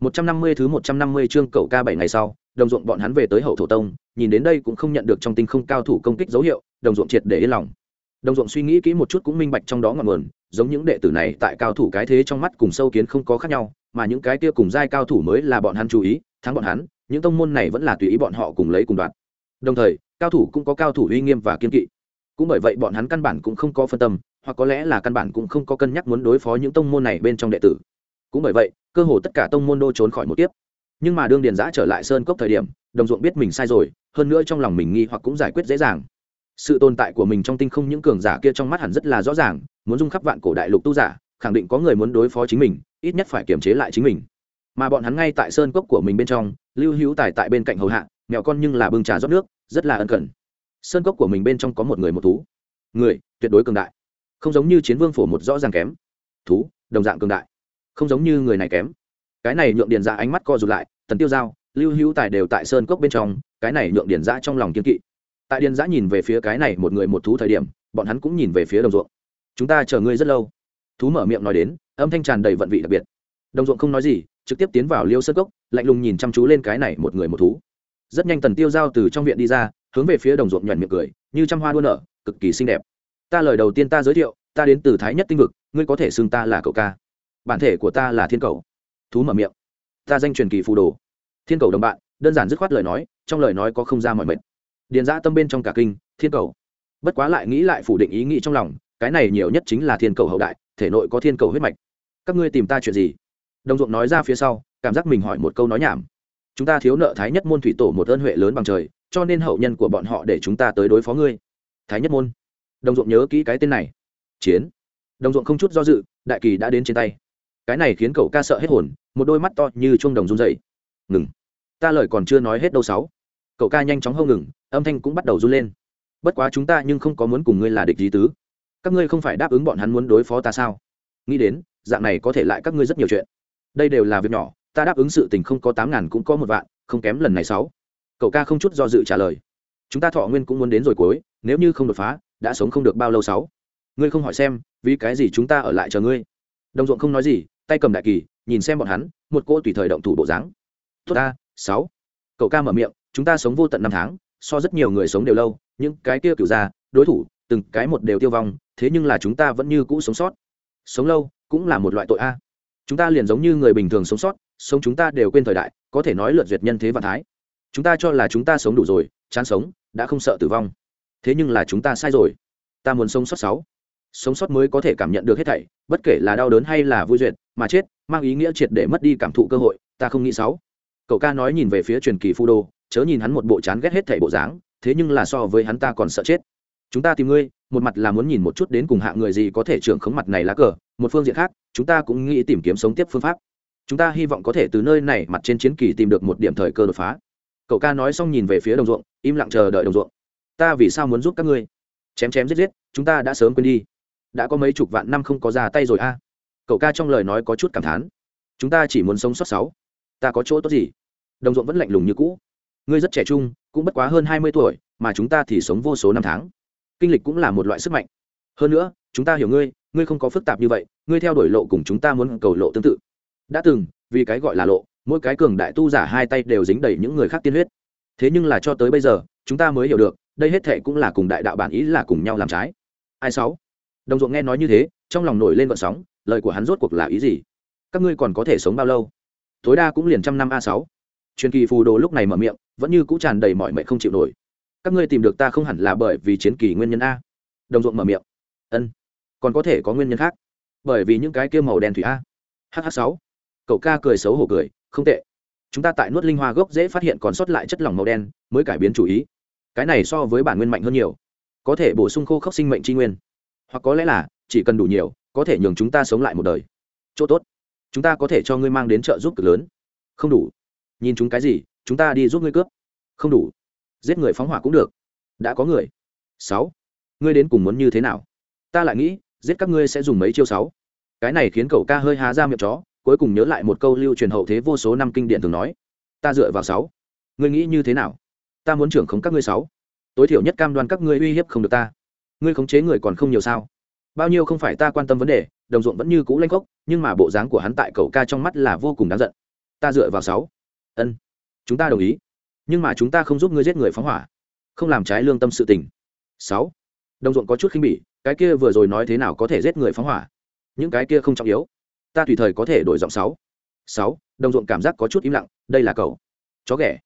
150 thứ 150 chương cậu ca 7 ngày sau, đồng ruộng bọn hắn về tới hậu thổ tông, nhìn đến đây cũng không nhận được trong tinh không cao thủ công kích dấu hiệu, đồng ruộng triệt để yên lòng. Đồng ruộng suy nghĩ kỹ một chút cũng minh bạch trong đó ngọn nguồn, giống những đệ tử này tại cao thủ cái thế trong mắt cùng sâu kiến không có khác nhau, mà những cái kia cùng giai cao thủ mới là bọn hắn chú ý, thắng bọn hắn, những tông môn này vẫn là tùy ý bọn họ cùng lấy cùng đoạt. Đồng thời, cao thủ cũng có cao thủ uy nghiêm và kiên kỵ. Cũng bởi vậy bọn hắn căn bản cũng không có phân tâm, hoặc có lẽ là căn bản cũng không có cân nhắc muốn đối phó những tông môn này bên trong đệ tử cũng bởi vậy cơ hồ tất cả tông môn đô trốn khỏi một tiếp nhưng mà đương điền giã trở lại sơn cốc thời điểm, đồng ruộng biết mình sai rồi, hơn nữa trong lòng mình nghi hoặc cũng giải quyết dễ dàng. Sự tồn tại của mình trong tinh không những cường giả kia trong mắt hẳn rất là rõ ràng, muốn dung khắp vạn cổ đại lục tu giả, khẳng định có người muốn đối phó chính mình, ít nhất phải kiềm chế lại chính mình. Mà bọn hắn ngay tại sơn cốc của mình bên trong, lưu hữu tài tại bên cạnh hầu hạ, mẹo con nhưng là bưng trà rót nước, rất là ân cần. Sơn cốc của mình bên trong có một người một thú. Người, tuyệt đối cường đại. Không giống như chiến vương phổ một rõ ràng kém. Thú, đồng dạng cường đại không giống như người này kém. Cái này nhượng điền ra ánh mắt co rụt lại tần tiêu giao, lưu hữu tài đều tại sơn cốc bên trong, cái này nhượng điền ra trong lòng kiên kỵ. Tại điền giã nhìn về phía cái này một người một thú thời điểm, bọn hắn cũng nhìn về phía đồng ruộng. Chúng ta chờ ngươi rất lâu. Thú mở miệng nói đến, âm thanh tràn đầy vận vị đặc biệt. Đồng ruộng không nói gì, trực tiếp tiến vào liêu sơn cốc, lạnh lùng nhìn chăm chú lên cái này một người một thú. Rất nhanh tần tiêu giao từ trong viện đi ra, hướng về phía đồng ruộng nhoẻn miệng cười, như trăm hoa đua nở, cực kỳ xinh đẹp. Ta lời đầu tiên ta giới thiệu, ta đến từ thái nhất tinh vực, ngươi có thể xưng ta là cậu ca bản thể của ta là thiên cầu. Thú mở miệng. Ta danh truyền kỳ phù đồ. Thiên cầu đồng bạn, đơn giản dứt khoát lời nói, trong lời nói có không ra mọi mệt. Điền giã tâm bên trong cả kinh, thiên cầu. Bất quá lại nghĩ lại phủ định ý nghĩ trong lòng, cái này nhiều nhất chính là thiên cầu hậu đại, thể nội có thiên cầu huyết mạch. Các ngươi tìm ta chuyện gì? Đồng ruộng nói ra phía sau, cảm giác mình hỏi một câu nói nhảm. Chúng ta thiếu nợ thái nhất môn thủy tổ một ơn huệ lớn bằng trời, cho nên hậu nhân của bọn họ để chúng ta tới đối phó ngươi. Thái nhất môn. Đồng ruộng nhớ kỹ cái tên này. Chiến. Đồng ruộng không chút do dự, đại kỳ đã đến trên tay cái này khiến cậu ca sợ hết hồn, một đôi mắt to như chuông đồng run dậy ngừng. Ta lời còn chưa nói hết đâu sáu. Cậu ca nhanh chóng hâu ngừng, âm thanh cũng bắt đầu run lên. Bất quá chúng ta nhưng không có muốn cùng ngươi là địch lý tứ. Các ngươi không phải đáp ứng bọn hắn muốn đối phó ta sao? Nghĩ đến, dạng này có thể lại các ngươi rất nhiều chuyện. Đây đều là việc nhỏ, ta đáp ứng sự tình không có tám ngàn cũng có một vạn, không kém lần này sáu. Cậu ca không chút do dự trả lời. Chúng ta thọ nguyên cũng muốn đến rồi cuối, nếu như không đột phá, đã sống không được bao lâu sáu. Ngươi không hỏi xem, vì cái gì chúng ta ở lại chờ ngươi? Đồng ruộng không nói gì tay cầm đại kỳ, nhìn xem bọn hắn, một cô tùy thời động thủ bộ dáng. Tốt ta, sáu. Cậu ca mở miệng, chúng ta sống vô tận năm tháng, so rất nhiều người sống đều lâu, những cái kia cửu ra đối thủ, từng cái một đều tiêu vong, thế nhưng là chúng ta vẫn như cũ sống sót. Sống lâu, cũng là một loại tội a. Chúng ta liền giống như người bình thường sống sót, sống chúng ta đều quên thời đại, có thể nói lượt duyệt nhân thế và thái. Chúng ta cho là chúng ta sống đủ rồi, chán sống, đã không sợ tử vong. Thế nhưng là chúng ta sai rồi. Ta muốn sống sót sáu sống sót mới có thể cảm nhận được hết thảy, bất kể là đau đớn hay là vui duyệt, mà chết, mang ý nghĩa triệt để mất đi cảm thụ cơ hội, ta không nghĩ sáu cậu ca nói nhìn về phía truyền kỳ phu đô, chớ nhìn hắn một bộ chán ghét hết thảy bộ dáng, thế nhưng là so với hắn ta còn sợ chết. Chúng ta tìm ngươi, một mặt là muốn nhìn một chút đến cùng hạ người gì có thể trưởng khống mặt này lá cờ, một phương diện khác, chúng ta cũng nghĩ tìm kiếm sống tiếp phương pháp. Chúng ta hy vọng có thể từ nơi này mặt trên chiến kỳ tìm được một điểm thời cơ đột phá. Cậu ca nói xong nhìn về phía đồng ruộng, im lặng chờ đợi đồng ruộng. Ta vì sao muốn giúp các ngươi? Chém chém giết giết, chúng ta đã sớm quên đi đã có mấy chục vạn năm không có ra tay rồi a. À? Cậu ca trong lời nói có chút cảm thán. Chúng ta chỉ muốn sống sót sáu. Ta có chỗ tốt gì? Đồng ruộng vẫn lạnh lùng như cũ. Ngươi rất trẻ trung, cũng bất quá hơn hai mươi tuổi, mà chúng ta thì sống vô số năm tháng. Kinh lịch cũng là một loại sức mạnh. Hơn nữa, chúng ta hiểu ngươi ngươi không có phức tạp như vậy, ngươi theo đuổi lộ cùng chúng ta muốn cầu lộ tương tự. Đã từng, vì cái gọi là lộ, mỗi cái cường đại tu giả hai tay đều dính đầy những người khác tiên huyết. Thế nhưng là cho tới bây giờ, chúng ta mới hiểu được, đây hết thệ cũng là cùng đại đạo bản ý là cùng nhau làm trái. Ai sáu? Đồng ruộng nghe nói như thế, trong lòng nổi lên vận sóng, lời của hắn rốt cuộc là ý gì? Các ngươi còn có thể sống bao lâu? Tối đa cũng liền trăm năm a sáu. Truyền kỳ phù đồ lúc này mở miệng, vẫn như cũ tràn đầy mọi mệnh không chịu nổi. Các ngươi tìm được ta không hẳn là bởi vì chiến kỳ nguyên nhân a. Đồng ruộng mở miệng. Ân, còn có thể có nguyên nhân khác. Bởi vì những cái kia màu đen thủy a. Hh sáu. Cậu ca cười xấu hổ cười, không tệ. Chúng ta tại nuốt linh hoa gốc dễ phát hiện còn sót lại chất lỏng màu đen, mới cải biến chủ ý. Cái này so với bản nguyên mạnh hơn nhiều. Có thể bổ sung khô khốc sinh mệnh tri nguyên hoặc có lẽ là, chỉ cần đủ nhiều, có thể nhường chúng ta sống lại một đời. Chỗ tốt. Chúng ta có thể cho ngươi mang đến trợ giúp cực lớn. Không đủ. Nhìn chúng cái gì, chúng ta đi giúp ngươi cướp. Không đủ. Giết người phóng hỏa cũng được. Đã có người. Sáu. Ngươi đến cùng muốn như thế nào? Ta lại nghĩ, giết các ngươi sẽ dùng mấy chiêu sáu? Cái này khiến cậu ca hơi há ra miệng chó, cuối cùng nhớ lại một câu lưu truyền hậu thế vô số năm kinh điển thường nói. Ta dựa vào sáu. Ngươi nghĩ như thế nào? Ta muốn trưởng khống các ngươi sáu. Tối thiểu nhất cam đoan các ngươi uy hiếp không được ta ngươi khống chế người còn không nhiều sao? Bao nhiêu không phải ta quan tâm vấn đề, đồng ruộng vẫn như cũ lanh gốc nhưng mà bộ dáng của hắn tại cậu ca trong mắt là vô cùng đáng giận. Ta dựa vào sáu. Ân. Chúng ta đồng ý. Nhưng mà chúng ta không giúp ngươi giết người phóng hỏa. Không làm trái lương tâm sự tình. Sáu. Đồng ruộng có chút khinh bỉ, cái kia vừa rồi nói thế nào có thể giết người phóng hỏa? Những cái kia không trọng yếu. Ta tùy thời có thể đổi giọng sáu. Sáu. Đồng ruộng cảm giác có chút im lặng, đây là cậu. Chó ghẻ.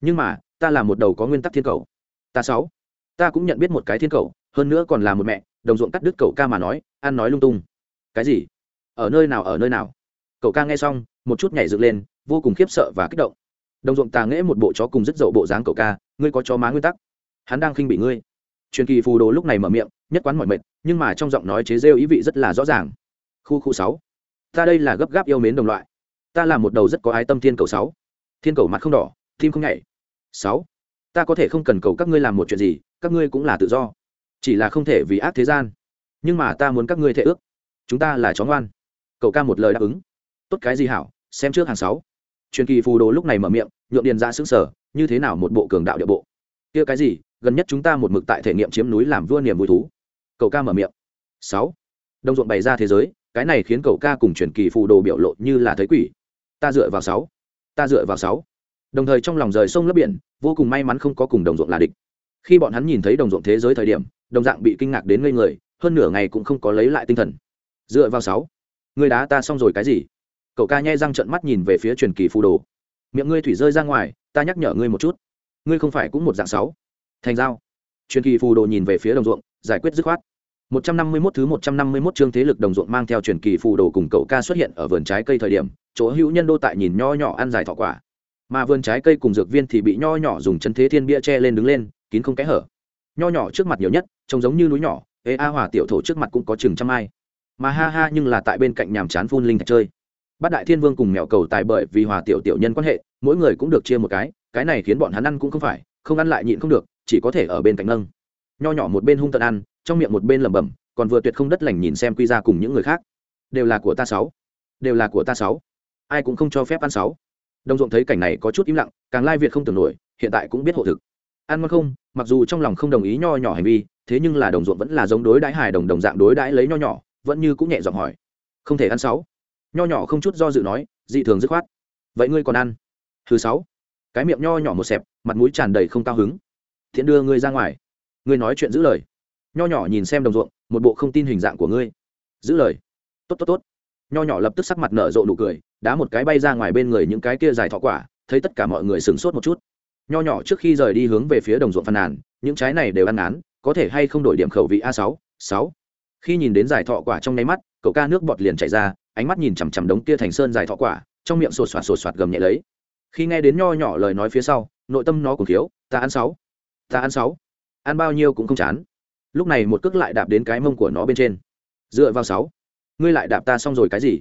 Nhưng mà, ta là một đầu có nguyên tắc thiên cầu. Ta sáu. Ta cũng nhận biết một cái thiên cầu hơn nữa còn là một mẹ, đồng ruộng cắt đứt cậu ca mà nói, ăn nói lung tung. Cái gì? Ở nơi nào, ở nơi nào? Cậu ca nghe xong, một chút nhảy dựng lên, vô cùng khiếp sợ và kích động. Đồng ruộng tà nghễ một bộ chó cùng rất dậu bộ dáng cậu ca, ngươi có chó má nguyên tắc. Hắn đang khinh bị ngươi. Truyền kỳ phù đồ lúc này mở miệng, nhất quán mọi mệt, nhưng mà trong giọng nói chế rêu ý vị rất là rõ ràng. Khu khu sáu. Ta đây là gấp gáp yêu mến đồng loại. Ta là một đầu rất có ái tâm thiên cầu sáu. Thiên cầu mặt không đỏ, tim không nhảy. Sáu. Ta có thể không cần cầu các ngươi làm một chuyện gì, các ngươi cũng là tự do chỉ là không thể vì ác thế gian. Nhưng mà ta muốn các ngươi thể ước. Chúng ta là chó ngoan. Cậu ca một lời đáp ứng. Tốt cái gì hảo, xem trước hàng sáu. Truyền kỳ phù đồ lúc này mở miệng, nhượng điền ra xứng sở như thế nào một bộ cường đạo địa bộ. Kia cái gì, gần nhất chúng ta một mực tại thể nghiệm chiếm núi làm vua niềm vui thú. Cậu ca mở miệng. Sáu. Đông ruộng bày ra thế giới, cái này khiến cậu ca cùng truyền kỳ phù đồ biểu lộ như là thấy quỷ. Ta dựa vào sáu. Ta dựa vào sáu. Đồng thời trong lòng rời sông lấp biển, vô cùng may mắn không có cùng đồng ruộng là địch khi bọn hắn nhìn thấy đồng ruộng thế giới thời điểm đồng dạng bị kinh ngạc đến ngây người hơn nửa ngày cũng không có lấy lại tinh thần. Dựa vào sáu. Người đá ta xong rồi cái gì? Cậu ca nhai răng trận mắt nhìn về phía truyền kỳ phù đồ. Miệng ngươi thủy rơi ra ngoài ta nhắc nhở ngươi một chút. Ngươi không phải cũng một dạng sáu. Thành giao. Truyền kỳ phù đồ nhìn về phía đồng ruộng giải quyết dứt khoát. 151 thứ 151 chương thế lực đồng ruộng mang theo truyền kỳ phù đồ cùng cậu ca xuất hiện ở vườn trái cây thời điểm, chỗ hữu nhân đô tại nhìn nho nhỏ ăn dài thọ quả. Mà vườn trái cây cùng dược viên thì bị nho nhỏ dùng chân thế thiên bia che lên đứng lên, kín không kẽ hở. Nho nhỏ trước mặt nhiều nhất, trông giống như núi nhỏ, ê a hòa tiểu thổ trước mặt cũng có chừng trăm ai. Mà ha ha nhưng là tại bên cạnh nhàm chán phun linh thạch chơi. Bát đại thiên vương cùng mèo cầu tài bởi vì hòa tiểu tiểu nhân quan hệ, mỗi người cũng được chia một cái, cái này khiến bọn hắn ăn cũng không phải, không ăn lại nhịn không được, chỉ có thể ở bên cạnh nâng. Nho nhỏ một bên hung tận ăn, trong miệng một bên lẩm bẩm còn vừa tuyệt không đất lành nhìn xem quy ra cùng những người khác đều là của ta sáu đều là của ta sáu ai cũng không cho phép ăn sáu đồng ruộng thấy cảnh này có chút im lặng càng lai việt không tưởng nổi hiện tại cũng biết hộ thực ăn ngon không? Mặc dù trong lòng không đồng ý nho nhỏ hành vi, thế nhưng là đồng ruộng vẫn là giống đối đãi hài đồng đồng dạng đối đãi lấy nho nhỏ, vẫn như cũng nhẹ giọng hỏi. Không thể ăn sáu. Nho nhỏ không chút do dự nói, dị thường dứt khoát. Vậy ngươi còn ăn? Thứ sáu. Cái miệng nho nhỏ một xẹp, mặt mũi tràn đầy không cao hứng. Thiện đưa ngươi ra ngoài. Ngươi nói chuyện giữ lời. Nho nhỏ nhìn xem đồng ruộng, một bộ không tin hình dạng của ngươi. Giữ lời. Tốt tốt tốt. Nho nhỏ lập tức sắc mặt nở rộ nụ cười, đá một cái bay ra ngoài bên người những cái kia dài thọ quả, thấy tất cả mọi người sửng sốt một chút nho nhỏ trước khi rời đi hướng về phía đồng ruộng phàn nàn, những trái này đều ăn án có thể hay không đổi điểm khẩu vị a sáu sáu. Khi nhìn đến giải thọ quả trong nháy mắt, cậu ca nước bọt liền chảy ra, ánh mắt nhìn chằm chằm đống kia thành sơn giải thọ quả, trong miệng sột soạt sột soạt gầm nhẹ lấy. Khi nghe đến nho nhỏ lời nói phía sau, nội tâm nó cũng thiếu ta ăn sáu, ta ăn sáu, ăn bao nhiêu cũng không chán. Lúc này một cước lại đạp đến cái mông của nó bên trên. Dựa vào sáu, ngươi lại đạp ta xong rồi cái gì?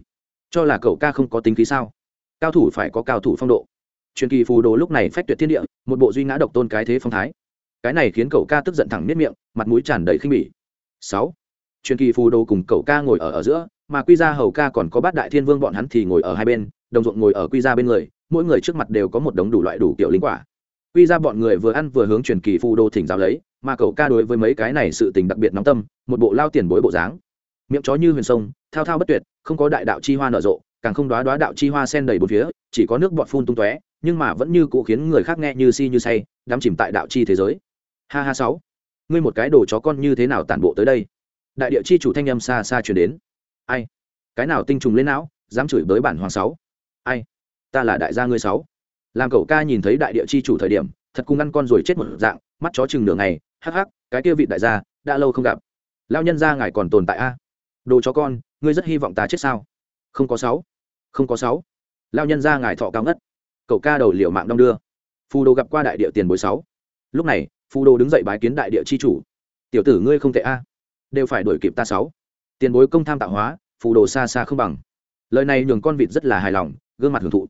Cho là cậu ca không có tính khí sao? Cao thủ phải có cao thủ phong độ truyền kỳ phù đồ lúc này phách tuyệt thiên địa, một bộ duy ngã độc tôn cái thế phong thái. Cái này khiến cậu ca tức giận thẳng miết miệng, mặt mũi tràn đầy khinh bỉ. Sáu, truyền kỳ phù đồ cùng cậu ca ngồi ở ở giữa, mà quy ra hầu ca còn có bát đại thiên vương bọn hắn thì ngồi ở hai bên, đồng ruộng ngồi ở quy ra bên người, mỗi người trước mặt đều có một đống đủ loại đủ kiểu linh quả. Quy ra bọn người vừa ăn vừa hướng truyền kỳ phù đồ thỉnh giáo lấy, mà cậu ca đối với mấy cái này sự tình đặc biệt nóng tâm, một bộ lao tiền bối bộ dáng. Miệng chó như huyền sông, thao thao bất tuyệt, không có đại đạo chi hoa nở rộ, càng không đoá đoá đạo chi hoa sen đầy bốn phía, chỉ có nước bọt phun tung tóe nhưng mà vẫn như cũ khiến người khác nghe như si như say, đắm chìm tại đạo chi thế giới. Ha ha sáu. Ngươi một cái đồ chó con như thế nào tản bộ tới đây? Đại địa chi chủ thanh âm xa xa chuyển đến. Ai? Cái nào tinh trùng lên não, dám chửi bới bản hoàng sáu? Ai? Ta là đại gia ngươi sáu. Làm cậu ca nhìn thấy đại địa chi chủ thời điểm, thật cùng ăn con rồi chết một dạng, mắt chó chừng nửa ngày, hắc hắc, cái kia vị đại gia, đã lâu không gặp. Lao nhân gia ngài còn tồn tại a? Đồ chó con, ngươi rất hy vọng ta chết sao? Không có sáu. Không có sáu. Lao nhân gia ngài thọ cao ngất cậu ca đầu liệu mạng đong đưa. Phù đồ gặp qua đại địa tiền bối sáu. Lúc này, phù đồ đứng dậy bái kiến đại địa chi chủ. Tiểu tử ngươi không tệ a. Đều phải đuổi kịp ta sáu. Tiền bối công tham tạo hóa, phù đồ xa xa không bằng. Lời này nhường con vịt rất là hài lòng, gương mặt hưởng thụ.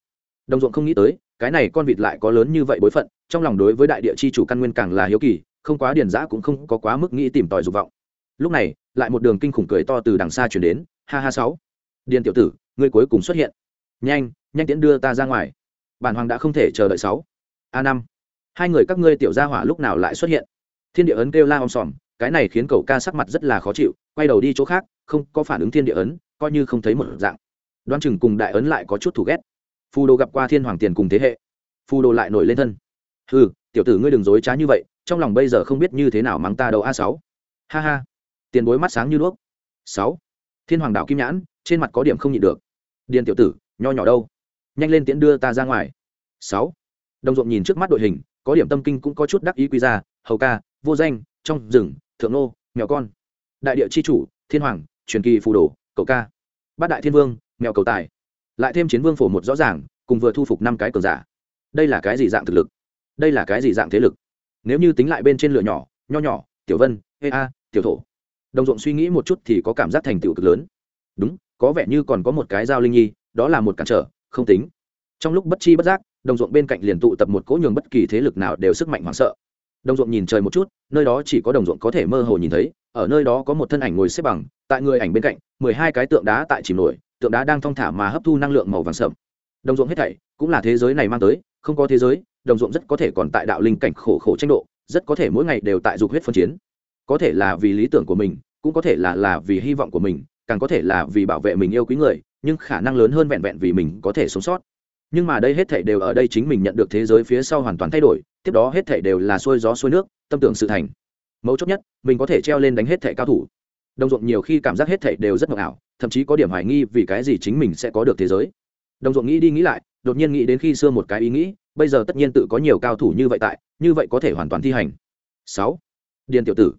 Đồng ruộng không nghĩ tới, cái này con vịt lại có lớn như vậy bối phận, trong lòng đối với đại địa chi chủ căn nguyên càng là hiếu kỳ, không quá điền giã cũng không có quá mức nghĩ tìm tòi dục vọng. Lúc này, lại một đường kinh khủng cười to từ đằng xa chuyển đến, ha ha sáu. Điền tiểu tử, ngươi cuối cùng xuất hiện. Nhanh nhanh tiễn đưa ta ra ngoài bản hoàng đã không thể chờ đợi sáu. A năm. Hai người các ngươi tiểu gia hỏa lúc nào lại xuất hiện? Thiên địa ấn kêu la om sòm, cái này khiến cậu ca sắc mặt rất là khó chịu, quay đầu đi chỗ khác, không có phản ứng thiên địa ấn, coi như không thấy một dạng. Đoan chừng cùng đại ấn lại có chút thủ ghét. Phù đồ gặp qua thiên hoàng tiền cùng thế hệ. Phù đồ lại nổi lên thân. Ừ tiểu tử ngươi đừng dối trá như vậy, trong lòng bây giờ không biết như thế nào mắng ta đầu a sáu. Ha ha. Tiền bối mắt sáng như đuốc. Sáu. Thiên hoàng đạo kim nhãn, trên mặt có điểm không nhịn được. Điền tiểu tử, nho nhỏ đâu? Nhanh lên tiễn đưa ta ra ngoài. Sáu. Đồng ruộng nhìn trước mắt đội hình, có điểm tâm kinh cũng có chút đắc ý quý ra, hầu ca, vô danh, trong rừng, thượng nô, mèo con. Đại địa c h i chủ, thiên hoàng, truyền kỳ phù đồ, cậu ca. Bát đại thiên vương, mèo cầu tài. Lại thêm chiến vương phổ một rõ ràng, cùng vừa thu phục năm cái cường giả. Đây là cái gì dạng thực lực? Đây là cái gì dạng thế lực? Nếu như tính lại bên trên lửa nhỏ, nho nhỏ, tiểu vân, ê a, tiểu thổ. Đồng ruộng suy nghĩ một chút thì có cảm giác thành tựu cực lớn. Đúng, có vẻ như còn có một cái giao linh nhi, đó là một cản trở không tính. Trong lúc bất chi bất giác, đồng ruộng bên cạnh liền tụ tập một cỗ nhường bất kỳ thế lực nào đều sức mạnh hoảng sợ. Đồng ruộng nhìn trời một chút, nơi đó chỉ có đồng ruộng có thể mơ hồ nhìn thấy, ở nơi đó có một thân ảnh ngồi xếp bằng, tại người ảnh bên cạnh, mười hai cái tượng đá tại chìm nổi, tượng đá đang thong thả mà hấp thu năng lượng màu vàng sậm. Đồng ruộng hết thảy cũng là thế giới này mang tới, không có thế giới, đồng ruộng rất có thể còn tại đạo linh cảnh khổ khổ tranh độ, rất có thể mỗi ngày đều tại dục huyết phân chiến. Có thể là vì lý tưởng của mình, cũng có thể là là vì hy vọng của mình, càng có thể là vì bảo vệ mình yêu quý người nhưng khả năng lớn hơn vẹn vẹn vì mình có thể sống sót. Nhưng mà đây hết thảy đều ở đây chính mình nhận được thế giới phía sau hoàn toàn thay đổi, tiếp đó hết thảy đều là xuôi gió xuôi nước, tâm tưởng sự thành. Mấu chốt nhất, mình có thể treo lên đánh hết thảy cao thủ. Đồng ruộng nhiều khi cảm giác hết thảy đều rất ngọt ảo, thậm chí có điểm hoài nghi vì cái gì chính mình sẽ có được thế giới. Đồng ruộng nghĩ đi nghĩ lại, đột nhiên nghĩ đến khi xưa một cái ý nghĩ, bây giờ tất nhiên tự có nhiều cao thủ như vậy tại, như vậy có thể hoàn toàn thi hành. Sáu. Điền tiểu tử,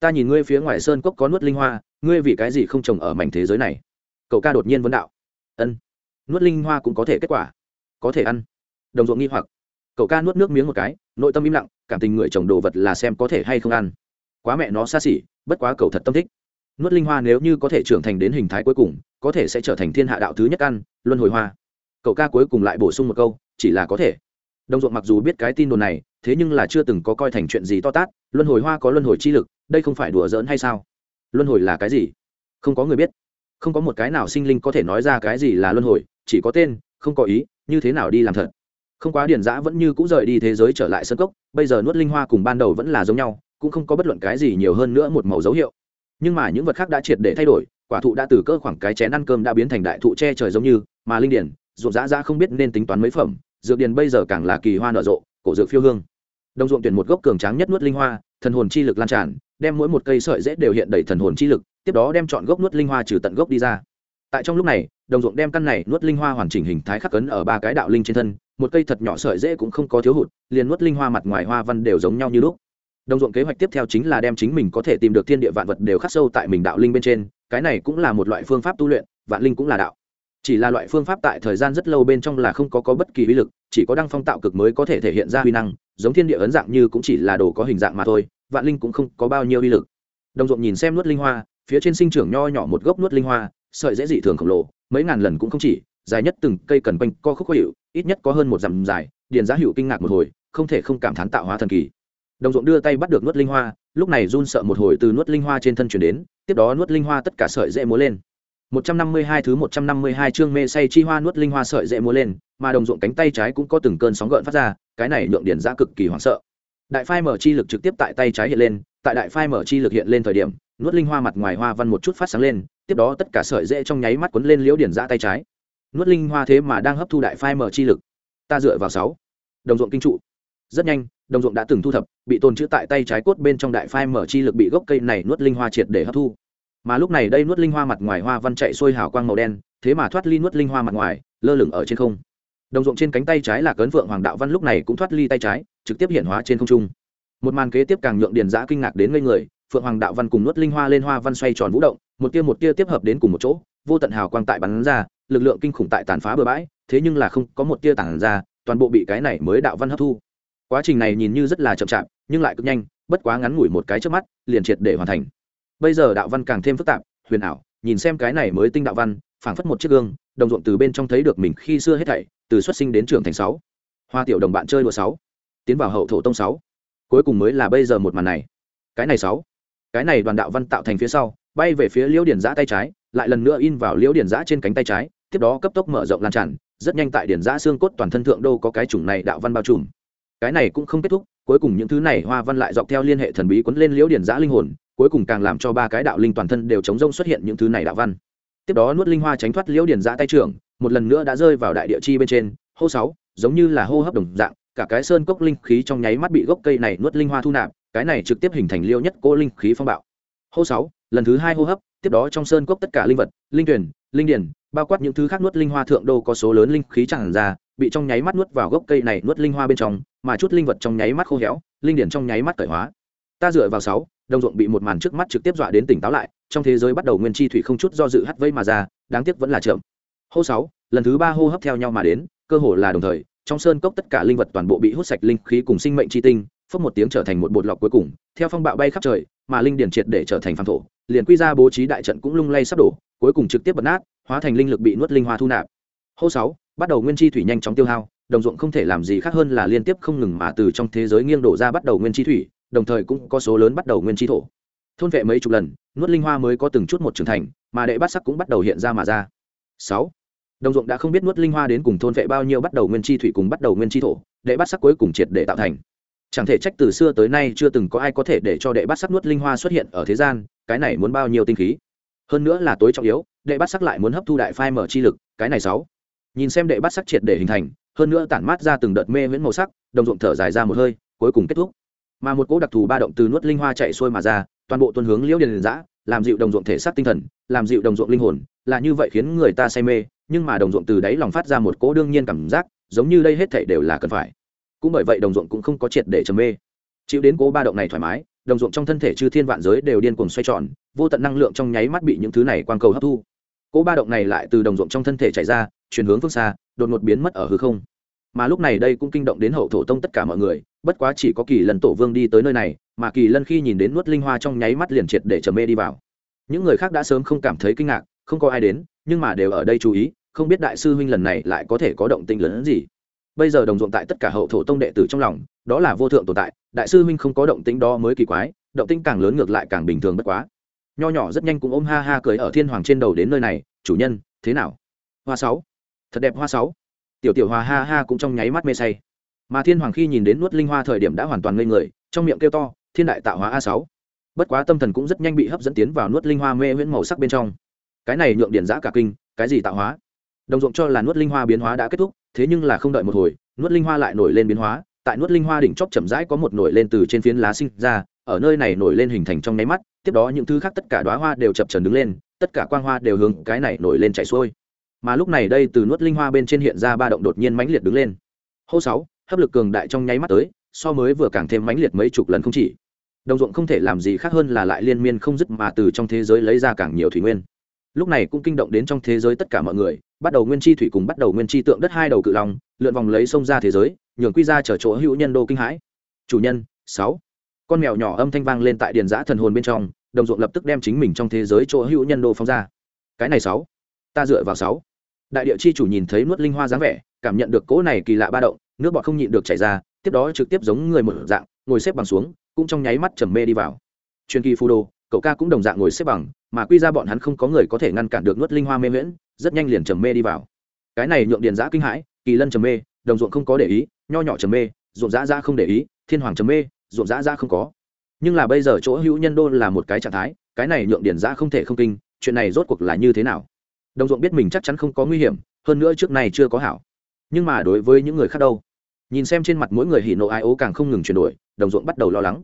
ta nhìn ngươi phía ngoài sơn cốc có nuốt linh hoa, ngươi vì cái gì không trồng ở mảnh thế giới này? Cậu ca đột nhiên vấn đạo. Ân, nuốt linh hoa cũng có thể kết quả. Có thể ăn. Đồng ruộng nghi hoặc. Cậu ca nuốt nước miếng một cái, nội tâm im lặng, cảm tình người trồng đồ vật là xem có thể hay không ăn. Quá mẹ nó xa xỉ, bất quá cậu thật tâm thích. Nuốt linh hoa nếu như có thể trưởng thành đến hình thái cuối cùng, có thể sẽ trở thành thiên hạ đạo thứ nhất ăn, luân hồi hoa. Cậu ca cuối cùng lại bổ sung một câu, chỉ là có thể. Đồng ruộng mặc dù biết cái tin đồn này, thế nhưng là chưa từng có coi thành chuyện gì to tát, luân hồi hoa có luân hồi chi lực, đây không phải đùa giỡn hay sao? Luân hồi là cái gì? Không có người biết không có một cái nào sinh linh có thể nói ra cái gì là luân hồi, chỉ có tên, không có ý, như thế nào đi làm thật. Không quá điển giã vẫn như c ũ rời đi thế giới trở lại sân cốc, bây giờ nuốt linh hoa cùng ban đầu vẫn là giống nhau, cũng không có bất luận cái gì nhiều hơn nữa một màu dấu hiệu. Nhưng mà những vật khác đã triệt để thay đổi, quả thụ đã từ cơ khoảng cái chén ăn cơm đã biến thành đại thụ che trời giống như, mà linh điển, ruộng giã giã không biết nên tính toán mấy phẩm, dược điền bây giờ càng là kỳ hoa nở rộ, cổ dược phiêu hương. Đồng ruộng tuyển một gốc cường tráng nhất nuốt linh hoa, thần hồn chi lực lan tràn, đem mỗi một cây sợi dễ đều hiện đầy thần hồn chi lực tiếp đó đem chọn gốc nuốt linh hoa trừ tận gốc đi ra. Tại trong lúc này, đồng ruộng đem căn này nuốt linh hoa hoàn chỉnh hình thái khắc cấn ở ba cái đạo linh trên thân, một cây thật nhỏ sợi dễ cũng không có thiếu hụt, liền nuốt linh hoa mặt ngoài hoa văn đều giống nhau như lúc. Đồng ruộng kế hoạch tiếp theo chính là đem chính mình có thể tìm được thiên địa vạn vật đều khắc sâu tại mình đạo linh bên trên, cái này cũng là một loại phương pháp tu luyện, vạn linh cũng là đạo. Chỉ là loại phương pháp tại thời gian rất lâu bên trong là không có có bất kỳ uy lực, chỉ có đăng phong tạo cực mới có thể thể hiện ra uy năng, giống thiên địa ấn dạng như cũng chỉ là đồ có hình dạng mà thôi, vạn linh cũng không có bao nhiêu uy lực. Đồng ruộng nhìn xem nuốt linh hoa phía trên sinh trưởng nho nhỏ một gốc nuốt linh hoa sợi dễ dị thường khổng lồ mấy ngàn lần cũng không chỉ dài nhất từng cây cần quanh co khúc khó hiệu ít nhất có hơn một dặm dài điền giá hiệu kinh ngạc một hồi không thể không cảm thán tạo hóa thần kỳ đồng ruộng đưa tay bắt được nuốt linh hoa lúc này run sợ một hồi từ nuốt linh hoa trên thân chuyển đến tiếp đó nuốt linh hoa tất cả sợi dễ múa lên 152 thứ 152 chương mê say chi hoa nuốt linh hoa sợi dễ múa lên, mà đồng ruộng cánh tay trái cũng có từng cơn sóng gợn phát ra, cái này lượng điển ra cực kỳ hoảng sợ. Đại phai mở chi lực trực tiếp tại tay trái hiện lên, tại đại phai mở chi lực hiện lên thời điểm, nuốt linh hoa mặt ngoài hoa văn một chút phát sáng lên, tiếp đó tất cả sợi dễ trong nháy mắt cuốn lên liễu điển ra tay trái. Nuốt linh hoa thế mà đang hấp thu đại phai mở chi lực. Ta dựa vào sáu. Đồng ruộng kinh trụ. Rất nhanh, đồng ruộng đã từng thu thập, bị tồn trữ tại tay trái cốt bên trong đại phai mở chi lực bị gốc cây này nuốt linh hoa triệt để hấp thu mà lúc này đây nuốt linh hoa mặt ngoài hoa văn chạy xuôi hào quang màu đen thế mà thoát ly nuốt linh hoa mặt ngoài lơ lửng ở trên không đồng ruộng trên cánh tay trái là cấn vượng hoàng đạo văn lúc này cũng thoát ly tay trái trực tiếp hiện hóa trên không trung một màn kế tiếp càng nhượng điền giã kinh ngạc đến ngây người phượng hoàng đạo văn cùng nuốt linh hoa lên hoa văn xoay tròn vũ động, một tia một tia tiếp hợp đến cùng một chỗ, vô tận hào quang tại bắn ra, lực lượng kinh khủng tại tàn phá bừa bãi, thế nhưng là không có một tia tàn ra, toàn bộ bị cái này mới đạo văn hấp thu. Quá trình này nhìn như rất là chậm chạp, nhưng lại cực nhanh, bất quá ngắn ngủi một cái trước mắt, liền triệt để hoàn thành. Bây giờ đạo văn càng thêm phức tạp, huyền ảo, nhìn xem cái này mới tinh đạo văn, phảng phất một chiếc gương, đồng ruộng từ bên trong thấy được mình khi xưa hết thảy, từ xuất sinh đến trưởng thành sáu. Hoa tiểu đồng bạn chơi đùa sáu. Tiến vào hậu thổ tông sáu. Cuối cùng mới là bây giờ một màn này. Cái này sáu cái này đoàn đạo văn tạo thành phía sau, bay về phía liễu điển giã tay trái, lại lần nữa in vào liễu điển giã trên cánh tay trái, tiếp đó cấp tốc mở rộng lan tràn, rất nhanh tại điển giã xương cốt toàn thân thượng đô có cái chủng này đạo văn bao trùm. Cái này cũng không kết thúc, cuối cùng những thứ này hoa văn lại dọc theo liên hệ thần bí quấn lên liễu điển giã linh hồn, cuối cùng càng làm cho ba cái đạo linh toàn thân đều chống rông xuất hiện những thứ này đạo văn. Tiếp đó nuốt linh hoa tránh thoát liễu điển giã tay trưởng, một lần nữa đã rơi vào đại địa chi bên trên, hô sáu, giống như là hô hấp đồng dạng, cả cái sơn cốc linh khí trong nháy mắt bị gốc cây này nuốt linh hoa thu nạp cái này trực tiếp hình thành liêu nhất cô linh khí phong bạo. Hô sáu, lần thứ hai hô hấp, tiếp đó trong sơn cốc tất cả linh vật, linh tuyển, linh điển, bao quát những thứ khác nuốt linh hoa thượng đô có số lớn linh khí tràn ra, bị trong nháy mắt nuốt vào gốc cây này nuốt linh hoa bên trong, mà chút linh vật trong nháy mắt khô héo, linh điển trong nháy mắt cởi hóa. Ta dựa vào sáu, đồng ruộng bị một màn trước mắt trực tiếp dọa đến tỉnh táo lại, trong thế giới bắt đầu nguyên chi thủy không chút do dự hắt vây mà ra, đáng tiếc vẫn là chậm. Hô sáu, lần thứ ba hô hấp theo nhau mà đến, cơ hồ là đồng thời, trong sơn cốc tất cả linh vật toàn bộ bị hút sạch linh khí cùng sinh mệnh chi tinh phốc một tiếng trở thành một bột lọc cuối cùng, theo phong bạo bay khắp trời, mà linh điển triệt để trở thành phàm thổ, liền quy ra bố trí đại trận cũng lung lay sắp đổ, cuối cùng trực tiếp bật nát, hóa thành linh lực bị nuốt linh hoa thu nạp. Hô sáu, bắt đầu nguyên chi thủy nhanh chóng tiêu hao, đồng ruộng không thể làm gì khác hơn là liên tiếp không ngừng mà từ trong thế giới nghiêng đổ ra bắt đầu nguyên chi thủy, đồng thời cũng có số lớn bắt đầu nguyên chi thổ. Thôn vệ mấy chục lần, nuốt linh hoa mới có từng chút một trưởng thành, mà đệ bát sắc cũng bắt đầu hiện ra mà ra. Sáu, đồng ruộng đã không biết nuốt linh hoa đến cùng thôn vệ bao nhiêu bắt đầu nguyên chi thủy cùng bắt đầu nguyên chi thổ, đệ bát sắc cuối cùng triệt để tạo thành chẳng thể trách từ xưa tới nay chưa từng có ai có thể để cho đệ bát sắc nuốt linh hoa xuất hiện ở thế gian, cái này muốn bao nhiêu tinh khí? Hơn nữa là tối trọng yếu, đệ bát sắc lại muốn hấp thu đại phai mở chi lực, cái này sáu. Nhìn xem đệ bát sắc triệt để hình thành, hơn nữa tản mát ra từng đợt mê miễn màu sắc, đồng ruộng thở dài ra một hơi, cuối cùng kết thúc. Mà một cỗ đặc thù ba động từ nuốt linh hoa chạy xuôi mà ra, toàn bộ tuân hướng liễu điền giã làm dịu đồng ruộng thể xác tinh thần, làm dịu đồng ruộng linh hồn, là như vậy khiến người ta say mê, nhưng mà đồng ruộng từ đáy lòng phát ra một cỗ đương nhiên cảm giác, giống như đây hết thảy đều là cần phải cũng bởi vậy đồng ruộng cũng không có triệt để trầm mê. Chịu đến cố ba động này thoải mái, đồng ruộng trong thân thể chư thiên vạn giới đều điên cuồng xoay tròn, vô tận năng lượng trong nháy mắt bị những thứ này quang cầu hấp thu. Cố ba động này lại từ đồng ruộng trong thân thể chảy ra, chuyển hướng phương xa, đột ngột biến mất ở hư không. Mà lúc này đây cũng kinh động đến hậu thổ tông tất cả mọi người, bất quá chỉ có kỳ lần tổ vương đi tới nơi này, mà kỳ lân khi nhìn đến nuốt linh hoa trong nháy mắt liền triệt để trầm mê đi vào. Những người khác đã sớm không cảm thấy kinh ngạc, không có ai đến, nhưng mà đều ở đây chú ý, không biết đại sư huynh lần này lại có thể có động tinh lớn hơn gì bây giờ đồng ruộng tại tất cả hậu thổ tông đệ tử trong lòng, đó là vô thượng tồn tại, đại sư huynh không có động tĩnh đó mới kỳ quái, động tĩnh càng lớn ngược lại càng bình thường bất quá. Nho nhỏ rất nhanh cũng ôm ha ha cười ở thiên hoàng trên đầu đến nơi này, chủ nhân, thế nào? Hoa sáu. Thật đẹp hoa sáu. Tiểu tiểu hoa ha ha cũng trong nháy mắt mê say. Mà thiên hoàng khi nhìn đến nuốt linh hoa thời điểm đã hoàn toàn ngây người, trong miệng kêu to, thiên đại tạo hóa a sáu. Bất quá tâm thần cũng rất nhanh bị hấp dẫn tiến vào nuốt linh hoa mê huyễn màu sắc bên trong. Cái này nhượng điển giã cả kinh, cái gì tạo hóa? Đồng ruộng cho là nuốt linh hoa biến hóa đã kết thúc thế nhưng là không đợi một hồi, nuốt linh hoa lại nổi lên biến hóa, tại nuốt linh hoa đỉnh chóp chậm rãi có một nổi lên từ trên phiến lá sinh ra, ở nơi này nổi lên hình thành trong nháy mắt, tiếp đó những thứ khác tất cả đoá hoa đều chập trần đứng lên, tất cả quang hoa đều hướng cái này nổi lên chạy xuôi. Mà lúc này đây từ nuốt linh hoa bên trên hiện ra ba động đột nhiên mãnh liệt đứng lên. Hô sáu, hấp lực cường đại trong nháy mắt tới, so mới vừa càng thêm mãnh liệt mấy chục lần không chỉ. Đồng ruộng không thể làm gì khác hơn là lại liên miên không dứt mà từ trong thế giới lấy ra càng nhiều thủy nguyên. Lúc này cũng kinh động đến trong thế giới tất cả mọi người bắt đầu nguyên chi thủy cùng bắt đầu nguyên chi tượng đất hai đầu cự long, lượn vòng lấy sông ra thế giới, nhường quy ra chở chỗ hữu nhân đô kinh hãi. Chủ nhân, sáu. Con mèo nhỏ âm thanh vang lên tại điền giã thần hồn bên trong, đồng ruộng lập tức đem chính mình trong thế giới chỗ hữu nhân đô phóng ra. Cái này sáu. Ta dựa vào sáu. Đại địa chi chủ nhìn thấy nuốt linh hoa dáng vẻ, cảm nhận được cỗ này kỳ lạ ba động, nước bọt không nhịn được chảy ra, tiếp đó trực tiếp giống người một dạng, ngồi xếp bằng xuống, cũng trong nháy mắt trầm mê đi vào. Truyền kỳ phù đồ, cậu ca cũng đồng dạng ngồi xếp bằng mà quy ra bọn hắn không có người có thể ngăn cản được nuốt linh hoa mê miễn rất nhanh liền trầm mê đi vào. Cái này nhượng điền giã kinh hãi, kỳ lân trầm mê, đồng ruộng không có để ý, nho nhỏ trầm mê, ruộng giã ra không để ý, thiên hoàng trầm mê, ruộng giã ra không có. Nhưng là bây giờ chỗ hữu nhân đô là một cái trạng thái, cái này nhượng điền giã không thể không kinh, chuyện này rốt cuộc là như thế nào? Đồng ruộng biết mình chắc chắn không có nguy hiểm, hơn nữa trước này chưa có hảo. Nhưng mà đối với những người khác đâu? Nhìn xem trên mặt mỗi người hỉ nộ ai ố càng không ngừng chuyển đổi, đồng ruộng bắt đầu lo lắng.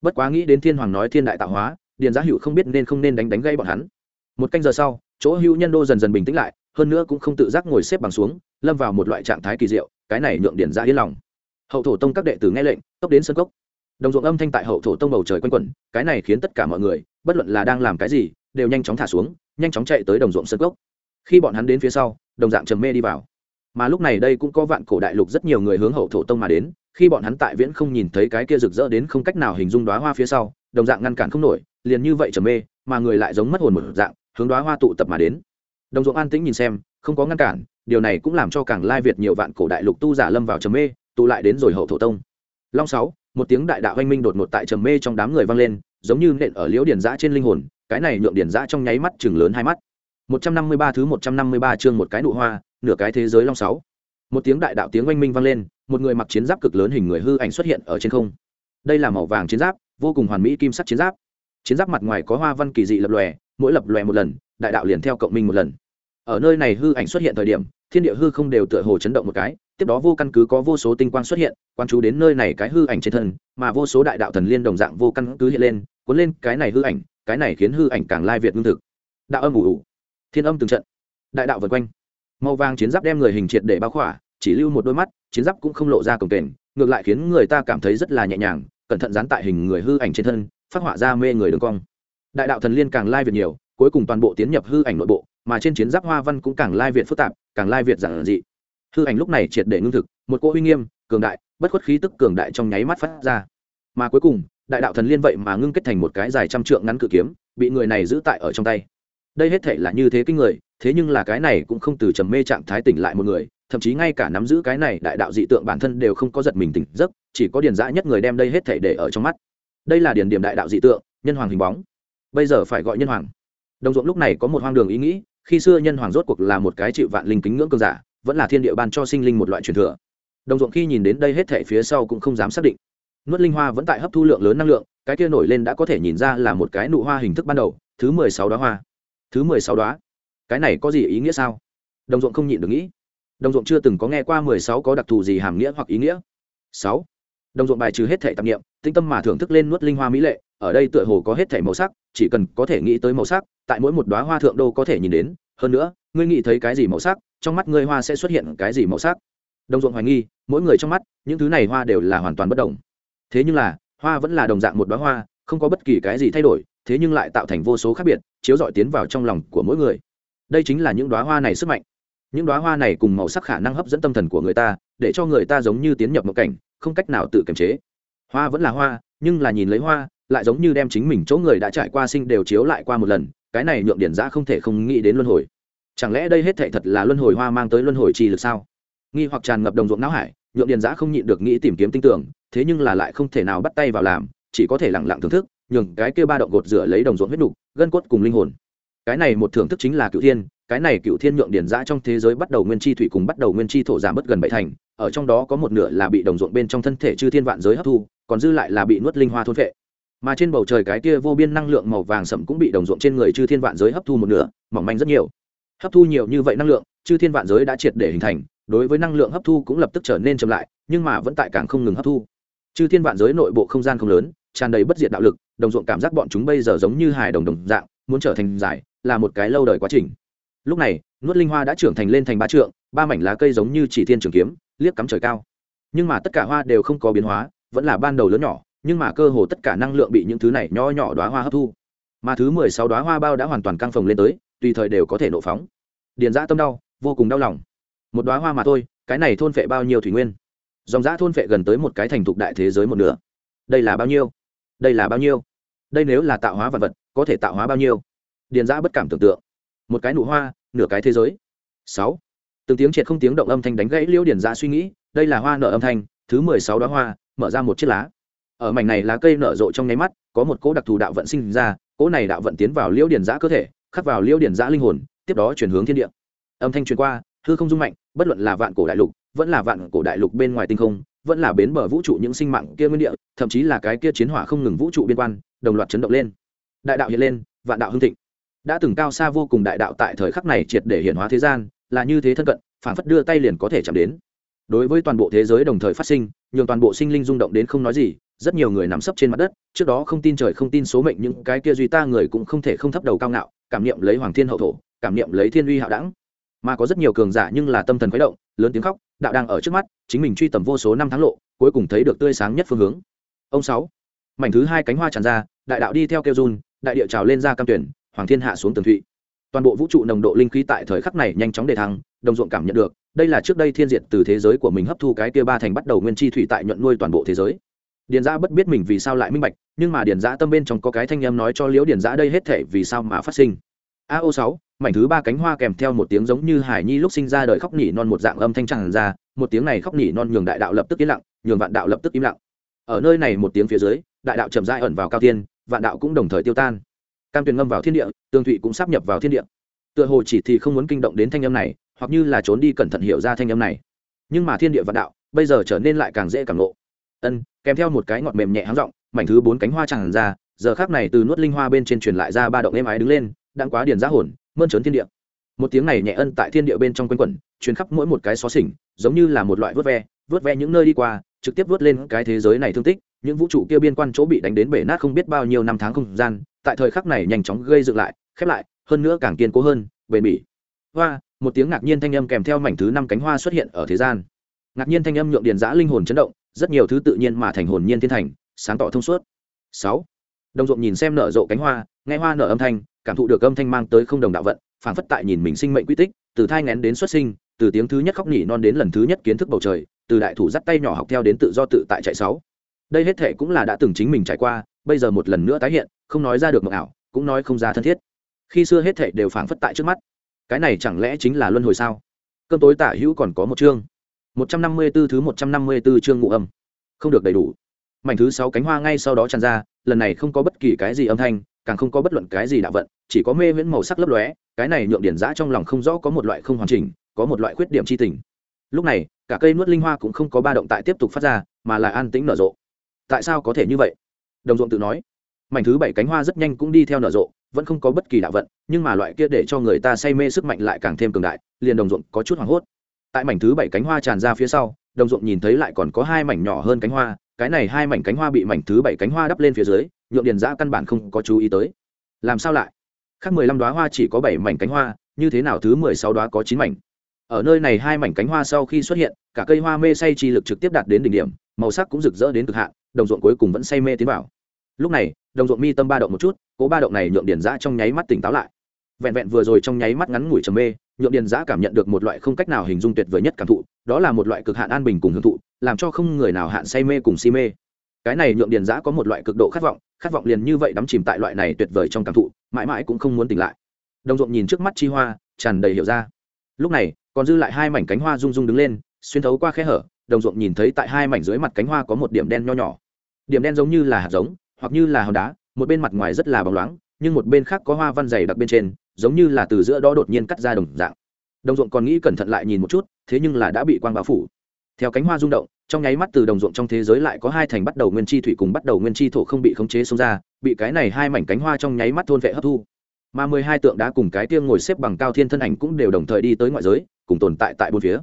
Bất quá nghĩ đến thiên hoàng nói thiên đại tạo hóa điền giá hữu không biết nên không nên đánh đánh gây bọn hắn. Một canh giờ sau, chỗ hữu nhân đô dần dần bình tĩnh lại, hơn nữa cũng không tự giác ngồi xếp bằng xuống, lâm vào một loại trạng thái kỳ diệu, cái này nhượng điền giá yên lòng. Hậu thổ tông các đệ tử nghe lệnh, tốc đến sân cốc. Đồng ruộng âm thanh tại hậu thổ tông bầu trời quanh quẩn, cái này khiến tất cả mọi người, bất luận là đang làm cái gì, đều nhanh chóng thả xuống, nhanh chóng chạy tới đồng ruộng sân cốc. Khi bọn hắn đến phía sau, đồng dạng trầm mê đi vào. Mà lúc này đây cũng có vạn cổ đại lục rất nhiều người hướng hậu thổ tông mà đến, khi bọn hắn tại viễn không nhìn thấy cái kia rực rỡ đến không cách nào hình dung đoá hoa phía sau, đồng dạng ngăn cản không nổi liền như vậy trầm mê, mà người lại giống mất hồn một dạng, hướng đoá hoa tụ tập mà đến. Đồng ruộng an tĩnh nhìn xem, không có ngăn cản, điều này cũng làm cho càng lai việt nhiều vạn cổ đại lục tu giả lâm vào trầm mê, tụ lại đến rồi hậu thổ tông. Long sáu, một tiếng đại đạo oanh minh đột ngột tại trầm mê trong đám người vang lên, giống như nện ở liễu điển giã trên linh hồn, cái này nhượng điển giã trong nháy mắt chừng lớn hai mắt. Một trăm năm mươi ba thứ một trăm năm mươi ba chương một cái nụ hoa, nửa cái thế giới long sáu. Một tiếng đại đạo tiếng oanh minh vang lên, một người mặc chiến giáp cực lớn hình người hư ảnh xuất hiện ở trên không. Đây là màu vàng chiến giáp, vô cùng hoàn mỹ kim sắc chiến giáp chiến giáp mặt ngoài có hoa văn kỳ dị lập lòe, mỗi lập lòe một lần, đại đạo liền theo cộng minh một lần. Ở nơi này hư ảnh xuất hiện thời điểm, thiên địa hư không đều tựa hồ chấn động một cái, tiếp đó vô căn cứ có vô số tinh quang xuất hiện, quan chú đến nơi này cái hư ảnh trên thân, mà vô số đại đạo thần liên đồng dạng vô căn cứ hiện lên, cuốn lên cái này hư ảnh, cái này khiến hư ảnh càng lai việt ngưng thực. Đạo âm ủ ủ. Thiên âm từng trận. Đại đạo vượt quanh. Màu vàng chiến giáp đem người hình triệt để bao khỏa, chỉ lưu một đôi mắt, chiến giáp cũng không lộ ra cổng kềnh, ngược lại khiến người ta cảm thấy rất là nhẹ nhàng, cẩn thận dán tại hình người hư ảnh trên thân phát họa ra mê người đường cong. Đại đạo thần liên càng lai việt nhiều, cuối cùng toàn bộ tiến nhập hư ảnh nội bộ, mà trên chiến giáp hoa văn cũng càng lai việt phức tạp, càng lai việt giản dị. Hư ảnh lúc này triệt để ngưng thực, một cỗ uy nghiêm, cường đại, bất khuất khí tức cường đại trong nháy mắt phát ra. Mà cuối cùng, đại đạo thần liên vậy mà ngưng kết thành một cái dài trăm trượng ngắn cự kiếm, bị người này giữ tại ở trong tay. Đây hết thể là như thế kinh người, thế nhưng là cái này cũng không từ trầm mê trạng thái tỉnh lại một người, thậm chí ngay cả nắm giữ cái này đại đạo dị tượng bản thân đều không có giật mình tỉnh giấc, chỉ có điền dã nhất người đem đây hết thể để ở trong mắt đây là điền điểm đại đạo dị tượng, nhân hoàng hình bóng. Bây giờ phải gọi nhân hoàng. Đồng ruộng lúc này có một hoang đường ý nghĩ, khi xưa nhân hoàng rốt cuộc là một cái chịu vạn linh kính ngưỡng cường giả, vẫn là thiên địa ban cho sinh linh một loại truyền thừa. Đồng ruộng khi nhìn đến đây hết thể phía sau cũng không dám xác định. Nuốt linh hoa vẫn tại hấp thu lượng lớn năng lượng, cái kia nổi lên đã có thể nhìn ra là một cái nụ hoa hình thức ban đầu, thứ mười sáu đó hoa. Thứ mười sáu đó cái này có gì ý nghĩa sao? Đồng ruộng không nhịn được nghĩ. Đồng ruộng chưa từng có nghe qua mười sáu có đặc thù gì hàm nghĩa hoặc ý nghĩa? Sáu. Đồng ruộng bài trừ hết thể tạp nghiệm tinh tâm mà thưởng thức lên nuốt linh hoa mỹ lệ, ở đây tựa hồ có hết thể màu sắc, chỉ cần có thể nghĩ tới màu sắc, tại mỗi một đoá hoa thượng đô có thể nhìn đến. Hơn nữa, ngươi nghĩ thấy cái gì màu sắc, trong mắt ngươi hoa sẽ xuất hiện cái gì màu sắc? Đồng ruộng hoài nghi, mỗi người trong mắt, những thứ này hoa đều là hoàn toàn bất đồng thế nhưng là, hoa vẫn là đồng dạng một đoá hoa, không có bất kỳ cái gì thay đổi, thế nhưng lại tạo thành vô số khác biệt, chiếu dọi tiến vào trong lòng của mỗi người. Đây chính là những đoá hoa này sức mạnh. Những đoá hoa này cùng màu sắc khả năng hấp dẫn tâm thần của người ta, để cho người ta giống như tiến nhập một cảnh, không cách nào tự kiềm chế hoa vẫn là hoa, nhưng là nhìn lấy hoa, lại giống như đem chính mình chỗ người đã trải qua sinh đều chiếu lại qua một lần, cái này nhượng điển giã không thể không nghĩ đến luân hồi. Chẳng lẽ đây hết thể thật là luân hồi hoa mang tới luân hồi chi lực sao? Nghi hoặc tràn ngập đồng ruộng não hải, nhượng điền giã không nhịn được nghĩ tìm kiếm tinh tưởng, thế nhưng là lại không thể nào bắt tay vào làm, chỉ có thể lẳng lặng thưởng thức, nhường cái kia ba động gột rửa lấy đồng ruộng huyết đục gân cốt cùng linh hồn. Cái này một thưởng thức chính là cựu thiên, cái này cựu thiên nhượng điền giã trong thế giới bắt đầu nguyên chi thủy cùng bắt đầu nguyên chi thổ giảm bất gần bảy thành, ở trong đó có một nửa là bị đồng ruộng bên trong thân thể chư thiên vạn giới hấp thu còn dư lại là bị nuốt linh hoa thôn vệ mà trên bầu trời cái kia vô biên năng lượng màu vàng sẫm cũng bị đồng ruộng trên người chư thiên vạn giới hấp thu một nửa, mỏng manh rất nhiều. Hấp thu nhiều như vậy năng lượng, chư thiên vạn giới đã triệt để hình thành, đối với năng lượng hấp thu cũng lập tức trở nên chậm lại, nhưng mà vẫn tại càng không ngừng hấp thu. Chư thiên vạn giới nội bộ không gian không lớn, tràn đầy bất diệt đạo lực, đồng ruộng cảm giác bọn chúng bây giờ giống như hài đồng đồng dạng, muốn trở thành giải, là một cái lâu đời quá trình. Lúc này, nuốt linh hoa đã trưởng thành lên thành ba trượng, ba mảnh lá cây giống như chỉ thiên trường kiếm, liếc cắm trời cao. Nhưng mà tất cả hoa đều không có biến hóa vẫn là ban đầu lớn nhỏ, nhưng mà cơ hồ tất cả năng lượng bị những thứ này nho nhỏ đoá hoa hấp thu. Mà thứ mười sáu đoá hoa bao đã hoàn toàn căng phồng lên tới, tùy thời đều có thể nổ phóng. Điền giã tâm đau, vô cùng đau lòng. Một đoá hoa mà thôi, cái này thôn phệ bao nhiêu thủy nguyên? Dòng giã thôn phệ gần tới một cái thành thục đại thế giới một nửa. Đây là bao nhiêu? Đây là bao nhiêu? Đây nếu là tạo hóa vật vật, có thể tạo hóa bao nhiêu? Điền giã bất cảm tưởng tượng. Một cái nụ hoa, nửa cái thế giới. Sáu. Từng tiếng triệt không tiếng động âm thanh đánh gãy liễu điền giã suy nghĩ, đây là hoa nở âm thanh, thứ mười sáu đoá hoa mở ra một chiếc lá. Ở mảnh này lá cây nở rộ trong nháy mắt, có một cỗ đặc thù đạo vận sinh ra, cỗ này đạo vận tiến vào liễu điền giã cơ thể, khắc vào liễu điền giã linh hồn, tiếp đó chuyển hướng thiên địa. Âm thanh truyền qua, hư không dung mạnh, bất luận là vạn cổ đại lục, vẫn là vạn cổ đại lục bên ngoài tinh không, vẫn là bến bờ vũ trụ những sinh mạng kia nguyên địa, thậm chí là cái kia chiến hỏa không ngừng vũ trụ biên quan, đồng loạt chấn động lên. Đại đạo hiện lên, vạn đạo hưng thịnh. Đã từng cao xa vô cùng đại đạo tại thời khắc này triệt để hiện hóa thế gian, là như thế thân cận phản phất đưa tay liền có thể chạm đến đối với toàn bộ thế giới đồng thời phát sinh, nhường toàn bộ sinh linh rung động đến không nói gì, rất nhiều người nằm sấp trên mặt đất, trước đó không tin trời không tin số mệnh, những cái kia duy ta người cũng không thể không thấp đầu cao ngạo, cảm niệm lấy hoàng thiên hậu thổ, cảm niệm lấy thiên uy hạo đẳng. Mà có rất nhiều cường giả nhưng là tâm thần khuấy động, lớn tiếng khóc, đạo đang ở trước mắt, chính mình truy tầm vô số năm tháng lộ, cuối cùng thấy được tươi sáng nhất phương hướng. Ông sáu. Mảnh thứ hai cánh hoa tràn ra, đại đạo đi theo kêu run, đại địa trào lên ra cam tuyển, hoàng thiên hạ xuống tường thụy toàn bộ vũ trụ nồng độ linh khí tại thời khắc này nhanh chóng đề thăng, đồng ruộng cảm nhận được, đây là trước đây thiên diệt từ thế giới của mình hấp thu cái kia ba thành bắt đầu nguyên chi thủy tại nhuận nuôi toàn bộ thế giới. Điền giã bất biết mình vì sao lại minh bạch, nhưng mà điền giã tâm bên trong có cái thanh em nói cho liễu điền giã đây hết thể vì sao mà phát sinh. A O sáu, mảnh thứ ba cánh hoa kèm theo một tiếng giống như hải nhi lúc sinh ra đời khóc nỉ non một dạng âm thanh tràn ra, một tiếng này khóc nỉ non nhường đại đạo lập tức yên lặng, nhường vạn đạo lập tức im lặng. Ở nơi này một tiếng phía dưới, đại đạo chậm rãi ẩn vào cao thiên, vạn đạo cũng đồng thời tiêu tan cam tuyền ngâm vào thiên địa tương thụy cũng sắp nhập vào thiên địa. Tựa hồ chỉ thì không muốn kinh động đến thanh âm này, hoặc như là trốn đi cẩn thận hiểu ra thanh âm này. Nhưng mà thiên địa vạn đạo, bây giờ trở nên lại càng dễ càng lộ ân, kèm theo một cái ngọt mềm nhẹ háng rộng mảnh thứ bốn cánh hoa tràn ra, giờ khác này từ nuốt linh hoa bên trên truyền lại ra ba động êm ái đứng lên đang quá điền giá hồn, mơn trớn thiên địa. Một tiếng này nhẹ ân tại thiên địa bên trong quanh quẩn chuyến khắp mỗi một cái xó xỉnh, giống như là một loại vớt ve vớt ve những nơi đi qua, trực tiếp vớt lên cái thế giới này thương tích, những vũ trụ kia biên quan chỗ bị đánh đến bể nát không biết bao nhiêu năm tháng không gian tại thời khắc này nhanh chóng gây dựng lại, khép lại, hơn nữa càng kiên cố hơn, bền bỉ. Hoa, một tiếng ngạc nhiên thanh âm kèm theo mảnh thứ năm cánh hoa xuất hiện ở thế gian. Ngạc nhiên thanh âm nhượng điền giã linh hồn chấn động, rất nhiều thứ tự nhiên mà thành hồn nhiên thiên thành, sáng tỏ thông suốt. Sáu, đồng ruộng nhìn xem nở rộ cánh hoa, nghe hoa nở âm thanh, cảm thụ được âm thanh mang tới không đồng đạo vận, phảng phất tại nhìn mình sinh mệnh quy tích, từ thai ngén đến xuất sinh, từ tiếng thứ nhất khóc nỉ non đến lần thứ nhất kiến thức bầu trời, từ đại thủ dắt tay nhỏ học theo đến tự do tự tại chạy sáu. Đây hết thể cũng là đã từng chính mình trải qua bây giờ một lần nữa tái hiện, không nói ra được mộng ảo, cũng nói không ra thân thiết. Khi xưa hết thệ đều phảng phất tại trước mắt. Cái này chẳng lẽ chính là luân hồi sao? Cơm tối tả hữu còn có một chương. Một trăm năm mươi 154 thứ một trăm năm mươi 154 chương ngụ âm. Không được đầy đủ. Mảnh thứ sáu cánh hoa ngay sau đó tràn ra, lần này không có bất kỳ cái gì âm thanh, càng không có bất luận cái gì đạo vận, chỉ có mê viễn màu sắc lấp lóe, cái này nhượng điển giã trong lòng không rõ có một loại không hoàn chỉnh, có một loại khuyết điểm chi tình. Lúc này, cả cây nuốt linh hoa cũng không có ba động tại tiếp tục phát ra, mà là an tĩnh nở rộ. Tại sao có thể như vậy? Đồng ruộng tự nói, mảnh thứ bảy cánh hoa rất nhanh cũng đi theo nở rộ, vẫn không có bất kỳ đạo vận, nhưng mà loại kia để cho người ta say mê sức mạnh lại càng thêm cường đại, liền đồng ruộng có chút hoảng hốt. Tại mảnh thứ bảy cánh hoa tràn ra phía sau, đồng ruộng nhìn thấy lại còn có hai mảnh nhỏ hơn cánh hoa, cái này hai mảnh cánh hoa bị mảnh thứ bảy cánh hoa đắp lên phía dưới nhuộm điền giã căn bản không có chú ý tới. Làm sao lại? Khác mười lăm đoá hoa chỉ có bảy mảnh cánh hoa, như thế nào thứ mười sáu đoá có chín mảnh? Ở nơi này hai mảnh cánh hoa sau khi xuất hiện, cả cây hoa mê say chi lực trực tiếp đạt đến đỉnh điểm, màu sắc cũng rực rỡ đến cực hạn đồng ruộng cuối cùng vẫn say mê tiến vào. Lúc này, đồng ruộng mi tâm ba động một chút, cố ba động này nhượng điền giã trong nháy mắt tỉnh táo lại. Vẹn vẹn vừa rồi trong nháy mắt ngắn ngủi trầm mê, nhượng điền giã cảm nhận được một loại không cách nào hình dung tuyệt vời nhất cảm thụ, đó là một loại cực hạn an bình cùng hưởng thụ, làm cho không người nào hạn say mê cùng si mê. Cái này nhượng điền giã có một loại cực độ khát vọng khát vọng liền như vậy đắm chìm tại loại này tuyệt vời trong cảm thụ, mãi mãi cũng không muốn tỉnh lại. Đồng ruộng nhìn trước mắt chi hoa, tràn đầy hiểu ra. Lúc này, còn dư lại hai mảnh cánh hoa rung rung đứng lên, xuyên thấu qua khe hở, đồng ruộng nhìn thấy tại hai mảnh dưới mặt cánh hoa có một điểm đen nho nhỏ điểm đen giống như là hạt giống, hoặc như là hòn đá, một bên mặt ngoài rất là bóng loáng, nhưng một bên khác có hoa văn dày đặc bên trên, giống như là từ giữa đó đột nhiên cắt ra đồng dạng. Đồng ruộng còn nghĩ cẩn thận lại nhìn một chút, thế nhưng là đã bị quang bao phủ. Theo cánh hoa rung động, trong nháy mắt từ đồng ruộng trong thế giới lại có hai thành bắt đầu nguyên chi thủy cùng bắt đầu nguyên chi thổ không bị khống chế xông ra, bị cái này hai mảnh cánh hoa trong nháy mắt thôn vệ hấp thu. Mà mười hai tượng đá cùng cái tiêng ngồi xếp bằng cao thiên thân ảnh cũng đều đồng thời đi tới ngoại giới, cùng tồn tại tại bốn phía.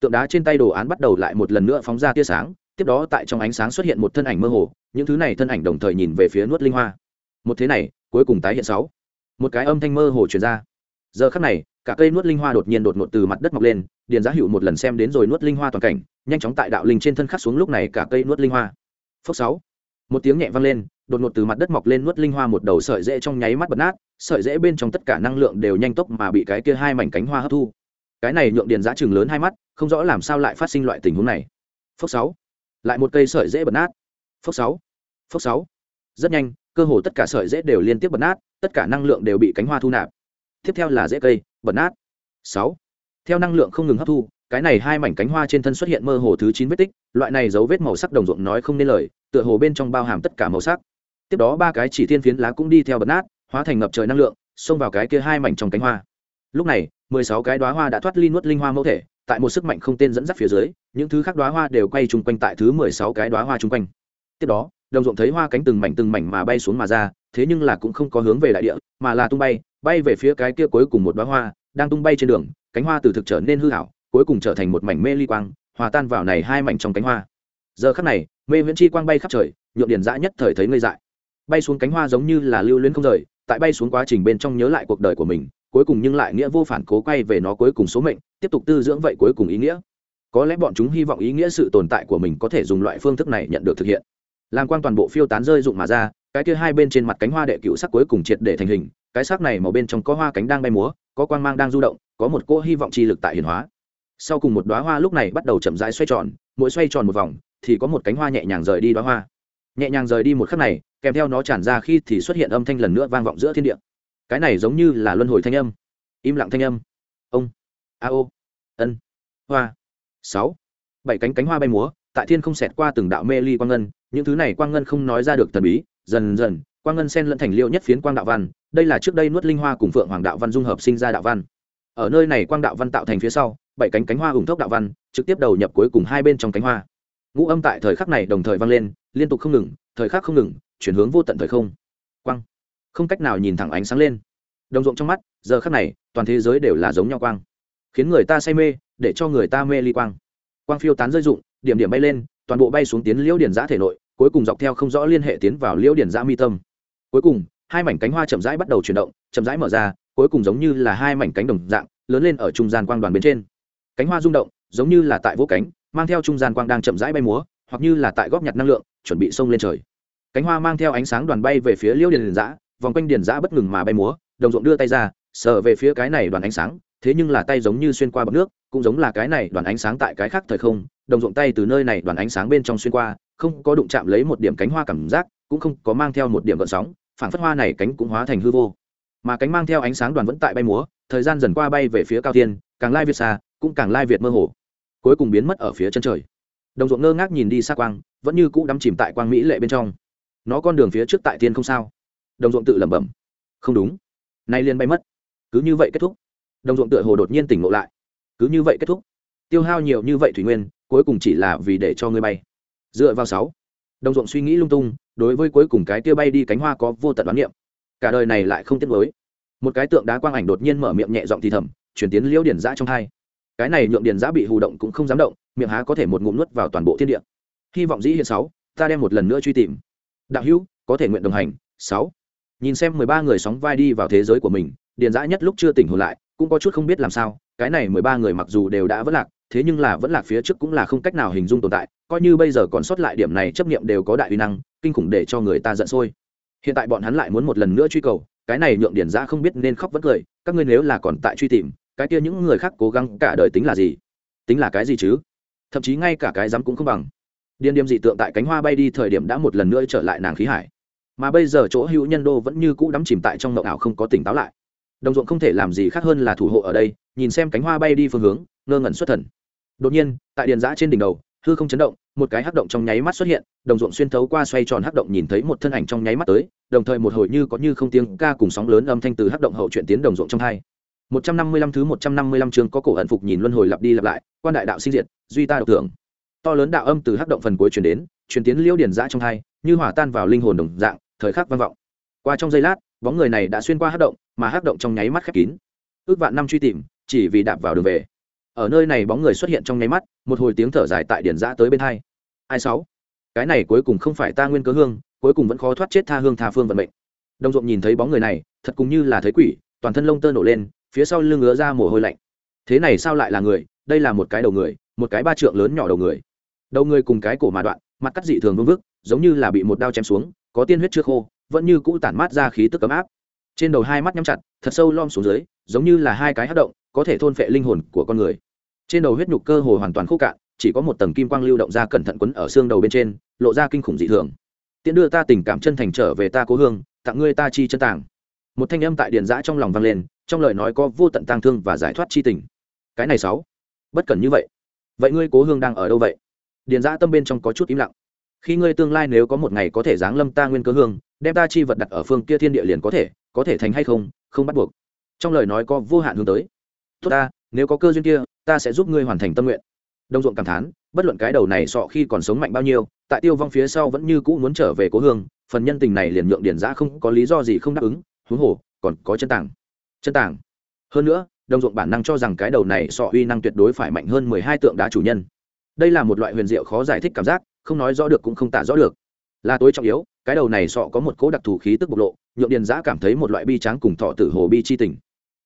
Tượng đá trên tay đồ án bắt đầu lại một lần nữa phóng ra tia sáng tiếp đó tại trong ánh sáng xuất hiện một thân ảnh mơ hồ, những thứ này thân ảnh đồng thời nhìn về phía nuốt linh hoa. Một thế này, cuối cùng tái hiện sáu. Một cái âm thanh mơ hồ truyền ra. Giờ khắc này, cả cây nuốt linh hoa đột nhiên đột ngột từ mặt đất mọc lên, điền giá hữu một lần xem đến rồi nuốt linh hoa toàn cảnh, nhanh chóng tại đạo linh trên thân khắc xuống lúc này cả cây nuốt linh hoa. Phốc sáu. Một tiếng nhẹ vang lên, đột ngột từ mặt đất mọc lên nuốt linh hoa một đầu sợi rễ trong nháy mắt bật nát, sợi rễ bên trong tất cả năng lượng đều nhanh tốc mà bị cái kia hai mảnh cánh hoa hấp thu. Cái này nhượng điền giá chừng lớn hai mắt, không rõ làm sao lại phát sinh loại tình huống này. Phốc sáu lại một cây sợi rễ bật nát. Phốc sáu phốc sáu. Rất nhanh, cơ hồ tất cả sợi rễ đều liên tiếp bật nát, tất cả năng lượng đều bị cánh hoa thu nạp. Tiếp theo là rễ cây, bật nát. Sáu. Theo năng lượng không ngừng hấp thu, cái này hai mảnh cánh hoa trên thân xuất hiện mơ hồ thứ chín vết tích, loại này dấu vết màu sắc đồng ruộng nói không nên lời, tựa hồ bên trong bao hàm tất cả màu sắc. Tiếp đó ba cái chỉ thiên phiến lá cũng đi theo bật nát, hóa thành ngập trời năng lượng, xông vào cái kia hai mảnh trong cánh hoa. Lúc này, mười sáu cái đoá hoa đã thoát ly nuốt linh hoa mẫu thể tại một sức mạnh không tên dẫn dắt phía dưới, những thứ khác đoá hoa đều quay chung quanh tại thứ mười sáu cái đoá hoa chung quanh. Tiếp đó, đồng ruộng thấy hoa cánh từng mảnh từng mảnh mà bay xuống mà ra, thế nhưng là cũng không có hướng về đại địa, mà là tung bay bay về phía cái kia cuối cùng một đoá hoa, đang tung bay trên đường, cánh hoa từ thực trở nên hư hảo, cuối cùng trở thành một mảnh mê ly quang, hòa tan vào này hai mảnh trong cánh hoa. Giờ khắc này, mê viễn chi quang bay khắp trời nhuộm điển dã nhất thời thấy ngây dại. Bay xuống cánh hoa giống như là lưu luyến không rời, tại bay xuống quá trình bên trong nhớ lại cuộc đời của mình, cuối cùng nhưng lại nghĩa vô phản cố quay về nó cuối cùng số mệnh tiếp tục tư dưỡng vậy cuối cùng ý nghĩa. Có lẽ bọn chúng hy vọng ý nghĩa sự tồn tại của mình có thể dùng loại phương thức này nhận được thực hiện. Làm quang toàn bộ phiêu tán rơi dụng mà ra, cái kia hai bên trên mặt cánh hoa đệ cựu sắc cuối cùng triệt để thành hình, cái sắc này màu bên trong có hoa cánh đang bay múa, có quang mang đang du động, có một cỗ hy vọng chi lực tại hiển hóa. Sau cùng một đoá hoa lúc này bắt đầu chậm rãi xoay tròn, mỗi xoay tròn một vòng, thì có một cánh hoa nhẹ nhàng rời đi đoá hoa. Nhẹ nhàng rời đi một khắc này, kèm theo nó tràn ra khi thì xuất hiện âm thanh lần nữa vang vọng giữa thiên địa. Cái này giống như là luân hồi thanh âm. Im lặng thanh âm. Ông a ô ân. Hoa. Sáu. Bảy cánh cánh hoa bay múa, tại thiên không xẹt qua từng đạo mê ly quang ngân, những thứ này quang ngân không nói ra được thần bí, dần dần, quang ngân sen lẫn thành liệu nhất phiến quang đạo văn, đây là trước đây nuốt linh hoa cùng phượng hoàng đạo văn dung hợp sinh ra đạo văn. Ở nơi này quang đạo văn tạo thành phía sau, bảy cánh cánh hoa ủng thốc đạo văn, trực tiếp đầu nhập cuối cùng hai bên trong cánh hoa. Ngũ âm tại thời khắc này đồng thời vang lên, liên tục không ngừng, thời khắc không ngừng, chuyển hướng vô tận thời không. Quang. Không cách nào nhìn thẳng ánh sáng lên. Đồng ruộng trong mắt, giờ khắc này, toàn thế giới đều là giống nhau quang khiến người ta say mê, để cho người ta mê ly quang. Quang phiêu tán rơi rụng, điểm điểm bay lên, toàn bộ bay xuống tiến liễu điển giã thể nội, cuối cùng dọc theo không rõ liên hệ tiến vào liễu điển giã mi tâm. Cuối cùng, hai mảnh cánh hoa chậm rãi bắt đầu chuyển động, chậm rãi mở ra, cuối cùng giống như là hai mảnh cánh đồng dạng, lớn lên ở trung gian quang đoàn bên trên. Cánh hoa rung động, giống như là tại vỗ cánh, mang theo trung gian quang đang chậm rãi bay múa, hoặc như là tại góp nhặt năng lượng, chuẩn bị xông lên trời. Cánh hoa mang theo ánh sáng đoàn bay về phía liễu điền giã, vòng quanh điền giã bất ngừng mà bay múa, đồng ruộng đưa tay ra, sờ về phía cái này đoàn ánh sáng thế nhưng là tay giống như xuyên qua bọc nước, cũng giống là cái này đoàn ánh sáng tại cái khác thời không, đồng ruộng tay từ nơi này đoàn ánh sáng bên trong xuyên qua, không có đụng chạm lấy một điểm cánh hoa cảm giác, cũng không có mang theo một điểm gợn sóng phản phất hoa này cánh cũng hóa thành hư vô. Mà cánh mang theo ánh sáng đoàn vẫn tại bay múa, thời gian dần qua bay về phía cao tiên càng lai việt xa, cũng càng lai việt mơ hồ. Cuối cùng biến mất ở phía chân trời. Đồng ruộng ngơ ngác nhìn đi xa quang, vẫn như cũ đắm chìm tại quang mỹ lệ bên trong. Nó con đường phía trước tại tiên không sao? Đồng ruộng tự lẩm bẩm. Không đúng. Nay liên bay mất. Cứ như vậy kết thúc đồng ruộng tựa hồ đột nhiên tỉnh ngộ lại. Cứ như vậy kết thúc. Tiêu hao nhiều như vậy thủy nguyên, cuối cùng chỉ là vì để cho ngươi bay. Dựa vào sáu. Đồng ruộng suy nghĩ lung tung, đối với cuối cùng cái tia bay đi cánh hoa có vô tận đoán niệm. Cả đời này lại không tiếc với một cái tượng đá quang ảnh đột nhiên mở miệng nhẹ giọng thì thầm, chuyển tiến liễu điển giã trong hai. Cái này nhượng điển giã bị hù động cũng không dám động, miệng há có thể một ngụm nuốt vào toàn bộ thiên địa. Hy vọng dĩ hiện sáu, ta đem một lần nữa truy tìm. Đạo hữu, có thể nguyện đồng hành, sáu. Nhìn xem mười ba người sóng vai đi vào thế giới của mình điền dã nhất lúc chưa tỉnh hồn lại cũng có chút không biết làm sao, cái này mười ba người mặc dù đều đã vất lạc, thế nhưng là vẫn lạc phía trước cũng là không cách nào hình dung tồn tại, coi như bây giờ còn sót lại điểm này chấp nghiệm đều có đại uy năng, kinh khủng để cho người ta giận sôi. Hiện tại bọn hắn lại muốn một lần nữa truy cầu, cái này nhượng điển ra không biết nên khóc vẫn cười, các ngươi nếu là còn tại truy tìm, cái kia những người khác cố gắng cả đời tính là gì? Tính là cái gì chứ? Thậm chí ngay cả cái dám cũng không bằng. Điên điềm dị tượng tại cánh hoa bay đi thời điểm đã một lần nữa trở lại nàng khí hải. Mà bây giờ chỗ hữu nhân đô vẫn như cũ đắm chìm tại trong mộng ảo không có tỉnh táo lại đồng ruộng không thể làm gì khác hơn là thủ hộ ở đây, nhìn xem cánh hoa bay đi phương hướng, ngơ ngẩn xuất thần. Đột nhiên, tại điền giã trên đỉnh đầu, hư không chấn động, một cái hắc động trong nháy mắt xuất hiện, đồng ruộng xuyên thấu qua xoay tròn hắc động nhìn thấy một thân ảnh trong nháy mắt tới, đồng thời một hồi như có như không tiếng ca cùng sóng lớn âm thanh từ hắc động hậu chuyển tiến đồng ruộng trong hai. Một trăm năm mươi lăm thứ một trăm năm mươi lăm chương có cổ hận phục nhìn luân hồi lặp đi lặp lại, quan đại đạo sinh diệt, duy ta độc tưởng to lớn đạo âm từ hắc động phần cuối truyền đến truyền tiến liêu điền giã trong hai, như hỏa tan vào linh hồn đồng dạng, thời khắc vang vọng. Qua trong giây lát, bóng người này đã xuyên qua hắc động mà hắc động trong nháy mắt khép kín. Ước vạn năm truy tìm, chỉ vì đạp vào đường về. Ở nơi này bóng người xuất hiện trong nháy mắt, một hồi tiếng thở dài tại điển giã tới bên hai. Ai sáu? Cái này cuối cùng không phải ta nguyên cớ hương, cuối cùng vẫn khó thoát chết tha hương tha phương vận mệnh. Đồng ruộng nhìn thấy bóng người này, thật cũng như là thấy quỷ, toàn thân lông tơ nổ lên, phía sau lưng ngứa ra mồ hôi lạnh. Thế này sao lại là người? Đây là một cái đầu người, một cái ba trượng lớn nhỏ đầu người. Đầu người cùng cái cổ mà đoạn, mặt cắt dị thường vương vức, giống như là bị một đao chém xuống, có tiên huyết chưa khô, vẫn như cũ tản mát ra khí tức ấm áp trên đầu hai mắt nhắm chặt, thật sâu lom xuống dưới, giống như là hai cái hát động, có thể thôn phệ linh hồn của con người. Trên đầu huyết nhục cơ hồ hoàn toàn khô cạn, chỉ có một tầng kim quang lưu động ra cẩn thận quấn ở xương đầu bên trên, lộ ra kinh khủng dị thường. Tiện đưa ta tình cảm chân thành trở về ta cố hương, tặng ngươi ta chi chân tàng. Một thanh âm tại điện giã trong lòng vang lên, trong lời nói có vô tận tang thương và giải thoát chi tình. Cái này sáu. Bất cần như vậy. Vậy ngươi cố hương đang ở đâu vậy? Điện giã tâm bên trong có chút im lặng. Khi ngươi tương lai nếu có một ngày có thể giáng lâm ta nguyên cơ hương, đem ta chi vật đặt ở phương kia thiên địa liền có thể có thể thành hay không không bắt buộc. Trong lời nói có vô hạn hướng tới. Tốt ta, nếu có cơ duyên kia, ta sẽ giúp ngươi hoàn thành tâm nguyện. Đông ruộng cảm thán, bất luận cái đầu này sọ khi còn sống mạnh bao nhiêu, tại tiêu vong phía sau vẫn như cũ muốn trở về cố hương, phần nhân tình này liền nhượng điển giã không có lý do gì không đáp ứng, huống hồ, còn có chân tảng. Chân tảng. Hơn nữa, đông ruộng bản năng cho rằng cái đầu này sọ uy năng tuyệt đối phải mạnh hơn mười hai tượng đá chủ nhân. Đây là một loại huyền diệu khó giải thích cảm giác, không nói rõ được cũng không tả rõ được. Là tối trọng yếu cái đầu này sọ có một cỗ đặc thù khí tức bộc lộ, nhượng điền giã cảm thấy một loại bi tráng cùng thọ tử hồ bi chi tình.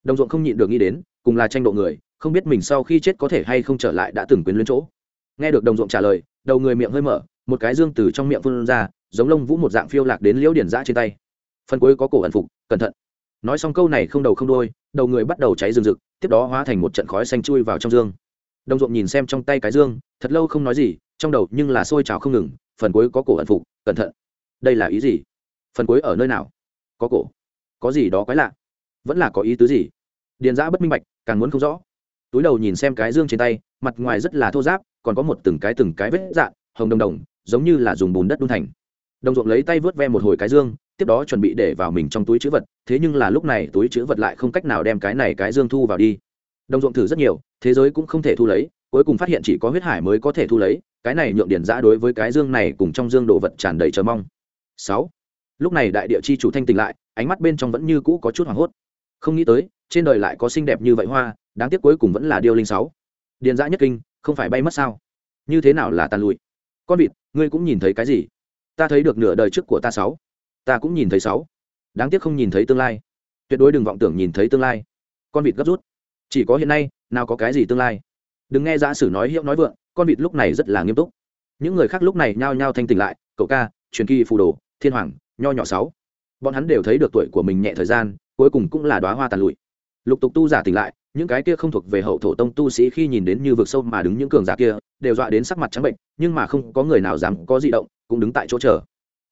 Đồng ruộng không nhịn được nghĩ đến, cùng là tranh độ người, không biết mình sau khi chết có thể hay không trở lại đã từng quyến luyến chỗ. Nghe được đồng ruộng trả lời, đầu người miệng hơi mở, một cái dương từ trong miệng phun ra, giống lông vũ một dạng phiêu lạc đến liễu điển giã trên tay. Phần cuối có cổ ẩn phục, cẩn thận. Nói xong câu này không đầu không đôi đầu người bắt đầu cháy rừng rực, tiếp đó hóa thành một trận khói xanh chui vào trong dương. Đồng ruộng nhìn xem trong tay cái dương, thật lâu không nói gì, trong đầu nhưng là sôi trào không ngừng, phần cuối có cổ ẩn phục, cẩn thận đây là ý gì? Phần cuối ở nơi nào? Có cổ. Có gì đó quái lạ? Vẫn là có ý tứ gì? Điền giã bất minh bạch, càng muốn không rõ. Túi đầu nhìn xem cái dương trên tay, mặt ngoài rất là thô giáp còn có một từng cái từng cái vết dạn hồng đồng đồng, giống như là dùng bùn đất đun thành. Đồng ruộng lấy tay vớt ve một hồi cái dương, tiếp đó chuẩn bị để vào mình trong túi chữ vật, thế nhưng là lúc này túi chữ vật lại không cách nào đem cái này cái dương thu vào đi. Đồng ruộng thử rất nhiều, thế giới cũng không thể thu lấy, cuối cùng phát hiện chỉ có huyết hải mới có thể thu lấy, cái này nhượng điển giã đối với cái dương này cùng trong dương đồ vật tràn đầy chờ mong sáu. Lúc này đại địa chi chủ thanh tỉnh lại, ánh mắt bên trong vẫn như cũ có chút hoảng hốt. Không nghĩ tới, trên đời lại có xinh đẹp như vậy hoa, đáng tiếc cuối cùng vẫn là điêu linh sáu. Điền dã nhất kinh, không phải bay mất sao? Như thế nào là tàn lụi? Con vịt, ngươi cũng nhìn thấy cái gì? Ta thấy được nửa đời trước của ta sáu. Ta cũng nhìn thấy sáu. Đáng tiếc không nhìn thấy tương lai. Tuyệt đối đừng vọng tưởng nhìn thấy tương lai. Con vịt gấp rút. Chỉ có hiện nay, nào có cái gì tương lai? Đừng nghe giả sử nói hiệu nói vượng, con vịt lúc này rất là nghiêm túc. Những người khác lúc này nhao nhao thanh tỉnh lại, cậu ca, truyền kỳ phù đồ thiên hoàng, nho nhỏ sáu. Bọn hắn đều thấy được tuổi của mình nhẹ thời gian, cuối cùng cũng là đoá hoa tàn lụi. Lục tục tu giả tỉnh lại, những cái kia không thuộc về hậu thổ tông tu sĩ khi nhìn đến như vực sâu mà đứng những cường giả kia, đều dọa đến sắc mặt trắng bệnh, nhưng mà không có người nào dám có di động, cũng đứng tại chỗ chờ.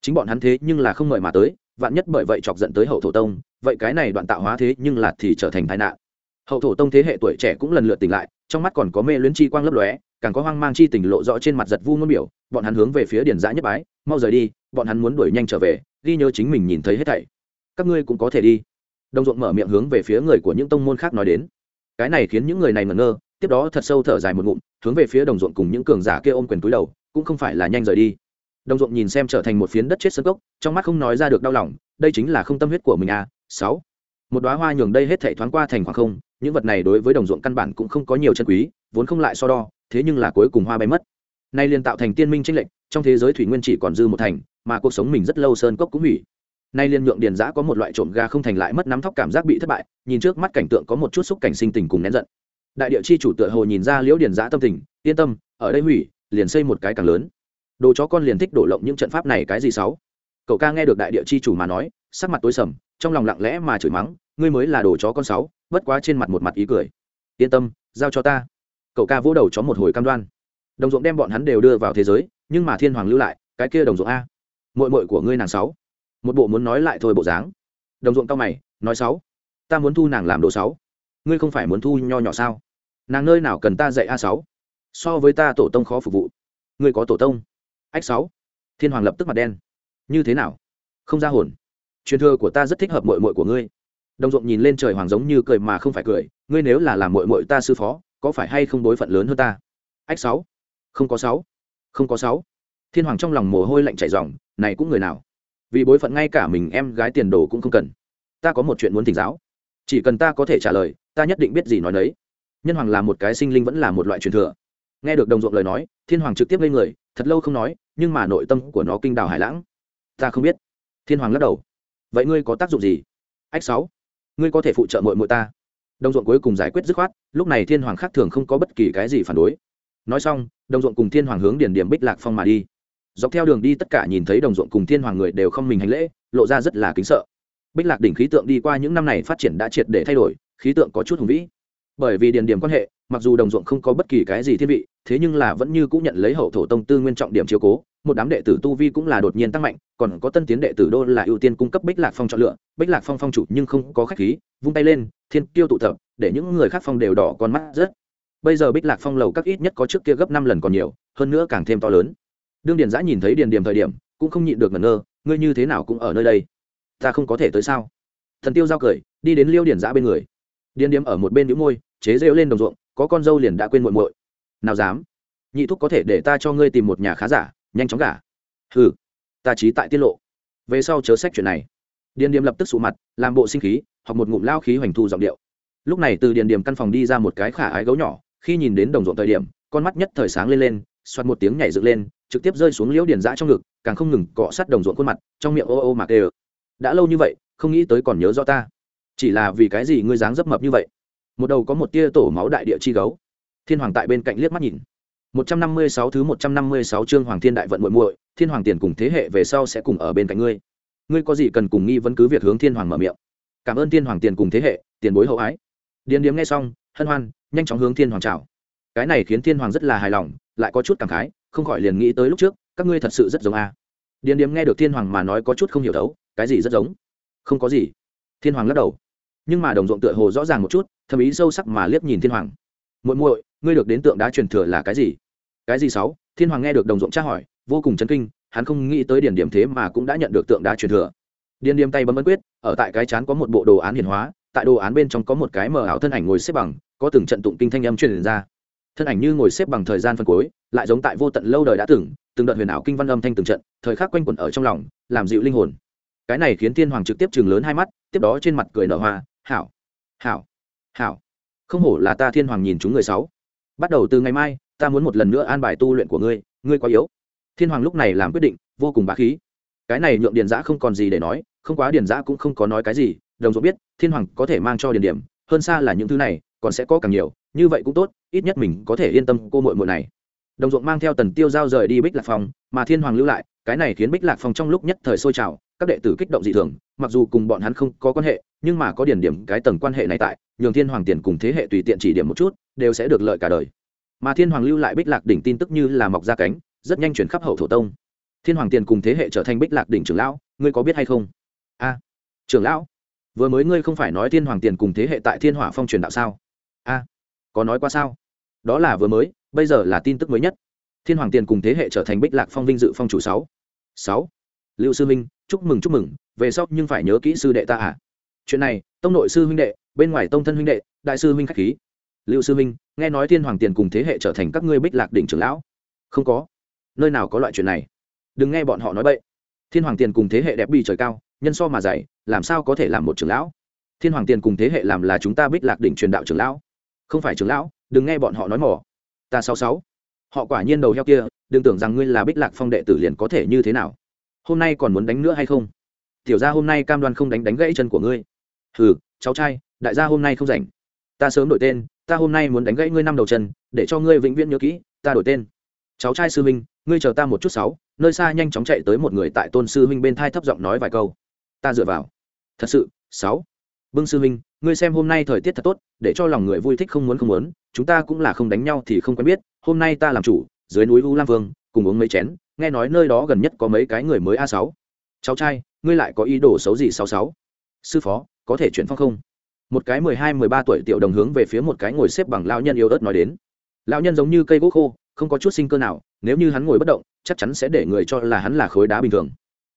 Chính bọn hắn thế nhưng là không mời mà tới, vạn nhất bởi vậy chọc giận tới hậu thổ tông, vậy cái này đoạn tạo hóa thế nhưng là thì trở thành tai nạn. Hậu thổ tông thế hệ tuổi trẻ cũng lần lượt tỉnh lại, trong mắt còn có mê luyến chi quang lấp lóe càng có hoang mang chi tình lộ rõ trên mặt giật vu ngôn biểu, bọn hắn hướng về phía điền giã nhất bái, mau rời đi, bọn hắn muốn đuổi nhanh trở về, ghi nhớ chính mình nhìn thấy hết thảy. Các ngươi cũng có thể đi. Đồng ruộng mở miệng hướng về phía người của những tông môn khác nói đến. Cái này khiến những người này ngẩn ngơ, tiếp đó thật sâu thở dài một ngụm, hướng về phía đồng ruộng cùng những cường giả kia ôm quyền túi đầu, cũng không phải là nhanh rời đi. Đồng ruộng nhìn xem trở thành một phiến đất chết sân gốc trong mắt không nói ra được đau lòng, đây chính là không tâm huyết của mình à sáu. Một đoá hoa nhường đây hết thảy thoáng qua thành khoảng không, những vật này đối với đồng ruộng căn bản cũng không có nhiều chân quý, vốn không lại so đo thế nhưng là cuối cùng hoa bay mất. Nay liền tạo thành tiên minh tranh lệch, trong thế giới thủy nguyên chỉ còn dư một thành, mà cuộc sống mình rất lâu sơn cốc cũng hủy. Nay liên nhượng điền giã có một loại trộm ga không thành lại mất nắm thóc cảm giác bị thất bại, nhìn trước mắt cảnh tượng có một chút xúc cảnh sinh tình cùng nén giận. Đại địa chi chủ tựa hồ nhìn ra liễu điền giã tâm tình, yên tâm, ở đây hủy, liền xây một cái càng lớn. Đồ chó con liền thích đổ lộng những trận pháp này cái gì xấu cậu ca nghe được đại địa chi chủ mà nói, sắc mặt tối sầm, trong lòng lặng lẽ mà chửi mắng, ngươi mới là đồ chó con sáu, bất quá trên mặt một mặt ý cười. Yên tâm, giao cho ta cậu ca vỗ đầu chó một hồi cam đoan. Đồng ruộng đem bọn hắn đều đưa vào thế giới, nhưng mà thiên hoàng lưu lại, cái kia đồng ruộng a. Mội mội của ngươi nàng sáu. Một bộ muốn nói lại thôi bộ dáng. Đồng ruộng cao mày, nói sáu. Ta muốn thu nàng làm đồ sáu. Ngươi không phải muốn thu nho nhỏ sao? Nàng nơi nào cần ta dạy a sáu? So với ta tổ tông khó phục vụ. Ngươi có tổ tông? Ách sáu. Thiên hoàng lập tức mặt đen. Như thế nào? Không ra hồn. Truyền thừa của ta rất thích hợp mội mội của ngươi. Đồng ruộng nhìn lên trời hoàng giống như cười mà không phải cười. Ngươi nếu là làm mội mội ta sư phó có phải hay không đối phận lớn hơn ta? Ách sáu. Không có sáu. Không có sáu. Thiên hoàng trong lòng mồ hôi lạnh chảy ròng, này cũng người nào? Vì bối phận ngay cả mình em gái tiền đồ cũng không cần. Ta có một chuyện muốn thỉnh giáo. Chỉ cần ta có thể trả lời, ta nhất định biết gì nói đấy nhân hoàng là một cái sinh linh vẫn là một loại truyền thừa. Nghe được đồng ruộng lời nói, thiên hoàng trực tiếp lên người, thật lâu không nói, nhưng mà nội tâm của nó kinh đào hải lãng. Ta không biết. Thiên hoàng lắc đầu. Vậy ngươi có tác dụng gì? Ách sáu. Ngươi có thể phụ trợ mội mội ta đồng ruộng cuối cùng giải quyết dứt khoát, lúc này thiên hoàng khác thường không có bất kỳ cái gì phản đối. Nói xong, đồng ruộng cùng thiên hoàng hướng điển điểm bích lạc phong mà đi. Dọc theo đường đi tất cả nhìn thấy đồng ruộng cùng thiên hoàng người đều không mình hành lễ, lộ ra rất là kính sợ. Bích lạc đỉnh khí tượng đi qua những năm này phát triển đã triệt để thay đổi, khí tượng có chút hùng vĩ. Bởi vì điền điểm quan hệ mặc dù đồng ruộng không có bất kỳ cái gì thiên vị, thế nhưng là vẫn như cũng nhận lấy hậu thổ tông tư nguyên trọng điểm chiếu cố, một đám đệ tử tu vi cũng là đột nhiên tăng mạnh, còn có tân tiến đệ tử đô là ưu tiên cung cấp bích lạc phong chọn lựa, bích lạc phong phong chủ nhưng không có khách khí, vung tay lên, thiên tiêu tụ tập, để những người khác phong đều đỏ con mắt rất bây giờ bích lạc phong lầu các ít nhất có trước kia gấp năm lần còn nhiều, hơn nữa càng thêm to lớn. Đương điền giã nhìn thấy điền điểm thời điểm, cũng không nhịn được ngẩn ngơ, ngươi như thế nào cũng ở nơi đây? Ta không có thể tới sao? Thần tiêu giao cười, đi đến liêu điền giã bên người. Điền điểm ở một bên đĩu môi chế rêu lên đồng ruộng, có con dâu liền đã quên muội muội. Nào dám? Nhị thúc có thể để ta cho ngươi tìm một nhà khá giả, nhanh chóng gả. Hừ, ta trí tại tiết lộ. Về sau chớ sách chuyện này. Điền Điềm lập tức sụ mặt, làm bộ sinh khí hoặc một ngụm lao khí hoành thu giọng điệu. Lúc này từ điền Điềm căn phòng đi ra một cái khả ái gấu nhỏ, khi nhìn đến đồng ruộng thời điểm, con mắt nhất thời sáng lên lên, xoạt một tiếng nhảy dựng lên, trực tiếp rơi xuống liễu điền dã trong ngực, càng không ngừng cọ sát đồng ruộng khuôn mặt, trong miệng ô ô mặc đều. đã lâu như vậy, không nghĩ tới còn nhớ rõ ta. Chỉ là vì cái gì ngươi dáng dấp mập như vậy? Một đầu có một tia tổ máu đại địa chi gấu. Thiên hoàng tại bên cạnh liếc mắt nhìn. Một trăm năm mươi sáu thứ một trăm năm mươi sáu chương hoàng thiên đại vận muội muội, thiên hoàng tiền cùng thế hệ về sau sẽ cùng ở bên cạnh ngươi. Ngươi có gì cần cùng nghi vấn cứ việc hướng thiên hoàng mở miệng. Cảm ơn thiên hoàng tiền cùng thế hệ, tiền bối hậu ái. Điền điếm nghe xong, hân hoan, nhanh chóng hướng thiên hoàng chào. Cái này khiến thiên hoàng rất là hài lòng, lại có chút cảm khái, không khỏi liền nghĩ tới lúc trước, các ngươi thật sự rất giống a. Điền điếm nghe được thiên hoàng mà nói có chút không hiểu đấu cái gì rất giống? Không có gì. Thiên hoàng lắc đầu nhưng mà đồng ruộng tựa hồ rõ ràng một chút, thầm ý sâu sắc mà liếc nhìn thiên hoàng. Muội muội, ngươi được đến tượng đá truyền thừa là cái gì? Cái gì sáu? Thiên hoàng nghe được đồng ruộng tra hỏi, vô cùng chấn kinh, hắn không nghĩ tới điển điểm thế mà cũng đã nhận được tượng đá truyền thừa. Điền điềm tay bấm ấn quyết, ở tại cái chán có một bộ đồ án hiển hóa, tại đồ án bên trong có một cái mờ ảo thân ảnh ngồi xếp bằng, có từng trận tụng kinh thanh âm truyền ra. Thân ảnh như ngồi xếp bằng thời gian phân cuối, lại giống tại vô tận lâu đời đã từng từng đợt huyền ảo kinh văn âm thanh từng trận, thời khắc quanh quẩn ở trong lòng, làm dịu linh hồn. Cái này khiến thiên hoàng trực tiếp chừng lớn hai mắt, tiếp đó trên mặt cười nở hoa hảo hảo hảo. Không hổ là ta thiên hoàng nhìn chúng người sáu. Bắt đầu từ ngày mai, ta muốn một lần nữa an bài tu luyện của ngươi ngươi quá yếu. Thiên hoàng lúc này làm quyết định, vô cùng bá khí. Cái này nhượng điền giã không còn gì để nói, không quá điền giã cũng không có nói cái gì, đồng ruộng biết, thiên hoàng có thể mang cho điền điểm, hơn xa là những thứ này, còn sẽ có càng nhiều, như vậy cũng tốt, ít nhất mình có thể yên tâm cô muội muội này. Đồng ruộng mang theo tần tiêu giao rời đi bích lạc phòng mà thiên hoàng lưu lại, cái này khiến bích lạc phòng trong lúc nhất thời sôi trào các đệ tử kích động dị thường, mặc dù cùng bọn hắn không có quan hệ, nhưng mà có điển điểm cái tầng quan hệ này tại, nhường thiên hoàng tiền cùng thế hệ tùy tiện chỉ điểm một chút, đều sẽ được lợi cả đời. Mà thiên hoàng lưu lại bích lạc đỉnh tin tức như là mọc ra cánh, rất nhanh chuyển khắp hậu thổ tông. Thiên hoàng tiền cùng thế hệ trở thành bích lạc đỉnh trưởng lão, ngươi có biết hay không? A, trưởng lão, vừa mới ngươi không phải nói thiên hoàng tiền cùng thế hệ tại thiên hỏa phong truyền đạo sao? A, có nói qua sao? Đó là vừa mới, bây giờ là tin tức mới nhất. Thiên hoàng tiền cùng thế hệ trở thành bích lạc phong vinh dự phong chủ sáu. Sáu lưu sư minh chúc mừng chúc mừng, về sau nhưng phải nhớ kỹ sư đệ ta à. Chuyện này, tông nội sư huynh đệ, bên ngoài tông thân huynh đệ, đại sư huynh khách khí. Lưu sư huynh, nghe nói thiên hoàng tiền cùng thế hệ trở thành các ngươi bích lạc đỉnh trưởng lão. Không có. Nơi nào có loại chuyện này? Đừng nghe bọn họ nói bậy. Thiên hoàng tiền cùng thế hệ đẹp bị trời cao, nhân so mà dày, làm sao có thể làm một trưởng lão? Thiên hoàng tiền cùng thế hệ làm là chúng ta bích lạc đỉnh truyền đạo trưởng lão. Không phải trưởng lão, đừng nghe bọn họ nói mỏ ta sáu sáu. Họ quả nhiên đầu heo kia, đừng tưởng rằng ngươi là bích lạc phong đệ tử liền có thể như thế nào hôm nay còn muốn đánh nữa hay không? Tiểu ra hôm nay cam đoan không đánh đánh gãy chân của ngươi. Hừ, cháu trai, đại gia hôm nay không rảnh. Ta sớm đổi tên, ta hôm nay muốn đánh gãy ngươi năm đầu chân, để cho ngươi vĩnh viễn nhớ kỹ, ta đổi tên. Cháu trai sư minh ngươi chờ ta một chút sáu, nơi xa nhanh chóng chạy tới một người tại tôn sư huynh bên thai thấp giọng nói vài câu. Ta dựa vào. Thật sự, sáu. Bưng sư huynh, ngươi xem hôm nay thời tiết thật tốt, để cho lòng người vui thích không muốn không muốn, chúng ta cũng là không đánh nhau thì không quen biết, hôm nay ta làm chủ, dưới núi u lam vương, cùng uống mấy chén nghe nói nơi đó gần nhất có mấy cái người mới a sáu. Cháu trai, ngươi lại có ý đồ xấu gì sáu sáu? Sư phó, có thể chuyển phong không? Một cái mười hai, mười ba tuổi tiểu đồng hướng về phía một cái ngồi xếp bằng lao nhân yêu ớt nói đến. Lão nhân giống như cây gỗ khô, không có chút sinh cơ nào, nếu như hắn ngồi bất động, chắc chắn sẽ để người cho là hắn là khối đá bình thường.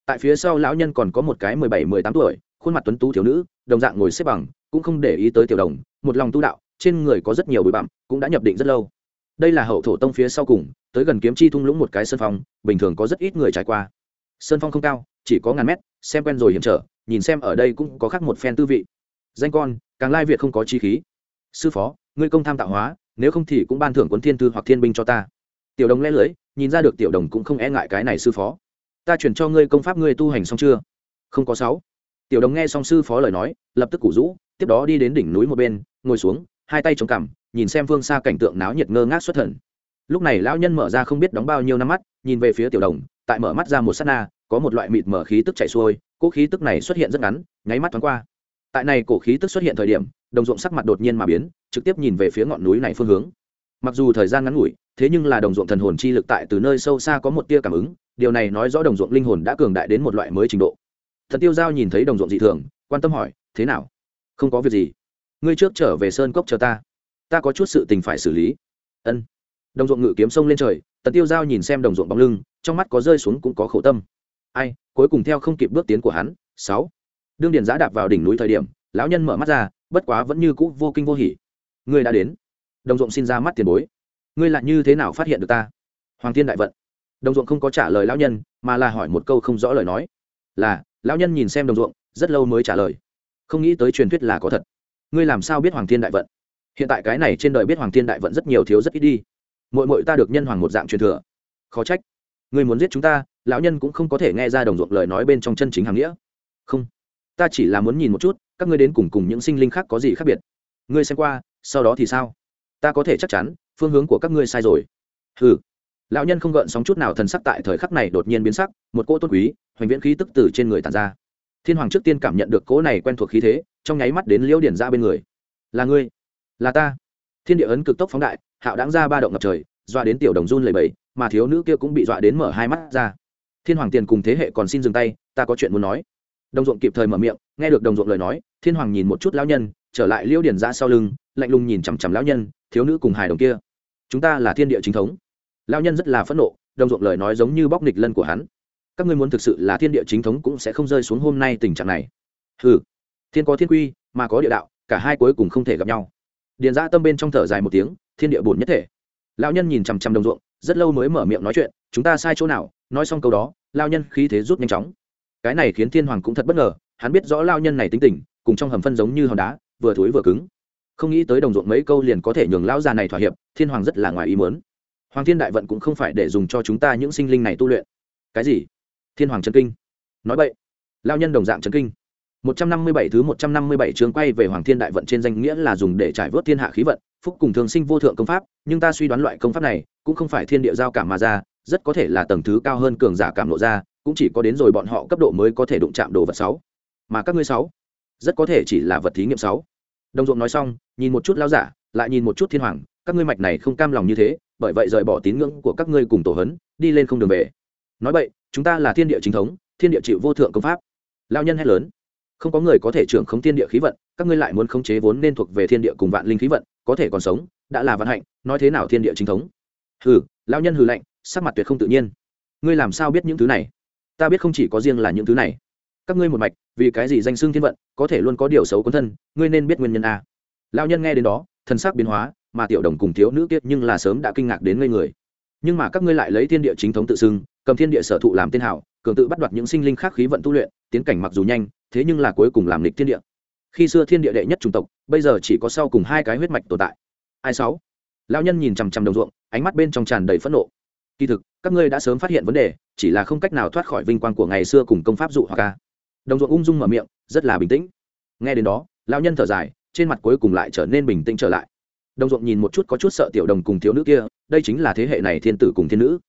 Tại phía sau lão nhân còn có một cái mười bảy, mười tám tuổi, khuôn mặt tuấn tú thiếu nữ, đồng dạng ngồi xếp bằng, cũng không để ý tới tiểu đồng, một lòng tu đạo, trên người có rất nhiều bụi bặm, cũng đã nhập định rất lâu đây là hậu thổ tông phía sau cùng, tới gần kiếm chi thung lũng một cái sân phong, bình thường có rất ít người trải qua. Sơn phong không cao, chỉ có ngàn mét, xem quen rồi hiểm trở, nhìn xem ở đây cũng có khác một phen tư vị. Danh con, càng lai việt không có chi khí. Sư phó, ngươi công tham tạo hóa, nếu không thì cũng ban thưởng cuốn thiên tư hoặc thiên binh cho ta. Tiểu đồng lẽ lưới, nhìn ra được tiểu đồng cũng không e ngại cái này sư phó. Ta chuyển cho ngươi công pháp ngươi tu hành xong chưa? Không có sáu. Tiểu đồng nghe xong sư phó lời nói, lập tức củ rũ, tiếp đó đi đến đỉnh núi một bên, ngồi xuống hai tay chống cằm, nhìn xem phương xa cảnh tượng náo nhiệt ngơ ngác xuất thần. Lúc này lão nhân mở ra không biết đóng bao nhiêu năm mắt, nhìn về phía tiểu đồng, tại mở mắt ra một s á t na, có một loại mịt mở khí tức chạy xuôi, cỗ khí tức này xuất hiện rất ngắn, nháy mắt thoáng qua. Tại này cổ khí tức xuất hiện thời điểm, đồng ruộng sắc mặt đột nhiên mà biến, trực tiếp nhìn về phía ngọn núi này phương hướng. Mặc dù thời gian ngắn ngủi, thế nhưng là đồng ruộng thần hồn chi lực tại từ nơi sâu xa có một tia cảm ứng, điều này nói rõ đồng ruộng linh hồn đã cường đại đến một loại mới trình độ. Thần tiêu giao nhìn thấy đồng ruộng dị thường, quan tâm hỏi, thế nào? Không có việc gì? Ngươi trước trở về sơn cốc chờ ta. Ta có chút sự tình phải xử lý. Ân. Đồng ruộng ngự kiếm sông lên trời, tần tiêu giao nhìn xem đồng ruộng bóng lưng, trong mắt có rơi xuống cũng có khổ tâm. Ai, cuối cùng theo không kịp bước tiến của hắn. Sáu. Đương điền giã đạp vào đỉnh núi thời điểm, lão nhân mở mắt ra, bất quá vẫn như cũ vô kinh vô hỉ. Ngươi đã đến. Đồng ruộng xin ra mắt tiền bối. Ngươi lại như thế nào phát hiện được ta? Hoàng thiên đại vận. Đồng ruộng không có trả lời lão nhân, mà là hỏi một câu không rõ lời nói. Là, lão nhân nhìn xem đồng ruộng, rất lâu mới trả lời. Không nghĩ tới truyền thuyết là có thật ngươi làm sao biết hoàng thiên đại vận? Hiện tại cái này trên đời biết hoàng thiên đại vận rất nhiều thiếu rất ít đi. Mội mội ta được nhân hoàng một dạng truyền thừa. Khó trách. Ngươi muốn giết chúng ta, lão nhân cũng không có thể nghe ra đồng ruộng lời nói bên trong chân chính hàng nghĩa. Không. Ta chỉ là muốn nhìn một chút, các ngươi đến cùng cùng những sinh linh khác có gì khác biệt? Ngươi xem qua, sau đó thì sao? Ta có thể chắc chắn, phương hướng của các ngươi sai rồi. Ừ lão nhân không gợn sóng chút nào thần sắc tại thời khắc này đột nhiên biến sắc, một cỗ tôn quý, hoành viễn khí tức từ trên người tàn ra. Thiên hoàng trước tiên cảm nhận được cỗ này quen thuộc khí thế trong nháy mắt đến liễu điển ra bên người. Là ngươi? Là ta? Thiên địa ấn cực tốc phóng đại, hạo đáng ra ba động ngập trời, dọa đến tiểu đồng run lầy bẫy mà thiếu nữ kia cũng bị dọa đến mở hai mắt ra. Thiên hoàng tiền cùng thế hệ còn xin dừng tay, ta có chuyện muốn nói. Đồng ruộng kịp thời mở miệng, nghe được đồng ruộng lời nói, thiên hoàng nhìn một chút lão nhân, trở lại liễu điển ra sau lưng, lạnh lùng nhìn chằm chằm lão nhân, thiếu nữ cùng hài đồng kia. Chúng ta là thiên địa chính thống. Lão nhân rất là phẫn nộ, đồng ruộng lời nói giống như bóc nịch lân của hắn. Các ngươi muốn thực sự là thiên địa chính thống cũng sẽ không rơi xuống hôm nay tình trạng này. Hừ thiên có thiên quy, mà có địa đạo, cả hai cuối cùng không thể gặp nhau. Điền ra tâm bên trong thở dài một tiếng, thiên địa bổn nhất thể. Lão nhân nhìn chằm chằm đồng ruộng, rất lâu mới mở miệng nói chuyện, chúng ta sai chỗ nào? Nói xong câu đó lao nhân khí thế rút nhanh chóng. Cái này khiến thiên hoàng cũng thật bất ngờ, hắn biết rõ lao nhân này tính tình, cùng trong hầm phân giống như hòn đá, vừa thối vừa cứng. Không nghĩ tới đồng ruộng mấy câu liền có thể nhường lão già này thỏa hiệp, thiên hoàng rất là ngoài ý muốn. Hoàng thiên đại vận cũng không phải để dùng cho chúng ta những sinh linh này tu luyện. Cái gì? Thiên hoàng trấn kinh. Nói vậy lao nhân đồng dạng trấn kinh. 157 thứ 157 chương quay về Hoàng Thiên Đại vận trên danh nghĩa là dùng để trải vớt thiên hạ khí vận, phúc cùng thường sinh vô thượng công pháp, nhưng ta suy đoán loại công pháp này cũng không phải thiên địa giao cảm mà ra, rất có thể là tầng thứ cao hơn cường giả cảm lộ ra, cũng chỉ có đến rồi bọn họ cấp độ mới có thể đụng chạm đồ vật 6. Mà các ngươi 6, rất có thể chỉ là vật thí nghiệm 6. Đông Dụng nói xong, nhìn một chút lão giả, lại nhìn một chút Thiên Hoàng, các ngươi mạch này không cam lòng như thế, bởi vậy rời bỏ tín ngưỡng của các ngươi cùng tổ hấn, đi lên không đường về. Nói vậy, chúng ta là thiên địa chính thống, thiên địa chịu vô thượng công pháp. Lão nhân hét lớn không có người có thể trưởng khống thiên địa khí vận, các ngươi lại muốn khống chế vốn nên thuộc về thiên địa cùng vạn linh khí vận, có thể còn sống, đã là vận hạnh, nói thế nào thiên địa chính thống? Hừ lao nhân hừ lạnh, sắc mặt tuyệt không tự nhiên. Ngươi làm sao biết những thứ này? Ta biết không chỉ có riêng là những thứ này. Các ngươi một mạch, vì cái gì danh xưng thiên vận, có thể luôn có điều xấu cuốn thân, ngươi nên biết nguyên nhân a. Lao nhân nghe đến đó thân xác biến hóa, mà tiểu đồng cùng thiếu nữ kiết nhưng là sớm đã kinh ngạc đến ngây người nhưng mà các ngươi lại lấy thiên địa chính thống tự xưng, cầm thiên địa sở thụ làm tên hảo, cường tự bắt đoạt những sinh linh khác khí vận tu luyện, tiến cảnh mặc dù nhanh, thế nhưng là cuối cùng làm lịch thiên địa. Khi xưa thiên địa đệ nhất chủng tộc, bây giờ chỉ có sau cùng hai cái huyết mạch tồn tại. Ai sáu? Lão nhân nhìn chằm chằm đồng ruộng, ánh mắt bên trong tràn đầy phẫn nộ. Kỳ thực, các ngươi đã sớm phát hiện vấn đề, chỉ là không cách nào thoát khỏi vinh quang của ngày xưa cùng công pháp dụ hoặc ca đồng ruộng ung dung mở miệng, rất là bình tĩnh. Nghe đến đó, lão nhân thở dài, trên mặt cuối cùng lại trở nên bình tĩnh trở lại. Đồng ruộng nhìn một chút có chút sợ tiểu đồng cùng thiếu nữ kia đây chính là thế hệ này thiên tử cùng thiên nữ.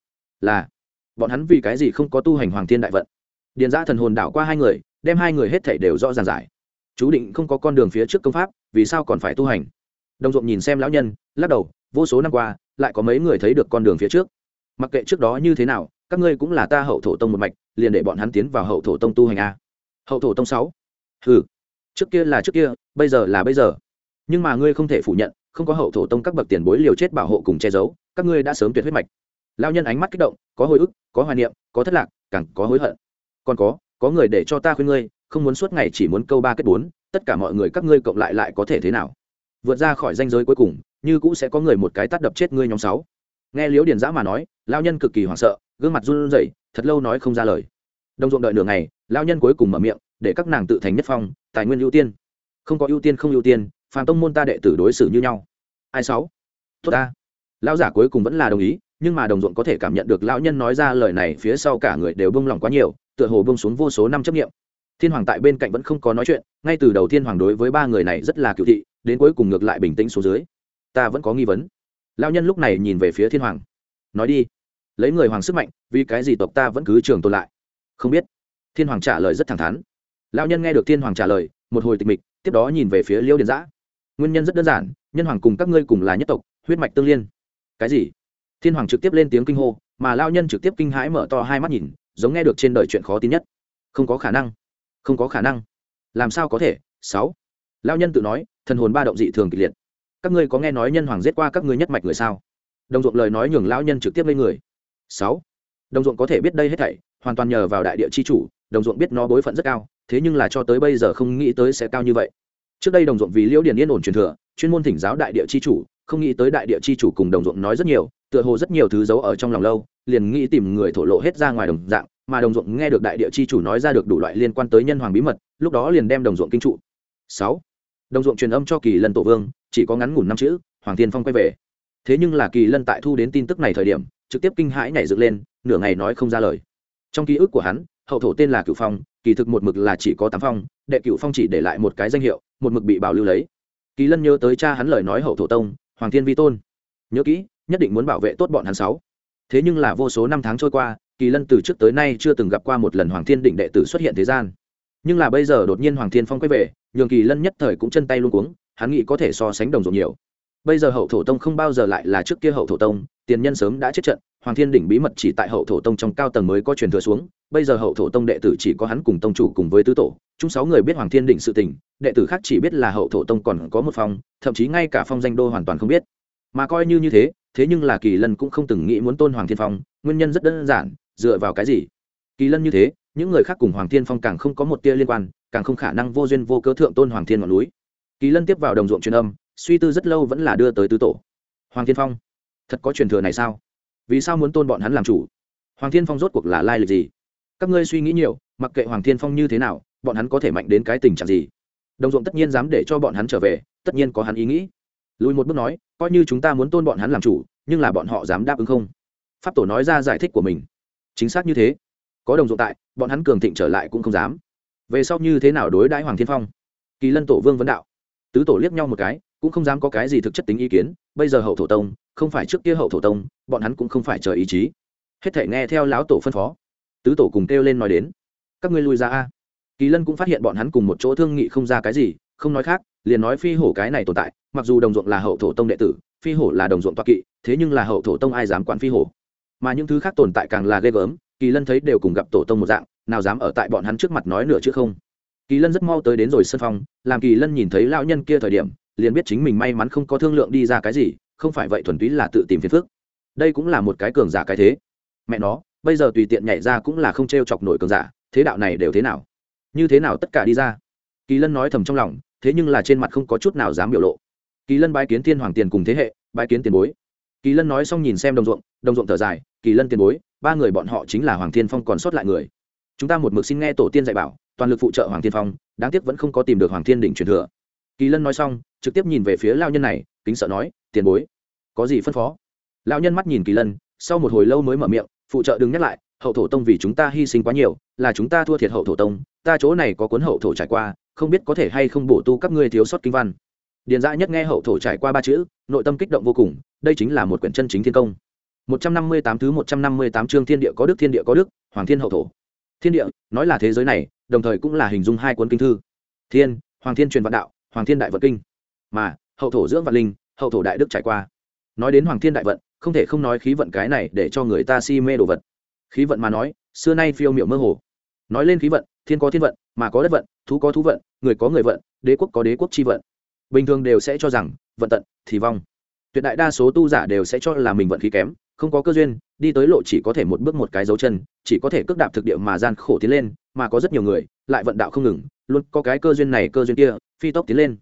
Là, bọn hắn vì cái gì không có tu hành hoàng thiên đại vận? Điền ra thần hồn đảo qua hai người, đem hai người hết thảy đều rõ ràng giải. Chú định không có con đường phía trước công pháp, vì sao còn phải tu hành? Đồng ruộng nhìn xem lão nhân, lắc đầu, vô số năm qua, lại có mấy người thấy được con đường phía trước. Mặc kệ trước đó như thế nào, các ngươi cũng là ta hậu thổ tông một mạch, liền để bọn hắn tiến vào hậu thổ tông tu hành a hậu thổ tông sáu. Ừ trước kia là trước kia, bây giờ là bây giờ. Nhưng mà ngươi không thể phủ nhận không có hậu thổ tông các bậc tiền bối liều chết bảo hộ cùng che giấu, các ngươi đã sớm tuyệt huyết mạch. Lao nhân ánh mắt kích động, có hồi ức, có hoài niệm, có thất lạc, càng có hối hận. Còn có có người để cho ta khuyên ngươi, không muốn suốt ngày chỉ muốn câu ba kết bốn, tất cả mọi người các ngươi cộng lại lại có thể thế nào? Vượt ra khỏi danh giới cuối cùng, như cũ sẽ có người một cái tắt đập chết ngươi nhóm sáu. Nghe liễu điền giã mà nói lao nhân cực kỳ hoảng sợ, gương mặt run rẩy, thật lâu nói không ra lời. Đồng ruộng đợi nửa ngày lao nhân cuối cùng mở miệng, để các nàng tự thành nhất phong, tài nguyên ưu tiên. Không có ưu tiên không ưu tiên, phàm tông môn ta đệ tử đối xử như nhau ai sáu? Tốt ta. Lão giả cuối cùng vẫn là đồng ý, nhưng mà đồng ruộng có thể cảm nhận được lão nhân nói ra lời này phía sau cả người đều bông lòng quá nhiều, tựa hồ bông xuống vô số năm chấp nghiệm thiên hoàng tại bên cạnh vẫn không có nói chuyện, ngay từ đầu thiên hoàng đối với ba người này rất là cựu thị, đến cuối cùng ngược lại bình tĩnh xuống dưới. Ta vẫn có nghi vấn. Lão nhân lúc này nhìn về phía thiên hoàng. Nói đi. Lấy người hoàng sức mạnh, vì cái gì tộc ta vẫn cứ trường tồn lại? Không biết. Thiên hoàng trả lời rất thẳng thắn. Lão nhân nghe được thiên hoàng trả lời, một hồi tịch mịch, tiếp đó nhìn về phía liêu điền giã nguyên nhân rất đơn giản, nhân hoàng cùng các ngươi cùng là nhất tộc, huyết mạch tương liên. Cái gì? Thiên hoàng trực tiếp lên tiếng kinh hô, mà lao nhân trực tiếp kinh hãi mở to hai mắt nhìn, giống nghe được trên đời chuyện khó tin nhất. Không có khả năng. Không có khả năng. Làm sao có thể? Sáu. Lao nhân tự nói, thần hồn ba động dị thường kịch liệt. Các ngươi có nghe nói nhân hoàng giết qua các ngươi nhất mạch người sao? Đồng ruộng lời nói nhường lao nhân trực tiếp lên người. Sáu. Đồng ruộng có thể biết đây hết thảy, hoàn toàn nhờ vào đại địa chi chủ, đồng ruộng biết nó bối phận rất cao, thế nhưng là cho tới bây giờ không nghĩ tới sẽ cao như vậy trước đây đồng ruộng vì liễu điền yên ổn truyền thừa, chuyên môn thỉnh giáo đại địa chi chủ, không nghĩ tới đại địa chi chủ cùng đồng ruộng nói rất nhiều, tựa hồ rất nhiều thứ giấu ở trong lòng lâu, liền nghĩ tìm người thổ lộ hết ra ngoài đồng dạng, mà đồng ruộng nghe được đại địa chi chủ nói ra được đủ loại liên quan tới nhân hoàng bí mật, lúc đó liền đem đồng ruộng kinh trụ. Sáu, đồng ruộng truyền âm cho kỳ lân tổ vương, chỉ có ngắn ngủn năm chữ, hoàng thiên phong quay về. Thế nhưng là kỳ lân tại thu đến tin tức này thời điểm, trực tiếp kinh hãi nhảy dựng lên, nửa ngày nói không ra lời. Trong ký ức của hắn hậu thổ tên là cựu phong, kỳ thực một mực là chỉ có tám phong, đệ cựu phong chỉ để lại một cái danh hiệu, một mực bị bảo lưu lấy. Kỳ lân nhớ tới cha hắn lời nói hậu thổ tông, hoàng thiên vi tôn. Nhớ kỹ, nhất định muốn bảo vệ tốt bọn hắn sáu. Thế nhưng là vô số năm tháng trôi qua, kỳ lân từ trước tới nay chưa từng gặp qua một lần hoàng thiên định đệ tử xuất hiện thế gian. Nhưng là bây giờ đột nhiên hoàng thiên phong quay về, nhường kỳ lân nhất thời cũng chân tay luôn cuống, hắn nghĩ có thể so sánh đồng ruộng nhiều bây giờ hậu thổ tông không bao giờ lại là trước kia hậu thổ tông, tiền nhân sớm đã chết trận, hoàng thiên đỉnh bí mật chỉ tại hậu thổ tông trong cao tầng mới có truyền thừa xuống, bây giờ hậu thổ tông đệ tử chỉ có hắn cùng tông chủ cùng với tứ tổ, chúng sáu người biết hoàng thiên đỉnh sự tình, đệ tử khác chỉ biết là hậu thổ tông còn có một phong, thậm chí ngay cả phong danh đô hoàn toàn không biết. Mà coi như như thế thế nhưng là kỳ lân cũng không từng nghĩ muốn tôn hoàng thiên phong, nguyên nhân rất đơn giản, dựa vào cái gì? Kỳ lân như thế, những người khác cùng hoàng thiên phong càng không có một tia liên quan, càng không khả năng vô duyên vô cớ thượng tôn hoàng thiên ngọn núi. Kỳ lân tiếp vào đồng ruộng truyền âm suy tư rất lâu vẫn là đưa tới tứ tổ. Hoàng thiên phong, thật có truyền thừa này sao? Vì sao muốn tôn bọn hắn làm chủ? Hoàng thiên phong rốt cuộc là lai lịch gì? Các ngươi suy nghĩ nhiều, mặc kệ hoàng thiên phong như thế nào, bọn hắn có thể mạnh đến cái tình trạng gì? Đồng ruộng tất nhiên dám để cho bọn hắn trở về, tất nhiên có hắn ý nghĩ. Lùi một bước nói, coi như chúng ta muốn tôn bọn hắn làm chủ, nhưng là bọn họ dám đáp ứng không? Pháp tổ nói ra giải thích của mình. Chính xác như thế. Có đồng ruộng tại, bọn hắn cường thịnh trở lại cũng không dám. Về sau như thế nào đối đãi hoàng thiên phong? Kỳ lân tổ vương vấn đạo. Tứ tổ liếc nhau một cái cũng không dám có cái gì thực chất tính ý kiến, bây giờ hậu thổ tông, không phải trước kia hậu thổ tông, bọn hắn cũng không phải chờ ý chí. Hết thể nghe theo lão tổ phân phó. Tứ tổ cùng kêu lên nói đến. Các ngươi lui ra a. Kỳ lân cũng phát hiện bọn hắn cùng một chỗ thương nghị không ra cái gì, không nói khác, liền nói phi hổ cái này tồn tại, mặc dù đồng ruộng là hậu thổ tông đệ tử, phi hổ là đồng ruộng toa kỵ, thế nhưng là hậu thổ tông ai dám quản phi hổ? Mà những thứ khác tồn tại càng là ghê gớm, kỳ lân thấy đều cùng gặp tổ tông một dạng, nào dám ở tại bọn hắn trước mặt nói nửa chứ không. Kỳ lân rất mau tới đến rồi sân phong làm kỳ lân nhìn thấy lão nhân kia thời điểm liền biết chính mình may mắn không có thương lượng đi ra cái gì, không phải vậy thuần túy là tự tìm phiền phức. Đây cũng là một cái cường giả cái thế. Mẹ nó, bây giờ tùy tiện nhảy ra cũng là không t r e o chọc nổi cường giả, thế đạo này đều thế nào? Như thế nào tất cả đi ra? Kỳ lân nói thầm trong lòng, thế nhưng là trên mặt không có chút nào dám biểu lộ. Kỳ lân bái kiến thiên hoàng tiền cùng thế hệ, bái kiến tiền bối. Kỳ lân nói xong nhìn xem đồng ruộng đồng ruộng thở dài, kỳ lân tiền bối, ba người bọn họ chính là hoàng thiên phong còn sót lại người. Chúng ta một mực xin nghe tổ tiên dạy bảo, toàn lực phụ trợ hoàng thiên phong, đáng tiếc vẫn không có tìm được hoàng thiên đỉnh truyền thừa kỳ lân nói xong, trực tiếp nhìn về phía lao nhân này, kính sợ nói, tiền bối, có gì phân phó? Lao nhân mắt nhìn kỳ lân, sau một hồi lâu mới mở miệng, phụ trợ đừng nhắc lại, hậu thổ tông vì chúng ta hy sinh quá nhiều, là chúng ta thua thiệt hậu thổ tông, ta chỗ này có cuốn hậu thổ trải qua, không biết có thể hay không bổ tu các ngươi thiếu sót kinh văn. Điền dã nhất nghe hậu thổ trải qua ba chữ, nội tâm kích động vô cùng, đây chính là một quyển chân chính thiên công. Một trăm năm mươi tám thứ một trăm năm mươi tám chương thiên địa có đức, thiên địa có đức, hoàng thiên hậu thổ. Thiên địa, nói là thế giới này, đồng thời cũng là hình dung hai cuốn kinh thư. Thiên, hoàng thiên truyền vạn đạo hoàng thiên đại vận kinh. Mà, hậu thổ dưỡng vạn linh, hậu thổ đại đức trải qua. Nói đến hoàng thiên đại vận, không thể không nói khí vận cái này để cho người ta si mê đồ vật. Khí vận mà nói, xưa nay phiêu miệu mơ hồ. Nói lên khí vận, thiên có thiên vận, mà có đất vận, thú có thú vận, người có người vận, đế quốc có đế quốc chi vận. Bình thường đều sẽ cho rằng, vận tận, thì vong. Tuyệt đại đa số tu giả đều sẽ cho là mình vận khí kém, không có cơ duyên, đi tới lộ chỉ có thể một bước một cái dấu chân, chỉ có thể cước đạp thực địa mà gian khổ tiến lên, mà có rất nhiều người, lại vận đạo không ngừng, luôn có cái cơ duyên này cơ duyên kia phi tốc tiến lên.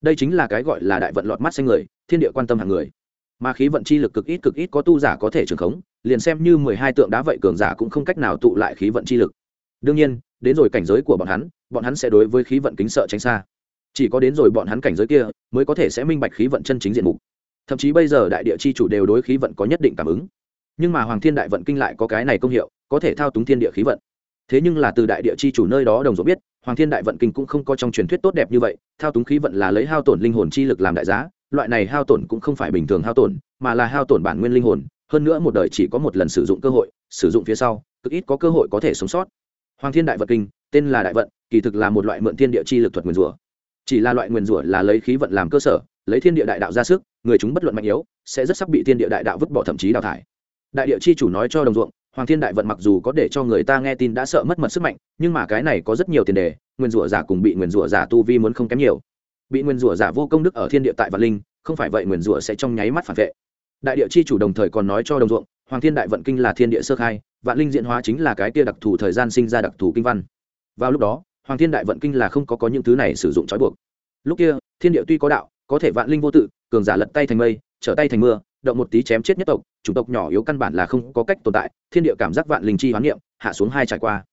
Đây chính là cái gọi là đại vận lọt mắt xanh người, thiên địa quan tâm hàng người. Mà khí vận chi lực cực ít cực ít có tu giả có thể trường khống, liền xem như mười hai tượng đá vậy cường giả cũng không cách nào tụ lại khí vận chi lực. Đương nhiên, đến rồi cảnh giới của bọn hắn bọn hắn sẽ đối với khí vận kính sợ tránh xa. Chỉ có đến rồi bọn hắn cảnh giới kia, mới có thể sẽ minh bạch khí vận chân chính diện mục. Thậm chí bây giờ đại địa chi chủ đều đối khí vận có nhất định cảm ứng. Nhưng mà hoàng thiên đại vận kinh lại có cái này công hiệu, có thể thao túng thiên địa khí vận. Thế nhưng là từ đại địa chi chủ nơi đó đồng dỗ biết hoàng thiên đại vận kinh cũng không có trong truyền thuyết tốt đẹp như vậy, thao túng khí vận là lấy hao tổn linh hồn chi lực làm đại giá, loại này hao tổn cũng không phải bình thường hao tổn, mà là hao tổn bản nguyên linh hồn, hơn nữa một đời chỉ có một lần sử dụng cơ hội, sử dụng phía sau, cực ít có cơ hội có thể sống sót. Hoàng thiên đại vận kinh, tên là đại vận, kỳ thực là một loại mượn thiên địa chi lực thuật nguyền rủa. Chỉ là loại nguyền rủa là lấy khí vận làm cơ sở, lấy thiên địa đại đạo ra sức, người chúng bất luận mạnh yếu, sẽ rất sắc bị thiên địa đại đạo vứt bỏ thậm chí đào thải. Đại địa chi chủ nói cho đồng ruộng hoàng thiên đại vận mặc dù có để cho người ta nghe tin đã sợ mất mật sức mạnh, nhưng mà cái này có rất nhiều tiền đề, nguyên rủa giả cùng bị nguyên rủa giả tu vi muốn không kém nhiều. Bị nguyên rủa giả vô công đức ở thiên địa tại vạn linh, không phải vậy nguyên rủa sẽ trong nháy mắt phản vệ. Đại địa chi chủ đồng thời còn nói cho đồng ruộng, hoàng thiên đại vận kinh là thiên địa sơ khai, vạn linh diễn hóa chính là cái kia đặc thù thời gian sinh ra đặc thù kinh văn. Vào lúc đó, hoàng thiên đại vận kinh là không có có những thứ này sử dụng trói buộc. Lúc kia, thiên địa tuy có đạo, có thể vạn linh vô tự, cường giả lật tay thành mây trở tay thành mưa, động một tí chém chết nhất tộc, chủng tộc nhỏ yếu căn bản là không có cách tồn tại, thiên địa cảm giác vạn linh chi hoán niệm, hạ xuống hai trải qua.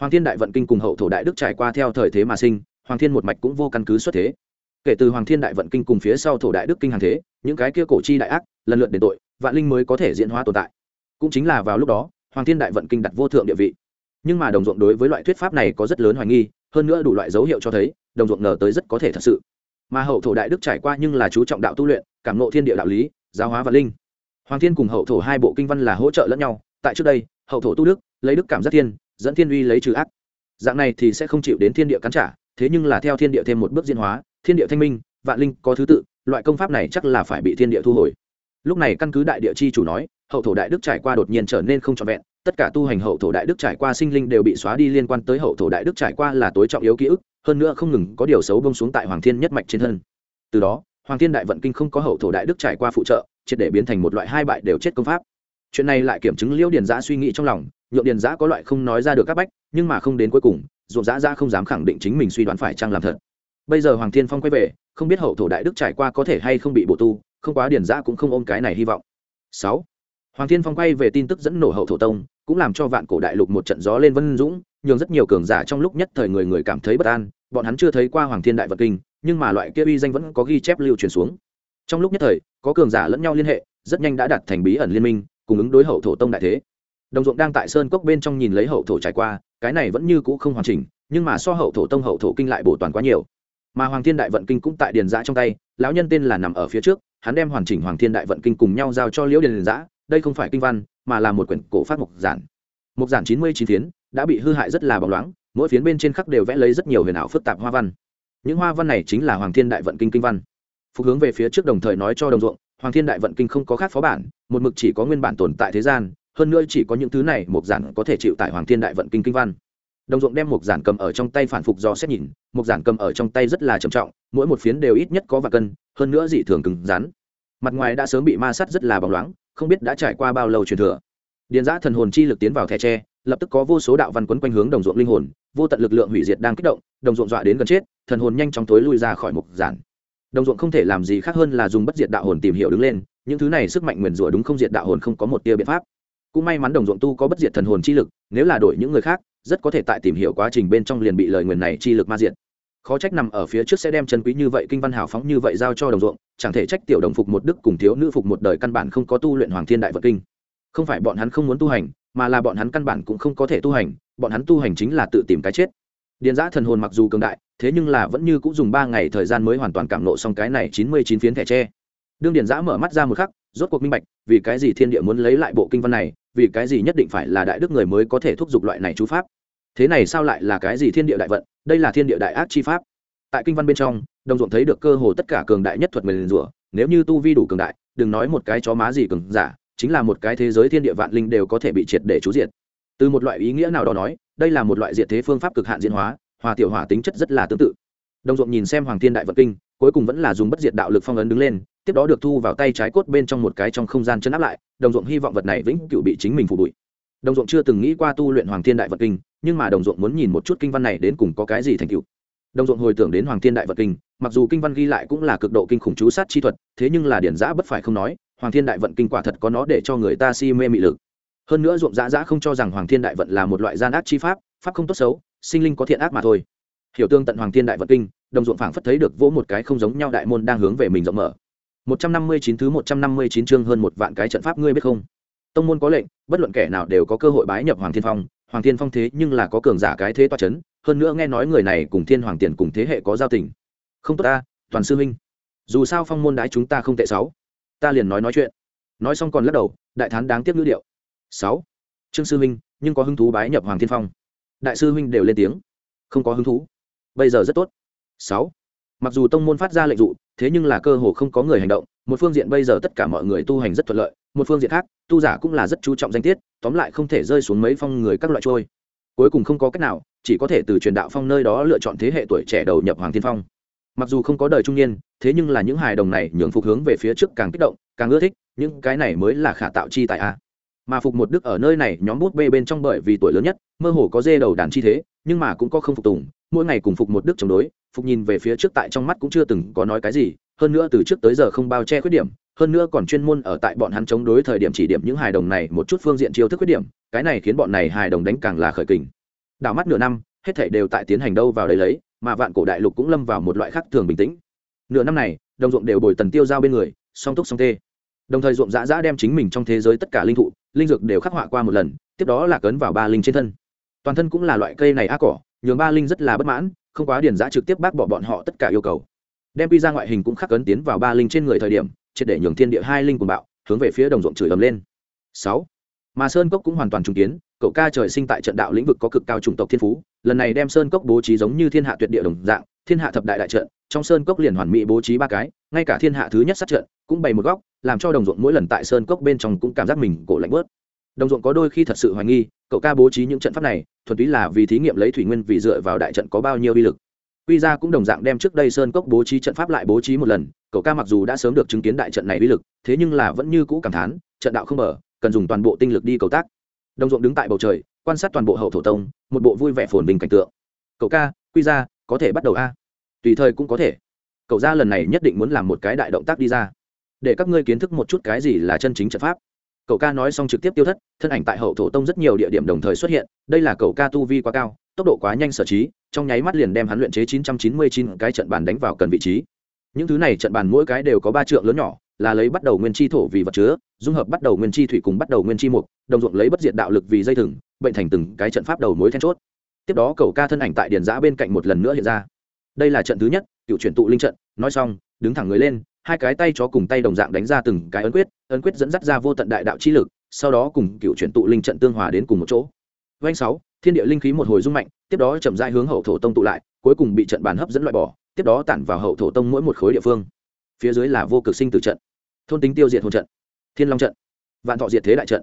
Hoàng thiên đại vận kinh cùng hậu thổ đại đức trải qua theo thời thế mà sinh, hoàng thiên một mạch cũng vô căn cứ xuất thế. Kể từ hoàng thiên đại vận kinh cùng phía sau thổ đại đức kinh hàng thế, những cái kia cổ chi đại ác, lần lượt đền tội, vạn linh mới có thể diễn hóa tồn tại. Cũng chính là vào lúc đó, hoàng thiên đại vận kinh đặt vô thượng địa vị. Nhưng mà đồng ruộng đối với loại thuyết pháp này có rất lớn hoài nghi, hơn nữa đủ loại dấu hiệu cho thấy, đồng ruộng ngờ tới rất có thể thật sự. Mà hậu thổ đại đức trải qua nhưng là chú trọng đạo tu luyện cảm nộ thiên địa đạo lý, giáo hóa vạn linh. Hoàng thiên cùng hậu thổ hai bộ kinh văn là hỗ trợ lẫn nhau. Tại trước đây, hậu thổ tu đức, lấy đức cảm giác thiên, dẫn thiên uy lấy trừ ác. Dạng này thì sẽ không chịu đến thiên địa cắn trả, thế nhưng là theo thiên địa thêm một bước diễn hóa, thiên địa thanh minh, vạn linh có thứ tự, loại công pháp này chắc là phải bị thiên địa thu hồi. Lúc này căn cứ đại địa chi chủ nói, hậu thổ đại đức trải qua đột nhiên trở nên không trọn vẹn, tất cả tu hành hậu thổ đại đức trải qua sinh linh đều bị xóa đi liên quan tới hậu thổ đại đức trải qua là tối trọng yếu ký ức, hơn nữa không ngừng có điều xấu bông xuống tại hoàng thiên nhất mạch trên thân. Từ đó hoàng thiên đại vận kinh không có hậu thổ đại đức trải qua phụ trợ, triệt để biến thành một loại hai bại đều chết công pháp. Chuyện này lại kiểm chứng liễu điền giã suy nghĩ trong lòng, nhượng điền giã có loại không nói ra được các bách, nhưng mà không đến cuối cùng, ruộng giã ra không dám khẳng định chính mình suy đoán phải chăng làm thật. Bây giờ hoàng thiên phong quay về, không biết hậu thổ đại đức trải qua có thể hay không bị bổ tu, không quá điền giã cũng không ôm cái này hy vọng. Sáu. Hoàng thiên phong quay về tin tức dẫn nổ hậu thổ tông, cũng làm cho vạn cổ đại lục một trận gió lên vân dũng, nhường rất nhiều cường giả trong lúc nhất thời người người cảm thấy bất an, bọn hắn chưa thấy qua hoàng thiên đại vật kinh nhưng mà loại kia uy danh vẫn có ghi chép lưu truyền xuống. Trong lúc nhất thời, có cường giả lẫn nhau liên hệ, rất nhanh đã đạt thành bí ẩn liên minh, cùng ứng đối hậu thổ tông đại thế. Đồng ruộng đang tại sơn cốc bên trong nhìn lấy hậu thổ trải qua, cái này vẫn như cũ không hoàn chỉnh, nhưng mà so hậu thổ tông hậu thổ kinh lại bổ toàn quá nhiều. Mà hoàng thiên đại vận kinh cũng tại điền giã trong tay, lão nhân tên là nằm ở phía trước, hắn đem hoàn chỉnh hoàng thiên đại vận kinh cùng nhau giao cho liễu điền giã, đây không phải kinh văn, mà là một quyển cổ phát mục giản. Mục giản chín mươi chín phiến, đã bị hư hại rất là bóng loáng, mỗi phiến bên trên khắc đều vẽ lấy rất nhiều huyền ảo phức tạp hoa văn những hoa văn này chính là hoàng thiên đại vận kinh kinh văn. Phục hướng về phía trước đồng thời nói cho đồng ruộng, hoàng thiên đại vận kinh không có khác phó bản, một mực chỉ có nguyên bản tồn tại thế gian, hơn nữa chỉ có những thứ này một giản có thể chịu tại hoàng thiên đại vận kinh kinh văn. Đồng ruộng đem một giản cầm ở trong tay phản phục do xét nhìn một giản cầm ở trong tay rất là trầm trọng, mỗi một phiến đều ít nhất có và cân, hơn nữa dị thường cứng rắn. Mặt ngoài đã sớm bị ma sắt rất là bóng loáng, không biết đã trải qua bao lâu truyền thừa. Điền giã thần hồn chi lực tiến vào thẻ tre lập tức có vô số đạo văn quấn quanh hướng đồng ruộng linh hồn, vô tận lực lượng hủy diệt đang kích động, đồng ruộng dọa đến gần chết, thần hồn nhanh chóng tối lui ra khỏi mục giản. Đồng ruộng không thể làm gì khác hơn là dùng bất diệt đạo hồn tìm hiểu đứng lên, những thứ này sức mạnh nguyền rủa đúng không diệt đạo hồn không có một tia biện pháp. Cũng may mắn đồng ruộng tu có bất diệt thần hồn chi lực, nếu là đổi những người khác, rất có thể tại tìm hiểu quá trình bên trong liền bị lời nguyền này chi lực ma diệt. Khó trách nằm ở phía trước sẽ đem chân quý như vậy kinh văn hào phóng như vậy giao cho đồng ruộng, chẳng thể trách tiểu đồng phục một đức cùng thiếu nữ phục một đời căn bản không có tu luyện hoàng thiên đại vật kinh. Không phải bọn hắn không muốn tu hành mà là bọn hắn căn bản cũng không có thể tu hành, bọn hắn tu hành chính là tự tìm cái chết. Điền giã thần hồn mặc dù cường đại, thế nhưng là vẫn như cũng dùng ba ngày thời gian mới hoàn toàn cảm nộ xong cái này chín mươi chín phiến thẻ tre. Đương điền giã mở mắt ra một khắc, rốt cuộc minh bạch, vì cái gì thiên địa muốn lấy lại bộ kinh văn này, vì cái gì nhất định phải là đại đức người mới có thể thúc giục loại này chú pháp. Thế này sao lại là cái gì thiên địa đại vận, đây là thiên địa đại ác chi pháp. Tại kinh văn bên trong, đồng ruộng thấy được cơ hồ tất cả cường đại nhất thuật mềm rủa, nếu như tu vi đủ cường đại, đừng nói một cái chó má gì cường giả chính là một cái thế giới thiên địa vạn linh đều có thể bị triệt để chú diệt. Từ một loại ý nghĩa nào đó nói, đây là một loại diệt thế phương pháp cực hạn diễn hóa, hòa tiểu hỏa tính chất rất là tương tự. Đồng ruộng nhìn xem hoàng thiên đại vật kinh, cuối cùng vẫn là dùng bất diệt đạo lực phong ấn đứng lên, tiếp đó được thu vào tay trái cốt bên trong một cái trong không gian chân áp lại, đồng ruộng hy vọng vật này vĩnh cựu bị chính mình phủ bụi. Đồng ruộng chưa từng nghĩ qua tu luyện hoàng thiên đại vật kinh, nhưng mà đồng ruộng muốn nhìn một chút kinh văn này đến cùng có cái gì thành cựu đồng ruộng hồi tưởng đến hoàng thiên đại vật kinh, mặc dù kinh văn ghi lại cũng là cực độ kinh khủng chú sát chi thuật, thế nhưng là điển giã bất phải không nói hoàng thiên đại vận kinh quả thật có nó để cho người ta si mê mị lực. Hơn nữa ruộng dã dã không cho rằng hoàng thiên đại vận là một loại gian ác chi pháp pháp không tốt xấu, sinh linh có thiện ác mà thôi. Hiểu tương tận hoàng thiên đại vận kinh, đồng ruộng phảng phất thấy được vỗ một cái không giống nhau đại môn đang hướng về mình rộng mở. Một trăm năm mươi chín thứ một trăm năm mươi chín chương hơn một vạn cái trận pháp ngươi biết không? Tông môn có lệnh, bất luận kẻ nào đều có cơ hội bái nhập hoàng thiên phong. Hoàng thiên phong thế nhưng là có cường giả cái thế toa c h ấ n hơn nữa nghe nói người này cùng thiên hoàng tiền cùng thế hệ có giao tình. Không tốt ta, toàn sư huynh dù sao phong môn đái chúng ta không tệ sáu ta liền nói nói chuyện. Nói xong còn lắc đầu, đại thán đáng tiếc ngữ điệu. Sáu. Trương sư huynh nhưng có hứng thú bái nhập hoàng thiên phong. Đại sư huynh đều lên tiếng. Không có hứng thú. Bây giờ rất tốt. Sáu. Mặc dù tông môn phát ra lệnh dụ, thế nhưng là cơ hồ không có người hành động. Một phương diện bây giờ tất cả mọi người tu hành rất thuận lợi, một phương diện khác, tu giả cũng là rất chú trọng danh tiết, tóm lại không thể rơi xuống mấy phong người các loại trôi. Cuối cùng không có cách nào, chỉ có thể từ truyền đạo phong nơi đó lựa chọn thế hệ tuổi trẻ đầu nhập hoàng thiên phong mặc dù không có đời trung niên, thế nhưng là những hài đồng này nhường phục hướng về phía trước càng kích động, càng ưa thích, những cái này mới là khả tạo chi tại a à. mà phục một đức ở nơi này, nhóm bút bê bên trong bởi vì tuổi lớn nhất, mơ hồ có dê đầu đàn chi thế, nhưng mà cũng có không phục tùng, mỗi ngày cùng phục một đức chống đối, phục nhìn về phía trước tại trong mắt cũng chưa từng có nói cái gì, hơn nữa từ trước tới giờ không bao che khuyết điểm, hơn nữa còn chuyên môn ở tại bọn hắn chống đối thời điểm chỉ điểm những hài đồng này một chút phương diện chiêu thức khuyết điểm, cái này khiến bọn này hài đồng đánh càng là khởi kình. Đảo mắt nửa năm, hết thảy đều tại tiến hành đâu vào đấy lấy mà vạn cổ đại lục cũng lâm vào một loại khác thường bình tĩnh. Nửa năm này, đồng ruộng đều bồi tần tiêu giao bên người, song túc song tê. Đồng thời ruộng dã dã đem chính mình trong thế giới tất cả linh thụ, linh dược đều khắc họa qua một lần, tiếp đó là cấn vào ba linh trên thân. Toàn thân cũng là loại cây này ác cỏ, nhường ba linh rất là bất mãn, không quá điền giã trực tiếp bác bỏ bọn họ tất cả yêu cầu. Đem pi ra ngoại hình cũng khắc cấn tiến vào ba linh trên người thời điểm, triệt để nhường thiên địa hai linh cùng bạo, hướng về phía đồng ruộng chửi ầm lên. Sáu mà sơn cốc cũng hoàn toàn trùng kiến, cậu ca trời sinh tại trận đạo lĩnh vực có cực cao chủng tộc thiên phú, lần này đem sơn cốc bố trí giống như thiên hạ tuyệt địa đồng dạng, thiên hạ thập đại đại trận, trong sơn cốc liền hoàn mỹ bố trí ba cái, ngay cả thiên hạ thứ nhất sát trận cũng bày một góc, làm cho đồng ruộng mỗi lần tại sơn cốc bên trong cũng cảm giác mình cổ lạnh bớt. Đồng ruộng có đôi khi thật sự hoài nghi, cậu ca bố trí những trận pháp này, thuần túy là vì thí nghiệm lấy thủy nguyên vì dựa vào đại trận có bao nhiêu uy lực. Quy ra cũng đồng dạng đem trước đây sơn cốc bố trí trận pháp lại bố trí một lần, cậu ca mặc dù đã sớm được chứng kiến đại trận này uy lực, thế nhưng là vẫn như cũ cảm thán, trận đạo không mở cần dùng toàn bộ tinh lực đi cầu tác. Đồng ruộng đứng tại bầu trời, quan sát toàn bộ hậu thổ tông, một bộ vui vẻ phồn bình cảnh tượng. Cậu ca, quy ra có thể bắt đầu a? Tùy thời cũng có thể. Cậu ra lần này nhất định muốn làm một cái đại động tác đi ra. Để các ngươi kiến thức một chút cái gì là chân chính trận pháp. Cậu ca nói xong trực tiếp tiêu thất, thân ảnh tại hậu thổ tông rất nhiều địa điểm đồng thời xuất hiện, đây là cậu ca tu vi quá cao, tốc độ quá nhanh sở trí, trong nháy mắt liền đem hắn luyện chế 999 cái trận bàn đánh vào cần vị trí. Những thứ này trận bàn mỗi cái đều có ba trượng lớn nhỏ, là lấy bắt đầu nguyên chi thổ vì vật chứa dung hợp bắt đầu nguyên chi thủy cùng bắt đầu nguyên chi mục, đồng ruộng lấy bất diệt đạo lực vì dây thừng, bệnh thành từng cái trận pháp đầu mối then chốt. Tiếp đó cầu ca thân ảnh tại điền giã bên cạnh một lần nữa hiện ra. Đây là trận thứ nhất, cựu chuyển tụ linh trận, nói xong, đứng thẳng người lên, hai cái tay chó cùng tay đồng dạng đánh ra từng cái ấn quyết ấn quyết dẫn dắt ra vô tận đại đạo chi lực, sau đó cùng cựu chuyển tụ linh trận tương hòa đến cùng một chỗ. Doanh sáu, thiên địa linh khí một hồi rung mạnh, tiếp đó chậm rãi hướng hậu thổ tông tụ lại, cuối cùng bị trận bàn hấp dẫn loại bỏ, tiếp đó tản vào hậu thổ tông mỗi một khối địa phương. Phía dưới là vô cực sinh tử trận, thôn tính tiêu diệt hồn trận thiên long trận, vạn thọ diệt thế đại trận.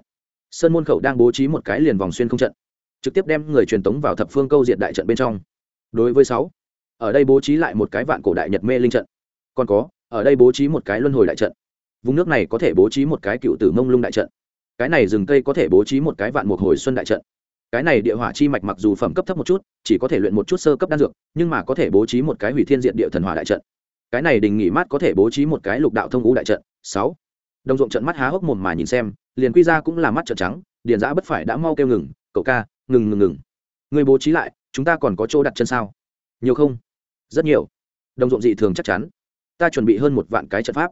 Sơn môn khẩu đang bố trí một cái liền vòng xuyên không trận, trực tiếp đem người truyền tống vào thập phương câu diệt đại trận bên trong. Đối với sáu, ở đây bố trí lại một cái vạn cổ đại nhật mê linh trận. Còn có, ở đây bố trí một cái luân hồi đại trận. Vùng nước này có thể bố trí một cái cựu tử mông lung đại trận. Cái này rừng cây có thể bố trí một cái vạn mục hồi xuân đại trận. Cái này địa hỏa chi mạch mặc dù phẩm cấp thấp một chút, chỉ có thể luyện một chút sơ cấp đan dược, nhưng mà có thể bố trí một cái hủy thiên diện địa thần hỏa đại trận. Cái này đình nghỉ mát có thể bố trí một cái lục đạo thông ngũ đại trận. Sáu đồng ruộng trận mắt há hốc mồm mà nhìn xem, liền quy ra cũng là mắt trợn trắng, điền giã bất phải đã mau kêu ngừng, cậu ca, ngừng ngừng ngừng. Người bố trí lại, chúng ta còn có chỗ đặt chân sao? Nhiều không? Rất nhiều. Đồng ruộng dị thường chắc chắn. Ta chuẩn bị hơn một vạn cái trận pháp.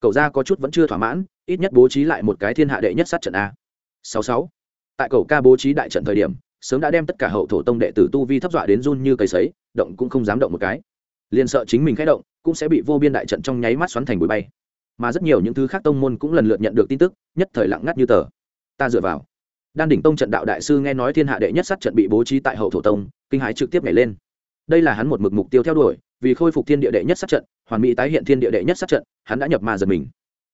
Cậu ra có chút vẫn chưa thỏa mãn, ít nhất bố trí lại một cái thiên hạ đệ nhất sát trận a. Sáu sáu. Tại cậu ca bố trí đại trận thời điểm, sớm đã đem tất cả hậu thổ tông đệ tử tu vi thấp dọa đến run như cây sấy, động cũng không dám động một cái. Liền sợ chính mình khẽ động, cũng sẽ bị vô biên đại trận trong nháy mắt xoắn thành bụi bay mà rất nhiều những thứ khác tông môn cũng lần lượt nhận được tin tức, nhất thời lặng ngắt như tờ. Ta dựa vào. Đan đỉnh tông trận đạo đại sư nghe nói thiên hạ đệ nhất sát trận bị bố trí tại hậu thổ tông, kinh hãi trực tiếp nhảy lên. Đây là hắn một mực mục tiêu theo đuổi, vì khôi phục thiên địa đệ nhất sát trận, hoàn mỹ tái hiện thiên địa đệ nhất sát trận, hắn đã nhập ma giật mình.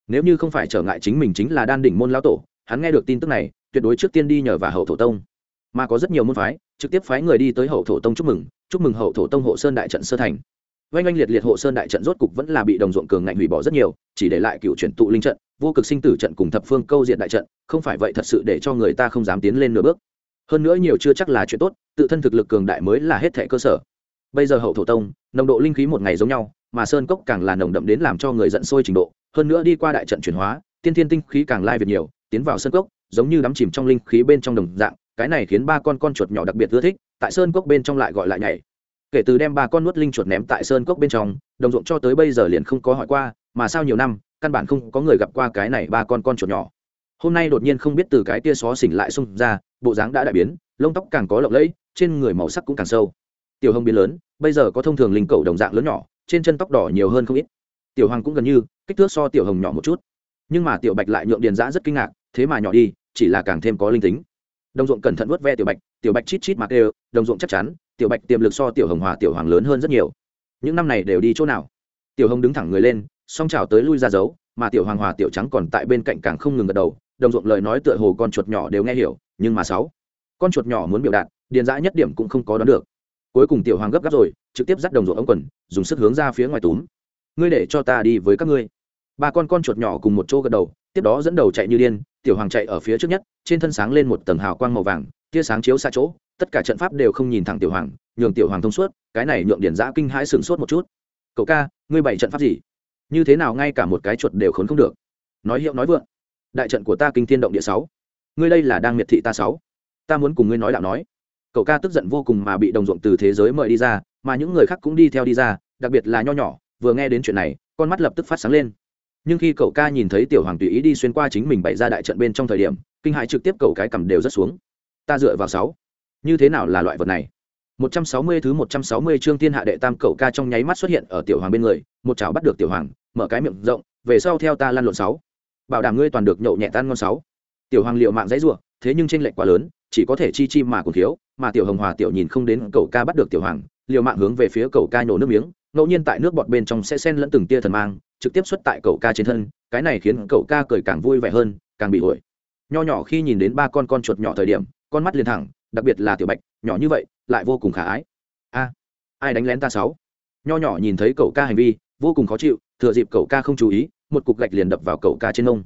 Nếu như không phải trở ngại chính mình chính là đan đỉnh môn lão tổ, hắn nghe được tin tức này, tuyệt đối trước tiên đi nhờ vào hậu thổ tông. Mà có rất nhiều môn phái, trực tiếp phái người đi tới hậu thổ tông chúc mừng chúc mừng hậu thổ tông hộ sơn đại trận sơ thành oanh oanh liệt liệt hộ sơn đại trận rốt cục vẫn là bị đồng ruộng cường ngạnh hủy bỏ rất nhiều, chỉ để lại cựu chuyển tụ linh trận, vô cực sinh tử trận cùng thập phương câu diện đại trận, không phải vậy thật sự để cho người ta không dám tiến lên nửa bước. Hơn nữa nhiều chưa chắc là chuyện tốt, tự thân thực lực cường đại mới là hết thẻ cơ sở. Bây giờ hậu thổ tông, nồng độ linh khí một ngày giống nhau, mà sơn cốc càng là nồng đậm đến làm cho người giận sôi trình độ, hơn nữa đi qua đại trận chuyển hóa, tiên thiên tinh khí càng lai việt nhiều, tiến vào sơn cốc, giống như đắm chìm trong linh khí bên trong đồng dạng, cái này khiến ba con con chuột nhỏ đặc biệt ưa thích, tại sơn cốc bên trong lại gọi lại nhảy kể từ đem ba con nuốt linh chuột ném tại sơn cốc bên trong, đồng ruộng cho tới bây giờ liền không có hỏi qua, mà sao nhiều năm, căn bản không có người gặp qua cái này ba con con chuột nhỏ. Hôm nay đột nhiên không biết từ cái tia xó xỉnh lại xung ra, bộ dáng đã đại biến, lông tóc càng có lộng lẫy, trên người màu sắc cũng càng sâu. Tiểu hồng biến lớn, bây giờ có thông thường linh cầu đồng dạng lớn nhỏ, trên chân tóc đỏ nhiều hơn không ít. Tiểu hoàng cũng gần như, kích thước so tiểu hồng nhỏ một chút. Nhưng mà tiểu bạch lại nhượng điền giã rất kinh ngạc, thế mà nhỏ đi, chỉ là càng thêm có linh tính. Đồng ruộng cẩn thận vớt ve tiểu bạch tiểu bạch chít chít mặc đều đồng ruộng chắc chắn tiểu bạch tiềm lực so tiểu hồng hòa tiểu hoàng lớn hơn rất nhiều. Những năm này đều đi chỗ nào? Tiểu hồng đứng thẳng người lên, song trào tới lui ra dấu, mà tiểu hoàng hòa tiểu trắng còn tại bên cạnh càng không ngừng gật đầu, đồng ruộng lời nói tựa hồ con chuột nhỏ đều nghe hiểu, nhưng mà sáu, con chuột nhỏ muốn biểu đạt, điền dã nhất điểm cũng không có đoán được. Cuối cùng tiểu hoàng gấp gáp rồi, trực tiếp dắt đồng ruộng ống quần, dùng sức hướng ra phía ngoài túm. Ngươi để cho ta đi với các ngươi. Ba con con chuột nhỏ cùng một chỗ gật đầu, tiếp đó dẫn đầu chạy như điên, tiểu hoàng chạy ở phía trước nhất, trên thân sáng lên một tầng hào quang màu vàng tia sáng chiếu xa chỗ, tất cả trận pháp đều không nhìn thẳng tiểu hoàng, nhường tiểu hoàng thông suốt, cái này nhượng điển giã kinh hãi sửng sốt một chút. Cậu ca, ngươi bảy trận pháp gì? Như thế nào ngay cả một cái chuột đều khốn không được? Nói hiệu nói vượng. Đại trận của ta kinh thiên động địa sáu. Ngươi đây là đang miệt thị ta sáu. Ta muốn cùng ngươi nói đạo nói. Cậu ca tức giận vô cùng mà bị đồng ruộng từ thế giới mời đi ra, mà những người khác cũng đi theo đi ra, đặc biệt là nho nhỏ, vừa nghe đến chuyện này, con mắt lập tức phát sáng lên. Nhưng khi cậu ca nhìn thấy tiểu hoàng tùy ý đi xuyên qua chính mình bày ra đại trận bên trong thời điểm, kinh hãi trực tiếp cậu cái cầm đều rất xuống ta dựa vào sáu. Như thế nào là loại vật này? 160 thứ 160 chương thiên hạ đệ tam cậu ca trong nháy mắt xuất hiện ở tiểu hoàng bên người, một chảo bắt được tiểu hoàng, mở cái miệng rộng, về sau theo ta lăn lộn sáu. Bảo đảm ngươi toàn được nhậu nhẹ tan ngon sáu. Tiểu hoàng liệu mạng dãy rủa, thế nhưng tranh lệch quá lớn, chỉ có thể chi chi mà còn thiếu, mà tiểu hồng hòa tiểu nhìn không đến cậu ca bắt được tiểu hoàng liều mạng hướng về phía cậu ca nhổ nước miếng, ngẫu nhiên tại nước bọt bên trong sẽ xen lẫn từng tia thần mang, trực tiếp xuất tại cậu ca trên thân, cái này khiến cậu ca cười càng vui vẻ hơn, càng bị uội. nho nhỏ khi nhìn đến ba con con chuột nhỏ thời điểm con mắt liền thẳng, đặc biệt là tiểu bạch, nhỏ như vậy, lại vô cùng khả ái. A, ai đánh lén ta sáu? Nho nhỏ nhìn thấy cậu ca hành vi, vô cùng khó chịu, thừa dịp cậu ca không chú ý, một cục gạch liền đập vào cậu ca trên mông.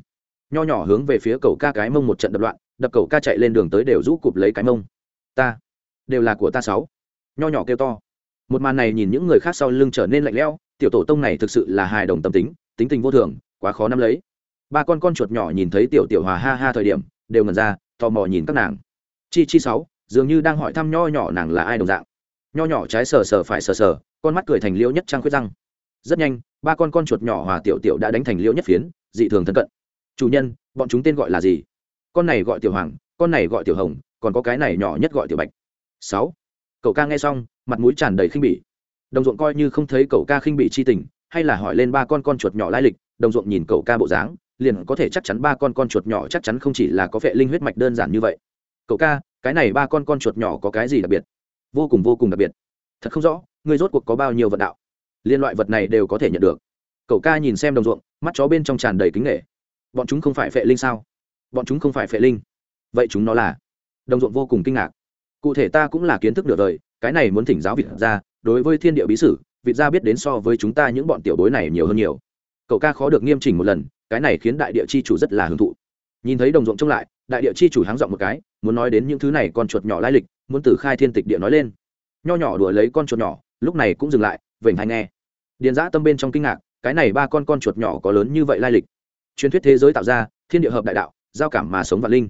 Nho nhỏ hướng về phía cậu ca cái mông một trận đập loạn, đập cậu ca chạy lên đường tới đều rũ cụp lấy cái mông. Ta, đều là của ta sáu. Nho nhỏ kêu to. Một màn này nhìn những người khác sau lưng trở nên lạnh lẽo, tiểu tổ tông này thực sự là hài đồng tâm tính tính tình vô thường, quá khó nắm lấy. Ba con con chuột nhỏ nhìn thấy tiểu tiểu hòa ha ha thời điểm, đều ngần ra, tò mò nhìn các nàng chi chi sáu, dường như đang hỏi thăm nho nhỏ nàng là ai đồng dạng. Nho nhỏ trái sờ sờ phải sờ sờ, con mắt cười thành liễu nhất trang khuyết răng. Rất nhanh, ba con con chuột nhỏ hòa tiểu tiểu đã đánh thành liễu nhất phiến, dị thường thân cận. Chủ nhân, bọn chúng tên gọi là gì? Con này gọi tiểu hoàng, con này gọi tiểu hồng, còn có cái này nhỏ nhất gọi tiểu bạch. Sáu. Cậu ca nghe xong, mặt mũi tràn đầy khinh bỉ. Đồng ruộng coi như không thấy cậu ca khinh bỉ chi tình, hay là hỏi lên ba con con chuột nhỏ lai lịch, đồng ruộng nhìn cậu ca bộ dáng, liền có thể chắc chắn ba con con chuột nhỏ chắc chắn không chỉ là có vệ linh huyết mạch đơn giản như vậy cậu ca, cái này ba con con chuột nhỏ có cái gì đặc biệt? Vô cùng vô cùng đặc biệt. Thật không rõ người rốt cuộc có bao nhiêu vận đạo? Liên loại vật này đều có thể nhận được. Cậu ca nhìn xem đồng ruộng, mắt chó bên trong tràn đầy kính nghệ. Bọn chúng không phải phệ linh sao? Bọn chúng không phải phệ linh. Vậy chúng nó là? Đồng ruộng vô cùng kinh ngạc. Cụ thể ta cũng là kiến thức nửa đời, cái này muốn thỉnh giáo việt ra đối với thiên địa bí sử, việt gia biết đến so với chúng ta những bọn tiểu bối này nhiều hơn nhiều. Cậu ca khó được nghiêm chỉnh một lần, cái này khiến đại địa chi chủ rất là hưởng thụ nhìn thấy đồng ruộng trông lại, đại địa chi chủ háng dọn một cái, muốn nói đến những thứ này con chuột nhỏ lai lịch, muốn từ khai thiên tịch địa nói lên. Nho nhỏ đuổi lấy con chuột nhỏ, lúc này cũng dừng lại, vểnh hay nghe. Điền giã tâm bên trong kinh ngạc, cái này ba con con chuột nhỏ có lớn như vậy lai lịch. Truyền thuyết thế giới tạo ra, thiên địa hợp đại đạo, giao cảm mà sống vạn linh.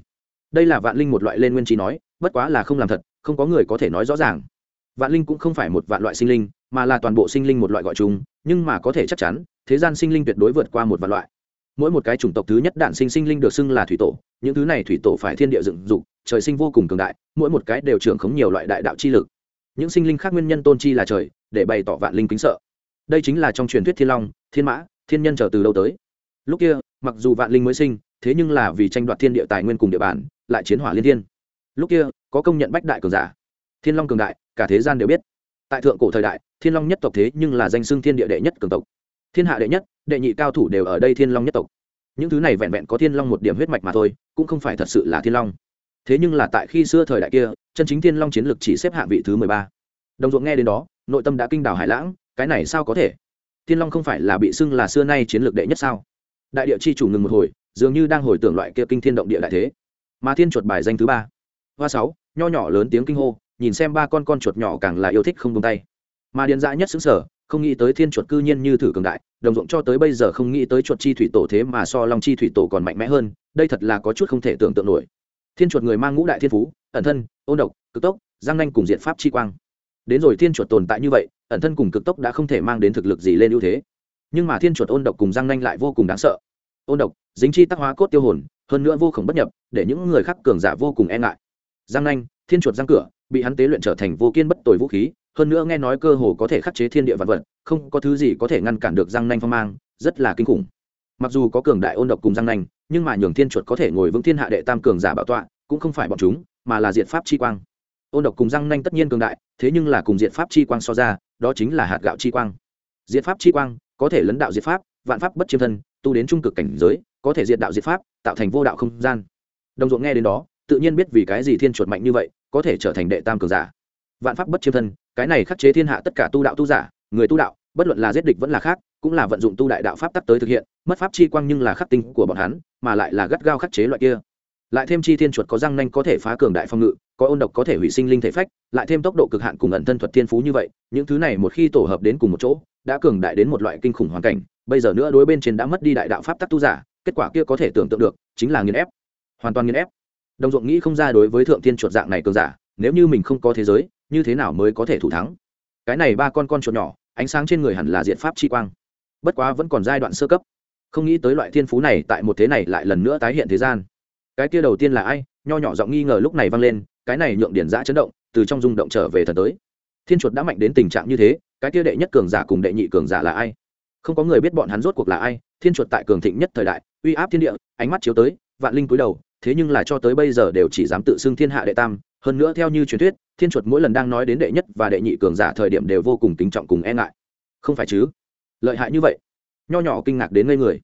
Đây là vạn linh một loại lên nguyên trí nói, bất quá là không làm thật, không có người có thể nói rõ ràng. Vạn linh cũng không phải một vạn loại sinh linh, mà là toàn bộ sinh linh một loại gọi chung, nhưng mà có thể chắc chắn, thế gian sinh linh tuyệt đối vượt qua một vạn loại mỗi một cái chủng tộc thứ nhất đạn sinh sinh linh được xưng là thủy tổ, những thứ này thủy tổ phải thiên địa dựng dục, trời sinh vô cùng cường đại, mỗi một cái đều trưởng khống nhiều loại đại đạo chi lực. Những sinh linh khác nguyên nhân tôn chi là trời, để bày tỏ vạn linh kính sợ. Đây chính là trong truyền thuyết thiên long, thiên mã, thiên nhân trở từ đâu tới. Lúc kia, mặc dù vạn linh mới sinh, thế nhưng là vì tranh đoạt thiên địa tài nguyên cùng địa bàn, lại chiến hỏa liên thiên. Lúc kia, có công nhận bách đại cường giả. Thiên long cường đại, cả thế gian đều biết. Tại thượng cổ thời đại, thiên long nhất tộc thế nhưng là danh xưng thiên địa đệ nhất cường tộc thiên hạ đệ nhất, đệ nhị cao thủ đều ở đây thiên long nhất tộc. Những thứ này vẹn vẹn có thiên long một điểm huyết mạch mà thôi, cũng không phải thật sự là thiên long. Thế nhưng là tại khi xưa thời đại kia, chân chính thiên long chiến lược chỉ xếp hạng vị thứ mười ba. Đồng ruộng nghe đến đó, nội tâm đã kinh đảo hải lãng, cái này sao có thể? Thiên long không phải là bị xưng là xưa nay chiến lược đệ nhất sao? Đại địa chi chủ ngừng một hồi, dường như đang hồi tưởng loại kia kinh thiên động địa đại thế. Mà thiên chuột bài danh thứ ba. Hoa sáu, nho nhỏ lớn tiếng kinh hô, nhìn xem ba con con chuột nhỏ càng là yêu thích không tung tay. Mà điền dã nhất xứng sở không nghĩ tới thiên chuột cư nhiên như thử cường đại, đồng ruộng cho tới bây giờ không nghĩ tới chuột chi thủy tổ thế mà so long chi thủy tổ còn mạnh mẽ hơn, đây thật là có chút không thể tưởng tượng nổi. Thiên chuột người mang ngũ đại thiên phú, ẩn thân, ôn độc, cực tốc, giang nanh cùng diện pháp chi quang. Đến rồi thiên chuột tồn tại như vậy, ẩn thân cùng cực tốc đã không thể mang đến thực lực gì lên ưu thế. Nhưng mà thiên chuột ôn độc cùng giang nanh lại vô cùng đáng sợ. Ôn độc, dính chi tác hóa cốt tiêu hồn, hơn nữa vô khổng bất nhập, để những người khác cường giả vô cùng e ngại. Giang nanh, thiên chuột giang cửa, bị hắn tế luyện trở thành vô kiên bất tồi vũ khí hơn nữa nghe nói cơ hồ có thể khắc chế thiên địa vật vật, không có thứ gì có thể ngăn cản được giang nanh phong mang, rất là kinh khủng. Mặc dù có cường đại ôn độc cùng giang nanh, nhưng mà nhường thiên chuột có thể ngồi vững thiên hạ đệ tam cường giả bảo tọa, cũng không phải bọn chúng, mà là diện pháp chi quang. Ôn độc cùng răng nanh tất nhiên cường đại, thế nhưng là cùng diện pháp chi quang so ra, đó chính là hạt gạo chi quang. Diện pháp chi quang, có thể lấn đạo diệt pháp, vạn pháp bất chiêm thân, tu đến trung cực cảnh giới, có thể diệt đạo diệt pháp, tạo thành vô đạo không gian. Đồng ruộng nghe đến đó, tự nhiên biết vì cái gì thiên chuột mạnh như vậy, có thể trở thành đệ tam cường giả. Vạn pháp bất chiêm thân cái này khắc chế thiên hạ tất cả tu đạo tu giả, người tu đạo, bất luận là giết địch vẫn là khác, cũng là vận dụng tu đại đạo pháp tắc tới thực hiện, mất pháp chi quang nhưng là khắc tinh của bọn hắn, mà lại là gắt gao khắc chế loại kia. Lại thêm chi thiên chuột có răng nanh có thể phá cường đại phong ngự, có ôn độc có thể hủy sinh linh thể phách, lại thêm tốc độ cực hạn cùng ẩn thân thuật thiên phú như vậy, những thứ này một khi tổ hợp đến cùng một chỗ, đã cường đại đến một loại kinh khủng hoàn cảnh, bây giờ nữa đối bên trên đã mất đi đại đạo pháp tắc tu giả, kết quả kia có thể tưởng tượng được, chính là nghiền ép, hoàn toàn nghiền ép. Đồng ruộng nghĩ không ra đối với thượng thiên chuột dạng này cường giả, nếu như mình không có thế giới như thế nào mới có thể thủ thắng? Cái này ba con con chuột nhỏ, ánh sáng trên người hẳn là diện pháp chi quang. Bất quá vẫn còn giai đoạn sơ cấp. Không nghĩ tới loại thiên phú này tại một thế này lại lần nữa tái hiện thế gian. Cái kia đầu tiên là ai? Nho nhỏ giọng nghi ngờ lúc này vang lên, cái này nhượng điển giã chấn động, từ trong rung động trở về thần tới. Thiên chuột đã mạnh đến tình trạng như thế, cái kia đệ nhất cường giả cùng đệ nhị cường giả là ai? Không có người biết bọn hắn rốt cuộc là ai, thiên chuột tại cường thịnh nhất thời đại, uy áp thiên địa, ánh mắt chiếu tới, vạn linh cúi đầu, thế nhưng là cho tới bây giờ đều chỉ dám tự xưng thiên hạ đệ tam hơn nữa theo như truyền thuyết, thiên chuột mỗi lần đang nói đến đệ nhất và đệ nhị cường giả thời điểm đều vô cùng kính trọng cùng e ngại. Không phải chứ? Lợi hại như vậy. Nho nhỏ kinh ngạc đến ngây người.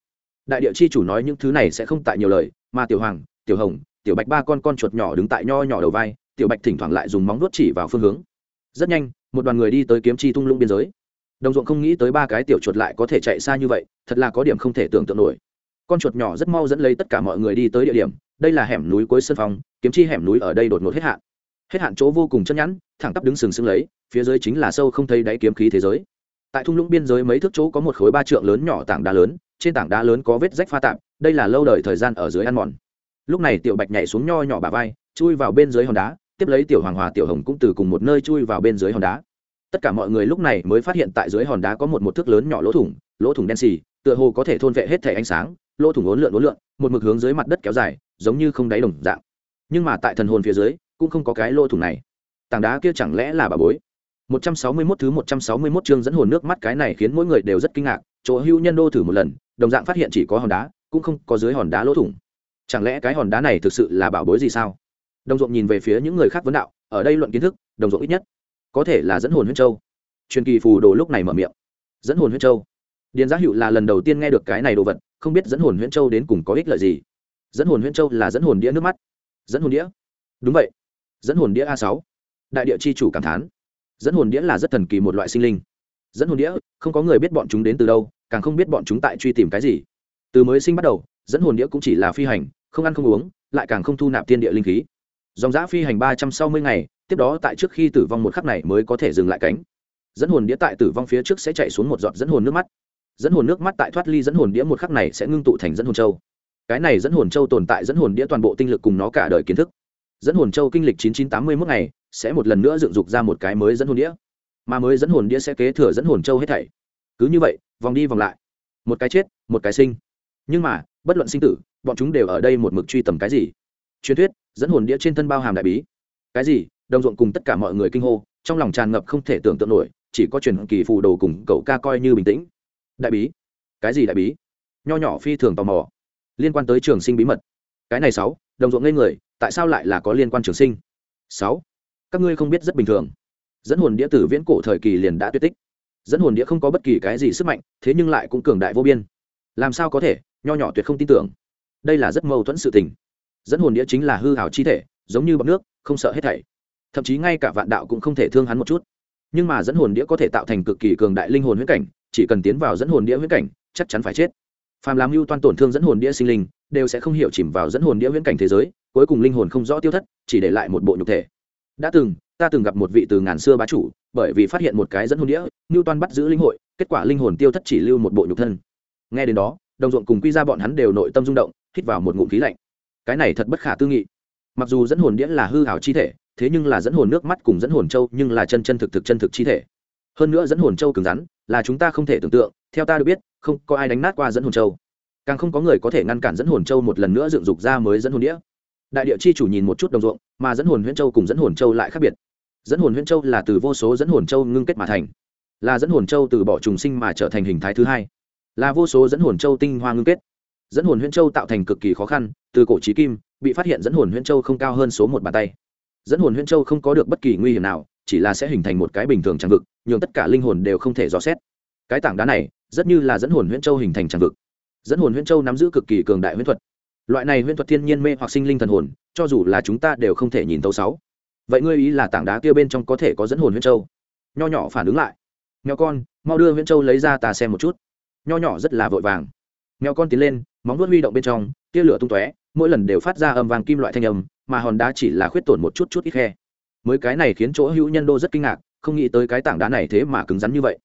Đại địa chi chủ nói những thứ này sẽ không tại nhiều lời, mà tiểu hoàng, tiểu hồng, tiểu bạch ba con con chuột nhỏ đứng tại nho nhỏ đầu vai, tiểu bạch thỉnh thoảng lại dùng móng vuốt chỉ vào phương hướng. Rất nhanh, một đoàn người đi tới kiếm chi tung lũng biên giới. Đồng ruộng không nghĩ tới ba cái tiểu chuột lại có thể chạy xa như vậy, thật là có điểm không thể tưởng tượng nổi. Con chuột nhỏ rất mau dẫn lấy tất cả mọi người đi tới địa điểm, đây là hẻm núi cuối sân phong kiếm chi hẻm núi ở đây đột ngột hết hạn hết hạn chỗ vô cùng chân nhẵn thẳng tắp đứng sừng sững lấy phía dưới chính là sâu không thấy đáy kiếm khí thế giới. Tại thung lũng biên giới mấy thước chỗ có một khối ba trượng lớn nhỏ tảng đá lớn trên tảng đá lớn có vết rách pha tạm, đây là lâu đời thời gian ở dưới ăn mòn. Lúc này tiểu bạch nhảy xuống nho nhỏ bà vai chui vào bên dưới hòn đá tiếp lấy tiểu hoàng hòa tiểu hồng cũng từ cùng một nơi chui vào bên dưới hòn đá. Tất cả mọi người lúc này mới phát hiện tại dưới hòn đá có một một thước lớn nhỏ lỗ thủng lỗ thủng đen xì tựa hồ có thể thôn vệ hết thể ánh sáng lỗ thủng ốn lượn ốn lượn một mực hướng dưới mặt đất kéo dài giống như không đáy đồng dạng. Nhưng mà tại thần hồn phía dưới cũng không có cái lỗ thủng này. Tảng đá kia chẳng lẽ là bà bối? 161 thứ 161 chương dẫn hồn nước mắt cái này khiến mỗi người đều rất kinh ngạc, chỗ hưu nhân đô thử một lần, đồng dạng phát hiện chỉ có hòn đá, cũng không có dưới hòn đá lỗ thủng. Chẳng lẽ cái hòn đá này thực sự là bảo bối gì sao? Đồng ruộng nhìn về phía những người khác vấn đạo, ở đây luận kiến thức, đồng ruộng ít nhất có thể là dẫn hồn huyết châu. Truyền kỳ phù đồ lúc này mở miệng. Dẫn hồn huyết châu. Điền giá hữu là lần đầu tiên nghe được cái này đồ vật, không biết dẫn hồn huyễn châu đến cùng có ích lợi gì. Dẫn hồn huyễn châu là dẫn hồn đĩa nước mắt. Dẫn hồn đĩa. Đúng vậy dẫn hồn đĩa a sáu. Đại địa chi chủ cảm thán. Dẫn hồn đĩa là rất thần kỳ một loại sinh linh. Dẫn hồn đĩa, không có người biết bọn chúng đến từ đâu, càng không biết bọn chúng tại truy tìm cái gì. Từ mới sinh bắt đầu, dẫn hồn đĩa cũng chỉ là phi hành, không ăn không uống, lại càng không thu nạp thiên địa linh khí. Dòng giã phi hành ba trăm sáu mươi ngày, tiếp đó tại trước khi tử vong một khắc này mới có thể dừng lại cánh. Dẫn hồn đĩa tại tử vong phía trước sẽ chạy xuống một giọt dẫn hồn nước mắt. Dẫn hồn nước mắt tại thoát ly dẫn hồn đĩa một khắc này sẽ ngưng tụ thành dẫn hồn châu. Cái này dẫn hồn châu tồn tại dẫn hồn đĩa toàn bộ tinh lực cùng nó cả đời kiến thức dẫn hồn châu kinh lịch chín chín tám mươi mốt ngày, sẽ một lần nữa dựng dục ra một cái mới dẫn hồn đĩa. Mà mới dẫn hồn đĩa sẽ kế thừa dẫn hồn châu hết thảy. Cứ như vậy, vòng đi vòng lại. Một cái chết, một cái sinh. Nhưng mà, bất luận sinh tử, bọn chúng đều ở đây một mực truy tầm cái gì? Truyền thuyết, dẫn hồn đĩa trên thân bao hàm đại bí. Cái gì? Đồng ruộng cùng tất cả mọi người kinh hô, trong lòng tràn ngập không thể tưởng tượng nổi, chỉ có truyền kỳ phù đồ cùng cậu ca coi như bình tĩnh. Đại bí? Cái gì đại bí? Nho nhỏ phi thường tò mò. Liên quan tới trường sinh bí mật. Cái này sáu, đồng ruộng ngây người tại sao lại là có liên quan trường sinh? Sáu, các ngươi không biết rất bình thường. Dẫn hồn đĩa tử viễn cổ thời kỳ liền đã tuyệt tích. Dẫn hồn đĩa không có bất kỳ cái gì sức mạnh, thế nhưng lại cũng cường đại vô biên. Làm sao có thể? Nho nhỏ tuyệt không tin tưởng. Đây là rất mâu thuẫn sự tình. Dẫn hồn đĩa chính là hư hảo chi thể, giống như bọc nước, không sợ hết thảy. Thậm chí ngay cả vạn đạo cũng không thể thương hắn một chút. Nhưng mà dẫn hồn đĩa có thể tạo thành cực kỳ cường đại linh hồn huyễn cảnh, chỉ cần tiến vào dẫn hồn đĩa huyễn cảnh, chắc chắn phải chết. Phàm làm mưu toan tổn thương dẫn hồn đĩa sinh linh, đều sẽ không hiểu chìm vào dẫn hồn đĩa huyễn cảnh thế giới cuối cùng linh hồn không rõ tiêu thất, chỉ để lại một bộ nhục thể. Đã từng, ta từng gặp một vị từ ngàn xưa bá chủ, bởi vì phát hiện một cái dẫn hồn đĩa ngưu toan bắt giữ linh hội, kết quả linh hồn tiêu thất chỉ lưu một bộ nhục thân. Nghe đến đó, đồng ruộng cùng quy ra bọn hắn đều nội tâm rung động, hít vào một ngụm khí lạnh. Cái này thật bất khả tư nghị. Mặc dù dẫn hồn đĩa là hư hảo chi thể, thế nhưng là dẫn hồn nước mắt cùng dẫn hồn châu nhưng là chân chân thực thực chân thực chi thể. Hơn nữa dẫn hồn châu cứng rắn, là chúng ta không thể tưởng tượng, theo ta được biết, không có ai đánh nát qua dẫn hồn châu. Càng không có người có thể ngăn cản dẫn hồn châu một lần nữa dựng dục ra mới dẫn hồn đĩa đại địa chi chủ nhìn một chút đồng ruộng, mà dẫn hồn huyễn châu cùng dẫn hồn châu lại khác biệt. Dẫn hồn huyễn châu là từ vô số dẫn hồn châu ngưng kết mà thành. Là dẫn hồn châu từ bỏ trùng sinh mà trở thành hình thái thứ hai. Là vô số dẫn hồn châu tinh hoa ngưng kết. Dẫn hồn huyễn châu tạo thành cực kỳ khó khăn, từ cổ trí kim, bị phát hiện dẫn hồn huyễn châu không cao hơn số một bàn tay. Dẫn hồn huyễn châu không có được bất kỳ nguy hiểm nào, chỉ là sẽ hình thành một cái bình thường tràng vực, nhường tất cả linh hồn đều không thể dò xét. Cái tảng đá này, rất như là dẫn hồn huyễn châu hình thành tràng vực. Dẫn hồn huyễn châu nắm giữ cực kỳ cường đại huyễn thuật loại này huyễn thuật thiên nhiên mê hoặc sinh linh thần hồn, cho dù là chúng ta đều không thể nhìn thấu sáu. Vậy ngươi ý là tảng đá kia bên trong có thể có dẫn hồn huyễn châu? Nho nhỏ phản ứng lại. Mèo con, mau đưa huyễn châu lấy ra ta xem một chút. Nho nhỏ rất là vội vàng. Mèo con tiến lên, móng vuốt huy động bên trong, tia lửa tung tóe, mỗi lần đều phát ra âm vàng kim loại thanh âm, mà hòn đá chỉ là khuyết tổn một chút chút ít khe. Mới cái này khiến chỗ hữu nhân đô rất kinh ngạc, không nghĩ tới cái tảng đá này thế mà cứng rắn như vậy.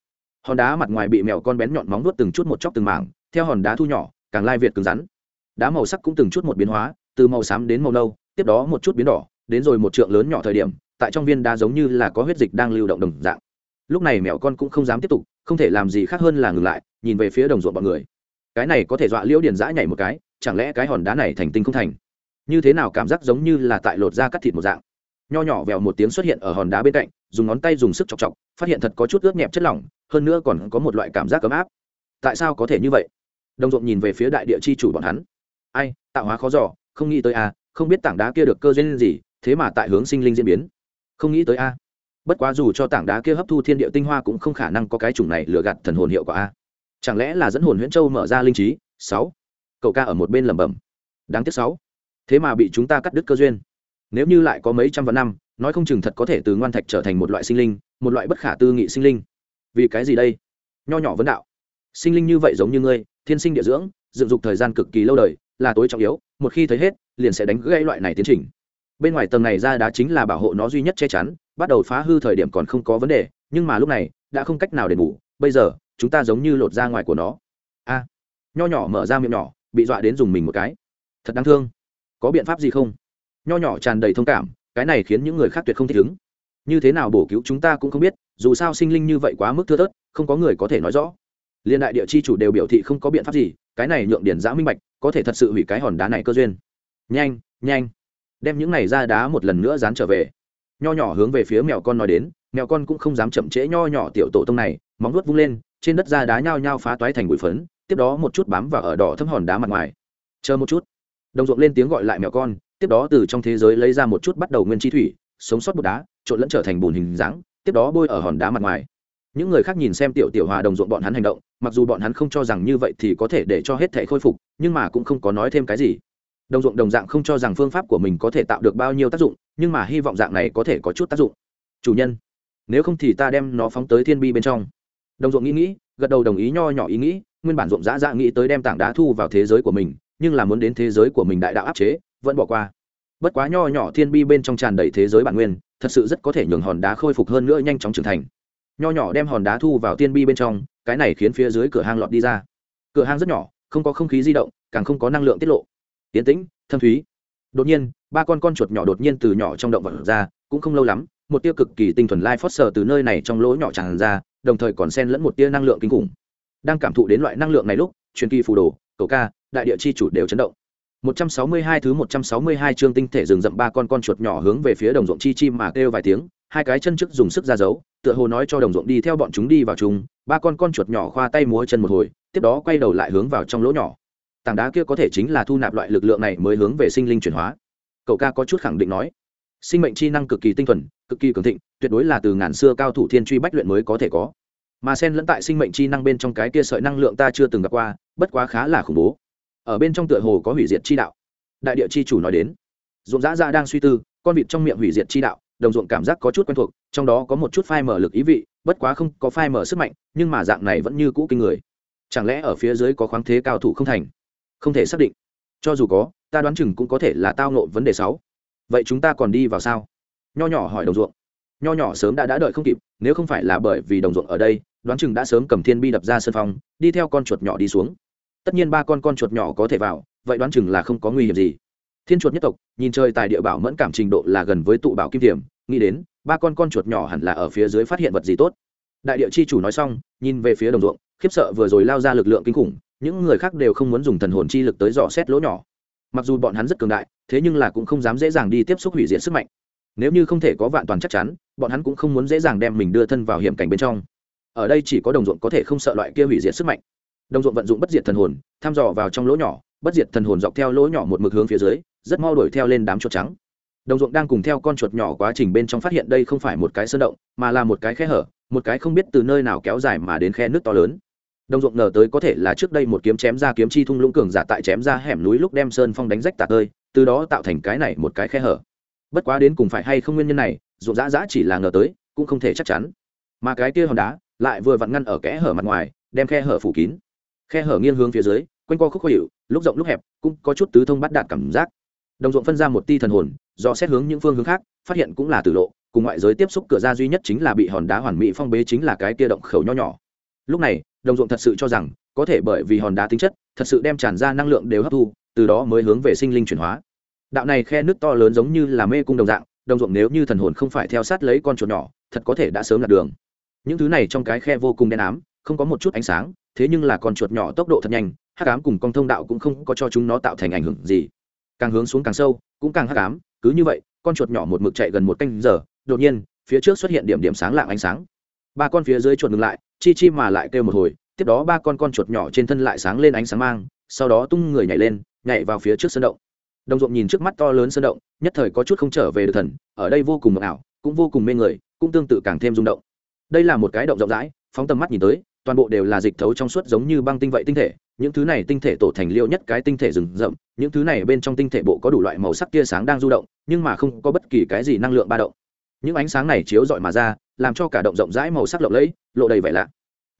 Hòn đá mặt ngoài bị mèo con bén nhọn móng vuốt từng chút một chóc từng mảng, theo hòn đá thu nhỏ, càng lai việt cứng rắn đá màu sắc cũng từng chút một biến hóa, từ màu xám đến màu nâu, tiếp đó một chút biến đỏ, đến rồi một trượng lớn nhỏ thời điểm, tại trong viên đá giống như là có huyết dịch đang lưu động đồng dạng. Lúc này mèo con cũng không dám tiếp tục, không thể làm gì khác hơn là ngừng lại, nhìn về phía đồng ruộng bọn người. Cái này có thể dọa liễu điền giã nhảy một cái, chẳng lẽ cái hòn đá này thành tinh không thành? Như thế nào cảm giác giống như là tại lột da cắt thịt một dạng? Nho nhỏ vèo một tiếng xuất hiện ở hòn đá bên cạnh, dùng ngón tay dùng sức chọc chọc, phát hiện thật có chút ướt nhẹp chất lỏng, hơn nữa còn có một loại cảm giác ấm áp. Tại sao có thể như vậy? Đồng ruộng nhìn về phía đại địa chi chủ bọn hắn ai, tạo hóa khó giỏ không nghĩ tới a, không biết tảng đá kia được cơ duyên gì, thế mà tại hướng sinh linh diễn biến. Không nghĩ tới a. Bất quá dù cho tảng đá kia hấp thu thiên địa tinh hoa cũng không khả năng có cái chủng này lừa gạt thần hồn hiệu quả a. Chẳng lẽ là dẫn hồn huyễn châu mở ra linh trí? Sáu. Cậu ca ở một bên lẩm bẩm. Đáng tiếc sáu. Thế mà bị chúng ta cắt đứt cơ duyên. Nếu như lại có mấy trăm vạn năm, nói không chừng thật có thể từ ngoan thạch trở thành một loại sinh linh, một loại bất khả tư nghị sinh linh. Vì cái gì đây? Nho nhỏ vấn đạo. Sinh linh như vậy giống như ngươi, thiên sinh địa dưỡng, dựng dục thời gian cực kỳ lâu đời là tối trọng yếu, một khi thấy hết, liền sẽ đánh gãy loại này tiến trình. Bên ngoài tầng này ra đá chính là bảo hộ nó duy nhất che chắn, bắt đầu phá hư thời điểm còn không có vấn đề, nhưng mà lúc này, đã không cách nào để bù, bây giờ, chúng ta giống như lột ra ngoài của nó. A, nho nhỏ mở ra miệng nhỏ, bị dọa đến dùng mình một cái. Thật đáng thương. Có biện pháp gì không? Nho nhỏ tràn đầy thông cảm, cái này khiến những người khác tuyệt không thích ứng. Như thế nào bổ cứu chúng ta cũng không biết, dù sao sinh linh như vậy quá mức thưa thớt, không có người có thể nói rõ. Liên đại địa chi chủ đều biểu thị không có biện pháp gì, cái này nhượng điển giã minh bạch có thể thật sự hủy cái hòn đá này cơ duyên. Nhanh nhanh. Đem những này ra đá một lần nữa dán trở về. Nho nhỏ hướng về phía mèo con nói đến, mèo con cũng không dám chậm trễ nho nhỏ tiểu tổ tông này, móng nuốt vung lên, trên đất ra đá nhao nhao phá toái thành bụi phấn, tiếp đó một chút bám vào ở đỏ thấm hòn đá mặt ngoài. Chờ một chút. Đồng ruộng lên tiếng gọi lại mèo con, tiếp đó từ trong thế giới lấy ra một chút bắt đầu nguyên chi thủy, sống sót bột đá, trộn lẫn trở thành bùn hình dáng, tiếp đó bôi ở hòn đá mặt ngoài những người khác nhìn xem tiểu tiểu hòa đồng ruộng bọn hắn hành động, mặc dù bọn hắn không cho rằng như vậy thì có thể để cho hết thể khôi phục, nhưng mà cũng không có nói thêm cái gì. Đồng ruộng đồng dạng không cho rằng phương pháp của mình có thể tạo được bao nhiêu tác dụng, nhưng mà hy vọng dạng này có thể có chút tác dụng. Chủ nhân, nếu không thì ta đem nó phóng tới thiên bi bên trong. Đồng ruộng nghĩ nghĩ, gật đầu đồng ý nho nhỏ ý nghĩ, nguyên bản ruộng dã dạ nghĩ tới đem tảng đá thu vào thế giới của mình, nhưng là muốn đến thế giới của mình đại đạo áp chế, vẫn bỏ qua. Bất quá nho nhỏ thiên bi bên trong tràn đầy thế giới bản nguyên, thật sự rất có thể nhường hòn đá khôi phục hơn nữa nhanh chóng trưởng thành nho nhỏ đem hòn đá thu vào tiên bi bên trong cái này khiến phía dưới cửa hang lọt đi ra. Cửa hang rất nhỏ không có không khí di động càng không có năng lượng tiết lộ. Tiến tĩnh thâm thúy. Đột nhiên ba con con chuột nhỏ đột nhiên từ nhỏ trong động vật ra cũng không lâu lắm một tia cực kỳ tinh thuần lai phót sờ từ nơi này trong lỗ nhỏ tràn ra đồng thời còn xen lẫn một tia năng lượng kinh khủng. Đang cảm thụ đến loại năng lượng này lúc truyền kỳ phù đồ cầu ca đại địa chi chủ đều chấn động. 162 thứ 162 chương tinh thể rừng rậm ba con con chuột nhỏ hướng về phía đồng ruộng chi chi mà kêu vài tiếng, hai cái chân trước dùng sức ra dấu, tựa hồ nói cho đồng ruộng đi theo bọn chúng đi vào chung, ba con con chuột nhỏ khoa tay múa chân một hồi, tiếp đó quay đầu lại hướng vào trong lỗ nhỏ. Tảng đá kia có thể chính là thu nạp loại lực lượng này mới hướng về sinh linh chuyển hóa. Cậu ca có chút khẳng định nói, sinh mệnh chi năng cực kỳ tinh thuần, cực kỳ cường thịnh, tuyệt đối là từ ngàn xưa cao thủ thiên truy bách luyện mới có thể có. Mà sen lẫn tại sinh mệnh chi năng bên trong cái kia sợi năng lượng ta chưa từng gặp qua, bất quá khá là khủng bố ở bên trong tựa hồ có hủy diệt chi đạo đại địa chi chủ nói đến ruộng dã ra đang suy tư con vịt trong miệng hủy diệt chi đạo đồng ruộng cảm giác có chút quen thuộc, trong đó có một chút phai mở lực ý vị, bất quá không có phai mở sức mạnh, nhưng mà dạng này vẫn như cũ kinh người. Chẳng lẽ ở phía dưới có khoáng thế cao thủ không thành? Không thể xác định. Cho dù có, ta đoán chừng cũng có thể là tao nộ vấn đề sáu. Vậy chúng ta còn đi vào sao? Nho nhỏ hỏi đồng ruộng. Nho nhỏ sớm đã đã đợi không kịp, nếu không phải là bởi vì đồng ruộng ở đây, đoán chừng đã sớm cầm thiên bi đập ra sân phòng đi theo con chuột nhỏ đi xuống. Tất nhiên ba con con chuột nhỏ có thể vào, vậy đoán chừng là không có nguy hiểm gì thiên chuột nhất tộc, nhìn chơi tài địa bảo mẫn cảm trình độ là gần với tụ bảo kim thiểm nghĩ đến, ba con con chuột nhỏ hẳn là ở phía dưới phát hiện vật gì tốt. Đại địa chi chủ nói xong, nhìn về phía đồng ruộng, khiếp sợ vừa rồi lao ra lực lượng kinh khủng, những người khác đều không muốn dùng thần hồn chi lực tới dò xét lỗ nhỏ. Mặc dù bọn hắn rất cường đại, thế nhưng là cũng không dám dễ dàng đi tiếp xúc hủy diệt sức mạnh. Nếu như không thể có vạn toàn chắc chắn, bọn hắn cũng không muốn dễ dàng đem mình đưa thân vào hiểm cảnh bên trong. Ở đây chỉ có đồng ruộng có thể không sợ loại kia hủy diệt sức mạnh. Đồng ruộng vận dụng bất diệt thần hồn, thăm dò vào trong lỗ nhỏ, bất diệt thần hồn dọc theo lỗ nhỏ một mực hướng phía dưới rất mau đuổi theo lên đám chuột trắng. Đồng ruộng đang cùng theo con chuột nhỏ quá trình bên trong phát hiện đây không phải một cái sơn động, mà là một cái khe hở, một cái không biết từ nơi nào kéo dài mà đến khe nước to lớn. Đồng ruộng ngờ tới có thể là trước đây một kiếm chém ra kiếm chi thung lũng cường giả tại chém ra hẻm núi lúc đem sơn phong đánh rách tạc ơi từ đó tạo thành cái này một cái khe hở. Bất quá đến cùng phải hay không nguyên nhân này, ruộng dã dã chỉ là ngờ tới, cũng không thể chắc chắn. Mà cái kia hòn đá lại vừa vặn ngăn ở kẽ hở mặt ngoài, đem khe hở phủ kín. Khe hở nghiêng hướng phía dưới, quanh co khúc khó hiệu lúc rộng lúc hẹp, cũng có chút tứ thông bắt đạt cảm giác đồng ruộng phân ra một ti thần hồn, do xét hướng những phương hướng khác, phát hiện cũng là tử lộ, cùng ngoại giới tiếp xúc cửa ra duy nhất chính là bị hòn đá hoàn mỹ phong bế chính là cái kia động khẩu nho nhỏ. Lúc này, đồng ruộng thật sự cho rằng, có thể bởi vì hòn đá tính chất, thật sự đem tràn ra năng lượng đều hấp thu, từ đó mới hướng về sinh linh chuyển hóa. Đạo này khe nước to lớn giống như là mê cung đồng dạng, đồng ruộng nếu như thần hồn không phải theo sát lấy con chuột nhỏ, thật có thể đã sớm lạc đường. Những thứ này trong cái khe vô cùng đen ám, không có một chút ánh sáng, thế nhưng là con chuột nhỏ tốc độ thật nhanh, hắc ám cùng con thông đạo cũng không có cho chúng nó tạo thành ảnh hưởng gì càng hướng xuống càng sâu, cũng càng hắc ám, cứ như vậy, con chuột nhỏ một mực chạy gần một canh giờ, đột nhiên, phía trước xuất hiện điểm điểm sáng lạng ánh sáng. Ba con phía dưới chuột ngừng lại, chi chi mà lại kêu một hồi, tiếp đó ba con con chuột nhỏ trên thân lại sáng lên ánh sáng mang, sau đó tung người nhảy lên, nhảy vào phía trước sân động. Đồng ruộng nhìn trước mắt to lớn sân động, nhất thời có chút không trở về được thần, ở đây vô cùng mờ ảo, cũng vô cùng mê người, cũng tương tự càng thêm rung động. Đây là một cái động rộng rãi, phóng tầm mắt nhìn tới, toàn bộ đều là dịch thấu trong suốt giống như băng tinh vậy tinh thể những thứ này tinh thể tổ thành liêu nhất cái tinh thể rừng rậm, những thứ này bên trong tinh thể bộ có đủ loại màu sắc tia sáng đang du động, nhưng mà không có bất kỳ cái gì năng lượng ba động. Những ánh sáng này chiếu rọi mà ra, làm cho cả động rộng rãi màu sắc lộng lẫy, lộ đầy vẻ lạ.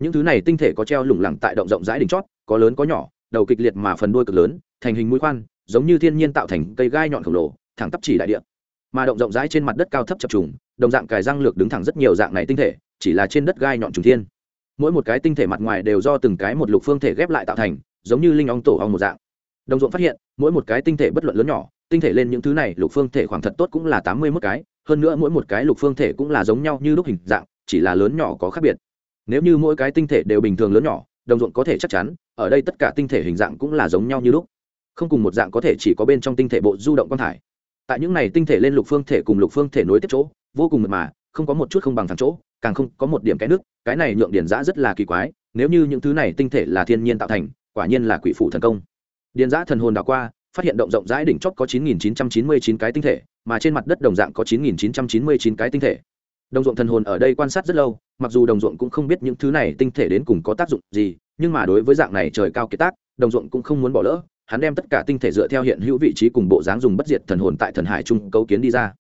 Những thứ này tinh thể có treo lủng lẳng tại động rộng rãi đỉnh chót, có lớn có nhỏ, đầu kịch liệt mà phần đuôi cực lớn, thành hình mũi khoan, giống như thiên nhiên tạo thành cây gai nhọn khổng lồ, thẳng tắp chỉ đại địa. Mà động rộng rãi trên mặt đất cao thấp chập trùng, đồng dạng cài răng lược đứng thẳng rất nhiều dạng này tinh thể, chỉ là trên đất gai nhọn trùng thiên mỗi một cái tinh thể mặt ngoài đều do từng cái một lục phương thể ghép lại tạo thành, giống như linh ong tổ ong một dạng. Đồng ruộng phát hiện, mỗi một cái tinh thể bất luận lớn nhỏ, tinh thể lên những thứ này, lục phương thể khoảng thật tốt cũng là tám mươi mốt cái, hơn nữa mỗi một cái lục phương thể cũng là giống nhau như lúc hình dạng, chỉ là lớn nhỏ có khác biệt. Nếu như mỗi cái tinh thể đều bình thường lớn nhỏ, đồng ruộng có thể chắc chắn, ở đây tất cả tinh thể hình dạng cũng là giống nhau như lúc. Không cùng một dạng có thể chỉ có bên trong tinh thể bộ du động quang thải. Tại những này tinh thể lên lục phương thể cùng lục phương thể nối tiếp chỗ, vô cùng mật mà không có một chút không bằng thẳng chỗ, càng không có một điểm cái nước, cái này nhượng điền giã rất là kỳ quái, nếu như những thứ này tinh thể là thiên nhiên tạo thành, quả nhiên là quỷ phủ thần công. Điền giã thần hồn đảo qua, phát hiện động rộng rãi đỉnh chót có 9.999 cái tinh thể, mà trên mặt đất đồng dạng có 9.999 cái tinh thể. Đồng ruộng thần hồn ở đây quan sát rất lâu, mặc dù đồng ruộng cũng không biết những thứ này tinh thể đến cùng có tác dụng gì, nhưng mà đối với dạng này trời cao kỳ tác, đồng ruộng cũng không muốn bỏ lỡ, hắn đem tất cả tinh thể dựa theo hiện hữu vị trí cùng bộ dáng dùng bất diệt thần hồn tại thần hải trung cấu kiến đi ra.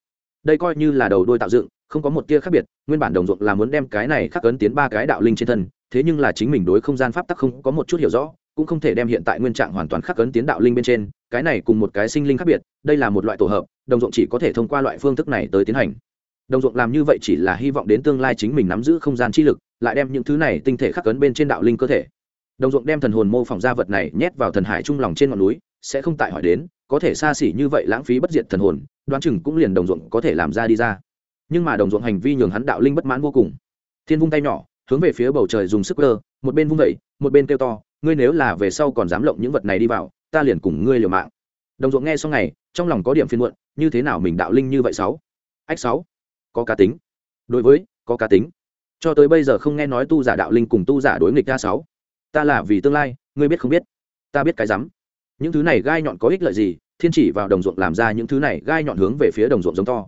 Đây coi như là đầu đôi tạo dựng không có một tia khác biệt, nguyên bản đồng ruộng là muốn đem cái này khắc ấn tiến ba cái đạo linh trên thân, thế nhưng là chính mình đối không gian pháp tắc không có một chút hiểu rõ, cũng không thể đem hiện tại nguyên trạng hoàn toàn khắc ấn tiến đạo linh bên trên, cái này cùng một cái sinh linh khác biệt, đây là một loại tổ hợp, đồng ruộng chỉ có thể thông qua loại phương thức này tới tiến hành. Đồng ruộng làm như vậy chỉ là hy vọng đến tương lai chính mình nắm giữ không gian chi lực, lại đem những thứ này tinh thể khắc ấn bên trên đạo linh cơ thể. Đồng ruộng đem thần hồn mô phỏng ra vật này nhét vào thần hải trung lòng trên ngọn núi, sẽ không tại hỏi đến, có thể xa xỉ như vậy lãng phí bất diệt thần hồn, đoán chừng cũng liền đồng ruộng có thể làm ra đi ra nhưng mà đồng ruộng hành vi nhường hắn đạo linh bất mãn vô cùng. Thiên vung tay nhỏ, hướng về phía bầu trời dùng sức cơ một bên vung vẩy một bên kêu to, ngươi nếu là về sau còn dám lộng những vật này đi vào, ta liền cùng ngươi liều mạng. Đồng ruộng nghe xong này, trong lòng có điểm phiên muộn, như thế nào mình đạo linh như vậy sáu? Ách sáu, có cá tính. Đối với, có cá tính. Cho tới bây giờ không nghe nói tu giả đạo linh cùng tu giả đối nghịch ra sáu. Ta là vì tương lai, ngươi biết không biết? Ta biết cái rắm. Những thứ này gai nhọn có ích lợi gì? Thiên chỉ vào đồng ruộng làm ra những thứ này, gai nhọn hướng về phía đồng ruộng giống to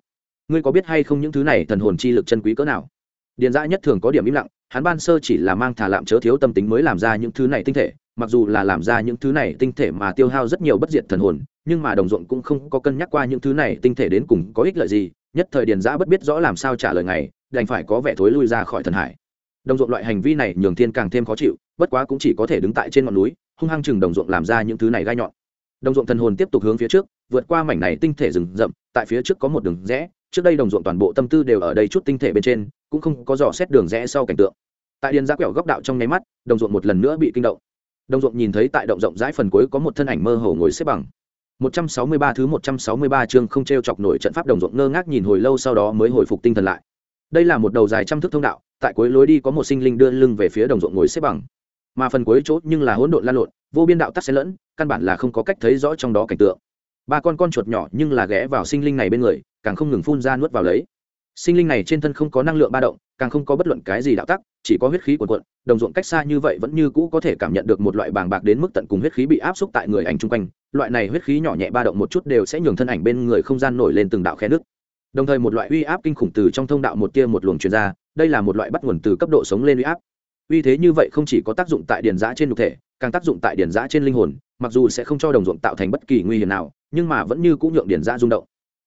ngươi có biết hay không những thứ này thần hồn chi lực chân quý cỡ nào? Điền dã nhất thường có điểm im lặng, hắn ban sơ chỉ là mang thả lạm chớ thiếu tâm tính mới làm ra những thứ này tinh thể, mặc dù là làm ra những thứ này tinh thể mà tiêu hao rất nhiều bất diệt thần hồn, nhưng mà đồng ruộng cũng không có cân nhắc qua những thứ này tinh thể đến cùng có ích lợi gì, nhất thời điền giã bất biết rõ làm sao trả lời ngày, đành phải có vẻ thối lui ra khỏi thần hải. Đồng ruộng loại hành vi này nhường thiên càng thêm khó chịu, bất quá cũng chỉ có thể đứng tại trên ngọn núi, hung hăng chừng đồng ruộng làm ra những thứ này gai nhọn. Đồng ruộng thần hồn tiếp tục hướng phía trước, vượt qua mảnh này tinh thể rừng rậm, tại phía trước có một đường rẽ trước đây đồng ruộng toàn bộ tâm tư đều ở đây chút tinh thể bên trên cũng không có dò xét đường rẽ sau cảnh tượng tại điền giã quẹo góc đạo trong nháy mắt đồng ruộng một lần nữa bị kinh động đồng ruộng nhìn thấy tại động rộng rãi phần cuối có một thân ảnh mơ hồ ngồi xếp bằng 163 thứ 163 chương không treo chọc nổi trận pháp đồng ruộng ngơ ngác nhìn hồi lâu sau đó mới hồi phục tinh thần lại. Đây là một đầu dài trăm thước thông đạo, tại cuối lối đi có một sinh linh đưa lưng về phía đồng ruộng ngồi xếp bằng. Mà phần cuối chốt nhưng là hỗn độn lan lộn, vô biên đạo tắc xen lẫn, căn bản là không có cách thấy rõ trong đó cảnh tượng. Ba con con chuột nhỏ nhưng là ghé vào sinh linh này bên người, càng không ngừng phun ra nuốt vào lấy. Sinh linh này trên thân không có năng lượng ba động, càng không có bất luận cái gì đạo tắc, chỉ có huyết khí cuồn cuộn, đồng ruộng cách xa như vậy vẫn như cũ có thể cảm nhận được một loại bàng bạc đến mức tận cùng huyết khí bị áp xúc tại người ảnh chung quanh, loại này huyết khí nhỏ nhẹ ba động một chút đều sẽ nhường thân ảnh bên người không gian nổi lên từng đạo khe nước đồng thời một loại uy áp kinh khủng từ trong thông đạo một kia một luồng truyền ra đây là một loại bắt nguồn từ cấp độ sống lên uy áp uy thế như vậy không chỉ có tác dụng tại điền giã trên nhục thể càng tác dụng tại điền giã trên linh hồn mặc dù sẽ không cho đồng ruộng tạo thành bất kỳ nguy hiểm nào, nhưng mà vẫn như cũng nhượng điển ra rung động.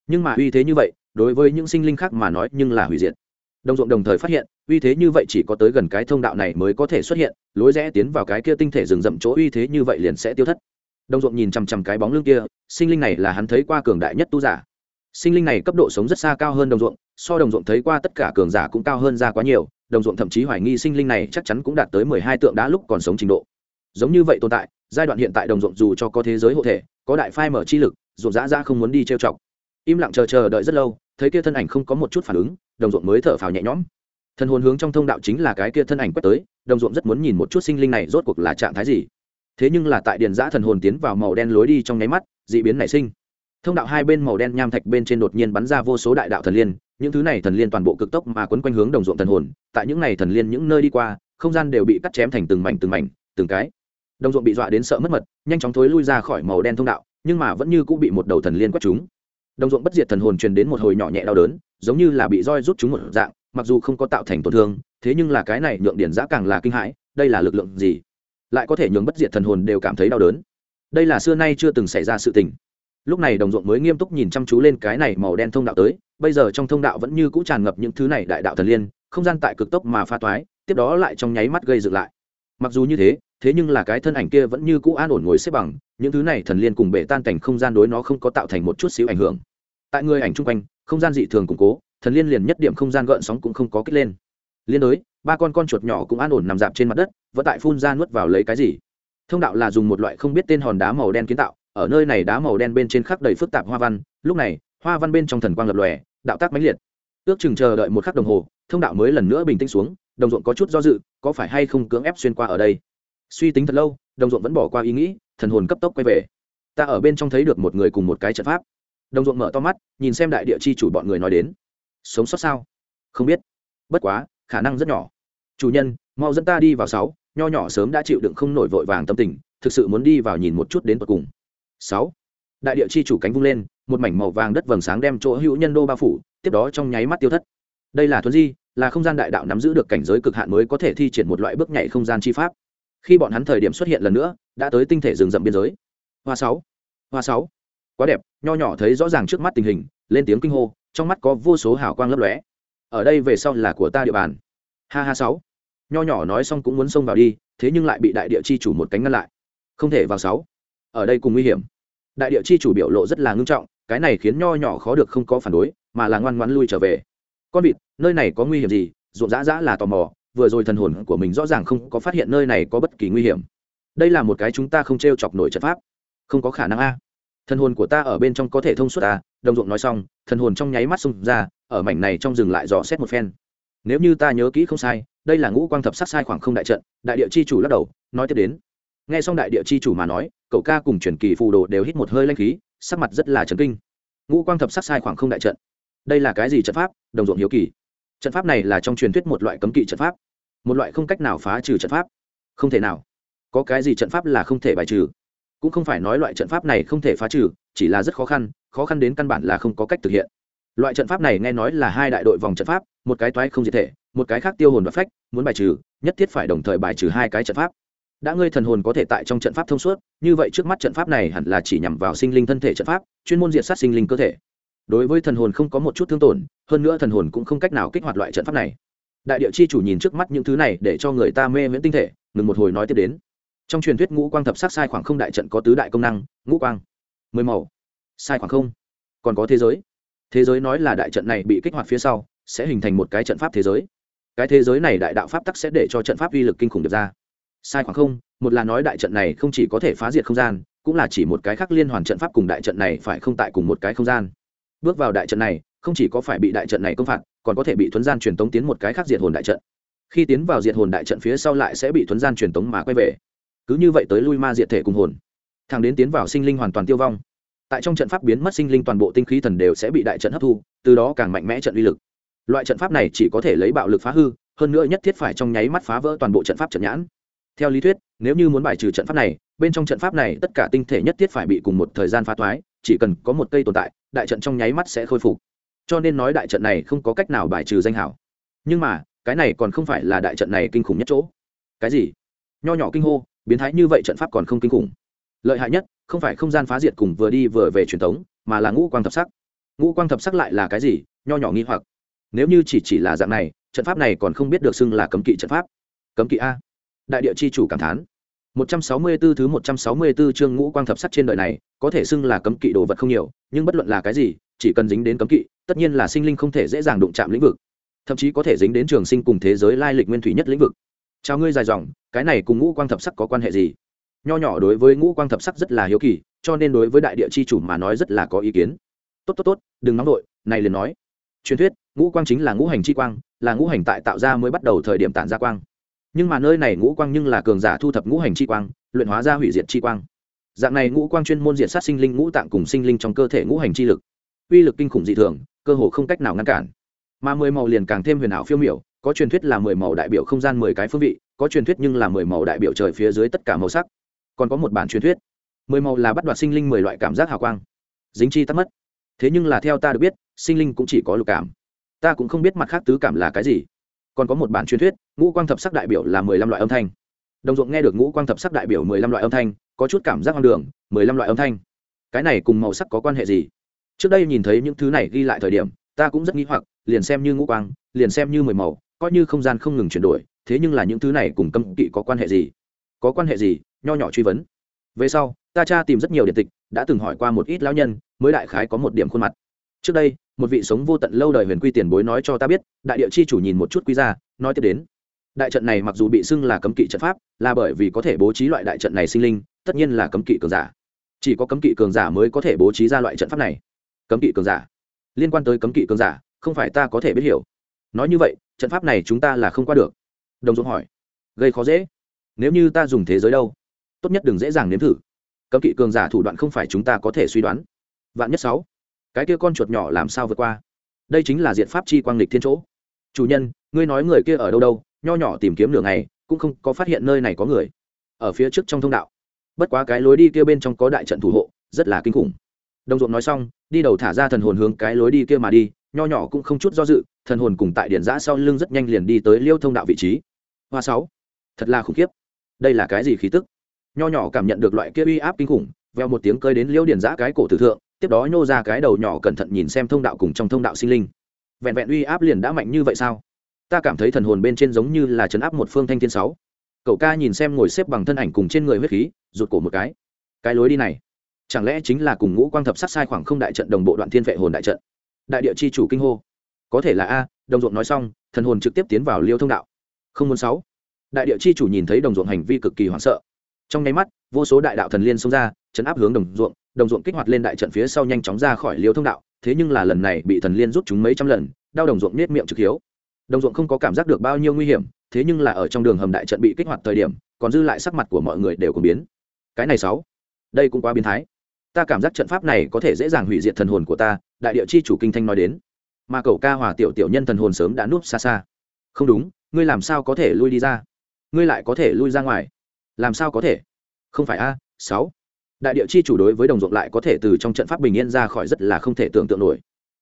Nhưng mà uy thế như vậy, đối với những sinh linh khác mà nói nhưng là hủy diệt. Đồng ruộng đồng thời phát hiện, uy thế như vậy chỉ có tới gần cái thông đạo này mới có thể xuất hiện, lối rẽ tiến vào cái kia tinh thể rừng rậm chỗ uy thế như vậy liền sẽ tiêu thất. Đồng ruộng nhìn chằm chằm cái bóng lưng kia, sinh linh này là hắn thấy qua cường đại nhất tu giả. Sinh linh này cấp độ sống rất xa cao hơn đồng ruộng, so đồng ruộng thấy qua tất cả cường giả cũng cao hơn ra quá nhiều, đồng ruộng thậm chí hoài nghi sinh linh này chắc chắn cũng đạt tới mười hai tượng đá lúc còn sống trình độ. Giống như vậy tồn tại giai đoạn hiện tại đồng ruộng dù cho có thế giới hộ thể, có đại phai mở chi lực, ruộng dã ra không muốn đi trêu chọc. Im lặng chờ chờ đợi rất lâu, thấy kia thân ảnh không có một chút phản ứng, đồng ruộng mới thở phào nhẹ nhõm. Thân hồn hướng trong thông đạo chính là cái kia thân ảnh quét tới, đồng ruộng rất muốn nhìn một chút sinh linh này rốt cuộc là trạng thái gì. Thế nhưng là tại điện giã thần hồn tiến vào màu đen lối đi trong nháy mắt, d ị biến nảy sinh. Thông đạo hai bên màu đen nham thạch bên trên đột nhiên bắn ra vô số đại đạo thần liên, những thứ này thần liên toàn bộ cực tốc mà quấn quanh hướng đồng ruộng thần hồn, tại những này thần liên những nơi đi qua, không gian đều bị cắt chém thành từng mảnh từng mảnh, từng cái đồng ruộng bị dọa đến sợ mất mật, nhanh chóng thối lui ra khỏi màu đen thông đạo, nhưng mà vẫn như cũng bị một đầu thần liên quét chúng. Đồng ruộng bất diệt thần hồn truyền đến một hồi nhỏ nhẹ đau đớn, giống như là bị roi rút chúng một dạng, mặc dù không có tạo thành tổn thương, thế nhưng là cái này nhượng điển giã càng là kinh hãi, đây là lực lượng gì? Lại có thể nhường bất diệt thần hồn đều cảm thấy đau đớn. Đây là xưa nay chưa từng xảy ra sự tình. Lúc này đồng ruộng mới nghiêm túc nhìn chăm chú lên cái này màu đen thông đạo tới, bây giờ trong thông đạo vẫn như cũ tràn ngập những thứ này đại đạo thần liên, không gian tại cực tốc mà pha toái, tiếp đó lại trong nháy mắt gây dựng lại. Mặc dù như thế thế nhưng là cái thân ảnh kia vẫn như cũ an ổn ngồi xếp bằng, những thứ này thần liên cùng bể tan cảnh không gian đối nó không có tạo thành một chút xíu ảnh hưởng. Tại người ảnh chung quanh, không gian dị thường củng cố, thần liên liền nhất điểm không gian gợn sóng cũng không có kích lên. Liên đối, ba con con chuột nhỏ cũng an ổn nằm dạp trên mặt đất, vẫn tại phun ra nuốt vào lấy cái gì. Thông đạo là dùng một loại không biết tên hòn đá màu đen kiến tạo, ở nơi này đá màu đen bên trên khắc đầy phức tạp hoa văn, lúc này, hoa văn bên trong thần quang lập lòe, đạo tác mãnh liệt. Ước chừng chờ đợi một khắc đồng hồ, thông đạo mới lần nữa bình tĩnh xuống, đồng ruộng có chút do dự, có phải hay không cưỡng ép xuyên qua ở đây? Suy tính thật lâu, đồng ruộng vẫn bỏ qua ý nghĩ, thần hồn cấp tốc quay về. Ta ở bên trong thấy được một người cùng một cái trận pháp. Đồng ruộng mở to mắt, nhìn xem đại địa chi chủ bọn người nói đến. Sống sót sao? Không biết. Bất quá, khả năng rất nhỏ. Chủ nhân, mau dẫn ta đi vào sáu, nho nhỏ sớm đã chịu đựng không nổi vội vàng tâm tình, thực sự muốn đi vào nhìn một chút đến tận cùng. Sáu. Đại địa chi chủ cánh vung lên, một mảnh màu vàng đất vầng sáng đem chỗ hữu nhân đô bao phủ, tiếp đó trong nháy mắt tiêu thất. Đây là thuấn di, là không gian đại đạo nắm giữ được cảnh giới cực hạn mới có thể thi triển một loại bước nhảy không gian chi pháp khi bọn hắn thời điểm xuất hiện lần nữa, đã tới tinh thể rừng rậm biên giới. Hoa sáu hoa sáu. Quá đẹp, nho nhỏ thấy rõ ràng trước mắt tình hình, lên tiếng kinh hô, trong mắt có vô số hào quang lấp lóe. Ở đây về sau là của ta địa bàn. Ha ha sáu. Nho nhỏ nói xong cũng muốn xông vào đi, thế nhưng lại bị đại địa chi chủ một cánh ngăn lại. Không thể vào sáu. Ở đây cùng nguy hiểm. Đại địa chi chủ biểu lộ rất là ngưng trọng, cái này khiến nho nhỏ khó được không có phản đối, mà là ngoan ngoãn lui trở về. Con vịt, nơi này có nguy hiểm gì? Ruộng dã dã là tò mò vừa rồi thần hồn của mình rõ ràng không có phát hiện nơi này có bất kỳ nguy hiểm. Đây là một cái chúng ta không t r e o chọc nổi trận pháp. Không có khả năng a. Thần hồn của ta ở bên trong có thể thông suốt a đồng ruộng nói xong, thần hồn trong nháy mắt xung ra, ở mảnh này trong rừng lại dò xét một phen. Nếu như ta nhớ kỹ không sai, đây là ngũ quang thập sát sai khoảng không đại trận, đại địa chi chủ lắc đầu, nói tiếp đến. Nghe xong đại địa chi chủ mà nói, cậu ca cùng truyền kỳ phù đồ đều hít một hơi lanh khí, sắc mặt rất là trấn kinh. Ngũ quang thập sát sai khoảng không đại trận. Đây là cái gì trận pháp? Đồng ruộng hiếu kỳ. Trận pháp này là trong truyền thuyết một loại cấm kỵ trận pháp một loại không cách nào phá trừ trận pháp. Không thể nào. Có cái gì trận pháp là không thể bài trừ? Cũng không phải nói loại trận pháp này không thể phá trừ, chỉ là rất khó khăn khó khăn đến căn bản là không có cách thực hiện. Loại trận pháp này nghe nói là hai đại đội vòng trận pháp, một cái toái không diệt thể, một cái khác tiêu hồn và phách, muốn bài trừ, nhất thiết phải đồng thời bài trừ hai cái trận pháp. Đã ngươi thần hồn có thể tại trong trận pháp thông suốt, như vậy trước mắt trận pháp này hẳn là chỉ nhằm vào sinh linh thân thể trận pháp, chuyên môn diện sát sinh linh cơ thể. Đối với thần hồn không có một chút thương tổn, hơn nữa thần hồn cũng không cách nào kích hoạt loại trận pháp này đại địa chi chủ nhìn trước mắt những thứ này để cho người ta mê miễn tinh thể, ngừng một hồi nói tiếp đến. Trong truyền thuyết ngũ quang thập sát sai khoảng không đại trận có tứ đại công năng, ngũ quang, mười màu. Sai khoảng không. Còn có thế giới. Thế giới nói là đại trận này bị kích hoạt phía sau, sẽ hình thành một cái trận pháp thế giới. Cái thế giới này đại đạo pháp tắc sẽ để cho trận pháp uy lực kinh khủng được ra. Sai khoảng không, một là nói đại trận này không chỉ có thể phá diệt không gian, cũng là chỉ một cái khác liên hoàn trận pháp cùng đại trận này phải không tại cùng một cái không gian. Bước vào đại trận này, không chỉ có phải bị đại trận này công phạt còn có thể bị thuấn gian truyền tống tiến một cái khác diệt hồn đại trận. Khi tiến vào diệt hồn đại trận phía sau lại sẽ bị thuấn gian truyền tống mà quay về. Cứ như vậy tới lui ma diệt thể cùng hồn. Thằng đến tiến vào sinh linh hoàn toàn tiêu vong. Tại trong trận pháp biến mất sinh linh toàn bộ tinh khí thần đều sẽ bị đại trận hấp thu, từ đó càng mạnh mẽ trận uy lực. Loại trận pháp này chỉ có thể lấy bạo lực phá hư, hơn nữa nhất thiết phải trong nháy mắt phá vỡ toàn bộ trận pháp trận nhãn. Theo lý thuyết, nếu như muốn bài trừ trận pháp này, bên trong trận pháp này tất cả tinh thể nhất thiết phải bị cùng một thời gian phá thoái chỉ cần có một cây tồn tại, đại trận trong nháy mắt sẽ khôi phục cho nên nói đại trận này không có cách nào bài trừ danh hảo. Nhưng mà cái này còn không phải là đại trận này kinh khủng nhất chỗ. Cái gì? Nho nhỏ kinh hô biến thái như vậy trận pháp còn không kinh khủng. Lợi hại nhất không phải không gian phá diệt cùng vừa đi vừa về truyền thống mà là ngũ quang thập sắc. Ngũ quang thập sắc lại là cái gì? Nho nhỏ nghi hoặc. Nếu như chỉ chỉ là dạng này trận pháp này còn không biết được xưng là cấm kỵ trận pháp. Cấm kỵ a. Đại địa chi chủ cảm thán. 164 thứ 164 chương ngũ quang thập sắc trên đời này, có thể xưng là cấm kỵ đồ vật không nhiều, nhưng bất luận là cái gì, chỉ cần dính đến cấm kỵ, tất nhiên là sinh linh không thể dễ dàng đụng chạm lĩnh vực. Thậm chí có thể dính đến trường sinh cùng thế giới lai lịch nguyên thủy nhất lĩnh vực. Chào ngươi dài dòng, cái này cùng ngũ quang thập sắc có quan hệ gì? Nho nhỏ đối với ngũ quang thập sắc rất là hiếu kỳ, cho nên đối với đại địa chi chủ mà nói rất là có ý kiến. Tốt tốt tốt, đừng nóng đội, này liền nói. Truyền thuyết, ngũ quang chính là ngũ hành chi quang, là ngũ hành tại tạo ra mới bắt đầu thời điểm tản ra quang nhưng mà nơi này ngũ quang nhưng là cường giả thu thập ngũ hành chi quang luyện hóa ra hủy diệt chi quang dạng này ngũ quang chuyên môn diệt sát sinh linh ngũ tạng cùng sinh linh trong cơ thể ngũ hành chi lực uy lực kinh khủng dị thường, cơ hồ không cách nào ngăn cản. Mà mười màu liền càng thêm huyền ảo phiêu miểu, có truyền thuyết là mười màu đại biểu không gian mười cái phương vị, có truyền thuyết nhưng là mười màu đại biểu trời phía dưới tất cả màu sắc. Còn có một bản truyền thuyết, mười màu là bắt đoạt sinh linh mười loại cảm giác hào quang. Dính chi tắt mất. Thế nhưng là theo ta được biết, sinh linh cũng chỉ có lục cảm. Ta cũng không biết mặt khác tứ cảm là cái gì. Còn có một bản truyền thuyết, ngũ quang thập sắc đại biểu là mười lăm loại âm thanh. Đồng ruộng nghe được ngũ quang thập sắc đại biểu mười lăm loại âm thanh, có chút cảm giác hoang đường, mười lăm loại âm thanh. Cái này cùng màu sắc có quan hệ gì? Trước đây nhìn thấy những thứ này ghi lại thời điểm, ta cũng rất nghĩ hoặc, liền xem như ngũ quang, liền xem như mười màu, coi như không gian không ngừng chuyển đổi, thế nhưng là những thứ này cùng cấm kỵ có quan hệ gì? Có quan hệ gì? Nho nhỏ truy vấn. Về sau, ta cha tìm rất nhiều điện tịch, đã từng hỏi qua một ít lão nhân, mới đại khái có một điểm khuôn mặt. Trước đây, một vị sống vô tận lâu đời huyền quy tiền bối nói cho ta biết, đại địa chi chủ nhìn một chút quý ra nói tiếp đến. Đại trận này mặc dù bị xưng là cấm kỵ trận pháp, là bởi vì có thể bố trí loại đại trận này sinh linh, tất nhiên là cấm kỵ cường giả. Chỉ có cấm kỵ cường giả mới có thể bố trí ra loại trận pháp này cấm kỵ cường giả. Liên quan tới cấm kỵ cường giả, không phải ta có thể biết hiểu. Nói như vậy, trận pháp này chúng ta là không qua được. Đồng dũng hỏi. Gây khó dễ. Nếu như ta dùng thế giới đâu, tốt nhất đừng dễ dàng nếm thử. Cấm kỵ cường giả thủ đoạn không phải chúng ta có thể suy đoán. Vạn nhất sáu. Cái kia con chuột nhỏ làm sao vượt qua? Đây chính là diện pháp chi quang lịch thiên chỗ. Chủ nhân, ngươi nói người kia ở đâu đâu, nho nhỏ tìm kiếm đường này cũng không có phát hiện nơi này có người. Ở phía trước trong thông đạo. Bất quá cái lối đi kia bên trong có đại trận thủ hộ, rất là kinh khủng đồng ruộng nói xong, đi đầu thả ra thần hồn hướng cái lối đi kia mà đi, nho nhỏ cũng không chút do dự, thần hồn cùng tại điển giã sau lưng rất nhanh liền đi tới liêu thông đạo vị trí. Hoa sáu, thật là khủng khiếp. Đây là cái gì khí tức? Nho nhỏ cảm nhận được loại kia uy áp kinh khủng, veo một tiếng cơi đến liêu điển giã cái cổ tử thượng, tiếp đó nhô ra cái đầu nhỏ cẩn thận nhìn xem thông đạo cùng trong thông đạo sinh linh. Vẹn vẹn uy áp liền đã mạnh như vậy sao? Ta cảm thấy thần hồn bên trên giống như là chấn áp một phương thanh thiên sáu. Cậu ca nhìn xem ngồi xếp bằng thân ảnh cùng trên người huyết khí, rụt cổ một cái. Cái lối đi này chẳng lẽ chính là cùng ngũ quang thập sát sai khoảng không đại trận đồng bộ đoạn thiên vệ hồn đại trận? Đại địa chi chủ kinh hô. Có thể là a, đồng ruộng nói xong, thần hồn trực tiếp tiến vào liêu thông đạo. Không muốn sáu. Đại địa chi chủ nhìn thấy đồng ruộng hành vi cực kỳ hoảng sợ. Trong nháy mắt, vô số đại đạo thần liên xông ra, chấn áp hướng đồng ruộng đồng ruộng kích hoạt lên đại trận phía sau nhanh chóng ra khỏi liêu thông đạo, thế nhưng là lần này bị thần liên rút chúng mấy trăm lần, đau đồng ruộng nết miệng trực hiếu. Đồng ruộng không có cảm giác được bao nhiêu nguy hiểm, thế nhưng là ở trong đường hầm đại trận bị kích hoạt thời điểm, còn dư lại sắc mặt của mọi người đều có biến. Cái này sáu. Đây cũng quá biến thái ta cảm giác trận pháp này có thể dễ dàng hủy diệt thần hồn của ta, đại địa chi chủ kinh thanh nói đến. Mà cậu ca hòa tiểu tiểu nhân thần hồn sớm đã núp xa xa. Không đúng, ngươi làm sao có thể lui đi ra? Ngươi lại có thể lui ra ngoài. Làm sao có thể? Không phải a, sáu. Đại địa chi chủ đối với đồng ruộng lại có thể từ trong trận pháp bình yên ra khỏi rất là không thể tưởng tượng nổi.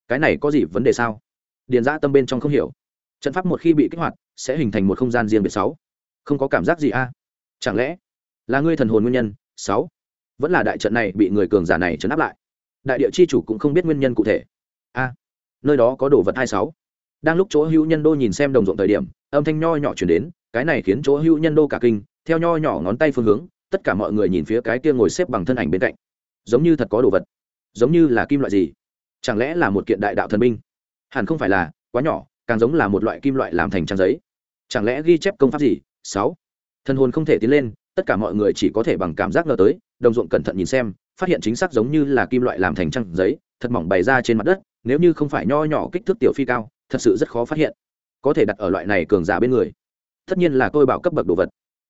Cái này có gì vấn đề sao? Điền ra tâm bên trong không hiểu. Trận pháp một khi bị kích hoạt, sẽ hình thành một không gian riêng biệt sáu. Không có cảm giác gì a? Chẳng lẽ là ngươi thần hồn nguyên nhân, sáu? Vẫn là đại trận này bị người cường giả này chấn áp lại. Đại địa chi chủ cũng không biết nguyên nhân cụ thể. A, nơi đó có đồ vật hai sáu. Đang lúc chỗ hữu nhân đô nhìn xem đồng ruộng thời điểm, âm thanh nho nhỏ chuyển đến, cái này khiến chỗ hữu nhân đô cả kinh, theo nho nhỏ ngón tay phương hướng, tất cả mọi người nhìn phía cái kia ngồi xếp bằng thân ảnh bên cạnh. Giống như thật có đồ vật. Giống như là kim loại gì. Chẳng lẽ là một kiện đại đạo thần binh? Hẳn không phải là, quá nhỏ, càng giống là một loại kim loại làm thành trang giấy. Chẳng lẽ ghi chép công pháp gì? Sáu. Thân hồn không thể tiến lên, tất cả mọi người chỉ có thể bằng cảm giác ngờ tới đồng ruộng cẩn thận nhìn xem, phát hiện chính xác giống như là kim loại làm thành trang giấy, thật mỏng bày ra trên mặt đất, nếu như không phải nho nhỏ kích thước tiểu phi cao, thật sự rất khó phát hiện. Có thể đặt ở loại này cường giả bên người, tất nhiên là tôi bảo cấp bậc đồ vật.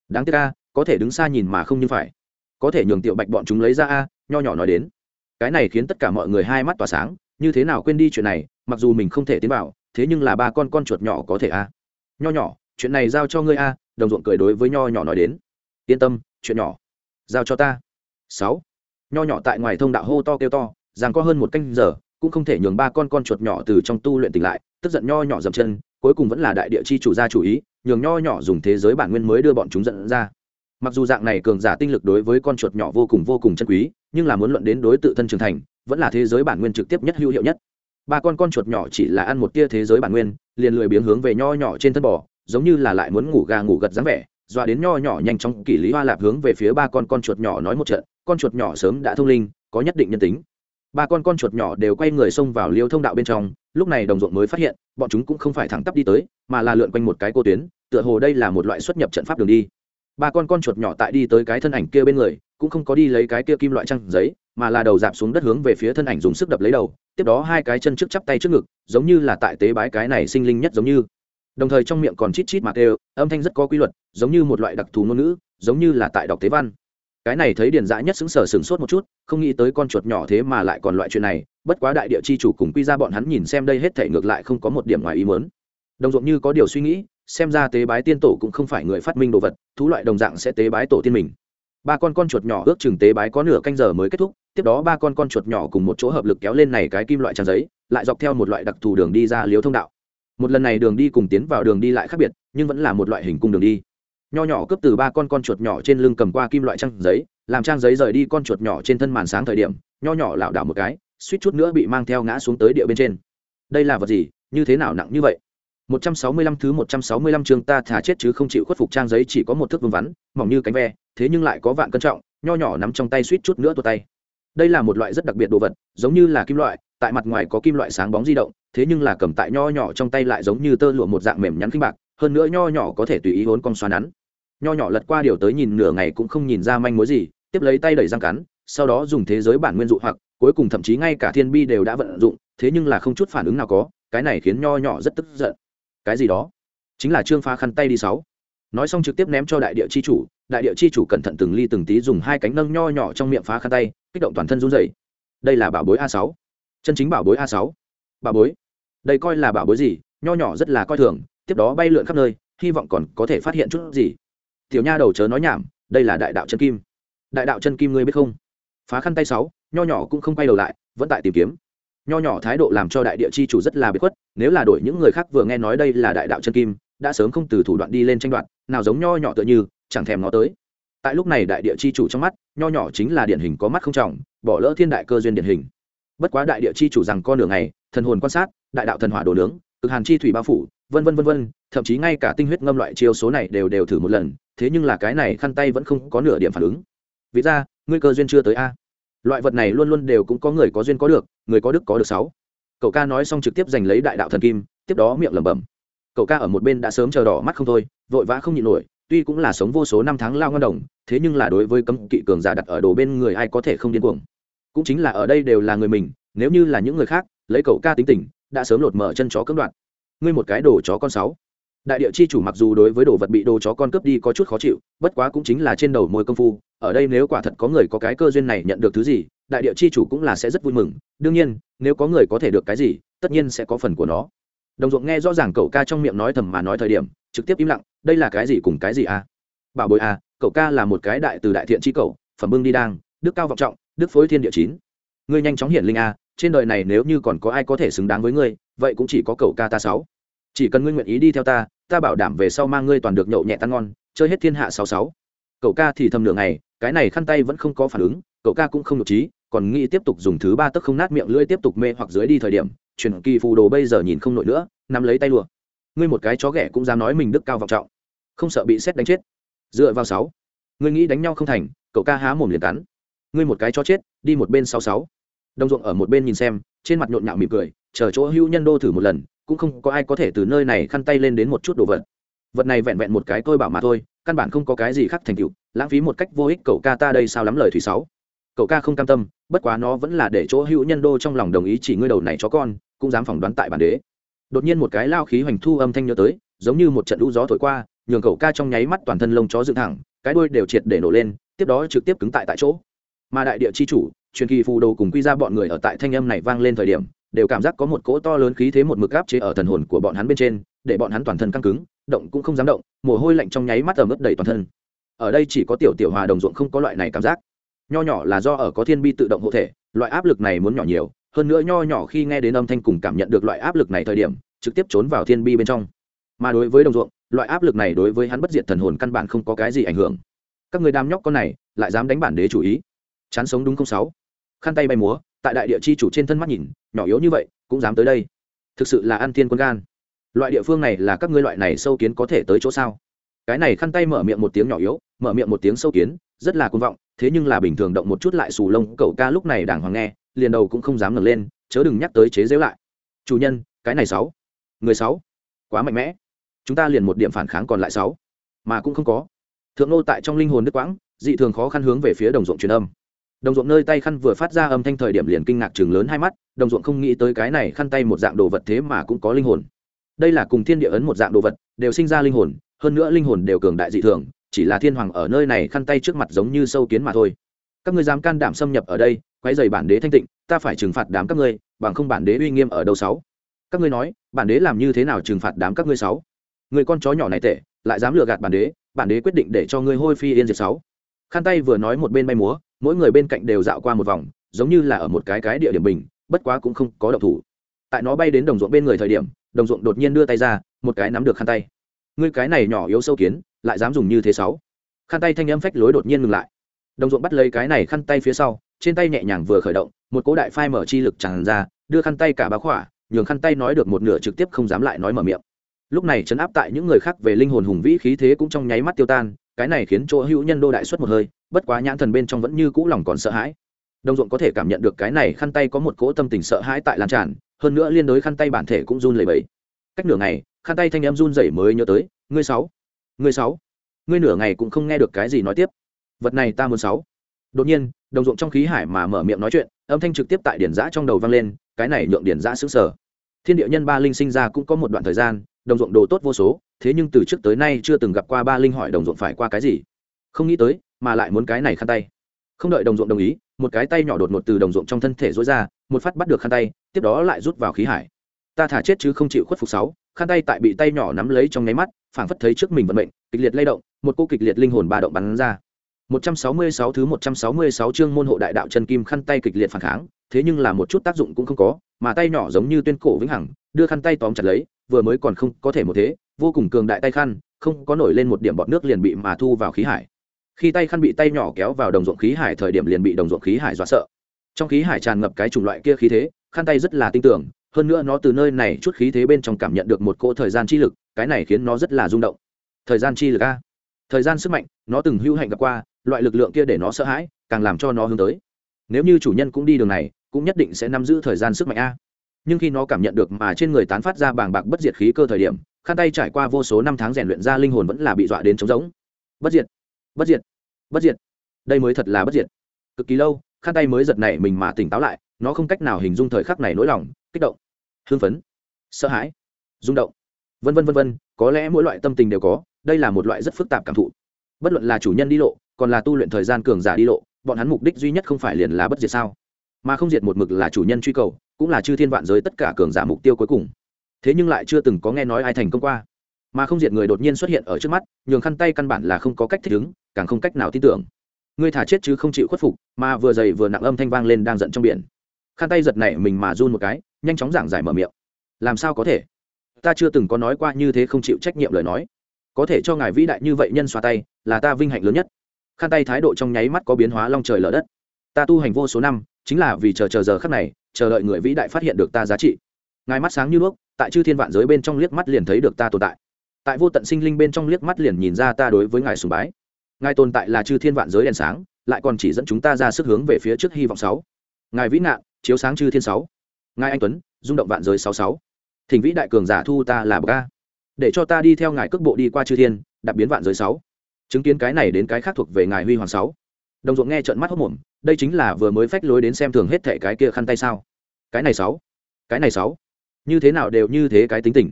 Đáng tiếc a, có thể đứng xa nhìn mà không như phải. Có thể nhường tiểu bạch bọn chúng lấy ra a, nho nhỏ nói đến. Cái này khiến tất cả mọi người hai mắt tỏa sáng, như thế nào quên đi chuyện này, mặc dù mình không thể tiến vào, thế nhưng là ba con con chuột nhỏ có thể a. Nho nhỏ, chuyện này giao cho ngươi a, đồng ruộng cười đối với nho nhỏ nói đến. Yên tâm, chuyện nhỏ, giao cho ta sáu. Nho nhỏ tại ngoài thông đạo hô to kêu to, rằng có hơn một canh giờ, cũng không thể nhường ba con con chuột nhỏ từ trong tu luyện tỉnh lại, tức giận nho nhỏ dậm chân, cuối cùng vẫn là đại địa chi chủ gia chủ ý, nhường nho nhỏ dùng thế giới bản nguyên mới đưa bọn chúng dẫn ra. Mặc dù dạng này cường giả tinh lực đối với con chuột nhỏ vô cùng vô cùng chân quý, nhưng là muốn luận đến đối tự thân trưởng thành, vẫn là thế giới bản nguyên trực tiếp nhất hữu hiệu nhất. Ba con con chuột nhỏ chỉ là ăn một tia thế giới bản nguyên, liền lười biếng hướng về nho nhỏ trên thân bò, giống như là lại muốn ngủ gà ngủ gật dáng vẻ, dọa đến nho nhỏ nhanh chóng kỷ lý hoa lạp hướng về phía ba con con chuột nhỏ nói một trận con chuột nhỏ sớm đã thông linh, có nhất định nhân tính. Ba con con chuột nhỏ đều quay người xông vào liêu thông đạo bên trong, lúc này đồng ruộng mới phát hiện, bọn chúng cũng không phải thẳng tắp đi tới, mà là lượn quanh một cái cô tuyến, tựa hồ đây là một loại xuất nhập trận pháp đường đi. Ba con con chuột nhỏ tại đi tới cái thân ảnh kia bên người, cũng không có đi lấy cái kia kim loại trăng giấy, mà là đầu dạp xuống đất hướng về phía thân ảnh dùng sức đập lấy đầu, tiếp đó hai cái chân trước chắp tay trước ngực, giống như là tại tế bái cái này sinh linh nhất giống như. Đồng thời trong miệng còn chít chít mà đều âm thanh rất có quy luật, giống như một loại đặc thù ngôn ngữ, giống như là tại đọc tế văn cái này thấy điền dã nhất xứng sở sừng sốt một chút, không nghĩ tới con chuột nhỏ thế mà lại còn loại chuyện này, bất quá đại địa chi chủ cùng quy ra bọn hắn nhìn xem đây hết thể ngược lại không có một điểm ngoài ý mớn đồng ruộng như có điều suy nghĩ, xem ra tế bái tiên tổ cũng không phải người phát minh đồ vật, thú loại đồng dạng sẽ tế bái tổ tiên mình. Ba con con chuột nhỏ ước chừng tế bái có nửa canh giờ mới kết thúc, tiếp đó ba con con chuột nhỏ cùng một chỗ hợp lực kéo lên này cái kim loại trang giấy, lại dọc theo một loại đặc thù đường đi ra liếu thông đạo. Một lần này đường đi cùng tiến vào đường đi lại khác biệt, nhưng vẫn là một loại hình cung đường đi nho nhỏ cướp từ ba con con chuột nhỏ trên lưng cầm qua kim loại trang giấy làm trang giấy rời đi con chuột nhỏ trên thân màn sáng thời điểm nho nhỏ lảo đảo một cái suýt chút nữa bị mang theo ngã xuống tới địa bên trên. Đây là vật gì? Như thế nào nặng như vậy? 165 thứ 165 chương ta thả chết chứ không chịu khuất phục trang giấy chỉ có một thước vương vắn, mỏng như cánh ve, thế nhưng lại có vạn cân trọng, nho nhỏ nắm trong tay suýt chút nữa tuột tay. Đây là một loại rất đặc biệt đồ vật, giống như là kim loại, tại mặt ngoài có kim loại sáng bóng di động, thế nhưng là cầm tại nho nhỏ trong tay lại giống như tơ lụa một dạng mềm nhắn kinh bạc, hơn nữa nho nhỏ có thể tùy ý hốn con xoắn nắn nho nhỏ lật qua điều tới nhìn nửa ngày cũng không nhìn ra manh mối gì, tiếp lấy tay đẩy răng cắn, sau đó dùng thế giới bản nguyên dụ hoặc, cuối cùng thậm chí ngay cả thiên bi đều đã vận dụng, thế nhưng là không chút phản ứng nào có, cái này khiến nho nhỏ rất tức giận. Cái gì đó? Chính là trương phá khăn tay đi sáu. Nói xong trực tiếp ném cho đại địa chi chủ, đại địa chi chủ cẩn thận từng ly từng tí dùng hai cánh nâng nho nhỏ trong miệng phá khăn tay, kích động toàn thân run rẩy. Đây là bảo bối a sáu. Chân chính bảo bối a sáu. Bảo bối. Đây coi là bảo bối gì? Nho nhỏ rất là coi thường, tiếp đó bay lượn khắp nơi, hy vọng còn có thể phát hiện chút gì tiểu nha đầu chớ nói nhảm, đây là đại đạo chân kim. Đại đạo chân kim ngươi biết không? Phá khăn tay sáu, nho nhỏ cũng không quay đầu lại, vẫn tại tìm kiếm. Nho nhỏ thái độ làm cho đại địa chi chủ rất là biệt khuất, nếu là đổi những người khác vừa nghe nói đây là đại đạo chân kim, đã sớm không từ thủ đoạn đi lên tranh đoạt, nào giống nho nhỏ tựa như, chẳng thèm nó tới. Tại lúc này đại địa chi chủ trong mắt, nho nhỏ chính là điển hình có mắt không trọng, bỏ lỡ thiên đại cơ duyên điển hình. Bất quá đại địa chi chủ rằng con đường này thần hồn quan sát, đại đạo thần hỏa đồ nướng, cực hàn chi thủy bao phủ, vân vân vân vân thậm chí ngay cả tinh huyết ngâm loại chiêu số này đều đều thử một lần, thế nhưng là cái này khăn tay vẫn không có nửa điểm phản ứng. Vì ra, ngươi cơ duyên chưa tới a. Loại vật này luôn luôn đều cũng có người có duyên có được, người có đức có được sáu. Cậu ca nói xong trực tiếp giành lấy đại đạo thần kim, tiếp đó miệng lẩm bẩm. Cậu ca ở một bên đã sớm chờ đỏ mắt không thôi, vội vã không nhịn nổi, tuy cũng là sống vô số năm tháng lao ngon đồng, thế nhưng là đối với cấm kỵ cường giả đặt ở đồ bên người ai có thể không điên cuồng. Cũng chính là ở đây đều là người mình, nếu như là những người khác, lấy cậu ca tính tình, đã sớm lột mở chân chó cưỡng đoạt. Ngươi một cái đồ chó con sáu đại địa chi chủ mặc dù đối với đồ vật bị đồ chó con cướp đi có chút khó chịu, bất quá cũng chính là trên đầu môi công phu. Ở đây nếu quả thật có người có cái cơ duyên này nhận được thứ gì, đại địa chi chủ cũng là sẽ rất vui mừng. Đương nhiên, nếu có người có thể được cái gì, tất nhiên sẽ có phần của nó. Đồng ruộng nghe rõ ràng cậu ca trong miệng nói thầm mà nói thời điểm, trực tiếp im lặng, đây là cái gì cùng cái gì à? Bảo bối à cậu ca là một cái đại từ đại thiện chi cậu, phẩm bưng đi đang, đức cao vọng trọng, đức phối thiên địa chín. Ngươi nhanh chóng hiển linh a trên đời này nếu như còn có ai có thể xứng đáng với ngươi, vậy cũng chỉ có cậu ca ta sáu. Chỉ cần ngươi nguyện ý đi theo ta ta bảo đảm về sau mang ngươi toàn được nhậu nhẹ tan ngon, chơi hết thiên hạ sáu sáu. Cậu ca thì thầm nửa ngày, cái này khăn tay vẫn không có phản ứng, cậu ca cũng không nhục trí, còn nghĩ tiếp tục dùng thứ ba tấc không nát miệng lưỡi tiếp tục mê hoặc dưới đi thời điểm, truyền kỳ phù đồ bây giờ nhìn không nổi nữa, nắm lấy tay lùa ngươi một cái chó ghẻ cũng dám nói mình đức cao vọng trọng. Không sợ bị xét đánh chết. Dựa vào sáu. Ngươi nghĩ đánh nhau không thành, cậu ca há mồm liền cắn. Ngươi một cái chó chết, đi một bên sáu sáu. Đồng ruộng ở một bên nhìn xem, trên mặt nhộn nhạo mỉm cười, chờ chỗ hữu nhân đô thử một lần cũng không có ai có thể từ nơi này khăn tay lên đến một chút đồ vật. Vật này vẹn vẹn một cái tôi bảo mà thôi, căn bản không có cái gì khác thành tựu, lãng phí một cách vô ích cậu ca ta đây sao lắm lời thủy sáu. Cậu ca không cam tâm, bất quá nó vẫn là để chỗ hữu nhân đô trong lòng đồng ý chỉ ngươi đầu này chó con, cũng dám phỏng đoán tại bản đế. Đột nhiên một cái lao khí hoành thu âm thanh nhớ tới, giống như một trận lũ gió thổi qua, nhường cậu ca trong nháy mắt toàn thân lông chó dựng thẳng, cái đuôi đều triệt để nổ lên, tiếp đó trực tiếp cứng tại tại chỗ. Mà đại địa chi chủ, truyền kỳ phù đồ cùng quy ra bọn người ở tại thanh âm này vang lên thời điểm đều cảm giác có một cỗ to lớn khí thế một mực áp chế ở thần hồn của bọn hắn bên trên, để bọn hắn toàn thân căng cứng, động cũng không dám động, mồ hôi lạnh trong nháy mắt ở mức đầy toàn thân. Ở đây chỉ có tiểu tiểu hòa đồng ruộng không có loại này cảm giác. Nho nhỏ là do ở có thiên bi tự động hộ thể, loại áp lực này muốn nhỏ nhiều, hơn nữa nho nhỏ khi nghe đến âm thanh cùng cảm nhận được loại áp lực này thời điểm, trực tiếp trốn vào thiên bi bên trong. Mà đối với đồng ruộng, loại áp lực này đối với hắn bất diệt thần hồn căn bản không có cái gì ảnh hưởng. Các người đam nhóc con này, lại dám đánh bản đế chủ ý. Chán sống đúng không sáu? Khăn tay bay múa tại đại địa chi chủ trên thân mắt nhìn, nhỏ yếu như vậy, cũng dám tới đây. Thực sự là ăn thiên quân gan. Loại địa phương này là các ngươi loại này sâu kiến có thể tới chỗ sao? Cái này khăn tay mở miệng một tiếng nhỏ yếu, mở miệng một tiếng sâu kiến, rất là côn vọng, thế nhưng là bình thường động một chút lại xù lông, cậu ca lúc này đàng hoàng nghe, liền đầu cũng không dám ngẩng lên, chớ đừng nhắc tới chế giễu lại. Chủ nhân, cái này sáu. Người sáu. Quá mạnh mẽ. Chúng ta liền một điểm phản kháng còn lại sáu. Mà cũng không có. Thượng nô tại trong linh hồn đức quãng, dị thường khó khăn hướng về phía đồng ruộng truyền âm đồng ruộng nơi tay khăn vừa phát ra âm thanh thời điểm liền kinh ngạc chừng lớn hai mắt, đồng ruộng không nghĩ tới cái này khăn tay một dạng đồ vật thế mà cũng có linh hồn. Đây là cùng thiên địa ấn một dạng đồ vật, đều sinh ra linh hồn, hơn nữa linh hồn đều cường đại dị thường, chỉ là thiên hoàng ở nơi này khăn tay trước mặt giống như sâu kiến mà thôi. Các ngươi dám can đảm xâm nhập ở đây quay dày bản đế thanh tịnh, ta phải trừng phạt đám các ngươi, bằng không bản đế uy nghiêm ở đâu sáu? Các ngươi nói, bản đế làm như thế nào trừng phạt đám các ngươi sáu? Người con chó nhỏ này tệ, lại dám lừa gạt bản đế bản đế quyết định để cho ngươi hôi phi yên diệt sáu. Khăn tay vừa nói một bên bay múa mỗi người bên cạnh đều dạo qua một vòng, giống như là ở một cái cái địa điểm bình, bất quá cũng không có động thủ. Tại nó bay đến đồng ruộng bên người thời điểm, đồng ruộng đột nhiên đưa tay ra, một cái nắm được khăn tay. Ngươi cái này nhỏ yếu sâu kiến, lại dám dùng như thế sáu. Khăn tay thanh âm phách lối đột nhiên ngừng lại. Đồng ruộng bắt lấy cái này khăn tay phía sau, trên tay nhẹ nhàng vừa khởi động, một cỗ đại phai mở chi lực tràn ra, đưa khăn tay cả bá khỏa, nhường khăn tay nói được một nửa trực tiếp không dám lại nói mở miệng. Lúc này chấn áp tại những người khác về linh hồn hùng vĩ khí thế cũng trong nháy mắt tiêu tan, cái này khiến chỗ hữu nhân đô đại xuất một hơi bất quá nhãn thần bên trong vẫn như cũ lòng còn sợ hãi. Đồng ruộng có thể cảm nhận được cái này khăn tay có một cỗ tâm tình sợ hãi tại lan tràn, hơn nữa liên đối khăn tay bản thể cũng run lẩy bẩy. Cách nửa ngày, khăn tay thanh em run rẩy mới nhớ tới, ngươi sáu ngươi sáu, ngươi nửa ngày cũng không nghe được cái gì nói tiếp. Vật này ta muốn sáu. Đột nhiên, đồng ruộng trong khí hải mà mở miệng nói chuyện, âm thanh trực tiếp tại điển giã trong đầu vang lên, cái này nhượng điển giã xứng sở thiên địa nhân ba linh sinh ra cũng có một đoạn thời gian, đồng ruộng đồ tốt vô số, thế nhưng từ trước tới nay chưa từng gặp qua ba linh hỏi đồng ruộng phải qua cái gì. Không nghĩ tới mà lại muốn cái này khăn tay. Không đợi đồng ruộng đồng ý một cái tay nhỏ đột ngột từ đồng ruộng trong thân thể dối ra một phát bắt được khăn tay tiếp đó lại rút vào khí hải. Ta thả chết chứ không chịu khuất phục sáu khăn tay tại bị tay nhỏ nắm lấy trong nháy mắt phảng phất thấy trước mình vận mệnh kịch liệt lay động một cô kịch liệt linh hồn ba động bắn ra. 166 thứ 166 chương môn hộ đại đạo chân kim khăn tay kịch liệt phản kháng, thế nhưng là một chút tác dụng cũng không có, mà tay nhỏ giống như tuyên cổ vĩnh hằng, đưa khăn tay tóm chặt lấy, vừa mới còn không có thể một thế, vô cùng cường đại tay khăn, không có nổi lên một điểm bọt nước liền bị mà thu vào khí hải. Khi tay khăn bị tay nhỏ kéo vào đồng ruộng khí hải thời điểm liền bị đồng ruộng khí hải dọa sợ. Trong khí hải tràn ngập cái chủng loại kia khí thế, khăn tay rất là tin tưởng, hơn nữa nó từ nơi này chút khí thế bên trong cảm nhận được một cỗ thời gian chi lực, cái này khiến nó rất là rung động. Thời gian chi lực a? Thời gian sức mạnh, nó từng hưu hạnh gặp qua, loại lực lượng kia để nó sợ hãi càng làm cho nó hướng tới nếu như chủ nhân cũng đi đường này cũng nhất định sẽ nắm giữ thời gian sức mạnh a nhưng khi nó cảm nhận được mà trên người tán phát ra bàng bạc bất diệt khí cơ thời điểm khăn tay trải qua vô số năm tháng rèn luyện ra linh hồn vẫn là bị dọa đến trống giống bất diệt bất diệt. Bất diệt. Đây mới thật là bất diệt. Cực kỳ lâu, khăn tay mới giật này mình mà tỉnh táo lại, nó không cách nào hình dung thời khắc này nỗi lòng, kích động, hưng phấn, sợ hãi, rung động. Vân vân vân vân, có lẽ mỗi loại tâm tình đều có, đây là một loại rất phức tạp cảm thụ. Bất luận là chủ nhân đi lộ, còn là tu luyện thời gian cường giả đi lộ, bọn hắn mục đích duy nhất không phải liền là bất diệt sao? Mà không diệt một mực là chủ nhân truy cầu, cũng là chư thiên vạn giới tất cả cường giả mục tiêu cuối cùng. Thế nhưng lại chưa từng có nghe nói ai thành công qua mà không diệt người đột nhiên xuất hiện ở trước mắt, nhường khăn tay căn bản là không có cách thích ứng, càng không cách nào tin tưởng. Ngươi thả chết chứ không chịu khuất phục, mà vừa dày vừa nặng âm thanh vang lên đang giận trong biển. Khăn tay giật nảy mình mà run một cái, nhanh chóng giảng giải mở miệng. Làm sao có thể? Ta chưa từng có nói qua như thế không chịu trách nhiệm lời nói. Có thể cho ngài vĩ đại như vậy nhân xoa tay, là ta vinh hạnh lớn nhất. Khăn tay thái độ trong nháy mắt có biến hóa long trời lở đất. Ta tu hành vô số năm, chính là vì chờ chờ giờ khắc này, chờ đợi người vĩ đại phát hiện được ta giá trị. Ngài mắt sáng như đuốc tại chư thiên vạn giới bên trong liếc mắt liền thấy được ta tồn tại tại vô tận sinh linh bên trong liếc mắt liền nhìn ra ta đối với ngài sùng bái. Ngài tồn tại là chư thiên vạn giới đèn sáng, lại còn chỉ dẫn chúng ta ra sức hướng về phía trước hy vọng sáu. Ngài vĩ nạn chiếu sáng chư thiên sáu. Ngài anh tuấn, rung động vạn giới sáu sáu. Thỉnh vĩ đại cường giả thu ta là bậc a. Để cho ta đi theo ngài cước bộ đi qua chư thiên đặc biến vạn giới sáu. Chứng kiến cái này đến cái khác thuộc về ngài huy hoàng sáu. Đồng ruộng nghe trợn mắt hốc mồm đây chính là vừa mới phách lối đến xem thường hết thệ cái kia khăn tay sao? Cái này sáu. Cái này sáu. Như thế nào đều như thế cái tính tình.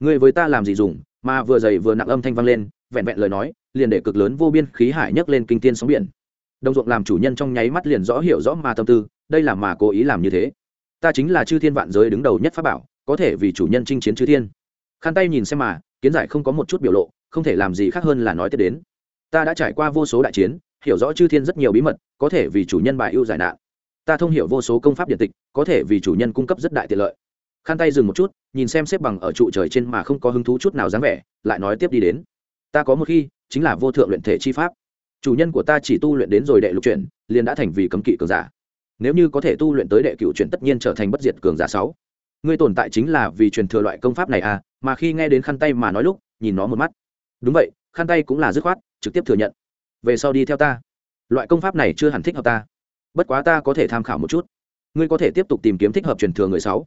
Ngươi với ta làm gì dùng mà vừa dày vừa nặng âm thanh vang lên, vẹn vẹn lời nói, liền để cực lớn vô biên khí hải nhấc lên kinh tiên sóng biển. Đồng ruộng làm chủ nhân trong nháy mắt liền rõ hiểu rõ mà tâm tư, đây là mà cố ý làm như thế. Ta chính là chư thiên vạn giới đứng đầu nhất pháp bảo, có thể vì chủ nhân chinh chiến chư thiên. Khăn tay nhìn xem mà, kiến giải không có một chút biểu lộ, không thể làm gì khác hơn là nói tiếp đến. Ta đã trải qua vô số đại chiến, hiểu rõ chư thiên rất nhiều bí mật, có thể vì chủ nhân bài ưu giải nạn. Ta thông hiểu vô số công pháp điện tịch, có thể vì chủ nhân cung cấp rất đại tiện lợi khăn tay dừng một chút, nhìn xem xếp bằng ở trụ trời trên mà không có hứng thú chút nào dáng vẻ, lại nói tiếp đi đến. Ta có một khi, chính là vô thượng luyện thể chi pháp. Chủ nhân của ta chỉ tu luyện đến rồi đệ lục chuyển, liền đã thành vì cấm kỵ cường giả. Nếu như có thể tu luyện tới đệ cựu chuyển tất nhiên trở thành bất diệt cường giả sáu. Ngươi tồn tại chính là vì truyền thừa loại công pháp này à mà khi nghe đến khăn tay mà nói lúc, nhìn nó một mắt. Đúng vậy, khăn tay cũng là dứt khoát, trực tiếp thừa nhận. Về sau đi theo ta. Loại công pháp này chưa hẳn thích hợp ta. Bất quá ta có thể tham khảo một chút. Ngươi có thể tiếp tục tìm kiếm thích hợp truyền thừa người sáu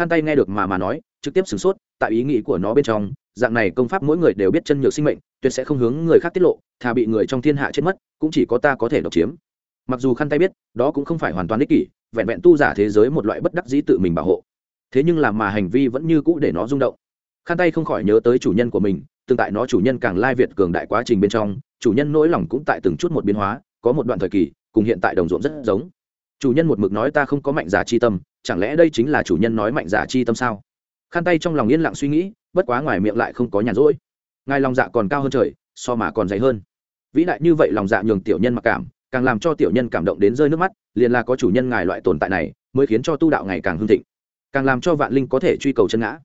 khăn tay nghe được mà mà nói, trực tiếp sửng sốt, tại ý nghĩ của nó bên trong, dạng này công pháp mỗi người đều biết chân nhược sinh mệnh, tuyệt sẽ không hướng người khác tiết lộ, thà bị người trong thiên hạ chết mất, cũng chỉ có ta có thể độc chiếm. Mặc dù khăn tay biết, đó cũng không phải hoàn toàn ích kỷ, vẹn vẹn tu giả thế giới một loại bất đắc dĩ tự mình bảo hộ. Thế nhưng làm mà hành vi vẫn như cũ để nó rung động. Khăn tay không khỏi nhớ tới chủ nhân của mình, tương tại nó chủ nhân càng lai việt cường đại quá trình bên trong, chủ nhân nỗi lòng cũng tại từng chút một biến hóa, có một đoạn thời kỳ, cùng hiện tại đồng ruộng rất giống chủ nhân một mực nói ta không có mạnh giả chi tâm, chẳng lẽ đây chính là chủ nhân nói mạnh giả chi tâm sao? Khăn tay trong lòng yên lặng suy nghĩ, bất quá ngoài miệng lại không có nhàn rỗi. Ngài lòng dạ còn cao hơn trời, so mà còn dày hơn. Vĩ đại như vậy lòng dạ nhường tiểu nhân mặc cảm, càng làm cho tiểu nhân cảm động đến rơi nước mắt, liền là có chủ nhân ngài loại tồn tại này, mới khiến cho tu đạo ngày càng hưng thịnh, càng làm cho vạn linh có thể truy cầu chân ngã.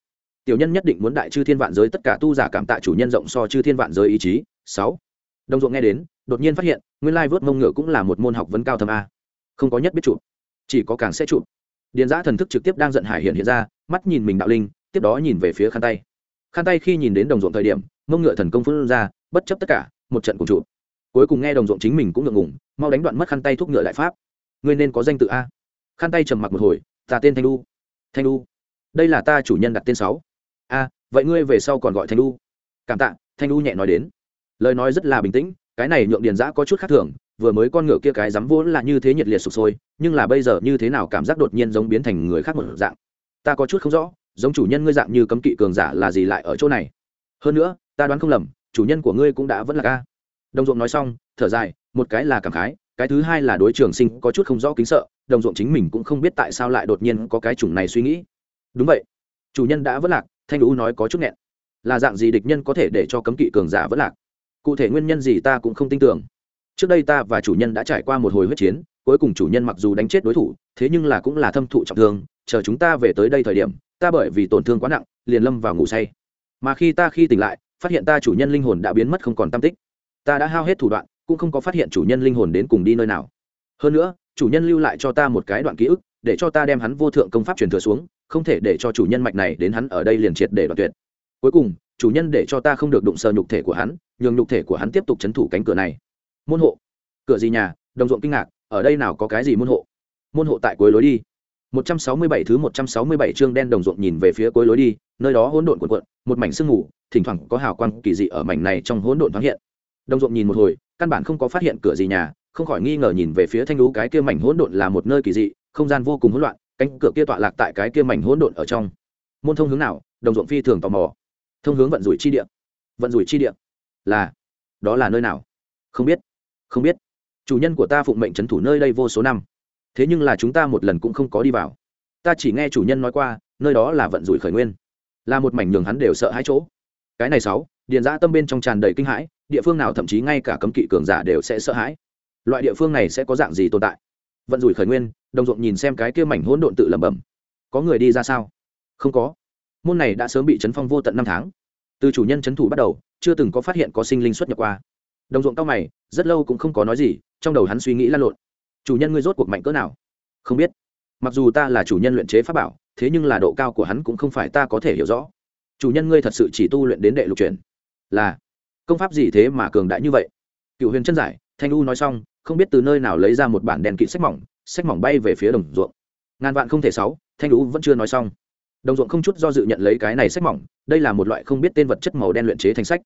Tiểu nhân nhất định muốn đại chư thiên vạn giới tất cả tu giả cảm tạ chủ nhân rộng so chư thiên vạn giới ý chí. Sáu. Đồng ruộng nghe đến, đột nhiên phát hiện, nguyên lai vớt mông ngựa cũng là một môn học vấn cao thâm a không có nhất biết chụp, chỉ có càng sẽ chụp. Điền giã thần thức trực tiếp đang giận hải hiện hiện ra, mắt nhìn mình đạo linh, tiếp đó nhìn về phía khăn tay. Khăn tay khi nhìn đến đồng ruộng thời điểm, mông ngựa thần công phân ra, bất chấp tất cả, một trận cùng chụp. Cuối cùng nghe đồng ruộng chính mình cũng ngượng ngùng, mau đánh đoạn mất khăn tay thúc ngựa đại pháp. Ngươi nên có danh tự a. Khăn tay trầm mặc một hồi, ta tên thanh lu thanh lu đây là ta chủ nhân đặt tên sáu. A, vậy ngươi về sau còn gọi thanh lu cảm tạ. Thanh lu nhẹ nói đến. Lời nói rất là bình tĩnh, cái này nhượng điền giã có chút khác thường vừa mới con ngựa kia cái dám vốn là như thế nhiệt liệt sụp sôi, nhưng là bây giờ như thế nào cảm giác đột nhiên giống biến thành người khác một dạng. Ta có chút không rõ, giống chủ nhân ngươi dạng như cấm kỵ cường giả là gì lại ở chỗ này. Hơn nữa, ta đoán không lầm, chủ nhân của ngươi cũng đã vẫn là ca. Đồng ruộng nói xong, thở dài, một cái là cảm khái, cái thứ hai là đối trường sinh có chút không rõ kính sợ, đồng ruộng chính mình cũng không biết tại sao lại đột nhiên có cái chủng này suy nghĩ. Đúng vậy, chủ nhân đã vẫn lạc, thanh lũ nói có chút nghẹn. Là dạng gì địch nhân có thể để cho cấm kỵ cường giả vẫn lạc? Cụ thể nguyên nhân gì ta cũng không tin tưởng trước đây ta và chủ nhân đã trải qua một hồi huyết chiến, cuối cùng chủ nhân mặc dù đánh chết đối thủ, thế nhưng là cũng là thâm thụ trọng thương, chờ chúng ta về tới đây thời điểm, ta bởi vì tổn thương quá nặng, liền lâm vào ngủ say. Mà khi ta khi tỉnh lại, phát hiện ta chủ nhân linh hồn đã biến mất không còn tam tích. Ta đã hao hết thủ đoạn, cũng không có phát hiện chủ nhân linh hồn đến cùng đi nơi nào. Hơn nữa, chủ nhân lưu lại cho ta một cái đoạn ký ức, để cho ta đem hắn vô thượng công pháp truyền thừa xuống, không thể để cho chủ nhân mạch này đến hắn ở đây liền triệt để đoạt tuyệt. Cuối cùng, chủ nhân để cho ta không được đụng sờ nhục thể của hắn, nhường nhục thể của hắn tiếp tục chấn thủ cánh cửa này môn hộ cửa gì nhà đồng ruộng kinh ngạc ở đây nào có cái gì môn hộ môn hộ tại cuối lối đi 167 thứ 167 chương đen đồng ruộng nhìn về phía cuối lối đi, nơi đó hỗn độn cuộn cuộn, một mảnh sương mù, thỉnh thoảng có hào quang kỳ dị ở mảnh này trong hỗn độn thoáng hiện. Đồng ruộng nhìn một hồi, căn bản không có phát hiện cửa gì nhà, không khỏi nghi ngờ nhìn về phía thanh lũ cái kia mảnh hỗn độn là một nơi kỳ dị, không gian vô cùng hỗn loạn, cánh cửa kia tọa lạc tại cái kia mảnh hỗn độn ở trong. Môn thông hướng nào? Đồng ruộng phi thường tò mò. Thông hướng vận rủi chi địa. Vận rủi chi địa? Là? Đó là nơi nào? Không biết. Không biết. Chủ nhân của ta phụng mệnh trấn thủ nơi đây vô số năm. Thế nhưng là chúng ta một lần cũng không có đi vào. Ta chỉ nghe chủ nhân nói qua, nơi đó là vận rủi khởi nguyên. Là một mảnh nhường hắn đều sợ hãi chỗ. Cái này sáu điền giã tâm bên trong tràn đầy kinh hãi, địa phương nào thậm chí ngay cả cấm kỵ cường giả đều sẽ sợ hãi. Loại địa phương này sẽ có dạng gì tồn tại? Vận rủi khởi nguyên, đồng ruộng nhìn xem cái kia mảnh hỗn độn tự lẩm bẩm. Có người đi ra sao? Không có. Môn này đã sớm bị chấn phong vô tận năm tháng. Từ chủ nhân chấn thủ bắt đầu, chưa từng có phát hiện có sinh linh xuất nhập qua đồng ruộng cao mày, rất lâu cũng không có nói gì, trong đầu hắn suy nghĩ lan lộn. Chủ nhân ngươi rốt cuộc mạnh cỡ nào? Không biết. Mặc dù ta là chủ nhân luyện chế pháp bảo, thế nhưng là độ cao của hắn cũng không phải ta có thể hiểu rõ. Chủ nhân ngươi thật sự chỉ tu luyện đến đệ lục truyền là. Công pháp gì thế mà cường đại như vậy? Cựu huyền chân giải, thanh u nói xong, không biết từ nơi nào lấy ra một bản đèn kỵ sách mỏng sách mỏng bay về phía đồng ruộng. Ngàn vạn không thể sáu, thanh u vẫn chưa nói xong. Đồng ruộng không chút do dự nhận lấy cái này sách mỏng, đây là một loại không biết tên vật chất màu đen luyện chế thành sách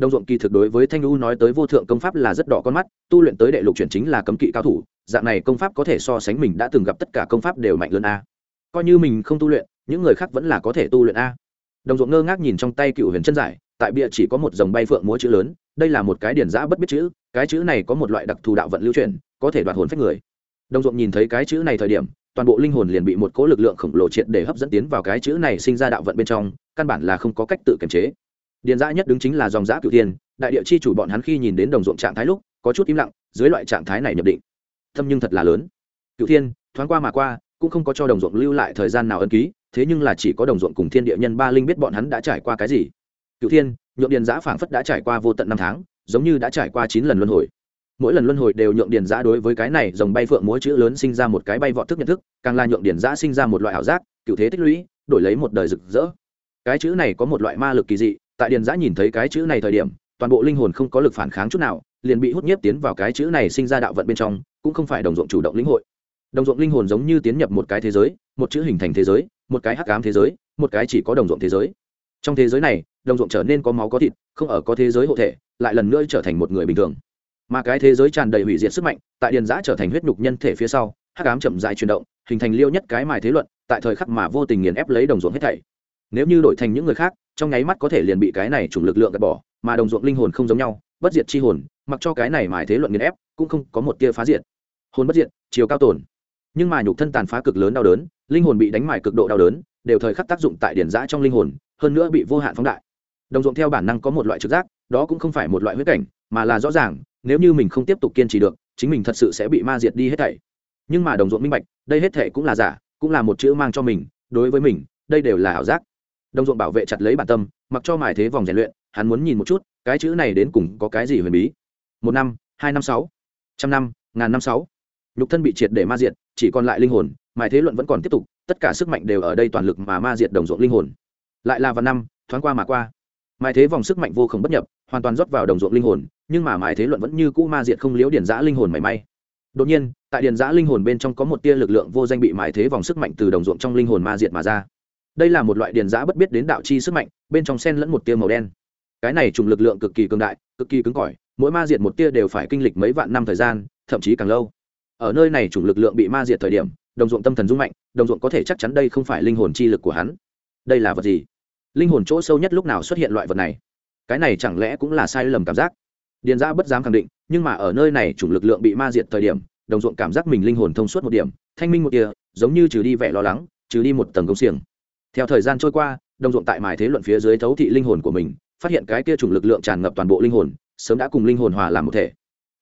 đồng ruộng kỳ thực đối với thanh u nói tới vô thượng công pháp là rất đỏ con mắt, tu luyện tới đệ lục chuyển chính là cấm kỵ cao thủ, dạng này công pháp có thể so sánh mình đã từng gặp tất cả công pháp đều mạnh hơn a. Coi như mình không tu luyện, những người khác vẫn là có thể tu luyện a. Đồng ruộng ngơ ngác nhìn trong tay cựu huyền chân giải, tại bia chỉ có một dòng bay phượng múa chữ lớn, đây là một cái điển giã bất biết chữ, cái chữ này có một loại đặc thù đạo vận lưu truyền có thể đoạt hồn phách người. Đồng ruộng nhìn thấy cái chữ này thời điểm, toàn bộ linh hồn liền bị một cố lực lượng khổng lồ triệt để hấp dẫn tiến vào cái chữ này sinh ra đạo vận bên trong, căn bản là không có cách tự kiềm chế điền dã nhất đứng chính là dòng giã cựu tiên đại địa chi chủ bọn hắn khi nhìn đến đồng ruộng trạng thái lúc, có chút im lặng, dưới loại trạng thái này nhập định. Thâm nhưng thật là lớn. Cựu thiên, thoáng qua mà qua, cũng không có cho đồng ruộng lưu lại thời gian nào ân ký, thế nhưng là chỉ có đồng ruộng cùng thiên địa nhân ba linh biết bọn hắn đã trải qua cái gì. Cựu thiên, nhượng điền giã phảng phất đã trải qua vô tận năm tháng, giống như đã trải qua chín lần luân hồi. Mỗi lần luân hồi đều nhượng điền giã đối với cái này dòng bay phượng múa chữ lớn sinh ra một cái bay vọt thức nhận thức, càng là nhượng điền giã sinh ra một loại ảo giác, cựu thế tích lũy, đổi lấy một đời rực rỡ. Cái chữ này có một loại ma lực kỳ dị tại điền giã nhìn thấy cái chữ này thời điểm, toàn bộ linh hồn không có lực phản kháng chút nào, liền bị hút nhiếp tiến vào cái chữ này sinh ra đạo vận bên trong, cũng không phải đồng ruộng chủ động lĩnh hội. Đồng ruộng linh hồn giống như tiến nhập một cái thế giới, một chữ hình thành thế giới, một cái hắc ám thế giới, một cái chỉ có đồng ruộng thế giới. Trong thế giới này, đồng ruộng trở nên có máu có thịt, không ở có thế giới hộ thể, lại lần nữa trở thành một người bình thường. Mà cái thế giới tràn đầy hủy diệt sức mạnh, tại điền giã trở thành huyết nhục nhân thể phía sau, hắc ám chậm dại chuyển động, hình thành liêu nhất cái mài thế luận, tại thời khắc mà vô tình nghiền ép lấy đồng ruộng hết thảy nếu như đổi thành những người khác, trong nháy mắt có thể liền bị cái này chủng lực lượng gạt bỏ, mà đồng ruộng linh hồn không giống nhau, bất diệt chi hồn, mặc cho cái này mài thế luận nghiền ép, cũng không có một tia phá diệt. Hồn bất diệt, chiều cao tồn nhưng mà nhục thân tàn phá cực lớn đau đớn, linh hồn bị đánh mài cực độ đau đớn, đều thời khắc tác dụng tại điển giã trong linh hồn, hơn nữa bị vô hạn phóng đại. Đồng ruộng theo bản năng có một loại trực giác, đó cũng không phải một loại huyết cảnh, mà là rõ ràng, nếu như mình không tiếp tục kiên trì được, chính mình thật sự sẽ bị ma diệt đi hết thảy. Nhưng mà đồng ruộng minh bạch, đây hết thảy cũng là giả, cũng là một chữ mang cho mình, đối với mình, đây đều là ảo giác đồng ruộng bảo vệ chặt lấy bản tâm, mặc cho mài thế vòng rèn luyện, hắn muốn nhìn một chút, cái chữ này đến cùng có cái gì huyền bí. Một năm, hai năm sáu, trăm năm, ngàn năm sáu. Nhục thân bị triệt để ma diệt, chỉ còn lại linh hồn, mài thế luận vẫn còn tiếp tục, tất cả sức mạnh đều ở đây toàn lực mà ma diệt đồng ruộng linh hồn. Lại là vào năm, thoáng qua mà qua. Mài thế vòng sức mạnh vô khổng bất nhập, hoàn toàn rót vào đồng ruộng linh hồn, nhưng mà mài thế luận vẫn như cũ ma diệt không liếu điển giã linh hồn mảy may. Đột nhiên, tại điển giã linh hồn bên trong có một tia lực lượng vô danh bị mài thế vòng sức mạnh từ đồng ruộng trong linh hồn ma diệt mà ra đây là một loại điền giã bất biết đến đạo chi sức mạnh, bên trong sen lẫn một tia màu đen. Cái này trùng lực lượng cực kỳ cường đại, cực kỳ cứng cỏi, mỗi ma diệt một tia đều phải kinh lịch mấy vạn năm thời gian, thậm chí càng lâu. Ở nơi này trùng lực lượng bị ma diệt thời điểm, đồng ruộng tâm thần rung mạnh, đồng ruộng có thể chắc chắn đây không phải linh hồn chi lực của hắn. Đây là vật gì? Linh hồn chỗ sâu nhất lúc nào xuất hiện loại vật này? Cái này chẳng lẽ cũng là sai lầm cảm giác? Điền giã bất dám khẳng định, nhưng mà ở nơi này chủng lực lượng bị ma diệt thời điểm, đồng ruộng cảm giác mình linh hồn thông suốt một điểm, thanh minh một tia, giống như trừ đi vẻ lo lắng, trừ đi một tầng công xiềng theo thời gian trôi qua, đồng ruộng tại mài thế luận phía dưới thấu thị linh hồn của mình, phát hiện cái kia chủng lực lượng tràn ngập toàn bộ linh hồn, sớm đã cùng linh hồn hòa làm một thể.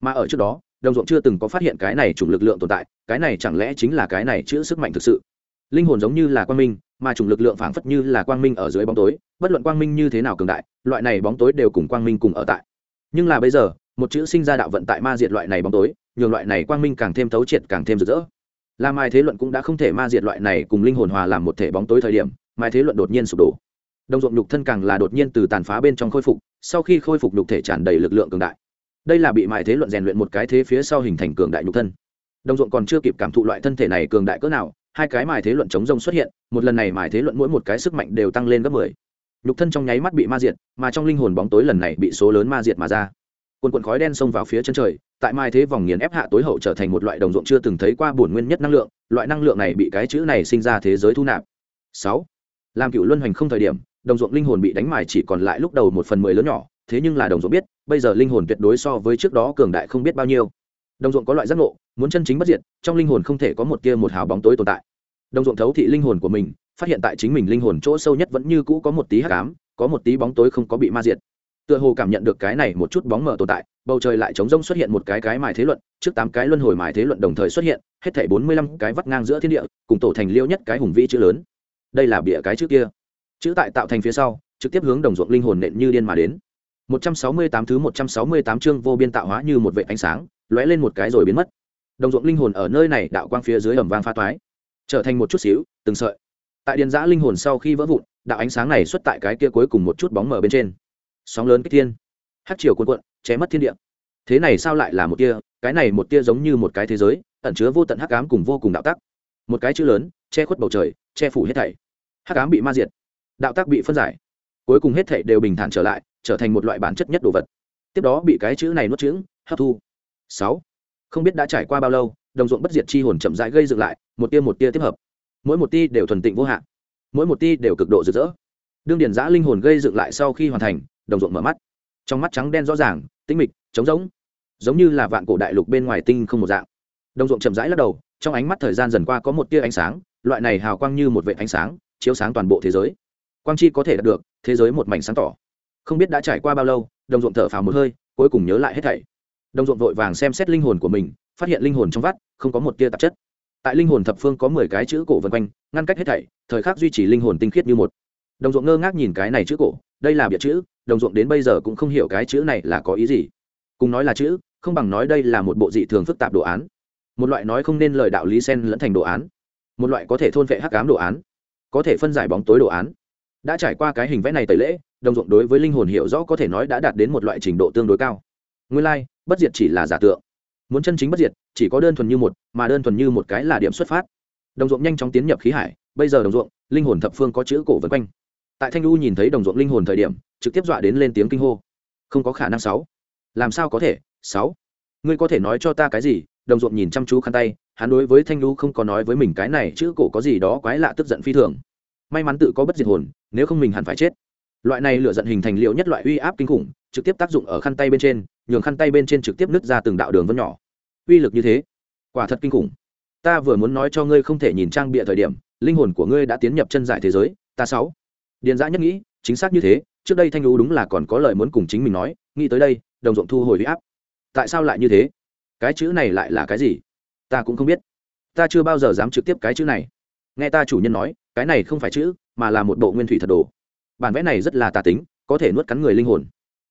Mà ở trước đó, đồng ruộng chưa từng có phát hiện cái này chủng lực lượng tồn tại, cái này chẳng lẽ chính là cái này chữ sức mạnh thực sự? Linh hồn giống như là quang minh, mà chủng lực lượng phảng phất như là quang minh ở dưới bóng tối, bất luận quang minh như thế nào cường đại, loại này bóng tối đều cùng quang minh cùng ở tại. Nhưng là bây giờ, một chữ sinh ra đạo vận tại ma diệt loại này bóng tối, nhường loại này quang minh càng thêm thấu triệt, càng thêm rực rỡ là mai thế luận cũng đã không thể ma diệt loại này cùng linh hồn hòa làm một thể bóng tối thời điểm, mai thế luận đột nhiên sụp đổ. Đồng ruộng nhục thân càng là đột nhiên từ tàn phá bên trong khôi phục, sau khi khôi phục nhục thể tràn đầy lực lượng cường đại. Đây là bị mai thế luận rèn luyện một cái thế phía sau hình thành cường đại nhục thân. Đồng ruộng còn chưa kịp cảm thụ loại thân thể này cường đại cỡ nào, hai cái mài thế luận chống rông xuất hiện, một lần này mài thế luận mỗi một cái sức mạnh đều tăng lên gấp mười. Nhục thân trong nháy mắt bị ma diệt, mà trong linh hồn bóng tối lần này bị số lớn ma diệt mà ra. Quần quần khói đen xông vào phía chân trời tại mai thế vòng nghiền ép hạ tối hậu trở thành một loại đồng ruộng chưa từng thấy qua bổn nguyên nhất năng lượng, loại năng lượng này bị cái chữ này sinh ra thế giới thu nạp. Sáu, làm cựu luân hoành không thời điểm, đồng ruộng linh hồn bị đánh mài chỉ còn lại lúc đầu một phần mười lớn nhỏ, thế nhưng là đồng ruộng biết, bây giờ linh hồn tuyệt đối so với trước đó cường đại không biết bao nhiêu. Đồng ruộng có loại giác ngộ, muốn chân chính bất diệt, trong linh hồn không thể có một tia một hào bóng tối tồn tại. Đồng ruộng thấu thị linh hồn của mình, phát hiện tại chính mình linh hồn chỗ sâu nhất vẫn như cũ có một tí hắc ám, có một tí bóng tối không có bị ma diệt. Tựa hồ cảm nhận được cái này một chút bóng mờ tồn tại bầu trời lại trống rông xuất hiện một cái cái mài thế luận trước tám cái luân hồi mài thế luận đồng thời xuất hiện hết thảy bốn mươi lăm cái vắt ngang giữa thiên địa cùng tổ thành liêu nhất cái hùng vĩ chữ lớn đây là bịa cái trước kia chữ tại tạo thành phía sau trực tiếp hướng đồng ruộng linh hồn nện như điên mà đến 168 thứ 168 chương vô biên tạo hóa như một vệ ánh sáng, lóe lên một cái rồi biến mất. Đồng ruộng linh hồn ở nơi này đạo quang phía dưới ầm vang pha toái, trở thành một chút xíu, từng sợi. Tại điền giã linh hồn sau khi vỡ vụn, đạo ánh sáng này xuất tại cái kia cuối cùng một chút bóng mờ bên trên. Sóng lớn kích thiên, hắc chiều cuộn cuộn, che mất thiên địa. Thế này sao lại là một tia, cái này một tia giống như một cái thế giới, ẩn chứa vô tận hắc ám cùng vô cùng đạo tắc. Một cái chữ lớn, che khuất bầu trời, che phủ hết thảy. Hắc ám bị ma diệt, đạo tắc bị phân giải, cuối cùng hết thảy đều bình thản trở lại, trở thành một loại bản chất nhất đồ vật. Tiếp đó bị cái chữ này nuốt chửng hấp thu. Sáu. Không biết đã trải qua bao lâu đồng ruộng bất diệt chi hồn chậm rãi gây dựng lại một tia một tia tiếp hợp. Mỗi một tia đều thuần tịnh vô hạn. Mỗi một tia đều cực độ rực rỡ. Đương điển giã linh hồn gây dựng lại sau khi hoàn thành đồng ruộng mở mắt trong mắt trắng đen rõ ràng, tĩnh mịch, trống rỗng, giống như là vạn cổ đại lục bên ngoài tinh không một dạng. Đồng ruộng chậm rãi lắc đầu, trong ánh mắt thời gian dần qua có một tia ánh sáng, loại này hào quang như một vệ ánh sáng, chiếu sáng toàn bộ thế giới. Quang chi có thể đạt được, thế giới một mảnh sáng tỏ. Không biết đã trải qua bao lâu, đồng ruộng thở phào một hơi, cuối cùng nhớ lại hết thảy. Đồng ruộng vội vàng xem xét linh hồn của mình, phát hiện linh hồn trong vắt, không có một tia tạp chất. Tại linh hồn thập phương có mười cái chữ cổ vân quanh, ngăn cách hết thảy, thời khắc duy trì linh hồn tinh khiết như một đồng ruộng ngơ ngác nhìn cái này chữ cổ đây là biệt chữ đồng ruộng đến bây giờ cũng không hiểu cái chữ này là có ý gì. Cùng nói là chữ không bằng nói đây là một bộ dị thường phức tạp đồ án. Một loại nói không nên lời đạo lý sen lẫn thành đồ án. Một loại có thể thôn vệ hắc cám đồ án. Có thể phân giải bóng tối đồ án. Đã trải qua cái hình vẽ này tẩy lễ đồng ruộng đối với linh hồn hiểu rõ có thể nói đã đạt đến một loại trình độ tương đối cao. Nguyên lai、like, bất diệt chỉ là giả tượng. Muốn chân chính bất diệt chỉ có đơn thuần như một mà đơn thuần như một cái là điểm xuất phát. Đồng ruộng nhanh chóng tiến nhập khí hải bây giờ đồng ruộng linh hồn thập phương có chữ cổ vân quanh tại thanh lu nhìn thấy đồng ruộng linh hồn thời điểm, trực tiếp dọa đến lên tiếng kinh hô. Không có khả năng sáu. Làm sao có thể, sáu? Ngươi có thể nói cho ta cái gì? Đồng ruộng nhìn chăm chú khăn tay, hắn đối với thanh lu không có nói với mình cái này, chữ cổ có gì đó quái lạ tức giận phi thường. May mắn tự có bất diệt hồn, nếu không mình hẳn phải chết. Loại này lựa giận hình thành liệu nhất loại uy áp kinh khủng, trực tiếp tác dụng ở khăn tay bên trên, nhường khăn tay bên trên trực tiếp nứt ra từng đạo đường vân nhỏ. Uy lực như thế, quả thật kinh khủng. Ta vừa muốn nói cho ngươi không thể nhìn trang bịa thời điểm, linh hồn của ngươi đã tiến nhập chân giải thế giới, ta sáu điền giã nhất nghĩ, chính xác như thế, trước đây thanh lũ đúng là còn có lời muốn cùng chính mình nói, nghĩ tới đây, đồng ruộng thu hồi huy áp. Tại sao lại như thế? Cái chữ này lại là cái gì? Ta cũng không biết. Ta chưa bao giờ dám trực tiếp cái chữ này. Nghe ta chủ nhân nói, cái này không phải chữ, mà là một bộ nguyên thủy thật đồ. Bản vẽ này rất là tà tính, có thể nuốt cắn người linh hồn.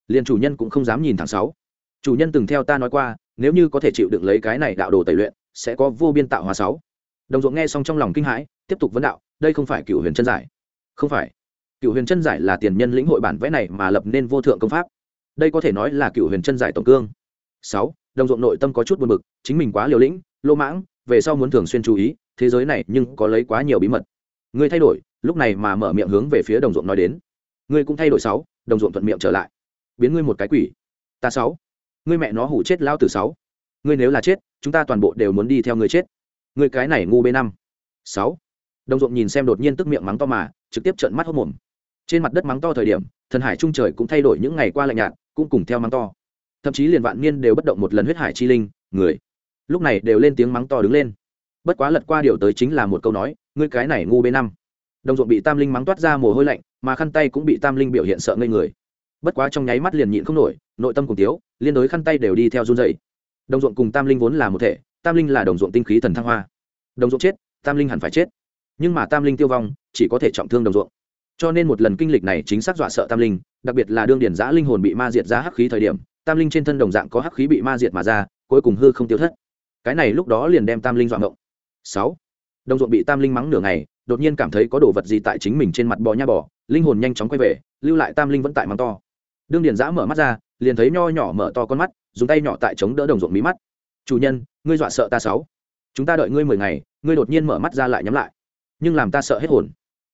Liền chủ nhân cũng không dám nhìn thẳng sáu. Chủ nhân từng theo ta nói qua, nếu như có thể chịu đựng lấy cái này đạo đồ tẩy luyện, sẽ có vô biên tạo hóa sáu. Đồng ruộng nghe xong trong lòng kinh hãi, tiếp tục vấn đạo, đây không phải cựu huyền chân giải. Không phải cựu huyền chân giải là tiền nhân lĩnh hội bản vẽ này mà lập nên vô thượng công pháp. Đây có thể nói là cựu huyền chân giải tổng cương. Sáu, đồng ruộng nội tâm có chút buồn bực, chính mình quá liều lĩnh lô mãng, về sau muốn thường xuyên chú ý, thế giới này nhưng có lấy quá nhiều bí mật. Ngươi thay đổi, lúc này mà mở miệng hướng về phía đồng ruộng nói đến. Ngươi cũng thay đổi sáu, đồng ruộng thuận miệng trở lại. Biến ngươi một cái quỷ. Ta sáu, ngươi mẹ nó hủ chết lao từ sáu. Ngươi nếu là chết, chúng ta toàn bộ đều muốn đi theo ngươi chết. Ngươi cái này ngu b năm. Sáu, đồng ruộng nhìn xem đột nhiên tức miệng mắng to mà, trực tiếp trợn mắt hốc mồm trên mặt đất mắng to thời điểm, thần hải trung trời cũng thay đổi những ngày qua lạnh nhạt, cũng cùng theo mắng to. Thậm chí liền vạn niên đều bất động một lần huyết hải chi linh, người. Lúc này đều lên tiếng mắng to đứng lên. Bất quá lật qua điều tới chính là một câu nói, ngươi cái này ngu b năm. Đồng ruộng bị tam linh mắng toát ra mồ hôi lạnh, mà khăn tay cũng bị tam linh biểu hiện sợ ngây người. Bất quá trong nháy mắt liền nhịn không nổi, nội tâm cùng tiếu, liên đối khăn tay đều đi theo run dày đồng ruộng cùng tam linh vốn là một thể, tam linh là đồng ruộng tinh khí thần thăng hoa. Đồng ruộng chết, tam linh hẳn phải chết. Nhưng mà tam linh tiêu vong, chỉ có thể trọng thương đồng ruộng cho nên một lần kinh lịch này chính xác dọa sợ tam linh, đặc biệt là đương điển giã linh hồn bị ma diệt ra hắc khí thời điểm, tam linh trên thân đồng dạng có hắc khí bị ma diệt mà ra, cuối cùng hư không tiêu thất. Cái này lúc đó liền đem tam linh dọa ngộng. Sáu. Đồng ruộng bị tam linh mắng nửa ngày, đột nhiên cảm thấy có đồ vật gì tại chính mình trên mặt bò nha bò, linh hồn nhanh chóng quay về, lưu lại tam linh vẫn tại mắng to. Đương điển giã mở mắt ra, liền thấy nho nhỏ mở to con mắt, dùng tay nhỏ tại chống đỡ đồng ruộng mí mắt. Chủ nhân, ngươi dọa sợ ta sáu. Chúng ta đợi ngươi mười ngày, ngươi đột nhiên mở mắt ra lại nhắm lại. Nhưng làm ta sợ hết hồn.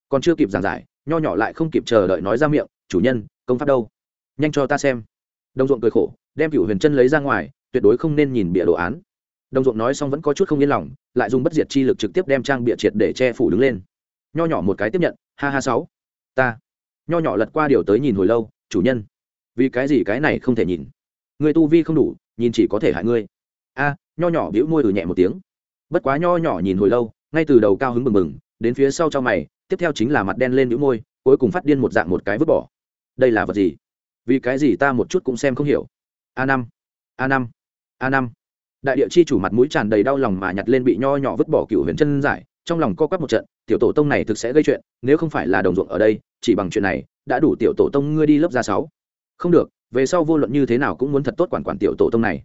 Còn chưa kịp giảng giải nho nhỏ lại không kịp chờ đợi nói ra miệng, chủ nhân, công pháp đâu? Nhanh cho ta xem. Đồng ruộng cười khổ, đem cựu huyền chân lấy ra ngoài, tuyệt đối không nên nhìn bịa đồ án. Đồng ruộng nói xong vẫn có chút không yên lòng, lại dùng bất diệt chi lực trực tiếp đem trang bịa triệt để che phủ đứng lên. Nho nhỏ một cái tiếp nhận, ha ha sáu, ta. Nho nhỏ lật qua điều tới nhìn hồi lâu, chủ nhân, vì cái gì cái này không thể nhìn? Người tu vi không đủ, nhìn chỉ có thể hại ngươi. A, nho nhỏ bĩu môi từ nhẹ một tiếng. Bất quá nho nhỏ nhìn hồi lâu, ngay từ đầu cao hứng bừng bừng, đến phía sau cho mày tiếp theo chính là mặt đen lên nhũ môi, cuối cùng phát điên một dạng một cái vứt bỏ. Đây là vật gì? Vì cái gì ta một chút cũng xem không hiểu? A năm. A năm. A năm. Đại địa chi chủ mặt mũi tràn đầy đau lòng mà nhặt lên bị nho nhỏ vứt bỏ cựu huyền chân giải, trong lòng co quắp một trận, tiểu tổ tông này thực sẽ gây chuyện, nếu không phải là đồng ruộng ở đây, chỉ bằng chuyện này, đã đủ tiểu tổ tông ngươi đi lớp ra sáu. Không được, về sau vô luận như thế nào cũng muốn thật tốt quản quản tiểu tổ tông này.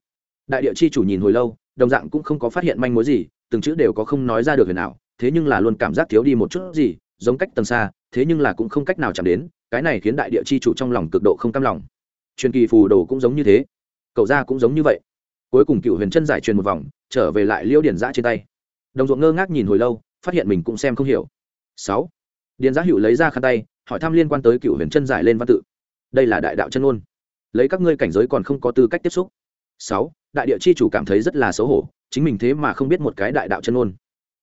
Đại địa chi chủ nhìn hồi lâu, đồng dạng cũng không có phát hiện manh mối gì, từng chữ đều có không nói ra được huyền nào thế nhưng là luôn cảm giác thiếu đi một chút gì giống cách tầng xa, thế nhưng là cũng không cách nào chạm đến, cái này khiến đại địa chi chủ trong lòng cực độ không cam lòng. Truyền kỳ phù đồ cũng giống như thế. Cậu ra cũng giống như vậy. Cuối cùng cựu huyền chân giải truyền một vòng, trở về lại liêu điển giã trên tay. Đồng ruộng ngơ ngác nhìn hồi lâu, phát hiện mình cũng xem không hiểu. Sáu. Điền giã hữu lấy ra khăn tay, hỏi thăm liên quan tới cựu huyền chân giải lên văn tự. Đây là đại đạo chân ôn lấy các ngươi cảnh giới còn không có tư cách tiếp xúc. Sáu. Đại địa chi chủ cảm thấy rất là xấu hổ, chính mình thế mà không biết một cái đại đạo chân ôn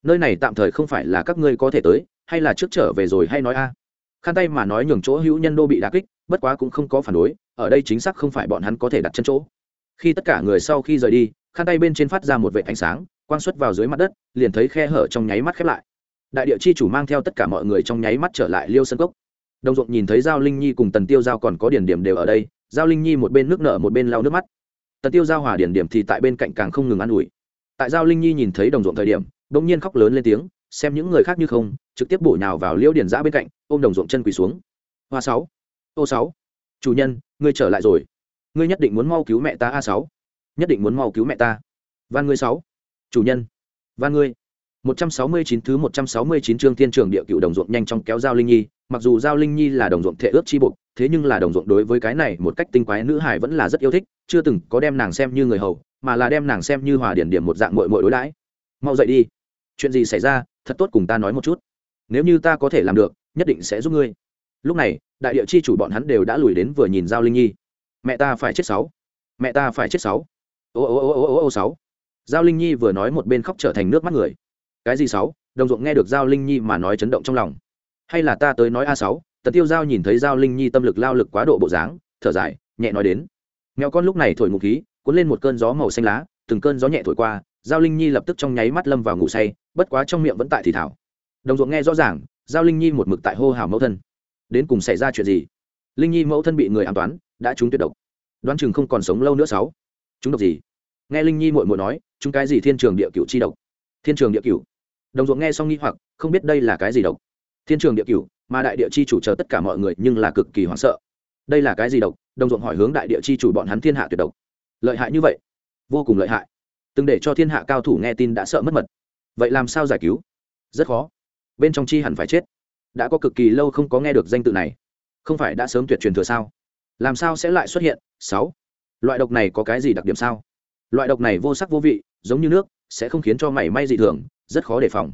nơi này tạm thời không phải là các ngươi có thể tới hay là trước trở về rồi hay nói a? Khăn tay mà nói nhường chỗ hữu nhân đô bị đà kích, bất quá cũng không có phản đối, ở đây chính xác không phải bọn hắn có thể đặt chân chỗ. Khi tất cả người sau khi rời đi khăn tay bên trên phát ra một vệ ánh sáng, quang xuất vào dưới mặt đất, liền thấy khe hở trong nháy mắt khép lại. Đại địa chi chủ mang theo tất cả mọi người trong nháy mắt trở lại liêu sân cốc. Đồng ruộng nhìn thấy giao linh nhi cùng tần tiêu giao còn có điển điểm đều ở đây, giao linh nhi một bên nước nở một bên lau nước mắt. Tần tiêu giao hòa điển điểm thì tại bên cạnh càng không ngừng an ủi. Tại giao linh nhi nhìn thấy đồng ruộng thời điểm đ ỗ n g nhiên khóc lớn lên tiếng xem những người khác như không trực tiếp bổ nhào vào liêu điển giã bên cạnh ôm đồng ruộng chân quỳ xuống. Hoa sáu. Ô sáu. Chủ nhân ngươi trở lại rồi. Ngươi nhất định muốn mau cứu mẹ ta a sáu. Nhất định muốn mau cứu mẹ ta. Van ngươi sáu. Chủ nhân. Van ngươi. 169 thứ 169 chương Thiên Trường Địa Cựu Đồng ruộng nhanh chóng kéo Giao Linh Nhi, mặc dù Giao Linh Nhi là đồng ruộng thể ước chi buộc, thế nhưng là đồng ruộng đối với cái này một cách tinh quái nữ hải vẫn là rất yêu thích, chưa từng có đem nàng xem như người hầu, mà là đem nàng xem như hòa điển điểm một dạng muội muội đối đãi. Mau dậy đi. Chuyện gì xảy ra, thật tốt cùng ta nói một chút. Nếu như ta có thể làm được, nhất định sẽ giúp ngươi. Lúc này, đại địa chi chủ bọn hắn đều đã lùi đến vừa nhìn Giao Linh Nhi. Mẹ ta phải chết sáu. Mẹ ta phải chết sáu. Ô ô ô ô ô ô sáu. Giao Linh Nhi vừa nói một bên khóc trở thành nước mắt người cái gì sáu đồng ruộng nghe được giao linh nhi mà nói chấn động trong lòng hay là ta tới nói a sáu tần tiêu giao nhìn thấy giao linh nhi tâm lực lao lực quá độ bộ dáng thở dài nhẹ nói đến mèo con lúc này thổi ngụ khí cuốn lên một cơn gió màu xanh lá từng cơn gió nhẹ thổi qua giao linh nhi lập tức trong nháy mắt lâm vào ngủ say, bất quá trong miệng vẫn tại thì thảo. Đồng ruộng nghe rõ ràng, giao linh nhi một mực tại hô hào mẫu thân. Đến cùng xảy ra chuyện gì? Linh nhi mẫu thân bị người an toán, đã trúng tuyệt độc. Đoán chừng không còn sống lâu nữa sáu. Chúng độc gì? Nghe linh nhi muội muội nói chúng cái gì thiên trường địa cửu chi độc? Thiên trường địa cửu. Đồng ruộng nghe xong nghi hoặc, không biết đây là cái gì độc. Thiên trường địa cửu, mà đại địa chi chủ chờ tất cả mọi người nhưng là cực kỳ hoảng sợ. Đây là cái gì độc? Đồng ruộng hỏi hướng đại địa chi chủ bọn hắn thiên hạ tuyệt độc. Lợi hại như vậy? Vô cùng lợi hại từng để cho thiên hạ cao thủ nghe tin đã sợ mất mật. Vậy làm sao giải cứu? Rất khó. Bên trong chi hẳn phải chết. Đã có cực kỳ lâu không có nghe được danh tự này. Không phải đã sớm tuyệt truyền thừa sao? Làm sao sẽ lại xuất hiện? Sáu. Loại độc này có cái gì đặc điểm sao? Loại độc này vô sắc vô vị, giống như nước, sẽ không khiến cho mảy may dị thường, rất khó đề phòng.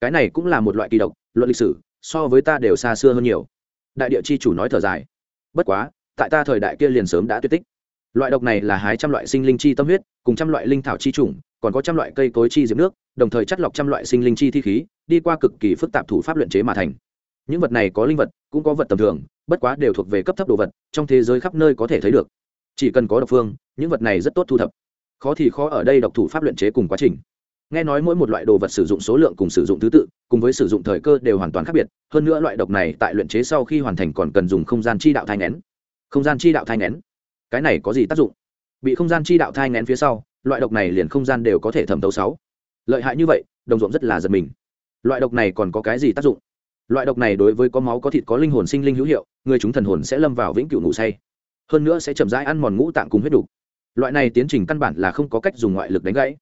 Cái này cũng là một loại kỳ độc, luận lịch sử, so với ta đều xa xưa hơn nhiều. Đại địa chi chủ nói thở dài. Bất quá, tại ta thời đại kia liền sớm đã tuyệt tích loại độc này là hái trăm loại sinh linh chi tâm huyết cùng trăm loại linh thảo chi trùng, còn có trăm loại cây cối chi diệp nước đồng thời chắt lọc trăm loại sinh linh chi thi khí đi qua cực kỳ phức tạp thủ pháp luyện chế mà thành. Những vật này có linh vật cũng có vật tầm thường bất quá đều thuộc về cấp thấp đồ vật trong thế giới khắp nơi có thể thấy được. Chỉ cần có độc phương những vật này rất tốt thu thập. Khó thì khó ở đây độc thủ pháp luyện chế cùng quá trình. Nghe nói mỗi một loại đồ vật sử dụng số lượng cùng sử dụng thứ tự cùng với sử dụng thời cơ đều hoàn toàn khác biệt hơn nữa loại độc này tại luyện chế sau khi hoàn thành còn cần dùng không gian chi đạo thai ngén. Không gian chi đạo thai ngén cái này có gì tác dụng? Bị không gian chi đạo thai ngén phía sau, loại độc này liền không gian đều có thể thẩm tấu sáu. Lợi hại như vậy, đồng ruộng rất là giật mình. Loại độc này còn có cái gì tác dụng? Loại độc này đối với có máu có thịt có linh hồn sinh linh hữu hiệu, người chúng thần hồn sẽ lâm vào vĩnh cửu ngủ say. Hơn nữa sẽ chậm rãi ăn mòn ngũ tạng cùng huyết đục. Loại này tiến trình căn bản là không có cách dùng ngoại lực đánh gãy.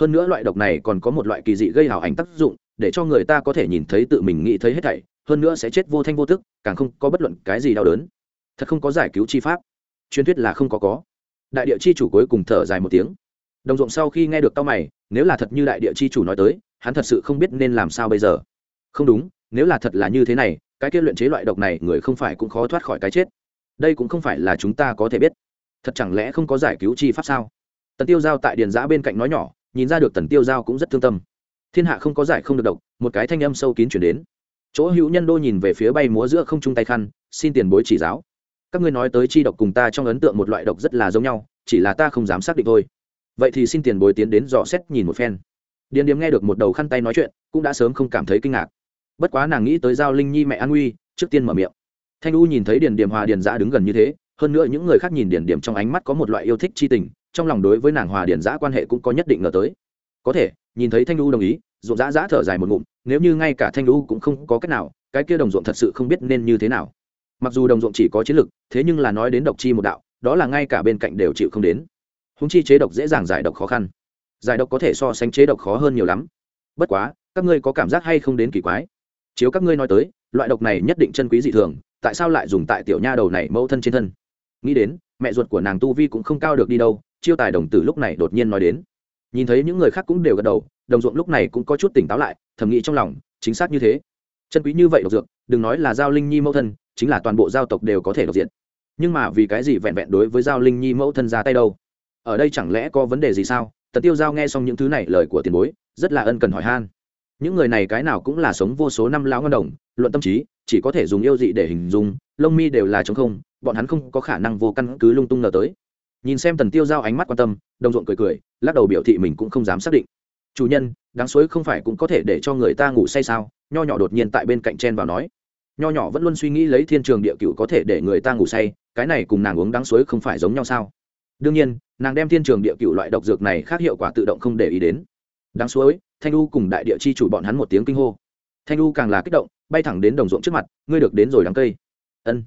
Hơn nữa loại độc này còn có một loại kỳ dị gây hào ảnh tác dụng, để cho người ta có thể nhìn thấy tự mình nghĩ thấy hết thảy, hơn nữa sẽ chết vô thanh vô tức, càng không có bất luận cái gì đau đớn. Thật không có giải cứu chi pháp truyền thuyết là không có có. Đại địa chi chủ cuối cùng thở dài một tiếng. Đồng ruộng sau khi nghe được tao mày, nếu là thật như đại địa chi chủ nói tới, hắn thật sự không biết nên làm sao bây giờ. Không đúng, nếu là thật là như thế này, cái kết luyện chế loại độc này người không phải cũng khó thoát khỏi cái chết. Đây cũng không phải là chúng ta có thể biết. Thật chẳng lẽ không có giải cứu chi pháp sao? Tần tiêu giao tại điền giã bên cạnh nói nhỏ, nhìn ra được tần tiêu giao cũng rất thương tâm. Thiên hạ không có giải không được độc, một cái thanh âm sâu kín chuyển đến. Chỗ hữu nhân đô nhìn về phía bay múa giữa không trung tay khăn, xin tiền bối chỉ giáo các ngươi nói tới chi độc cùng ta trong ấn tượng một loại độc rất là giống nhau, chỉ là ta không dám xác định thôi. Vậy thì xin tiền bồi tiến đến dò xét nhìn một phen. Điền điếm nghe được một đầu khăn tay nói chuyện, cũng đã sớm không cảm thấy kinh ngạc. Bất quá nàng nghĩ tới giao linh nhi mẹ an nguy trước tiên mở miệng. Thanh u nhìn thấy điền điềm hòa điền giã đứng gần như thế, hơn nữa những người khác nhìn điền điểm trong ánh mắt có một loại yêu thích c h i tình, trong lòng đối với nàng hòa điền giã quan hệ cũng có nhất định ngờ tới. Có thể, nhìn thấy thanh u đồng ý, ruộng giã giã thở dài một ngụm, nếu như ngay cả thanh u cũng không có cách nào, cái kia đồng ruộng thật sự không biết nên như thế nào mặc dù đồng ruộng chỉ có chiến lực thế nhưng là nói đến độc chi một đạo, đó là ngay cả bên cạnh đều chịu không đến. Húng chi chế độc dễ dàng giải độc khó khăn. Giải độc có thể so sánh chế độc khó hơn nhiều lắm. Bất quá, các ngươi có cảm giác hay không đến kỳ quái? Chiếu các ngươi nói tới, loại độc này nhất định chân quý dị thường, tại sao lại dùng tại tiểu nha đầu này mẫu thân trên thân? Nghĩ đến, mẹ ruột của nàng tu vi cũng không cao được đi đâu, chiêu tài đồng tử lúc này đột nhiên nói đến. Nhìn thấy những người khác cũng đều gật đầu, đồng ruộng lúc này cũng có chút tỉnh táo lại, thầm nghĩ trong lòng, chính xác như thế. Chân quý như vậy độc dược, đừng nói là giao linh nhi mẫu thân chính là toàn bộ giao tộc đều có thể độc diện. Nhưng mà vì cái gì vẹn vẹn đối với giao linh nhi mẫu thân ra tay đâu? Ở đây chẳng lẽ có vấn đề gì sao? Tần tiêu giao nghe xong những thứ này lời của tiền bối, rất là ân cần hỏi han. Những người này cái nào cũng là sống vô số năm lão ngân đồng, luận tâm trí, chỉ có thể dùng yêu dị để hình dung, lông mi đều là trống không, bọn hắn không có khả năng vô căn cứ lung tung ngờ tới. Nhìn xem tần tiêu giao ánh mắt quan tâm, đồng ruộng cười cười, lắc đầu biểu thị mình cũng không dám xác định. Chủ nhân, đáng suối không phải cũng có thể để cho người ta ngủ say sao? Nho nhỏ đột nhiên tại bên cạnh chen vào nói nho nhỏ vẫn luôn suy nghĩ lấy thiên trường địa cựu có thể để người ta ngủ say, cái này cùng nàng uống đắng suối không phải giống nhau sao? Đương nhiên, nàng đem thiên trường địa cựu loại độc dược này khác hiệu quả tự động không để ý đến. Đáng suối, thanh u cùng đại địa chi chủ bọn hắn một tiếng kinh hô. Thanh u càng là kích động, bay thẳng đến đồng ruộng trước mặt, ngươi được đến rồi đắng cây. Ân.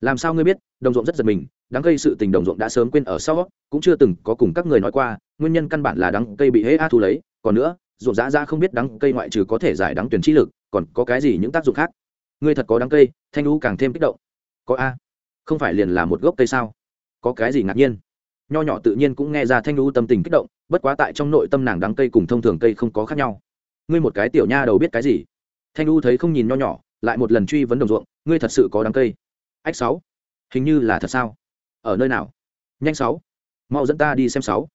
Làm sao ngươi biết? Đồng ruộng rất giật mình, đắng cây sự tình đồng ruộng đã sớm quên ở sau, cũng chưa từng có cùng các người nói qua, nguyên nhân căn bản là đắng cây bị hễ a thu lấy. Còn nữa, ruộng dã ra không biết đắng cây ngoại trừ có thể giải đắng tuyển trí lực, còn có cái gì những tác dụng khác? Ngươi thật có đáng cây, thanh u càng thêm kích động. Có a? Không phải liền là một gốc cây sao? Có cái gì ngạc nhiên? Nho nhỏ tự nhiên cũng nghe ra thanh u tâm tình kích động, bất quá tại trong nội tâm nàng đáng cây cùng thông thường cây không có khác nhau. Ngươi một cái tiểu nha đầu biết cái gì? Thanh u thấy không nhìn nho nhỏ, lại một lần truy vấn đồng ruộng, ngươi thật sự có đáng cây? Ách sáu. Hình như là thật sao? Ở nơi nào? Nhanh sáu. Mau dẫn ta đi xem sáu.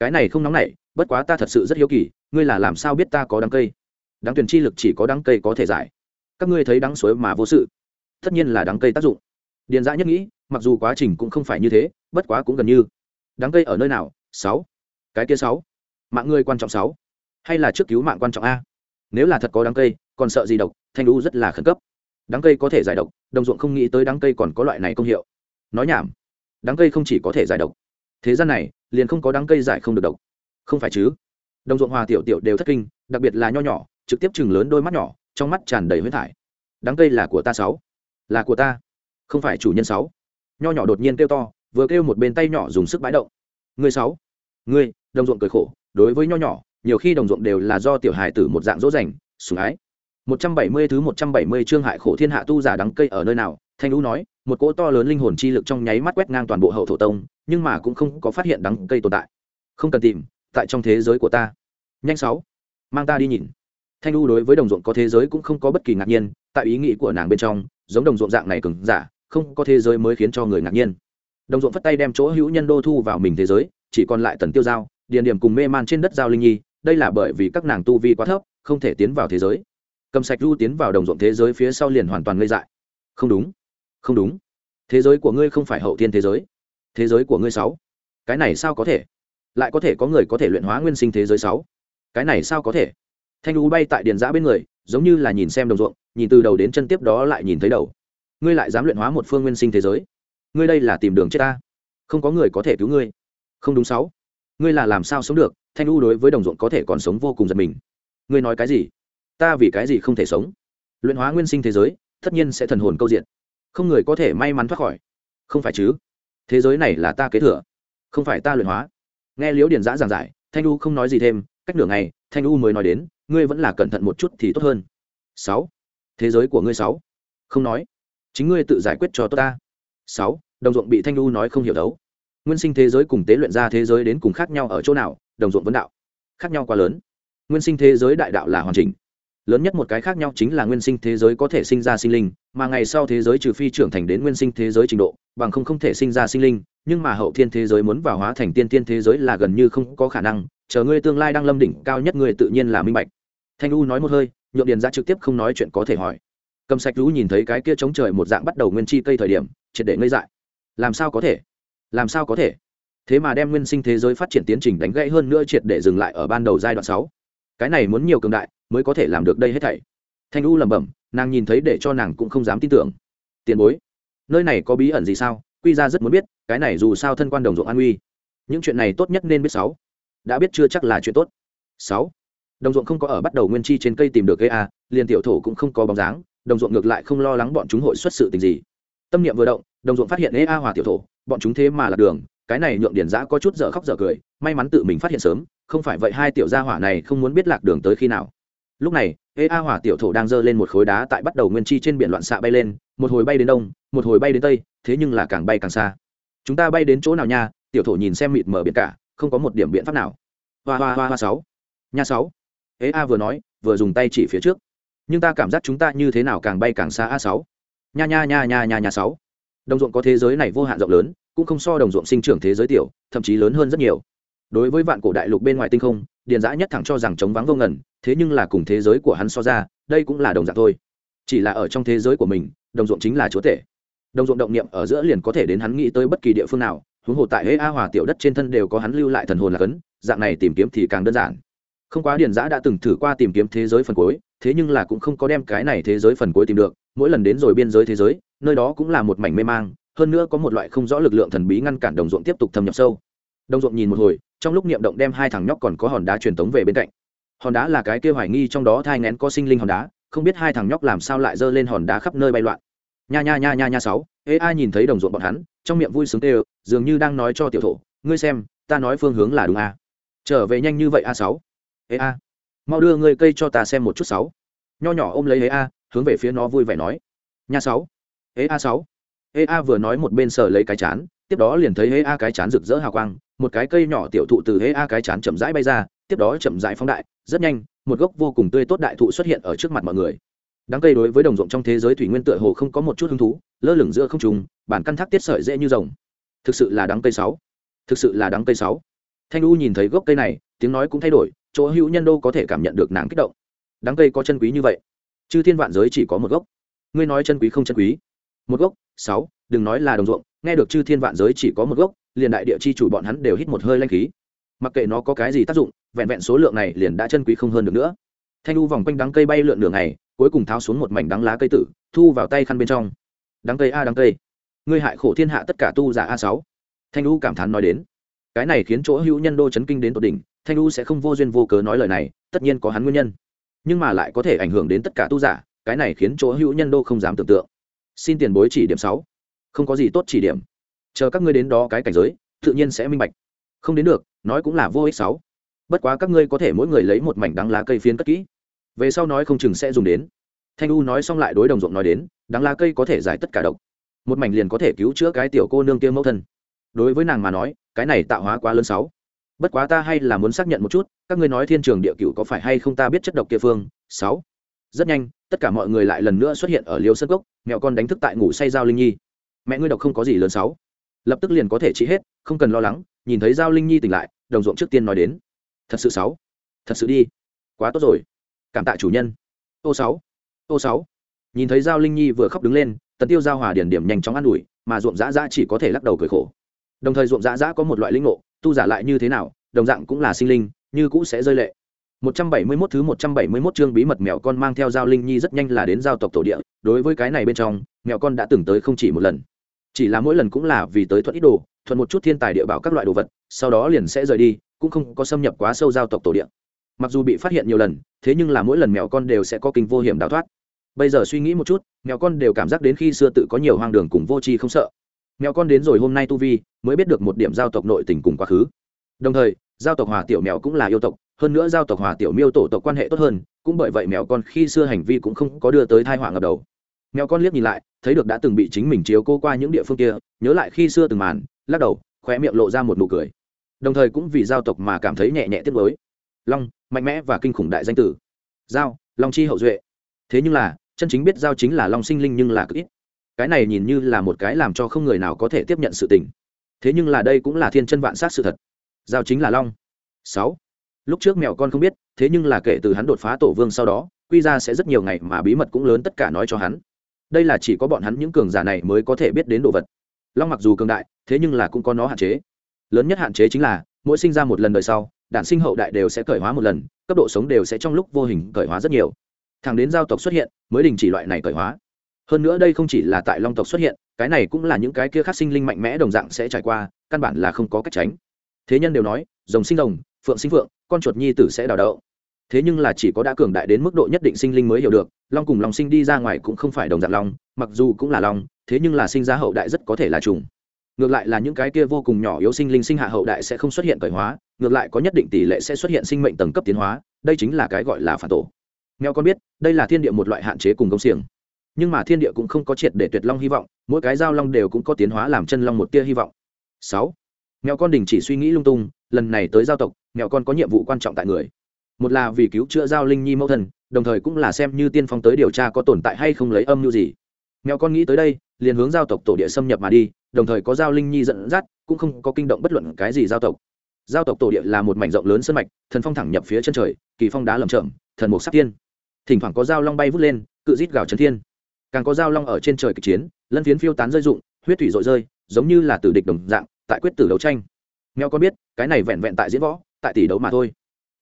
Cái này không nóng nảy, bất quá ta thật sự rất hiếu kỳ, ngươi là làm sao biết ta có đắng cây? Đáng tuyển chi lực chỉ có đắng cây có thể giải các ngươi thấy đắng suối mà vô sự. Tất nhiên là đắng cây tác dụng. Điền dã nhất nghĩ, mặc dù quá trình cũng không phải như thế, bất quá cũng gần như. Đắng cây ở nơi nào? Sáu. Cái kia sáu. Mạng ngươi quan trọng sáu. Hay là trước cứu mạng quan trọng a? Nếu là thật có đắng cây, còn sợ gì độc? Thanh lũ rất là khẩn cấp. Đắng cây có thể giải độc, đồng ruộng không nghĩ tới đắng cây còn có loại này công hiệu. Nói nhảm. Đắng cây không chỉ có thể giải độc. Thế gian này, liền không có đắng cây giải không được độc. Không phải chứ? Đồng ruộng hòa tiểu tiểu đều thất kinh, đặc biệt là nho nhỏ, trực tiếp chừng lớn đôi mắt nhỏ trong mắt tràn đầy huyết thải. Đắng cây là của ta sáu. Là của ta, không phải chủ nhân sáu. Nho nhỏ đột nhiên kêu to, vừa kêu một bên tay nhỏ dùng sức bãi động. Người sáu. Ngươi, đồng ruộng cười khổ, đối với nho nhỏ, nhiều khi đồng ruộng đều là do tiểu hài tử một dạng dỗ dành, sủng ái. 170 thứ 170 chương hại khổ thiên hạ tu giả đắng cây ở nơi nào, thanh lũ nói, một cỗ to lớn linh hồn chi lực trong nháy mắt quét ngang toàn bộ hậu thổ tông, nhưng mà cũng không có phát hiện đắng cây tồn tại. Không cần tìm, tại trong thế giới của ta. Nhanh sáu. Mang ta đi nhìn thanh u đối với đồng ruộng có thế giới cũng không có bất kỳ ngạc nhiên, tại ý nghĩ của nàng bên trong, giống đồng ruộng dạng này cứng giả, không có thế giới mới khiến cho người ngạc nhiên. Đồng ruộng phất tay đem chỗ hữu nhân đô thu vào mình thế giới, chỉ còn lại tần tiêu giao, điền điểm cùng mê man trên đất giao linh nhi, đây là bởi vì các nàng tu vi quá thấp, không thể tiến vào thế giới. Cầm sạch du tiến vào đồng ruộng thế giới phía sau liền hoàn toàn ngây dại. Không đúng không đúng. Thế giới của ngươi không phải hậu thiên thế giới. Thế giới của ngươi sáu. Cái này sao có thể? Lại có thể có người có thể luyện hóa nguyên sinh thế giới sáu. Cái này sao có thể? Thanh đu bay tại điền giã bên người, giống như là nhìn xem đồng ruộng, nhìn từ đầu đến chân tiếp đó lại nhìn thấy đầu. Ngươi lại dám luyện hóa một phương nguyên sinh thế giới? Ngươi đây là tìm đường chết ta. Không có người có thể cứu ngươi. Không đúng sáu. Ngươi là làm sao sống được? Thanh u đối với đồng ruộng có thể còn sống vô cùng giật mình. Ngươi nói cái gì? Ta vì cái gì không thể sống? Luyện hóa nguyên sinh thế giới, tất nhiên sẽ thần hồn câu diện. Không người có thể may mắn thoát khỏi. Không phải chứ? Thế giới này là ta kế thừa, không phải ta luyện hóa. Nghe liễu điền giã giảng giải, thanh u không nói gì thêm, cách nửa ngày, thanh u mới nói đến ngươi vẫn là cẩn thận một chút thì tốt hơn. Sáu. Thế giới của ngươi sáu. Không nói. Chính ngươi tự giải quyết cho tốt ta. Sáu. Đồng ruộng bị thanh u nói không hiểu đấu. Nguyên sinh thế giới cùng tế luyện ra thế giới đến cùng khác nhau ở chỗ nào, đồng ruộng vấn đạo. Khác nhau quá lớn. Nguyên sinh thế giới đại đạo là hoàn chỉnh. Lớn nhất một cái khác nhau chính là nguyên sinh thế giới có thể sinh ra sinh linh, mà ngày sau thế giới trừ phi trưởng thành đến nguyên sinh thế giới trình độ, bằng không không thể sinh ra sinh linh, nhưng mà hậu thiên thế giới muốn vào hóa thành tiên tiên thế giới là gần như không có khả năng, chờ ngươi tương lai đang lâm đỉnh, cao nhất ngươi tự nhiên là minh bạch thanh u nói một hơi, nhượng điền ra trực tiếp không nói chuyện có thể hỏi. Cầm sạch lũ nhìn thấy cái kia chống trời một dạng bắt đầu nguyên chi cây thời điểm, triệt để ngây dại. Làm sao có thể? Làm sao có thể? Thế mà đem nguyên sinh thế giới phát triển tiến trình đánh gãy hơn nữa triệt để dừng lại ở ban đầu giai đoạn sáu. Cái này muốn nhiều cường đại mới có thể làm được đây hết thảy. Thanh u lẩm bẩm, nàng nhìn thấy để cho nàng cũng không dám tin tưởng. Tiền bối, nơi này có bí ẩn gì sao? Quy ra rất muốn biết, cái này dù sao thân quan đồng ruộng an uy. Những chuyện này tốt nhất nên biết sáu. Đã biết chưa chắc là chuyện tốt. Sáu đồng ruộng không có ở bắt đầu nguyên chi trên cây tìm được gây a, liền tiểu thổ cũng không có bóng dáng, đồng ruộng ngược lại không lo lắng bọn chúng hội xuất sự tình gì. Tâm niệm vừa động, đồng ruộng phát hiện ê a hòa tiểu thổ, bọn chúng thế mà là đường, cái này nhượng điển giã có chút dở khóc dở cười, may mắn tự mình phát hiện sớm, không phải vậy hai tiểu gia hỏa này không muốn biết lạc đường tới khi nào. Lúc này ê a hỏa tiểu thổ đang giơ lên một khối đá tại bắt đầu nguyên chi trên biển loạn xạ bay lên, một hồi bay đến đông, một hồi bay đến tây, thế nhưng là càng bay càng xa. Chúng ta bay đến chỗ nào nha? Tiểu thổ nhìn xem mịt mở biển cả, không có một điểm biện pháp nào. Hoa hoa hoa hoa sáu. Nha sáu ế a vừa nói, vừa dùng tay chỉ phía trước. Nhưng ta cảm giác chúng ta như thế nào càng bay càng xa a sáu. Nha nha nha nha nha nha sáu. Đồng ruộng có thế giới này vô hạn rộng lớn, cũng không so đồng ruộng sinh trưởng thế giới tiểu, thậm chí lớn hơn rất nhiều. Đối với vạn cổ đại lục bên ngoài tinh không, điền giã nhất thẳng cho rằng chống vắng vô ngẩn thế nhưng là cùng thế giới của hắn so ra, đây cũng là đồng dạng thôi. Chỉ là ở trong thế giới của mình, đồng ruộng chính là chúa tể. Đồng ruộng động niệm ở giữa liền có thể đến hắn nghĩ tới bất kỳ địa phương nào, huống hồ tại hễ a hòa tiểu đất trên thân đều có hắn lưu lại thần hồn là cấn, dạng này tìm kiếm thì càng đơn giản không quá điền giã đã từng thử qua tìm kiếm thế giới phần cuối, thế nhưng là cũng không có đem cái này thế giới phần cuối tìm được, mỗi lần đến rồi biên giới thế giới, nơi đó cũng là một mảnh mê mang, hơn nữa có một loại không rõ lực lượng thần bí ngăn cản đồng ruộng tiếp tục thâm nhập sâu. Đồng ruộng nhìn một hồi, trong lúc niệm động đem hai thằng nhóc còn có hòn đá truyền tống về bên cạnh. Hòn đá là cái kia hoài nghi trong đó thai ngén có sinh linh hòn đá, không biết hai thằng nhóc làm sao lại giơ lên hòn đá khắp nơi bay loạn. Nha nha nha nha nha sáu, ê, ai nhìn thấy đồng ruộng bọn hắn, trong miệng vui sướng tê dường như đang nói cho tiểu thổ, ngươi xem, ta nói phương hướng là đúng a trở về nhanh như vậy a sáu? Ê a, mau đưa ngươi cây cho ta xem một chút sáu. Nho nhỏ ôm lấy ê a, hướng về phía nó vui vẻ nói. Nha sáu. Ê a sáu. Ê a vừa nói một bên sờ lấy cái chán, tiếp đó liền thấy ê a cái chán rực rỡ hào quang, một cái cây nhỏ tiểu thụ từ ê a cái chán chậm rãi bay ra, tiếp đó chậm rãi phóng đại, rất nhanh, một gốc vô cùng tươi tốt đại thụ xuất hiện ở trước mặt mọi người. Đáng cây đối với đồng ruộng trong thế giới thủy nguyên tựa hồ không có một chút hứng thú, lơ lửng giữa không trùng bản căn thác tiết sợi dễ như rồng. Thực sự là đáng cây sáu. Thực sự là đáng cây sáu. Thanh u nhìn thấy gốc cây này, tiếng nói cũng thay đổi chỗ hữu nhân đô có thể cảm nhận được nàng kích động. Đáng cây có chân quý như vậy, chư thiên vạn giới chỉ có một gốc. Ngươi nói chân quý không chân quý? Một gốc, sáu, đừng nói là đồng ruộng, nghe được chư thiên vạn giới chỉ có một gốc, liền đại địa chi chủ bọn hắn đều hít một hơi lanh khí. Mặc kệ nó có cái gì tác dụng, vẹn vẹn số lượng này liền đã chân quý không hơn được nữa. Thanh u vòng quanh đắng cây bay lượn đường này cuối cùng tháo xuống một mảnh đắng lá cây tử, thu vào tay khăn bên trong. Đắng cây a, đắng cây. Ngươi hại khổ thiên hạ tất cả tu giả a sáu. Thanh u cảm thán nói đến. Cái này khiến chỗ hữu nhân đô chấn kinh đến tột đỉnh thanh u sẽ không vô duyên vô cớ nói lời này, tất nhiên có hắn nguyên nhân. Nhưng mà lại có thể ảnh hưởng đến tất cả tu giả, cái này khiến chỗ hữu nhân đô không dám tưởng tượng. Xin tiền bối chỉ điểm sáu. Không có gì tốt chỉ điểm. Chờ các ngươi đến đó cái cảnh giới, tự nhiên sẽ minh bạch. Không đến được, nói cũng là vô ích sáu. Bất quá các ngươi có thể mỗi người lấy một mảnh đắng lá cây phiến cất kỹ. Về sau nói không chừng sẽ dùng đến. Thanh u nói xong lại đối đồng ruộng nói đến, đắng lá cây có thể giải tất cả độc. Một mảnh liền có thể cứu chữa cái tiểu cô nương kia mẫu thân. Đối với nàng mà nói, cái này tạo hóa quá lớn sáu bất quá ta hay là muốn xác nhận một chút, các ngươi nói thiên trường địa cựu có phải hay không ta biết chất độc kia phương? Sáu. Rất nhanh, tất cả mọi người lại lần nữa xuất hiện ở liêu sân gốc mẹo con đánh thức tại ngủ say giao linh nhi. Mẹ ngươi độc không có gì lớn sáu. Lập tức liền có thể trị hết, không cần lo lắng, nhìn thấy giao linh nhi tỉnh lại, đồng ruộng trước tiên nói đến. Thật sự sáu. Thật sự đi. Quá tốt rồi. Cảm tạ chủ nhân. Ô sáu. Ô sáu. Nhìn thấy giao linh nhi vừa khóc đứng lên, tần tiêu giao hòa điển điểm nhanh chóng an ủi, mà ruộng dã dã chỉ có thể lắc đầu cười khổ. Đồng thời ruộng dã dã có một loại linh ngộ tu giả lại như thế nào đồng dạng cũng là sinh linh như cũ sẽ rơi lệ 171 thứ 171 chương bí mật mèo con mang theo giao linh nhi rất nhanh là đến giao tộc tổ địa, đối với cái này bên trong, mèo con đã từng tới không chỉ một lần. Chỉ là mỗi lần cũng là vì tới thuận ít đồ, thuận một chút thiên tài địa bảo các loại đồ vật, sau đó liền sẽ rời đi, cũng không có xâm nhập quá sâu giao tộc tổ địa. Mặc dù bị phát hiện nhiều lần, thế nhưng là mỗi lần mèo con đều sẽ có kinh vô hiểm đào thoát. Bây giờ suy nghĩ một chút, mèo con đều cảm giác đến khi xưa tự có nhiều hoang đường cùng vô tri không sợ. Mèo con đến rồi hôm nay tu vi, mới biết được một điểm giao tộc nội tình cùng quá khứ. Đồng thời, giao tộc hòa tiểu mèo cũng là yêu tộc, hơn nữa giao tộc hòa tiểu miêu tổ tộc quan hệ tốt hơn cũng bởi vậy mèo con khi xưa hành vi cũng không có đưa tới thai họa ngập đầu. Mèo con liếc nhìn lại thấy được đã từng bị chính mình chiếu cô qua những địa phương kia nhớ lại khi xưa từng màn lắc đầu khóe miệng lộ ra một nụ cười. Đồng thời cũng vì giao tộc mà cảm thấy nhẹ nhẹ tiếc với long mạnh mẽ và kinh khủng đại danh tử. Giao long chi hậu duệ. Thế nhưng là chân chính biết giao chính là long sinh linh nhưng là cực ít. Cái này nhìn như là một cái làm cho không người nào có thể tiếp nhận sự tình thế nhưng là đây cũng là thiên chân vạn sát sự thật. Giao chính là long. Sáu. Lúc trước mèo con không biết, thế nhưng là kể từ hắn đột phá tổ vương sau đó, quy ra sẽ rất nhiều ngày mà bí mật cũng lớn tất cả nói cho hắn. Đây là chỉ có bọn hắn những cường giả này mới có thể biết đến đồ vật. Long mặc dù cường đại, thế nhưng là cũng có nó hạn chế. Lớn nhất hạn chế chính là, mỗi sinh ra một lần đời sau, đản sinh hậu đại đều sẽ cởi hóa một lần, cấp độ sống đều sẽ trong lúc vô hình cởi hóa rất nhiều. Thẳng đến giao tộc xuất hiện, mới đình chỉ loại này cởi hóa. Hơn nữa đây không chỉ là tại long tộc xuất hiện cái này cũng là những cái kia khác sinh linh mạnh mẽ đồng dạng sẽ trải qua, căn bản là không có cách tránh. Thế nhân đều nói, rồng sinh rồng, phượng sinh phượng, con chuột nhi tử sẽ đào đậu. Thế nhưng là chỉ có đã cường đại đến mức độ nhất định sinh linh mới hiểu được, long cùng long sinh đi ra ngoài cũng không phải đồng dạng long, mặc dù cũng là long, thế nhưng là sinh ra hậu đại rất có thể là trùng. Ngược lại là những cái kia vô cùng nhỏ yếu sinh linh sinh hạ hậu đại sẽ không xuất hiện cởi hóa, ngược lại có nhất định tỷ lệ sẽ xuất hiện sinh mệnh tầng cấp tiến hóa, đây chính là cái gọi là phản tổ. Nghèo con biết, đây là thiên địa một loại hạn chế cùng công xiềng nhưng mà thiên địa cũng không có triệt để tuyệt long hy vọng, mỗi cái giao long đều cũng có tiến hóa làm chân long một tia hy vọng. Sáu nghèo con đình chỉ suy nghĩ lung tung, lần này tới giao tộc mèo con có nhiệm vụ quan trọng tại người. Một là vì cứu chữa giao linh nhi mẫu thần đồng thời cũng là xem như tiên phong tới điều tra có tồn tại hay không lấy âm mưu gì. Mèo con nghĩ tới đây, liền hướng giao tộc tổ địa xâm nhập mà đi, đồng thời có giao linh nhi dẫn dắt, cũng không có kinh động bất luận cái gì giao tộc. Giao tộc tổ địa là một mảnh rộng lớn sân mạch, thần phong thẳng nhập phía chân trời, kỳ phong đá lầm chậm thần mục sắc tiên thỉnh thoảng có dao long bay vút lên, cự rít gào trấn thiên càng có dao long ở trên trời kịch chiến, lân phiến phiêu tán rơi rụng, huyết thủy rội rơi, giống như là tử địch đồng dạng, tại quyết tử đấu tranh. Nghèo con biết, cái này vẹn vẹn tại diễn võ, tại tỷ đấu mà thôi.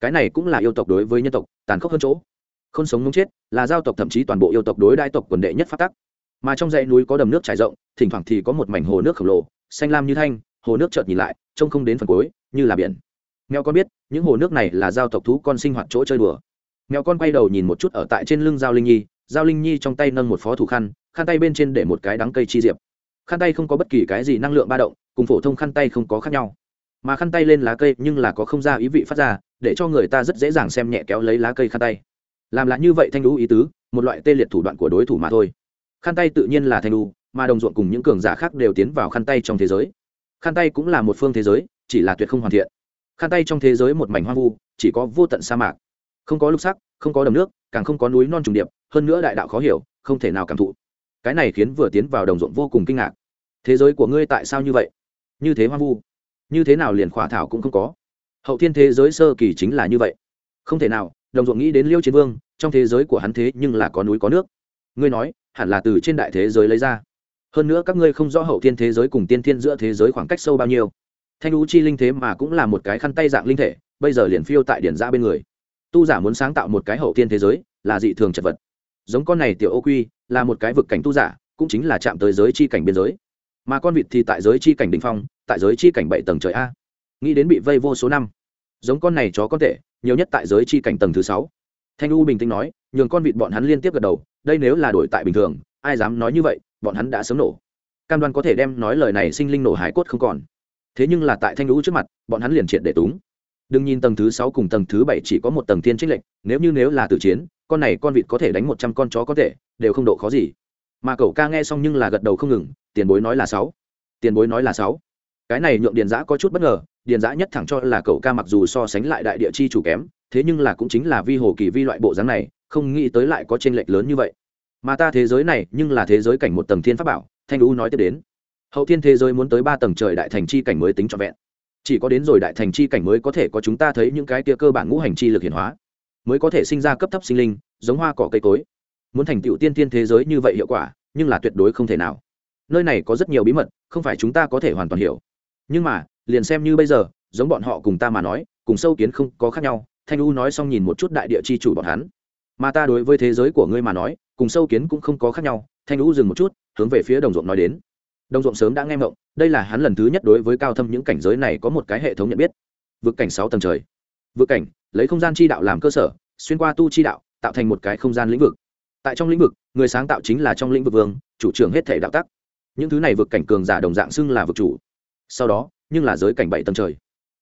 Cái này cũng là yêu tộc đối với nhân tộc, tàn khốc hơn chỗ. Không sống muốn chết, là giao tộc thậm chí toàn bộ yêu tộc đối đại tộc quần đệ nhất phát tắc. Mà trong dãy núi có đầm nước trải rộng, thỉnh thoảng thì có một mảnh hồ nước khổng lồ, xanh lam như thanh, hồ nước chợt nhìn lại, trông không đến phần cuối, như là biển. Mèo con biết, những hồ nước này là giao tộc thú con sinh hoạt chỗ chơi đùa. Mèo con quay đầu nhìn một chút ở tại trên lưng giao linh nhi giao linh nhi trong tay nâng một phó thủ khăn khăn tay bên trên để một cái đắng cây chi diệp. Khăn tay không có bất kỳ cái gì năng lượng ba động, cùng phổ thông khăn tay không có khác nhau. Mà khăn tay lên lá cây nhưng là có không ra ý vị phát ra, để cho người ta rất dễ dàng xem nhẹ kéo lấy lá cây khăn tay. Làm lại như vậy thanh lũ ý tứ, một loại tê liệt thủ đoạn của đối thủ mà thôi. Khăn tay tự nhiên là thanh lũ mà đồng ruộng cùng những cường giả khác đều tiến vào khăn tay trong thế giới. Khăn tay cũng là một phương thế giới, chỉ là tuyệt không hoàn thiện. Khăn tay trong thế giới một mảnh hoang vu, chỉ có vô tận sa mạc. Không có lục sắc, không có đầm nước, càng không có núi non trùng điệp hơn nữa đại đạo khó hiểu, không thể nào cảm thụ. Cái này khiến vừa tiến vào đồng ruộng vô cùng kinh ngạc. Thế giới của ngươi tại sao như vậy? Như thế hoang vu. Như thế nào liền khỏa thảo cũng không có? Hậu thiên thế giới sơ kỳ chính là như vậy. Không thể nào, đồng ruộng nghĩ đến liêu chiến vương, trong thế giới của hắn thế nhưng là có núi có nước. Ngươi nói, hẳn là từ trên đại thế giới lấy ra. Hơn nữa các ngươi không rõ hậu thiên thế giới cùng tiên thiên giữa thế giới khoảng cách sâu bao nhiêu. Thanh lũ chi linh thế mà cũng là một cái khăn tay dạng linh thể, bây giờ liền phiêu tại điển ra bên người. Tu giả muốn sáng tạo một cái hậu thiên thế giới, là dị thường chật vật giống con này tiểu ô quy, là một cái vực cảnh tu giả, cũng chính là chạm tới giới chi cảnh biên giới. Mà con vịt thì tại giới chi cảnh đ ỉ n h phong, tại giới chi cảnh bảy tầng trời a. Nghĩ đến bị vây vô số năm. Giống con này chó con tệ, nhiều nhất tại giới chi cảnh tầng thứ sáu. Thanh u bình tĩnh nói, nhường con vịt bọn hắn liên tiếp gật đầu, đây nếu là đổi tại bình thường, ai dám nói như vậy, bọn hắn đã sớm nổ. Cam đoan có thể đem nói lời này sinh linh nổ hải cốt không còn. Thế nhưng là tại thanh lũ trước mặt, bọn hắn liền triệt để túng. Đừng nhìn tầng thứ sáu cùng tầng thứ bảy chỉ có một tầng thiên trích lệnh nếu như nếu là tử chiến con này con vịt có thể đánh một trăm con chó có thể, đều không độ khó gì. Mà cậu ca nghe xong nhưng là gật đầu không ngừng, tiền bối nói là sáu. Tiền bối nói là sáu. Cái này nhượng điền giã có chút bất ngờ, điền giã nhất thẳng cho là cậu ca mặc dù so sánh lại đại địa chi chủ kém, thế nhưng là cũng chính là vi hồ kỳ vi loại bộ dáng này, không nghĩ tới lại có t r ê n lệch lớn như vậy. Mà ta thế giới này, nhưng là thế giới cảnh một tầng thiên pháp bảo, thanh u nói tiếp đến. Hậu thiên thế giới muốn tới ba tầng trời đại thành chi cảnh mới tính trọn vẹn. Chỉ có đến rồi đại thành chi cảnh mới có thể có chúng ta thấy những cái tia cơ bản ngũ hành chi lực hiển hóa mới có thể sinh ra cấp thấp sinh linh, giống hoa cỏ cây cối. Muốn thành tựu tiên tiên thế giới như vậy hiệu quả, nhưng là tuyệt đối không thể nào. Nơi này có rất nhiều bí mật, không phải chúng ta có thể hoàn toàn hiểu. Nhưng mà, liền xem như bây giờ, giống bọn họ cùng ta mà nói, cùng sâu kiến không có khác nhau, thanh u nói xong nhìn một chút đại địa chi chủ bọn hắn. Mà ta đối với thế giới của ngươi mà nói, cùng sâu kiến cũng không có khác nhau, thanh u dừng một chút, hướng về phía đồng ruộng nói đến. Đồng ruộng sớm đã nghe mộng đây là hắn lần thứ nhất đối với cao thâm những cảnh giới này có một cái hệ thống nhận biết. Vượt cảnh sáu tầng trời. Vượt cảnh lấy không gian chi đạo làm cơ sở, xuyên qua tu chi đạo, tạo thành một cái không gian lĩnh vực. Tại trong lĩnh vực, người sáng tạo chính là trong lĩnh vực vương, chủ trưởng hết thể đạo tắc. Những thứ này vượt cảnh cường giả đồng dạng xưng là vực chủ. Sau đó, nhưng là giới cảnh bảy tầng trời.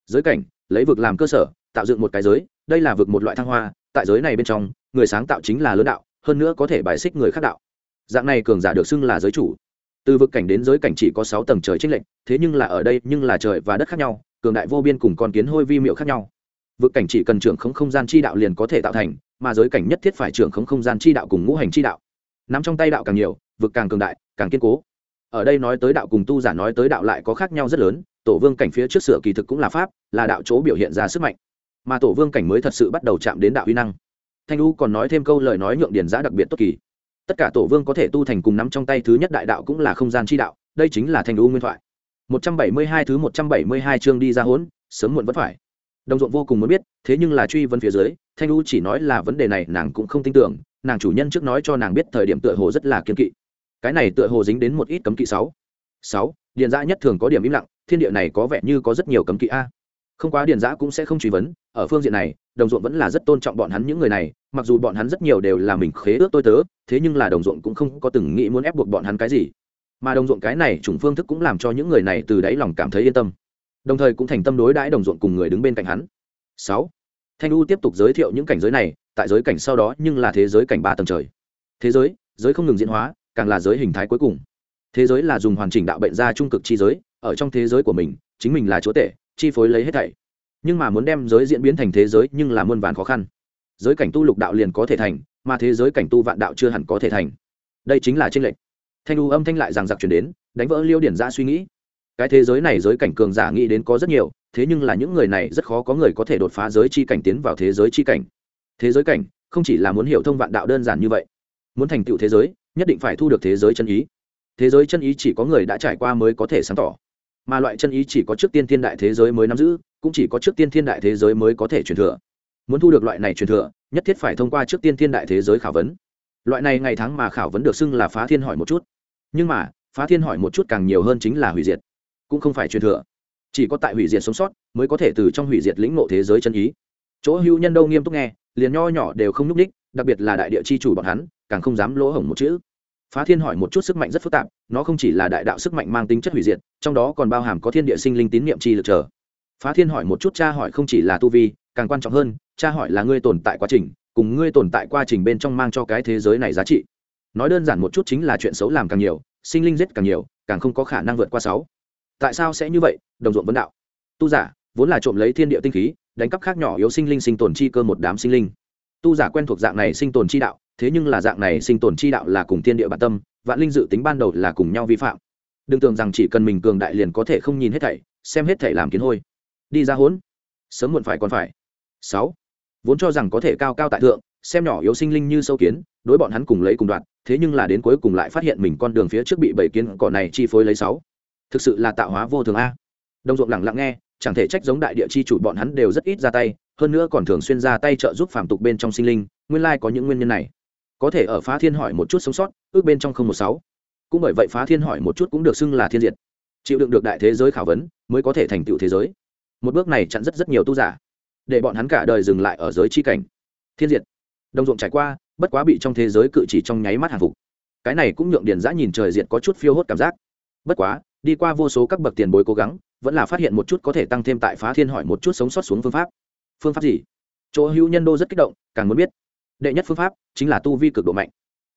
Giới cảnh, lấy vực làm cơ sở, tạo dựng một cái giới, đây là vực một loại thăng hoa, tại giới này bên trong, người sáng tạo chính là lớn đạo, hơn nữa có thể bài xích người khác đạo. Dạng này cường giả được xưng là giới chủ. Từ vực cảnh đến giới cảnh chỉ có sáu tầng trời trích lệnh thế nhưng là ở đây, nhưng là trời và đất khác nhau, cường đại vô biên cùng con kiến hôi vi miệu khác nhau vực cảnh chỉ cần trưởng không không gian chi đạo liền có thể tạo thành, mà giới cảnh nhất thiết phải trưởng không không gian chi đạo cùng ngũ hành chi đạo. Nắm trong tay đạo càng nhiều, vực càng cường đại, càng kiên cố. Ở đây nói tới đạo cùng tu giả nói tới đạo lại có khác nhau rất lớn, tổ vương cảnh phía trước sửa kỳ thực cũng là pháp, là đạo chỗ biểu hiện ra sức mạnh. Mà tổ vương cảnh mới thật sự bắt đầu chạm đến đạo uy năng. Thanh u còn nói thêm câu lời nói nhượng điển giã đặc biệt tốt kỳ. Tất cả tổ vương có thể tu thành cùng nắm trong tay thứ nhất đại đạo cũng là không gian chi đạo, đây chính là thanh u nguyên thoại. Một trăm bảy mươi hai thứ một trăm bảy mươi hai chương đi ra hỗn sớm muộn vẫn phải đồng ruộng vô cùng muốn biết, thế nhưng là truy vấn phía dưới, thanh u chỉ nói là vấn đề này nàng cũng không tin tưởng, nàng chủ nhân trước nói cho nàng biết thời điểm tựa hồ rất là kiên kỵ. Cái này tựa hồ dính đến một ít cấm kỵ sáu. Sáu, điện giã nhất thường có điểm im lặng, thiên địa này có vẻ như có rất nhiều cấm kỵ a. Không quá điện giã cũng sẽ không truy vấn, ở phương diện này, đồng ruộng vẫn là rất tôn trọng bọn hắn những người này, mặc dù bọn hắn rất nhiều đều là mình khế ước tôi tớ, thế nhưng là đồng ruộng cũng không có từng nghĩ muốn ép buộc bọn hắn cái gì. Mà đồng ruộng cái này chủng phương thức cũng làm cho những người này từ đáy lòng cảm thấy yên tâm đồng thời cũng thành tâm đối đãi đồng ruộng cùng người đứng bên cạnh hắn. Sáu, thanh u tiếp tục giới thiệu những cảnh giới này, tại giới cảnh sau đó nhưng là thế giới cảnh ba tầng trời. Thế giới giới không ngừng diễn hóa, càng là giới hình thái cuối cùng. Thế giới là dùng hoàn chỉnh đạo bệnh ra trung cực chi giới, ở trong thế giới của mình, chính mình là chúa tể, chi phối lấy hết thảy. Nhưng mà muốn đem giới diễn biến thành thế giới nhưng là muôn vàn khó khăn. Giới cảnh tu lục đạo liền có thể thành, mà thế giới cảnh tu vạn đạo chưa hẳn có thể thành. Đây chính là tranh lệch. Thanh u âm thanh lại rằng giặc chuyển đến, đánh vỡ liêu điển ra suy nghĩ cái thế giới này giới cảnh cường giả nghĩ đến có rất nhiều, thế nhưng là những người này rất khó có người có thể đột phá giới chi cảnh tiến vào thế giới chi cảnh. Thế giới cảnh, không chỉ là muốn hiểu thông vạn đạo đơn giản như vậy. Muốn thành tựu thế giới, nhất định phải thu được thế giới chân ý. Thế giới chân ý chỉ có người đã trải qua mới có thể sáng tỏ. Mà loại chân ý chỉ có trước tiên thiên đại thế giới mới nắm giữ, cũng chỉ có trước tiên thiên đại thế giới mới có thể truyền thừa. Muốn thu được loại này truyền thừa, nhất thiết phải thông qua trước tiên thiên đại thế giới khảo vấn. Loại này ngày tháng mà khảo vấn được xưng là phá thiên hỏi một chút. Nhưng mà, phá thiên hỏi một chút càng nhiều hơn chính là hủy diệt cũng không phải truyền thừa. Chỉ có tại hủy diệt sống sót mới có thể từ trong hủy diệt lĩnh ngộ thế giới chân ý. Chỗ hữu nhân đâu nghiêm túc nghe, liền nho nhỏ đều không nhúc ních đặc biệt là đại địa chi chủ bọn hắn, càng không dám lỗ hổng một chữ. Phá thiên hỏi một chút sức mạnh rất phức tạp, nó không chỉ là đại đạo sức mạnh mang tính chất hủy diệt, trong đó còn bao hàm có thiên địa sinh linh tín niệm chi lực trở phá thiên hỏi một chút cha hỏi không chỉ là tu vi, càng quan trọng hơn, cha hỏi là ngươi tồn tại quá trình, cùng ngươi tồn tại quá trình bên trong mang cho cái thế giới này giá trị. Nói đơn giản một chút chính là chuyện xấu làm càng nhiều, sinh linh giết càng nhiều, càng không có khả năng vượt qua sáu tại sao sẽ như vậy, đồng ruộng vấn đạo. Tu giả, vốn là trộm lấy thiên địa tinh khí, đánh cắp khác nhỏ yếu sinh linh sinh tồn chi cơ một đám sinh linh. Tu giả quen thuộc dạng này sinh tồn chi đạo, thế nhưng là dạng này sinh tồn chi đạo là cùng thiên địa bản tâm, vạn linh dự tính ban đầu là cùng nhau vi phạm. Đừng tưởng rằng chỉ cần mình cường đại liền có thể không nhìn hết thảy, xem hết thảy làm kiến hôi. Đi ra hốn. Sớm muộn phải còn phải. Sáu. Vốn cho rằng có thể cao cao tại thượng, xem nhỏ yếu sinh linh như sâu kiến, đối bọn hắn cùng lấy cùng đoạn, thế nhưng là đến cuối cùng lại phát hiện mình con đường phía trước bị bảy kiến cỏ này chi phối lấy sáu thực sự là tạo hóa vô thường a. Đồng ruộng lặng lặng nghe, chẳng thể trách giống đại địa chi chủ bọn hắn đều rất ít ra tay, hơn nữa còn thường xuyên ra tay trợ giúp phàm tục bên trong sinh linh, nguyên lai có những nguyên nhân này. Có thể ở phá thiên hỏi một chút sống sót, ước bên trong không một sáu. Cũng bởi vậy phá thiên hỏi một chút cũng được xưng là thiên diệt. Chịu đựng được đại thế giới khảo vấn, mới có thể thành tựu thế giới. Một bước này chặn rất rất nhiều tu giả, để bọn hắn cả đời dừng lại ở giới chi cảnh. Thiên diệt. Đồng ruộng trải qua, bất quá bị trong thế giới cự chỉ trong nháy mắt hàng phục. Cái này cũng nhượng điền giã nhìn trời diệt có chút phiêu hốt cảm giác. Bất quá đi qua vô số các bậc tiền bối cố gắng, vẫn là phát hiện một chút có thể tăng thêm tại phá thiên hỏi một chút sống sót xuống phương pháp. Phương pháp gì? Chỗ hữu nhân đô rất kích động, càng muốn biết. Đệ nhất phương pháp chính là tu vi cực độ mạnh.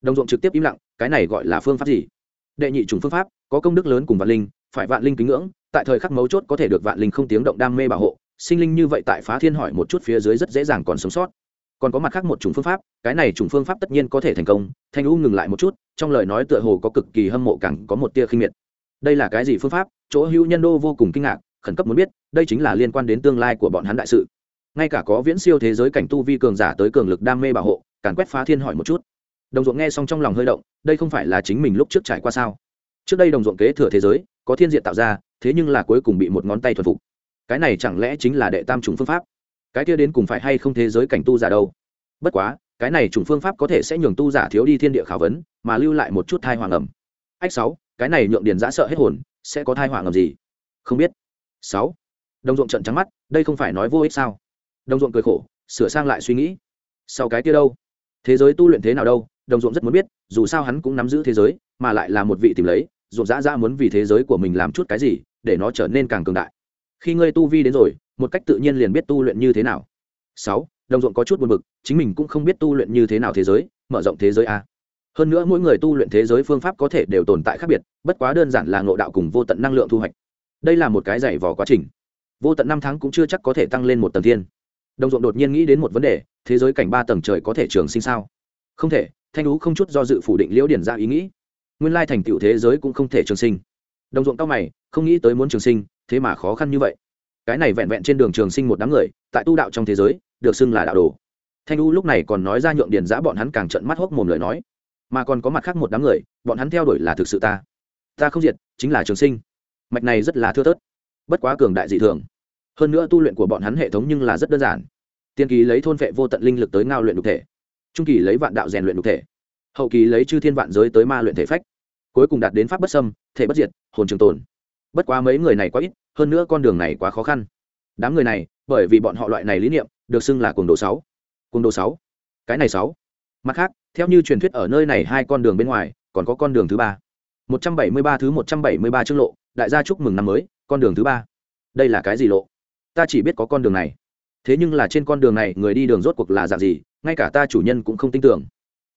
Đồng ruộng trực tiếp im lặng, cái này gọi là phương pháp gì? Đệ nhị chủng phương pháp, có công đức lớn cùng vạn linh, phải vạn linh kính ngưỡng, tại thời khắc mấu chốt có thể được vạn linh không tiếng động đam mê bảo hộ, sinh linh như vậy tại phá thiên hỏi một chút phía dưới rất dễ dàng còn sống sót. Còn có mặt khác một chủng phương pháp, cái này chủng phương pháp tất nhiên có thể thành công, thanh u ngừng lại một chút, trong lời nói tựa hồ có cực kỳ hâm mộ càng có một tia khinh miệt đây là cái gì phương pháp? Chỗ hữu nhân đô vô cùng kinh ngạc, khẩn cấp muốn biết, đây chính là liên quan đến tương lai của bọn hắn đại sự. Ngay cả có viễn siêu thế giới cảnh tu vi cường giả tới cường lực đam mê bảo hộ, càn quét phá thiên hỏi một chút. Đồng ruộng nghe xong trong lòng hơi động, đây không phải là chính mình lúc trước trải qua sao? Trước đây đồng ruộng kế thừa thế giới, có thiên diện tạo ra, thế nhưng là cuối cùng bị một ngón tay thuần phục. Cái này chẳng lẽ chính là đệ tam trùng phương pháp? Cái kia đến cùng phải hay không thế giới cảnh tu giả đâu? Bất quá, cái này trùng phương pháp có thể sẽ nhường tu giả thiếu đi thiên địa khảo vấn, mà lưu lại một chút thai hoàng ẩm. Ách sáu cái này nhượng điền giã sợ hết hồn, sẽ có thai họa ngầm gì? Không biết. Sáu. Đồng ruộng trận trắng mắt, đây không phải nói vô ích sao? Đồng ruộng cười khổ, sửa sang lại suy nghĩ. Sau cái kia đâu? Thế giới tu luyện thế nào đâu? Đồng ruộng rất muốn biết, dù sao hắn cũng nắm giữ thế giới, mà lại là một vị tìm lấy, ruộng dã dã muốn vì thế giới của mình làm chút cái gì, để nó trở nên càng cường đại. Khi ngươi tu vi đến rồi, một cách tự nhiên liền biết tu luyện như thế nào. Sáu. Đồng ruộng có chút buồn bực, chính mình cũng không biết tu luyện như thế nào thế giới, mở rộng thế giới a hơn nữa mỗi người tu luyện thế giới phương pháp có thể đều tồn tại khác biệt, bất quá đơn giản là ngộ đạo cùng vô tận năng lượng thu hoạch. Đây là một cái dày vò quá trình. Vô tận năm tháng cũng chưa chắc có thể tăng lên một tầng thiên. Đồng ruộng đột nhiên nghĩ đến một vấn đề, thế giới cảnh ba tầng trời có thể trường sinh sao? Không thể, thanh lũ không chút do dự phủ định liễu điển ra ý nghĩ. Nguyên lai thành tựu thế giới cũng không thể trường sinh. Đồng ruộng cao mày, không nghĩ tới muốn trường sinh, thế mà khó khăn như vậy. Cái này vẹn vẹn trên đường trường sinh một đám người, tại tu đạo trong thế giới, được xưng là đạo đồ. Thanh u lúc này còn nói ra nhượng điển giã bọn hắn càng trận mắt hốc mồm lời nói mà còn có mặt khác một đám người, bọn hắn theo đuổi là thực sự ta. Ta không diệt, chính là trường sinh. Mạch này rất là thưa thớt, bất quá cường đại dị thường. Hơn nữa tu luyện của bọn hắn hệ thống nhưng là rất đơn giản. Tiên kỳ lấy thôn vệ vô tận linh lực tới ngao luyện đục thể. Trung kỳ lấy vạn đạo rèn luyện đục thể. Hậu kỳ lấy chư thiên vạn giới tới ma luyện thể phách. Cuối cùng đạt đến pháp bất sâm thể bất diệt, hồn trường tồn. Bất quá mấy người này quá ít, hơn nữa con đường này quá khó khăn. Đám người này, bởi vì bọn họ loại này lý niệm, được xưng là cuồng độ sáu. Cuồng độ sáu. Cái này sáu mặt khác, theo như truyền thuyết ở nơi này hai con đường bên ngoài, còn có con đường thứ ba. một trăm bảy mươi ba thứ một trăm bảy mươi ba chương lộ, đại gia chúc mừng năm mới, con đường thứ ba. Đây là cái gì lộ? Ta chỉ biết có con đường này. Thế nhưng là trên con đường này, người đi đường rốt cuộc là dạng gì, ngay cả ta chủ nhân cũng không tin tưởng.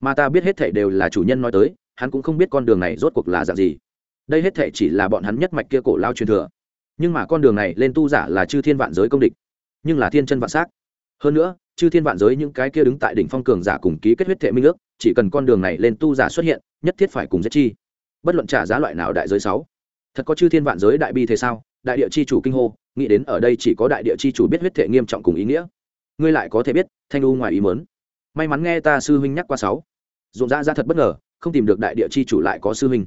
Mà ta biết hết thảy đều là chủ nhân nói tới, hắn cũng không biết con đường này rốt cuộc là dạng gì. Đây hết thảy chỉ là bọn hắn nhất mạch kia cổ lao truyền thừa. Nhưng mà con đường này lên tu giả là chư thiên vạn giới công địch, nhưng là thiên chân vạn s á c hơn nữa, chư thiên vạn giới những cái kia đứng tại đỉnh phong cường giả cùng ký kết huyết thệ minh ước, chỉ cần con đường này lên tu giả xuất hiện, nhất thiết phải cùng giết chi. Bất luận trả giá loại nào đại giới sáu. Thật có chư thiên vạn giới đại bi thế sao? Đại địa chi chủ kinh hô, nghĩ đến ở đây chỉ có đại địa chi chủ biết huyết thệ nghiêm trọng cùng ý nghĩa. Ngươi lại có thể biết, thanh u ngoài ý mớn may mắn nghe ta sư huynh nhắc qua sáu. Ruộng ra ra thật bất ngờ, không tìm được đại địa chi chủ lại có sư huynh.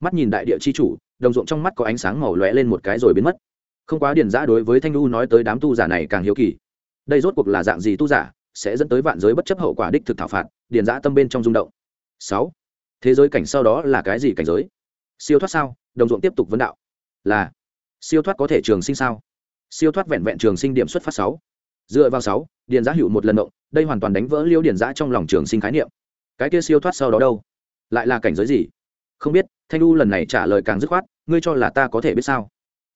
Mắt nhìn đại địa chi chủ, đồng ruộng trong mắt có ánh sáng màu lóe lên một cái rồi biến mất. Không quá điền giã đối với thanh u nói tới đám tu giả này càng hiếu kỳ đây rốt cuộc là dạng gì tu giả, sẽ dẫn tới vạn giới bất chấp hậu quả đích thực thảo phạt, điền giã tâm bên trong rung động. Sáu, thế giới cảnh sau đó là cái gì cảnh giới? Siêu thoát sao? Đồng ruộng tiếp tục vấn đạo. Là, siêu thoát có thể trường sinh sao? Siêu thoát vẹn vẹn trường sinh điểm xuất phát sáu. Dựa vào sáu, điền giã hữu một lần động, đây hoàn toàn đánh vỡ liêu điền giã trong lòng trường sinh khái niệm. Cái kia siêu thoát sau đó đâu? Lại là cảnh giới gì? Không biết, thanh u lần này trả lời càng dứt khoát, ngươi cho là ta có thể biết sao?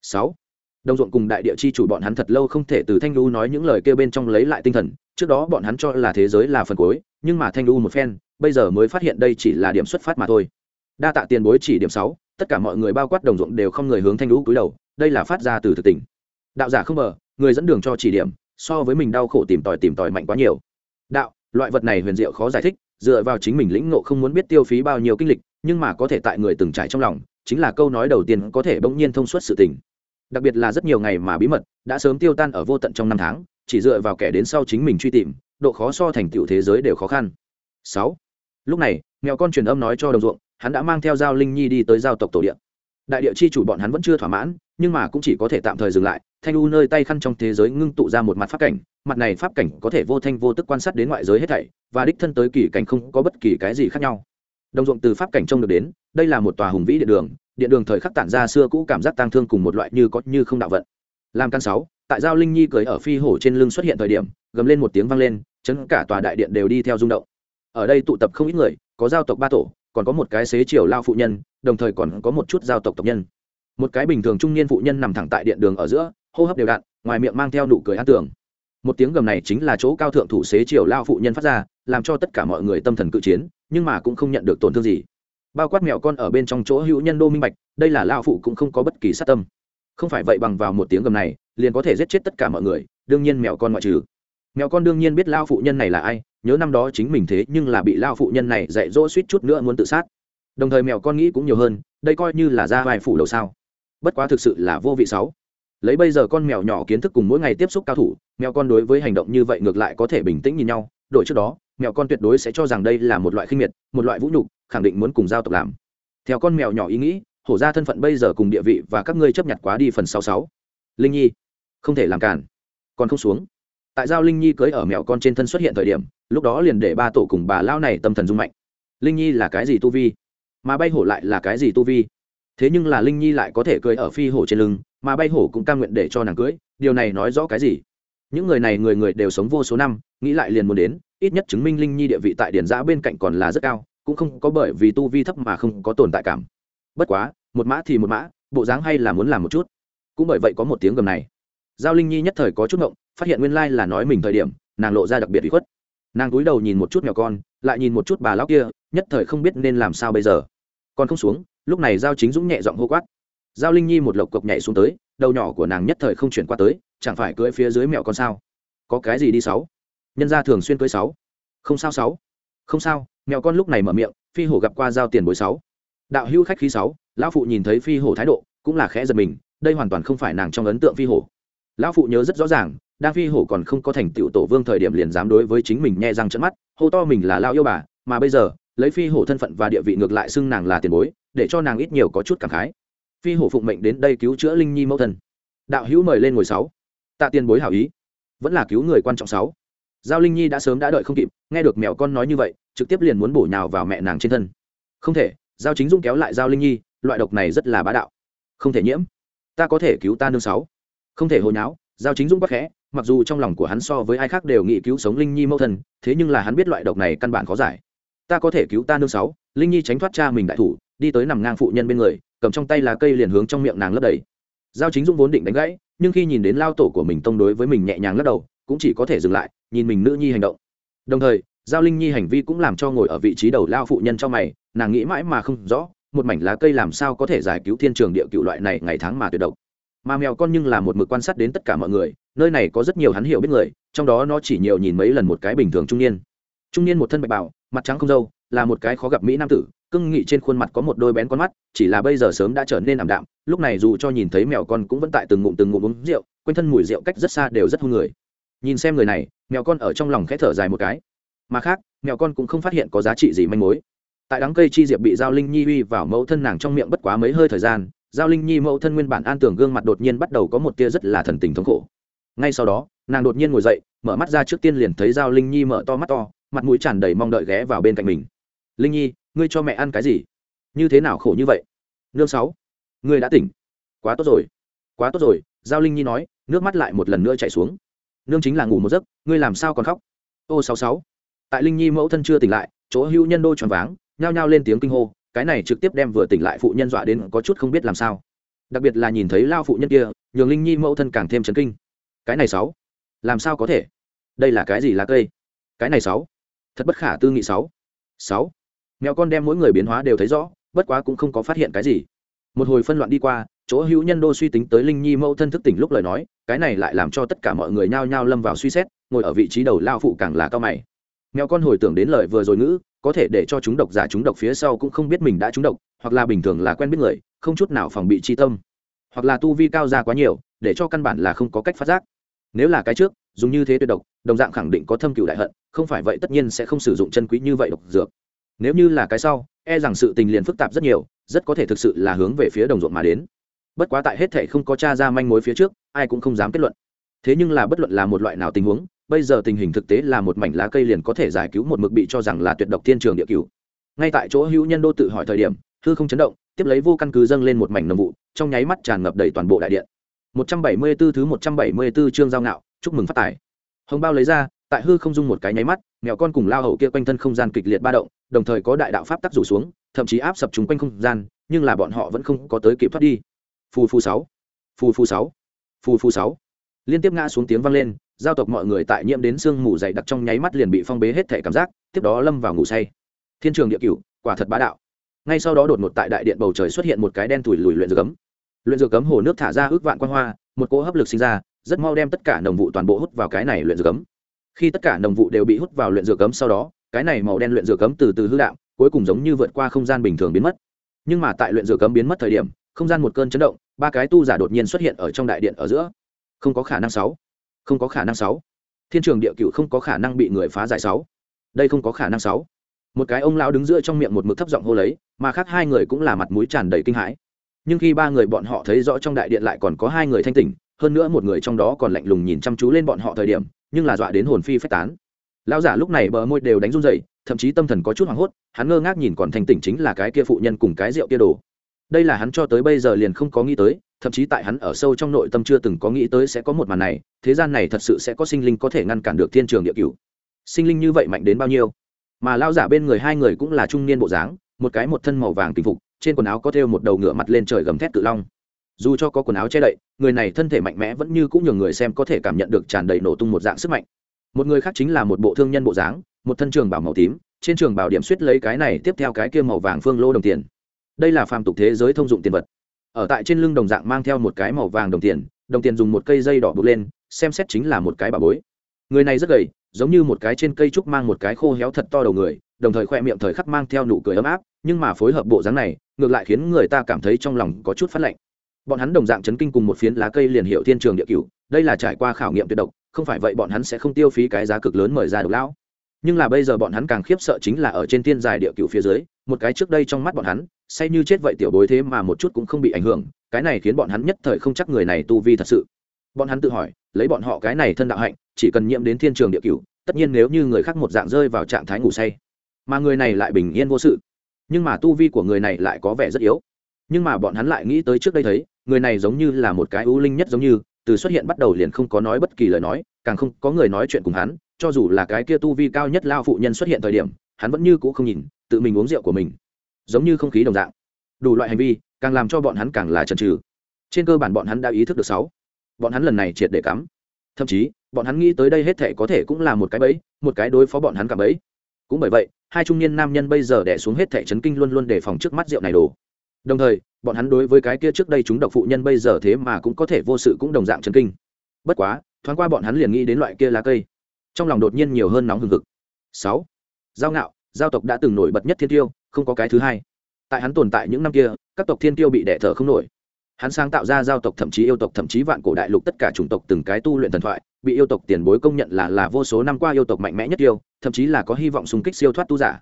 Sáu đồng ruộng cùng đại địa chi chủ bọn hắn thật lâu không thể từ thanh u nói những lời kêu bên trong lấy lại tinh thần, trước đó bọn hắn cho là thế giới là phần cuối, nhưng mà thanh u một phen, bây giờ mới phát hiện đây chỉ là điểm xuất phát mà thôi. Đa tạ tiền bối chỉ điểm sáu, tất cả mọi người bao quát đồng ruộng đều không người hướng thanh lũ cúi đầu, đây là phát ra từ thực tình. Đạo giả không mở người dẫn đường cho chỉ điểm, so với mình đau khổ tìm tòi tìm tòi mạnh quá nhiều. Đạo, loại vật này huyền diệu khó giải thích, dựa vào chính mình lĩnh ngộ không muốn biết tiêu phí bao nhiêu kinh lịch, nhưng mà có thể tại người từng trải trong lòng, chính là câu nói đầu tiên có thể bỗng nhiên thông suốt sự tình đặc biệt là rất nhiều ngày mà bí mật đã sớm tiêu tan ở vô tận trong năm tháng, chỉ dựa vào kẻ đến sau chính mình truy tìm, độ khó so thành tựu thế giới đều khó khăn. Sáu. Lúc này, mèo con truyền âm nói cho đồng ruộng, hắn đã mang theo giao linh nhi đi tới giao tộc tổ điện đại địa chi chủ bọn hắn vẫn chưa thỏa mãn, nhưng mà cũng chỉ có thể tạm thời dừng lại, thanh u nơi tay khăn trong thế giới ngưng tụ ra một mặt pháp cảnh, mặt này pháp cảnh có thể vô thanh vô tức quan sát đến ngoại giới hết thảy, và đích thân tới kỳ cảnh không có bất kỳ cái gì khác nhau. Đồng ruộng từ pháp cảnh trông được đến, đây là một tòa hùng vĩ địa đường điện đường thời khắc tản ra xưa cũ cảm giác tang thương cùng một loại như có như không đạo vận. Làm căn sáu, tại giao linh nhi cưới ở phi hổ trên lưng xuất hiện thời điểm, gầm lên một tiếng vang lên, chấn cả tòa đại điện đều đi theo rung động. Ở đây tụ tập không ít người, có giao tộc ba tổ, còn có một cái xế chiều lao phụ nhân, đồng thời còn có một chút giao tộc tộc nhân. Một cái bình thường trung niên phụ nhân nằm thẳng tại điện đường ở giữa, hô hấp đều đặn, ngoài miệng mang theo nụ cười an tưởng. Một tiếng gầm này chính là chỗ cao thượng thủ xế chiều lao phụ nhân phát ra, làm cho tất cả mọi người tâm thần cự chiến, nhưng mà cũng không nhận được tổn thương gì bao quát mẹo con ở bên trong chỗ hữu nhân đô minh bạch, đây là lao phụ cũng không có bất kỳ sát tâm. Không phải vậy bằng vào một tiếng gầm này, liền có thể giết chết tất cả mọi người, đương nhiên mẹo con ngoại trừ. Mẹo con đương nhiên biết lao phụ nhân này là ai, nhớ năm đó chính mình thế nhưng là bị lao phụ nhân này dạy dỗ suýt chút nữa muốn tự sát. Đồng thời mẹo con nghĩ cũng nhiều hơn, đây coi như là ra vài phủ đầu sao. Bất quá thực sự là vô vị sáu. Lấy bây giờ con mèo nhỏ kiến thức cùng mỗi ngày tiếp xúc cao thủ mèo con đối với hành động như vậy ngược lại có thể bình tĩnh nhìn nhau. Đổi trước đó mèo con tuyệt đối sẽ cho rằng đây là một loại khinh miệt, một loại vũ nhục khẳng định muốn cùng giao tộc làm. Theo con mèo nhỏ ý nghĩ, hổ ra thân phận bây giờ cùng địa vị và các ngươi chấp nhận quá đi phần sáu sáu. Linh nhi, không thể làm cản. Còn không xuống. Tại giao linh nhi cưới ở mèo con trên thân xuất hiện thời điểm, lúc đó liền để ba tổ cùng bà lao này tâm thần rung mạnh. Linh nhi là cái gì tu vi? Mà bay hổ lại là cái gì tu vi? Thế nhưng là linh nhi lại có thể cưới ở phi hổ trên lưng, mà bay hổ cũng cam nguyện để cho nàng cưới, điều này nói rõ cái gì? Những người này người người đều sống vô số năm, nghĩ lại liền muốn đến, ít nhất chứng minh linh nhi địa vị tại điển giã bên cạnh còn là rất cao cũng không có bởi vì tu vi thấp mà không có tồn tại cảm. Bất quá, một mã thì một mã, bộ dáng hay là muốn làm một chút. Cũng bởi vậy có một tiếng gầm này. Giao linh nhi nhất thời có chút ngộng, phát hiện nguyên lai là nói mình thời điểm, nàng lộ ra đặc biệt bị khuất. Nàng cúi đầu nhìn một chút nhỏ con, lại nhìn một chút bà lão kia, nhất thời không biết nên làm sao bây giờ. Còn không xuống, lúc này giao chính dũng nhẹ giọng hô quát. Giao linh nhi một lộc cộc nhảy xuống tới, đầu nhỏ của nàng nhất thời không chuyển qua tới, chẳng phải cưỡi phía dưới mẹo con sao? Có cái gì đi sáu? Nhân gia thường xuyên cưỡi sáu. Không sao sáu không sao, mèo con lúc này mở miệng, phi hổ gặp qua giao tiền bối sáu. Đạo hữu khách khí sáu, lão phụ nhìn thấy phi hổ thái độ, cũng là khẽ giật mình, đây hoàn toàn không phải nàng trong ấn tượng phi hổ. Lão phụ nhớ rất rõ ràng, đang phi hổ còn không có thành tựu tổ vương thời điểm liền dám đối với chính mình nhẹ răng trận mắt, hô to mình là lao yêu bà, mà bây giờ, lấy phi hổ thân phận và địa vị ngược lại xưng nàng là tiền bối, để cho nàng ít nhiều có chút cảm khái. Phi hổ phụng mệnh đến đây cứu chữa linh nhi mẫu thân. Đạo hữu mời lên ngồi sáu. Tạ tiền bối hảo ý. Vẫn là cứu người quan trọng sáu giao linh nhi đã sớm đã đợi không kịp, nghe được mèo con nói như vậy, trực tiếp liền muốn bổ nhào vào mẹ nàng trên thân. Không thể, giao chính dung kéo lại giao linh nhi, loại độc này rất là bá đạo. Không thể nhiễm. Ta có thể cứu ta nương sáu. Không thể hồi nháo giao chính dung bắt khẽ, mặc dù trong lòng của hắn so với ai khác đều nghĩ cứu sống linh nhi mẫu thân, thế nhưng là hắn biết loại độc này căn bản khó giải. Ta có thể cứu ta nương sáu, linh nhi tránh thoát cha mình đại thủ, đi tới nằm ngang phụ nhân bên người, cầm trong tay là cây liền hướng trong miệng nàng lấp đầy. Giao chính Dung vốn định đánh gãy, nhưng khi nhìn đến lao tổ của mình tông đối với mình nhẹ nhàng lắc đầu cũng chỉ có thể dừng lại, nhìn mình nữ nhi hành động. Đồng thời, giao linh nhi hành vi cũng làm cho ngồi ở vị trí đầu lao phụ nhân cho mày, nàng nghĩ mãi mà không rõ, một mảnh lá cây làm sao có thể giải cứu thiên trường địa cựu loại này ngày tháng mà tuyệt độc. Mà mèo con nhưng là một mực quan sát đến tất cả mọi người, nơi này có rất nhiều hắn hiểu biết người, trong đó nó chỉ nhiều nhìn mấy lần một cái bình thường trung niên. Trung niên một thân bạch bảo mặt trắng không dâu, là một cái khó gặp mỹ nam tử cưng nghị trên khuôn mặt có một đôi bén con mắt, chỉ là bây giờ sớm đã trở nên ảm đạm, lúc này dù cho nhìn thấy mèo con cũng vẫn tại từng ngụm từng ngụm uống rượu, quanh thân mùi rượu cách rất xa đều rất hung người nhìn xem người này, mèo con ở trong lòng khẽ thở dài một cái. Mà khác, mèo con cũng không phát hiện có giá trị gì manh mối. Tại đắng cây chi diệp bị giao linh nhi uy vào mẫu thân nàng trong miệng bất quá mấy hơi thời gian, giao linh nhi mẫu thân nguyên bản an tưởng gương mặt đột nhiên bắt đầu có một tia rất là thần tình thống khổ. Ngay sau đó, nàng đột nhiên ngồi dậy, mở mắt ra trước tiên liền thấy giao linh nhi mở to mắt to, mặt mũi tràn đầy mong đợi ghé vào bên cạnh mình. Linh nhi, ngươi cho mẹ ăn cái gì? Như thế nào khổ như vậy? Nương sáu, ngươi đã tỉnh. Quá tốt rồi. Quá tốt rồi. Giao linh nhi nói, nước mắt lại một lần nữa chảy xuống nương chính là ngủ một giấc, ngươi làm sao còn khóc? Ô, sáu sáu. Tại linh nhi mẫu thân chưa tỉnh lại, chỗ hữu nhân đôi tròn váng, nhao nhao lên tiếng kinh hô, cái này trực tiếp đem vừa tỉnh lại phụ nhân dọa đến có chút không biết làm sao. Đặc biệt là nhìn thấy lao phụ nhân kia, nhường linh nhi mẫu thân càng thêm chấn kinh. Cái này sáu. Làm sao có thể? Đây là cái gì là cây? Cái này sáu. Thật bất khả tư nghị sáu. Sáu. Mèo con đem mỗi người biến hóa đều thấy rõ, bất quá cũng không có phát hiện cái gì. Một hồi phân loạn đi qua chỗ hữu nhân đô suy tính tới linh nhi mẫu thân thức tỉnh lúc lời nói, cái này lại làm cho tất cả mọi người nhao nhao lâm vào suy xét, ngồi ở vị trí đầu lao phụ càng là cao mày. Mèo con hồi tưởng đến lời vừa rồi ngữ, có thể để cho chúng độc giả chúng độc phía sau cũng không biết mình đã trúng độc, hoặc là bình thường là quen biết người, không chút nào phòng bị chi tâm. Hoặc là tu vi cao ra quá nhiều, để cho căn bản là không có cách phát giác. Nếu là cái trước, dùng như thế tuyệt độc, đồng dạng khẳng định có thâm cựu đại hận, không phải vậy tất nhiên sẽ không sử dụng chân quý như vậy độc dược. Nếu như là cái sau e rằng sự tình liền phức tạp rất nhiều, rất có thể thực sự là hướng về phía đồng ruộng mà đến bất quá tại hết thể không có t r a ra manh mối phía trước, ai cũng không dám kết luận. Thế nhưng là bất luận là một loại nào tình huống, bây giờ tình hình thực tế là một mảnh lá cây liền có thể giải cứu một mực bị cho rằng là tuyệt độc thiên trường địa cứu ngay tại chỗ hữu nhân đô tự hỏi thời điểm, hư không chấn động, tiếp lấy vô căn cứ dâng lên một mảnh nồng vụ, trong nháy mắt tràn ngập đầy toàn bộ đại điện. 174 thứ 174 chương giao ngạo, chúc mừng phát tài. Hồng bao lấy ra, tại hư không dung một cái nháy mắt, mèo con cùng lao hậu kia quanh thân không gian kịch liệt ba động, đồng thời có đại đạo pháp tắc rủ xuống, thậm chí áp sập chúng quanh không gian, nhưng là bọn họ vẫn không có tới kịp thoát đi phù phù sáu. Phù phù sáu. Phù phù sáu. Liên tiếp ngã xuống tiếng vang lên, giao tộc mọi người tại nhiễm đến sương mù dày đặc trong nháy mắt liền bị phong bế hết thể cảm giác, tiếp đó lâm vào ngủ say. Thiên trường địa cửu, quả thật bá đạo. Ngay sau đó đột ngột tại đại điện bầu trời xuất hiện một cái đen tủi lùi luyện dược cấm luyện dược cấm hồ nước thả ra ước vạn quan hoa, một cỗ hấp lực sinh ra, rất mau đem tất cả nồng vụ toàn bộ hút vào cái này luyện dược cấm khi tất cả nồng vụ đều bị hút vào luyện dược cấm sau đó, cái này màu đen luyện dược cấm từ từ hư đạo cuối cùng giống như vượt qua không gian bình thường biến mất. Nhưng mà tại luyện dược cấm biến mất thời điểm, không gian một cơn chấn động ba cái tu giả đột nhiên xuất hiện ở trong đại điện ở giữa. Không có khả năng sáu. Không có khả năng sáu. Thiên trường địa cựu không có khả năng bị người phá giải sáu. Đây không có khả năng sáu. Một cái ông lão đứng giữa trong miệng một mực thấp giọng hô lấy, mà khác hai người cũng là mặt mũi tràn đầy kinh hãi. Nhưng khi ba người bọn họ thấy rõ trong đại điện lại còn có hai người thanh tỉnh, hơn nữa một người trong đó còn lạnh lùng nhìn chăm chú lên bọn họ thời điểm, nhưng là dọa đến hồn phi phách tán. Lão giả lúc này bờ môi đều đánh run rẩy, thậm chí tâm thần có chút hoảng hốt, hắn ngơ ngác nhìn còn thanh tỉnh chính là cái kia phụ nhân cùng cái rượu kia đồ đây là hắn cho tới bây giờ liền không có nghĩ tới, thậm chí tại hắn ở sâu trong nội tâm chưa từng có nghĩ tới sẽ có một màn này, thế gian này thật sự sẽ có sinh linh có thể ngăn cản được thiên trường địa cửu. Sinh linh như vậy mạnh đến bao nhiêu? Mà lao giả bên người hai người cũng là trung niên bộ dáng, một cái một thân màu vàng tình phục, trên quần áo có thêu một đầu ngựa mặt lên trời gầm thét cự long. Dù cho có quần áo che đậy, người này thân thể mạnh mẽ vẫn như cũng nhiều người xem có thể cảm nhận được tràn đầy nổ tung một dạng sức mạnh. Một người khác chính là một bộ thương nhân bộ dáng, một thân trường bảo màu tím, trên trường bảo điểm suýt lấy cái này, tiếp theo cái kia màu vàng phương lô đồng tiền đây là phàm tục thế giới thông dụng tiền vật. Ở tại trên lưng đồng dạng mang theo một cái màu vàng đồng tiền đồng tiền dùng một cây dây đỏ buộc lên, xem xét chính là một cái bà bối. Người này rất gầy, giống như một cái trên cây trúc mang một cái khô héo thật to đầu người, đồng thời khoe miệng thời khắc mang theo nụ cười ấm áp, nhưng mà phối hợp bộ dáng này, ngược lại khiến người ta cảm thấy trong lòng có chút phát lạnh. Bọn hắn đồng dạng chấn kinh cùng một phiến lá cây liền hiệu thiên trường địa cửu, đây là trải qua khảo nghiệm tuyệt độc, không phải vậy bọn hắn sẽ không tiêu phí cái giá cực lớn mời ra độc lão nhưng là bây giờ bọn hắn càng khiếp sợ chính là ở trên thiên dài địa cựu phía dưới, một cái trước đây trong mắt bọn hắn, say như chết vậy tiểu bối thế mà một chút cũng không bị ảnh hưởng, cái này khiến bọn hắn nhất thời không chắc người này tu vi thật sự. Bọn hắn tự hỏi, lấy bọn họ cái này thân đạo hạnh, chỉ cần nhiễm đến thiên trường địa cựu tất nhiên nếu như người khác một dạng rơi vào trạng thái ngủ say, mà người này lại bình yên vô sự. Nhưng mà tu vi của người này lại có vẻ rất yếu. Nhưng mà bọn hắn lại nghĩ tới trước đây thấy, người này giống như là một cái ưu linh nhất giống như, từ xuất hiện bắt đầu liền không có nói bất kỳ lời nói, càng không có người nói chuyện cùng hắn cho dù là cái kia tu vi cao nhất lao phụ nhân xuất hiện thời điểm, hắn vẫn như cũ không nhìn, tự mình uống rượu của mình. Giống như không khí đồng dạng. Đủ loại hành vi, càng làm cho bọn hắn càng là trần trừ trên cơ bản bọn hắn đã ý thức được sáu. Bọn hắn lần này triệt để cắm. Thậm chí, bọn hắn nghĩ tới đây hết thể có thể cũng là một cái bẫy, một cái đối phó bọn hắn cả bẫy. Cũng bởi vậy, hai trung niên nam nhân bây giờ đẻ xuống hết thể chấn kinh luôn luôn đề phòng trước mắt rượu này đồ đồng thời, bọn hắn đối với cái kia trước đây chúng độc phụ nhân bây giờ thế mà cũng có thể vô sự cũng đồng dạng chấn kinh. Bất quá, thoáng qua bọn hắn liền nghĩ đến loại kia lá cây trong lòng đột nhiên nhiều hơn nóng hừng hực. Sáu, giao ngạo, giao tộc đã từng nổi bật nhất thiên tiêu, không có cái thứ hai. Tại hắn tồn tại những năm kia, các tộc thiên tiêu bị đẻ thở không nổi. Hắn sáng tạo ra giao tộc thậm chí yêu tộc thậm chí vạn cổ đại lục tất cả chủng tộc từng cái tu luyện thần thoại, bị yêu tộc tiền bối công nhận là là vô số năm qua yêu tộc mạnh mẽ nhất yêu thậm chí là có hy vọng xung kích siêu thoát tu giả.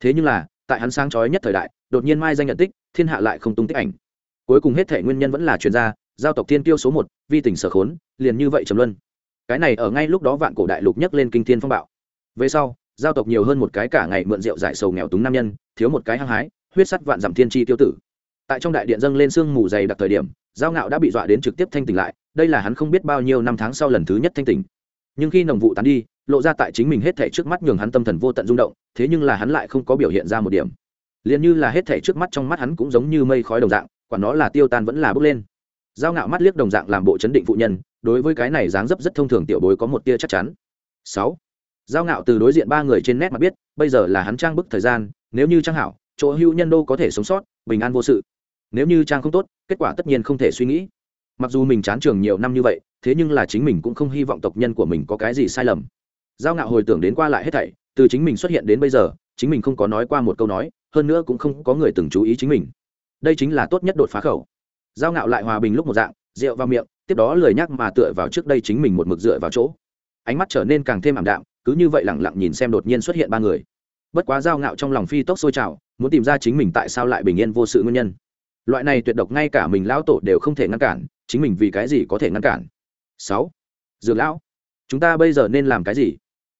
Thế nhưng là, tại hắn sáng chói nhất thời đại, đột nhiên mai danh nhận tích, thiên hạ lại không tung tích ảnh. Cuối cùng hết thể nguyên nhân vẫn là chuyên gia giao tộc thiên tiêu số một, vi tình sở khốn, liền như vậy trầm luân cái này ở ngay lúc đó vạn cổ đại lục nhấc lên kinh thiên phong bạo. Về sau, giao tộc nhiều hơn một cái cả ngày mượn rượu giải sầu nghèo túng nam nhân, thiếu một cái hăng hái, huyết sắt vạn dặm thiên tri tiêu tử. Tại trong đại điện dâng lên sương mù dày đặc thời điểm, giao ngạo đã bị dọa đến trực tiếp thanh tỉnh lại, đây là hắn không biết bao nhiêu năm tháng sau lần thứ nhất thanh tỉnh. Nhưng khi nồng vụ tán đi, lộ ra tại chính mình hết thể trước mắt nhường hắn tâm thần vô tận rung động, thế nhưng là hắn lại không có biểu hiện ra một điểm. Liền như là hết thể trước mắt trong mắt hắn cũng giống như mây khói đồng dạng, quả nó là tiêu tan vẫn là bốc lên. Giao ngạo mắt liếc đồng dạng làm bộ chấn định phụ nhân đối với cái này dáng dấp rất thông thường tiểu bối có một tia chắc chắn. Sáu. Giao ngạo từ đối diện ba người trên nét mà biết, bây giờ là hắn trang bức thời gian, nếu như trang hảo, chỗ hữu nhân đô có thể sống sót, bình an vô sự. Nếu như trang không tốt, kết quả tất nhiên không thể suy nghĩ. Mặc dù mình chán trường nhiều năm như vậy, thế nhưng là chính mình cũng không hy vọng tộc nhân của mình có cái gì sai lầm. Giao ngạo hồi tưởng đến qua lại hết thảy, từ chính mình xuất hiện đến bây giờ, chính mình không có nói qua một câu nói, hơn nữa cũng không có người từng chú ý chính mình. Đây chính là tốt nhất đột phá khẩu. Giao ngạo lại hòa bình lúc một dạng, rượu vào miệng tiếp đó lời nhắc mà tựa vào trước đây chính mình một mực dựa vào chỗ. Ánh mắt trở nên càng thêm ảm đạm, cứ như vậy lẳng lặng nhìn xem đột nhiên xuất hiện ba người. Bất quá dao ngạo trong lòng phi tốc sôi trào, muốn tìm ra chính mình tại sao lại bình yên vô sự nguyên nhân. Loại này tuyệt độc ngay cả mình lão tổ đều không thể ngăn cản, chính mình vì cái gì có thể ngăn cản? Sáu. Dược lão, chúng ta bây giờ nên làm cái gì?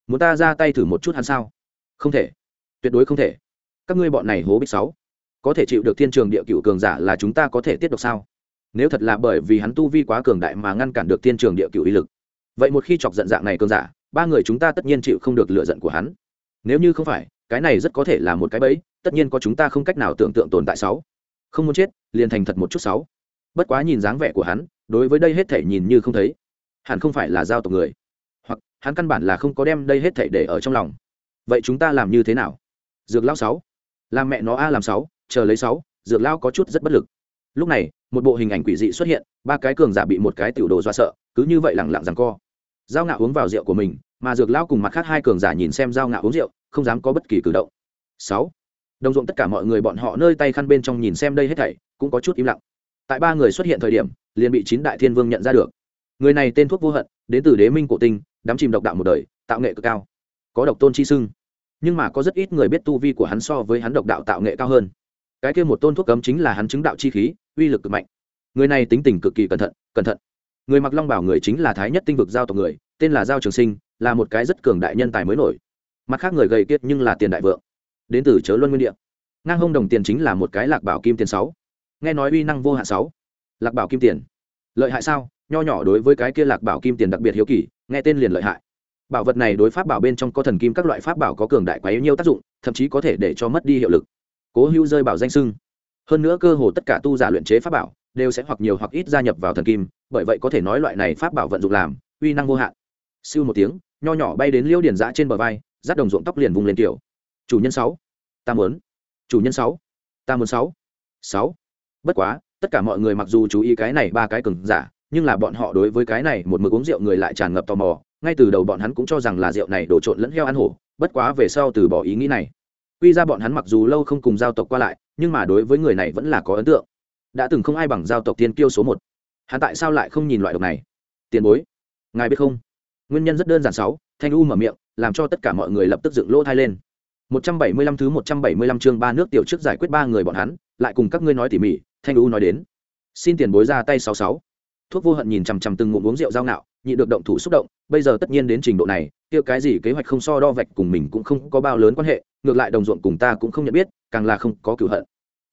Muốn ta ra tay thử một chút hắn sao? Không thể. Tuyệt đối không thể. Các ngươi bọn này hố bích sáu. Có thể chịu được thiên trường địa cựu cường giả là chúng ta có thể tiết độc sao? Nếu thật là bởi vì hắn tu vi quá cường đại mà ngăn cản được thiên trường địa cựu uy lực. Vậy một khi chọc giận dạng này cơn giả, ba người chúng ta tất nhiên chịu không được lựa giận của hắn. Nếu như không phải, cái này rất có thể là một cái bẫy, tất nhiên có chúng ta không cách nào tưởng tượng tồn tại sáu. Không muốn chết, liền thành thật một chút sáu. Bất quá nhìn dáng vẻ của hắn, đối với đây hết thể nhìn như không thấy. Hẳn không phải là giao tộc người. Hoặc, hắn căn bản là không có đem đây hết thể để ở trong lòng. Vậy chúng ta làm như thế nào? Dược lao sáu. Làm mẹ nó a làm sáu, chờ lấy sáu, dược lao có chút rất bất lực. Lúc này một bộ hình ảnh quỷ dị xuất hiện, ba cái cường giả bị một cái tiểu đồ do sợ, cứ như vậy lẳng lặng rằng co. Giao ngạo uống vào rượu của mình, mà dược lão cùng mặt khác hai cường giả nhìn xem dao ngạo uống rượu, không dám có bất kỳ cử động. Sáu. Đồng ruộng tất cả mọi người bọn họ nơi tay khăn bên trong nhìn xem đây hết thảy, cũng có chút im lặng. Tại ba người xuất hiện thời điểm, liền bị chín đại thiên vương nhận ra được. Người này tên thuốc vô hận, đến từ đế minh cổ tinh đắm chìm độc đạo một đời, tạo nghệ cực cao. Có độc tôn chi sưng, nhưng mà có rất ít người biết tu vi của hắn so với hắn độc đạo tạo nghệ cao hơn. Cái kia một tôn thuốc cấm chính là hắn chứng đạo chi khí uy lực cực mạnh. Người này tính tình cực kỳ cẩn thận cẩn thận. Người mặc long bảo người chính là thái nhất tinh vực giao tộc người, tên là giao trường sinh, là một cái rất cường đại nhân tài mới nổi. Mặt khác người gầy kiết nhưng là tiền đại vượng. Đến từ chớ luân nguyên địa. Ngang hông đồng tiền chính là một cái lạc bảo kim tiền sáu. Nghe nói uy năng vô hạn sáu. Lạc bảo kim tiền. Lợi hại sao? Nho nhỏ đối với cái kia lạc bảo kim tiền đặc biệt hiếu kỳ, nghe tên liền lợi hại. Bảo vật này đối pháp bảo bên trong có thần kim các loại pháp bảo có cường đại quá yếu nhiều tác dụng, thậm chí có thể để cho mất đi hiệu lực. Cố hữu rơi bảo danh sưng hơn nữa cơ hồ tất cả tu giả luyện chế pháp bảo đều sẽ hoặc nhiều hoặc ít gia nhập vào thần kim, bởi vậy có thể nói loại này pháp bảo vận dụng làm uy năng vô hạn. Siêu một tiếng, nho nhỏ bay đến liêu điền giã trên bờ vai, dắt đồng ruộng tóc liền vùng lên kiểu. Chủ nhân sáu, ta muốn. Chủ nhân sáu, ta muốn sáu. Sáu. Bất quá, tất cả mọi người mặc dù chú ý cái này ba cái cường giả, nhưng là bọn họ đối với cái này một mực uống rượu người lại tràn ngập tò mò, ngay từ đầu bọn hắn cũng cho rằng là rượu này đổ trộn lẫn heo ăn hổ, bất quá về sau từ bỏ ý nghĩ này quy ra bọn hắn mặc dù lâu không cùng giao tộc qua lại, nhưng mà đối với người này vẫn là có ấn tượng. Đã từng không ai bằng giao tộc tiên kiêu số một. Hắn tại sao lại không nhìn loại độc này? Tiền bối, ngài biết không? Nguyên nhân rất đơn giản sáu, thanh u mở miệng, làm cho tất cả mọi người lập tức dựng lỗ thai lên. 175 thứ 175 chương ba nước tiểu trước giải quyết ba người bọn hắn, lại cùng các ngươi nói tỉ mỉ, thanh u nói đến. Xin tiền bối ra tay sáu sáu thuốc vô hận nhìn chằm chằm từng ngụm uống rượu dao nạo nhị được động thủ xúc động, bây giờ tất nhiên đến trình độ này, kia cái gì kế hoạch không so đo vạch cùng mình cũng không có bao lớn quan hệ, ngược lại đồng ruộng cùng ta cũng không nhận biết, càng là không có cửu hận.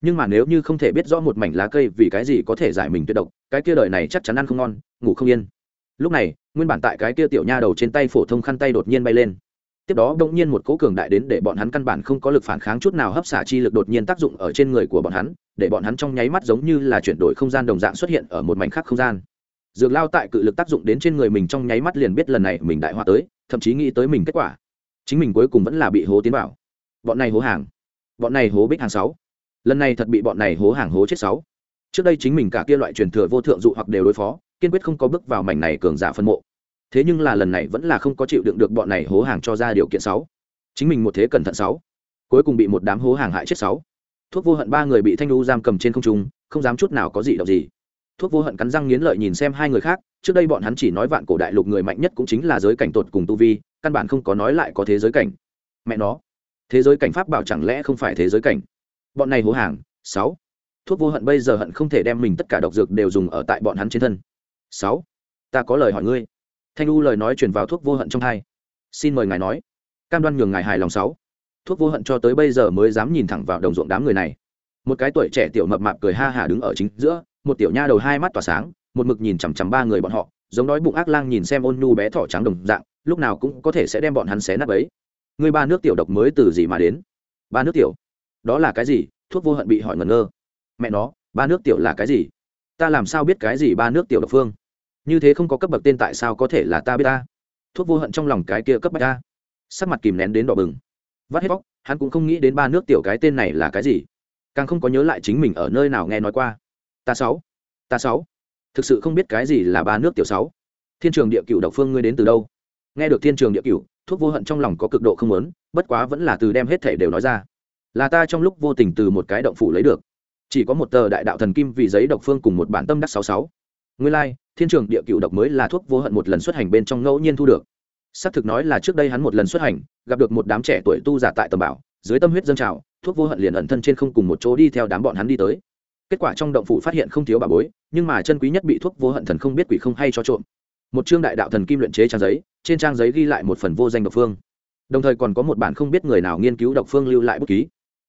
Nhưng mà nếu như không thể biết rõ một mảnh lá cây vì cái gì có thể giải mình tuyệt độc, cái kia đời này chắc chắn ăn không ngon, ngủ không yên. Lúc này, nguyên bản tại cái kia tiểu nha đầu trên tay phổ thông khăn tay đột nhiên bay lên tiếp đó đột nhiên một cỗ cường đại đến để bọn hắn căn bản không có lực phản kháng chút nào hấp xả chi lực đột nhiên tác dụng ở trên người của bọn hắn, để bọn hắn trong nháy mắt giống như là chuyển đổi không gian đồng dạng xuất hiện ở một mảnh khác không gian. Dược lao tại cự lực tác dụng đến trên người mình trong nháy mắt liền biết lần này mình đại hoa tới, thậm chí nghĩ tới mình kết quả. Chính mình cuối cùng vẫn là bị hố tiến vào. Bọn này hố hàng. Bọn này hố bích hàng sáu. Lần này thật bị bọn này hố hàng hố chết sáu. Trước đây chính mình cả kia loại truyền thừa vô thượng dụ hoặc đều đối phó, kiên quyết không có bước vào mảnh này cường giả phân mộ thế nhưng là lần này vẫn là không có chịu đựng được bọn này hố hàng cho ra điều kiện sáu. Chính mình một thế cẩn thận sáu. Cuối cùng bị một đám hố hàng hại chết sáu. Thuốc vô hận ba người bị thanh lưu giam cầm trên không trung, không dám chút nào có gì đọc gì. Thuốc vô hận cắn răng nghiến lợi nhìn xem hai người khác, trước đây bọn hắn chỉ nói vạn cổ đại lục người mạnh nhất cũng chính là giới cảnh tột cùng tu vi, căn bản không có nói lại có thế giới cảnh. Mẹ nó, thế giới cảnh pháp bảo chẳng lẽ không phải thế giới cảnh? Bọn này hố hàng, sáu. Thuốc vô hận bây giờ hận không thể đem mình tất cả độc dược đều dùng ở tại bọn hắn trên thân. Sáu. Ta có lời hỏi ngươi thanh u lời nói chuyển vào thuốc vô hận trong hai xin mời ngài nói. Cam đoan nhường ngài hài lòng sáu. Thuốc vô hận cho tới bây giờ mới dám nhìn thẳng vào đồng ruộng đám người này. Một cái tuổi trẻ tiểu mập mạp cười ha hả đứng ở chính giữa, một tiểu nha đầu hai mắt tỏa sáng, một mực nhìn chằm chằm ba người bọn họ, giống đói bụng ác lang nhìn xem ôn nhu bé thỏ trắng đồng dạng, lúc nào cũng có thể sẽ đem bọn hắn xé nát ấy người ba nước tiểu độc mới từ gì mà đến? Ba nước tiểu? Đó là cái gì? Thuốc vô hận bị hỏi ngẩn ngơ. Mẹ nó, ba nước tiểu là cái gì? Ta làm sao biết cái gì ba nước tiểu độc phương? Như thế không có cấp bậc tên tại sao có thể là ta biết ta? Thuốc vô hận trong lòng cái kia cấp bậc ta. Sắc mặt kìm nén đến đỏ bừng. Vắt hết vóc hắn cũng không nghĩ đến ba nước tiểu cái tên này là cái gì. Càng không có nhớ lại chính mình ở nơi nào nghe nói qua. Ta sáu. Ta sáu. Thực sự không biết cái gì là ba nước tiểu sáu. Thiên trường địa Cựu độc phương ngươi đến từ đâu? Nghe được thiên trường địa Cựu, thuốc vô hận trong lòng có cực độ không lớn bất quá vẫn là từ đem hết thể đều nói ra. Là ta trong lúc vô tình từ một cái động phủ lấy được. Chỉ có một tờ đại đạo thần kim vì giấy độc phương cùng một bản tâm đắc sáu sáu nguyên lai、like, thiên trường địa cựu độc mới là thuốc vô hận một lần xuất hành bên trong ngẫu nhiên thu được. Xác thực nói là trước đây hắn một lần xuất hành gặp được một đám trẻ tuổi tu giả tại tầm bảo dưới tâm huyết dân trào thuốc vô hận liền ẩn thân trên không cùng một chỗ đi theo đám bọn hắn đi tới. Kết quả trong động phủ phát hiện không thiếu bà bối nhưng mà chân quý nhất bị thuốc vô hận thần không biết quỷ không hay cho trộm. Một chương đại đạo thần kim luyện chế trang giấy trên trang giấy ghi lại một phần vô danh độc phương. Đồng thời còn có một bản không biết người nào nghiên cứu độc phương lưu lại bút ký.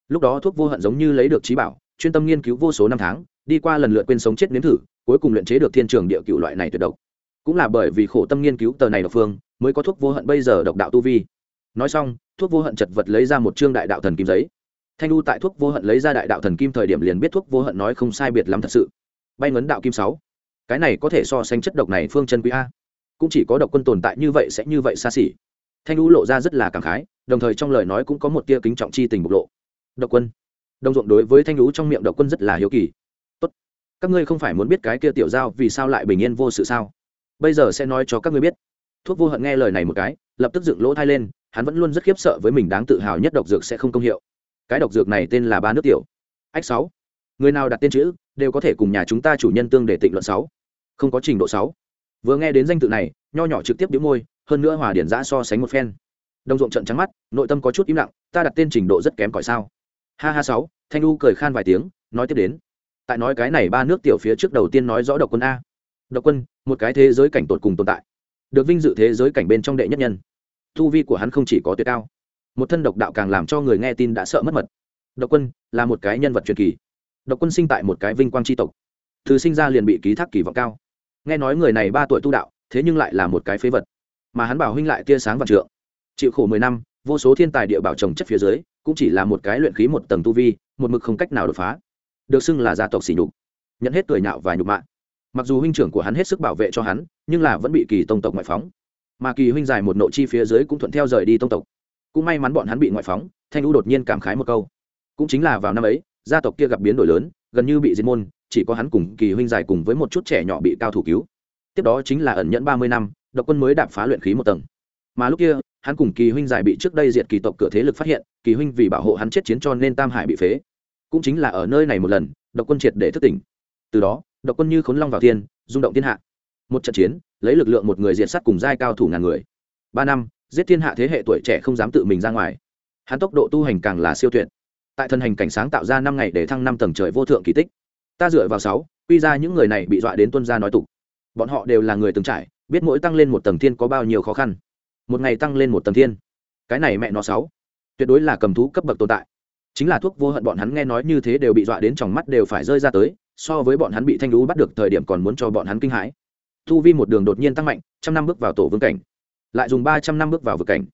Lúc đó thuốc vô hận giống như lấy được trí bảo chuyên tâm nghiên cứu vô số năm tháng đi qua lần lượt quên sống chết nếm thử cuối cùng luyện chế được thiên trường địa cựu loại này tuyệt độc. Cũng là bởi vì khổ tâm nghiên cứu tờ này độc phương, mới có thuốc vô hận bây giờ độc đạo tu vi. Nói xong, thuốc vô hận chật vật lấy ra một chương đại đạo thần kim giấy. Thanh u tại thuốc vô hận lấy ra đại đạo thần kim thời điểm liền biết thuốc vô hận nói không sai biệt lắm thật sự. Bay ngấn đạo kim sáu. Cái này có thể so sánh chất độc này phương chân quý a. Cũng chỉ có độc quân tồn tại như vậy sẽ như vậy xa xỉ. Thanh u lộ ra rất là cảm khái, đồng thời trong lời nói cũng có một tia kính trọng chi tình bộc lộ. Độc quân. Đồng ruộng đối với thanh U trong miệng độc quân rất là hiếu kỳ các ngươi không phải muốn biết cái kia tiểu giao vì sao lại bình yên vô sự sao? Bây giờ sẽ nói cho các ngươi biết. Thuốc vô hận nghe lời này một cái, lập tức dựng lỗ thai lên, hắn vẫn luôn rất khiếp sợ với mình đáng tự hào nhất độc dược sẽ không công hiệu. Cái độc dược này tên là ba nước tiểu. Ách sáu. Người nào đặt tên chữ, đều có thể cùng nhà chúng ta chủ nhân tương để tịnh luận sáu. Không có trình độ sáu. Vừa nghe đến danh tự này, nho nhỏ trực tiếp đĩu môi, hơn nữa hòa điển giã so sánh một phen. Đồng ruộng trận trắng mắt, nội tâm có chút im lặng, ta đặt tên trình độ rất kém cỏi sao? Ha ha sáu, thanh u cười khan vài tiếng, nói tiếp đến tại nói cái này ba nước tiểu phía trước đầu tiên nói rõ độc quân a. Độc quân, một cái thế giới cảnh tột cùng tồn tại. Được vinh dự thế giới cảnh bên trong đệ nhất nhân. Thu vi của hắn không chỉ có tuyệt cao. Một thân độc đạo càng làm cho người nghe tin đã sợ mất mật. Độc quân là một cái nhân vật truyền kỳ. Độc quân sinh tại một cái vinh quang tri tộc. Từ sinh ra liền bị ký thác kỳ vọng cao. Nghe nói người này ba tuổi tu đạo, thế nhưng lại là một cái phế vật. Mà hắn bảo huynh lại tia sáng và trượng. Chịu khổ mười năm, vô số thiên tài địa bảo trồng chất phía dưới, cũng chỉ là một cái luyện khí một tầng tu vi, một mực không cách nào đột phá được xưng là gia tộc sỉ nhục, nhận hết cười nhạo và nhục mạ. Mặc dù huynh trưởng của hắn hết sức bảo vệ cho hắn, nhưng là vẫn bị kỳ tông tộc ngoại phóng. Mà kỳ huynh dài một nội chi phía dưới cũng thuận theo rời đi tông tộc. Cũng may mắn bọn hắn bị ngoại phóng, thanh u đột nhiên cảm khái một câu. Cũng chính là vào năm ấy, gia tộc kia gặp biến đổi lớn, gần như bị diệt môn, chỉ có hắn cùng kỳ huynh dài cùng với một chút trẻ nhỏ bị cao thủ cứu. Tiếp đó chính là ẩn nhẫn ba mươi năm, độc quân mới đạp phá luyện khí một tầng. Mà lúc kia, hắn cùng kỳ huynh dài bị trước đây diệt kỳ tộc cửa thế lực phát hiện, kỳ huynh vì bảo hộ hắn chết chiến cho nên tam hải bị phế cũng chính là ở nơi này một lần, độc quân triệt để thức tỉnh. Từ đó, độc quân như khốn long vào thiên, rung động thiên hạ. Một trận chiến, lấy lực lượng một người diệt sát cùng giai cao thủ ngàn người. Ba năm, giết thiên hạ thế hệ tuổi trẻ không dám tự mình ra ngoài. Hắn tốc độ tu hành càng là siêu tuyệt. Tại thân hành cảnh sáng tạo ra năm ngày để thăng năm tầng trời vô thượng kỳ tích. Ta dựa vào sáu, quy ra những người này bị dọa đến tuân gia nói tục. Bọn họ đều là người từng trải, biết mỗi tăng lên một tầng thiên có bao nhiêu khó khăn. Một ngày tăng lên một tầng thiên. Cái này mẹ nó sáu. Tuyệt đối là cầm thú cấp bậc tồn tại chính là thuốc vô hận bọn hắn nghe nói như thế đều bị dọa đến trong mắt đều phải rơi ra tới, so với bọn hắn bị thanh lũ bắt được thời điểm còn muốn cho bọn hắn kinh hãi. Thu vi một đường đột nhiên tăng mạnh, trăm năm bước vào tổ vương cảnh. Lại dùng ba trăm năm bước vào vực cảnh.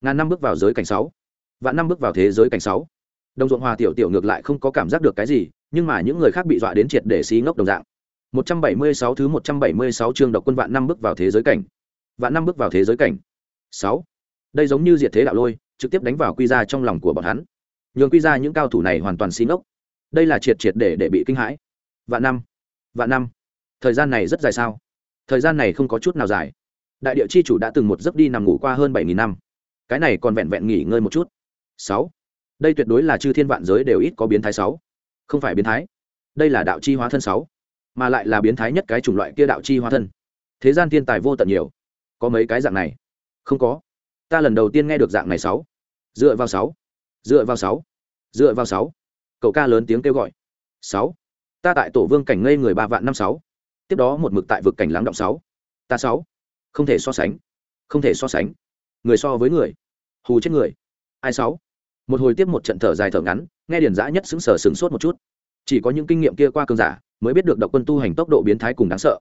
Ngàn năm bước vào giới cảnh sáu. Vạn năm bước vào thế giới cảnh sáu. Đồng ruộng hòa tiểu tiểu ngược lại không có cảm giác được cái gì, nhưng mà những người khác bị dọa đến triệt để xí ngốc đồng dạng. 176 thứ 176 chương độc quân vạn năm bước vào thế giới cảnh. Vạn năm bước vào thế giới cảnh. Sáu. Đây giống như diệt thế đạo lôi, trực tiếp đánh vào quy ra trong lòng của bọn hắn nhường quy ra những cao thủ này hoàn toàn xin ốc. Đây là triệt triệt để để bị kinh hãi. Vạn năm vạn năm. Thời gian này rất dài sao? Thời gian này không có chút nào dài. Đại địa chi chủ đã từng một giấc đi nằm ngủ qua hơn bảy nghìn năm. Cái này còn vẹn vẹn nghỉ ngơi một chút. Sáu. Đây tuyệt đối là chư thiên vạn giới đều ít có biến thái sáu. Không phải biến thái. Đây là đạo chi hóa thân sáu. Mà lại là biến thái nhất cái chủng loại kia đạo chi hóa thân. Thế gian thiên tài vô tận nhiều. Có mấy cái dạng này? Không có. Ta lần đầu tiên nghe được dạng này sáu. Dựa vào sáu dựa vào sáu. Dựa vào sáu. Cậu ca lớn tiếng kêu gọi. Sáu. Ta tại tổ vương cảnh ngây người ba vạn năm sáu. Tiếp đó một mực tại vực cảnh lắng động sáu. Ta sáu. Không thể so sánh. Không thể so sánh. Người so với người. Hù chết người. Ai sáu? Một hồi tiếp một trận thở dài thở ngắn, nghe điển giã nhất xứng sở sửng sốt một chút. Chỉ có những kinh nghiệm kia qua cơn giả mới biết được độc quân tu hành tốc độ biến thái cùng đáng sợ.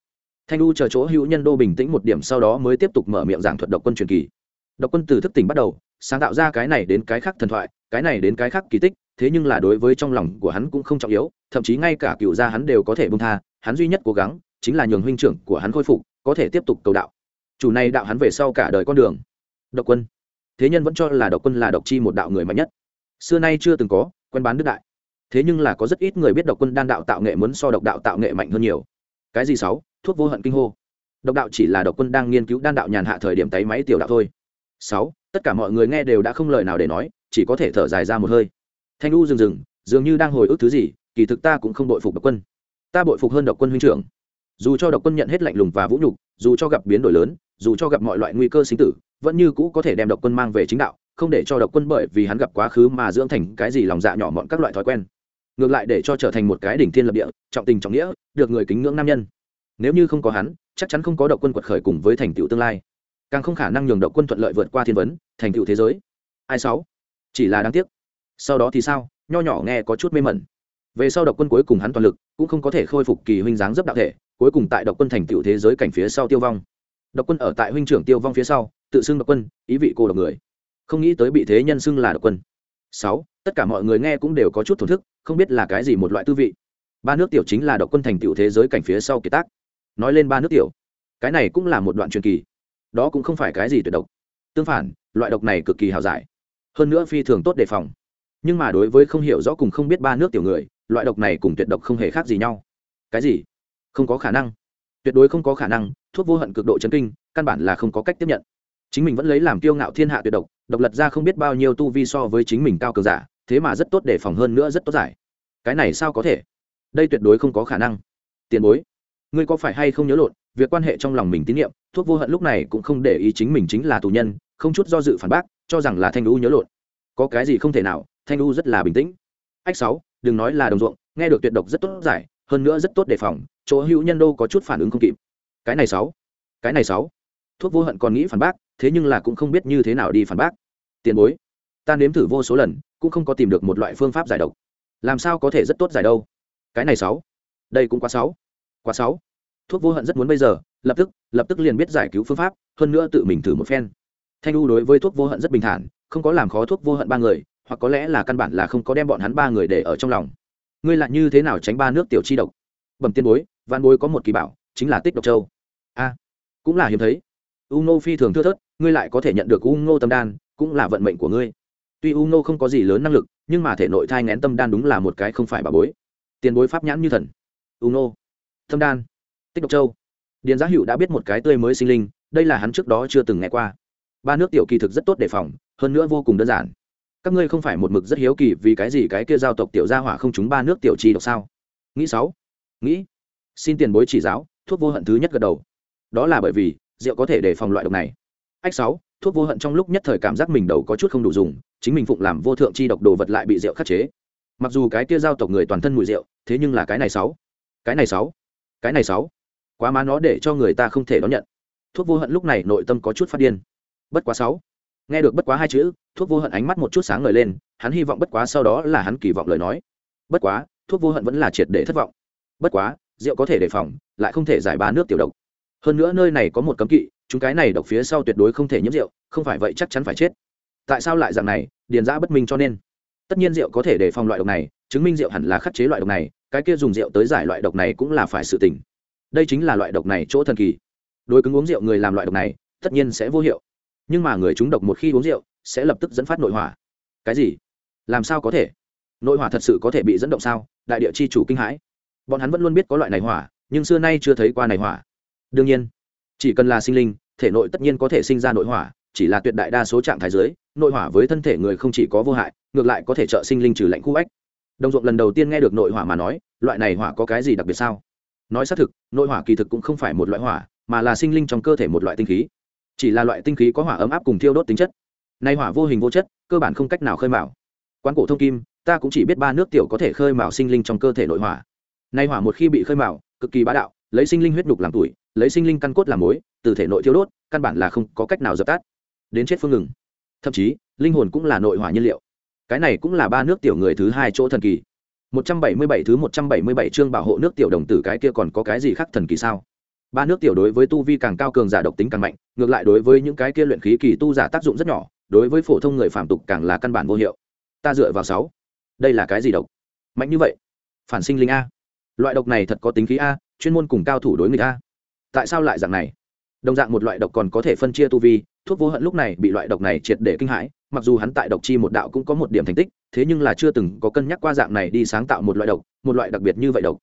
Thanh u chờ chỗ hữu nhân đô bình tĩnh một điểm sau đó mới tiếp tục mở miệng giảng thuật độc quân truyền kỳ. Độc quân từ thức tỉnh bắt đầu, sáng tạo ra cái này đến cái khác thần thoại cái này đến cái khác kỳ tích, thế nhưng là đối với trong lòng của hắn cũng không trọng yếu, thậm chí ngay cả cựu gia hắn đều có thể bông tha, hắn duy nhất cố gắng chính là nhường huynh trưởng của hắn khôi phục, có thể tiếp tục cầu đạo. Chủ này đạo hắn về sau cả đời con đường. Độc quân. Thế nhân vẫn cho là độc quân là độc chi một đạo người mạnh nhất. Xưa nay chưa từng có, quen bán đức đại. Thế nhưng là có rất ít người biết độc quân đan đạo tạo nghệ muốn so độc đạo tạo nghệ mạnh hơn nhiều. Cái gì sáu? Thuốc vô hận kinh hô. Độc đạo chỉ là độc quân đang nghiên cứu đan đạo nhàn hạ thời điểm tay máy tiểu đạo thôi. Sáu? Tất cả mọi người nghe đều đã không lời nào để nói chỉ có thể thở dài ra một hơi. Thanh u dừng dừng, dường như đang hồi ức thứ gì, kỳ thực ta cũng không đội phục độc quân. Ta bội phục hơn độc quân huynh trưởng. Dù cho độc quân nhận hết lạnh lùng và vũ nhục, dù cho gặp biến đổi lớn, dù cho gặp mọi loại nguy cơ sinh tử, vẫn như cũ có thể đem độc quân mang về chính đạo, không để cho độc quân bởi vì hắn gặp quá khứ mà dưỡng thành cái gì lòng dạ nhỏ mọn các loại thói quen. Ngược lại để cho trở thành một cái đỉnh thiên lập địa, trọng tình trọng nghĩa, được người kính ngưỡng nam nhân. Nếu như không có hắn, chắc chắn không có độc quân quật khởi cùng với thành tựu tương lai. Càng không khả năng nhường độc quân thuận lợi vượt qua thiên vấn, thành tựu thế giới. Ai sáu? Chỉ là đáng tiếc. Sau đó thì sao? Nho nhỏ nghe có chút mê mẩn. Về sau độc quân cuối cùng hắn toàn lực, cũng không có thể khôi phục kỳ huynh dáng dấp đạo thể, cuối cùng tại độc quân thành tựu thế giới cảnh phía sau tiêu vong. Độc quân ở tại huynh trưởng tiêu vong phía sau, tự xưng độc quân, ý vị cô độc người. Không nghĩ tới bị thế nhân xưng là độc quân. Sáu, tất cả mọi người nghe cũng đều có chút thổn thức, không biết là cái gì một loại tư vị. Ba nước tiểu chính là độc quân thành tựu thế giới cảnh phía sau kiệt tác. Nói lên ba nước tiểu, cái này cũng là một đoạn truyền kỳ. Đó cũng không phải cái gì tuyệt độc. Tương phản, loại độc này cực kỳ hào giải hơn nữa phi thường tốt đề phòng. Nhưng mà đối với không hiểu rõ cùng không biết ba nước tiểu người, loại độc này cùng tuyệt độc không hề khác gì nhau. Cái gì? Không có khả năng. Tuyệt đối không có khả năng, thuốc vô hận cực độ chấn kinh, căn bản là không có cách tiếp nhận. Chính mình vẫn lấy làm kiêu ngạo thiên hạ tuyệt độc độc lật ra không biết bao nhiêu tu vi so với chính mình cao cường giả, thế mà rất tốt để phòng hơn nữa rất tốt giải. Cái này sao có thể? Đây tuyệt đối không có khả năng. Tiền bối, ngươi có phải hay không nhớ lộn, việc quan hệ trong lòng mình tín nhiệm, thuốc vô hận lúc này cũng không để ý chính mình chính là tù nhân, không chút do dự phản bác cho rằng là thanh lũ nhớ lộn. Có cái gì không thể nào, thanh lũ rất là bình tĩnh. Ách sáu, đừng nói là đồng ruộng, nghe được tuyệt độc rất tốt giải, hơn nữa rất tốt đề phòng, chỗ hữu nhân đô có chút phản ứng không kịp. Cái này sáu, cái này sáu. Thuốc vô hận còn nghĩ phản bác, thế nhưng là cũng không biết như thế nào đi phản bác. Tiền bối, ta nếm thử vô số lần, cũng không có tìm được một loại phương pháp giải độc. Làm sao có thể rất tốt giải đâu? Cái này sáu, đây cũng quá sáu quá sáu. Thuốc vô hận rất muốn bây giờ, lập tức lập tức liền biết giải cứu phương pháp, hơn nữa tự mình thử một phen thanh u đối với thuốc vô hận rất bình thản, không có làm khó thuốc vô hận ba người, hoặc có lẽ là căn bản là không có đem bọn hắn ba người để ở trong lòng. Ngươi lại như thế nào tránh ba nước tiểu chi độc? Bẩm tiên bối văn bối có một kỳ bảo, chính là tích độc châu. A, cũng là hiếm thấy. U nô phi thường thưa thớt, ngươi lại có thể nhận được u nô tâm đan, cũng là vận mệnh của ngươi. Tuy u nô không có gì lớn năng lực, nhưng mà thể nội thai ngén tâm đan đúng là một cái không phải bà bối. Tiền bối pháp nhãn như thần. U nô tâm đan, tích độc châu. Điền giá hữu đã biết một cái tươi mới sinh linh, đây là hắn trước đó chưa từng nghe qua ba nước tiểu kỳ thực rất tốt đề phòng, hơn nữa vô cùng đơn giản. Các ngươi không phải một mực rất hiếu kỳ vì cái gì cái kia giao tộc tiểu gia hỏa không chúng ba nước tiểu chi độc sao? Nghĩ sáu. Nghĩ. Xin tiền bối chỉ giáo, thuốc vô hận thứ nhất gật đầu. Đó là bởi vì, rượu có thể đề phòng loại độc này. Ách sáu, thuốc vô hận trong lúc nhất thời cảm giác mình đầu có chút không đủ dùng, chính mình phụng làm vô thượng chi độc đồ vật lại bị rượu khắc chế. Mặc dù cái kia giao tộc người toàn thân mùi rượu, thế nhưng là cái này sáu. Cái này sáu. Cái này sáu. Quá má nó để cho người ta không thể đón nhận. Thuốc vô hận lúc này nội tâm có chút phát điên bất quá sáu. Nghe được bất quá hai chữ, thuốc vô hận ánh mắt một chút sáng ngời lên, hắn hy vọng bất quá sau đó là hắn kỳ vọng lời nói. Bất quá, thuốc vô hận vẫn là triệt để thất vọng. Bất quá, rượu có thể đề phòng, lại không thể giải ba nước tiểu độc. Hơn nữa nơi này có một cấm kỵ, chúng cái này độc phía sau tuyệt đối không thể nhiễm rượu, không phải vậy chắc chắn phải chết. Tại sao lại dạng này, điền giã bất minh cho nên. Tất nhiên rượu có thể đề phòng loại độc này, chứng minh rượu hẳn là khắc chế loại độc này, cái kia dùng rượu tới giải loại độc này cũng là phải sự tình. Đây chính là loại độc này chỗ thần kỳ. Đối cứng uống rượu người làm loại độc này, tất nhiên sẽ vô hiệu nhưng mà người chúng độc một khi uống rượu, sẽ lập tức dẫn phát nội hỏa. Cái gì? Làm sao có thể? Nội hỏa thật sự có thể bị dẫn động sao? Đại địa chi chủ kinh hãi. Bọn hắn vẫn luôn biết có loại này hỏa, nhưng xưa nay chưa thấy qua này hỏa. Đương nhiên, chỉ cần là sinh linh, thể nội tất nhiên có thể sinh ra nội hỏa, chỉ là tuyệt đại đa số trạng thái dưới, nội hỏa với thân thể người không chỉ có vô hại, ngược lại có thể trợ sinh linh trừ lạnh khu ách. Đồng ruộng lần đầu tiên nghe được nội hỏa mà nói, loại này hỏa có cái gì đặc biệt sao? Nói xác thực, nội hỏa kỳ thực cũng không phải một loại hỏa, mà là sinh linh trong cơ thể một loại tinh khí chỉ là loại tinh khí có hỏa ấm áp cùng thiêu đốt tính chất. Nay hỏa vô hình vô chất, cơ bản không cách nào khơi mào. Quán cổ thông kim, ta cũng chỉ biết ba nước tiểu có thể khơi mào sinh linh trong cơ thể nội hỏa. Nay hỏa một khi bị khơi mào, cực kỳ bá đạo, lấy sinh linh huyết đục làm tuổi lấy sinh linh căn cốt làm mối, từ thể nội thiêu đốt, căn bản là không có cách nào dập tắt. Đến chết phương ngừng. Thậm chí, linh hồn cũng là nội hỏa nhiên liệu. Cái này cũng là ba nước tiểu người thứ hai chỗ thần kỳ. 177 thứ 177 chương bảo hộ nước tiểu đồng tử cái kia còn có cái gì khác thần kỳ sao? Ba nước tiểu đối với tu vi càng cao cường giả độc tính càng mạnh, ngược lại đối với những cái kia luyện khí kỳ tu giả tác dụng rất nhỏ, đối với phổ thông người phạm tục càng là căn bản vô hiệu. Ta dựa vào sáu. Đây là cái gì độc? Mạnh như vậy? Phản sinh linh a. Loại độc này thật có tính khí a, chuyên môn cùng cao thủ đối nghịch a. Tại sao lại dạng này? Đồng dạng một loại độc còn có thể phân chia tu vi, thuốc vô hận lúc này bị loại độc này triệt để kinh hãi, mặc dù hắn tại độc chi một đạo cũng có một điểm thành tích, thế nhưng là chưa từng có cân nhắc qua dạng này đi sáng tạo một loại độc một loại đặc biệt như vậy độc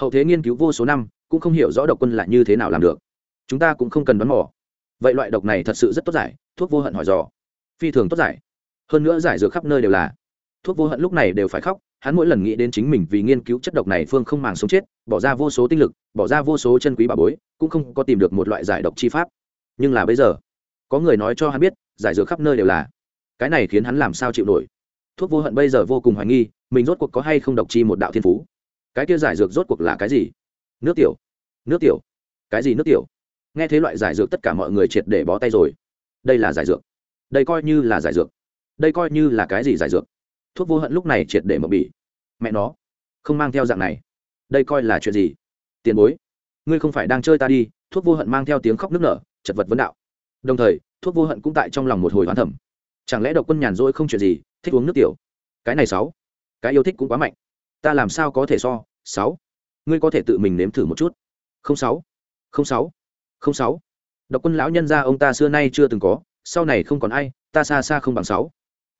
hậu thế nghiên cứu vô số năm cũng không hiểu rõ độc quân là như thế nào làm được. Chúng ta cũng không cần đoán mò. Vậy loại độc này thật sự rất tốt giải, thuốc vô hận hỏi dò. Phi thường tốt giải. Hơn nữa giải dược khắp nơi đều là. Thuốc vô hận lúc này đều phải khóc, hắn mỗi lần nghĩ đến chính mình vì nghiên cứu chất độc này phương không màng sống chết, bỏ ra vô số tinh lực, bỏ ra vô số chân quý bà bối, cũng không có tìm được một loại giải độc chi pháp. Nhưng là bây giờ, có người nói cho hắn biết, giải dược khắp nơi đều là. Cái này khiến hắn làm sao chịu nổi? Thuốc vô hận bây giờ vô cùng hoài nghi, mình rốt cuộc có hay không độc chi một đạo thiên phú? Cái kia giải dược rốt cuộc là cái gì? Nước tiểu. Nước tiểu. Cái gì nước tiểu? Nghe thấy loại giải dược tất cả mọi người triệt để bó tay rồi. Đây là giải dược. Đây coi như là giải dược. Đây coi như là cái gì giải dược? Thuốc vô hận lúc này triệt để mập bỉ. Mẹ nó. Không mang theo dạng này. Đây coi là chuyện gì? Tiền bối. Ngươi không phải đang chơi ta đi. Thuốc vô hận mang theo tiếng khóc nức nở, chật vật vấn đạo. Đồng thời, thuốc vô hận cũng tại trong lòng một hồi hoán thẩm chẳng lẽ độc quân nhàn rỗi không chuyện gì? Thích uống nước tiểu. Cái này sáu. Cái yêu thích cũng quá mạnh. Ta làm sao có thể so? Sáu ngươi có thể tự mình nếm thử một chút. Không sáu. Không sáu. Không sáu. Độc quân lão nhân gia ông ta xưa nay chưa từng có, sau này không còn ai, ta xa xa không bằng sáu.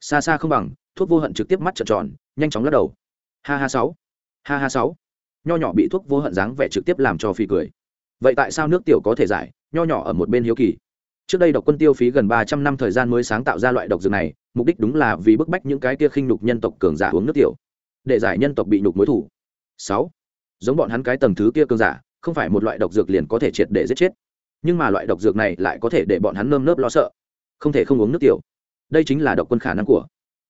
Xa xa không bằng, thuốc vô hận trực tiếp mắt trợn tròn, nhanh chóng lắc đầu. Ha ha sáu. Ha ha sáu. Nho nhỏ bị thuốc vô hận dáng vẻ trực tiếp làm cho phi cười. Vậy tại sao nước tiểu có thể giải, nho nhỏ ở một bên hiếu kỳ? Trước đây độc quân tiêu phí gần ba trăm năm thời gian mới sáng tạo ra loại độc dược này, mục đích đúng là vì bức bách những cái kia khinh nhục nhân tộc cường giả uống nước tiểu, để giải nhân tộc bị nhục mối thủ. Sáu giống bọn hắn cái tầng thứ kia cường giả, không phải một loại độc dược liền có thể triệt để giết chết. Nhưng mà loại độc dược này lại có thể để bọn hắn nơm nớp lo sợ. Không thể không uống nước tiểu. Đây chính là độc quân khả năng của.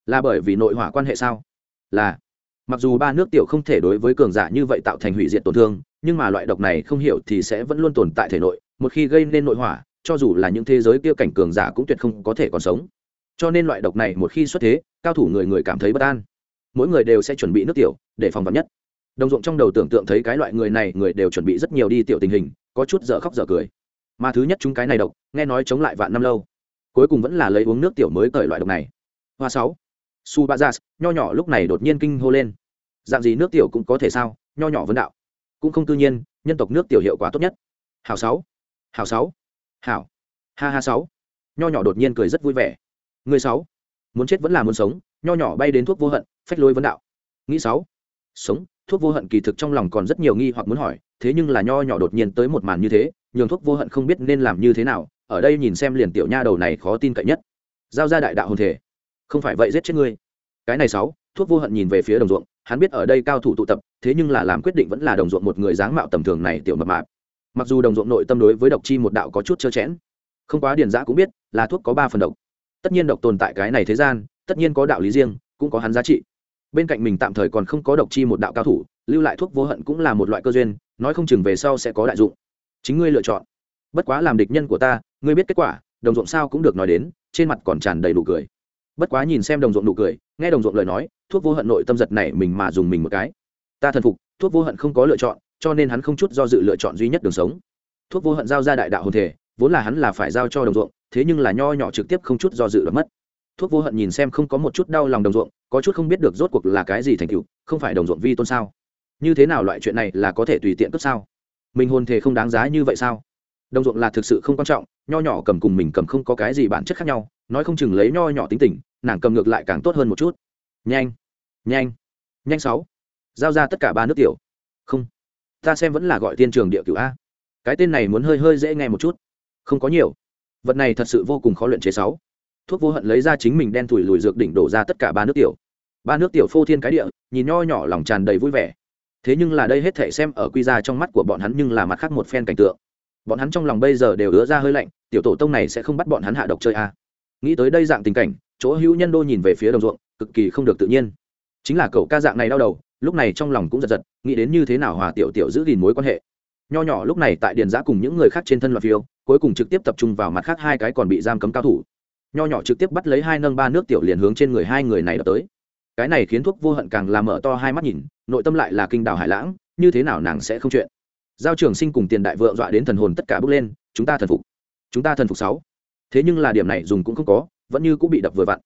Là bởi vì nội hỏa quan hệ sao? Là. Mặc dù ba nước tiểu không thể đối với cường giả như vậy tạo thành hủy diệt tổn thương, nhưng mà loại độc này không hiểu thì sẽ vẫn luôn tồn tại thể nội, một khi gây nên nội hỏa, cho dù là những thế giới kia cảnh cường giả cũng tuyệt không có thể còn sống. Cho nên loại độc này một khi xuất thế, cao thủ người người cảm thấy bất an. Mỗi người đều sẽ chuẩn bị nước tiểu để phòng vật nhất đồng ruộng trong đầu tưởng tượng thấy cái loại người này, người đều chuẩn bị rất nhiều đi tiểu tình hình, có chút dở khóc dở cười. Mà thứ nhất chúng cái này độc, nghe nói chống lại vạn năm lâu, cuối cùng vẫn là lấy uống nước tiểu mới cởi loại độc này. Hoa sáu, su ba gia, nho nhỏ lúc này đột nhiên kinh hô lên. Dạng gì nước tiểu cũng có thể sao, nho nhỏ vấn đạo. Cũng không tự nhiên, nhân tộc nước tiểu hiệu quả tốt nhất. Hảo sáu hảo sáu, hảo. Ha ha sáu. Nho nhỏ đột nhiên cười rất vui vẻ. Người sáu, muốn chết vẫn là muốn sống, nho nhỏ bay đến thuốc vô hận, phách lôi vấn đạo. Nghĩ sáu, sống thuốc vô hận kỳ thực trong lòng còn rất nhiều nghi hoặc muốn hỏi, thế nhưng là nho nhỏ đột nhiên tới một màn như thế, nhường thuốc vô hận không biết nên làm như thế nào, ở đây nhìn xem liền tiểu nha đầu này khó tin cậy nhất. Giao ra đại đạo hồn thể. Không phải vậy giết chết ngươi. Cái này sáu, thuốc vô hận nhìn về phía đồng ruộng, hắn biết ở đây cao thủ tụ tập, thế nhưng là làm quyết định vẫn là đồng ruộng một người dáng mạo tầm thường này tiểu mập mạp. Mặc dù đồng ruộng nội tâm đối với độc chi một đạo có chút trơ chẽn, không quá điền giã cũng biết là thuốc có ba phần độc. Tất nhiên độc tồn tại cái này thế gian, tất nhiên có đạo lý riêng, cũng có hắn giá trị bên cạnh mình tạm thời còn không có độc chi một đạo cao thủ, lưu lại thuốc vô hận cũng là một loại cơ duyên, nói không chừng về sau sẽ có đại dụng. Chính ngươi lựa chọn. Bất quá làm địch nhân của ta, ngươi biết kết quả, đồng ruộng sao cũng được nói đến, trên mặt còn tràn đầy nụ cười. Bất quá nhìn xem đồng ruộng nụ cười, nghe đồng ruộng lời nói, thuốc vô hận nội tâm giật này mình mà dùng mình một cái. Ta thần phục, thuốc vô hận không có lựa chọn, cho nên hắn không chút do dự lựa chọn duy nhất đường sống. Thuốc vô hận giao ra đại đạo hồn thể, vốn là hắn là phải giao cho đồng ruộng, thế nhưng là nho nhỏ trực tiếp không chút do dự được mất thuốc vô hận nhìn xem không có một chút đau lòng đồng ruộng, có chút không biết được rốt cuộc là cái gì thành cựu không phải đồng ruộng vi tôn sao? Như thế nào loại chuyện này là có thể tùy tiện cướp sao? Mình hồn thể không đáng giá như vậy sao? Đồng ruộng là thực sự không quan trọng, nho nhỏ cầm cùng mình cầm không có cái gì bản chất khác nhau, nói không chừng lấy nho nhỏ tính tình, nàng cầm ngược lại càng tốt hơn một chút. Nhanh nhanh nhanh sáu, giao ra tất cả ba nước tiểu. Không, ta xem vẫn là gọi tiên trường địa cửu a. Cái tên này muốn hơi hơi dễ nghe một chút. Không có nhiều. Vật này thật sự vô cùng khó luyện chế sáu thuốc vô hận lấy ra chính mình đen thủi lùi dược đỉnh đổ ra tất cả ba nước tiểu. Ba nước tiểu phô thiên cái địa, nhìn nho nhỏ lòng tràn đầy vui vẻ. Thế nhưng là đây hết thể xem ở quy ra trong mắt của bọn hắn nhưng là mặt khác một phen cảnh tượng. Bọn hắn trong lòng bây giờ đều ứa ra hơi lạnh, tiểu tổ tông này sẽ không bắt bọn hắn hạ độc chơi a nghĩ tới đây dạng tình cảnh, chỗ hữu nhân đô nhìn về phía đồng ruộng, cực kỳ không được tự nhiên. Chính là cậu ca dạng này đau đầu, lúc này trong lòng cũng giật giật, nghĩ đến như thế nào hòa tiểu tiểu giữ gìn mối quan hệ. Nho nhỏ lúc này tại điền giã cùng những người khác trên thân loạt phiêu, cuối cùng trực tiếp tập trung vào mặt khác hai cái còn bị giam cấm cao thủ nho nhỏ trực tiếp bắt lấy hai nâng ba nước tiểu liền hướng trên người hai người này đập tới. Cái này khiến thuốc vô hận càng làm mở to hai mắt nhìn, nội tâm lại là kinh đào hải lãng, như thế nào nàng sẽ không chuyện? Giao trường sinh cùng tiền đại vượng dọa đến thần hồn tất cả bước lên, chúng ta thần phục. Chúng ta thần phục sáu. Thế nhưng là điểm này dùng cũng không có, vẫn như cũng bị đập vừa vặn.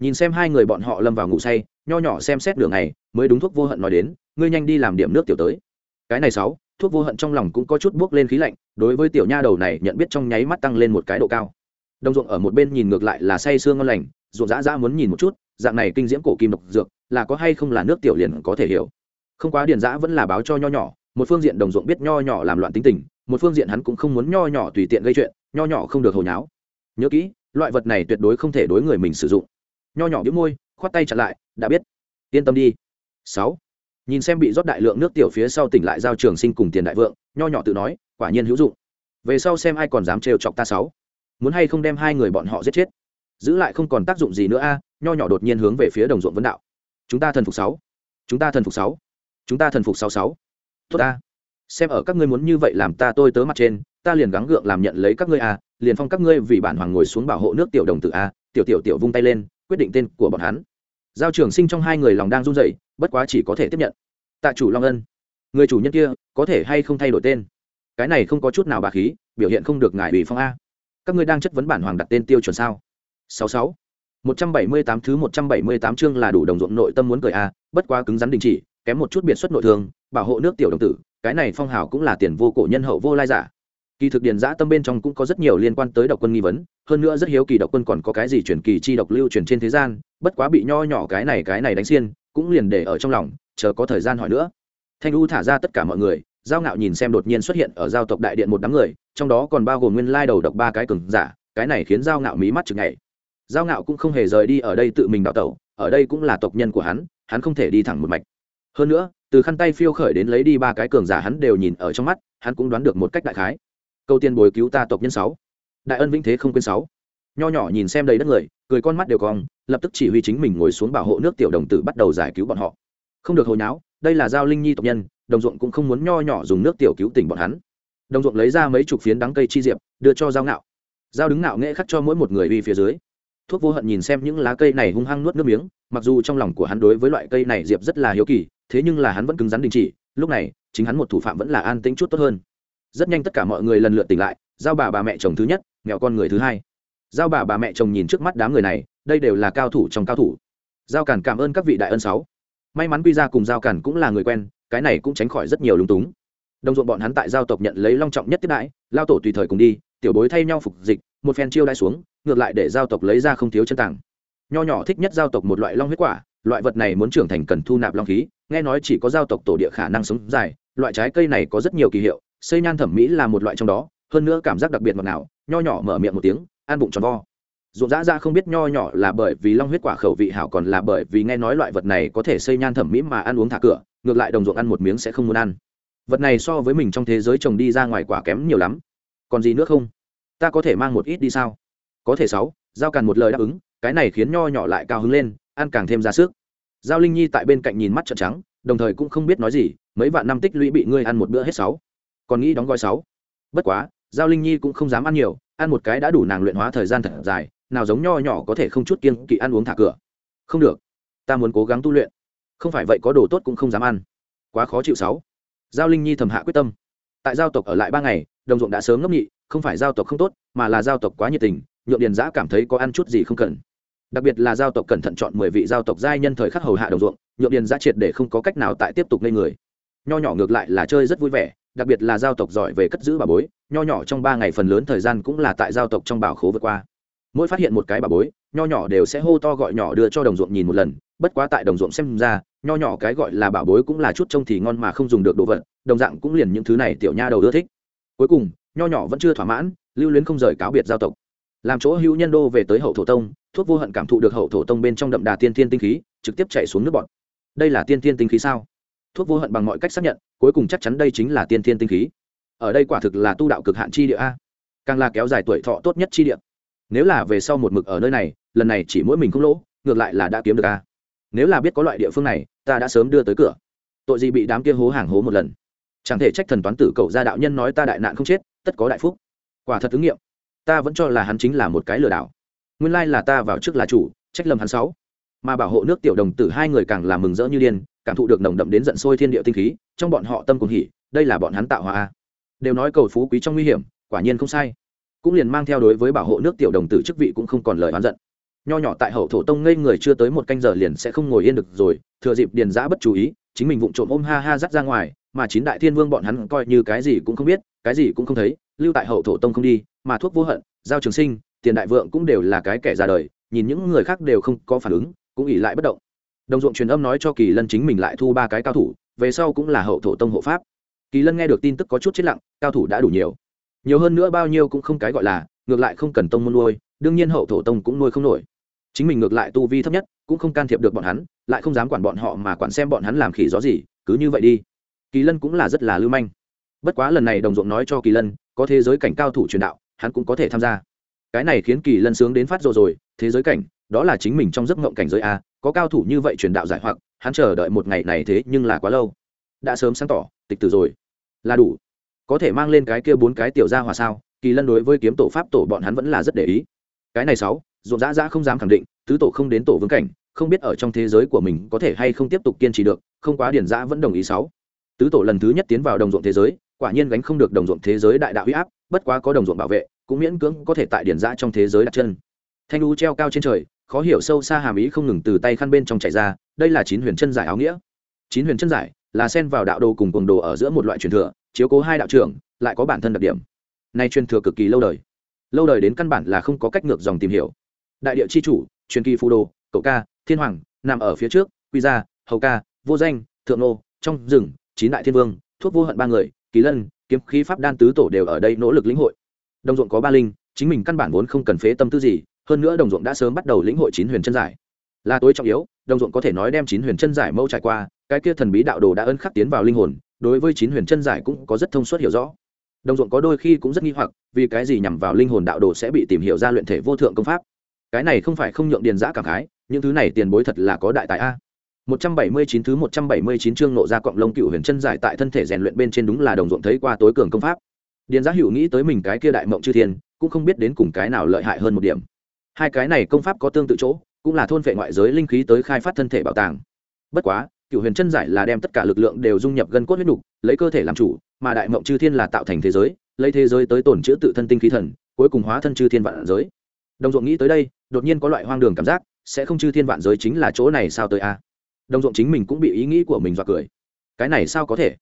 Nhìn xem hai người bọn họ lâm vào ngủ say, nho nhỏ xem xét đường này mới đúng thuốc vô hận nói đến, ngươi nhanh đi làm điểm nước tiểu tới. Cái này sáu, thuốc vô hận trong lòng cũng có chút bước lên khí lạnh, đối với tiểu nha đầu này nhận biết trong nháy mắt tăng lên một cái độ cao đồng ruộng ở một bên nhìn ngược lại là say sương ngon lành, ruộng dã dã muốn nhìn một chút, dạng này kinh diễm cổ kim độc dược, là có hay không là nước tiểu liền có thể hiểu. Không quá điền dã vẫn là báo cho nho nhỏ, một phương diện đồng ruộng biết nho nhỏ làm loạn tính tình, một phương diện hắn cũng không muốn nho nhỏ tùy tiện gây chuyện, nho nhỏ không được hồi nháo. Nhớ kỹ, loại vật này tuyệt đối không thể đối người mình sử dụng. Nho nhỏ đĩu môi, khoát tay chặn lại, đã biết. Yên tâm đi. Sáu. Nhìn xem bị rót đại lượng nước tiểu phía sau tỉnh lại giao trường sinh cùng tiền đại vượng, nho nhỏ tự nói, quả nhiên hữu dụng. Về sau xem ai còn dám trêu chọc ta sáu muốn hay không đem hai người bọn họ giết chết? Giữ lại không còn tác dụng gì nữa a, nho nhỏ đột nhiên hướng về phía đồng ruộng vấn đạo. Chúng ta thần phục sáu. Chúng ta thần phục sáu. Chúng ta thần phục sáu sáu. Tốt ta. Xem ở các ngươi muốn như vậy làm ta tôi tớ mặt trên, ta liền gắng gượng làm nhận lấy các ngươi a, liền phong các ngươi vì bản hoàng ngồi xuống bảo hộ nước tiểu đồng tử a. Tiểu tiểu tiểu vung tay lên, quyết định tên của bọn hắn. Giao trường sinh trong hai người lòng đang run rẩy, bất quá chỉ có thể tiếp nhận. Tạ chủ long ân. Người chủ nhân kia, có thể hay không thay đổi tên? Cái này không có chút nào bà khí, biểu hiện không được ngại ủy phong a các ngươi đang chất vấn bản hoàng đặt tên tiêu chuẩn sao? Sáu sáu. Một trăm bảy mươi tám thứ một trăm bảy mươi tám chương là đủ đồng ruộng nội tâm muốn cười a bất quá cứng rắn đình chỉ, kém một chút biệt xuất nội thương, bảo hộ nước tiểu đồng tử, cái này phong hào cũng là tiền vô cổ nhân hậu vô lai giả. Kỳ thực điền giã tâm bên trong cũng có rất nhiều liên quan tới độc quân nghi vấn, hơn nữa rất hiếu kỳ độc quân còn có cái gì truyền kỳ chi độc lưu truyền trên thế gian, bất quá bị nho nhỏ cái này cái này đánh xiên, cũng liền để ở trong lòng, chờ có thời gian hỏi nữa. Thanh u thả ra tất cả mọi người giao ngạo nhìn xem đột nhiên xuất hiện ở giao tộc đại điện một đám người, trong đó còn bao gồm nguyên lai đầu độc ba cái cường giả, cái này khiến giao ngạo mí mắt chừng ngày giao ngạo cũng không hề rời đi ở đây tự mình đào tẩu, ở đây cũng là tộc nhân của hắn hắn không thể đi thẳng một mạch. Hơn nữa, từ khăn tay phiêu khởi đến lấy đi ba cái cường giả hắn đều nhìn ở trong mắt, hắn cũng đoán được một cách đại khái. Câu tiên bồi cứu ta tộc nhân sáu. Đại ân vĩnh thế không quên sáu. Nho nhỏ nhìn xem đầy đất người, cười con mắt đều cong, lập tức chỉ huy chính mình ngồi xuống bảo hộ nước tiểu đồng tử bắt đầu giải cứu bọn họ. Không được hồi nháo đây là giao linh nhi tộc nhân, đồng ruộng cũng không muốn nho nhỏ dùng nước tiểu cứu tỉnh bọn hắn. Đồng ruộng lấy ra mấy chục phiến đắng cây chi diệp, đưa cho giao ngạo. Giao đứng ngạo nghệ khắc cho mỗi một người uy phía dưới. Thuốc vô hận nhìn xem những lá cây này hung hăng nuốt nước miếng, mặc dù trong lòng của hắn đối với loại cây này diệp rất là hiếu kỳ, thế nhưng là hắn vẫn cứng rắn đình chỉ, lúc này, chính hắn một thủ phạm vẫn là an tĩnh chút tốt hơn. Rất nhanh tất cả mọi người lần lượt tỉnh lại, giao bà bà mẹ chồng thứ nhất, nghèo con người thứ hai. Giao bà bà mẹ chồng nhìn trước mắt đám người này, đây đều là cao thủ trong cao thủ. Giao cản cảm ơn các vị đại ân sáu may mắn quy ra cùng giao cản cũng là người quen, cái này cũng tránh khỏi rất nhiều lúng túng. Đồng ruộng bọn hắn tại giao tộc nhận lấy long trọng nhất tiếp đãi, lao tổ tùy thời cùng đi, tiểu bối thay nhau phục dịch, một phen chiêu đãi xuống, ngược lại để giao tộc lấy ra không thiếu chân tàng nho nhỏ thích nhất giao tộc một loại long huyết quả, loại vật này muốn trưởng thành cần thu nạp long khí, nghe nói chỉ có giao tộc tổ địa khả năng sống dài, loại trái cây này có rất nhiều kỳ hiệu, xây nhan thẩm mỹ là một loại trong đó, hơn nữa cảm giác đặc biệt ngọt nào nho nhỏ mở miệng một tiếng, ăn bụng tròn vo ruộng dã ra không biết nho nhỏ là bởi vì long huyết quả khẩu vị hảo còn là bởi vì nghe nói loại vật này có thể xây nhan thẩm mỹ mà ăn uống thả cửa, ngược lại đồng ruộng ăn một miếng sẽ không muốn ăn. Vật này so với mình trong thế giới trồng đi ra ngoài quả kém nhiều lắm. Còn gì nữa không? Ta có thể mang một ít đi sao? Có thể sáu, giao càn một lời đáp ứng, cái này khiến nho nhỏ lại cao hứng lên, ăn càng thêm ra sức. Giao linh nhi tại bên cạnh nhìn mắt trợn trắng, đồng thời cũng không biết nói gì, mấy vạn năm tích lũy bị ngươi ăn một bữa hết sáu. Còn nghĩ đóng gói sáu. Bất quá, giao linh nhi cũng không dám ăn nhiều, ăn một cái đã đủ nàng luyện hóa thời gian thật dài nào giống nho nhỏ có thể không chút kiên kỵ ăn uống thả cửa. Không được, ta muốn cố gắng tu luyện. Không phải vậy có đồ tốt cũng không dám ăn. Quá khó chịu sáu. Giao linh nhi thầm hạ quyết tâm. Tại giao tộc ở lại ba ngày, đồng ruộng đã sớm ngấp nhị, không phải giao tộc không tốt, mà là giao tộc quá nhiệt tình, nhượng điền giã cảm thấy có ăn chút gì không cần. Đặc biệt là giao tộc cẩn thận chọn mười vị giao tộc giai nhân thời khắc hầu hạ đồng ruộng, nhượng điền giã triệt để không có cách nào tại tiếp tục lên người. Nho nhỏ ngược lại là chơi rất vui vẻ, đặc biệt là giao tộc giỏi về cất giữ bà bối, nho nhỏ trong ba ngày phần lớn thời gian cũng là tại giao tộc trong bảo khố vượt qua mỗi phát hiện một cái bà bối, nho nhỏ đều sẽ hô to gọi nhỏ đưa cho đồng ruộng nhìn một lần, bất quá tại đồng ruộng xem ra, nho nhỏ cái gọi là bảo bối cũng là chút trông thì ngon mà không dùng được đồ vật, đồng dạng cũng liền những thứ này tiểu nha đầu ưa thích. Cuối cùng, nho nhỏ vẫn chưa thỏa mãn, lưu luyến không rời cáo biệt giao tộc. Làm chỗ hữu nhân đô về tới hậu thổ tông, thuốc vô hận cảm thụ được hậu thổ tông bên trong đậm đà tiên thiên tinh khí, trực tiếp chạy xuống nước bọt. Đây là tiên thiên tinh khí sao? Thuốc vô hận bằng mọi cách xác nhận, cuối cùng chắc chắn đây chính là tiên thiên tinh khí. Ở đây quả thực là tu đạo cực hạn chi địa a. Càng là kéo dài tuổi thọ tốt nhất chi địa nếu là về sau một mực ở nơi này, lần này chỉ mỗi mình không lỗ, ngược lại là đã kiếm được a. Nếu là biết có loại địa phương này, ta đã sớm đưa tới cửa. Tội gì bị đám kia hố hàng hố một lần. Chẳng thể trách thần toán tử cậu gia đạo nhân nói ta đại nạn không chết, tất có đại phúc. Quả thật ứng nghiệm. Ta vẫn cho là hắn chính là một cái lừa đảo. Nguyên lai là ta vào trước là chủ, trách lầm hắn sáu. Mà bảo hộ nước tiểu đồng tử hai người càng làm mừng rỡ như điên, cảm thụ được nồng đậm đến giận sôi thiên địa tinh khí, trong bọn họ tâm cùng hỉ, đây là bọn hắn tạo hóa đều nói cầu phú quý trong nguy hiểm, quả nhiên không sai cũng liền mang theo đối với bảo hộ nước tiểu đồng tử chức vị cũng không còn lời oán giận. Nho nhỏ tại hậu thổ tông ngây người chưa tới một canh giờ liền sẽ không ngồi yên được rồi, thừa dịp điền giã bất chú ý, chính mình vụng trộm ôm ha ha dắt ra ngoài, mà chín đại thiên vương bọn hắn coi như cái gì cũng không biết, cái gì cũng không thấy, lưu tại hậu thổ tông không đi, mà thuốc vô hận, giao trường sinh, tiền đại vượng cũng đều là cái kẻ ra đời, nhìn những người khác đều không có phản ứng, cũng ỉ lại bất động. Đồng ruộng truyền âm nói cho kỳ lân chính mình lại thu ba cái cao thủ, về sau cũng là hậu thổ tông hộ pháp. Kỳ lân nghe được tin tức có chút chết lặng, cao thủ đã đủ nhiều nhiều hơn nữa bao nhiêu cũng không cái gọi là, ngược lại không cần tông môn nuôi, đương nhiên hậu thổ tông cũng nuôi không nổi. Chính mình ngược lại tu vi thấp nhất, cũng không can thiệp được bọn hắn, lại không dám quản bọn họ mà quản xem bọn hắn làm khỉ gió gì, cứ như vậy đi. Kỳ lân cũng là rất là lưu manh. Bất quá lần này đồng ruộng nói cho kỳ lân, có thế giới cảnh cao thủ truyền đạo, hắn cũng có thể tham gia. Cái này khiến kỳ lân sướng đến phát rồi rồi, thế giới cảnh, đó là chính mình trong giấc ngộng cảnh giới a, có cao thủ như vậy truyền đạo giải hoặc, hắn chờ đợi một ngày này thế nhưng là quá lâu. Đã sớm sáng tỏ, tịch tử rồi. Là đủ có thể mang lên cái kia bốn cái tiểu ra hòa sao? Kỳ lân đối với kiếm tổ pháp tổ bọn hắn vẫn là rất để ý. Cái này sáu, ruộng dã dã không dám khẳng định, tứ tổ không đến tổ vương cảnh, không biết ở trong thế giới của mình có thể hay không tiếp tục kiên trì được, không quá điển dã vẫn đồng ý sáu. Tứ tổ lần thứ nhất tiến vào đồng ruộng thế giới, quả nhiên gánh không được đồng ruộng thế giới đại đạo huy áp, bất quá có đồng ruộng bảo vệ, cũng miễn cưỡng có thể tại điển dã trong thế giới đặt chân. Thanh u treo cao trên trời, khó hiểu sâu xa hàm ý không ngừng từ tay khăn bên trong chạy ra, đây là chín huyền chân giải áo nghĩa. Chín huyền chân giải là xen vào đạo đồ cùng cuồng đồ ở giữa một loại truyền thừa, chiếu cố hai đạo trưởng, lại có bản thân đặc điểm. Nay truyền thừa cực kỳ lâu đời. Lâu đời đến căn bản là không có cách ngược dòng tìm hiểu. Đại địa chi chủ, truyền kỳ phù đồ, cậu ca, thiên hoàng, nằm ở phía trước, quy gia, hầu ca, vô danh, thượng nô, trong rừng, chín đại thiên vương, thuốc vô hận ba người, kỳ lân, kiếm khí pháp đan tứ tổ đều ở đây nỗ lực lĩnh hội. Đồng ruộng có ba linh, chính mình căn bản vốn không cần phế tâm tư gì, hơn nữa đồng ruộng đã sớm bắt đầu lĩnh hội chín huyền chân giải. Là tối trọng yếu đồng ruộng có thể nói đem chín huyền chân giải mâu trải qua, cái kia thần bí đạo đồ đã ân khắc tiến vào linh hồn, đối với chín huyền chân giải cũng có rất thông suốt hiểu rõ. Đồng ruộng có đôi khi cũng rất nghi hoặc, vì cái gì nhằm vào linh hồn đạo đồ sẽ bị tìm hiểu ra luyện thể vô thượng công pháp? Cái này không phải không nhượng điền giã cảm khái, những thứ này tiền bối thật là có đại tài a. 179 thứ 179 chương nộ ra cọng lông cựu huyền chân giải tại thân thể rèn luyện bên trên đúng là đồng ruộng thấy qua tối cường công pháp. Điền Giã hữu nghĩ tới mình cái kia đại mộng chư thiên, cũng không biết đến cùng cái nào lợi hại hơn một điểm. Hai cái này công pháp có tương tự chỗ cũng là thôn vệ ngoại giới linh khí tới khai phát thân thể bảo tàng. Bất quá cựu huyền chân giải là đem tất cả lực lượng đều dung nhập gân cốt huyết đục lấy cơ thể làm chủ, mà đại mộng chư thiên là tạo thành thế giới, lấy thế giới tới tổn chữa tự thân tinh khí thần, cuối cùng hóa thân chư thiên vạn giới. Đồng ruộng nghĩ tới đây, đột nhiên có loại hoang đường cảm giác, sẽ không chư thiên vạn giới chính là chỗ này sao tới a? Đồng ruộng chính mình cũng bị ý nghĩ của mình dọa cười. Cái này sao có thể?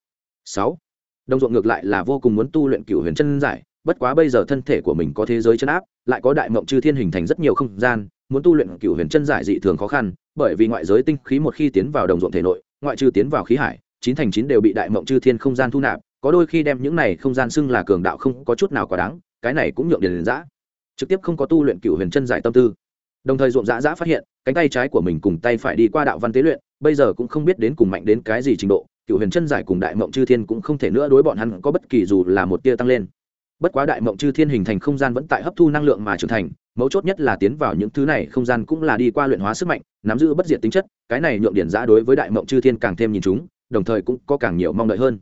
Sáu. Đồng ruộng ngược lại là vô cùng muốn tu luyện cựu huyền chân giải, bất quá bây giờ thân thể của mình có thế giới chân áp, lại có đại mộng chư thiên hình thành rất nhiều không gian muốn tu luyện cựu huyền chân giải dị thường khó khăn, bởi vì ngoại giới tinh khí một khi tiến vào đồng ruộng thể nội, ngoại trừ tiến vào khí hải, chín thành chín đều bị đại mộng chư thiên không gian thu nạp, có đôi khi đem những này không gian xưng là cường đạo không có chút nào quá đáng, cái này cũng nhượng điền đến giã trực tiếp không có tu luyện cựu huyền chân giải tâm tư. Đồng thời ruộng dã dã phát hiện, cánh tay trái của mình cùng tay phải đi qua đạo văn tế luyện, bây giờ cũng không biết đến cùng mạnh đến cái gì trình độ cựu huyền chân giải cùng đại mộng chư thiên cũng không thể nữa đối bọn hắn có bất kỳ dù là một tia tăng lên bất quá đại mộng chư thiên hình thành không gian vẫn tại hấp thu năng lượng mà trưởng thành, mấu chốt nhất là tiến vào những thứ này không gian cũng là đi qua luyện hóa sức mạnh, nắm giữ bất diệt tính chất, cái này nhượng điển giã đối với đại mộng chư thiên càng thêm nhìn chúng, đồng thời cũng có càng nhiều mong đợi hơn.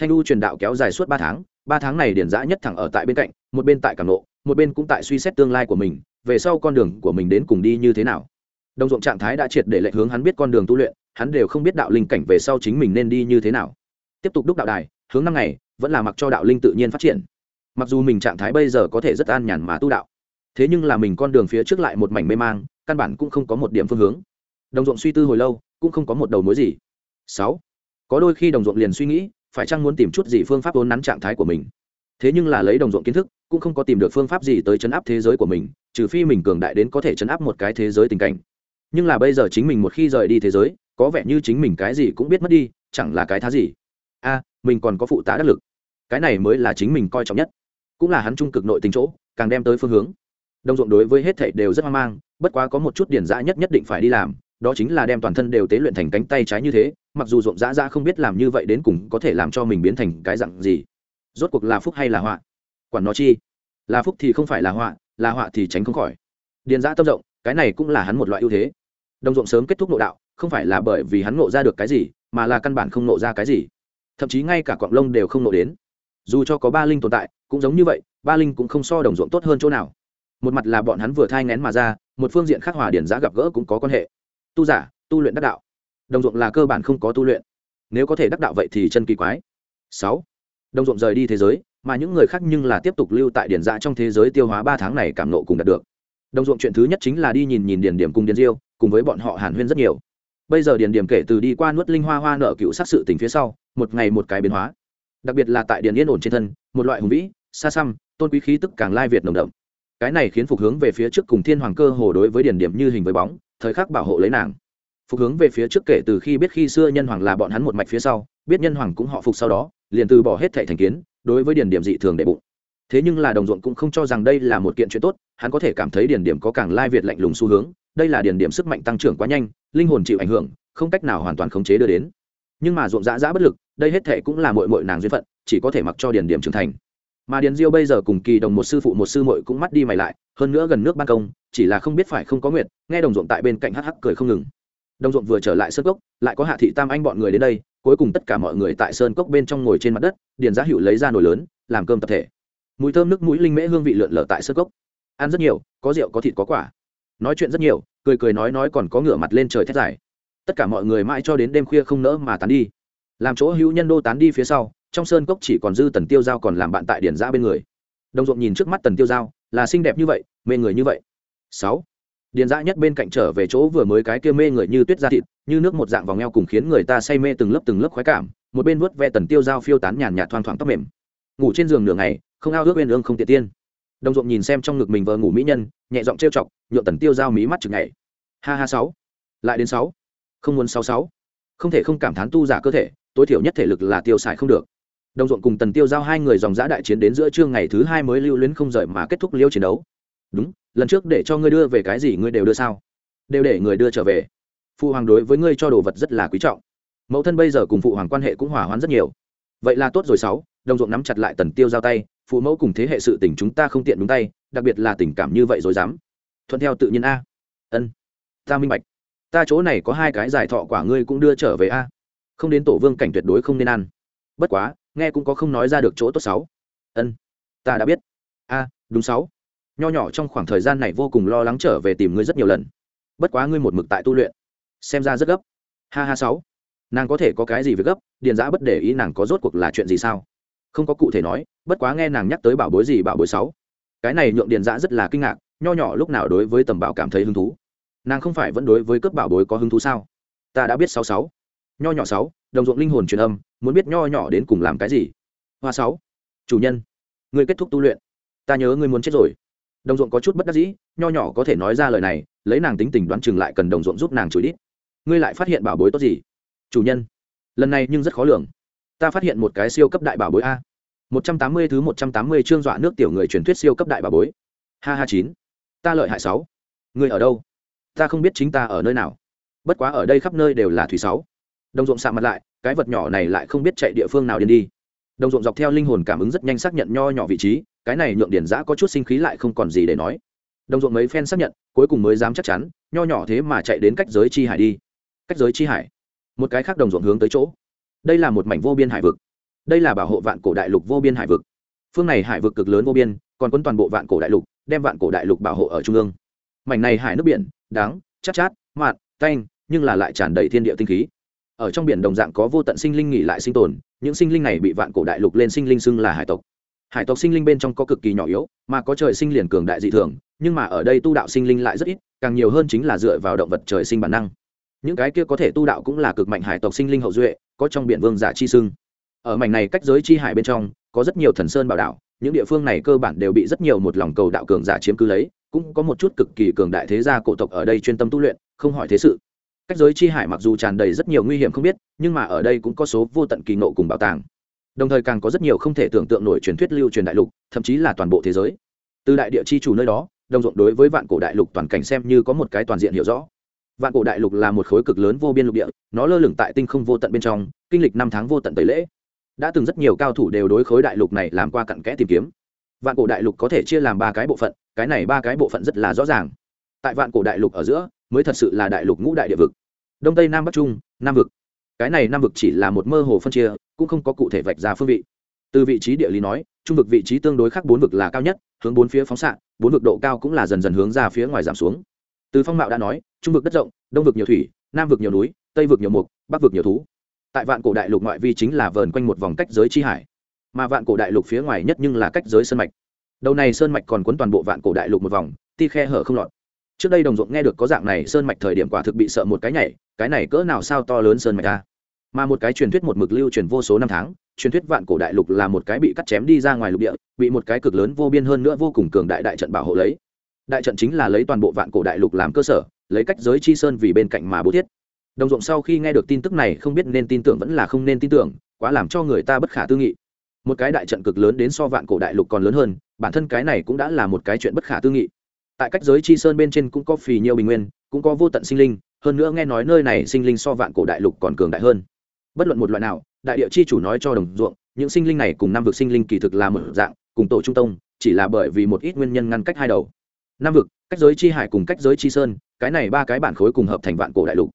Thanh u truyền đạo kéo dài suốt ba tháng ba tháng này điển giã nhất thẳng ở tại bên cạnh, một bên tại cảm nộ, một bên cũng tại suy xét tương lai của mình, về sau con đường của mình đến cùng đi như thế nào. Đồng ruộng trạng thái đã triệt để lệnh hướng hắn biết con đường tu luyện, hắn đều không biết đạo linh cảnh về sau chính mình nên đi như thế nào. Tiếp tục đúc đạo đài, hướng năm ngày, vẫn là mặc cho đạo linh tự nhiên phát triển mặc dù mình trạng thái bây giờ có thể rất an nhàn mà tu đạo, thế nhưng là mình con đường phía trước lại một mảnh mê mang, căn bản cũng không có một điểm phương hướng. Đồng ruộng suy tư hồi lâu, cũng không có một đầu mối gì. Sáu, có đôi khi đồng ruộng liền suy nghĩ, phải chăng muốn tìm chút gì phương pháp vốn nắn trạng thái của mình. Thế nhưng là lấy đồng ruộng kiến thức, cũng không có tìm được phương pháp gì tới chấn áp thế giới của mình, trừ phi mình cường đại đến có thể chấn áp một cái thế giới tình cảnh. Nhưng là bây giờ chính mình một khi rời đi thế giới, có vẻ như chính mình cái gì cũng biết mất đi, chẳng là cái thá gì. A, mình còn có phụ tá đắc lực. Cái này mới là chính mình coi trọng nhất cũng là hắn trung cực nội tình chỗ, càng đem tới phương hướng. Đồng ruộng đối với hết thảy đều rất hoang mang, bất quá có một chút điển dã nhất nhất định phải đi làm, đó chính là đem toàn thân đều tế luyện thành cánh tay trái như thế, mặc dù ruộng dã dã không biết làm như vậy đến cùng có thể làm cho mình biến thành cái dạng gì. Rốt cuộc là phúc hay là họa? Quản nó chi? Là phúc thì không phải là họa là họa thì tránh không khỏi. Điền dã tâm rộng, cái này cũng là hắn một loại ưu thế. Đồng ruộng sớm kết thúc nội đạo, không phải là bởi vì hắn nộ ra được cái gì, mà là căn bản không nộ ra cái gì. Thậm chí ngay cả quạng lông đều không nộ đến dù cho có ba linh tồn tại, cũng giống như vậy, ba linh cũng không so đồng ruộng tốt hơn chỗ nào. Một mặt là bọn hắn vừa thai ngén mà ra, một phương diện khác hòa điển giá gặp gỡ cũng có quan hệ. Tu giả, tu luyện đắc đạo. Đồng ruộng là cơ bản không có tu luyện. Nếu có thể đắc đạo vậy thì chân kỳ quái. Sáu. Đồng ruộng rời đi thế giới, mà những người khác nhưng là tiếp tục lưu tại điển dạ trong thế giới tiêu hóa ba tháng này cảm nộ cùng đạt được. Đồng ruộng chuyện thứ nhất chính là đi nhìn nhìn điển điểm cùng điển diêu, cùng với bọn họ hàn huyên rất nhiều. Bây giờ điển điểm kể từ đi qua nuốt linh hoa hoa nợ cựu sát sự tình phía sau, một ngày một cái biến hóa đặc biệt là tại Điền yên ổn trên thân, một loại hùng vĩ, xa xăm, tôn quý khí tức càng lai việt nồng đậm. Cái này khiến phục hướng về phía trước cùng thiên hoàng cơ hồ đối với điển điểm như hình với bóng, thời khắc bảo hộ lấy nàng. Phục hướng về phía trước kể từ khi biết khi xưa nhân hoàng là bọn hắn một mạch phía sau, biết nhân hoàng cũng họ phục sau đó, liền từ bỏ hết thệ thành kiến, đối với điển điểm dị thường đệ bụng. Thế nhưng là đồng ruộng cũng không cho rằng đây là một kiện chuyện tốt, hắn có thể cảm thấy điển điểm có càng lai việt lạnh lùng xu hướng, đây là điển điểm sức mạnh tăng trưởng quá nhanh, linh hồn chịu ảnh hưởng, không cách nào hoàn toàn khống chế đưa đến nhưng mà ruộng dã dã bất lực, đây hết thệ cũng là mội mội nàng duyên phận, chỉ có thể mặc cho điển điểm trưởng thành. Mà điền diêu bây giờ cùng kỳ đồng một sư phụ một sư mội cũng mắt đi mày lại, hơn nữa gần nước ban công, chỉ là không biết phải không có nguyệt nghe đồng ruộng tại bên cạnh hắc hắc cười không ngừng. Đồng ruộng vừa trở lại sơn cốc, lại có hạ thị tam anh bọn người đến đây, cuối cùng tất cả mọi người tại sơn cốc bên trong ngồi trên mặt đất, điền giá hữu lấy ra nồi lớn, làm cơm tập thể. Mùi thơm nước mũi linh mễ hương vị lượn lở tại sơn cốc. Ăn rất nhiều, có rượu có thịt có quả. Nói chuyện rất nhiều, cười cười nói nói còn có ngửa mặt lên trời thét dài tất cả mọi người mãi cho đến đêm khuya không nỡ mà tán đi. Làm chỗ hữu nhân đô tán đi phía sau, trong sơn cốc chỉ còn dư tần tiêu giao còn làm bạn tại điển giã bên người. Đồng ruộng nhìn trước mắt tần tiêu giao, là xinh đẹp như vậy, mê người như vậy. Sáu điền dã nhất bên cạnh trở về chỗ vừa mới cái kia mê người như tuyết da thịt, như nước một dạng vòng eo cùng khiến người ta say mê từng lớp từng lớp khoái cảm, một bên vuốt ve tần tiêu dao phiêu tán nhàn nhạt thoang thoảng tóc mềm. Ngủ trên giường nửa ngày, không ao ước bên ương không tiện tiên. Đồng ruộng nhìn xem trong ngực mình vợ ngủ mỹ nhân, nhẹ giọng trêu chọc, nhượng tần tiêu dao mí mắt chừng ngày ha ha, sáu. Lại đến sáu không muốn sáu sáu. Không thể không cảm thán tu giả cơ thể, tối thiểu nhất thể lực là tiêu xài không được. Đồng ruộng cùng tần tiêu giao hai người dòng giã đại chiến đến giữa trưa ngày thứ hai mới lưu luyến không rời mà kết thúc liêu chiến đấu. Đúng, lần trước để cho ngươi đưa về cái gì ngươi đều đưa sao? Đều để người đưa trở về. Phụ hoàng đối với ngươi cho đồ vật rất là quý trọng. Mẫu thân bây giờ cùng phụ hoàng quan hệ cũng hòa hoãn rất nhiều. Vậy là tốt rồi sáu, đồng ruộng nắm chặt lại tần tiêu giao tay, phụ mẫu cùng thế hệ sự tình chúng ta không tiện đúng tay, đặc biệt là tình cảm như vậy rồi dám. Thuận theo tự nhiên a. Ân, ta minh bạch ta chỗ này có hai cái giải thọ quả ngươi cũng đưa trở về a. Không đến tổ vương cảnh tuyệt đối không nên ăn. Bất quá, nghe cũng có không nói ra được chỗ tốt sáu. Ân, ta đã biết. A, đúng sáu. Nho nhỏ trong khoảng thời gian này vô cùng lo lắng trở về tìm ngươi rất nhiều lần. Bất quá ngươi một mực tại tu luyện. Xem ra rất gấp. Ha ha sáu. Nàng có thể có cái gì việc gấp? Điền giã bất để ý nàng có rốt cuộc là chuyện gì sao? Không có cụ thể nói, bất quá nghe nàng nhắc tới bảo bối gì bảo bối sáu. Cái này nhượng điền giã rất là kinh ngạc, nho nhỏ lúc nào đối với tầm bảo cảm thấy hứng thú nàng không phải vẫn đối với cướp bảo bối có hứng thú sao? Ta đã biết sáu sáu. Nho nhỏ sáu, đồng ruộng linh hồn truyền âm, muốn biết nho nhỏ đến cùng làm cái gì? Hoa sáu. Chủ nhân người kết thúc tu luyện. Ta nhớ ngươi muốn chết rồi. Đồng ruộng có chút bất đắc dĩ, nho nhỏ có thể nói ra lời này, lấy nàng tính tình đoán chừng lại cần đồng ruộng giúp nàng chửi đít. Ngươi lại phát hiện bảo bối tốt gì? Chủ nhân, lần này nhưng rất khó lường. Ta phát hiện một cái siêu cấp đại bảo bối a. Một trăm tám mươi thứ một trăm tám mươi chương dọa nước tiểu người truyền thuyết siêu cấp đại bảo bối. Ha ha chín. Ta lợi hại sáu. Ngươi ở đâu? Ta không biết chính ta ở nơi nào. Bất quá ở đây khắp nơi đều là thủy sáu. Đồng ruộng sạ mặt lại, cái vật nhỏ này lại không biết chạy địa phương nào điên đi. Đồng ruộng dọc theo linh hồn cảm ứng rất nhanh xác nhận nho nhỏ vị trí, cái này nhượng điển giã có chút sinh khí lại không còn gì để nói. Đồng ruộng mấy phen xác nhận, cuối cùng mới dám chắc chắn, nho nhỏ thế mà chạy đến cách giới chi hải đi. Cách giới chi hải? Một cái khác đồng ruộng hướng tới chỗ. Đây là một mảnh vô biên hải vực. Đây là bảo hộ vạn cổ đại lục vô biên hải vực. Phương này hải vực cực lớn vô biên, còn quân toàn bộ vạn cổ đại lục, đem vạn cổ đại lục bảo hộ ở trung ương. Mảnh này hải nước biển đắng chát chát, mạn, tanh, nhưng là lại tràn đầy thiên địa tinh khí. Ở trong biển đồng dạng có vô tận sinh linh nghỉ lại sinh tồn, những sinh linh này bị vạn cổ đại lục lên sinh linh xưng là hải tộc. Hải tộc sinh linh bên trong có cực kỳ nhỏ yếu, mà có trời sinh liền cường đại dị thường, nhưng mà ở đây tu đạo sinh linh lại rất ít, càng nhiều hơn chính là dựa vào động vật trời sinh bản năng. Những cái kia có thể tu đạo cũng là cực mạnh hải tộc sinh linh hậu duệ, có trong biển vương giả chi xưng. Ở mảnh này cách giới chi hải bên trong, có rất nhiều thần sơn bảo đạo, những địa phương này cơ bản đều bị rất nhiều một lòng cầu đạo cường giả chiếm cứ lấy cũng có một chút cực kỳ cường đại thế gia cổ tộc ở đây chuyên tâm tu luyện, không hỏi thế sự. Cách giới chi hải mặc dù tràn đầy rất nhiều nguy hiểm không biết, nhưng mà ở đây cũng có số vô tận kỳ nộ cùng bảo tàng. Đồng thời càng có rất nhiều không thể tưởng tượng nổi truyền thuyết lưu truyền đại lục, thậm chí là toàn bộ thế giới. Từ đại địa chi chủ nơi đó, đồng ruộng đối với vạn cổ đại lục toàn cảnh xem như có một cái toàn diện hiểu rõ. Vạn cổ đại lục là một khối cực lớn vô biên lục địa, nó lơ lửng tại tinh không vô tận bên trong, kinh lịch năm tháng vô tận tẩy lễ. Đã từng rất nhiều cao thủ đều đối khối đại lục này làm qua cặn kẽ tìm kiếm. Vạn cổ đại lục có thể chia làm ba cái bộ phận cái này ba cái bộ phận rất là rõ ràng. Tại vạn cổ đại lục ở giữa, mới thật sự là đại lục ngũ đại địa vực. Đông tây nam bắc trung, nam vực. Cái này nam vực chỉ là một mơ hồ phân chia, cũng không có cụ thể vạch ra phương vị. Từ vị trí địa lý nói, trung vực vị trí tương đối khác bốn vực là cao nhất, hướng bốn phía phóng xạ, bốn vực độ cao cũng là dần dần hướng ra phía ngoài giảm xuống. Từ phong mạo đã nói, trung vực đất rộng, đông vực nhiều thủy, nam vực nhiều núi, tây vực nhiều mục, bắc vực nhiều thú. Tại vạn cổ đại lục ngoại vi chính là vờn quanh một vòng cách giới chi hải. Mà vạn cổ đại lục phía ngoài nhất nhưng là cách giới sơn mạch đầu này sơn mạch còn quấn toàn bộ vạn cổ đại lục một vòng, ti khe hở không lọt. Trước đây đồng ruộng nghe được có dạng này sơn mạch thời điểm quả thực bị sợ một cái nhảy, cái này cỡ nào sao to lớn sơn mạch ta mà một cái truyền thuyết một mực lưu truyền vô số năm tháng, truyền thuyết vạn cổ đại lục là một cái bị cắt chém đi ra ngoài lục địa, bị một cái cực lớn vô biên hơn nữa vô cùng cường đại đại trận bảo hộ lấy. Đại trận chính là lấy toàn bộ vạn cổ đại lục làm cơ sở, lấy cách giới chi sơn vì bên cạnh mà bố thiết. Đồng ruộng sau khi nghe được tin tức này không biết nên tin tưởng vẫn là không nên tin tưởng, quá làm cho người ta bất khả tư nghị một cái đại trận cực lớn đến so vạn cổ đại lục còn lớn hơn, bản thân cái này cũng đã là một cái chuyện bất khả tư nghị. Tại cách giới chi sơn bên trên cũng có phì nhiều bình nguyên, cũng có vô tận sinh linh, hơn nữa nghe nói nơi này sinh linh so vạn cổ đại lục còn cường đại hơn. Bất luận một loại nào, đại địa chi chủ nói cho đồng ruộng, những sinh linh này cùng năm vực sinh linh kỳ thực là một dạng, cùng tổ trung tông, chỉ là bởi vì một ít nguyên nhân ngăn cách hai đầu. Năm vực, cách giới chi hải cùng cách giới chi sơn, cái này ba cái bản khối cùng hợp thành vạn cổ đại lục.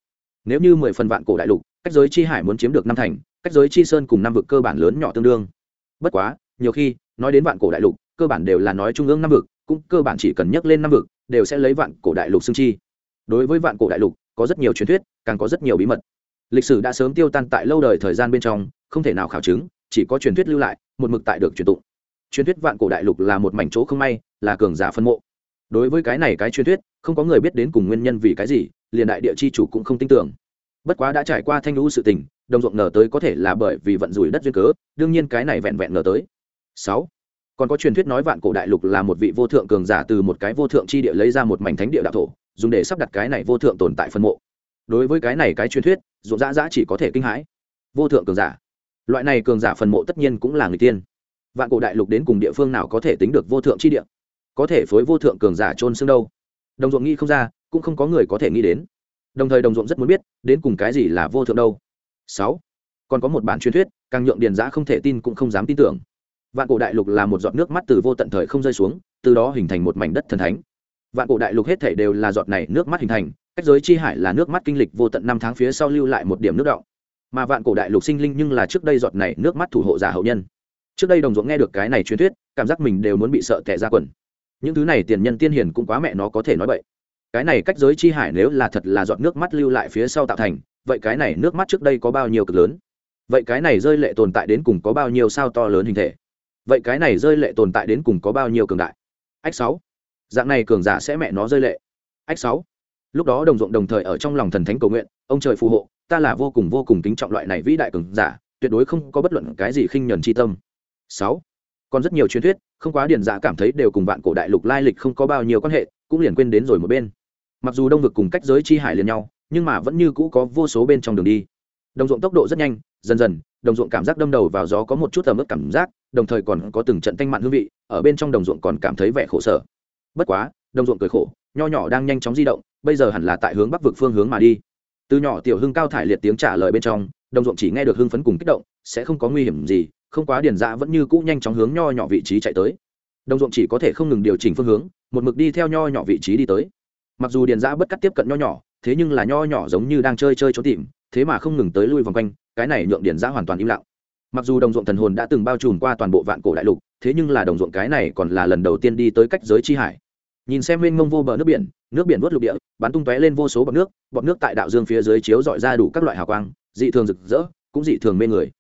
Nếu như mười phần vạn cổ đại lục, cách giới chi hải muốn chiếm được năm thành, cách giới chi sơn cùng năm vực cơ bản lớn nhỏ tương đương bất quá, nhiều khi, nói đến vạn cổ đại lục, cơ bản đều là nói trung ương năm vực, cũng cơ bản chỉ cần nhắc lên năm vực, đều sẽ lấy vạn cổ đại lục xương chi. Đối với vạn cổ đại lục, có rất nhiều truyền thuyết, càng có rất nhiều bí mật. Lịch sử đã sớm tiêu tan tại lâu đời thời gian bên trong, không thể nào khảo chứng, chỉ có truyền thuyết lưu lại, một mực tại được truyền tụng. Truyền thuyết vạn cổ đại lục là một mảnh chỗ không may, là cường giả phân mộ. Đối với cái này cái truyền thuyết, không có người biết đến cùng nguyên nhân vì cái gì, liền đại địa chi chủ cũng không tin tưởng bất quá đã trải qua thanh lũ sự tình, đồng ruộng ngờ tới có thể là bởi vì vận rủi đất duyên cớ, đương nhiên cái này vẹn vẹn ngờ tới. Sáu. Còn có truyền thuyết nói vạn cổ đại lục là một vị vô thượng cường giả từ một cái vô thượng chi địa lấy ra một mảnh thánh địa đạo thổ, dùng để sắp đặt cái này vô thượng tồn tại phân mộ. Đối với cái này cái truyền thuyết, ruộng dã dã chỉ có thể kinh hãi. Vô thượng cường giả. Loại này cường giả phần mộ tất nhiên cũng là người tiên. Vạn cổ đại lục đến cùng địa phương nào có thể tính được vô thượng chi địa? Có thể phối vô thượng cường giả trôn xương đâu? Đồng ruộng nghĩ không ra, cũng không có người có thể nghĩ đến đồng thời đồng ruộng rất muốn biết, đến cùng cái gì là vô thượng đâu. Sáu, còn có một bản truyền thuyết, càng nhượng điền giã không thể tin cũng không dám tin tưởng. Vạn cổ đại lục là một giọt nước mắt từ vô tận thời không rơi xuống, từ đó hình thành một mảnh đất thần thánh. Vạn cổ đại lục hết thể đều là giọt này nước mắt hình thành, cách giới chi hải là nước mắt kinh lịch vô tận năm tháng phía sau lưu lại một điểm nước động. Mà vạn cổ đại lục sinh linh nhưng là trước đây giọt này nước mắt thủ hộ giả hậu nhân. Trước đây đồng ruộng nghe được cái này truyền thuyết, cảm giác mình đều muốn bị sợ tẻ ra quần. Những thứ này tiền nhân tiên hiền cũng quá mẹ nó có thể nói vậy cái này cách giới chi hải nếu là thật là giọt nước mắt lưu lại phía sau tạo thành, vậy cái này nước mắt trước đây có bao nhiêu cực lớn? Vậy cái này rơi lệ tồn tại đến cùng có bao nhiêu sao to lớn hình thể? Vậy cái này rơi lệ tồn tại đến cùng có bao nhiêu cường đại? Ách sáu. Dạng này cường giả sẽ mẹ nó rơi lệ. Ách sáu. Lúc đó đồng ruộng đồng thời ở trong lòng thần thánh cầu nguyện, ông trời phù hộ, ta là vô cùng vô cùng kính trọng loại này vĩ đại cường giả, tuyệt đối không có bất luận cái gì khinh nhuần chi tâm. Sáu. Còn rất nhiều truyền thuyết, không quá điền giả dạ cảm thấy đều cùng vạn cổ đại lục lai lịch không có bao nhiêu quan hệ, cũng liền quên đến rồi một bên mặc dù đông vực cùng cách giới chi hải liền nhau, nhưng mà vẫn như cũ có vô số bên trong đường đi. Đồng ruộng tốc độ rất nhanh, dần dần, đồng ruộng cảm giác đâm đầu vào gió có một chút ẩm ướt cảm giác, đồng thời còn có từng trận tanh mặn hương vị, ở bên trong đồng ruộng còn cảm thấy vẻ khổ sở. Bất quá, đồng ruộng cười khổ, nho nhỏ đang nhanh chóng di động, bây giờ hẳn là tại hướng bắc vực phương hướng mà đi. Từ nhỏ tiểu hưng cao thải liệt tiếng trả lời bên trong, đồng ruộng chỉ nghe được hưng phấn cùng kích động, sẽ không có nguy hiểm gì, không quá điền dạ vẫn như cũ nhanh chóng hướng nho nhỏ vị trí chạy tới. Đồng ruộng chỉ có thể không ngừng điều chỉnh phương hướng, một mực đi theo nho nhỏ vị trí đi tới mặc dù điền giã bất cắt tiếp cận nho nhỏ, thế nhưng là nho nhỏ giống như đang chơi chơi trốn tìm, thế mà không ngừng tới lui vòng quanh, cái này nhượng điền giã hoàn toàn im lặng. Mặc dù đồng ruộng thần hồn đã từng bao trùm qua toàn bộ vạn cổ đại lục, thế nhưng là đồng ruộng cái này còn là lần đầu tiên đi tới cách giới chi hải. Nhìn xem mênh mông vô bờ nước biển nước biển vớt lục địa, bắn tung tóe lên vô số bọt nước bọt nước tại đạo dương phía dưới chiếu dọi ra đủ các loại hào quang, dị thường rực rỡ, cũng dị thường mê người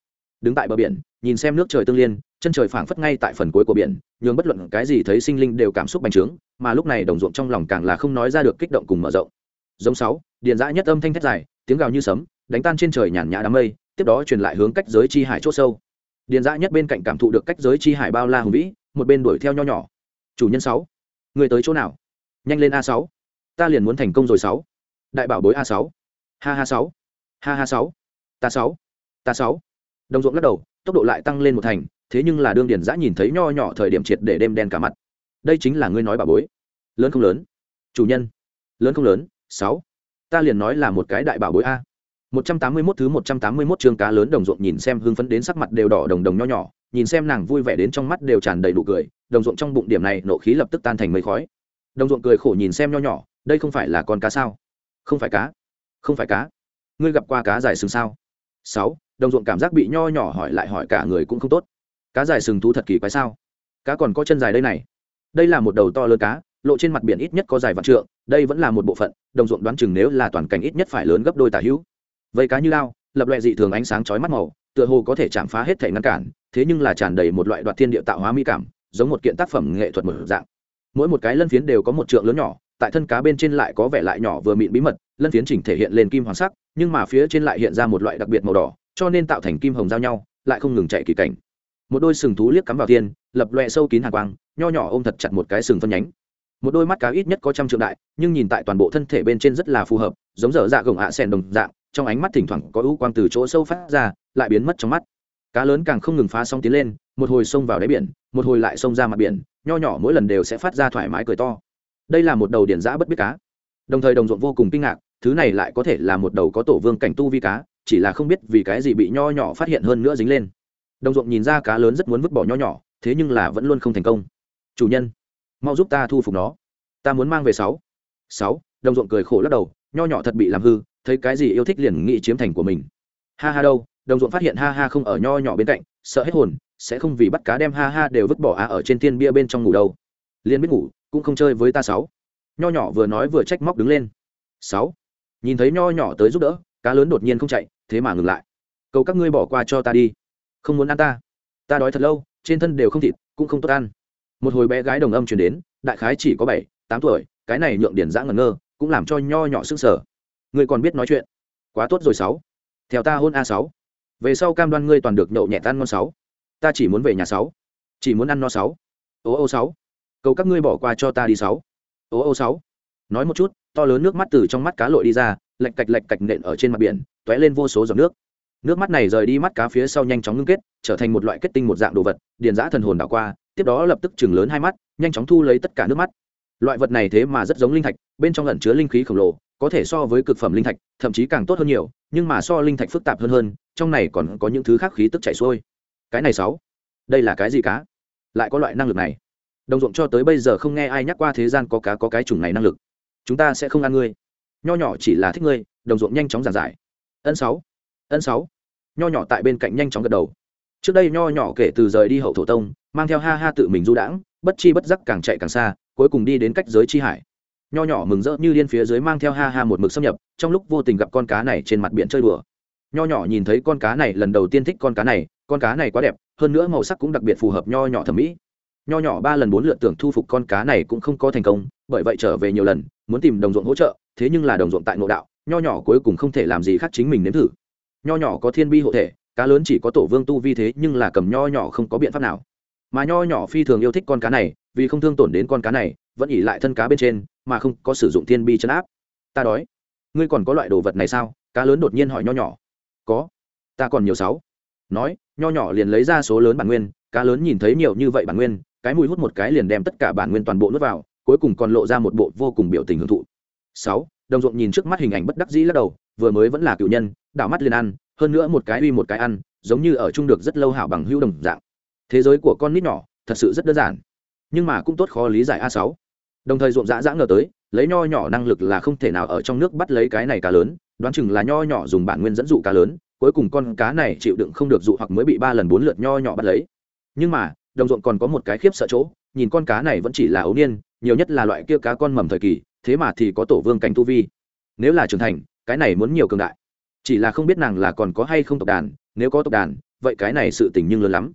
đứng tại bờ biển, nhìn xem nước trời tương liên, chân trời phảng phất ngay tại phần cuối của biển, nhường bất luận cái gì thấy sinh linh đều cảm xúc bành trướng, mà lúc này đồng ruộng trong lòng càng là không nói ra được kích động cùng mở rộng. Giống sáu điện dã nhất âm thanh thét dài, tiếng gào như sấm, đánh tan trên trời nhàn nhã đám mây, tiếp đó truyền lại hướng cách giới chi hải chỗ sâu. Điện dã nhất bên cạnh cảm thụ được cách giới chi hải bao la hùng vĩ, một bên đuổi theo nho nhỏ. Chủ nhân sáu, người tới chỗ nào? Nhanh lên a sáu. Ta liền muốn thành công rồi sáu. Đại bảo bối a sáu. Ha ha sáu. Ha ha sáu. Ta sáu. Ta sáu đồng ruộng lắc đầu, tốc độ lại tăng lên một thành, thế nhưng là đương điền giã nhìn thấy nho nhỏ thời điểm triệt để đêm đen cả mặt. Đây chính là ngươi nói bà bối. Lớn không lớn? Chủ nhân. Lớn không lớn? Sáu. Ta liền nói là một cái đại bảo bối a. Một trăm tám mươi 181 thứ một trăm tám mươi 181 chương cá lớn đồng ruộng nhìn xem hưng phấn đến sắc mặt đều đỏ đồng đồng nho nhỏ, nhìn xem nàng vui vẻ đến trong mắt đều tràn đầy đủ cười, đồng ruộng trong bụng điểm này nộ khí lập tức tan thành mây khói. Đồng ruộng cười khổ nhìn xem nho nhỏ, đây không phải là con cá sao? Không phải cá. Không phải cá. Ngươi gặp qua cá dài sừng sao? Sáu đồng ruộng cảm giác bị nho nhỏ hỏi lại hỏi cả người cũng không tốt. Cá dài sừng thú thật kỳ quái sao? Cá còn có chân dài đây này. Đây là một đầu to lớn cá, lộ trên mặt biển ít nhất có dài vạn trượng, đây vẫn là một bộ phận, đồng ruộng đoán chừng nếu là toàn cảnh ít nhất phải lớn gấp đôi tả hữu. Vây cá như lao, lập loại dị thường ánh sáng chói mắt màu, tựa hồ có thể chạm phá hết thể ngăn cản, thế nhưng là tràn đầy một loại đoạt thiên địa tạo hóa mỹ cảm, giống một kiện tác phẩm nghệ thuật mở dạng. Mỗi một cái lân phiến đều có một trượng lớn nhỏ, tại thân cá bên trên lại có vẻ lại nhỏ vừa mịn bí mật, lân phiến chỉnh thể hiện lên kim hoàng sắc, nhưng mà phía trên lại hiện ra một loại đặc biệt màu đỏ cho nên tạo thành kim hồng giao nhau, lại không ngừng chạy kỳ cảnh. Một đôi sừng thú liếc cắm vào thiên, lập loẹ sâu kín hàng quang, nho nhỏ ôm thật chặt một cái sừng phân nhánh. Một đôi mắt cá ít nhất có trăm trượng đại, nhưng nhìn tại toàn bộ thân thể bên trên rất là phù hợp, giống dở dạ gồng ạ à đồng dạng, trong ánh mắt thỉnh thoảng có ưu quang từ chỗ sâu phát ra, lại biến mất trong mắt. Cá lớn càng không ngừng phá sóng tiến lên, một hồi xông vào đáy biển, một hồi lại xông ra mặt biển, nho nhỏ mỗi lần đều sẽ phát ra thoải mái cười to. Đây là một đầu điển giã bất biết cá. Đồng thời đồng ruộng vô cùng kinh ngạc, thứ này lại có thể là một đầu có tổ vương cảnh tu vi cá chỉ là không biết vì cái gì bị nho nhỏ phát hiện hơn nữa dính lên. Đồng ruộng nhìn ra cá lớn rất muốn vứt bỏ nho nhỏ, thế nhưng là vẫn luôn không thành công. Chủ nhân, mau giúp ta thu phục nó. Ta muốn mang về sáu. Sáu, đồng ruộng cười khổ lắc đầu, nho nhỏ thật bị làm hư, thấy cái gì yêu thích liền nghĩ chiếm thành của mình. Ha ha đâu, đồng ruộng phát hiện ha ha không ở nho nhỏ bên cạnh, sợ hết hồn, sẽ không vì bắt cá đem ha ha đều vứt bỏ a ở trên thiên bia bên trong ngủ đâu. Liên biết ngủ, cũng không chơi với ta sáu. Nho nhỏ vừa nói vừa trách móc đứng lên. Sáu, nhìn thấy nho nhỏ tới giúp đỡ cá lớn đột nhiên không chạy, thế mà ngừng lại. Cầu các ngươi bỏ qua cho ta đi. Không muốn ăn ta. Ta đói thật lâu, trên thân đều không thịt, cũng không tốt ăn. Một hồi bé gái đồng âm chuyển đến, đại khái chỉ có bảy, tám tuổi, cái này nhượng điển giã ngẩn ngơ, cũng làm cho nho nhỏ sức sở. Ngươi còn biết nói chuyện. Quá tốt rồi sáu. Theo ta hôn a sáu. Về sau cam đoan ngươi toàn được nhậu nhẹ tan ngon sáu. Ta chỉ muốn về nhà sáu. Chỉ muốn ăn no sáu. Ô ô sáu. Cầu các ngươi bỏ qua cho ta đi sáu. Ô ô sáu. Nói một chút, to lớn nước mắt từ trong mắt cá lội đi ra lạch cạch lạch cạch nện ở trên mặt biển t ó é lên vô số giọt nước. Nước mắt này rời đi mắt cá phía sau nhanh chóng ngưng kết, trở thành một loại kết tinh một dạng đồ vật, điền giã thần hồn đảo qua, tiếp đó lập tức chừng lớn hai mắt, nhanh chóng thu lấy tất cả nước mắt. Loại vật này thế mà rất giống linh thạch, bên trong lẩn chứa linh khí khổng lồ, có thể so với cực phẩm linh thạch, thậm chí càng tốt hơn nhiều, nhưng mà so linh thạch phức tạp hơn hơn, trong này còn có những thứ khác khí tức chảy xuôi. Cái này sáu, đây là cái gì cá? Lại có loại năng lực này. Đồng ruộng cho tới bây giờ không nghe ai nhắc qua thế gian có cá có cái chủng này năng lực. Chúng ta sẽ không ăn ngươi nho nhỏ chỉ là thích ngươi, đồng ruộng nhanh chóng giảng giải. Ân sáu ân sáu. Nho nhỏ tại bên cạnh nhanh chóng gật đầu. Trước đây nho nhỏ kể từ rời đi hậu thổ tông, mang theo ha ha tự mình du đãng, bất chi bất giắc càng chạy càng xa, cuối cùng đi đến cách giới chi hải. Nho nhỏ mừng rỡ như điên phía dưới mang theo ha ha một mực xâm nhập, trong lúc vô tình gặp con cá này trên mặt biển chơi đùa. Nho nhỏ nhìn thấy con cá này, lần đầu tiên thích con cá này, con cá này quá đẹp, hơn nữa màu sắc cũng đặc biệt phù hợp nho nhỏ thẩm mỹ. Nho nhỏ ba lần bốn lượt tưởng thu phục con cá này cũng không có thành công, bởi vậy trở về nhiều lần muốn tìm đồng ruộng hỗ trợ, thế nhưng là đồng ruộng tại ngộ đạo, nho nhỏ cuối cùng không thể làm gì khác chính mình nếm thử. Nho nhỏ có thiên bi hộ thể, cá lớn chỉ có tổ vương tu vi thế nhưng là cầm nho nhỏ không có biện pháp nào. Mà nho nhỏ phi thường yêu thích con cá này, vì không thương tổn đến con cá này, vẫn ỉ lại thân cá bên trên, mà không có sử dụng thiên bi chấn áp. Ta đói. Ngươi còn có loại đồ vật này sao? Cá lớn đột nhiên hỏi nho nhỏ. Có. Ta còn nhiều sáu. Nói, nho nhỏ liền lấy ra số lớn bản nguyên, cá lớn nhìn thấy nhiều như vậy bản nguyên, cái mùi hút một cái liền đem tất cả bản nguyên toàn bộ nuốt vào cuối cùng còn lộ ra một bộ vô cùng biểu tình hưởng thụ. Sáu, đồng ruộng nhìn trước mắt hình ảnh bất đắc dĩ lắc đầu, vừa mới vẫn là cựu nhân, đảo mắt liền ăn, hơn nữa một cái uy một cái ăn, giống như ở chung được rất lâu hảo bằng hữu đồng dạng. Thế giới của con nít nhỏ, thật sự rất đơn giản, nhưng mà cũng tốt khó lý giải a sáu. Đồng thời ruộng dã dã ngờ tới, lấy nho nhỏ năng lực là không thể nào ở trong nước bắt lấy cái này cá lớn, đoán chừng là nho nhỏ dùng bản nguyên dẫn dụ cá lớn, cuối cùng con cá này chịu đựng không được dụ hoặc mới bị ba lần bốn lượt nho nhỏ bắt lấy. Nhưng mà, đồng ruộng còn có một cái khiếp sợ chỗ nhìn con cá này vẫn chỉ là ấu niên, nhiều nhất là loại kia cá con mầm thời kỳ, thế mà thì có tổ vương cảnh tu vi. Nếu là trưởng thành, cái này muốn nhiều cường đại. Chỉ là không biết nàng là còn có hay không tộc đàn, nếu có tộc đàn, vậy cái này sự tình nhưng lớn lắm.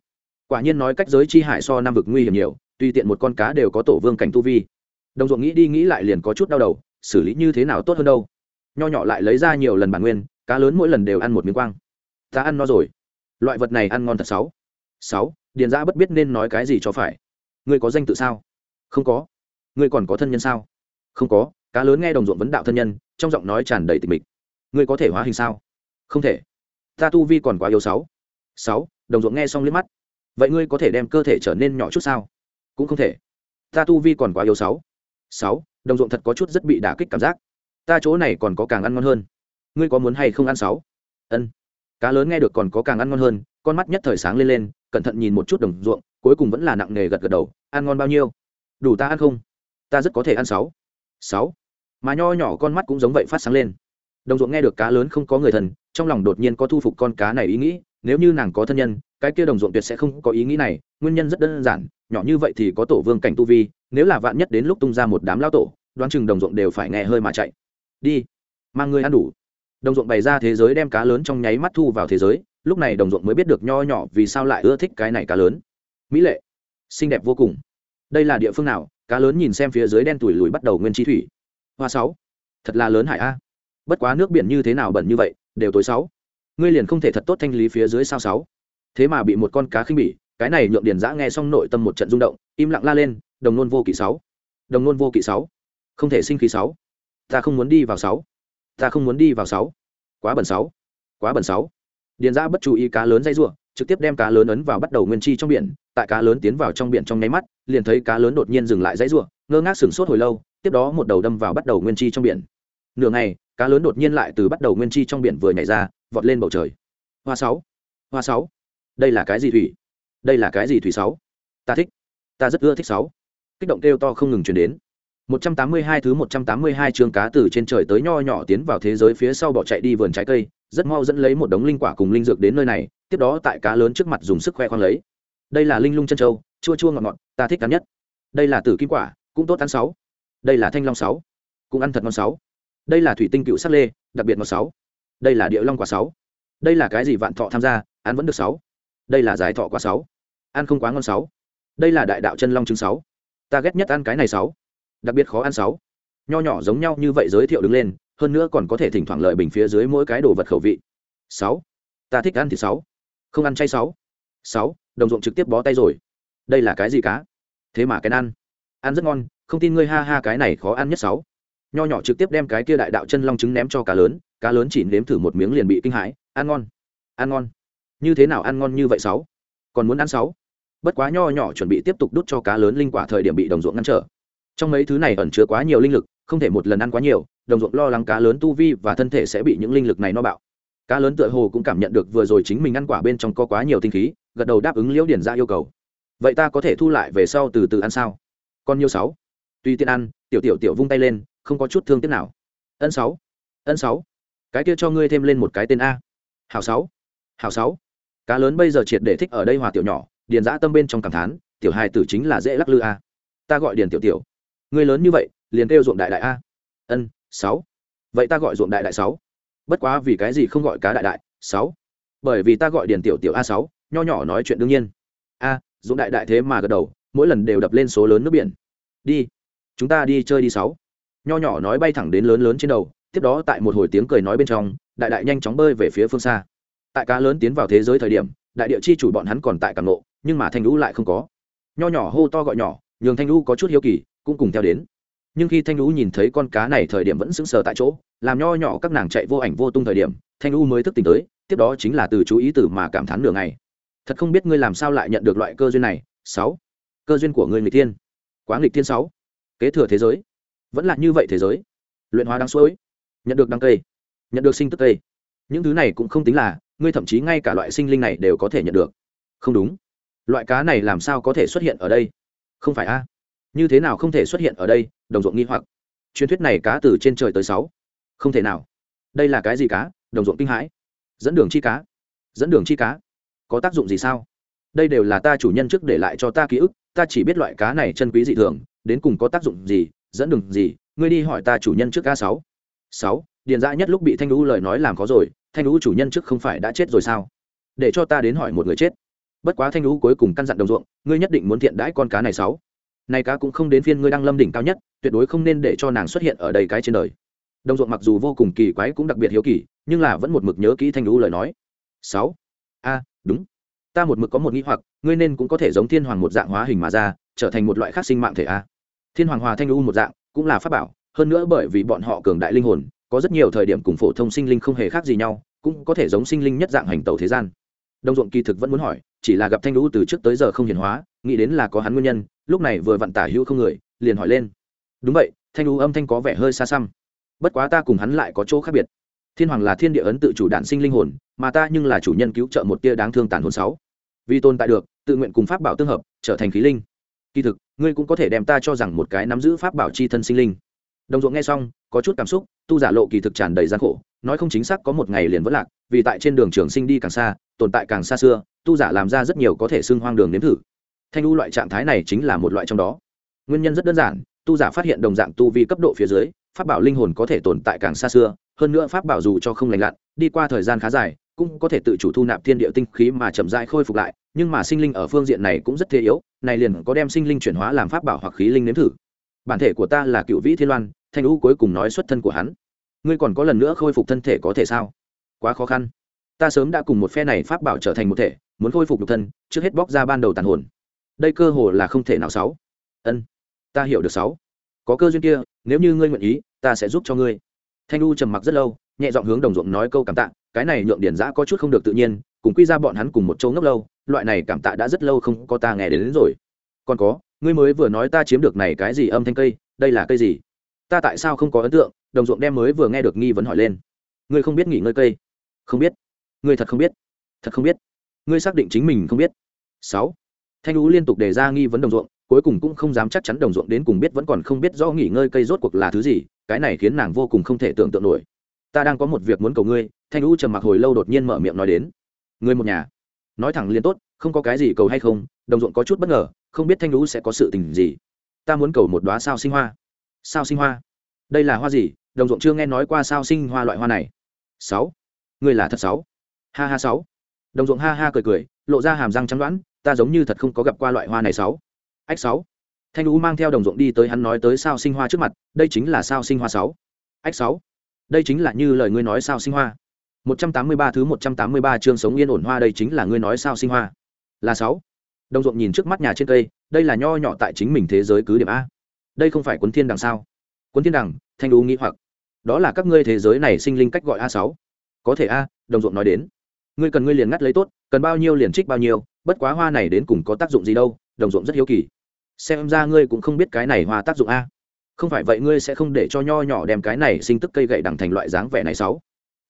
Quả nhiên nói cách giới chi hại so nam vực nguy hiểm nhiều tùy tiện một con cá đều có tổ vương cảnh tu vi. Đồng ruộng nghĩ đi nghĩ lại liền có chút đau đầu, xử lý như thế nào tốt hơn đâu. Nho nhỏ lại lấy ra nhiều lần bản nguyên, cá lớn mỗi lần đều ăn một miếng quang. Ta ăn no rồi. Loại vật này ăn ngon thật sáu. Sáu, điền ra bất biết nên nói cái gì cho phải ngươi có danh tự sao? Không có. Ngươi còn có thân nhân sao? Không có, cá lớn nghe đồng ruộng vấn đạo thân nhân, trong giọng nói tràn đầy tịch mịch. Ngươi có thể hóa hình sao? Không thể. Ta tu vi còn quá yếu sáu. Sáu, đồng ruộng nghe xong liếc mắt. Vậy ngươi có thể đem cơ thể trở nên nhỏ chút sao? Cũng không thể. Ta tu vi còn quá yếu sáu. Sáu, đồng ruộng thật có chút rất bị đả kích cảm giác. Ta chỗ này còn có càng ăn ngon hơn. Ngươi có muốn hay không ăn sáu? Ân. Cá lớn nghe được còn có càng ăn ngon hơn, con mắt nhất thời sáng lên lên, cẩn thận nhìn một chút đồng ruộng cuối cùng vẫn là nặng nề gật gật đầu, ăn ngon bao nhiêu? Đủ ta ăn không? Ta rất có thể ăn sáu. Sáu. Mà nho nhỏ con mắt cũng giống vậy phát sáng lên. Đồng ruộng nghe được cá lớn không có người thần, trong lòng đột nhiên có thu phục con cá này ý nghĩ, nếu như nàng có thân nhân, cái kia đồng ruộng tuyệt sẽ không có ý nghĩ này, nguyên nhân rất đơn giản, nhỏ như vậy thì có tổ vương cảnh tu vi, nếu là vạn nhất đến lúc tung ra một đám lao tổ, đoán chừng đồng ruộng đều phải nghe hơi mà chạy. Đi, mang người ăn đủ. Đồng ruộng bày ra thế giới đem cá lớn trong nháy mắt thu vào thế giới, lúc này đồng ruộng mới biết được nho nhỏ vì sao lại ưa thích cái này cá lớn mỹ lệ, xinh đẹp vô cùng. Đây là địa phương nào? Cá lớn nhìn xem phía dưới đen tủi lùi bắt đầu nguyên chi thủy. Hoa sáu. Thật là lớn hải a. Bất quá nước biển như thế nào bẩn như vậy, đều tối sáu. Ngươi liền không thể thật tốt thanh lý phía dưới sao sáu. Thế mà bị một con cá khinh bỉ, cái này nhượng điền giã nghe xong nội tâm một trận rung động, im lặng la lên, đồng nôn vô kỵ sáu. Đồng nôn vô kỵ sáu. Không thể sinh khí sáu. Ta không muốn đi vào sáu. Ta không muốn đi vào sáu. Quá bẩn sáu. Quá bẩn sáu. Điền giã bất chú ý cá lớn dây ruộng trực tiếp đem cá lớn ấn vào bắt đầu nguyên chi trong biển tại cá lớn tiến vào trong biển trong nháy mắt liền thấy cá lớn đột nhiên dừng lại dãy ruộng ngơ ngác sửng sốt hồi lâu tiếp đó một đầu đâm vào bắt đầu nguyên chi trong biển. Nửa ngày cá lớn đột nhiên lại từ bắt đầu nguyên chi trong biển vừa nhảy ra vọt lên bầu trời. Hoa sáu hoa sáu. Đây là cái gì thủy? Đây là cái gì thủy sáu? Ta thích. Ta rất ưa thích sáu. Kích động kêu to không ngừng chuyển đến. 182 thứ 182 chương cá từ trên trời tới nho nhỏ tiến vào thế giới phía sau bỏ chạy đi vườn trái cây, rất mau dẫn lấy một đống linh quả cùng linh dược đến nơi này, tiếp đó tại cá lớn trước mặt dùng sức khoe khoang lấy. Đây là linh lung chân châu, chua chua ngọt ngọt, ta thích ăn nhất. Đây là tử kim quả, cũng tốt ăn sáu. Đây là thanh long sáu, cũng ăn thật ngon sáu. Đây là thủy tinh cựu sắc lê, đặc biệt ngọt sáu. Đây là địa long quả sáu. Đây là cái gì vạn thọ tham gia, ăn vẫn được sáu. Đây là giải thọ quả sáu. Ăn không quá ngon sáu. Đây là đại đạo chân long trứng sáu. Ta ghét nhất ăn cái này sáu đặc biệt khó ăn sáu nho nhỏ giống nhau như vậy giới thiệu đứng lên, hơn nữa còn có thể thỉnh thoảng lợi bình phía dưới mỗi cái đồ vật khẩu vị. Sáu. Ta thích ăn thì sáu. Không ăn chay sáu. Sáu. Đồng ruộng trực tiếp bó tay rồi. Đây là cái gì cá? Thế mà cái ăn ăn rất ngon, không tin ngươi ha ha cái này khó ăn nhất sáu. Nho nhỏ trực tiếp đem cái kia đại đạo chân long trứng ném cho cá lớn cá lớn chỉ nếm thử một miếng liền bị kinh hãi, ăn ngon. Ăn ngon. Như thế nào ăn ngon như vậy sáu? Còn muốn ăn sáu? Bất quá nho nhỏ chuẩn bị tiếp tục đút cho cá lớn linh quả thời điểm bị đồng ruộng ngăn trở. Trong mấy thứ này ẩn chứa quá nhiều linh lực không thể một lần ăn quá nhiều, đồng ruộng lo lắng cá lớn tu vi và thân thể sẽ bị những linh lực này no bạo. Cá lớn tựa hồ cũng cảm nhận được vừa rồi chính mình ăn quả bên trong có quá nhiều tinh khí, gật đầu đáp ứng liễu điển ra dạ yêu cầu. Vậy ta có thể thu lại về sau từ từ ăn sao? Còn nhiều sáu. Tuy tiện ăn, tiểu tiểu tiểu vung tay lên, không có chút thương tiếc nào. Ân sáu. Ân sáu. Cái kia cho ngươi thêm lên một cái tên a. Hảo sáu. Hảo sáu. Cá lớn bây giờ triệt để thích ở đây hòa tiểu nhỏ, điền giã tâm bên trong cảm thán, tiểu hài tử chính là dễ lắc lư a. Ta gọi điền tiểu tiểu. Ngươi lớn như vậy liền kêu ruộng đại đại a. Ân, sáu. Vậy ta gọi ruộng đại đại sáu. Bất quá vì cái gì không gọi cá đại đại, sáu? Bởi vì ta gọi điền tiểu tiểu a sáu, nho nhỏ nói chuyện đương nhiên. A, ruộng đại đại thế mà gật đầu, mỗi lần đều đập lên số lớn nước biển. Đi, chúng ta đi chơi đi sáu. Nho nhỏ nói bay thẳng đến lớn lớn trên đầu, tiếp đó tại một hồi tiếng cười nói bên trong, đại đại nhanh chóng bơi về phía phương xa. Tại cá lớn tiến vào thế giới thời điểm, đại địa chi chủ bọn hắn còn tại càng lộ nhưng mà thanh lũ lại không có. Nho nhỏ hô to gọi nhỏ, nhường thanh lũ có chút hiếu kỳ, cũng cùng theo đến nhưng khi thanh lũ nhìn thấy con cá này thời điểm vẫn sững sờ tại chỗ, làm nho nhỏ các nàng chạy vô ảnh vô tung thời điểm, thanh lũ mới thức tỉnh tới, tiếp đó chính là từ chú ý từ mà cảm thán nửa ngày. Thật không biết ngươi làm sao lại nhận được loại cơ duyên này. Sáu. Cơ duyên của ngươi người tiên quá nghịch thiên sáu. Kế thừa thế giới. Vẫn là như vậy thế giới. Luyện hóa đáng suối nhận được đăng cây. Nhận được sinh tức cây. Những thứ này cũng không tính là, ngươi thậm chí ngay cả loại sinh linh này đều có thể nhận được. Không đúng. Loại cá này làm sao có thể xuất hiện ở đây? Không phải a như thế nào không thể xuất hiện ở đây? Đồng ruộng nghi hoặc. Truyền thuyết này cá từ trên trời tới sáu. Không thể nào. Đây là cái gì cá? Đồng ruộng kinh hãi. Dẫn đường chi cá. Dẫn đường chi cá. Có tác dụng gì sao? Đây đều là ta chủ nhân trước để lại cho ta ký ức, ta chỉ biết loại cá này chân quý dị thường, đến cùng có tác dụng gì, dẫn đường gì, ngươi đi hỏi ta chủ nhân trước ca sáu. Sáu, điền dã nhất lúc bị thanh lũ lời nói làm khó rồi, thanh lũ chủ nhân trước không phải đã chết rồi sao? Để cho ta đến hỏi một người chết. Bất quá thanh lũ cuối cùng căn dặn đồng ruộng, ngươi nhất định muốn thiện đãi con cá này sáu này cá cũng không đến phiên ngươi đang lâm đỉnh cao nhất, tuyệt đối không nên để cho nàng xuất hiện ở đây cái trên đời. Đồng ruộng mặc dù vô cùng kỳ quái cũng đặc biệt hiếu kỳ, nhưng là vẫn một mực nhớ kỹ thanh lũ lời nói. Sáu. A, đúng. Ta một mực có một nghĩ hoặc, ngươi nên cũng có thể giống thiên hoàng một dạng hóa hình mà ra, trở thành một loại khác sinh mạng thể a. Thiên hoàng hòa thanh lũ một dạng, cũng là pháp bảo, hơn nữa bởi vì bọn họ cường đại linh hồn, có rất nhiều thời điểm cùng phổ thông sinh linh không hề khác gì nhau, cũng có thể giống sinh linh nhất dạng hành tẩu thế gian. Đồng ruộng kỳ thực vẫn muốn hỏi, chỉ là gặp thanh lũ từ trước tới giờ không hiển hóa, nghĩ đến là có hắn nguyên nhân lúc này vừa vặn tả hữu không người, liền hỏi lên. Đúng vậy, thanh lũ âm thanh có vẻ hơi xa xăm. Bất quá ta cùng hắn lại có chỗ khác biệt. Thiên hoàng là thiên địa ấn tự chủ đản sinh linh hồn, mà ta nhưng là chủ nhân cứu trợ một tia đáng thương tàn hồn sáu. Vì tồn tại được, tự nguyện cùng pháp bảo tương hợp, trở thành khí linh. Kỳ thực, ngươi cũng có thể đem ta cho rằng một cái nắm giữ pháp bảo chi thân sinh linh. Đồng ruộng nghe xong, có chút cảm xúc, tu giả lộ kỳ thực tràn đầy gian khổ, nói không chính xác có một ngày liền vẫn lạc, vì tại trên đường trường sinh đi càng xa, tồn tại càng xa xưa, tu giả làm ra rất nhiều có thể xưng hoang đường nếm thử thanh u loại trạng thái này chính là một loại trong đó. Nguyên nhân rất đơn giản, tu giả phát hiện đồng dạng tu vi cấp độ phía dưới, pháp bảo linh hồn có thể tồn tại càng xa xưa, hơn nữa pháp bảo dù cho không lành lặn, đi qua thời gian khá dài, cũng có thể tự chủ thu nạp thiên địa tinh khí mà chậm rãi khôi phục lại, nhưng mà sinh linh ở phương diện này cũng rất thế yếu, này liền có đem sinh linh chuyển hóa làm pháp bảo hoặc khí linh nếm thử. Bản thể của ta là cựu vĩ thiên loan, thanh U cuối cùng nói xuất thân của hắn. Ngươi còn có lần nữa khôi phục thân thể có thể sao? Quá khó khăn. Ta sớm đã cùng một phe này pháp bảo trở thành một thể, muốn khôi phục được thân, trước hết bóc ra ban đầu tàn hồn đây cơ hồ là không thể nào sáu. Ân ta hiểu được sáu. Có cơ duyên kia nếu như ngươi nguyện ý ta sẽ giúp cho ngươi. Thanh u trầm mặc rất lâu nhẹ giọng hướng đồng ruộng nói câu cảm tạ cái này nhượng điển giã có chút không được tự nhiên cùng quy ra bọn hắn cùng một chỗ ngốc lâu loại này cảm tạ đã rất lâu không có ta nghe đến, đến rồi. Còn có ngươi mới vừa nói ta chiếm được này cái gì âm thanh cây đây là cây gì? Ta tại sao không có ấn tượng? Đồng ruộng đem mới vừa nghe được nghi vấn hỏi lên. Ngươi không biết nghỉ ngơi cây? Không biết. Ngươi thật không biết. Thật không biết. Ngươi xác định chính mình không biết. Sáu thanh lũ liên tục đề ra nghi vấn đồng ruộng, cuối cùng cũng không dám chắc chắn đồng ruộng đến cùng biết vẫn còn không biết do nghỉ ngơi cây rốt cuộc là thứ gì, cái này khiến nàng vô cùng không thể tưởng tượng nổi. Ta đang có một việc muốn cầu ngươi, thanh lũ trầm mặc hồi lâu đột nhiên mở miệng nói đến. Ngươi một nhà. Nói thẳng liền tốt, không có cái gì cầu hay không, đồng ruộng có chút bất ngờ, không biết thanh lũ sẽ có sự tình gì. Ta muốn cầu một đoá sao sinh hoa. Sao sinh hoa? Đây là hoa gì? Đồng ruộng chưa nghe nói qua sao sinh hoa loại hoa này. Sáu. Ngươi là thật sáu. Ha ha sáu. Đồng ruộng ha ha cười cười, lộ ra hàm răng trắng đoán ta giống như thật không có gặp qua loại hoa này sáu. Ách sáu. Thanh lũ mang theo đồng ruộng đi tới hắn nói tới sao sinh hoa trước mặt, đây chính là sao sinh hoa sáu. Ách sáu. Đây chính là như lời ngươi nói sao sinh hoa. Một trăm tám mươi ba thứ một trăm tám mươi ba chương sống yên ổn hoa, đây chính là ngươi nói sao sinh hoa. Là sáu. Đồng ruộng nhìn trước mắt nhà trên cây, đây là nho nhỏ tại chính mình thế giới cứ điểm a. Đây không phải cuốn thiên đằng sao? Cuốn thiên đằng, thanh lũ nghĩ hoặc. Đó là các ngươi thế giới này sinh linh cách gọi a sáu. Có thể a, đồng ruộng nói đến. Ngươi cần ngươi liền ngắt lấy tốt, cần bao nhiêu liền trích bao nhiêu bất quá hoa này đến cùng có tác dụng gì đâu, đồng ruộng rất hiếu kỳ. Xem ra ngươi cũng không biết cái này hoa tác dụng a. Không phải vậy ngươi sẽ không để cho nho nhỏ đem cái này sinh tức cây gậy đằng thành loại dáng vẻ này sáu.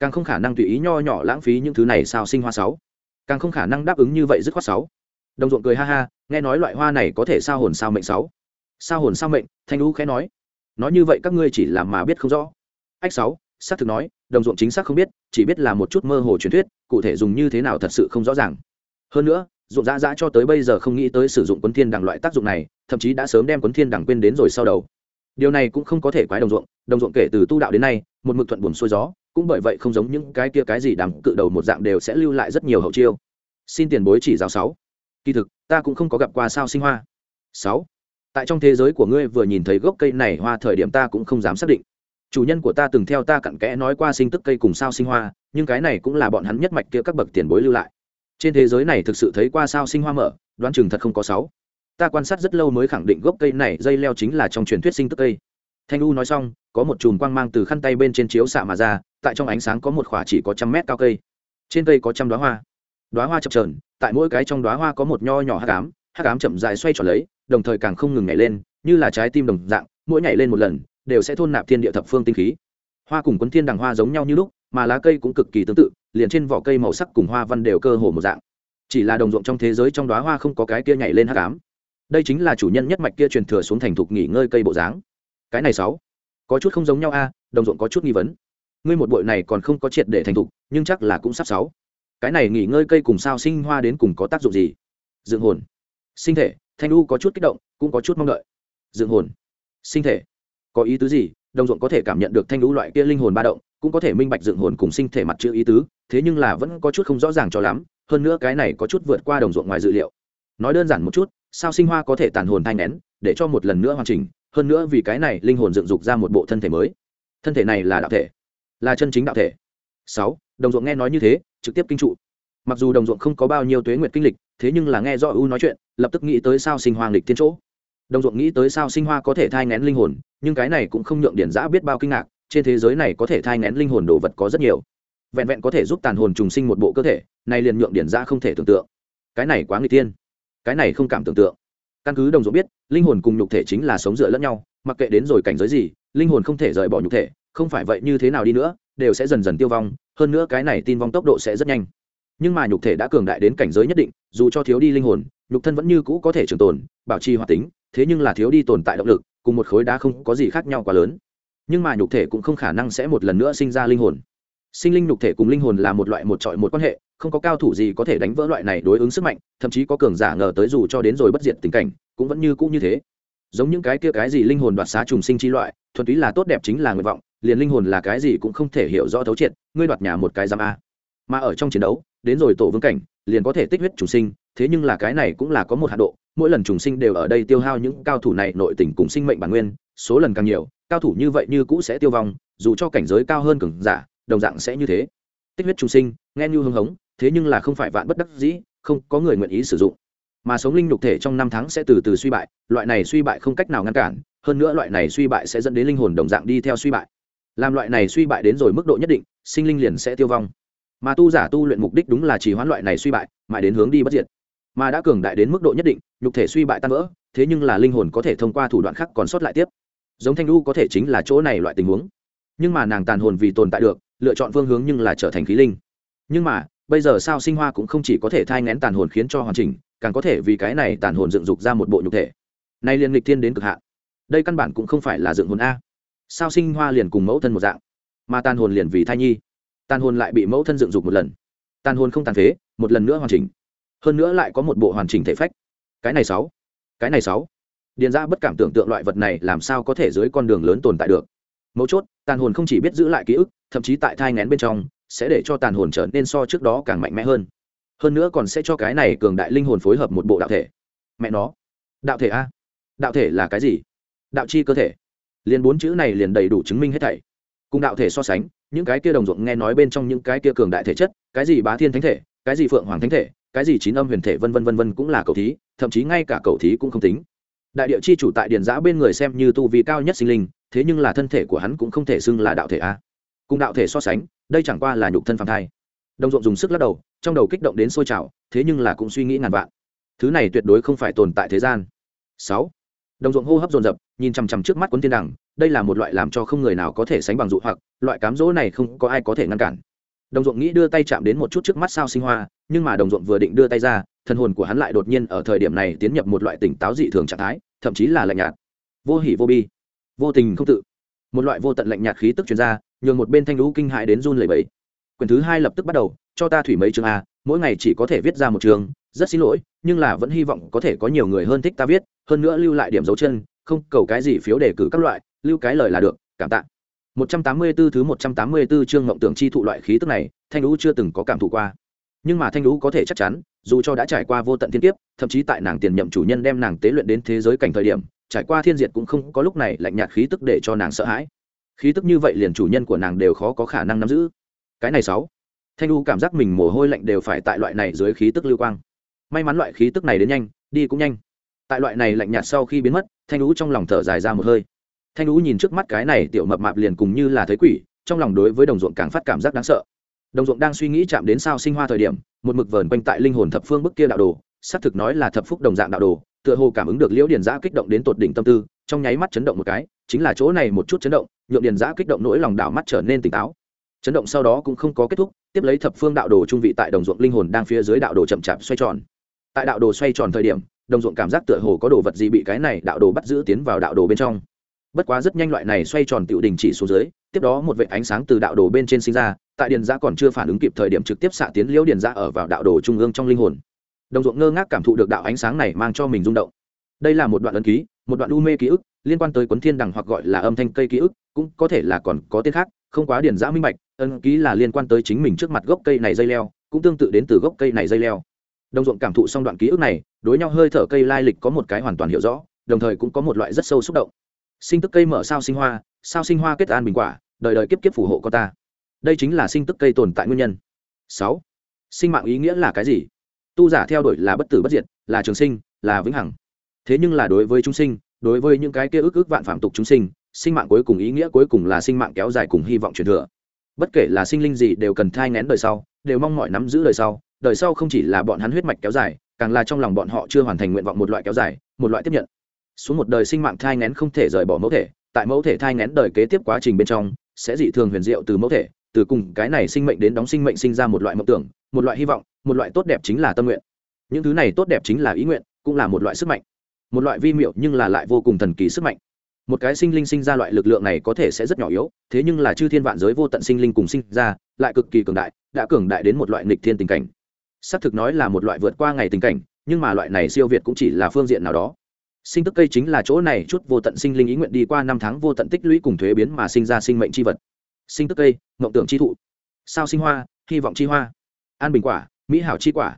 Càng không khả năng tùy ý nho nhỏ lãng phí những thứ này sao sinh hoa sáu. Càng không khả năng đáp ứng như vậy dứt khoát sáu. Đồng ruộng cười ha ha, nghe nói loại hoa này có thể sao hồn sao mệnh sáu. Sao hồn sao mệnh, thanh lũ khẽ nói. Nói như vậy các ngươi chỉ làm mà biết không rõ. Ách sáu, xác thực nói, đồng ruộng chính xác không biết, chỉ biết là một chút mơ hồ truyền thuyết, cụ thể dùng như thế nào thật sự không rõ ràng. Hơn nữa ruộng dã dã cho tới bây giờ không nghĩ tới sử dụng quấn thiên đằng loại tác dụng này, thậm chí đã sớm đem quấn thiên đằng quên đến rồi sau đầu. Điều này cũng không có thể quái đồng ruộng đồng ruộng kể từ tu đạo đến nay, một mực thuận buồm xuôi gió, cũng bởi vậy không giống những cái kia cái gì đằng cự đầu một dạng đều sẽ lưu lại rất nhiều hậu chiêu. Xin tiền bối chỉ giáo sáu. Kỳ thực, ta cũng không có gặp qua sao sinh hoa. Sáu. Tại trong thế giới của ngươi vừa nhìn thấy gốc cây này hoa thời điểm ta cũng không dám xác định. Chủ nhân của ta từng theo ta cặn kẽ nói qua sinh tức cây cùng sao sinh hoa, nhưng cái này cũng là bọn hắn nhất mạch kia các bậc tiền bối lưu lại trên thế giới này thực sự thấy qua sao sinh hoa mở, đoán chừng thật không có sáu. Ta quan sát rất lâu mới khẳng định gốc cây này dây leo chính là trong truyền thuyết sinh tức cây. Thanh u nói xong, có một chùm quang mang từ khăn tay bên trên chiếu xạ mà ra, tại trong ánh sáng có một khỏa chỉ có trăm mét cao cây. Trên cây có trăm đoá hoa. Đoá hoa chập trờn tại mỗi cái trong đoá hoa có một nho nhỏ hát cám hát cám chậm dài xoay tròn lấy, đồng thời càng không ngừng nhảy lên, như là trái tim đồng dạng, mỗi nhảy lên một lần, đều sẽ thôn nạp thiên địa thập phương tinh khí. Hoa cùng quấn thiên đằng hoa giống nhau như lúc mà lá cây cũng cực kỳ tương tự, liền trên vỏ cây màu sắc cùng hoa văn đều cơ hồ một dạng. Chỉ là đồng ruộng trong thế giới trong đoá hoa không có cái kia nhảy lên hát cám đây chính là chủ nhân nhất mạch kia truyền thừa xuống thành thục nghỉ ngơi cây bộ dáng. Cái này sáu, có chút không giống nhau a, đồng ruộng có chút nghi vấn. Ngươi một bội này còn không có triệt để thành thục, nhưng chắc là cũng sắp sáu. Cái này nghỉ ngơi cây cùng sao sinh hoa đến cùng có tác dụng gì? Dựng hồn. Sinh thể, thanh u có chút kích động, cũng có chút mong đợi. Dựng hồn. Sinh thể, có ý tứ gì? Đồng ruộng có thể cảm nhận được thanh lũ loại kia linh hồn ba động, cũng có thể minh bạch dựng hồn cùng sinh thể mặt chữ ý tứ, thế nhưng là vẫn có chút không rõ ràng cho lắm, hơn nữa cái này có chút vượt qua đồng ruộng ngoài dự liệu. Nói đơn giản một chút, sao sinh hoa có thể tàn hồn thanh nén để cho một lần nữa hoàn chỉnh, hơn nữa vì cái này linh hồn dựng dục ra một bộ thân thể mới. Thân thể này là đạo thể, là chân chính đạo thể. Sáu, đồng ruộng nghe nói như thế, trực tiếp kinh trụ. Mặc dù đồng ruộng không có bao nhiêu tuế nguyệt kinh lịch, thế nhưng là nghe do U nói chuyện, lập tức nghĩ tới sao sinh hoàng lịch thiên chỗ đồng ruộng nghĩ tới sao sinh hoa có thể thai ngén linh hồn, nhưng cái này cũng không nhượng điển giã biết bao kinh ngạc, trên thế giới này có thể thai ngén linh hồn đồ vật có rất nhiều. Vẹn vẹn có thể giúp tàn hồn trùng sinh một bộ cơ thể, này liền nhượng điển giã không thể tưởng tượng. Cái này quá người tiên. Cái này không cảm tưởng tượng. Căn cứ đồng ruộng biết, linh hồn cùng nhục thể chính là sống dựa lẫn nhau, mặc kệ đến rồi cảnh giới gì, linh hồn không thể rời bỏ nhục thể, không phải vậy như thế nào đi nữa, đều sẽ dần dần tiêu vong, hơn nữa cái này tin vong tốc độ sẽ rất nhanh. Nhưng mà nhục thể đã cường đại đến cảnh giới nhất định, dù cho thiếu đi linh hồn, nhục thân vẫn như cũ có thể trường tồn, bảo trì hoạt tính thế nhưng là thiếu đi tồn tại động lực, cùng một khối đá không có gì khác nhau quá lớn. Nhưng mà nhục thể cũng không khả năng sẽ một lần nữa sinh ra linh hồn. Sinh linh nhục thể cùng linh hồn là một loại một trọi một quan hệ, không có cao thủ gì có thể đánh vỡ loại này đối ứng sức mạnh, thậm chí có cường giả ngờ tới dù cho đến rồi bất diệt tình cảnh, cũng vẫn như cũ như thế. Giống những cái kia cái gì linh hồn đoạt xá trùng sinh chi loại, thuần túy là tốt đẹp chính là nguyện vọng, liền linh hồn là cái gì cũng không thể hiểu rõ thấu triệt, ngươi đoạt nhà một cái giam a. Mà ở trong chiến đấu, đến rồi tổ vương cảnh, liền có thể tích huyết trùng sinh, thế nhưng là cái này cũng là có một hạ độ mỗi lần trùng sinh đều ở đây tiêu hao những cao thủ này nội tình cùng sinh mệnh bản nguyên, số lần càng nhiều, cao thủ như vậy như cũ sẽ tiêu vong, dù cho cảnh giới cao hơn cường giả, đồng dạng sẽ như thế. Tích huyết trùng sinh, nghe như hưng hống, thế nhưng là không phải vạn bất đắc dĩ, không có người nguyện ý sử dụng. Mà sống linh nhục thể trong năm tháng sẽ từ từ suy bại, loại này suy bại không cách nào ngăn cản, hơn nữa loại này suy bại sẽ dẫn đến linh hồn đồng dạng đi theo suy bại. Làm loại này suy bại đến rồi mức độ nhất định, sinh linh liền sẽ tiêu vong. Mà tu giả tu luyện mục đích đúng là chỉ hoãn loại này suy bại, mãi đến hướng đi bất diệt mà đã cường đại đến mức độ nhất định, nhục thể suy bại tan vỡ, thế nhưng là linh hồn có thể thông qua thủ đoạn khác còn sót lại tiếp. Giống thanh lu có thể chính là chỗ này loại tình huống. Nhưng mà nàng tàn hồn vì tồn tại được, lựa chọn phương hướng nhưng là trở thành khí linh. Nhưng mà, bây giờ sao sinh hoa cũng không chỉ có thể thai ngén tàn hồn khiến cho hoàn chỉnh, càng có thể vì cái này tàn hồn dựng dục ra một bộ nhục thể. Nay liền lịch thiên đến cực hạn. Đây căn bản cũng không phải là dựng hồn a. Sao sinh hoa liền cùng mẫu thân một dạng, mà tàn hồn liền vì thai nhi. Tàn hồn lại bị mẫu thân dựng dục một lần. Tàn hồn không tàn phế, một lần nữa hoàn chỉnh hơn nữa lại có một bộ hoàn chỉnh thể phách. Cái này sáu. Cái này sáu. Điền ra bất cảm tưởng tượng loại vật này làm sao có thể dưới con đường lớn tồn tại được. Mấu chốt, tàn hồn không chỉ biết giữ lại ký ức, thậm chí tại thai ngén bên trong, sẽ để cho tàn hồn trở nên so trước đó càng mạnh mẽ hơn. Hơn nữa còn sẽ cho cái này cường đại linh hồn phối hợp một bộ đạo thể. Mẹ nó. Đạo thể a? Đạo thể là cái gì? Đạo chi cơ thể. Liền bốn chữ này liền đầy đủ chứng minh hết thảy. Cùng đạo thể so sánh, những cái kia đồng ruộng nghe nói bên trong những cái kia cường đại thể chất, cái gì bá thiên thánh thể, cái gì phượng hoàng thánh thể cái gì chín âm huyền thể vân vân vân vân cũng là cầu thí, thậm chí ngay cả cầu thí cũng không tính. Đại địa chi chủ tại điền giã bên người xem như tu vi cao nhất sinh linh, thế nhưng là thân thể của hắn cũng không thể xưng là đạo thể a. Cùng đạo thể so sánh, đây chẳng qua là nhục thân phàm thai. Đồng ruộng dùng sức lắc đầu, trong đầu kích động đến sôi trào, thế nhưng là cũng suy nghĩ ngàn vạn. Thứ này tuyệt đối không phải tồn tại thế gian. Sáu. Đồng ruộng hô hấp dồn dập, nhìn chằm chằm trước mắt cuốn thiên đẳng đây là một loại làm cho không người nào có thể sánh bằng dụ hoặc, loại cám dỗ này không có ai có thể ngăn cản đồng ruộng nghĩ đưa tay chạm đến một chút trước mắt sao sinh hoa, nhưng mà đồng ruộng vừa định đưa tay ra, thần hồn của hắn lại đột nhiên ở thời điểm này tiến nhập một loại tỉnh táo dị thường trạng thái, thậm chí là lạnh nhạt. Vô hỉ vô bi, vô tình không tự. Một loại vô tận lạnh nhạt khí tức truyền ra, nhường một bên thanh lũ kinh hại đến run lẩy bẩy. Quyển thứ hai lập tức bắt đầu, cho ta thủy mấy chương a, mỗi ngày chỉ có thể viết ra một chương, rất xin lỗi, nhưng là vẫn hy vọng có thể có nhiều người hơn thích ta viết, hơn nữa lưu lại điểm dấu chân, không cầu cái gì phiếu đề cử các loại, lưu cái lời là được, cảm tạ. 184 thứ 184 chương ngộng tưởng chi thụ loại khí tức này, thanh Vũ chưa từng có cảm thụ qua. Nhưng mà thanh Vũ có thể chắc chắn, dù cho đã trải qua vô tận thiên kiếp, thậm chí tại nàng tiền nhậm chủ nhân đem nàng tế luyện đến thế giới cảnh thời điểm, trải qua thiên diệt cũng không có lúc này lạnh nhạt khí tức để cho nàng sợ hãi. Khí tức như vậy liền chủ nhân của nàng đều khó có khả năng nắm giữ. Cái này sáu. Thanh Vũ cảm giác mình mồ hôi lạnh đều phải tại loại này dưới khí tức lưu quang. May mắn loại khí tức này đến nhanh, đi cũng nhanh. Tại loại này lạnh nhạt sau khi biến mất, thanh Vũ trong lòng thở dài ra một hơi thanh lũ nhìn trước mắt cái này tiểu mập mạp liền cùng như là thấy quỷ, trong lòng đối với đồng ruộng càng phát cảm giác đáng sợ. Đồng ruộng đang suy nghĩ chạm đến sao sinh hoa thời điểm, một mực vờn quanh tại linh hồn thập phương bức kia đạo đồ, xác thực nói là thập phúc đồng dạng đạo đồ, tựa hồ cảm ứng được liễu điền giã kích động đến tột đỉnh tâm tư, trong nháy mắt chấn động một cái, chính là chỗ này một chút chấn động, nhượng điền giã kích động nỗi lòng đảo mắt trở nên tỉnh táo. Chấn động sau đó cũng không có kết thúc, tiếp lấy thập phương đạo đồ trung vị tại đồng ruộng linh hồn đang phía dưới đạo đồ chậm chạp xoay tròn. Tại đạo đồ xoay tròn thời điểm, đồng ruộng cảm giác tựa hồ có đồ vật gì bị cái này đạo đồ bắt giữ tiến vào đạo đồ bên trong bất quá rất nhanh loại này xoay tròn tựu đình chỉ xuống dưới, tiếp đó một vệ ánh sáng từ đạo đồ bên trên sinh ra, tại điền giã còn chưa phản ứng kịp thời điểm trực tiếp xạ tiến liễu điền giã ở vào đạo đồ trung ương trong linh hồn. Đồng ruộng ngơ ngác cảm thụ được đạo ánh sáng này mang cho mình rung động. Đây là một đoạn ấn ký, một đoạn u mê ký ức, liên quan tới quấn thiên đằng hoặc gọi là âm thanh cây ký ức, cũng có thể là còn có tên khác, không quá điền giã minh bạch, ấn ký là liên quan tới chính mình trước mặt gốc cây này dây leo, cũng tương tự đến từ gốc cây này dây leo. Đồng ruộng cảm thụ xong đoạn ký ức này, đối nhau hơi thở cây lai lịch có một cái hoàn toàn hiểu rõ, đồng thời cũng có một loại rất sâu xúc động sinh tức cây mở sao sinh hoa, sao sinh hoa kết an bình quả, đời đời kiếp kiếp phù hộ con ta. Đây chính là sinh tức cây tồn tại nguyên nhân. Sáu, sinh mạng ý nghĩa là cái gì? Tu giả theo đuổi là bất tử bất diệt, là trường sinh, là vĩnh hằng. Thế nhưng là đối với chúng sinh, đối với những cái kia ước ước vạn phạm tục chúng sinh sinh mạng cuối cùng ý nghĩa cuối cùng là sinh mạng kéo dài cùng hy vọng truyền thừa. Bất kể là sinh linh gì đều cần thai ngén đời sau, đều mong mọi nắm giữ đời sau đời sau không chỉ là bọn hắn huyết mạch kéo dài, càng là trong lòng bọn họ chưa hoàn thành nguyện vọng một loại kéo dài, một loại tiếp nhận xuống một đời sinh mạng thai ngén không thể rời bỏ mẫu thể, tại mẫu thể thai ngén đời kế tiếp quá trình bên trong, sẽ dị thường huyền diệu từ mẫu thể, từ cùng cái này sinh mệnh đến đóng sinh mệnh sinh ra một loại mộng tưởng, một loại hy vọng, một loại tốt đẹp chính là tâm nguyện. Những thứ này tốt đẹp chính là ý nguyện, cũng là một loại sức mạnh. Một loại vi miệu nhưng là lại vô cùng thần kỳ sức mạnh. Một cái sinh linh sinh ra loại lực lượng này có thể sẽ rất nhỏ yếu, thế nhưng là chư thiên vạn giới vô tận sinh linh cùng sinh ra, lại cực kỳ cường đại, đã cường đại đến một loại nghịch thiên tình cảnh. Xác thực nói là một loại vượt qua ngày tình cảnh, nhưng mà loại này siêu việt cũng chỉ là phương diện nào đó sinh tức cây chính là chỗ này chút vô tận sinh linh ý nguyện đi qua năm tháng vô tận tích lũy cùng thuế biến mà sinh ra sinh mệnh c h i vật. Sinh tức cây, mộng tưởng c h i thụ. Sao sinh hoa, hy vọng chi hoa. An bình quả, mỹ hảo chi quả.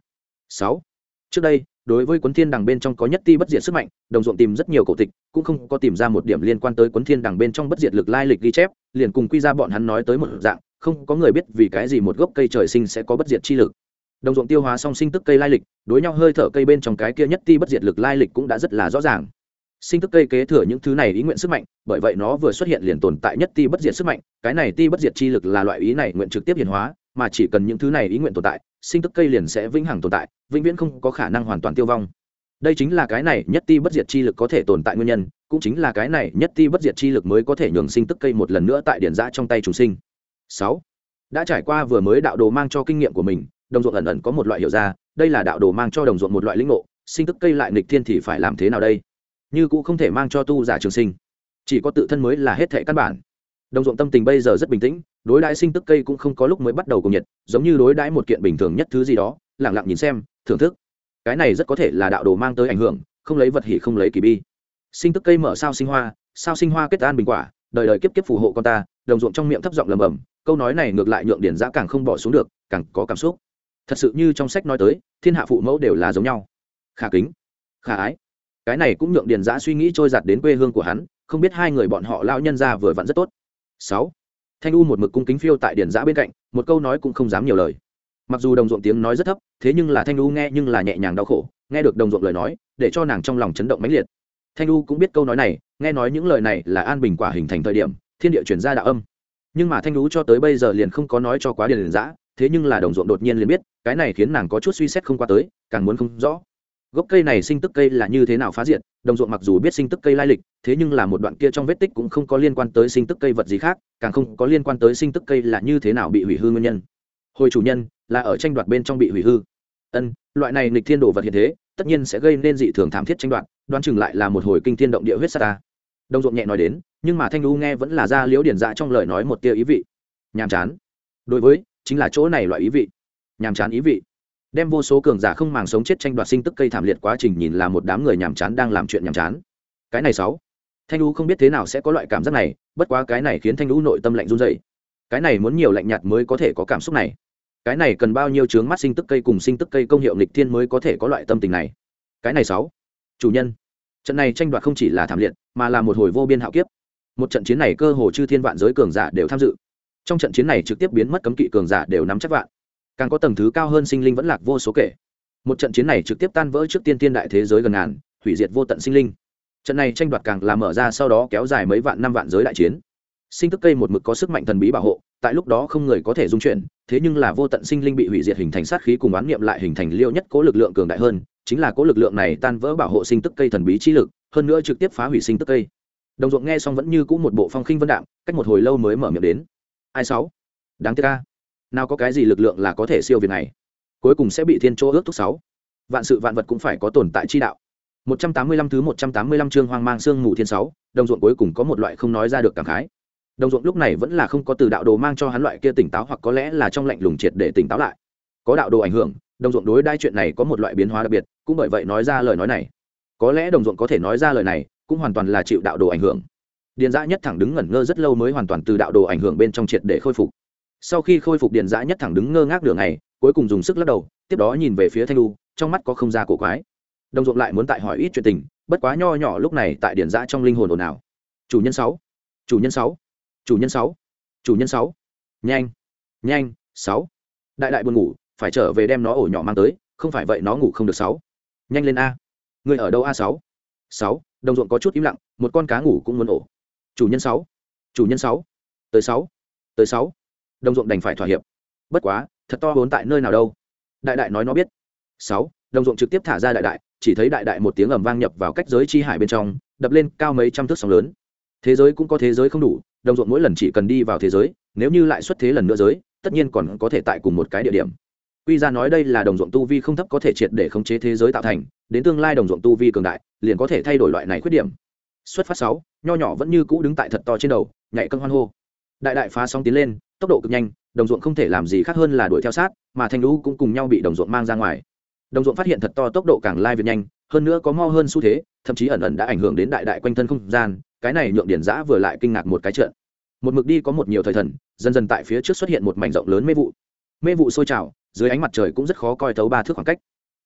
Sáu. Trước đây, đối với quấn thiên đằng bên trong có nhất ti bất diệt sức mạnh, đồng ruộng tìm rất nhiều cổ tịch, cũng không có tìm ra một điểm liên quan tới quấn thiên đằng bên trong bất diệt lực lai lịch ghi chép, liền cùng quy ra bọn hắn nói tới một dạng, không có người biết vì cái gì một gốc cây trời sinh sẽ có bất diệt chi lực đồng ruộng tiêu hóa song sinh tức cây lai lịch, đối nhau hơi thở cây bên trong cái kia nhất ti bất diệt lực lai lịch cũng đã rất là rõ ràng. Sinh tức cây kế thừa những thứ này ý nguyện sức mạnh, bởi vậy nó vừa xuất hiện liền tồn tại nhất ti bất diệt sức mạnh, cái này ti bất diệt chi lực là loại ý này nguyện trực tiếp hiển hóa, mà chỉ cần những thứ này ý nguyện tồn tại, sinh tức cây liền sẽ vĩnh hằng tồn tại, vĩnh viễn không có khả năng hoàn toàn tiêu vong. Đây chính là cái này nhất ti bất diệt chi lực có thể tồn tại nguyên nhân, cũng chính là cái này nhất ti bất diệt chi lực mới có thể nhường sinh tức cây một lần nữa tại điển giã trong tay chủ sinh. Sáu, đã trải qua vừa mới đạo đồ mang cho kinh nghiệm của mình đồng ruộng ẩn ẩn có một loại hiểu ra, đây là đạo đồ mang cho đồng ruộng một loại lĩnh ngộ, sinh tức cây lại nghịch thiên thì phải làm thế nào đây? Như cũng không thể mang cho tu giả trường sinh. Chỉ có tự thân mới là hết thệ căn bản. Đồng ruộng tâm tình bây giờ rất bình tĩnh, đối đãi sinh tức cây cũng không có lúc mới bắt đầu cùng nhiệt, giống như đối đãi một kiện bình thường nhất thứ gì đó lẳng lặng nhìn xem, thưởng thức. Cái này rất có thể là đạo đồ mang tới ảnh hưởng, không lấy vật hỉ không lấy kỳ bi. Sinh tức cây mở sao sinh hoa, sao sinh hoa kết an bình quả, đời đời kiếp kiếp phù hộ con ta, đồng ruộng trong miệng thấp giọng lầm bầm, câu nói này ngược lại nhượng điển giã càng không bỏ xuống được, càng có cảm xúc thật sự như trong sách nói tới, thiên hạ phụ mẫu đều là giống nhau. Khả kính, khả ái. Cái này cũng nhượng điền giã suy nghĩ trôi giặt đến quê hương của hắn, không biết hai người bọn họ lao nhân ra vừa vặn rất tốt. Sáu. Thanh u một mực cung kính phiêu tại điền giã bên cạnh, một câu nói cũng không dám nhiều lời. Mặc dù đồng ruộng tiếng nói rất thấp, thế nhưng là thanh u nghe nhưng là nhẹ nhàng đau khổ, nghe được đồng ruộng lời nói, để cho nàng trong lòng chấn động mãnh liệt. Thanh u cũng biết câu nói này, nghe nói những lời này là an bình quả hình thành thời điểm, thiên địa chuyển ra đạo âm. Nhưng mà thanh u cho tới bây giờ liền không có nói cho quá điền giã thế nhưng là đồng ruộng đột nhiên liền biết, cái này khiến nàng có chút suy xét không qua tới, càng muốn không rõ. Gốc cây này sinh tức cây là như thế nào phá diện đồng ruộng mặc dù biết sinh tức cây lai lịch, thế nhưng là một đoạn kia trong vết tích cũng không có liên quan tới sinh tức cây vật gì khác, càng không có liên quan tới sinh tức cây là như thế nào bị hủy hư nguyên nhân. Hồi chủ nhân, là ở tranh đoạt bên trong bị hủy hư. Ân, loại này nghịch thiên đồ vật hiện thế, tất nhiên sẽ gây nên dị thường thảm thiết tranh đoạt, đoán chừng lại là một hồi kinh thiên động địa huyết sa ta. Đồng ruộng nhẹ nói đến, nhưng mà thanh lu nghe vẫn là ra liễu điển dạ trong lời nói một tia ý vị. Nhàm chán. Đối với chính là chỗ này loại ý vị. Nhàm chán ý vị. Đem vô số cường giả không màng sống chết tranh đoạt sinh tức cây thảm liệt quá trình nhìn là một đám người nhàm chán đang làm chuyện nhàm chán. Cái này sáu. Thanh lũ không biết thế nào sẽ có loại cảm giác này, bất quá cái này khiến thanh lũ nội tâm lạnh run dậy cái này muốn nhiều lạnh nhạt mới có thể có cảm xúc này. Cái này cần bao nhiêu chướng mắt sinh tức cây cùng sinh tức cây công hiệu nghịch thiên mới có thể có loại tâm tình này. Cái này sáu. Chủ nhân. Trận này tranh đoạt không chỉ là thảm liệt, mà là một hồi vô biên hạo kiếp. Một trận chiến này cơ hồ chư thiên vạn giới cường giả đều tham dự trong trận chiến này trực tiếp biến mất cấm kỵ cường giả đều nắm chắc vạn. Càng có tầng thứ cao hơn sinh linh vẫn lạc vô số kể. Một trận chiến này trực tiếp tan vỡ trước tiên tiên đại thế giới gần ngàn, hủy diệt vô tận sinh linh. Trận này tranh đoạt càng là mở ra sau đó kéo dài mấy vạn năm vạn giới đại chiến. Sinh tức cây một mực có sức mạnh thần bí bảo hộ, tại lúc đó không người có thể dung chuyển, thế nhưng là vô tận sinh linh bị hủy diệt hình thành sát khí cùng oán niệm lại hình thành liêu nhất cố lực lượng cường đại hơn, chính là cố lực lượng này tan vỡ bảo hộ sinh tức cây thần bí chi lực, hơn nữa trực tiếp phá hủy sinh tức cây. Đồng ruộng nghe xong vẫn như cũ một bộ phong khinh vân đạm, cách một hồi lâu mới mở miệng đến ai sáu? Đáng tiếc ca nào có cái gì lực lượng là có thể siêu việt này? Cuối cùng sẽ bị thiên chỗ ước thúc sáu. Vạn sự vạn vật cũng phải có tồn tại chi đạo. 185 thứ 185 chương hoang mang xương mù thiên sáu, đồng ruộng cuối cùng có một loại không nói ra được cảm khái. Đồng ruộng lúc này vẫn là không có từ đạo đồ mang cho hắn loại kia tỉnh táo hoặc có lẽ là trong lạnh lùng triệt để tỉnh táo lại. Có đạo đồ ảnh hưởng, đồng ruộng đối đai chuyện này có một loại biến hóa đặc biệt, cũng bởi vậy nói ra lời nói này. Có lẽ đồng ruộng có thể nói ra lời này, cũng hoàn toàn là chịu đạo đồ ảnh hưởng điền giã nhất thẳng đứng ngẩn ngơ rất lâu mới hoàn toàn từ đạo đồ ảnh hưởng bên trong triệt để khôi phục. Sau khi khôi phục, điền giã nhất thẳng đứng ngơ ngác đường này cuối cùng dùng sức lắc đầu, tiếp đó nhìn về phía thanh lu trong mắt có không gian cổ quái. Đồng ruộng lại muốn tại hỏi ít chuyện tình, bất quá nho nhỏ lúc này tại điền giã trong linh hồn ồn ào. Chủ nhân sáu, chủ nhân sáu, chủ nhân sáu, chủ nhân sáu. Nhanh nhanh, sáu. Đại đại buồn ngủ, phải trở về đem nó ổ nhỏ mang tới, không phải vậy nó ngủ không được sáu. Nhanh lên a. Người ở đâu a sáu? Sáu, đồng ruộng có chút im lặng, một con cá ngủ cũng muốn ổ chủ nhân sáu. Chủ nhân sáu. Tới sáu. Tới sáu. Đồng ruộng đành phải thỏa hiệp. Bất quá, thật to vốn tại nơi nào đâu. Đại đại nói nó biết. Sáu. Đồng ruộng trực tiếp thả ra đại đại, chỉ thấy đại đại một tiếng ầm vang nhập vào cách giới chi hải bên trong, đập lên cao mấy trăm thước sóng lớn. Thế giới cũng có thế giới không đủ, đồng ruộng mỗi lần chỉ cần đi vào thế giới, nếu như lại xuất thế lần nữa giới, tất nhiên còn có thể tại cùng một cái địa điểm. Quy ra nói đây là đồng ruộng tu vi không thấp có thể triệt để khống chế thế giới tạo thành, đến tương lai đồng ruộng tu vi cường đại, liền có thể thay đổi loại này khuyết điểm xuất phát sáu, nho nhỏ vẫn như cũ đứng tại thật to trên đầu, nhảy cân hoan hô. Đại đại phá sóng tiến lên, tốc độ cực nhanh, đồng ruộng không thể làm gì khác hơn là đuổi theo sát, mà thanh lũ cũng cùng nhau bị đồng ruộng mang ra ngoài. Đồng ruộng phát hiện thật to tốc độ càng lai việt nhanh, hơn nữa có mo hơn xu thế, thậm chí ẩn ẩn đã ảnh hưởng đến đại đại quanh thân không gian, cái này nhượng điển giã vừa lại kinh ngạc một cái trận một mực đi có một nhiều thời thần, dần dần tại phía trước xuất hiện một mảnh rộng lớn mê vụ. Mê vụ sôi trào, dưới ánh mặt trời cũng rất khó coi thấu ba thước khoảng cách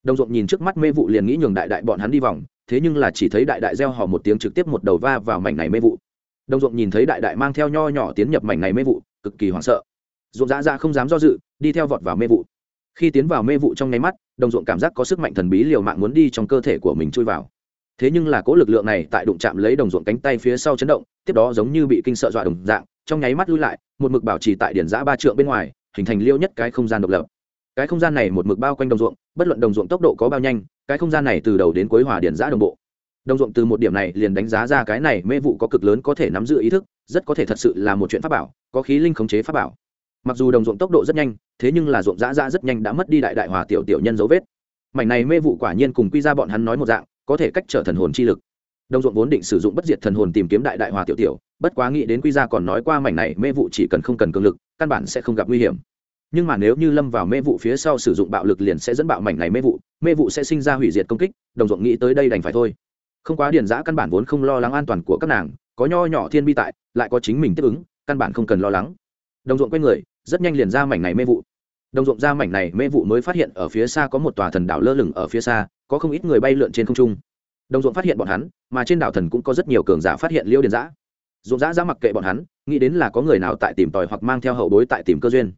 đồng ruộng nhìn trước mắt mê vụ liền nghĩ nhường đại đại bọn hắn đi vòng, thế nhưng là chỉ thấy đại đại gieo hò một tiếng trực tiếp một đầu va vào mảnh này mê vụ. Đồng ruộng nhìn thấy đại đại mang theo nho nhỏ tiến nhập mảnh này mê vụ, cực kỳ hoảng sợ. Ruộng dã ra không dám do dự, đi theo vọt vào mê vụ. Khi tiến vào mê vụ trong nháy mắt, đồng ruộng cảm giác có sức mạnh thần bí liều mạng muốn đi trong cơ thể của mình chui vào. Thế nhưng là cố lực lượng này tại đụng chạm lấy đồng ruộng cánh tay phía sau chấn động, tiếp đó giống như bị kinh sợ dọa đồng dạng, trong nháy mắt lui lại, một mực bảo trì tại điển giã ba trượng bên ngoài, hình thành liêu nhất cái không gian độc lập cái không gian này một mực bao quanh đồng ruộng, bất luận đồng ruộng tốc độ có bao nhanh, cái không gian này từ đầu đến cuối hòa điển giã đồng bộ. Đồng ruộng từ một điểm này liền đánh giá ra cái này mê vụ có cực lớn có thể nắm giữ ý thức, rất có thể thật sự là một chuyện pháp bảo, có khí linh khống chế pháp bảo. Mặc dù đồng ruộng tốc độ rất nhanh, thế nhưng là ruộng giã ra rất nhanh đã mất đi đại đại hòa tiểu tiểu nhân dấu vết. Mảnh này mê vụ quả nhiên cùng quy ra bọn hắn nói một dạng, có thể cách trở thần hồn chi lực. Đồng ruộng vốn định sử dụng bất diệt thần hồn tìm kiếm đại đại hòa tiểu tiểu, bất quá nghĩ đến quy ra còn nói qua mảnh này mê vụ chỉ cần không cần cường lực, căn bản sẽ không gặp nguy hiểm nhưng mà nếu như lâm vào mê vụ phía sau sử dụng bạo lực liền sẽ dẫn bạo mảnh này mê vụ mê vụ sẽ sinh ra hủy diệt công kích, đồng ruộng nghĩ tới đây đành phải thôi. Không quá điền giã căn bản vốn không lo lắng an toàn của các nàng, có nho nhỏ thiên bi tại, lại có chính mình tiếp ứng, căn bản không cần lo lắng. Đồng ruộng quay người, rất nhanh liền ra mảnh này mê vụ. Đồng ruộng ra mảnh này mê vụ mới phát hiện ở phía xa có một tòa thần đảo lơ lửng ở phía xa, có không ít người bay lượn trên không trung. Đồng ruộng phát hiện bọn hắn, mà trên đảo thần cũng có rất nhiều cường giả phát hiện liêu điền giã ruộng giã ra mặc kệ bọn hắn, nghĩ đến là có người nào tại tìm tòi hoặc mang theo hậu bối tại tìm cơ duyên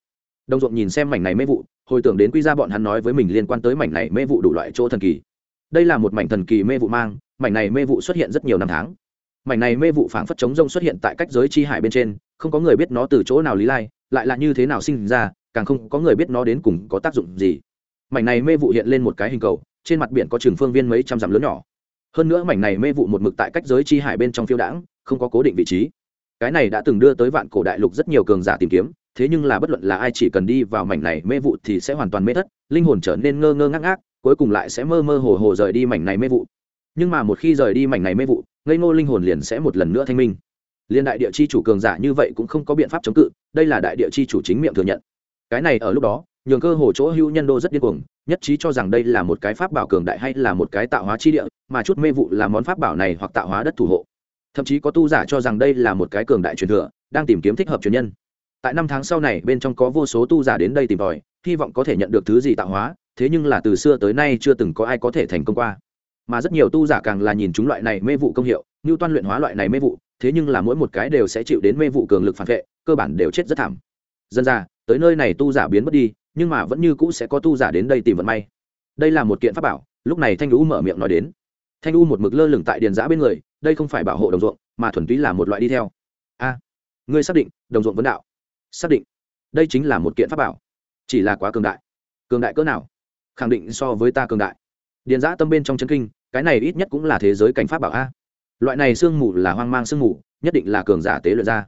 đồng ruộng nhìn xem mảnh này mê vụ, hồi tưởng đến quy ra bọn hắn nói với mình liên quan tới mảnh này mê vụ đủ loại chỗ thần kỳ. Đây là một mảnh thần kỳ mê vụ mang, mảnh này mê vụ xuất hiện rất nhiều năm tháng. Mảnh này mê vụ phảng phất chống rông xuất hiện tại cách giới chi hải bên trên, không có người biết nó từ chỗ nào lý lai, lại là như thế nào sinh ra, càng không có người biết nó đến cùng có tác dụng gì. Mảnh này mê vụ hiện lên một cái hình cầu, trên mặt biển có trường phương viên mấy trăm dặm lớn nhỏ. Hơn nữa mảnh này mê vụ một mực tại cách giới chi hải bên trong phiêu đãng, không có cố định vị trí. Cái này đã từng đưa tới vạn cổ đại lục rất nhiều cường giả tìm kiếm thế nhưng là bất luận là ai chỉ cần đi vào mảnh này mê vụ thì sẽ hoàn toàn mê thất, linh hồn trở nên ngơ ngơ ngác ngác, cuối cùng lại sẽ mơ mơ hồ hồ rời đi mảnh này mê vụ. Nhưng mà một khi rời đi mảnh này mê vụ, ngây ngô linh hồn liền sẽ một lần nữa thanh minh. Liên đại địa chi chủ cường giả như vậy cũng không có biện pháp chống cự, đây là đại địa chi chủ chính miệng thừa nhận. Cái này ở lúc đó, nhường cơ hồ chỗ hữu nhân đô rất điên cuồng, nhất trí cho rằng đây là một cái pháp bảo cường đại hay là một cái tạo hóa chi địa, mà chút mê vụ là món pháp bảo này hoặc tạo hóa đất thủ hộ. Thậm chí có tu giả cho rằng đây là một cái cường đại truyền thừa, đang tìm kiếm thích hợp truyền nhân tại năm tháng sau này, bên trong có vô số tu giả đến đây tìm tòi, hy vọng có thể nhận được thứ gì tạo hóa, thế nhưng là từ xưa tới nay chưa từng có ai có thể thành công qua. Mà rất nhiều tu giả càng là nhìn chúng loại này mê vụ công hiệu, như toan luyện hóa loại này mê vụ, thế nhưng là mỗi một cái đều sẽ chịu đến mê vụ cường lực phản vệ, cơ bản đều chết rất thảm. Dân ra, tới nơi này tu giả biến mất đi, nhưng mà vẫn như cũ sẽ có tu giả đến đây tìm vận may. Đây là một kiện pháp bảo, lúc này thanh lũ mở miệng nói đến. Thanh u một mực lơ lửng tại điền giã bên người, đây không phải bảo hộ đồng ruộng, mà thuần túy là một loại đi theo. A, ngươi xác định, đồng ruộng vấn đạo xác định. Đây chính là một kiện pháp bảo. Chỉ là quá cường đại. Cường đại cỡ nào? Khẳng định so với ta cường đại. Điền giã tâm bên trong chân kinh, cái này ít nhất cũng là thế giới cảnh pháp bảo a. Loại này sương mù là hoang mang sương mù, nhất định là cường giả tế luyện ra.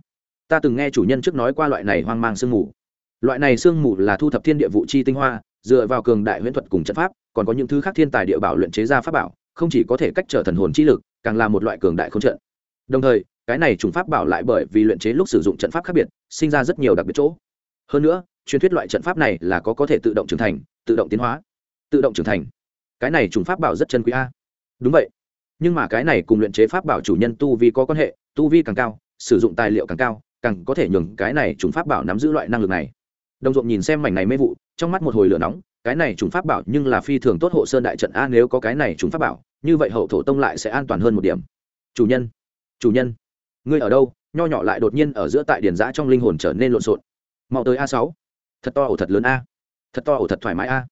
Ta từng nghe chủ nhân trước nói qua loại này hoang mang sương mù. Loại này sương mù là thu thập thiên địa vụ chi tinh hoa, dựa vào cường đại huyễn thuật cùng trận pháp, còn có những thứ khác thiên tài địa bảo luyện chế ra pháp bảo, không chỉ có thể cách trở thần hồn chi lực, càng là một loại cường đại không trận. Đồng thời cái này trùng pháp bảo lại bởi vì luyện chế lúc sử dụng trận pháp khác biệt, sinh ra rất nhiều đặc biệt chỗ. Hơn nữa, truyền thuyết loại trận pháp này là có có thể tự động trưởng thành, tự động tiến hóa, tự động trưởng thành. Cái này trùng pháp bảo rất chân quý a. Đúng vậy. Nhưng mà cái này cùng luyện chế pháp bảo chủ nhân tu vi có quan hệ, tu vi càng cao, sử dụng tài liệu càng cao, càng có thể nhường cái này trùng pháp bảo nắm giữ loại năng lực này. Đồng ruộng nhìn xem mảnh này mê vụ, trong mắt một hồi lửa nóng, cái này trùng pháp bảo nhưng là phi thường tốt hộ sơn đại trận a, nếu có cái này trùng pháp bảo, như vậy hậu thổ tông lại sẽ an toàn hơn một điểm. Chủ nhân chủ nhân ngươi ở đâu nho nhỏ lại đột nhiên ở giữa tại điển giã trong linh hồn trở nên lộn xộn. Mau tới a sáu. Thật to ổ thật lớn a. Thật to ổ thật thoải mái a.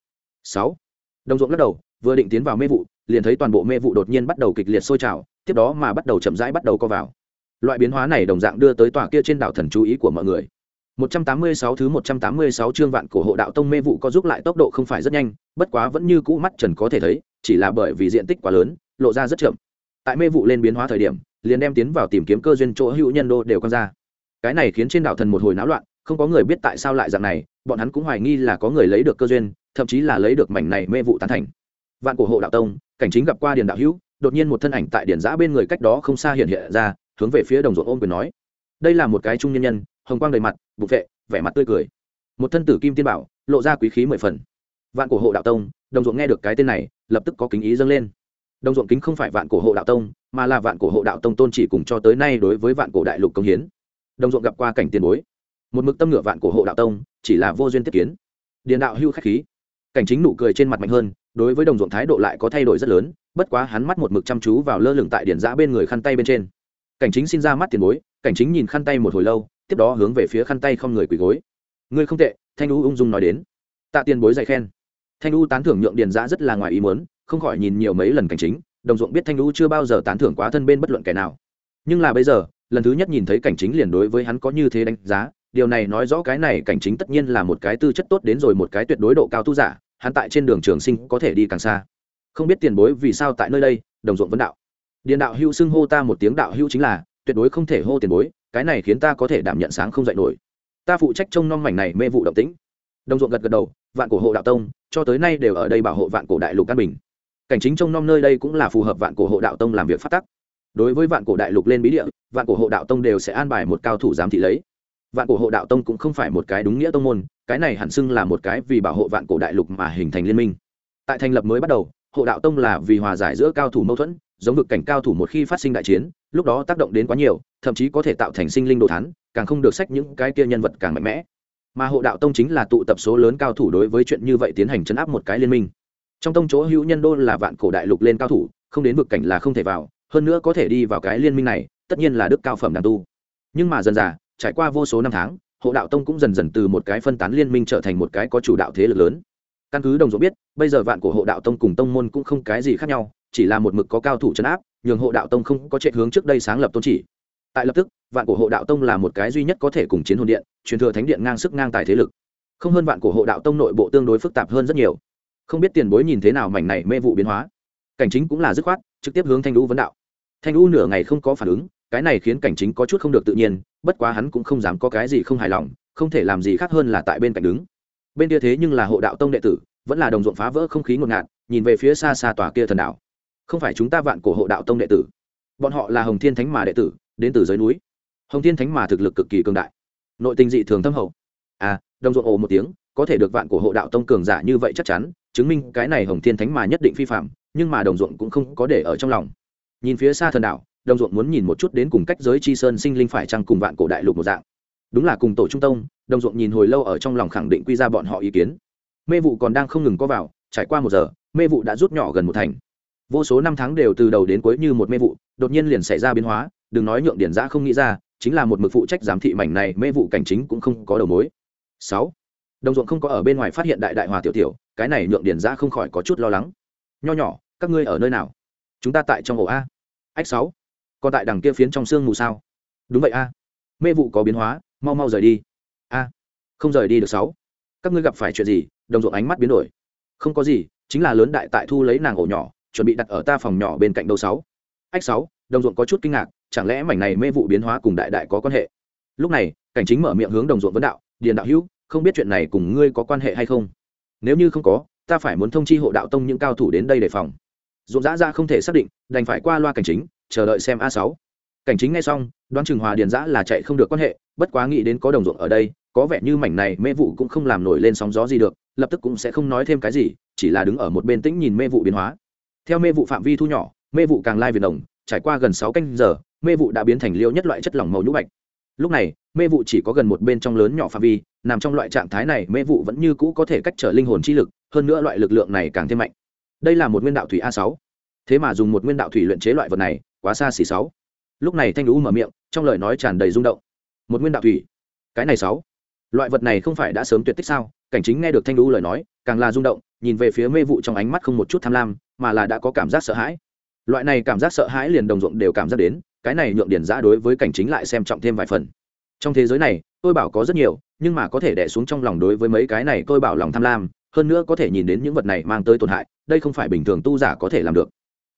Sáu. Đồng ruộng lắc đầu vừa định tiến vào mê vụ liền thấy toàn bộ mê vụ đột nhiên bắt đầu kịch liệt sôi trào tiếp đó mà bắt đầu chậm rãi bắt đầu co vào. Loại biến hóa này đồng dạng đưa tới tòa kia trên đảo thần chú ý của mọi người. 186 thứ 186 chương vạn cổ hộ đạo tông mê vụ có giúp lại tốc độ không phải rất nhanh, bất quá vẫn như cũ mắt trần có thể thấy, chỉ là bởi vì diện tích quá lớn, lộ ra rất chậm. Tại mê vụ lên biến hóa thời điểm, liền đem tiến vào tìm kiếm cơ duyên chỗ hữu nhân đô đều con ra. Cái này khiến trên đảo thần một hồi náo loạn, không có người biết tại sao lại dạng này, bọn hắn cũng hoài nghi là có người lấy được cơ duyên, thậm chí là lấy được mảnh này mê vụ tán thành. Vạn cổ hộ đạo tông, cảnh chính gặp qua điền đạo hữu, đột nhiên một thân ảnh tại điển giã bên người cách đó không xa hiện hiện ra, hướng về phía đồng ruộng ôm quyền nói: "Đây là một cái trung nhân nhân, hồng quang đầy mặt bục vệ vẻ mặt tươi cười một thân tử kim tiên bảo lộ ra quý khí mười phần vạn cổ hộ đạo tông đồng ruộng nghe được cái tên này lập tức có kính ý dâng lên đồng ruộng kính không phải vạn cổ hộ đạo tông, mà là vạn cổ hộ đạo tông tôn chỉ cùng cho tới nay đối với vạn cổ đại lục công hiến. Đồng ruộng gặp qua cảnh tiền bối. Một mực tâm ngựa vạn cổ hộ đạo tông, chỉ là vô duyên tiếp kiến. Điện đạo hưu khách khí. Cảnh chính nụ cười trên mặt mạnh hơn, đối với đồng ruộng thái độ lại có thay đổi rất lớn, bất quá hắn mắt một mực chăm chú vào lơ lửng tại điển giã bên người khăn tay bên trên. Cảnh chính xin ra mắt tiền bối, cảnh chính nhìn khăn tay một hồi lâu, tiếp đó hướng về phía khăn tay không người quỳ gối. Ngươi không tệ, thanh u ung dung nói đến. Tạ tiền bối dạy khen. Thanh u tán thưởng nhượng điền giã rất là ngoài ý muốn không khỏi nhìn nhiều mấy lần cảnh chính, đồng ruộng biết thanh lũ chưa bao giờ tán thưởng quá thân bên bất luận kẻ nào. Nhưng là bây giờ, lần thứ nhất nhìn thấy cảnh chính liền đối với hắn có như thế đánh giá, điều này nói rõ cái này cảnh chính tất nhiên là một cái tư chất tốt đến rồi một cái tuyệt đối độ cao tu giả, hắn tại trên đường trường sinh có thể đi càng xa. Không biết tiền bối vì sao tại nơi đây, đồng ruộng vấn đạo. Điện đạo hữu xưng hô ta một tiếng đạo hữu chính là, tuyệt đối không thể hô tiền bối, cái này khiến ta có thể đảm nhận sáng không dạy nổi. Ta phụ trách trông nom mảnh này mê vụ động tĩnh. Đồng ruộng gật gật đầu, vạn cổ hộ đạo tông, cho tới nay đều ở đây bảo hộ vạn cổ đại lục an bình cảnh chính trông nom nơi đây cũng là phù hợp vạn cổ hộ đạo tông làm việc phát tắc. Đối với vạn cổ đại lục lên bí địa, vạn cổ hộ đạo tông đều sẽ an bài một cao thủ giám thị lấy. Vạn cổ hộ đạo tông cũng không phải một cái đúng nghĩa tông môn, cái này hẳn xưng là một cái vì bảo hộ vạn cổ đại lục mà hình thành liên minh. Tại thành lập mới bắt đầu, hộ đạo tông là vì hòa giải giữa cao thủ mâu thuẫn, giống vực cảnh cao thủ một khi phát sinh đại chiến, lúc đó tác động đến quá nhiều, thậm chí có thể tạo thành sinh linh đồ thán, càng không được sách những cái kia nhân vật càng mạnh mẽ. Mà hộ đạo tông chính là tụ tập số lớn cao thủ đối với chuyện như vậy tiến hành chấn áp một cái liên minh trong tông chỗ hữu nhân đô là vạn cổ đại lục lên cao thủ, không đến vực cảnh là không thể vào, hơn nữa có thể đi vào cái liên minh này, tất nhiên là đức cao phẩm đàn tu. Nhưng mà dần dà, trải qua vô số năm tháng, hộ đạo tông cũng dần dần từ một cái phân tán liên minh trở thành một cái có chủ đạo thế lực lớn. Căn cứ đồng dỗ biết, bây giờ vạn cổ hộ đạo tông cùng tông môn cũng không cái gì khác nhau, chỉ là một mực có cao thủ chấn áp, nhường hộ đạo tông không có chạy hướng trước đây sáng lập tôn chỉ. Tại lập tức, vạn cổ hộ đạo tông là một cái duy nhất có thể cùng chiến hồn điện, truyền thừa thánh điện ngang sức ngang tài thế lực. Không hơn vạn cổ hộ đạo tông nội bộ tương đối phức tạp hơn rất nhiều không biết tiền bối nhìn thế nào mảnh này mê vụ biến hóa. Cảnh chính cũng là dứt khoát, trực tiếp hướng thanh lũ vấn đạo. Thanh lũ nửa ngày không có phản ứng, cái này khiến cảnh chính có chút không được tự nhiên, bất quá hắn cũng không dám có cái gì không hài lòng, không thể làm gì khác hơn là tại bên cạnh đứng. Bên kia thế nhưng là hộ đạo tông đệ tử, vẫn là đồng ruộng phá vỡ không khí ngột ngạt, nhìn về phía xa xa tòa kia thần đạo. Không phải chúng ta vạn cổ hộ đạo tông đệ tử. Bọn họ là hồng thiên thánh mà đệ tử, đến từ dưới núi. Hồng thiên thánh mà thực lực cực kỳ cường đại. Nội tình dị thường thâm hậu. À đồng ruộng ồ một tiếng, có thể được vạn cổ hộ đạo tông cường giả như vậy chắc chắn chứng minh cái này hồng thiên thánh mà nhất định phi phạm, nhưng mà đồng ruộng cũng không có để ở trong lòng. Nhìn phía xa thần đảo đồng ruộng muốn nhìn một chút đến cùng cách giới chi sơn sinh linh phải chăng cùng vạn cổ đại lục một dạng. Đúng là cùng tổ trung tông, đồng ruộng nhìn hồi lâu ở trong lòng khẳng định quy ra bọn họ ý kiến. Mê vụ còn đang không ngừng có vào, trải qua một giờ, mê vụ đã rút nhỏ gần một thành. Vô số năm tháng đều từ đầu đến cuối như một mê vụ, đột nhiên liền xảy ra biến hóa, đừng nói nhượng điển giã không nghĩ ra, chính là một mực phụ trách giám thị mảnh này, mê vụ cảnh chính cũng không có đầu mối. Sáu đồng ruộng không có ở bên ngoài phát hiện đại đại hòa tiểu tiểu, cái này nhượng điền ra không khỏi có chút lo lắng. Nho nhỏ, các ngươi ở nơi nào? Chúng ta tại trong ổ a. Ách sáu. Còn tại đằng kia phiến trong sương mù sao? Đúng vậy a. Mê vụ có biến hóa, mau mau rời đi. A. Không rời đi được sáu. Các ngươi gặp phải chuyện gì? Đồng ruộng ánh mắt biến đổi. Không có gì, chính là lớn đại tại thu lấy nàng ổ nhỏ, chuẩn bị đặt ở ta phòng nhỏ bên cạnh đầu sáu. Ách sáu, đồng ruộng có chút kinh ngạc, chẳng lẽ mảnh này mê vụ biến hóa cùng đại đại có quan hệ? Lúc này, cảnh chính mở miệng hướng đồng ruộng vấn đạo, điền đạo hữu không biết chuyện này cùng ngươi có quan hệ hay không? Nếu như không có, ta phải muốn thông chi hộ đạo tông những cao thủ đến đây đề phòng. Dũng dã ra không thể xác định, đành phải qua loa cảnh chính, chờ đợi xem a sáu. Cảnh chính ngay xong, đoán trường hòa điền giã là chạy không được quan hệ, bất quá nghĩ đến có đồng ruộng ở đây, có vẻ như mảnh này mê vụ cũng không làm nổi lên sóng gió gì được, lập tức cũng sẽ không nói thêm cái gì, chỉ là đứng ở một bên tĩnh nhìn mê vụ biến hóa. Theo mê vụ phạm vi thu nhỏ, mê vụ càng lai việt đồng, trải qua gần sáu canh giờ, mê vụ đã biến thành liêu nhất loại chất lỏng màu nhũ bạch lúc này, mê vụ chỉ có gần một bên trong lớn nhỏ phạm vi, nằm trong loại trạng thái này, mê vụ vẫn như cũ có thể cách trở linh hồn chi lực, hơn nữa loại lực lượng này càng thêm mạnh. Đây là một nguyên đạo thủy a sáu. Thế mà dùng một nguyên đạo thủy luyện chế loại vật này, quá xa xỉ sáu. Lúc này thanh lũ mở miệng, trong lời nói tràn đầy rung động. Một nguyên đạo thủy. Cái này sáu. Loại vật này không phải đã sớm tuyệt tích sao? Cảnh chính nghe được thanh lũ lời nói, càng là rung động, nhìn về phía mê vụ trong ánh mắt không một chút tham lam, mà là đã có cảm giác sợ hãi loại này cảm giác sợ hãi liền đồng ruộng đều cảm giác đến, cái này nhượng điển giã đối với cảnh chính lại xem trọng thêm vài phần. Trong thế giới này, tôi bảo có rất nhiều, nhưng mà có thể đẻ xuống trong lòng đối với mấy cái này tôi bảo lòng tham lam, hơn nữa có thể nhìn đến những vật này mang tới tổn hại, đây không phải bình thường tu giả có thể làm được.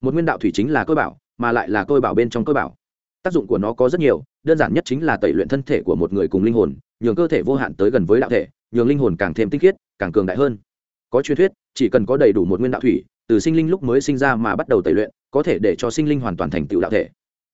Một nguyên đạo thủy chính là tôi bảo, mà lại là tôi bảo bên trong tôi bảo. Tác dụng của nó có rất nhiều, đơn giản nhất chính là tẩy luyện thân thể của một người cùng linh hồn, nhường cơ thể vô hạn tới gần với đạo thể, nhường linh hồn càng thêm tinh khiết, càng cường đại hơn. Có truyền thuyết, chỉ cần có đầy đủ một nguyên đạo thủy, từ sinh linh lúc mới sinh ra mà bắt đầu tẩy luyện có thể để cho sinh linh hoàn toàn thành tựu đạo thể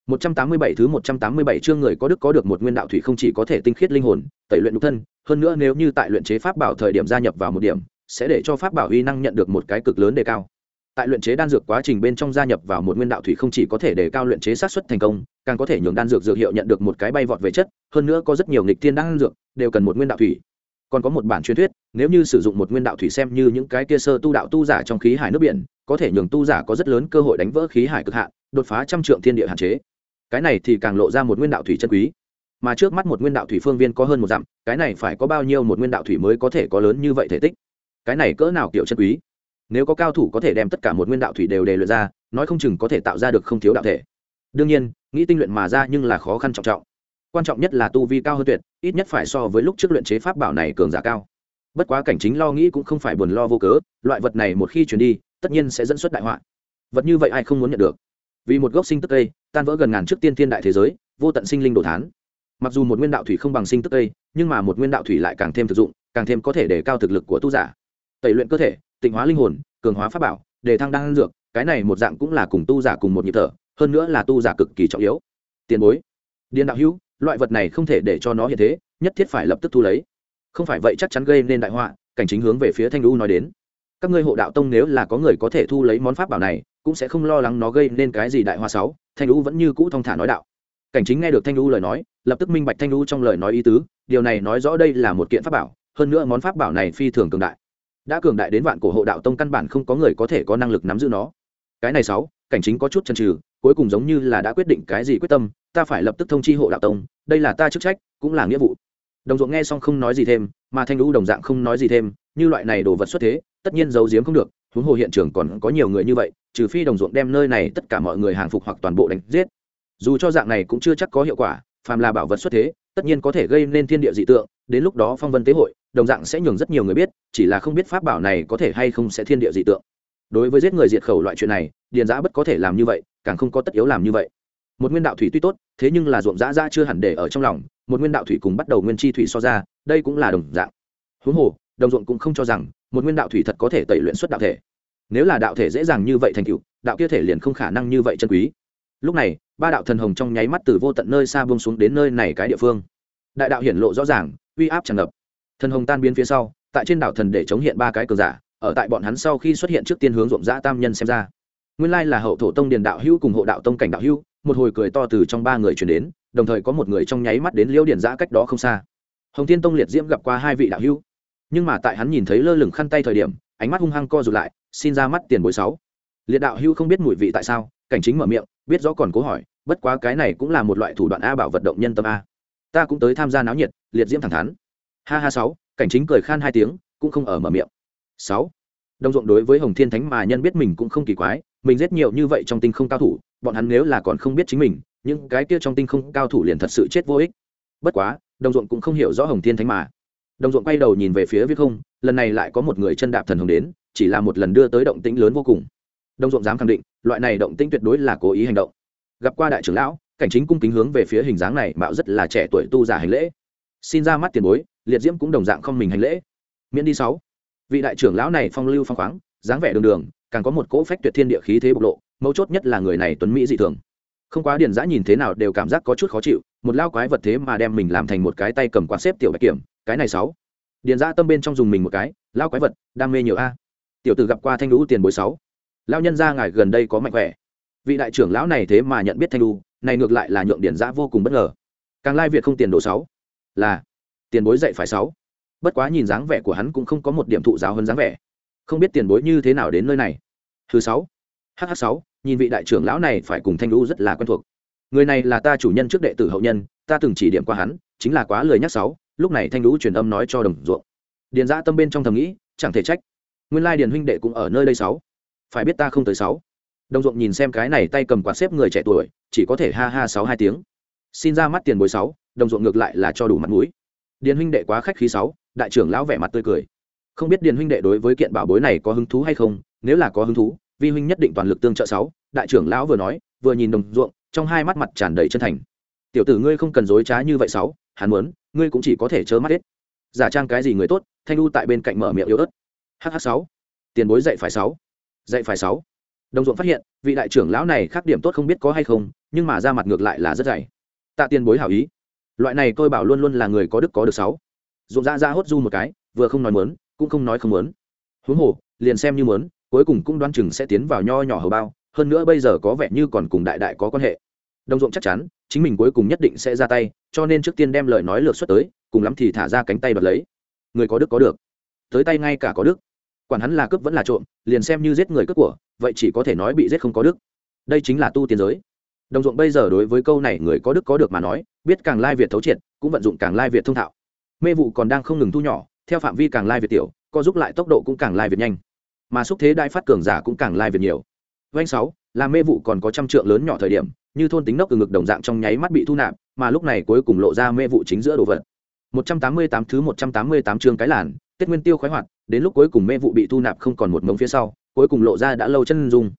187 thứ 187 chương người có đức có được một nguyên đạo thủy không chỉ có thể tinh khiết linh hồn, tẩy luyện nhục thân, hơn nữa nếu như tại luyện chế pháp bảo thời điểm gia nhập vào một điểm, sẽ để cho pháp bảo uy năng nhận được một cái cực lớn đề cao. Tại luyện chế đan dược quá trình bên trong gia nhập vào một nguyên đạo thủy không chỉ có thể đề cao luyện chế sát suất thành công, càng có thể nhường đan dược dược hiệu nhận được một cái bay vọt về chất, hơn nữa có rất nhiều nghịch tiên đan dược đều cần một nguyên đạo thủy. Còn có một bản truyền thuyết, nếu như sử dụng một nguyên đạo thủy xem như những cái kia sơ tu đạo tu giả trong khí hải nước biển, có thể nhường tu giả có rất lớn cơ hội đánh vỡ khí hải cực hạn, đột phá trăm trượng thiên địa hạn chế. Cái này thì càng lộ ra một nguyên đạo thủy chân quý. Mà trước mắt một nguyên đạo thủy phương viên có hơn một dặm cái này phải có bao nhiêu một nguyên đạo thủy mới có thể có lớn như vậy thể tích? Cái này cỡ nào kiểu chân quý? Nếu có cao thủ có thể đem tất cả một nguyên đạo thủy đều đề luyện ra nói không chừng có thể tạo ra được không thiếu đạo thể. Đương nhiên nghĩ tinh luyện mà ra nhưng là khó khăn trọng trọng quan trọng nhất là tu vi cao hơn tuyệt, ít nhất phải so với lúc trước luyện chế pháp bảo này cường giả cao. Bất quá cảnh chính lo nghĩ cũng không phải buồn lo vô cớ, loại vật này một khi chuyển đi, tất nhiên sẽ dẫn xuất đại họa. Vật như vậy ai không muốn nhận được? Vì một gốc sinh tức cây, tan vỡ gần ngàn trước tiên thiên đại thế giới, vô tận sinh linh đồ thán. Mặc dù một nguyên đạo thủy không bằng sinh tức cây, nhưng mà một nguyên đạo thủy lại càng thêm thực dụng, càng thêm có thể để cao thực lực của tu giả. Tẩy luyện cơ thể, tịnh hóa linh hồn, cường hóa pháp bảo, để thăng đan dược, cái này một dạng cũng là cùng tu giả cùng một nhịp thở, hơn nữa là tu giả cực kỳ trọng yếu. Tiền bối. Điền đạo hữu loại vật này không thể để cho nó hiện thế, nhất thiết phải lập tức thu lấy. Không phải vậy chắc chắn gây nên đại họa, cảnh chính hướng về phía thanh lu nói đến. Các ngươi hộ đạo tông nếu là có người có thể thu lấy món pháp bảo này, cũng sẽ không lo lắng nó gây nên cái gì đại hoa sáu thanh lu vẫn như cũ thong thả nói đạo. Cảnh chính nghe được thanh lu lời nói, lập tức minh bạch thanh lu trong lời nói ý tứ, điều này nói rõ đây là một kiện pháp bảo, hơn nữa món pháp bảo này phi thường cường đại. Đã cường đại đến vạn cổ hộ đạo tông căn bản không có người có thể có năng lực nắm giữ nó. Cái này sáu cảnh chính có chút chần trừ cuối cùng giống như là đã quyết định cái gì quyết tâm, ta phải lập tức thông chi hộ đạo tông, đây là ta chức trách, cũng là nghĩa vụ. Đồng ruộng nghe xong không nói gì thêm, mà thanh lũ đồng dạng không nói gì thêm, như loại này đồ vật xuất thế, tất nhiên giấu giếm không được, huống hồ hiện trường còn có nhiều người như vậy, trừ phi đồng ruộng đem nơi này tất cả mọi người hàng phục hoặc toàn bộ đánh giết. Dù cho dạng này cũng chưa chắc có hiệu quả, phàm là bảo vật xuất thế, tất nhiên có thể gây nên thiên địa dị tượng, đến lúc đó phong vân tế hội, đồng dạng sẽ nhường rất nhiều người biết, chỉ là không biết pháp bảo này có thể hay không sẽ thiên địa dị tượng. Đối với giết người diệt khẩu loại chuyện này, điền giã bất có thể làm như vậy càng không có tất yếu làm như vậy. Một nguyên đạo thủy tuy tốt, thế nhưng là ruộng dã ra chưa hẳn để ở trong lòng, một nguyên đạo thủy cùng bắt đầu nguyên chi thủy so ra, đây cũng là đồng dạng. Huống hồ, đồng ruộng cũng không cho rằng, một nguyên đạo thủy thật có thể tẩy luyện xuất đạo thể. Nếu là đạo thể dễ dàng như vậy thành cựu đạo kia thể liền không khả năng như vậy chân quý. Lúc này, ba đạo thần hồng trong nháy mắt từ vô tận nơi xa buông xuống đến nơi này cái địa phương. Đại đạo hiển lộ rõ ràng, uy áp tràn ngập. Thần hồng tan biến phía sau, tại trên đảo thần để chống hiện ba cái cờ giả, ở tại bọn hắn sau khi xuất hiện trước tiên hướng ruộng dã tam nhân xem ra nguyên lai là hậu thổ tông điền đạo hữu cùng hộ đạo tông cảnh đạo hữu, một hồi cười to từ trong ba người chuyển đến, đồng thời có một người trong nháy mắt đến liễu điền giã cách đó không xa. Hồng thiên tông liệt diễm gặp qua hai vị đạo hữu. Nhưng mà tại hắn nhìn thấy lơ lửng khăn tay thời điểm, ánh mắt hung hăng co rụt lại, xin ra mắt tiền bối sáu. Liệt đạo hữu không biết mùi vị tại sao, cảnh chính mở miệng, biết rõ còn cố hỏi, bất quá cái này cũng là một loại thủ đoạn a bảo vật động nhân tâm a. Ta cũng tới tham gia náo nhiệt, liệt diễm thẳng thắn. Ha ha sáu, cảnh chính cười khan hai tiếng, cũng không ở mở miệng. Sáu đồng ruộng đối với hồng thiên thánh mà nhân biết mình cũng không kỳ quái, mình giết nhiều như vậy trong tinh không cao thủ, bọn hắn nếu là còn không biết chính mình, những cái kia trong tinh không cao thủ liền thật sự chết vô ích. Bất quá, đồng ruộng cũng không hiểu rõ hồng thiên thánh mà. Đồng ruộng quay đầu nhìn về phía viết không, lần này lại có một người chân đạp thần hồng đến, chỉ là một lần đưa tới động tĩnh lớn vô cùng. Đồng ruộng dám khẳng định, loại này động tĩnh tuyệt đối là cố ý hành động. Gặp qua đại trưởng lão, cảnh chính cung kính hướng về phía hình dáng này mạo rất là trẻ tuổi tu giả hành lễ. Xin ra mắt tiền bối, liệt diễm cũng đồng dạng không mình hành lễ. Miễn đi sáu vị đại trưởng lão này phong lưu phong khoáng, dáng vẻ đường đường, càng có một cỗ phách tuyệt thiên địa khí thế bộc lộ, mấu chốt nhất là người này tuấn mỹ dị thường. Không quá điền giã nhìn thế nào đều cảm giác có chút khó chịu, một lao quái vật thế mà đem mình làm thành một cái tay cầm quán xếp tiểu bạch kiểm, cái này sáu. Điền giã tâm bên trong dùng mình một cái, lao quái vật, đam mê nhiều a. Tiểu tử gặp qua thanh lũ tiền bối sáu. Lao nhân ra ngài gần đây có mạnh khỏe. Vị đại trưởng lão này thế mà nhận biết thanh lũ, này ngược lại là nhượng điền giã vô cùng bất ngờ. Càng lai việt không tiền đồ sáu. Là, tiền bối dạy phải sáu bất quá nhìn dáng vẻ của hắn cũng không có một điểm thụ giáo hơn dáng vẻ. Không biết tiền bối như thế nào đến nơi này. Thứ sáu. Hh sáu, nhìn vị đại trưởng lão này phải cùng thanh lũ rất là quen thuộc. Người này là ta chủ nhân trước đệ tử hậu nhân, ta từng chỉ điểm qua hắn, chính là quá lời nhắc sáu, lúc này thanh lũ truyền âm nói cho đồng ruộng. Điền giã tâm bên trong thầm nghĩ, chẳng thể trách. Nguyên lai điền huynh đệ cũng ở nơi đây sáu. Phải biết ta không tới sáu. Đồng ruộng nhìn xem cái này tay cầm quạt xếp người trẻ tuổi, chỉ có thể ha ha sáu hai tiếng. Xin ra mắt tiền bối sáu, đồng ruộng ngược lại là cho đủ mặt mũi. Điền huynh đệ quá khách khí sáu đại trưởng lão vẻ mặt tươi cười. Không biết điền huynh đệ đối với kiện bảo bối này có hứng thú hay không, nếu là có hứng thú, vi huynh nhất định toàn lực tương trợ sáu, đại trưởng lão vừa nói, vừa nhìn đồng ruộng, trong hai mắt mặt tràn đầy chân thành. Tiểu tử ngươi không cần dối trá như vậy sáu, hắn muốn, ngươi cũng chỉ có thể chớ mắt hết. Giả trang cái gì người tốt, thanh u tại bên cạnh mở miệng yếu ớt. Hh sáu, tiền bối dạy phải sáu, dạy phải sáu. Đồng ruộng phát hiện, vị đại trưởng lão này khác điểm tốt không biết có hay không, nhưng mà ra mặt ngược lại là rất dày. Tạ tiền bối hảo ý. Loại này tôi bảo luôn luôn là người có đức có được sáu ruộng ra ra hốt du một cái vừa không nói muốn, cũng không nói không muốn. huống hồ liền xem như muốn, cuối cùng cũng đoán chừng sẽ tiến vào nho nhỏ hầu bao hơn nữa bây giờ có vẻ như còn cùng đại đại có quan hệ. Đồng ruộng chắc chắn chính mình cuối cùng nhất định sẽ ra tay cho nên trước tiên đem lời nói lược xuất tới cùng lắm thì thả ra cánh tay đoạt lấy. Người có đức có được. Tới tay ngay cả có đức. Quản hắn là cướp vẫn là trộm liền xem như giết người cướp của vậy chỉ có thể nói bị giết không có đức. Đây chính là tu tiên giới. Đồng ruộng bây giờ đối với câu này người có đức có được mà nói biết càng lai việt thấu triệt cũng vận dụng càng lai việt thông thạo mê vụ còn đang không ngừng thu nhỏ, theo phạm vi càng lai việt tiểu, co giúp lại tốc độ cũng càng lai việt nhanh. Mà xúc thế đại phát cường giả cũng càng lai việt nhiều. Doanh sáu, là mê vụ còn có trăm trượng lớn nhỏ thời điểm, như thôn tính nóc từ ngực đồng dạng trong nháy mắt bị thu nạp, mà lúc này cuối cùng lộ ra mê vụ chính giữa đồ vật. 188 thứ 188 chương cái làn, tết nguyên tiêu khoái hoạt, đến lúc cuối cùng mê vụ bị thu nạp không còn một mống phía sau, cuối cùng lộ ra đã lâu chân dung.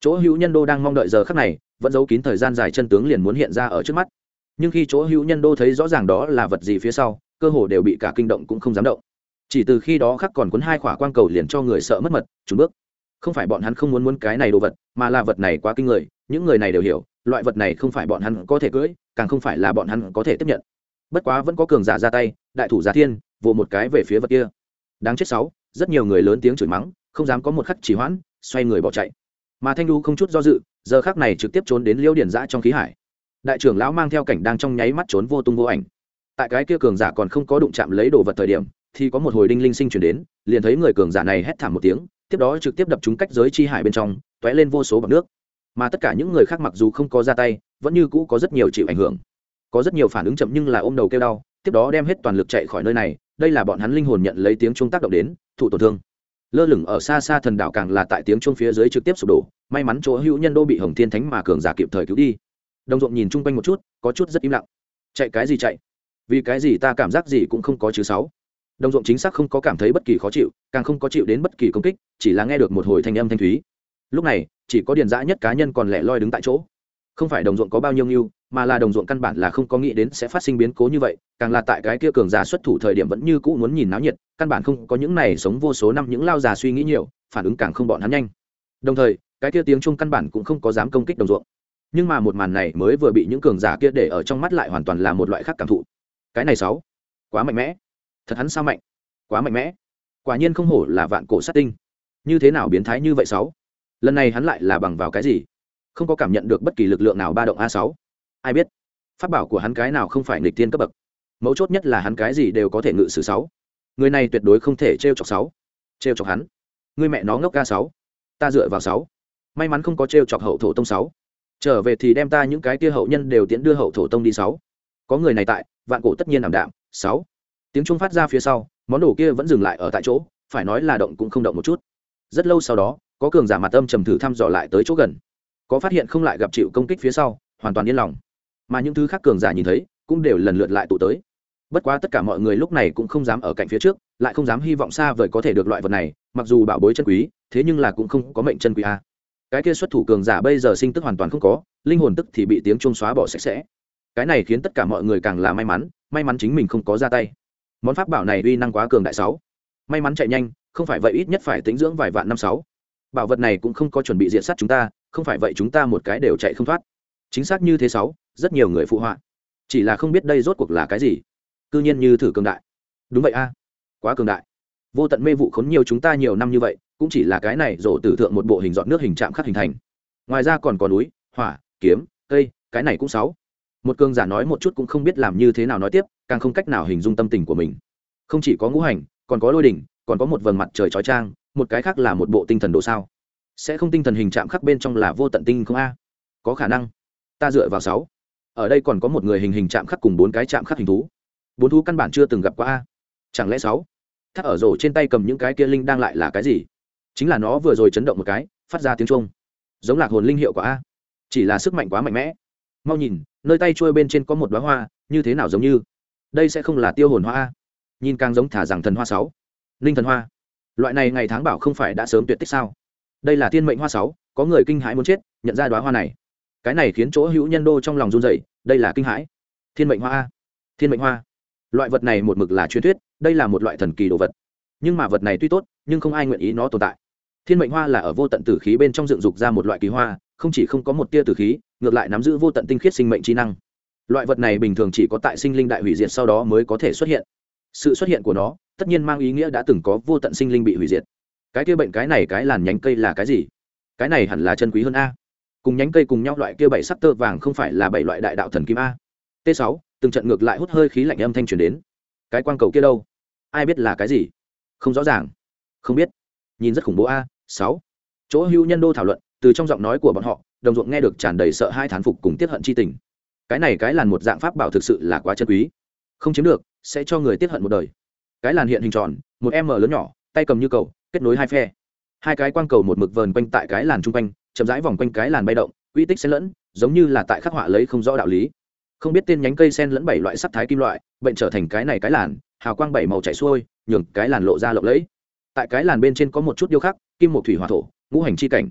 Chỗ hữu nhân đô đang mong đợi giờ khắc này, vẫn giấu kín thời gian dài chân tướng liền muốn hiện ra ở trước mắt. Nhưng khi chỗ hữu nhân đô thấy rõ ràng đó là vật gì phía sau cơ hồ đều bị cả kinh động cũng không dám động. Chỉ từ khi đó khắc còn cuốn hai khỏa quang cầu liền cho người sợ mất mật trốn bước. Không phải bọn hắn không muốn muốn cái này đồ vật, mà là vật này quá kinh người, những người này đều hiểu, loại vật này không phải bọn hắn có thể cưỡi, càng không phải là bọn hắn có thể tiếp nhận. Bất quá vẫn có cường giả ra tay, đại thủ giả thiên, vồ một cái về phía vật kia. Đáng chết sáu, rất nhiều người lớn tiếng chửi mắng, không dám có một khắc chỉ hoãn, xoay người bỏ chạy. Mà thanh đu không chút do dự, giờ khác này trực tiếp trốn đến liêu điển giã trong khí hải. Đại trưởng lão mang theo cảnh đang trong nháy mắt trốn vô tung vô ảnh tại cái kia cường giả còn không có đụng chạm lấy đồ vật thời điểm, thì có một hồi đinh linh sinh chuyển đến, liền thấy người cường giả này hét thảm một tiếng, tiếp đó trực tiếp đập trúng cách giới chi hải bên trong t ó é lên vô số bọc nước. Mà tất cả những người khác mặc dù không có ra tay, vẫn như cũ có rất nhiều chịu ảnh hưởng. Có rất nhiều phản ứng chậm nhưng là ôm đầu kêu đau, tiếp đó đem hết toàn lực chạy khỏi nơi này, đây là bọn hắn linh hồn nhận lấy tiếng chuông tác động đến, thụ tổn thương. Lơ lửng ở xa xa thần đảo càng là tại tiếng chuông phía dưới trực tiếp sụp đổ, may mắn chỗ hữu nhân đô bị hồng thiên thánh mà cường giả kịp thời cứu đi. Đồng ruộng nhìn chung quanh một chút, có chút rất im lặng. Chạy cái gì chạy? Vì cái gì ta cảm giác gì cũng không có chứ sáu? Đồng ruộng chính xác không có cảm thấy bất kỳ khó chịu, càng không có chịu đến bất kỳ công kích, chỉ là nghe được một hồi thanh âm thanh thúy. Lúc này, chỉ có điền dã nhất cá nhân còn lẻ loi đứng tại chỗ. Không phải đồng ruộng có bao nhiêu nghiêu mà là đồng ruộng căn bản là không có nghĩ đến sẽ phát sinh biến cố như vậy, càng là tại cái kia cường giả xuất thủ thời điểm vẫn như cũ muốn nhìn náo nhiệt, căn bản không có những này sống vô số năm những lao già suy nghĩ nhiều, phản ứng càng không bọn hắn nhanh. Đồng thời, cái kia tiếng chung căn bản cũng không có dám công kích đồng ruộng. Nhưng mà một màn này mới vừa bị những cường giả kia để ở trong mắt lại hoàn toàn là một loại khác cảm thụ cái này sáu. Quá mạnh mẽ. Thật hắn sao mạnh? Quá mạnh mẽ. Quả nhiên không hổ là vạn cổ sát tinh. Như thế nào biến thái như vậy sáu? Lần này hắn lại là bằng vào cái gì? Không có cảm nhận được bất kỳ lực lượng nào ba động a sáu. Ai biết? Phát bảo của hắn cái nào không phải nghịch tiên cấp bậc? Mấu chốt nhất là hắn cái gì đều có thể ngự sử sáu. Người này tuyệt đối không thể trêu chọc sáu. Trêu chọc hắn. Người mẹ nó ngốc ga sáu. Ta dựa vào sáu. May mắn không có trêu chọc hậu thổ tông sáu. Trở về thì đem ta những cái kia hậu nhân đều tiễn đưa hậu thổ tông đi sáu. Có người này tại vạn cổ tất nhiên làm đạm, sáu. Tiếng trung phát ra phía sau, món đồ kia vẫn dừng lại ở tại chỗ, phải nói là động cũng không động một chút. Rất lâu sau đó, có cường giả mặt âm trầm thử thăm dò lại tới chỗ gần. Có phát hiện không lại gặp chịu công kích phía sau, hoàn toàn yên lòng. Mà những thứ khác cường giả nhìn thấy, cũng đều lần lượt lại tụ tới. Bất quá tất cả mọi người lúc này cũng không dám ở cạnh phía trước, lại không dám hy vọng xa vời có thể được loại vật này, mặc dù bảo bối chân quý, thế nhưng là cũng không có mệnh chân quý a. Cái kia xuất thủ cường giả bây giờ sinh tức hoàn toàn không có, linh hồn tức thì bị tiếng chuông xóa bỏ sạch sẽ cái này khiến tất cả mọi người càng là may mắn may mắn chính mình không có ra tay. Món pháp bảo này uy năng quá cường đại sáu. May mắn chạy nhanh, không phải vậy ít nhất phải tính dưỡng vài vạn năm sáu. Bảo vật này cũng không có chuẩn bị diện sát chúng ta, không phải vậy chúng ta một cái đều chạy không thoát. Chính xác như thế sáu, rất nhiều người phụ họa. Chỉ là không biết đây rốt cuộc là cái gì. Cư nhiên như thử cường đại. Đúng vậy a, quá cường đại. Vô tận mê vụ khốn nhiều chúng ta nhiều năm như vậy, cũng chỉ là cái này rổ tử thượng một bộ hình dọn nước hình chạm khắc hình thành. Ngoài ra còn có núi, hỏa, kiếm, cây, cái này cũng sáu một cường giả nói một chút cũng không biết làm như thế nào nói tiếp, càng không cách nào hình dung tâm tình của mình. Không chỉ có ngũ hành, còn có lôi đỉnh, còn có một vầng mặt trời trói trang một cái khác là một bộ tinh thần độ sao? Sẽ không tinh thần hình chạm khắc bên trong là vô tận tinh không a? Có khả năng. Ta dựa vào sáu. Ở đây còn có một người hình hình chạm khắc cùng bốn cái chạm khắc hình thú. Bốn thú căn bản chưa từng gặp qua a. Chẳng lẽ sáu? Thắt ở rổ trên tay cầm những cái kia linh đang lại là cái gì? Chính là nó vừa rồi chấn động một cái, phát ra tiếng trung giống lạc hồn linh hiệu của a. Chỉ là sức mạnh quá mạnh mẽ mau nhìn, nơi tay trôi bên trên có một đoá hoa, như thế nào giống như? Đây sẽ không là tiêu hồn hoa nhìn càng giống thả rằng thần hoa sáu. Linh thần hoa. Loại này ngày tháng bảo không phải đã sớm tuyệt tích sao? Đây là thiên mệnh hoa sáu, có người kinh hãi muốn chết, nhận ra đoá hoa này. Cái này khiến chỗ hữu nhân đô trong lòng run dậy đây là kinh hãi. Thiên mệnh hoa a. Thiên mệnh hoa. Loại vật này một mực là truyền thuyết, đây là một loại thần kỳ đồ vật. Nhưng mà vật này tuy tốt, nhưng không ai nguyện ý nó tồn tại. Thiên mệnh hoa là ở vô tận tử khí bên trong dựng dục ra một loại kỳ hoa, không chỉ không có một tia tử khí ngược lại nắm giữ vô tận tinh khiết sinh mệnh trí năng. Loại vật này bình thường chỉ có tại sinh linh đại hủy diệt sau đó mới có thể xuất hiện. Sự xuất hiện của nó, tất nhiên mang ý nghĩa đã từng có vô tận sinh linh bị hủy diệt. Cái kia bệnh cái này cái làn nhánh cây là cái gì? Cái này hẳn là chân quý hơn a. Cùng nhánh cây cùng nhau loại kia bảy sắc tơ vàng không phải là bảy loại đại đạo thần kim a. T 6 từng trận ngược lại hút hơi khí lạnh âm thanh truyền đến. Cái quang cầu kia đâu? Ai biết là cái gì? Không rõ ràng. Không biết. Nhìn rất khủng bố a, sáu. Chỗ hưu nhân đô thảo luận, từ trong giọng nói của bọn họ đồng ruộng nghe được tràn đầy sợ hai thán phục cùng tiết hận chi tình. Cái này cái làn một dạng pháp bảo thực sự là quá chân quý. Không chiếm được, sẽ cho người tiết hận một đời. Cái làn hiện hình tròn, một em lớn nhỏ, tay cầm như cầu, kết nối hai phe. Hai cái quang cầu một mực vờn quanh tại cái làn trung quanh, chậm rãi vòng quanh cái làn bay động, quy tích xen lẫn, giống như là tại khắc họa lấy không rõ đạo lý. Không biết tên nhánh cây sen lẫn bảy loại sắc thái kim loại, bệnh trở thành cái này cái làn, hào quang bảy màu chảy xuôi, nhường cái làn lộ ra lộng lẫy. Tại cái làn bên trên có một chút điêu khắc, kim một thủy hỏa thổ, ngũ hành chi cảnh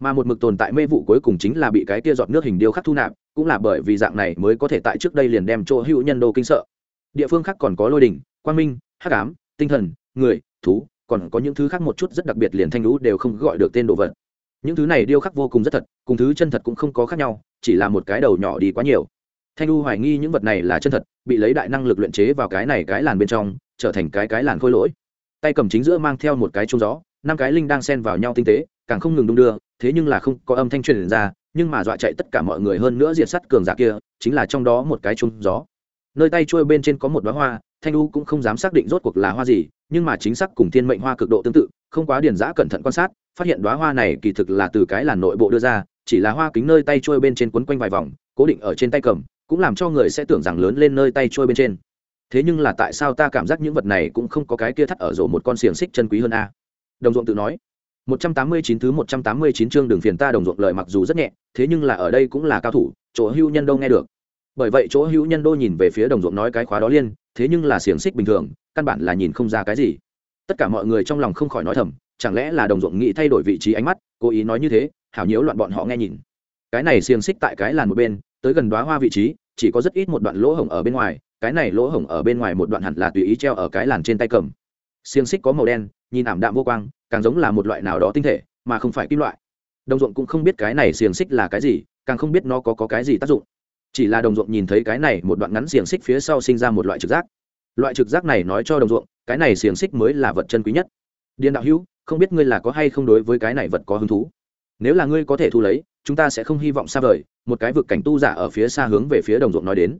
mà một mực tồn tại mê vụ cuối cùng chính là bị cái tia giọt nước hình điêu khắc thu nạp, cũng là bởi vì dạng này mới có thể tại trước đây liền đem chỗ hữu nhân đô kinh sợ. Địa phương khác còn có lôi đình quang minh, hắc ám, tinh thần, người, thú, còn có những thứ khác một chút rất đặc biệt liền thanh lũ đều không gọi được tên đồ vật. Những thứ này điêu khắc vô cùng rất thật, cùng thứ chân thật cũng không có khác nhau, chỉ là một cái đầu nhỏ đi quá nhiều. Thanh lũ hoài nghi những vật này là chân thật, bị lấy đại năng lực luyện chế vào cái này cái làn bên trong, trở thành cái cái làn khôi lỗi. Tay cầm chính giữa mang theo một cái trung gió, năm cái linh đang xen vào nhau tinh tế, càng không ngừng đung đưa thế nhưng là không có âm thanh truyền ra, nhưng mà dọa chạy tất cả mọi người hơn nữa diệt sắt cường giả kia, chính là trong đó một cái trung gió. Nơi tay trôi bên trên có một đoá hoa, thanh u cũng không dám xác định rốt cuộc là hoa gì, nhưng mà chính xác cùng thiên mệnh hoa cực độ tương tự, không quá điền giã cẩn thận quan sát, phát hiện đoá hoa này kỳ thực là từ cái làn nội bộ đưa ra, chỉ là hoa kính nơi tay trôi bên trên quấn quanh vài vòng, cố định ở trên tay cầm, cũng làm cho người sẽ tưởng rằng lớn lên nơi tay trôi bên trên. Thế nhưng là tại sao ta cảm giác những vật này cũng không có cái kia thắt ở rổ một con xiềng xích chân quý hơn a? Đồng ruộng tự nói. 189 thứ 189 chương đường phiền ta đồng ruộng lời mặc dù rất nhẹ, thế nhưng là ở đây cũng là cao thủ, chỗ hưu nhân đô nghe được. Bởi vậy chỗ hữu nhân đô nhìn về phía đồng ruộng nói cái khóa đó liên, thế nhưng là xiềng xích bình thường, căn bản là nhìn không ra cái gì. Tất cả mọi người trong lòng không khỏi nói thầm, chẳng lẽ là đồng ruộng nghĩ thay đổi vị trí ánh mắt, cố ý nói như thế, hảo nhiễu loạn bọn họ nghe nhìn. Cái này xiềng xích tại cái làn một bên, tới gần đóa hoa vị trí, chỉ có rất ít một đoạn lỗ hổng ở bên ngoài, cái này lỗ hổng ở bên ngoài một đoạn hẳn là tùy ý treo ở cái làn trên tay cầm. Xiềng xích có màu đen, nhìn ảm đạm vô quang càng giống là một loại nào đó tinh thể mà không phải kim loại. Đồng ruộng cũng không biết cái này xiềng xích là cái gì càng không biết nó có, có cái gì tác dụng. Chỉ là đồng ruộng nhìn thấy cái này một đoạn ngắn xiềng xích phía sau sinh ra một loại trực giác. Loại trực giác này nói cho đồng ruộng cái này xiềng xích mới là vật chân quý nhất. Điền đạo hữu không biết ngươi là có hay không đối với cái này vật có hứng thú? Nếu là ngươi có thể thu lấy chúng ta sẽ không hy vọng xa vời một cái vực cảnh tu giả ở phía xa hướng về phía đồng ruộng nói đến.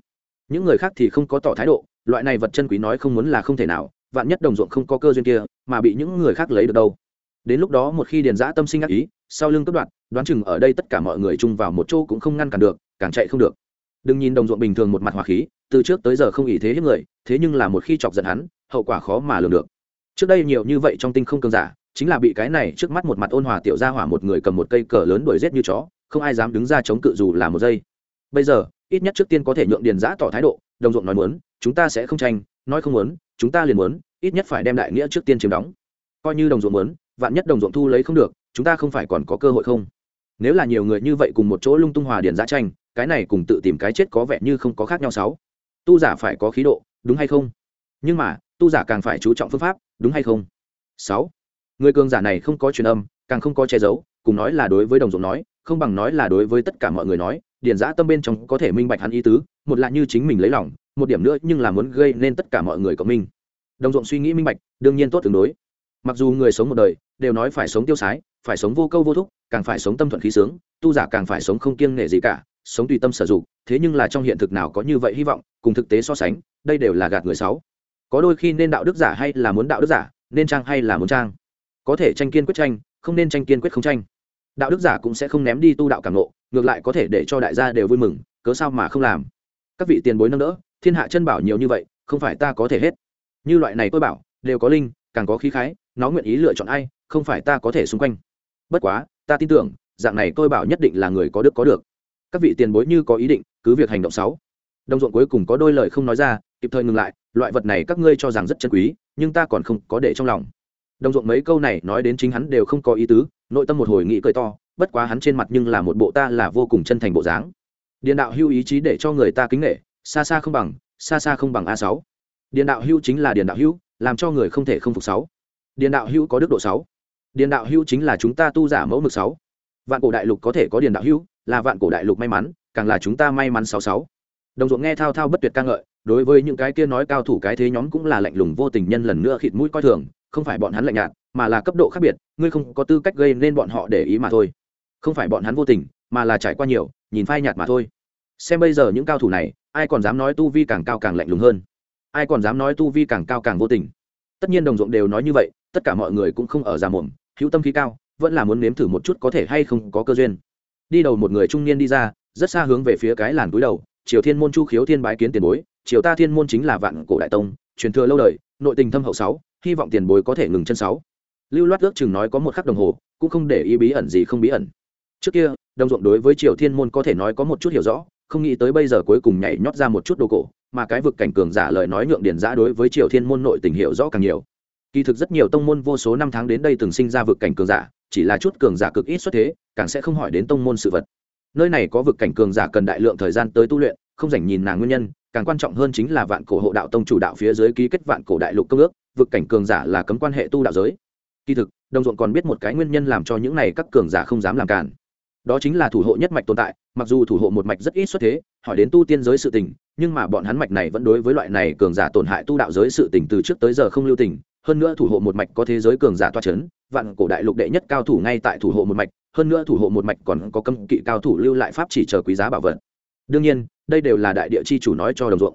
Những người khác thì không có tỏ thái độ loại này vật chân quý nói không muốn là không thể nào vạn nhất đồng ruộng không có cơ duyên kia, mà bị những người khác lấy được đâu. Đến lúc đó một khi điền giã tâm sinh ác ý, sau lưng cấp đoạn đoán chừng ở đây tất cả mọi người chung vào một chỗ cũng không ngăn cản được, càng chạy không được. Đừng nhìn đồng ruộng bình thường một mặt hòa khí, từ trước tới giờ không ý thế hiếp người, thế nhưng là một khi chọc giận hắn, hậu quả khó mà lường được. Trước đây nhiều như vậy trong tinh không cường giả, chính là bị cái này trước mắt một mặt ôn hòa tiểu gia hỏa một người cầm một cây cờ lớn đuổi rết như chó, không ai dám đứng ra chống cự dù là một giây. Bây giờ, ít nhất trước tiên có thể nhượng điền giã tỏ thái độ, đồng ruộng nói muốn, chúng ta sẽ không tranh, nói không muốn chúng ta liền muốn, ít nhất phải đem đại nghĩa trước tiên chiếm đóng. Coi như đồng ruộng muốn, vạn nhất đồng ruộng thu lấy không được, chúng ta không phải còn có cơ hội không? Nếu là nhiều người như vậy cùng một chỗ lung tung hòa điền giá tranh, cái này cùng tự tìm cái chết có vẻ như không có khác nhau sáu. Tu giả phải có khí độ, đúng hay không? Nhưng mà, tu giả càng phải chú trọng phương pháp, đúng hay không? Sáu. Người cường giả này không có truyền âm, càng không có che giấu, cùng nói là đối với đồng ruộng nói, không bằng nói là đối với tất cả mọi người nói điền giã tâm bên trong có thể minh bạch hắn ý tứ, một là như chính mình lấy lòng một điểm nữa nhưng là muốn gây nên tất cả mọi người cộng minh. Đồng ruộng suy nghĩ minh bạch, đương nhiên tốt tương đối. Mặc dù người sống một đời đều nói phải sống tiêu sái, phải sống vô câu vô thúc, càng phải sống tâm thuận khí sướng, tu giả càng phải sống không kiêng nể gì cả, sống tùy tâm sử dụng, thế nhưng là trong hiện thực nào có như vậy hy vọng, cùng thực tế so sánh, đây đều là gạt người sáu có đôi khi nên đạo đức giả hay là muốn đạo đức giả, nên trang hay là muốn trang. Có thể tranh kiên quyết tranh, không nên tranh kiên quyết không tranh. Đạo đức giả cũng sẽ không ném đi tu đạo cảm nộ ngược lại có thể để cho đại gia đều vui mừng, cớ sao mà không làm? Các vị tiền bối nâng đỡ thiên hạ chân bảo nhiều như vậy, không phải ta có thể hết. Như loại này tôi bảo, đều có linh, càng có khí khái, nó nguyện ý lựa chọn ai, không phải ta có thể xung quanh. Bất quá, ta tin tưởng, dạng này tôi bảo nhất định là người có đức có được. Các vị tiền bối như có ý định, cứ việc hành động sáu đồng ruộng cuối cùng có đôi lời không nói ra, kịp thời ngừng lại, loại vật này các ngươi cho rằng rất chân quý, nhưng ta còn không có để trong lòng. Đồng ruộng mấy câu này nói đến chính hắn đều không có ý tứ, nội tâm một hồi nghĩ cười to, bất quá hắn trên mặt nhưng là một bộ ta là vô cùng chân thành bộ dáng. Điện đạo hưu ý chí để cho người ta kính nghệ xa xa không bằng, xa xa không bằng a sáu. Điện đạo hưu chính là điện đạo hưu làm cho người không thể không phục sáu. Điện đạo hưu có đức độ sáu. Điện đạo hưu chính là chúng ta tu giả mẫu mực sáu. Vạn cổ đại lục có thể có điện đạo hưu là vạn cổ đại lục may mắn, càng là chúng ta may mắn sáu sáu. Đồng ruộng nghe thao thao bất tuyệt ca ngợi, đối với những cái kia nói cao thủ cái thế nhóm cũng là lạnh lùng vô tình nhân lần nữa khịt mũi coi thường, không phải bọn hắn lạnh nhạt, mà là cấp độ khác biệt, ngươi không có tư cách gây nên bọn họ để ý mà thôi. Không phải bọn hắn vô tình, mà là trải qua nhiều, nhìn phai nhạt mà thôi. Xem bây giờ những cao thủ này ai còn dám nói tu vi càng cao càng lạnh lùng hơn? Ai còn dám nói tu vi càng cao càng vô tình? Tất nhiên đồng ruộng đều nói như vậy, tất cả mọi người cũng không ở già mồm, hữu tâm khí cao, vẫn là muốn nếm thử một chút có thể hay không có cơ duyên. Đi đầu một người trung niên đi ra, rất xa hướng về phía cái làn túi đầu, triều thiên môn chu khiếu thiên bái kiến tiền bối, triều ta thiên môn chính là vạn cổ đại tông, truyền thừa lâu đời, nội tình thâm hậu sáu, hy vọng tiền bối có thể ngừng chân sáu. Lưu loát ước chừng nói có một khắc đồng hồ, cũng không để ý bí ẩn gì không bí ẩn. Trước kia, đồng ruộng đối với triều thiên môn có thể nói có một chút hiểu rõ không nghĩ tới bây giờ cuối cùng nhảy nhót ra một chút đồ cổ, mà cái vực cảnh cường giả lời nói nhượng điển giã đối với triều thiên môn nội tình hiệu rõ càng nhiều. Kỳ thực rất nhiều tông môn vô số năm tháng đến đây từng sinh ra vực cảnh cường giả, chỉ là chút cường giả cực ít xuất thế, càng sẽ không hỏi đến tông môn sự vật. Nơi này có vực cảnh cường giả cần đại lượng thời gian tới tu luyện, không dành nhìn nàng nguyên nhân, càng quan trọng hơn chính là vạn cổ hộ đạo tông chủ đạo phía dưới ký kết vạn cổ đại lục công ước, vực cảnh cường giả là cấm quan hệ tu đạo giới. Kỳ thực, đồng ruộng còn biết một cái nguyên nhân làm cho những này các cường giả không dám làm cản đó chính là thủ hộ nhất mạch tồn tại, mặc dù thủ hộ một mạch rất ít xuất thế, hỏi đến tu tiên giới sự tình, nhưng mà bọn hắn mạch này vẫn đối với loại này cường giả tổn hại tu đạo giới sự tình từ trước tới giờ không lưu tình, hơn nữa thủ hộ một mạch có thế giới cường giả toa c h ấ n vạn cổ đại lục đệ nhất cao thủ ngay tại thủ hộ một mạch, hơn nữa thủ hộ một mạch còn có cấm kỵ cao thủ lưu lại pháp chỉ chờ quý giá bảo vật. Đương nhiên, đây đều là đại địa chi chủ nói cho đồng ruộng.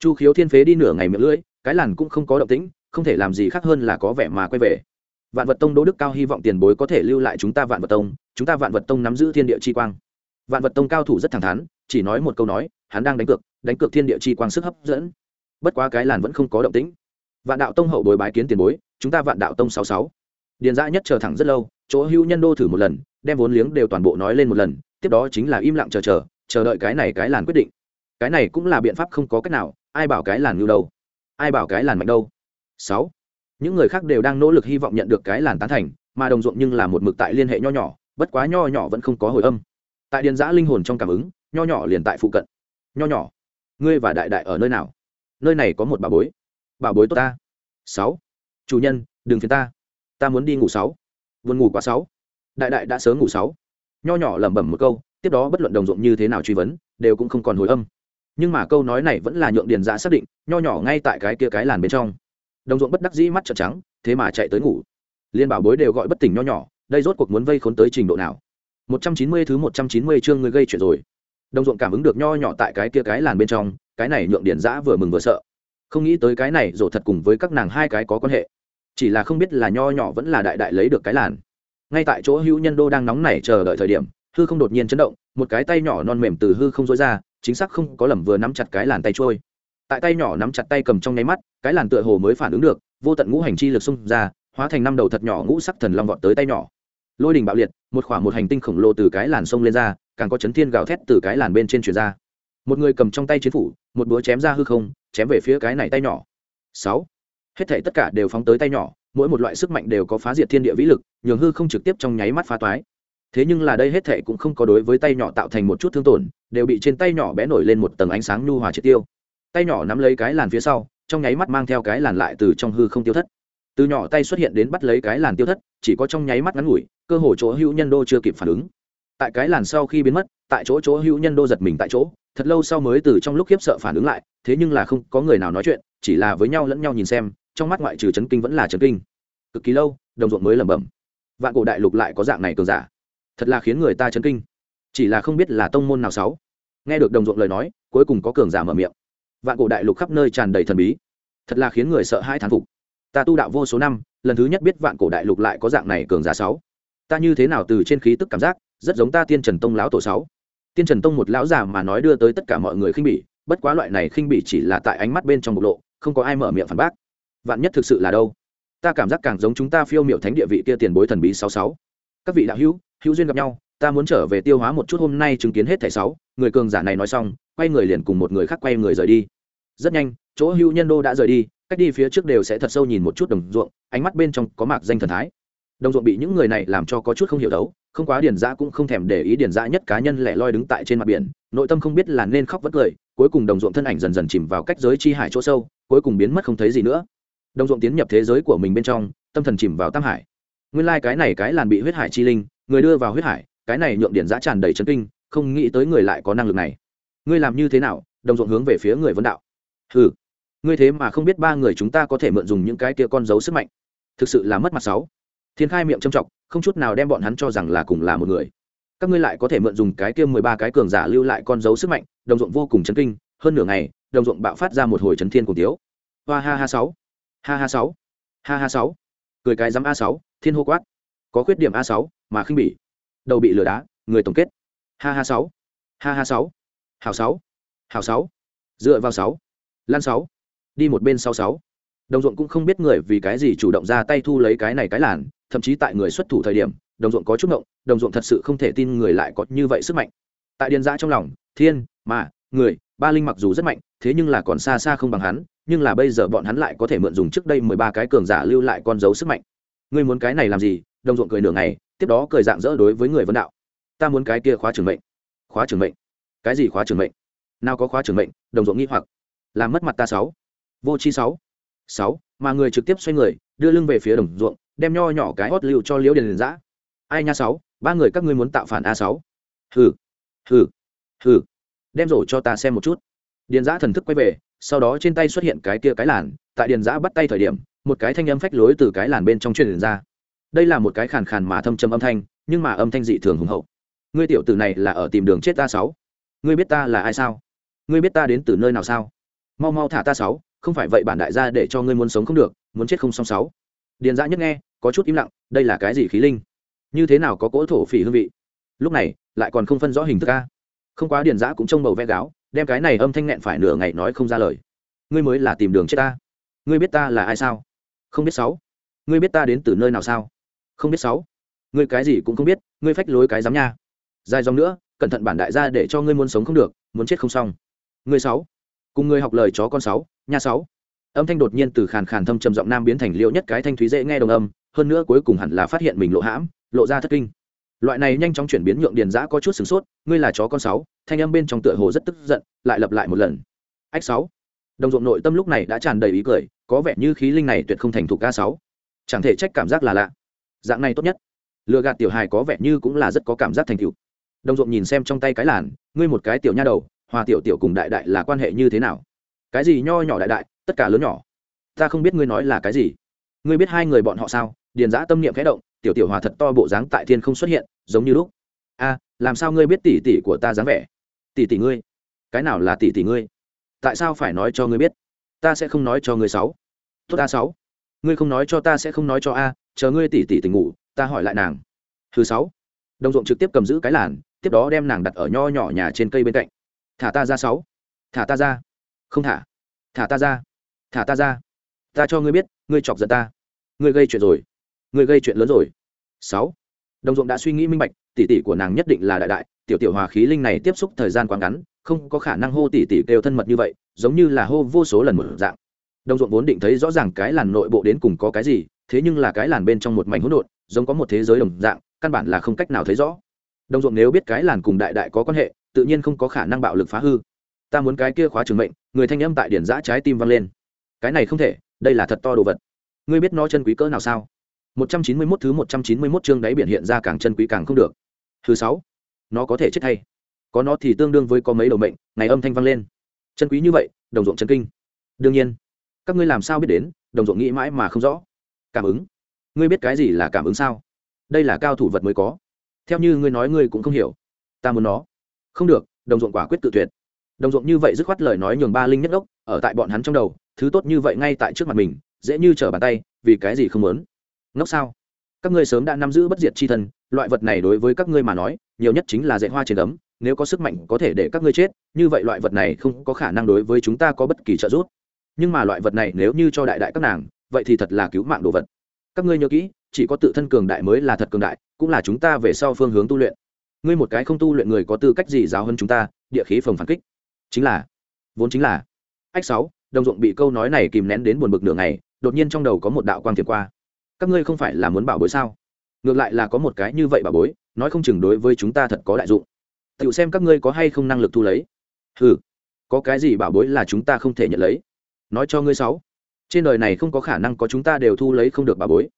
Chu khiếu thiên phế đi nửa ngày miệng lưỡi, cái làn cũng không có động tĩnh, không thể làm gì khác hơn là có vẻ mà quay về vạn vật tông đỗ đức cao hy vọng tiền bối có thể lưu lại chúng ta vạn vật tông, chúng ta vạn vật tông nắm giữ thiên địa chi quang. Vạn vật tông cao thủ rất thẳng thắn, chỉ nói một câu nói, hắn đang đánh cược đánh cược thiên địa chi quang sức hấp dẫn. Bất quá cái làn vẫn không có động tĩnh. Vạn đạo tông hậu bồi bái kiến tiền bối, chúng ta vạn đạo tông sáu sáu. Điền dã nhất chờ thẳng rất lâu, chỗ hữu nhân đô thử một lần, đem vốn liếng đều toàn bộ nói lên một lần, tiếp đó chính là im lặng chờ chờ chờ đợi cái này cái làn quyết định. Cái này cũng là biện pháp không có cách nào, ai bảo cái làn ngưu đâu? Ai bảo cái làn mạnh đâu? Sáu những người khác đều đang nỗ lực hy vọng nhận được cái làn tán thành, mà đồng ruộng nhưng là một mực tại liên hệ nho nhỏ, bất quá nho nhỏ vẫn không có hồi âm. Tại điền giã linh hồn trong cảm ứng, nho nhỏ liền tại phụ cận. Nho nhỏ, ngươi và đại đại ở nơi nào? Nơi này có một bà bối. Bà bối tốt ta. Sáu. Chủ nhân, đừng phiền ta. Ta muốn đi ngủ sáu. Vườn ngủ quá sáu. Đại đại đã sớm ngủ sáu. Nho nhỏ lẩm bẩm một câu, tiếp đó bất luận đồng ruộng như thế nào truy vấn, đều cũng không còn hồi âm. Nhưng mà câu nói này vẫn là nhượng điền giã xác định, nho nhỏ ngay tại cái kia cái làn bên trong đồng ruộng bất đắc dĩ mắt trợn trắng, thế mà chạy tới ngủ. Liên bảo bối đều gọi bất tỉnh nho nhỏ, đây rốt cuộc muốn vây khốn tới trình độ nào? Một trăm chín mươi thứ một trăm chín mươi chương người gây chuyện rồi. Đồng ruộng cảm ứng được nho nhỏ tại cái kia cái làn bên trong, cái này nhượng điển giã vừa mừng vừa sợ. Không nghĩ tới cái này rổ thật cùng với các nàng hai cái có quan hệ. Chỉ là không biết là nho nhỏ vẫn là đại đại lấy được cái làn. Ngay tại chỗ hữu nhân đô đang nóng nảy chờ đợi thời điểm, hư không đột nhiên chấn động, một cái tay nhỏ non mềm từ hư không dối ra, chính xác không có lầm vừa nắm chặt cái làn tay trôi tại tay nhỏ nắm chặt tay cầm trong nháy mắt, cái làn tựa hồ mới phản ứng được, vô tận ngũ hành chi lực xung ra, hóa thành năm đầu thật nhỏ ngũ sắc thần long vọt tới tay nhỏ. Lôi đình bạo liệt, một khoảng một hành tinh khổng lồ từ cái làn sông lên ra, càng có chấn thiên gào thét từ cái làn bên trên truyền ra. Một người cầm trong tay chiến phủ, một búa chém ra hư không, chém về phía cái này tay nhỏ. Sáu. Hết thể tất cả đều phóng tới tay nhỏ, mỗi một loại sức mạnh đều có phá diệt thiên địa vĩ lực, nhường hư không trực tiếp trong nháy mắt phá toái. Thế nhưng là đây hết thể cũng không có đối với tay nhỏ tạo thành một chút thương tổn, đều bị trên tay nhỏ bé nổi lên một tầng ánh sáng nhu hòa triệt tiêu tay nhỏ nắm lấy cái làn phía sau, trong nháy mắt mang theo cái làn lại từ trong hư không tiêu thất. Từ nhỏ tay xuất hiện đến bắt lấy cái làn tiêu thất, chỉ có trong nháy mắt ngắn ngủi, cơ hồ chỗ hữu nhân đô chưa kịp phản ứng. Tại cái làn sau khi biến mất, tại chỗ chỗ hữu nhân đô giật mình tại chỗ, thật lâu sau mới từ trong lúc khiếp sợ phản ứng lại, thế nhưng là không có người nào nói chuyện, chỉ là với nhau lẫn nhau nhìn xem, trong mắt ngoại trừ chấn kinh vẫn là chấn kinh. Cực kỳ lâu, đồng ruộng mới lẩm bẩm. Vạn cổ đại lục lại có dạng này cường giả. Thật là khiến người ta chấn kinh. Chỉ là không biết là tông môn nào sáu. Nghe được đồng ruộng lời nói, cuối cùng có cường giả mở miệng vạn cổ đại lục khắp nơi tràn đầy thần bí. Thật là khiến người sợ hãi thán phục. Ta tu đạo vô số năm, lần thứ nhất biết vạn cổ đại lục lại có dạng này cường giả sáu. Ta như thế nào từ trên khí tức cảm giác, rất giống ta tiên trần tông lão tổ sáu. Tiên trần tông một lão già mà nói đưa tới tất cả mọi người khinh bỉ, bất quá loại này khinh bỉ chỉ là tại ánh mắt bên trong bộc lộ, không có ai mở miệng phản bác. Vạn nhất thực sự là đâu? Ta cảm giác càng giống chúng ta phiêu miệu thánh địa vị kia tiền bối thần bí sáu sáu. Các vị đạo hữu hữu duyên gặp nhau, ta muốn trở về tiêu hóa một chút hôm nay chứng kiến hết thẻ sáu. Người cường giả này nói xong, quay người liền cùng một người khác quay người rời đi rất nhanh, chỗ hưu nhân đô đã rời đi, cách đi phía trước đều sẽ thật sâu nhìn một chút đồng ruộng, ánh mắt bên trong có mạc danh thần thái. Đồng ruộng bị những người này làm cho có chút không hiểu đấu, không quá điền giã cũng không thèm để ý điền giã nhất cá nhân lẻ loi đứng tại trên mặt biển, nội tâm không biết là nên khóc vất cười, cuối cùng đồng ruộng thân ảnh dần dần chìm vào cách giới chi hải chỗ sâu, cuối cùng biến mất không thấy gì nữa. Đồng ruộng tiến nhập thế giới của mình bên trong, tâm thần chìm vào tam hải. Nguyên lai、like、cái này cái làn bị huyết hải chi linh, người đưa vào huyết hải, cái này nhượng điển giã tràn đầy chấn kinh, không nghĩ tới người lại có năng lực này. Ngươi làm như thế nào? Đồng ruộng hướng về phía người vấn đạo ừ ngươi thế mà không biết ba người chúng ta có thể mượn dùng những cái kia con dấu sức mạnh. Thực sự là mất mặt sáu. Thiên khai miệng trầm trọng không chút nào đem bọn hắn cho rằng là cùng là một người. Các ngươi lại có thể mượn dùng cái kia mười ba cái cường giả lưu lại con dấu sức mạnh, đồng ruộng vô cùng chấn kinh, hơn nửa ngày, đồng ruộng bạo phát ra một hồi chấn thiên cùng tiếu. Hoa ha ha sáu. Ha ha sáu. Ha ha sáu. Cười cái dám a sáu, thiên hô quát. Có khuyết điểm a sáu, mà khinh bỉ. Đầu bị lừa đá, người tổng kết. Ha ha sáu. Ha ha sáu. Hào sáu. Hào sáu. Dựa vào sáu lan sáu. Đi một bên sau sáu. Đồng ruộng cũng không biết người vì cái gì chủ động ra tay thu lấy cái này cái làn, thậm chí tại người xuất thủ thời điểm, đồng ruộng có chút ngộng, đồng ruộng thật sự không thể tin người lại có như vậy sức mạnh. Tại điền giã trong lòng, thiên mà người, ba linh mặc dù rất mạnh, thế nhưng là còn xa xa không bằng hắn, nhưng là bây giờ bọn hắn lại có thể mượn dùng trước đây mười ba cái cường giả lưu lại con dấu sức mạnh. Ngươi muốn cái này làm gì? Đồng ruộng cười nửa ngày, tiếp đó cười dạng dỡ đối với người vấn đạo. Ta muốn cái kia khóa trường mệnh. Khóa trường mệnh. Cái gì khóa trường mệnh? Nào có khóa trường mệnh, đồng ruộng nghi hoặc làm mất mặt ta sáu. Vô chi sáu. Sáu, mà người trực tiếp xoay người, đưa lưng về phía đồng ruộng, đem nho nhỏ cái hót lưu cho liễu điền liền giã ai nha sáu, ba người các ngươi muốn tạo phản a sáu. Hừ hừ hừ. Đem rổ cho ta xem một chút. Điền giã thần thức quay về, sau đó trên tay xuất hiện cái kia cái làn, tại điền giã bắt tay thời điểm, một cái thanh âm phách lối từ cái làn bên trong truyền ra. Đây là một cái khàn khàn mà thâm trầm âm thanh, nhưng mà âm thanh dị thường hùng hậu. Ngươi tiểu tử này là ở tìm đường chết ta sáu. Ngươi biết ta là ai sao? Ngươi biết ta đến từ nơi nào sao? Mau mau thả ta sáu, không phải vậy bản đại gia để cho ngươi muốn sống không được, muốn chết không xong sáu. Điền dã nhất nghe, có chút im lặng, đây là cái gì khí linh? Như thế nào có cỗ thổ phỉ hương vị? Lúc này, lại còn không phân rõ hình thức ca không quá điền dã cũng trông bầu vẽ gáo, đem cái này âm thanh nghẹn phải nửa ngày nói không ra lời. Ngươi mới là tìm đường chết ta. Ngươi biết ta là ai sao? Không biết sáu. Ngươi biết ta đến từ nơi nào sao? Không biết sáu. Ngươi cái gì cũng không biết, ngươi phách lối cái dám nha. Dài dòng nữa, cẩn thận bản đại gia để cho ngươi muốn sống không được, muốn chết không xong. Ngươi sáu cùng người học lời chó con sáu, nha sáu. Âm thanh đột nhiên từ khàn khàn thâm trầm giọng nam biến thành liệu nhất cái thanh thúy dễ nghe đồng âm, hơn nữa cuối cùng hẳn là phát hiện mình lộ hãm, lộ ra thất kinh. Loại này nhanh chóng chuyển biến nhượng điền giã có chút sửng sốt, ngươi là chó con sáu, thanh âm bên trong tựa hồ rất tức giận, lại lặp lại một lần. Ách sáu. Đồng ruộng nội tâm lúc này đã tràn đầy ý cười, có vẻ như khí linh này tuyệt không thành thục ca sáu. Chẳng thể trách cảm giác là lạ. Dạng này tốt nhất. Lừa gạt tiểu hài có vẻ như cũng là rất có cảm giác thành tựu. Đồng ruộng nhìn xem trong tay cái làn, ngươi một cái tiểu nha đầu hòa tiểu tiểu cùng đại đại là quan hệ như thế nào? Cái gì nho nhỏ đại đại, tất cả lớn nhỏ? Ta không biết ngươi nói là cái gì. Ngươi biết hai người bọn họ sao? Điền giã tâm niệm khẽ động, tiểu tiểu hòa thật to bộ dáng tại thiên không xuất hiện, giống như lúc. A, làm sao ngươi biết tỷ tỷ của ta dáng vẻ? Tỷ tỷ ngươi. Cái nào là tỷ tỷ ngươi? Tại sao phải nói cho ngươi biết? Ta sẽ không nói cho ngươi sáu. Tốt a sáu. Ngươi không nói cho ta sẽ không nói cho a, chờ ngươi tỷ tỷ tỉnh ngủ, ta hỏi lại nàng. Thứ sáu. Đồng ruộng trực tiếp cầm giữ cái làn, tiếp đó đem nàng đặt ở nho nhỏ nhà trên cây bên cạnh thả ta ra sáu. Thả ta ra. Không thả. Thả ta ra. Thả ta ra. Ta cho ngươi biết, ngươi chọc giận ta. Ngươi gây chuyện rồi. Ngươi gây chuyện lớn rồi. Sáu. Đồng ruộng đã suy nghĩ minh bạch, tỷ tỷ của nàng nhất định là đại đại. Tiểu tiểu hòa khí linh này tiếp xúc thời gian quá ngắn, không có khả năng hô tỷ tỷ kêu thân mật như vậy, giống như là hô vô số lần một dạng. Đồng ruộng vốn định thấy rõ ràng cái làn nội bộ đến cùng có cái gì, thế nhưng là cái làn bên trong một mảnh hỗn độn, giống có một thế giới đồng dạng, căn bản là không cách nào thấy rõ. Đồng ruộng nếu biết cái làn cùng đại đại có quan hệ tự nhiên không có khả năng bạo lực phá hư. Ta muốn cái kia khóa trường mệnh, người thanh âm tại điển giã trái tim vang lên. Cái này không thể, đây là thật to đồ vật. Ngươi biết nó chân quý cỡ nào sao? Một trăm chín mươi 191 thứ một trăm chín mươi 191 chương đáy biển hiện ra càng chân quý càng không được. Thứ sáu, nó có thể chết hay. có nó thì tương đương với có mấy đầu mệnh, ngày âm thanh vang lên. Chân quý như vậy, đồng ruộng chân kinh. Đương nhiên, các ngươi làm sao biết đến, đồng ruộng nghĩ mãi mà không rõ. Cảm ứng. Ngươi biết cái gì là cảm ứng sao? Đây là cao thủ vật mới có. Theo như ngươi nói, ngươi cũng không hiểu. Ta muốn nó không được, đồng ruộng quả quyết tự tuyệt. Đồng ruộng như vậy dứt khoát lời nói nhường ba linh nhất ốc ở tại bọn hắn trong đầu, thứ tốt như vậy ngay tại trước mặt mình, dễ như trở bàn tay, vì cái gì không muốn? Ngốc sao? Các ngươi sớm đã nắm giữ bất diệt c h i thân, loại vật này đối với các ngươi mà nói, nhiều nhất chính là dạy hoa trên ấm nếu có sức mạnh có thể để các ngươi chết, như vậy loại vật này không có khả năng đối với chúng ta có bất kỳ trợ giúp. Nhưng mà loại vật này nếu như cho đại đại các nàng, vậy thì thật là cứu mạng đồ vật. Các ngươi nhớ kỹ, chỉ có tự thân cường đại mới là thật cường đại, cũng là chúng ta về sau phương hướng tu luyện ngươi một cái không tu luyện người có tư cách gì giáo hơn chúng ta, địa khí phồng phản kích. Chính là, vốn chính là. Ách sáu, đồng ruộng bị câu nói này kìm nén đến buồn bực nửa ngày, đột nhiên trong đầu có một đạo quang thiệp qua. Các ngươi không phải là muốn bảo bối sao? Ngược lại là có một cái như vậy bảo bối, nói không chừng đối với chúng ta thật có đại dụng. Tự xem các ngươi có hay không năng lực thu lấy. Ừ có cái gì bảo bối là chúng ta không thể nhận lấy? Nói cho ngươi sáu, trên đời này không có khả năng có chúng ta đều thu lấy không được bảo bối.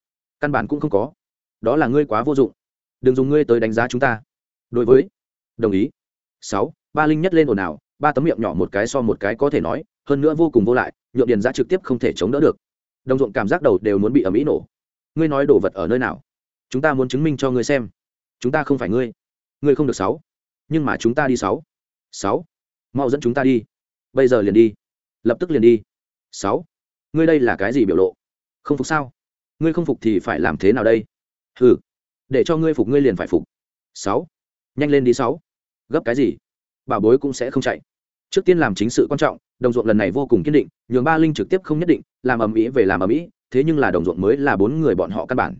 Căn bản cũng không có. Đó là ngươi quá vô dụng. Đừng dùng ngươi tới đánh giá chúng ta đối với, đồng ý. Sáu, ba linh nhất lên ồn ào, ba tấm miệng nhỏ một cái so một cái có thể nói, hơn nữa vô cùng vô lại, nhượng điền ra trực tiếp không thể chống đỡ được. Đồng ruộng cảm giác đầu đều muốn bị ẩm ý nổ. Ngươi nói đồ vật ở nơi nào? Chúng ta muốn chứng minh cho ngươi xem. Chúng ta không phải ngươi. Ngươi không được sáu. Nhưng mà chúng ta đi sáu. Sáu. Mau dẫn chúng ta đi. Bây giờ liền đi. Lập tức liền đi. Sáu. Ngươi đây là cái gì biểu lộ? Không phục sao? Ngươi không phục thì phải làm thế nào đây? Ừ để cho ngươi phục ngươi liền phải phục. Sáu nhanh lên đi sáu. Gấp cái gì? Bảo bối cũng sẽ không chạy. Trước tiên làm chính sự quan trọng, đồng ruộng lần này vô cùng kiên định, nhường ba linh trực tiếp không nhất định, làm ầm ĩ về làm ầm ĩ, thế nhưng là đồng ruộng mới là bốn người bọn họ căn bản.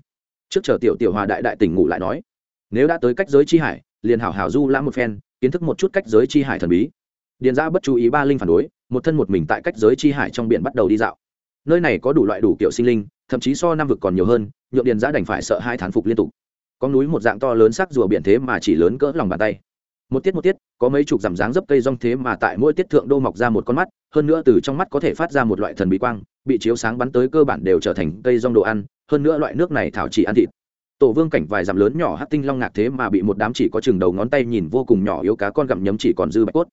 Trước chờ tiểu tiểu hòa đại đại tỉnh ngủ lại nói, nếu đã tới cách giới chi hải, liền hảo hảo du lãm một phen, kiến thức một chút cách giới chi hải thần bí. Điền ra bất chú ý ba linh phản đối, một thân một mình tại cách giới chi hải trong biển bắt đầu đi dạo. Nơi này có đủ loại đủ kiểu sinh linh, thậm chí so năm vực còn nhiều hơn, nhượng điền giã đành phải sợ hai thán phục liên tục có núi một dạng to lớn sắc rùa biển thế mà chỉ lớn cỡ lòng bàn tay. Một tiết một tiết, có mấy chục dằm dáng dấp cây rong thế mà tại mỗi tiết thượng đô mọc ra một con mắt, hơn nữa từ trong mắt có thể phát ra một loại thần bí quang, bị chiếu sáng bắn tới cơ bản đều trở thành cây rong đồ ăn, hơn nữa loại nước này thảo chỉ ăn thịt. Tổ vương cảnh vài dằm lớn nhỏ hát tinh long ngạc thế mà bị một đám chỉ có chừng đầu ngón tay nhìn vô cùng nhỏ yếu cá con gặm nhấm chỉ còn dư bạch cốt.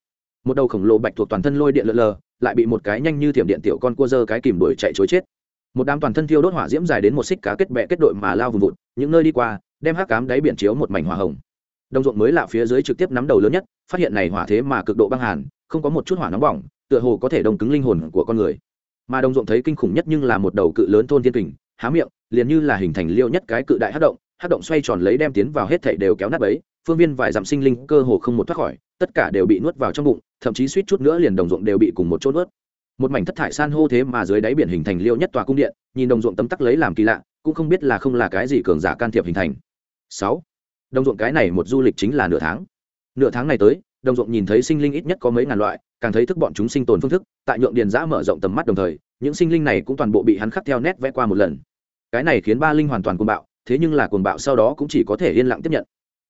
Một đầu khổng lồ bạch thuộc toàn thân lôi điện lờ lờ, lại bị một cái nhanh như thiểm điện tiểu con cua dơ cái kìm đuổi chạy chối chết. Một đám toàn thân thiêu đốt hỏa diễm dài đến một xích cá kết bẹ kết đội mà lao vùng vụt, những nơi đi qua đem hắc cám đáy biển chiếu một mảnh hỏa hồng. Đồng ruộng mới lạ phía dưới trực tiếp nắm đầu lớn nhất, phát hiện này hỏa thế mà cực độ băng hàn, không có một chút hỏa nóng bỏng, tựa hồ có thể đông cứng linh hồn của con người. Mà đồng ruộng thấy kinh khủng nhất nhưng là một đầu cự lớn thôn thiên kình, há miệng, liền như là hình thành liêu nhất cái cự đại hát động hát động xoay tròn lấy đem tiến vào hết thảy đều kéo nát ấy phương viên vài dặm sinh linh cơ hồ không một thoát khỏi, tất cả đều bị nuốt vào trong bụng, thậm chí suýt chút nữa liền đồng ruộng đều bị cùng một chỗ nuốt một mảnh thất thải san hô thế mà dưới đáy biển hình thành liêu nhất tòa cung điện, nhìn đồng ruộng tấm tắc lấy làm kỳ lạ, cũng không biết là không là cái gì cường giả can thiệp hình thành. Sáu. Đồng ruộng cái này một du lịch chính là nửa tháng. Nửa tháng này tới, đồng ruộng nhìn thấy sinh linh ít nhất có mấy ngàn loại, càng thấy thức bọn chúng sinh tồn phương thức, tại nhượng điền giã mở rộng tầm mắt đồng thời, những sinh linh này cũng toàn bộ bị hắn khắc theo nét vẽ qua một lần. Cái này khiến ba linh hoàn toàn cuồng bạo, thế nhưng là cuồng bạo sau đó cũng chỉ có thể yên lặng tiếp nhận.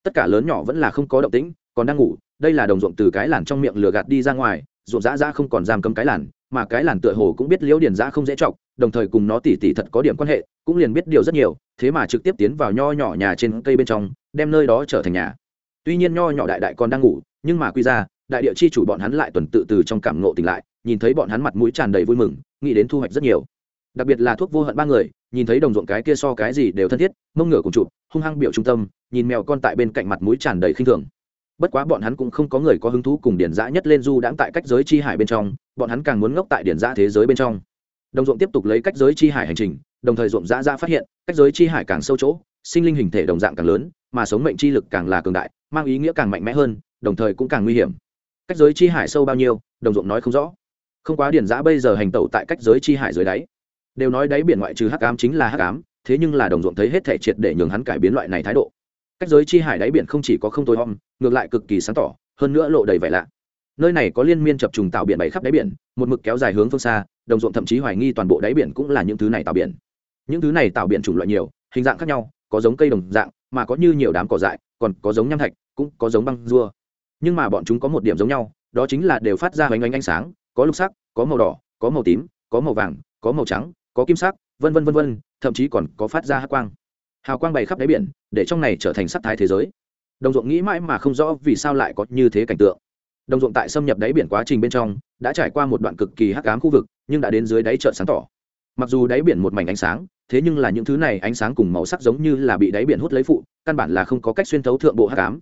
Tất cả lớn nhỏ vẫn là không có động tĩnh, còn đang ngủ, đây là đồng ruộng từ cái làn trong miệng lửa gạt đi ra ngoài, ruộng dã dã không còn giam cấm cái làn mà cái làn tựa hồ cũng biết liễu điền giã không dễ chọc, đồng thời cùng nó tỉ tỉ thật có điểm quan hệ, cũng liền biết điều rất nhiều, thế mà trực tiếp tiến vào nho nhỏ nhà trên cây bên trong, đem nơi đó trở thành nhà. Tuy nhiên nho nhỏ đại đại còn đang ngủ, nhưng mà quy ra, đại địa chi chủ bọn hắn lại tuần tự từ trong cảm ngộ tỉnh lại, nhìn thấy bọn hắn mặt mũi tràn đầy vui mừng, nghĩ đến thu hoạch rất nhiều. Đặc biệt là thuốc vô hận ba người, nhìn thấy đồng ruộng cái kia so cái gì đều thân thiết, mông ngửa cùng chụp, hung hăng biểu trung tâm, nhìn mèo con tại bên cạnh mặt mũi tràn đầy khinh thường bất quá bọn hắn cũng không có người có hứng thú cùng điển giã nhất lên du đãng tại cách giới chi hải bên trong, bọn hắn càng muốn ngốc tại điển giã thế giới bên trong. Đồng ruộng tiếp tục lấy cách giới chi hải hành trình, đồng thời ruộng giã ra phát hiện, cách giới chi hải càng sâu chỗ, sinh linh hình thể đồng dạng càng lớn, mà sống mệnh chi lực càng là cường đại, mang ý nghĩa càng mạnh mẽ hơn, đồng thời cũng càng nguy hiểm. Cách giới chi hải sâu bao nhiêu, đồng ruộng nói không rõ. Không quá điển giã bây giờ hành tẩu tại cách giới chi hải dưới đáy. Đều nói đáy biển ngoại trừ hắc ám chính là hắc ám, thế nhưng là đồng ruộng thấy hết thể triệt để nhường hắn cải biến loại này thái độ cách giới chi hải đáy biển không chỉ có không tối om, ngược lại cực kỳ sáng tỏ, hơn nữa lộ đầy vẻ lạ. Nơi này có liên miên chập trùng tạo biển bảy khắp đáy biển, một mực kéo dài hướng phương xa, đồng ruộng thậm chí hoài nghi toàn bộ đáy biển cũng là những thứ này tạo biển. Những thứ này tạo biển chủng loại nhiều, hình dạng khác nhau, có giống cây đồng dạng, mà có như nhiều đám cỏ dại, còn có giống nham thạch, cũng có giống băng rua. Nhưng mà bọn chúng có một điểm giống nhau, đó chính là đều phát ra hoành ánh ánh sáng, có lục sắc, có màu đỏ, có màu tím, có màu vàng, có màu trắng, có kim sắc, vân vân vân vân, thậm chí còn có phát ra hắc quang hào quang bày khắp đáy biển, để trong này trở thành sắc thái thế giới. Đồng ruộng nghĩ mãi mà không rõ vì sao lại có như thế cảnh tượng. Đồng ruộng tại xâm nhập đáy biển quá trình bên trong, đã trải qua một đoạn cực kỳ hắc ám khu vực, nhưng đã đến dưới đáy chợ sáng tỏ. Mặc dù đáy biển một mảnh ánh sáng, thế nhưng là những thứ này ánh sáng cùng màu sắc giống như là bị đáy biển hút lấy phụ, căn bản là không có cách xuyên thấu thượng bộ hắc ám.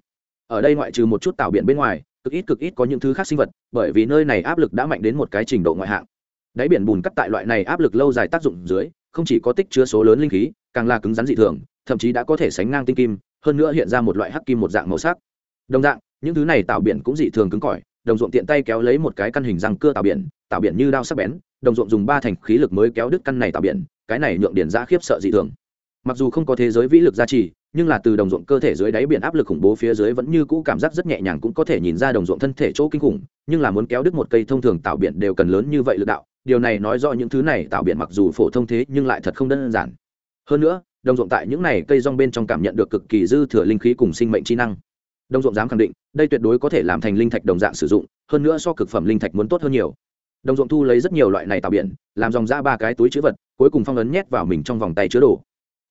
Ở đây ngoại trừ một chút tạo biển bên ngoài, cực ít cực ít có những thứ khác sinh vật, bởi vì nơi này áp lực đã mạnh đến một cái trình độ ngoại hạng. Đáy biển bùn cắt tại loại này áp lực lâu dài tác dụng dưới, không chỉ có tích chứa số lớn linh khí, càng là cứng rắn dị thường thậm chí đã có thể sánh ngang tinh kim, hơn nữa hiện ra một loại hắc kim một dạng màu sắc. Đồng dạng, những thứ này tạo biển cũng dị thường cứng cỏi, đồng ruộng tiện tay kéo lấy một cái căn hình răng cưa tạo biển tạo biển như đao sắc bén, đồng ruộng dùng ba thành khí lực mới kéo đứt căn này tạo biển, cái này nhượng điển ra khiếp sợ dị thường. Mặc dù không có thế giới vĩ lực gia trì, nhưng là từ đồng ruộng cơ thể dưới đáy biển áp lực khủng bố phía dưới vẫn như cũ cảm giác rất nhẹ nhàng cũng có thể nhìn ra đồng ruộng thân thể chỗ kinh khủng, nhưng là muốn kéo đứt một cây thông thường tạo biển đều cần lớn như vậy lực đạo, điều này nói rõ những thứ này tạo biển mặc dù phổ thông thế nhưng lại thật không đơn giản. Hơn nữa đồng ruộng tại những này cây rong bên trong cảm nhận được cực kỳ dư thừa linh khí cùng sinh mệnh chi năng. Đồng ruộng dám khẳng định, đây tuyệt đối có thể làm thành linh thạch đồng dạng sử dụng, hơn nữa so cực phẩm linh thạch muốn tốt hơn nhiều. Đồng ruộng thu lấy rất nhiều loại này tạo biển, làm dòng ra ba cái túi chữ vật, cuối cùng phong ấn nhét vào mình trong vòng tay chứa đồ.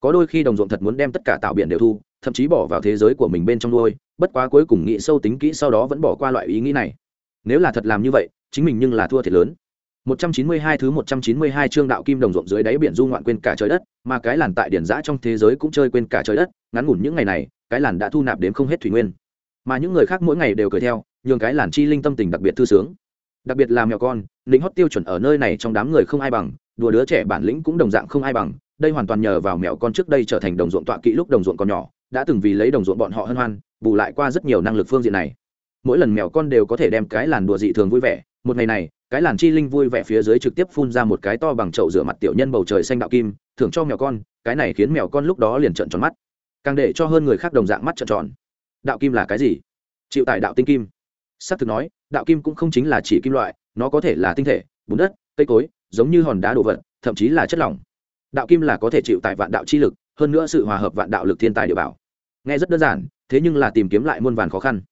Có đôi khi đồng ruộng thật muốn đem tất cả tạo biển đều thu, thậm chí bỏ vào thế giới của mình bên trong nuôi, bất quá cuối cùng nghĩ sâu tính kỹ sau đó vẫn bỏ qua loại ý nghĩ này. Nếu là thật làm như vậy, chính mình nhưng là thua thiệt lớn. 192 thứ 192 chương đạo kim đồng ruộng dưới đáy biển du ngoạn quên cả trời đất, mà cái làn tại điển giã trong thế giới cũng chơi quên cả trời đất, ngắn ngủn những ngày này, cái làn đã thu nạp đến không hết thủy nguyên. Mà những người khác mỗi ngày đều cười theo, nhường cái làn chi linh tâm tình đặc biệt thư sướng. Đặc biệt là mèo con, lính hót tiêu chuẩn ở nơi này trong đám người không ai bằng, đùa đứa trẻ bản lĩnh cũng đồng dạng không ai bằng, đây hoàn toàn nhờ vào mèo con trước đây trở thành đồng ruộng tọa kỵ lúc đồng ruộng còn nhỏ, đã từng vì lấy đồng ruộng bọn họ hân hoan, bù lại qua rất nhiều năng lực phương diện này. Mỗi lần mèo con đều có thể đem cái làn đùa dị thường vui vẻ, một ngày này, cái làn chi linh vui vẻ phía dưới trực tiếp phun ra một cái to bằng chậu rửa mặt tiểu nhân bầu trời xanh đạo kim, thưởng cho mèo con, cái này khiến mèo con lúc đó liền trợn tròn mắt. Càng để cho hơn người khác đồng dạng mắt trợn tròn. Đạo kim là cái gì? Chịu tại đạo tinh kim. S ắ c thực nói, đạo kim cũng không chính là chỉ kim loại, nó có thể là tinh thể, bùn đất, cây cối, giống như hòn đá đồ vật, thậm chí là chất lỏng. Đạo kim là có thể chịu tại vạn đạo chi lực, hơn nữa sự hòa hợp vạn đạo lực thiên tài địa bảo. Nghe rất đơn giản, thế nhưng là tìm kiếm lại muôn vàn khó khăn.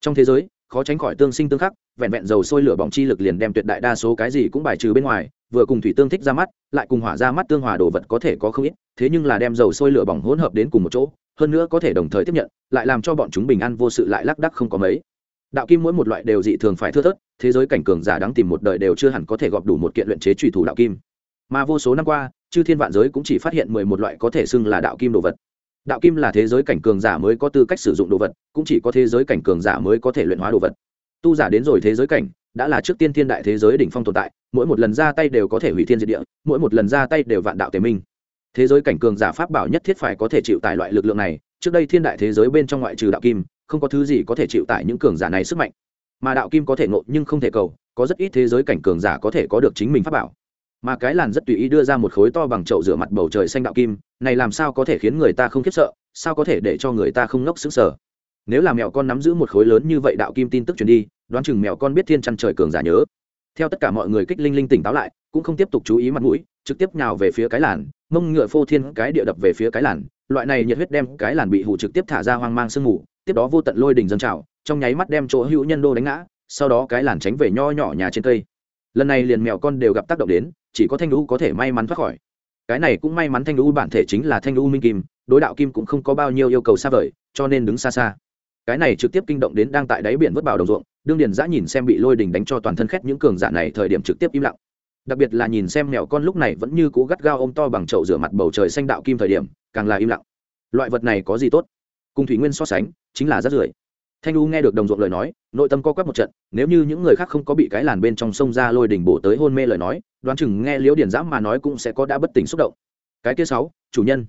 Trong thế giới khó tránh khỏi tương sinh tương khắc, vẹn vẹn dầu sôi lửa bỏng chi lực liền đem tuyệt đại đa số cái gì cũng bài trừ bên ngoài, vừa cùng thủy tương thích ra mắt, lại cùng hỏa ra mắt tương hòa đồ vật có thể có không ít, thế nhưng là đem dầu sôi lửa bỏng hỗn hợp đến cùng một chỗ, hơn nữa có thể đồng thời tiếp nhận, lại làm cho bọn chúng bình an vô sự lại lác đắc không có mấy. Đạo kim mỗi một loại đều dị thường phải thưa thớt, thế giới cảnh cường giả đáng tìm một đời đều chưa hẳn có thể gọp đủ một kiện luyện chế trùy thủ đạo kim. Mà vô số năm qua, chư thiên vạn giới cũng chỉ phát hiện mười một loại có thể xưng là đạo kim đồ vật đạo kim là thế giới cảnh cường giả mới có tư cách sử dụng đồ vật, cũng chỉ có thế giới cảnh cường giả mới có thể luyện hóa đồ vật. Tu giả đến rồi thế giới cảnh, đã là trước tiên thiên đại thế giới đỉnh phong tồn tại, mỗi một lần ra tay đều có thể hủy thiên diệt địa, mỗi một lần ra tay đều vạn đạo tề minh. Thế giới cảnh cường giả pháp bảo nhất thiết phải có thể chịu tải loại lực lượng này, trước đây thiên đại thế giới bên trong ngoại trừ đạo kim, không có thứ gì có thể chịu tải những cường giả này sức mạnh. Mà đạo kim có thể ngộ nhưng không thể cầu, có rất ít thế giới cảnh cường giả có thể có được chính mình pháp bảo mà cái làn rất tùy ý đưa ra một khối to bằng chậu rửa mặt bầu trời xanh đạo kim, này làm sao có thể khiến người ta không khiếp sợ, sao có thể để cho người ta không ngốc xứng sở nếu là mèo con nắm giữ một khối lớn như vậy đạo kim tin tức truyền đi, đoán chừng mèo con biết thiên chăn trời cường giả nhớ. Theo tất cả mọi người kích linh linh tỉnh táo lại, cũng không tiếp tục chú ý mặt mũi, trực tiếp nhào về phía cái làn, mông ngựa phô thiên cái địa đập về phía cái làn, loại này nhiệt huyết đem cái làn bị hủ trực tiếp thả ra hoang mang sương mù, tiếp đó vô tận lôi đỉnh dâng trào, trong nháy mắt đem chỗ hữu nhân đô đánh ngã, sau đó cái làn tránh về nho nhỏ nhà trên cây. Lần này liền mèo con đều gặp tác động đến chỉ có thanh lũ có thể may mắn thoát khỏi. Cái này cũng may mắn thanh lũ bản thể chính là thanh lũ minh kim, đối đạo kim cũng không có bao nhiêu yêu cầu xa vời, cho nên đứng xa xa. Cái này trực tiếp kinh động đến đang tại đáy biển vứt bảo đồng ruộng, đương điền giã nhìn xem bị lôi đình đánh cho toàn thân khét những cường giả này thời điểm trực tiếp im lặng. Đặc biệt là nhìn xem mèo con lúc này vẫn như cố gắt gao ôm to bằng chậu rửa mặt bầu trời xanh đạo kim thời điểm, càng là im lặng. Loại vật này có gì tốt? Cùng thủy nguyên so sánh, chính là rất rưởi thanh u nghe được đồng ruộng lời nói, nội tâm co quắp một trận, nếu như những người khác không có bị cái làn bên trong sông ra lôi đỉnh bổ tới hôn mê lời nói, đoán chừng nghe liễu điển giãm mà nói cũng sẽ có đã bất tỉnh xúc động. Cái kia sáu, chủ nhân.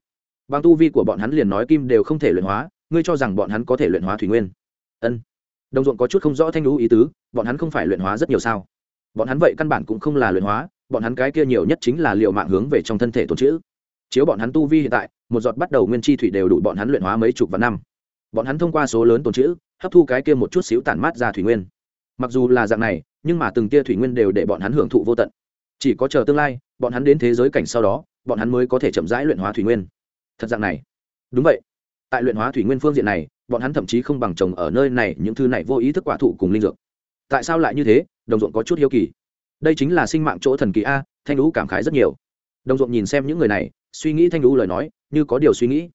Bằng tu vi của bọn hắn liền nói kim đều không thể luyện hóa, ngươi cho rằng bọn hắn có thể luyện hóa thủy nguyên. Ân. Đồng ruộng có chút không rõ thanh lũ ý tứ, bọn hắn không phải luyện hóa rất nhiều sao? Bọn hắn vậy căn bản cũng không là luyện hóa, bọn hắn cái kia nhiều nhất chính là liệu mạng hướng về trong thân thể tồn chữ chiếu bọn hắn tu vi hiện tại, một giọt bắt đầu nguyên chi thủy đều đủ bọn hắn luyện hóa mấy chục vạn năm. Bọn hắn thông qua số lớn tồn chữ hấp thu cái kia một chút xíu tản mát ra thủy nguyên. Mặc dù là dạng này, nhưng mà từng tia thủy nguyên đều để bọn hắn hưởng thụ vô tận. Chỉ có chờ tương lai, bọn hắn đến thế giới cảnh sau đó, bọn hắn mới có thể chậm rãi luyện hóa thủy nguyên. Thật dạng này. Đúng vậy. Tại luyện hóa thủy nguyên phương diện này, bọn hắn thậm chí không bằng trồng ở nơi này những thứ này vô ý thức quả thụ cùng linh dược. Tại sao lại như thế? Đồng ruộng có chút hiếu kỳ. Đây chính là sinh mạng chỗ thần kỳ a, thanh lũ cảm khái rất nhiều. Đồng ruộng nhìn xem những người này, suy nghĩ thanh lũ lời nói, như có điều suy nghĩ.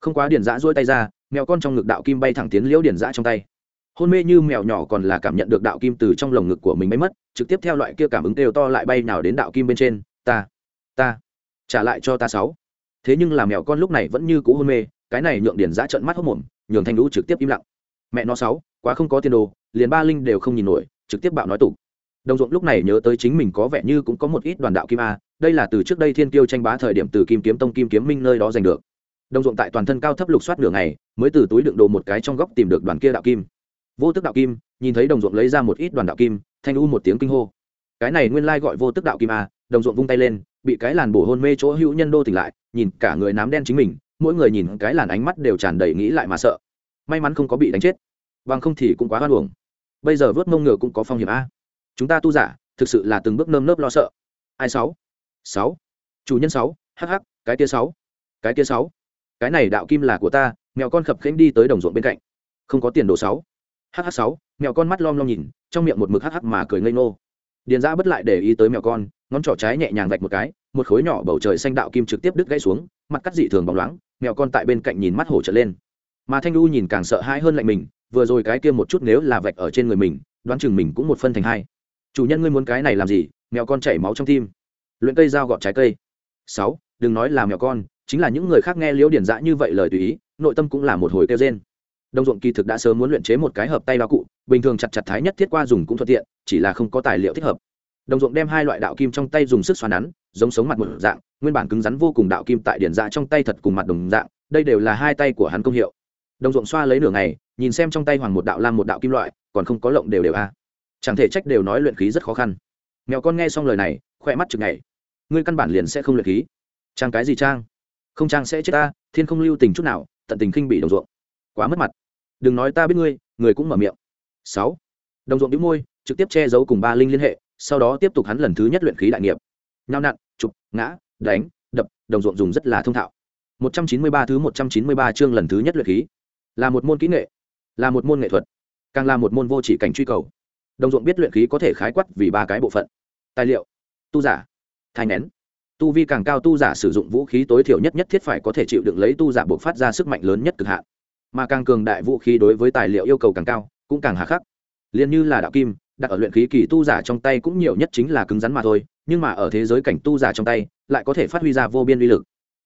Không quá điển dã duỗi tay ra mèo con trong ngực đạo kim bay thẳng tiến liễu điển giã trong tay. Hôn mê như mèo nhỏ còn là cảm nhận được đạo kim từ trong lồng ngực của mình bay mất, trực tiếp theo loại kia cảm ứng đều to lại bay nào đến đạo kim bên trên. Ta ta, trả lại cho ta sáu. Thế nhưng là mèo con lúc này vẫn như cũ hôn mê, cái này nhượng điển giã trận mắt hốc mồm, nhường thanh lũ trực tiếp im lặng. Mẹ nó sáu, quá không có tiền đồ, liền ba linh đều không nhìn nổi, trực tiếp bạo nói tục. Đồng ruộng lúc này nhớ tới chính mình có vẻ như cũng có một ít đoàn đạo kim a, đây là từ trước đây thiên tiêu tranh bá thời điểm từ kim kiếm tông kim kiếm minh nơi đó giành được đồng ruộng tại toàn thân cao thấp lục soát nửa ngày, mới từ túi đựng đồ một cái trong góc tìm được đoàn kia đạo kim. Vô tức đạo kim, nhìn thấy đồng ruộng lấy ra một ít đoàn đạo kim, thanh u một tiếng kinh hô. Cái này nguyên lai gọi vô tức đạo kim a đồng ruộng vung tay lên, bị cái làn bổ hôn mê chỗ hữu nhân đô tỉnh lại, nhìn cả người nám đen chính mình, mỗi người nhìn cái làn ánh mắt đều tràn đầy nghĩ lại mà sợ. May mắn không có bị đánh chết, bằng không thì cũng quá hoan hồng bây giờ vớt mông ngựa cũng có phong hiểm a chúng ta tu giả, thực sự là từng bước nơm nớp lo sợ. Ai sáu? Sáu. Chủ nhân sáu. Hh cái tia sáu. Cái tia sáu cái này đạo kim là của ta, mèo con khập khênh đi tới đồng ruộng bên cạnh. Không có tiền đồ sáu. Hh sáu, mèo con mắt lom lom nhìn, trong miệng một mực hh mà cười ngây ngô. Điền ra bất lại để ý tới mèo con, ngón trỏ trái nhẹ nhàng vạch một cái, một khối nhỏ bầu trời xanh đạo kim trực tiếp đứt gãy xuống, mặt cắt dị thường bóng loáng, mèo con tại bên cạnh nhìn mắt hổ trở lên. Mà thanh lu nhìn càng sợ hãi hơn lạnh mình, vừa rồi cái kia một chút nếu là vạch ở trên người mình, đoán chừng mình cũng một phân thành hai. Chủ nhân ngươi muốn cái này làm gì? Mèo con chảy máu trong tim. Luyện cây dao gọt trái cây. Sáu, đừng nói là mèo con chính là những người khác nghe liễu điển dã như vậy lời tùy ý, nội tâm cũng là một hồi kêu trên đồng ruộng kỳ thực đã sớm muốn luyện chế một cái hợp tay đao cụ, bình thường chặt chặt thái nhất thiết qua dùng cũng thuận tiện, chỉ là không có tài liệu thích hợp. Đồng ruộng đem hai loại đạo kim trong tay dùng sức xoắn nắn, giống sống mặt một dạng, nguyên bản cứng rắn vô cùng đạo kim tại điển dạ trong tay thật cùng mặt đồng dạng, đây đều là hai tay của hắn công hiệu. Đồng ruộng xoa lấy nửa ngày, nhìn xem trong tay hoàng một đạo lam một đạo kim loại, còn không có lộng đều đều a. Chẳng thể trách đều nói luyện khí rất khó khăn. Mèo con nghe xong lời này, khỏe mắt chừng ngày ngươi căn bản liền sẽ không luyện khí. Trang cái gì trang? Không trang sẽ chết ta, thiên không lưu tình chút nào, tận tình khinh bị đồng ruộng. Quá mất mặt. Đừng nói ta biết ngươi, người cũng mở miệng. Sáu. Đồng ruộng đĩu môi, trực tiếp che giấu cùng ba linh liên hệ, sau đó tiếp tục hắn lần thứ nhất luyện khí đại nghiệp. Nhao nặn, chụp, ngã, đánh, đập, đồng ruộng dùng rất là thông thạo. 193 thứ 193 chương lần thứ nhất luyện khí. Là một môn kỹ nghệ, là một môn nghệ thuật, càng là một môn vô chỉ cảnh truy cầu. Đồng ruộng biết luyện khí có thể khái quát vì ba cái bộ phận. Tài liệu, tu giả, thai nén tu vi càng cao tu giả sử dụng vũ khí tối thiểu nhất nhất thiết phải có thể chịu đựng lấy tu giả buộc phát ra sức mạnh lớn nhất cực hạn. Mà càng cường đại vũ khí đối với tài liệu yêu cầu càng cao, cũng càng hà khắc. Liền như là đạo kim, đặt ở luyện khí kỳ tu giả trong tay cũng nhiều nhất chính là cứng rắn mà thôi, nhưng mà ở thế giới cảnh tu giả trong tay, lại có thể phát huy ra vô biên uy lực.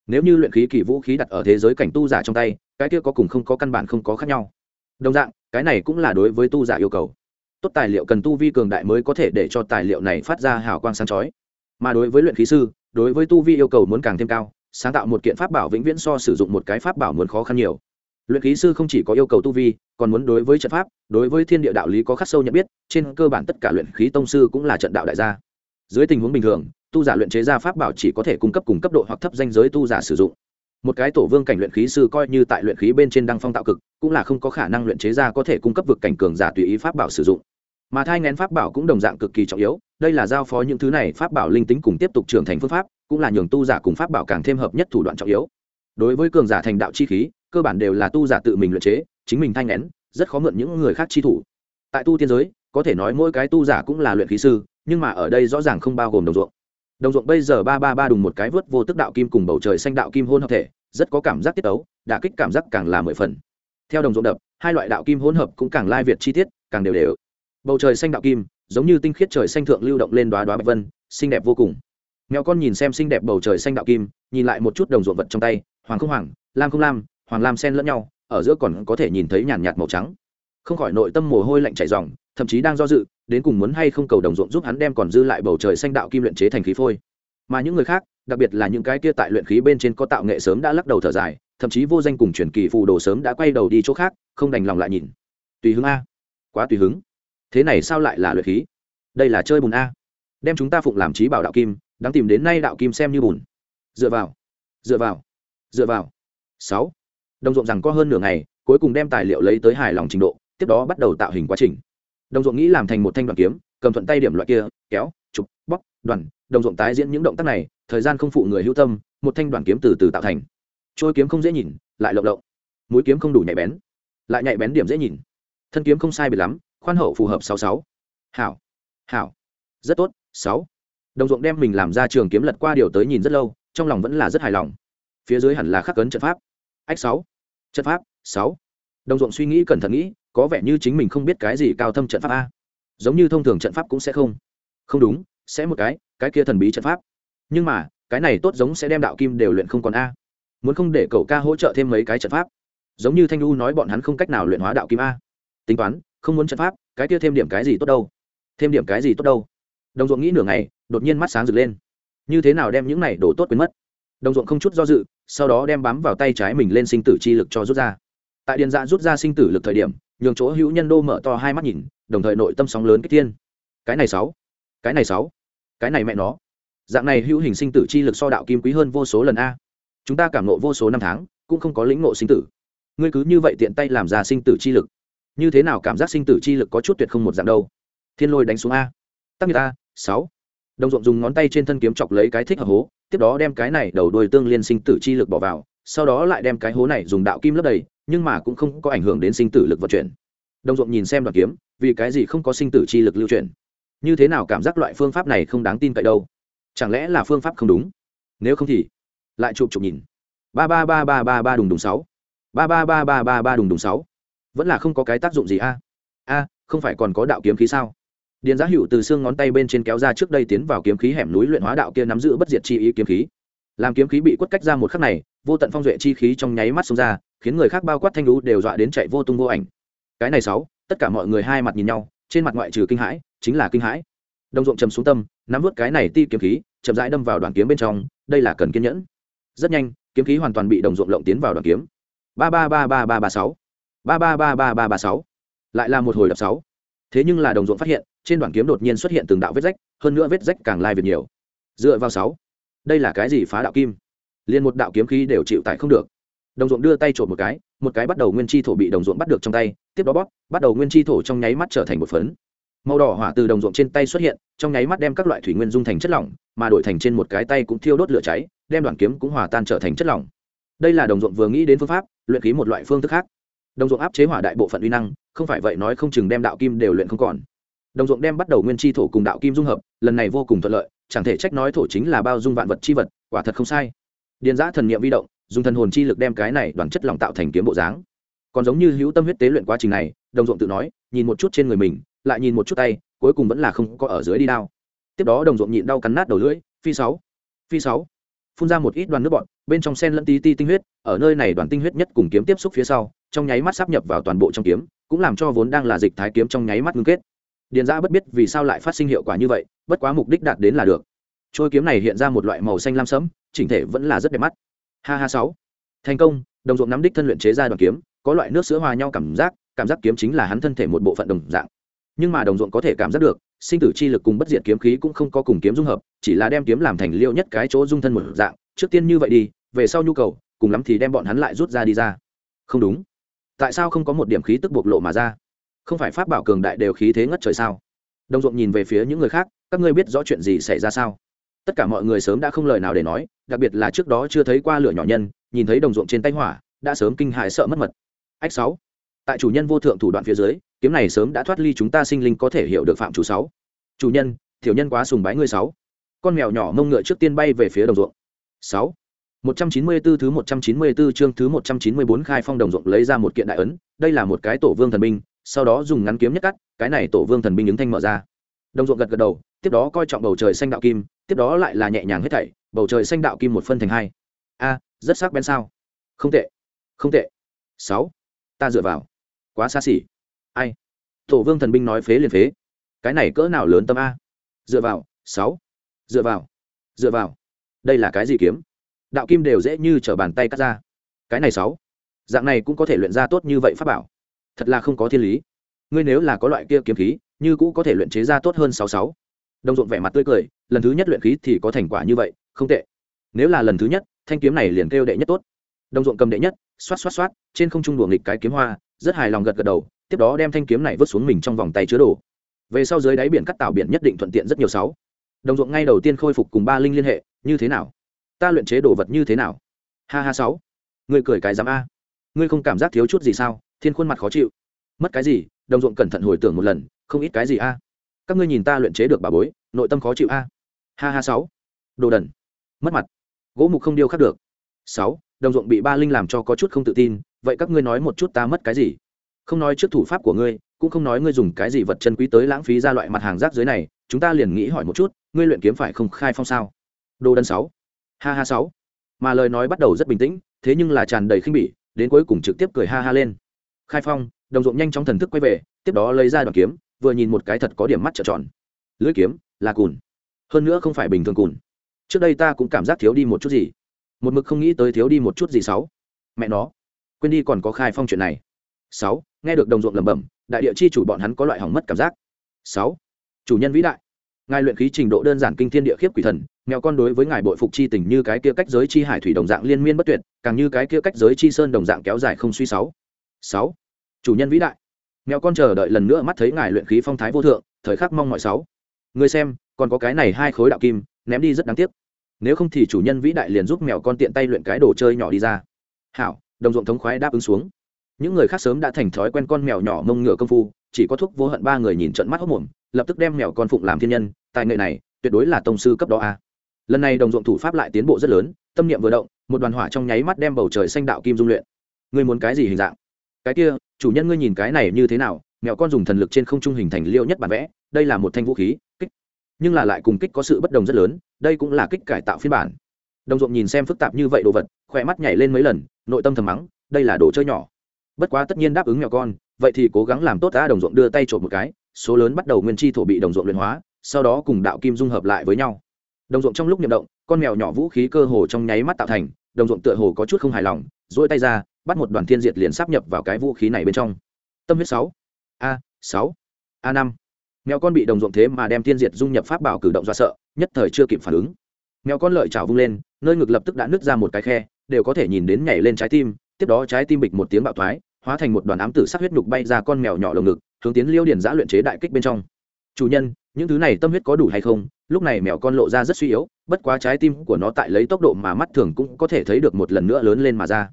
Nếu như luyện khí kỳ vũ khí đặt ở thế giới cảnh tu giả trong tay, cái kia có cùng không có căn bản không có khác nhau. Đồng dạng, cái này cũng là đối với tu giả yêu cầu. Tốt tài liệu cần tu vi cường đại mới có thể để cho tài liệu này phát ra hào quang sáng chói. Mà đối với luyện khí sư đối với tu vi yêu cầu muốn càng thêm cao, sáng tạo một kiện pháp bảo vĩnh viễn so sử dụng một cái pháp bảo muốn khó khăn nhiều. Luyện khí sư không chỉ có yêu cầu tu vi, còn muốn đối với trận pháp, đối với thiên địa đạo lý có khắc sâu nhận biết, trên cơ bản tất cả luyện khí tông sư cũng là trận đạo đại gia. Dưới tình huống bình thường, tu giả luyện chế ra pháp bảo chỉ có thể cung cấp cùng cấp độ hoặc thấp danh giới tu giả sử dụng. Một cái tổ vương cảnh luyện khí sư coi như tại luyện khí bên trên đăng phong tạo cực, cũng là không có khả năng luyện chế ra có thể cung cấp vực cảnh cường giả tùy ý pháp bảo sử dụng. Mà thai ngén pháp bảo cũng đồng dạng cực kỳ trọng yếu đây là giao phó những thứ này pháp bảo linh tính cùng tiếp tục trưởng thành phương pháp cũng là nhường tu giả cùng pháp bảo càng thêm hợp nhất thủ đoạn trọng yếu. Đối với cường giả thành đạo chi khí cơ bản đều là tu giả tự mình luyện chế chính mình thanh nén, rất khó mượn những người khác chi thủ. Tại tu tiên giới có thể nói mỗi cái tu giả cũng là luyện khí sư nhưng mà ở đây rõ ràng không bao gồm đồng ruộng. Đồng ruộng bây giờ ba ba ba đùng một cái vớt vô tức đạo kim cùng bầu trời xanh đạo kim hôn hợp thể rất có cảm giác tiết tấu đả kích cảm giác càng là mười phần. Theo đồng ruộng đập hai loại đạo kim hỗn hợp cũng càng lai việt chi tiết càng đều đều. Bầu trời xanh đạo kim giống như tinh khiết trời xanh thượng lưu động lên đoá đoá bạch vân, xinh đẹp vô cùng. Mèo con nhìn xem xinh đẹp bầu trời xanh đạo kim, nhìn lại một chút đồng ruộng vật trong tay, hoàng không hoàng, lam không lam, hoàng lam sen lẫn nhau, ở giữa còn có thể nhìn thấy nhàn nhạt màu trắng. Không khỏi nội tâm mồ hôi lạnh chảy ròng, thậm chí đang do dự, đến cùng muốn hay không cầu đồng ruộng giúp hắn đem còn dư lại bầu trời xanh đạo kim luyện chế thành khí phôi. Mà những người khác, đặc biệt là những cái kia tại luyện khí bên trên có tạo nghệ sớm đã lắc đầu thở dài, thậm chí vô danh cùng truyền kỳ phù đồ sớm đã quay đầu đi chỗ khác, không đành lòng lại nhìn. Tùy hứng a. Quá tùy hứng thế này sao lại là luyện khí? Đây là chơi bùn a. Đem chúng ta phụng làm trí bảo đạo kim đang tìm đến nay đạo kim xem như bùn. Dựa vào dựa vào dựa vào. Sáu. Đồng ruộng rằng có hơn nửa ngày, cuối cùng đem tài liệu lấy tới hài lòng trình độ, tiếp đó bắt đầu tạo hình quá trình. Đồng ruộng nghĩ làm thành một thanh đoạn kiếm, cầm thuận tay điểm loại kia, kéo, chụp bóc đoàn. Đồng ruộng tái diễn những động tác này, thời gian không phụ người hữu tâm, một thanh đoàn kiếm từ từ tạo thành. Trôi kiếm không dễ nhìn, lại lộng lộng. Mũi kiếm không đủ nhạy bén, lại nhạy bén điểm dễ nhìn. Thân kiếm không sai biệt lắm khoan hậu phù hợp sáu sáu. Hảo. Hảo. Rất tốt, sáu. Đồng ruộng đem mình làm ra trường kiếm lật qua điều tới nhìn rất lâu, trong lòng vẫn là rất hài lòng. Phía dưới hẳn là khắc cấn trận pháp. Ách sáu. Trận pháp, sáu. Đồng ruộng suy nghĩ cẩn thận nghĩ, có vẻ như chính mình không biết cái gì cao thâm trận pháp a. Giống như thông thường trận pháp cũng sẽ không. Không đúng, sẽ một cái cái kia thần bí trận pháp. Nhưng mà, cái này tốt giống sẽ đem đạo kim đều luyện không còn a. Muốn không để cậu ca hỗ trợ thêm mấy cái trận pháp. Giống như thanh lu nói bọn hắn không cách nào luyện hóa đạo kim a. Tính toán không muốn trận pháp, cái kia thêm điểm cái gì tốt đâu? Thêm điểm cái gì tốt đâu? Đồng ruộng nghĩ nửa ngày, đột nhiên mắt sáng rực lên. Như thế nào đem những này đổ tốt quên mất? Đồng ruộng không chút do dự, sau đó đem bám vào tay trái mình lên sinh tử chi lực cho rút ra. Tại điện dạ rút ra sinh tử lực thời điểm, nhường chỗ hữu nhân đô mở to hai mắt nhìn, đồng thời nội tâm sóng lớn cái tiên cái này sáu, cái này sáu, cái này mẹ nó. Dạng này hữu hình sinh tử chi lực so đạo kim quý hơn vô số lần a. Chúng ta cảm nộ vô số năm tháng, cũng không có lĩnh ngộ sinh tử. Ngươi cứ như vậy tiện tay làm ra sinh tử chi lực như thế nào cảm giác sinh tử chi lực có chút tuyệt không một dạng đâu. Thiên lôi đánh xuống a. Tắc người a, sáu. Đồng ruộng dùng ngón tay trên thân kiếm chọc lấy cái thích hợp hố, tiếp đó đem cái này đầu đuôi tương liên sinh tử chi lực bỏ vào, sau đó lại đem cái hố này dùng đạo kim lấp đầy, nhưng mà cũng không có ảnh hưởng đến sinh tử lực vận chuyển. Đồng ruộng nhìn xem đoạn kiếm, vì cái gì không có sinh tử chi lực lưu chuyển? Như thế nào cảm giác loại phương pháp này không đáng tin cậy đâu? Chẳng lẽ là phương pháp không đúng? Nếu không thì, lại chụp chụp nhìn. Ba ba ba ba ba ba đùng đùng sáu. Ba ba ba ba ba ba đùng đùng sáu vẫn là không có cái tác dụng gì a. A, không phải còn có đạo kiếm khí sao? Điền giá hữu từ xương ngón tay bên trên kéo ra trước đây tiến vào kiếm khí hẻm núi luyện hóa đạo kia nắm giữ bất diệt chi ý kiếm khí. Làm kiếm khí bị quất cách ra một khắc này, vô tận phong duệ chi khí trong nháy mắt xông ra, khiến người khác bao quát thanh lũ đều dọa đến chạy vô tung vô ảnh. Cái này sáu, tất cả mọi người hai mặt nhìn nhau, trên mặt ngoại trừ kinh hãi, chính là kinh hãi. Đồng ruộng trầm xuống tâm, nắm vút cái này ti kiếm khí, chậm rãi đâm vào đoàn kiếm bên trong, đây là cần kiên nhẫn. Rất nhanh, kiếm khí hoàn toàn bị đồng ruộng lộng tiến vào đoàn kiếm. Ba ba ba ba ba ba sáu ba ba ba ba ba ba sáu. Lại là một hồi đập sáu. Thế nhưng là đồng ruộng phát hiện, trên đoạn kiếm đột nhiên xuất hiện từng đạo vết rách, hơn nữa vết rách càng lai việc nhiều. Dựa vào sáu, đây là cái gì phá đạo kim? Liền một đạo kiếm khí đều chịu tải không được. Đồng ruộng đưa tay trộm một cái một cái bắt đầu nguyên chi thổ bị đồng ruộng bắt được trong tay, tiếp đó bóp, bắt đầu nguyên chi thổ trong nháy mắt trở thành một phấn. Màu đỏ hỏa từ đồng ruộng trên tay xuất hiện, trong nháy mắt đem các loại thủy nguyên dung thành chất lỏng, mà đổi thành trên một cái tay cũng thiêu đốt lửa cháy, đem đoàn kiếm cũng hòa tan trở thành chất lỏng. Đây là đồng ruộng vừa nghĩ đến phương pháp, luyện khí một loại phương thức khác đồng ruộng áp chế hỏa đại bộ phận uy năng, không phải vậy nói không chừng đem đạo kim đều luyện không còn. Đồng ruộng đem bắt đầu nguyên chi thổ cùng đạo kim dung hợp, lần này vô cùng thuận lợi, chẳng thể trách nói thổ chính là bao dung vạn vật chi vật, quả thật không sai. Điền giã thần niệm vi động, dùng thần hồn chi lực đem cái này đoàn chất lỏng tạo thành kiếm bộ dáng. Còn giống như hữu tâm huyết tế luyện quá trình này, đồng ruộng tự nói, nhìn một chút trên người mình, lại nhìn một chút tay, cuối cùng vẫn là không có ở dưới đi đao. Tiếp đó đồng ruộng nhịn đau cắn nát đầu lưỡi, phi sáu phi sáu phun ra một ít đoàn nước bọt, bên trong sen lẫn tí ti tinh huyết ở nơi này đoàn tinh huyết nhất cùng kiếm tiếp xúc phía sau trong nháy mắt sắp nhập vào toàn bộ trong kiếm cũng làm cho vốn đang là dịch thái kiếm trong nháy mắt ngưng kết. Điền giã bất biết vì sao lại phát sinh hiệu quả như vậy bất quá mục đích đạt đến là được. Trôi kiếm này hiện ra một loại màu xanh lam sẫm chỉnh thể vẫn là rất đẹp mắt. Ha ha sáu. Thành công đồng ruộng nắm đích thân luyện chế ra đoàn kiếm có loại nước sữa hòa nhau cảm giác cảm giác kiếm chính là hắn thân thể một bộ phận đồng dạng. Nhưng mà đồng ruộng có thể cảm giác được sinh tử chi lực cùng bất diệt kiếm khí cũng không có cùng kiếm dung hợp, chỉ là đem kiếm làm thành liêu nhất cái chỗ dung thân một dạng, trước tiên như vậy đi, về sau nhu cầu, cùng lắm thì đem bọn hắn lại rút ra đi ra. Không đúng. Tại sao không có một điểm khí tức bộc lộ mà ra? Không phải pháp bảo cường đại đều khí thế ngất trời sao? Đồng Dụng nhìn về phía những người khác, các ngươi biết rõ chuyện gì xảy ra sao? Tất cả mọi người sớm đã không lời nào để nói, đặc biệt là trước đó chưa thấy qua lửa nhỏ nhân, nhìn thấy đồng ruộng trên tay hỏa, đã sớm kinh hãi sợ mất mật. Ách sáu. Tại chủ nhân vô thượng thủ đoạn phía dưới kiếm này sớm đã thoát ly chúng ta sinh linh có thể hiểu được phạm chủ sáu chủ nhân thiểu nhân quá sùng bái ngươi sáu con mèo nhỏ mông ngựa trước tiên bay về phía đồng ruộng sáu 194 thứ 194 chương thứ 194 khai phong đồng ruộng lấy ra một kiện đại ấn, đây là một cái tổ vương thần binh, sau đó dùng ngắn kiếm nhất cắt, cái này tổ vương thần binh ứng thanh mở ra. Đồng ruộng gật gật đầu, tiếp đó coi trọng bầu trời xanh đạo kim, tiếp đó lại là nhẹ nhàng hết thảy, bầu trời xanh đạo kim một phân thành hai. A, rất sắc bén sao? Không tệ. Không tệ. sáu Ta dựa vào. Quá xa xỉ. Ai? Tổ vương thần binh nói phế liền phế. Cái này cỡ nào lớn tâm a? Dựa vào. sáu. Dựa vào. Dựa vào. Đây là cái gì kiếm? đạo kim đều dễ như t r ở bàn tay cắt ra cái này sáu dạng này cũng có thể luyện ra tốt như vậy pháp bảo thật là không có thiên lý ngươi nếu là có loại kia kiếm khí, như cũ có thể luyện chế ra tốt hơn sáu sáu đồng ruộng vẻ mặt tươi cười, lần thứ nhất luyện khí thì có thành quả như vậy, không tệ nếu là lần thứ nhất, thanh kiếm này liền kêu đệ nhất tốt đồng ruộng cầm đệ nhất, xoát xoát xoát, trên không trung đùa nghịch cái kiếm hoa, rất hài lòng gật gật đầu tiếp đó đem thanh kiếm này vứt xuống mình trong vòng tay chứa đồ. Về sau dưới đáy biển cắt tạo biển nhất định thuận tiện rất nhiều sáu. Đồng ruộng ngay đầu tiên khôi phục cùng ba linh liên hệ, như thế nào? Ta luyện chế đồ vật như thế nào? Ha ha sáu. Ngươi cười cái dám a. Ngươi không cảm giác thiếu chút gì sao? Thiên khuôn mặt khó chịu. Mất cái gì? Đồng ruộng cẩn thận hồi tưởng một lần, không ít cái gì a. Các ngươi nhìn ta luyện chế được bà bối, nội tâm khó chịu a. Ha ha sáu. Đồ đần. Mất mặt. Gỗ mục không điêu khắc được. Sáu, đồng ruộng bị ba linh làm cho có chút không tự tin, vậy các ngươi nói một chút ta mất cái gì? Không nói trước thủ pháp của ngươi, cũng không nói ngươi dùng cái gì vật chân quý tới lãng phí ra loại mặt hàng rác dưới này, chúng ta liền nghĩ hỏi một chút, ngươi luyện kiếm phải không khai phong sao? Đồ đần sáu. Ha ha sáu. Mà lời nói bắt đầu rất bình tĩnh, thế nhưng là tràn đầy khinh bỉ, đến cuối cùng trực tiếp cười ha ha lên. Khai phong, đồng ruộng nhanh chóng thần thức quay về, tiếp đó lấy ra đoàn kiếm, vừa nhìn một cái thật có điểm mắt trợn tròn. Lưỡi kiếm, là cùn. Hơn nữa không phải bình thường cùn. Trước đây ta cũng cảm giác thiếu đi một chút gì. Một mực không nghĩ tới thiếu đi một chút gì sáu. Mẹ nó. Quên đi còn có khai phong chuyện này sáu, nghe được đồng ruộng lẩm bẩm, đại địa chi chủ bọn hắn có loại hỏng mất cảm giác. Sáu, chủ nhân vĩ đại, ngài luyện khí trình độ đơn giản kinh thiên địa khiếp quỷ thần, mèo con đối với ngài bội phục chi tình như cái kia cách giới chi hải thủy đồng dạng liên miên bất tuyệt, càng như cái kia cách giới chi sơn đồng dạng kéo dài không suy. Sáu sáu, chủ nhân vĩ đại, mèo con chờ đợi lần nữa mắt thấy ngài luyện khí phong thái vô thượng, thời khắc mong mọi. Sáu người xem, còn có cái này hai khối đạo kim, ném đi rất đáng tiếc. Nếu không thì chủ nhân vĩ đại liền giúp mèo con tiện tay luyện cái đồ chơi nhỏ đi ra. Hảo, đồng ruộng thống khoái đáp ứng xuống những người khác sớm đã thành thói quen con mèo nhỏ mông ngựa công phu, chỉ có thuốc vô hận ba người nhìn trận mắt hốc mồm, lập tức đem mèo con phụng làm thiên nhân, tài nghệ này tuyệt đối là tông sư cấp đó a. Lần này đồng ruộng thủ pháp lại tiến bộ rất lớn, tâm niệm vừa động, một đoàn hỏa trong nháy mắt đem bầu trời xanh đạo kim dung luyện. Ngươi muốn cái gì hình dạng? Cái kia, chủ nhân ngươi nhìn cái này như thế nào? Mèo con dùng thần lực trên không trung hình thành liêu nhất bản vẽ, đây là một thanh vũ khí, kích. Nhưng là lại cùng kích có sự bất đồng rất lớn, đây cũng là kích cải tạo phiên bản. Đồng ruộng nhìn xem phức tạp như vậy đồ vật, khỏe mắt nhảy lên mấy lần, nội tâm thầm mắng, đây là đồ chơi nhỏ bất quá tất nhiên đáp ứng mèo con, vậy thì cố gắng làm tốt ta đồng ruộng đưa tay trộm một cái, số lớn bắt đầu nguyên chi thổ bị đồng ruộng luyện hóa, sau đó cùng đạo kim dung hợp lại với nhau. Đồng ruộng trong lúc nhậm động, con mèo nhỏ vũ khí cơ hồ trong nháy mắt tạo thành, đồng ruộng tựa hồ có chút không hài lòng dỗi tay ra, bắt một đoàn thiên diệt liền sắp nhập vào cái vũ khí này bên trong. Tâm huyết sáu, a sáu, a năm. Mèo con bị đồng ruộng thế mà đem thiên diệt dung nhập pháp bảo cử động do sợ, nhất thời chưa kịp phản ứng. Mèo con lợi chảo vung lên, nơi ngực lập tức đã nứt ra một cái khe, đều có thể nhìn đến nhảy lên trái tim, tiếp đó trái tim bịch một tiếng bạo thoái hóa thành một đoàn ám tử sắc huyết nhục bay ra con mèo nhỏ lồng ngực, hướng tiến liêu điển giã luyện chế đại kích bên trong. Chủ nhân, những thứ này tâm huyết có đủ hay không? Lúc này mèo con lộ ra rất suy yếu, bất quá trái tim của nó tại lấy tốc độ mà mắt thường cũng có thể thấy được một lần nữa lớn lên mà ra.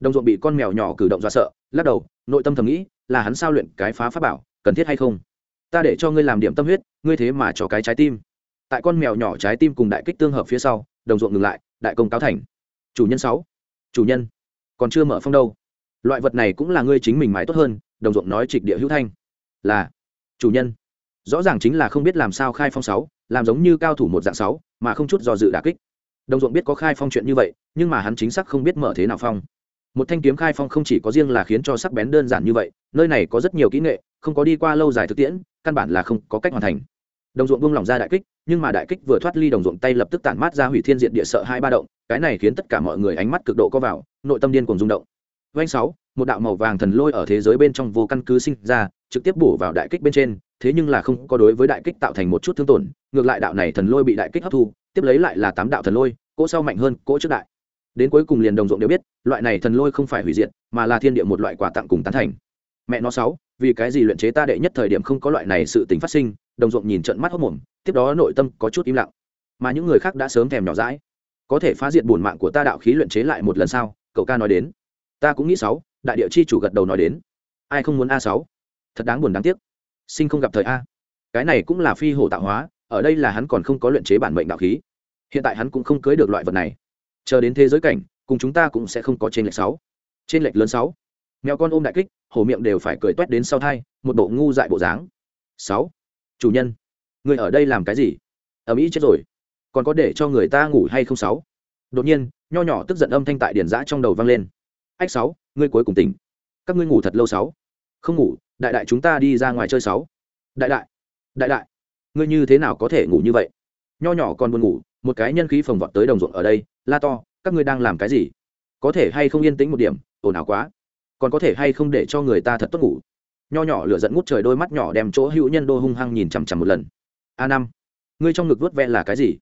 Đồng ruộng bị con mèo nhỏ cử động do sợ, lắc đầu, nội tâm thầm nghĩ, là hắn sao luyện cái phá pháp bảo, cần thiết hay không? Ta để cho ngươi làm điểm tâm huyết, ngươi thế mà cho cái trái tim. Tại con mèo nhỏ trái tim cùng đại kích tương hợp phía sau, đồng ruộng ngừng lại, đại công cáo thành. Chủ nhân sáu. Chủ nhân, còn chưa mở phong đâu loại vật này cũng là ngươi chính mình mãi tốt hơn, đồng ruộng nói trịch địa hữu thanh. Là, chủ nhân. Rõ ràng chính là không biết làm sao khai phong sáu, làm giống như cao thủ một dạng sáu, mà không chút do dự đà kích. Đồng ruộng biết có khai phong chuyện như vậy, nhưng mà hắn chính xác không biết mở thế nào phong. Một thanh kiếm khai phong không chỉ có riêng là khiến cho sắc bén đơn giản như vậy, nơi này có rất nhiều kỹ nghệ, không có đi qua lâu dài thực tiễn, căn bản là không có cách hoàn thành. Đồng ruộng buông lỏng ra đại kích, nhưng mà đại kích vừa thoát ly đồng ruộng tay lập tức tản mát ra hủy thiên diện địa sợ hai ba động, cái này khiến tất cả mọi người ánh mắt cực độ có vào, nội tâm điên cùng rung động. Vành sáu, một đạo màu vàng thần lôi ở thế giới bên trong vô căn cứ sinh ra, trực tiếp bổ vào đại kích bên trên, thế nhưng là không có đối với đại kích tạo thành một chút thương tổn, ngược lại đạo này thần lôi bị đại kích hấp thu, tiếp lấy lại là tám đạo thần lôi, cỗ sau mạnh hơn cỗ trước đại. đến cuối cùng liền đồng ruộng đều biết loại này thần lôi không phải hủy diệt mà là thiên địa một loại quà tặng cùng tán thành mẹ nó sáu vì cái gì luyện chế ta đệ nhất thời điểm không có loại này sự tình phát sinh đồng ruộng nhìn trận mắt hốc mồm tiếp đó nội tâm có chút im lặng mà những người khác đã sớm thèm nhỏ dãi có thể phá diệt bổn mạng của ta đạo khí luyện chế lại một lần sao? cậu ca nói đến ta cũng nghĩ sáu, đại địa chi chủ gật đầu nói đến. Ai không muốn a sáu? Thật đáng buồn đáng tiếc. Sinh không gặp thời a. Cái này cũng là phi hổ tạo hóa, ở đây là hắn còn không có luyện chế bản mệnh đạo khí. Hiện tại hắn cũng không cưới được loại vật này. Chờ đến thế giới cảnh, cùng chúng ta cũng sẽ không có trên lệch sáu. Trên lệch lớn sáu. Mèo con ôm đại kích, hổ miệng đều phải cười toét đến sau thai, một bộ ngu dại bộ dáng. Sáu. Chủ nhân người ở đây làm cái gì? Ở mỹ chết rồi. Còn có để cho người ta ngủ hay không sáu? Đột nhiên, nho nhỏ tức giận âm thanh tại điển giã trong đầu vang lên ách sáu, ngươi cuối cùng tỉnh. Các ngươi ngủ thật lâu sáu. Không ngủ, đại đại chúng ta đi ra ngoài chơi sáu. Đại đại đại đại, ngươi như thế nào có thể ngủ như vậy? Nho nhỏ còn buồn ngủ, một cái nhân khí phồng vọt tới đồng ruộng ở đây, la to, các ngươi đang làm cái gì? Có thể hay không yên tĩnh một điểm, ồn ào quá. Còn có thể hay không để cho người ta thật tốt ngủ? Nho nhỏ lửa dẫn ngút trời đôi mắt nhỏ đem chỗ hữu nhân đô hung hăng nhìn chằm chằm một lần. A năm, ngươi trong ngực vớt ve là cái gì?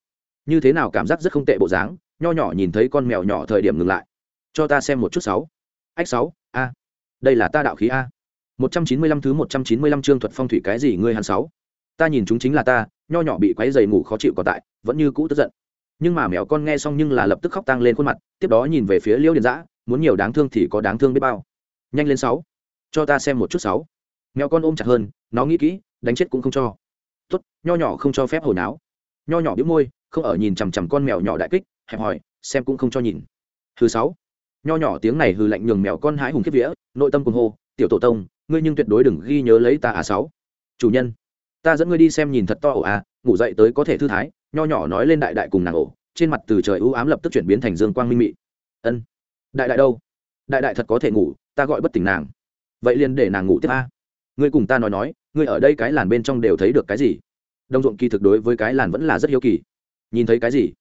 Như thế nào cảm giác rất không tệ bộ dáng? Nho nhỏ nhìn thấy con mèo nhỏ thời điểm ngừng lại cho ta xem một chút sáu. Ách sáu, a. Đây là ta đạo khí a. Một trăm chín mươi lăm thứ một trăm chín mươi lăm chương thuật phong thủy cái gì ngươi hàn sáu. Ta nhìn chúng chính là ta, nho nhỏ bị quấy dày ngủ khó chịu còn tại, vẫn như cũ tức giận. Nhưng mà mèo con nghe xong nhưng là lập tức khóc tăng lên khuôn mặt, tiếp đó nhìn về phía liêu điện giã muốn nhiều đáng thương thì có đáng thương biết bao. Nhanh lên sáu. Cho ta xem một chút sáu. Mèo con ôm chặt hơn, nó nghĩ kỹ, đánh chết cũng không cho. Tốt, nho nhỏ không cho phép hồi náo. Nho nhỏ biết môi, không ở nhìn chằm chằm con mèo nhỏ đại kích, hẹp hòi xem cũng không cho nhìn. Thứ sáu nho nhỏ tiếng này hừ lạnh nhường mèo con hái hùng kiếp vía, nội tâm cùng hô, tiểu tổ tông, ngươi nhưng tuyệt đối đừng ghi nhớ lấy ta à sáu. Chủ nhân, ta dẫn ngươi đi xem nhìn thật to ổ à ngủ dậy tới có thể thư thái. Nho nhỏ nói lên đại đại cùng nàng ổ, trên mặt từ trời ưu ám lập tức chuyển biến thành dương quang minh mị. Ân, đại đại đâu? Đại đại thật có thể ngủ, ta gọi bất tỉnh nàng. Vậy liền để nàng ngủ tiếp a. Ngươi cùng ta nói nói, ngươi ở đây cái làn bên trong đều thấy được cái gì? Đồng ruộng kỳ thực đối với cái làn vẫn là rất hiếu kỳ. Nhìn thấy cái gì?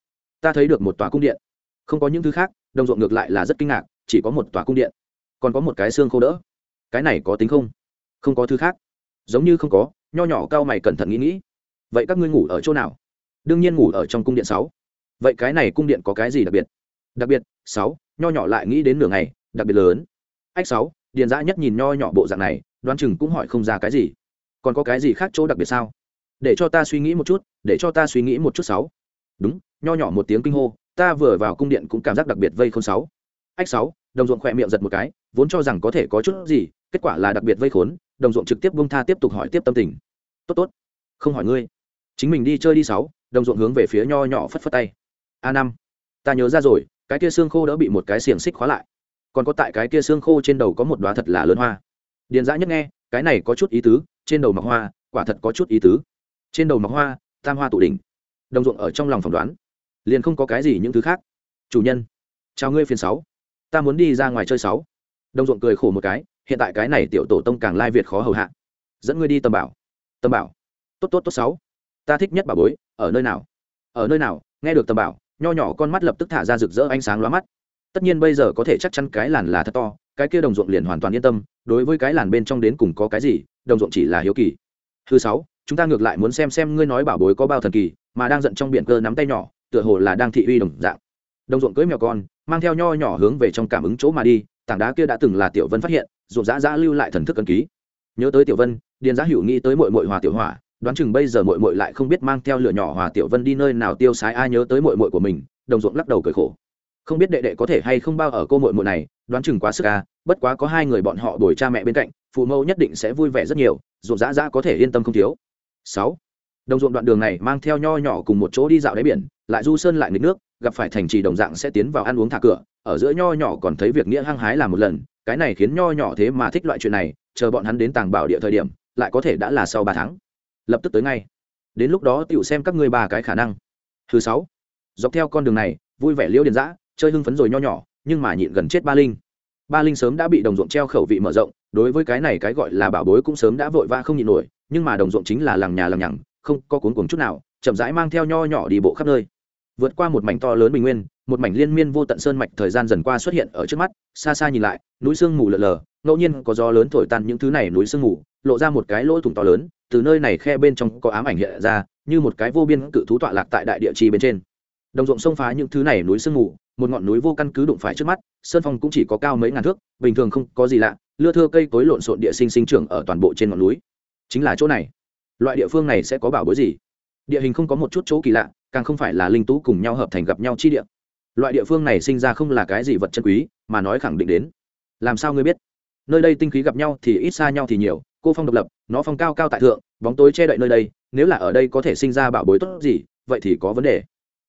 Ta thấy được một tòa cung điện, không có những thứ khác đồng ruộng ngược lại là rất kinh ngạc, chỉ có một tòa cung điện, còn có một cái xương khô đỡ. Cái này có tính không? Không có thứ khác. Giống như không có, nho nhỏ cao mày cẩn thận nghĩ nghĩ. Vậy các ngươi ngủ ở chỗ nào? Đương nhiên ngủ ở trong cung điện sáu. Vậy cái này cung điện có cái gì đặc biệt? Đặc biệt, sáu, nho nhỏ lại nghĩ đến nửa ngày, đặc biệt lớn. Ách sáu, điền dã nhất nhìn nho nhỏ bộ dạng này, đoán chừng cũng hỏi không ra cái gì. Còn có cái gì khác chỗ đặc biệt sao? Để cho ta suy nghĩ một chút, để cho ta suy nghĩ một chút sáu đúng, nho nhỏ một tiếng kinh hô, ta vừa vào cung điện cũng cảm giác đặc biệt vây khốn sáu. Ách sáu, đồng ruộng khỏe miệng giật một cái, vốn cho rằng có thể có chút gì, kết quả là đặc biệt vây khốn, đồng ruộng trực tiếp bông tha tiếp tục hỏi tiếp tâm tình. Tốt tốt. Không hỏi ngươi. Chính mình đi chơi đi sáu, đồng ruộng hướng về phía nho nhỏ phất phất tay. A năm. Ta nhớ ra rồi, cái kia xương khô đỡ bị một cái xiềng xích khóa lại. Còn có tại cái kia xương khô trên đầu có một đoá thật là lớn hoa. Điền dã nhất nghe, cái này có chút ý tứ, trên đầu mặc hoa, quả thật có chút ý tứ. Trên đầu mặc hoa, tam hoa tụ đỉnh đồng ruộng ở trong lòng phỏng đoán. Liền không có cái gì những thứ khác. Chủ nhân, chào ngươi phiền sáu. Ta muốn đi ra ngoài chơi sáu. Đồng ruộng cười khổ một cái, hiện tại cái này tiểu tổ tông càng lai việt khó hầu hạ. Dẫn ngươi đi tầm bảo. Tầm bảo. Tốt tốt tốt sáu. Ta thích nhất bảo bối, ở nơi nào? Ở nơi nào? Nghe được tầm bảo, nho nhỏ con mắt lập tức thả ra rực rỡ ánh sáng lóa mắt. Tất nhiên bây giờ có thể chắc chắn cái làn là thật to, cái kia đồng ruộng liền hoàn toàn yên tâm, đối với cái làn bên trong đến cùng có cái gì, đồng ruộng chỉ là hiếu kỳ. Thứ sáu chúng ta ngược lại muốn xem xem ngươi nói bảo bối có bao thần kỳ, mà đang giận trong biển cơ nắm tay nhỏ, tựa hồ là đang thị uy đồng dạng. Đồng ruộng cưỡi mèo con, mang theo nho nhỏ hướng về trong cảm ứng chỗ mà đi, tảng đá kia đã từng là tiểu vân phát hiện, ruộng dã dã lưu lại thần thức cân ký. Nhớ tới tiểu vân, điền giã hữu nghĩ tới mội mội hòa tiểu hỏa, đoán chừng bây giờ mội mội lại không biết mang theo lửa nhỏ hòa tiểu vân đi nơi nào tiêu sái, ai nhớ tới mội mội của mình, đồng ruộng lắc đầu cười khổ. Không biết đệ đệ có thể hay không bao ở cô mội mội này, đoán chừng quá sức ca bất quá có hai người bọn họ đổi cha mẹ bên cạnh, phụ mẫu nhất định sẽ vui vẻ rất nhiều, ruộng dã dã có thể yên tâm không thiếu sáu. Đồng ruộng đoạn đường này mang theo nho nhỏ cùng một chỗ đi dạo đáy biển, lại du sơn lại nghịch nước, gặp phải thành trì đồng dạng sẽ tiến vào ăn uống thả cửa, ở giữa nho nhỏ còn thấy việc nghĩa hăng hái làm một lần, cái này khiến nho nhỏ thế mà thích loại chuyện này, chờ bọn hắn đến tàng bảo địa thời điểm, lại có thể đã là sau ba tháng. Lập tức tới ngay. Đến lúc đó tựu xem các ngươi ba cái khả năng. Thứ sáu. Dọc theo con đường này, vui vẻ liễu điền giã chơi hưng phấn rồi nho nhỏ, nhưng mà nhịn gần chết ba linh. Ba linh sớm đã bị đồng ruộng treo khẩu vị mở rộng đối với cái này cái gọi là bảo bối cũng sớm đã vội vã không nhịn nổi, nhưng mà đồng ruộng chính là làng nhà làng nhằng, không có cuốn cuồng chút nào, chậm rãi mang theo nho nhỏ đi bộ khắp nơi. Vượt qua một mảnh to lớn bình nguyên, một mảnh liên miên vô tận sơn mạch thời gian dần qua xuất hiện ở trước mắt, xa xa nhìn lại, núi sương mù lờ lờ, ngẫu nhiên có gió lớn thổi tan những thứ này núi sương mù, lộ ra một cái lỗ thủng to lớn, từ nơi này khe bên trong có ám ảnh hiện ra, như một cái vô biên cự thú tọa lạc tại đại địa chi bên trên. Đồng ruộng xông phá những thứ này núi sương mù, một ngọn núi vô căn cứ đụng phải trước mắt, sơn phong cũng chỉ có cao mấy ngàn thước, bình thường không có gì lạ lưa thưa cây cối lộn xộn địa sinh sinh trưởng ở toàn bộ trên ngọn núi. Chính là chỗ này. Loại địa phương này sẽ có bảo bối gì? Địa hình không có một chút chỗ kỳ lạ, càng không phải là linh tú cùng nhau hợp thành gặp nhau chi địa. Loại địa phương này sinh ra không là cái gì vật chân quý, mà nói khẳng định đến. Làm sao ngươi biết? Nơi đây tinh khí gặp nhau thì ít xa nhau thì nhiều, cô phong độc lập, nó phong cao cao tại thượng, bóng tối che đậy nơi đây, nếu là ở đây có thể sinh ra bảo bối tốt gì, vậy thì có vấn đề.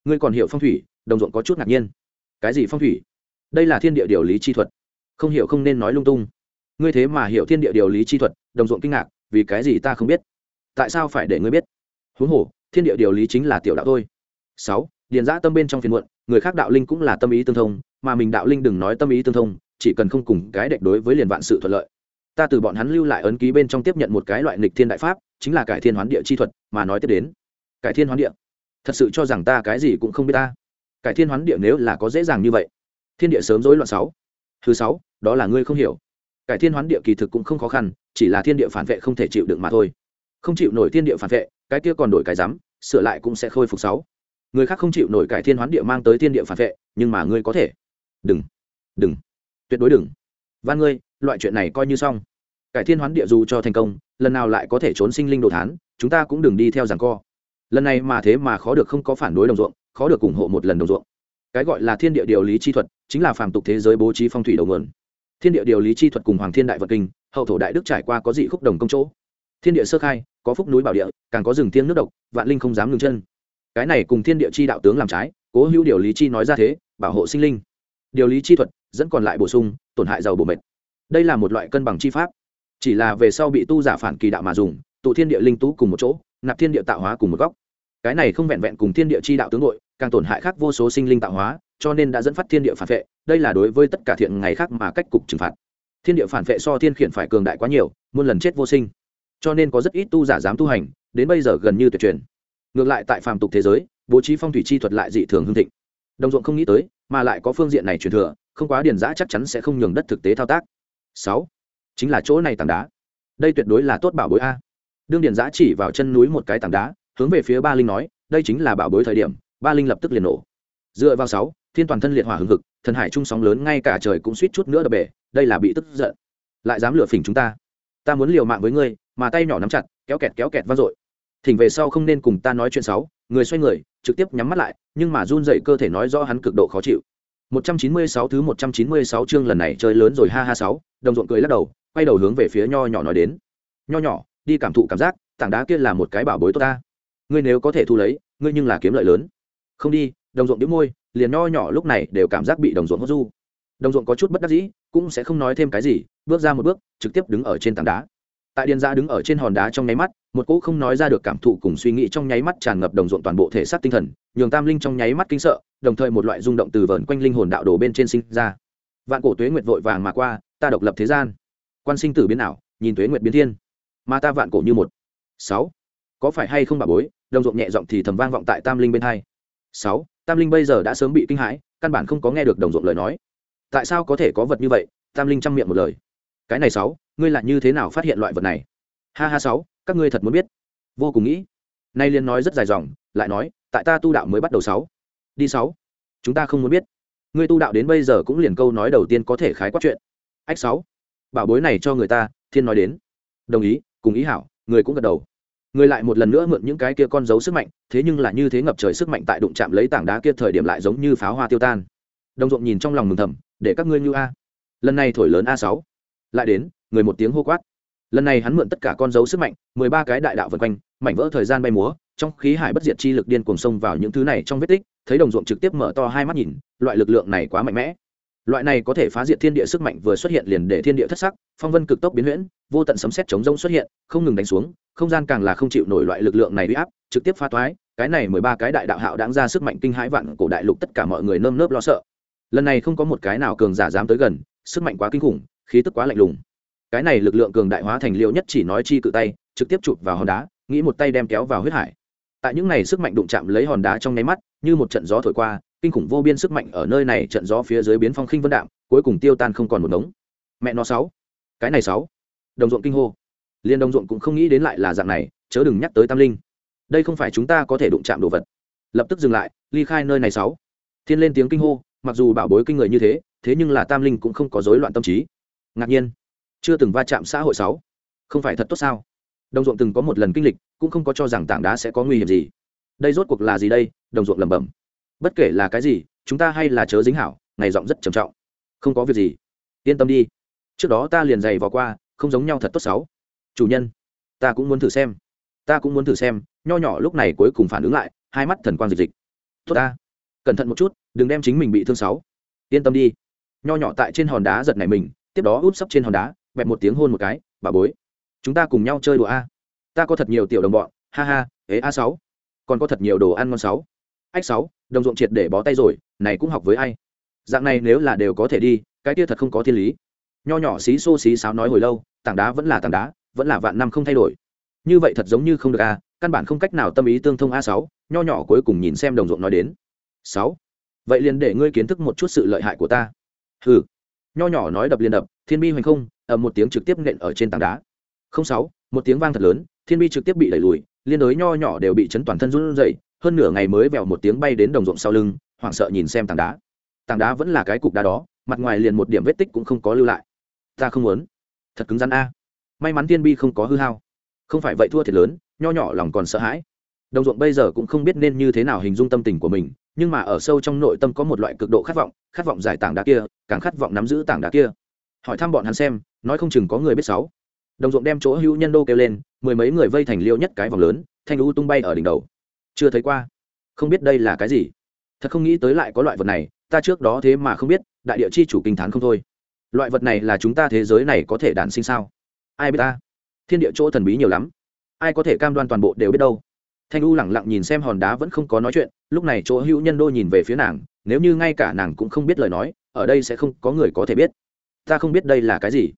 Ngươi còn hiểu phong thủy, đồng ruộng có chút ngạc nhiên. Cái gì phong thủy? Đây là thiên địa điều lý chi thuật. Không hiểu không nên nói lung tung ngươi thế mà hiểu thiên địa điều lý chi thuật, đồng ruộng kinh ngạc, vì cái gì ta không biết? Tại sao phải để ngươi biết? Huống hồ, thiên địa điều lý chính là tiểu đạo thôi. Sáu, điền giã tâm bên trong phiền muộn, người khác đạo linh cũng là tâm ý tương thông, mà mình đạo linh đừng nói tâm ý tương thông, chỉ cần không cùng cái đệch đối với liền vạn sự thuận lợi. Ta từ bọn hắn lưu lại ấn ký bên trong tiếp nhận một cái loại nghịch thiên đại pháp, chính là cải thiên hoán địa chi thuật, mà nói tiếp đến. Cải thiên hoán địa? Thật sự cho rằng ta cái gì cũng không biết ta. Cải thiên hoán địa nếu là có dễ dàng như vậy, thiên địa sớm rối loạn sáu. Thứ sáu, đó là ngươi không hiểu cải thiên hoán địa kỳ thực cũng không khó khăn, chỉ là thiên địa phản vệ không thể chịu đựng mà thôi. Không chịu nổi thiên địa phản vệ, cái kia còn đổi cái rắm sửa lại cũng sẽ khôi phục sáu. Người khác không chịu nổi cải thiên hoán địa mang tới thiên địa phản vệ, nhưng mà ngươi có thể. Đừng. Đừng. Tuyệt đối đừng. Van ngươi, loại chuyện này coi như xong. Cải thiên hoán địa dù cho thành công, lần nào lại có thể trốn sinh linh đồ thán, chúng ta cũng đừng đi theo rằng co. Lần này mà thế mà khó được không có phản đối đồng ruộng, khó được ủng hộ một lần đồng ruộng. Cái gọi là thiên địa điều lý chi thuật, chính là phàm tục thế giới bố trí phong thủy đầu nguồn thiên địa điều lý chi thuật cùng hoàng thiên đại vật kinh, hậu thổ đại đức trải qua có dị khúc đồng công chỗ. Thiên địa sơ khai, có phúc núi bảo địa, càng có rừng thiêng nước độc, vạn linh không dám ngừng chân. Cái này cùng thiên địa chi đạo tướng làm trái, cố hữu điều lý chi nói ra thế, bảo hộ sinh linh. Điều lý chi thuật, dẫn còn lại bổ sung, tổn hại giàu bổ mệt đây là một loại cân bằng chi pháp. Chỉ là về sau bị tu giả phản kỳ đạo mà dùng, tụ thiên địa linh tú cùng một chỗ, nạp thiên địa tạo hóa cùng một góc. Cái này không vẹn vẹn cùng thiên địa chi đạo tướng nội, càng tổn hại khác vô số sinh linh tạo hóa cho nên đã dẫn phát thiên địa phản vệ, đây là đối với tất cả thiện ngày khác mà cách cục trừng phạt. Thiên địa phản vệ so thiên khiển phải cường đại quá nhiều, muôn lần chết vô sinh. Cho nên có rất ít tu giả dám tu hành, đến bây giờ gần như tuyệt truyền. Ngược lại tại phàm tục thế giới, bố trí phong thủy chi thuật lại dị thường hương thịnh. Đồng ruộng không nghĩ tới, mà lại có phương diện này truyền thừa, không quá điền giã chắc chắn sẽ không nhường đất thực tế thao tác. Sáu, chính là chỗ này tảng đá. Đây tuyệt đối là tốt bảo bối a. Đương điền giã chỉ vào chân núi một cái tảng đá, hướng về phía ba linh nói, đây chính là bảo bối thời điểm, ba linh lập tức liền nổ. Dựa vào sáu thiên toàn thân liệt hỏa hừng hực thần hải trung sóng lớn ngay cả trời cũng suýt chút nữa đập bể đây là bị tức giận. Lại dám lừa phỉnh chúng ta. Ta muốn liều mạng với ngươi mà tay nhỏ nắm chặt kéo kẹt kéo kẹt vang dội. Thỉnh về sau không nên cùng ta nói chuyện xấu, người xoay người trực tiếp nhắm mắt lại nhưng mà run dậy cơ thể nói rõ hắn cực độ khó chịu. 196 thứ 196 chương lần này chơi lớn rồi ha ha sáu đồng ruộng cười lắc đầu quay đầu hướng về phía nho nhỏ nói đến. Nho nhỏ đi cảm thụ cảm giác tảng đá kia là một cái bảo bối tốt ta. Ngươi nếu có thể thu lấy ngươi nhưng là kiếm lợi lớn. Không đi đồng ruộng đĩu môi liền nho nhỏ lúc này đều cảm giác bị đồng ruộng hốt du. Đồng ruộng có chút bất đắc dĩ, cũng sẽ không nói thêm cái gì, bước ra một bước, trực tiếp đứng ở trên tảng đá. Tại điền ra đứng ở trên hòn đá trong nháy mắt, một cỗ không nói ra được cảm thụ cùng suy nghĩ trong nháy mắt tràn ngập đồng ruộng toàn bộ thể xác tinh thần, nhường tam linh trong nháy mắt kinh sợ, đồng thời một loại rung động từ vờn quanh linh hồn đạo đồ bên trên sinh ra. Vạn cổ tuế nguyệt vội vàng mà qua, ta độc lập thế gian. Quan sinh tử biến ảo, nhìn tuế nguyệt biến thiên. Mà ta vạn cổ như một. Sáu. Có phải hay không bà bối, đồng ruộng nhẹ giọng thì thầm vang vọng tại tam linh bên hai. Sáu tam linh bây giờ đã sớm bị kinh hãi, căn bản không có nghe được đồng ruộng lời nói. Tại sao có thể có vật như vậy? Tam linh chăm miệng một lời. Cái này sáu, ngươi lại như thế nào phát hiện loại vật này? Ha ha sáu, các ngươi thật muốn biết. Vô cùng nghĩ. Nay liên nói rất dài dòng, lại nói, tại ta tu đạo mới bắt đầu sáu. Đi sáu. Chúng ta không muốn biết. Ngươi tu đạo đến bây giờ cũng liền câu nói đầu tiên có thể khái quát chuyện. Ách sáu. Bảo bối này cho người ta, thiên nói đến. Đồng ý, cùng ý hảo, người cũng gật đầu người lại một lần nữa mượn những cái kia con dấu sức mạnh, thế nhưng là như thế ngập trời sức mạnh tại đụng chạm lấy tảng đá kia thời điểm lại giống như pháo hoa tiêu tan. Đồng ruộng nhìn trong lòng mừng thầm, để các ngươi như a. Lần này thổi lớn a sáu. Lại đến, người một tiếng hô quát. Lần này hắn mượn tất cả con dấu sức mạnh, mười ba cái đại đạo vân quanh, mảnh vỡ thời gian bay múa, trong khí hải bất diệt chi lực điên cuồng xông vào những thứ này trong vết tích, thấy đồng ruộng trực tiếp mở to hai mắt nhìn, loại lực lượng này quá mạnh mẽ loại này có thể phá diệt thiên địa sức mạnh vừa xuất hiện liền để thiên địa thất sắc, phong vân cực tốc biến huyễn, vô tận sấm xét chống rông xuất hiện, không ngừng đánh xuống, không gian càng là không chịu nổi loại lực lượng này uy áp, trực tiếp phá toái, cái này mười ba cái đại đạo hạo đáng ra sức mạnh kinh hãi vạn cổ đại lục tất cả mọi người nơm nớp lo sợ. Lần này không có một cái nào cường giả dám tới gần, sức mạnh quá kinh khủng, khí tức quá lạnh lùng. Cái này lực lượng cường đại hóa thành liệu nhất chỉ nói chi cự tay, trực tiếp chụp vào hòn đá, nghĩ một tay đem kéo vào huyết hải. Tại những này sức mạnh đụng chạm lấy hòn đá trong nháy mắt, như một trận gió thổi qua kinh khủng vô biên sức mạnh ở nơi này trận gió phía dưới biến phong khinh vân đạm, cuối cùng tiêu tan không còn một đống. Mẹ nó sáu. Cái này sáu. Đồng ruộng kinh hô. Liên đồng ruộng cũng không nghĩ đến lại là dạng này, chớ đừng nhắc tới tam linh. Đây không phải chúng ta có thể đụng chạm đồ vật. Lập tức dừng lại, ly khai nơi này sáu. Thiên lên tiếng kinh hô, mặc dù bảo bối kinh người như thế thế nhưng là tam linh cũng không có rối loạn tâm trí. Ngạc nhiên. Chưa từng va chạm xã hội sáu. Không phải thật tốt sao? Đồng ruộng từng có một lần kinh lịch, cũng không có cho rằng tảng đá sẽ có nguy hiểm gì. Đây rốt cuộc là gì đây? Đồng ruộng lẩm bẩm bất kể là cái gì, chúng ta hay là chớ dính hảo, ngày giọng rất trầm trọng. Không có việc gì. Yên tâm đi. Trước đó ta liền giày vào qua, không giống nhau thật tốt sáu chủ nhân, ta cũng muốn thử xem. Ta cũng muốn thử xem, nho nhỏ lúc này cuối cùng phản ứng lại, hai mắt thần quang dịch dịch. Tốt ta. Cẩn thận một chút, đừng đem chính mình bị thương sáu yên tâm đi. Nho nhỏ tại trên hòn đá giật này mình, tiếp đó úp sấp trên hòn đá, bẹp một tiếng hôn một cái, bà bối, chúng ta cùng nhau chơi đùa a. Ta có thật nhiều tiểu đồng bọn, ha ha, ế a sáu. Còn có thật nhiều đồ ăn ngon sáu. Ách sáu đồng ruộng triệt để bó tay rồi, này cũng học với ai? Dạng này nếu là đều có thể đi, cái kia thật không có thiên lý. Nho nhỏ xí xô xí sáo nói hồi lâu, tảng đá vẫn là tảng đá, vẫn là vạn năm không thay đổi. Như vậy thật giống như không được a căn bản không cách nào tâm ý tương thông a sáu, nho nhỏ cuối cùng nhìn xem đồng ruộng nói đến. Sáu. Vậy liền để ngươi kiến thức một chút sự lợi hại của ta. Hừ. Nho nhỏ nói đập liền đập, thiên bi hoành không, ầm một tiếng trực tiếp nện ở trên tảng đá. Không sáu, một tiếng vang thật lớn, thiên bi trực tiếp bị đẩy lùi, liên đối nho nhỏ đều bị chấn toàn thân run rẩy hơn nửa ngày mới vèo một tiếng bay đến đồng ruộng sau lưng, hoảng sợ nhìn xem tảng đá. Tảng đá vẫn là cái cục đá đó, mặt ngoài liền một điểm vết tích cũng không có lưu lại. Ta không muốn. Thật cứng rắn a. May mắn tiên bi không có hư hao. Không phải vậy thua thiệt lớn, nho nhỏ lòng còn sợ hãi. Đồng ruộng bây giờ cũng không biết nên như thế nào hình dung tâm tình của mình, nhưng mà ở sâu trong nội tâm có một loại cực độ khát vọng khát vọng giải tảng đá kia, càng khát vọng nắm giữ tảng đá kia. Hỏi thăm bọn hắn xem, nói không chừng có người biết sáu. Đồng ruộng đem chỗ hữu nhân đô kêu lên, mười mấy người vây thành liêu nhất cái vòng lớn, thanh lũ tung bay ở đỉnh đầu chưa thấy qua. Không biết đây là cái gì. Thật không nghĩ tới lại có loại vật này, ta trước đó thế mà không biết, đại địa chi chủ kinh thán không thôi. Loại vật này là chúng ta thế giới này có thể đản sinh sao? Ai biết ta? Thiên địa chỗ thần bí nhiều lắm. Ai có thể cam đoan toàn bộ đều biết đâu. Thanh u lẳng lặng nhìn xem hòn đá vẫn không có nói chuyện, lúc này chỗ hữu nhân đô nhìn về phía nàng, nếu như ngay cả nàng cũng không biết lời nói, ở đây sẽ không có người có thể biết. Ta không biết đây là cái gì.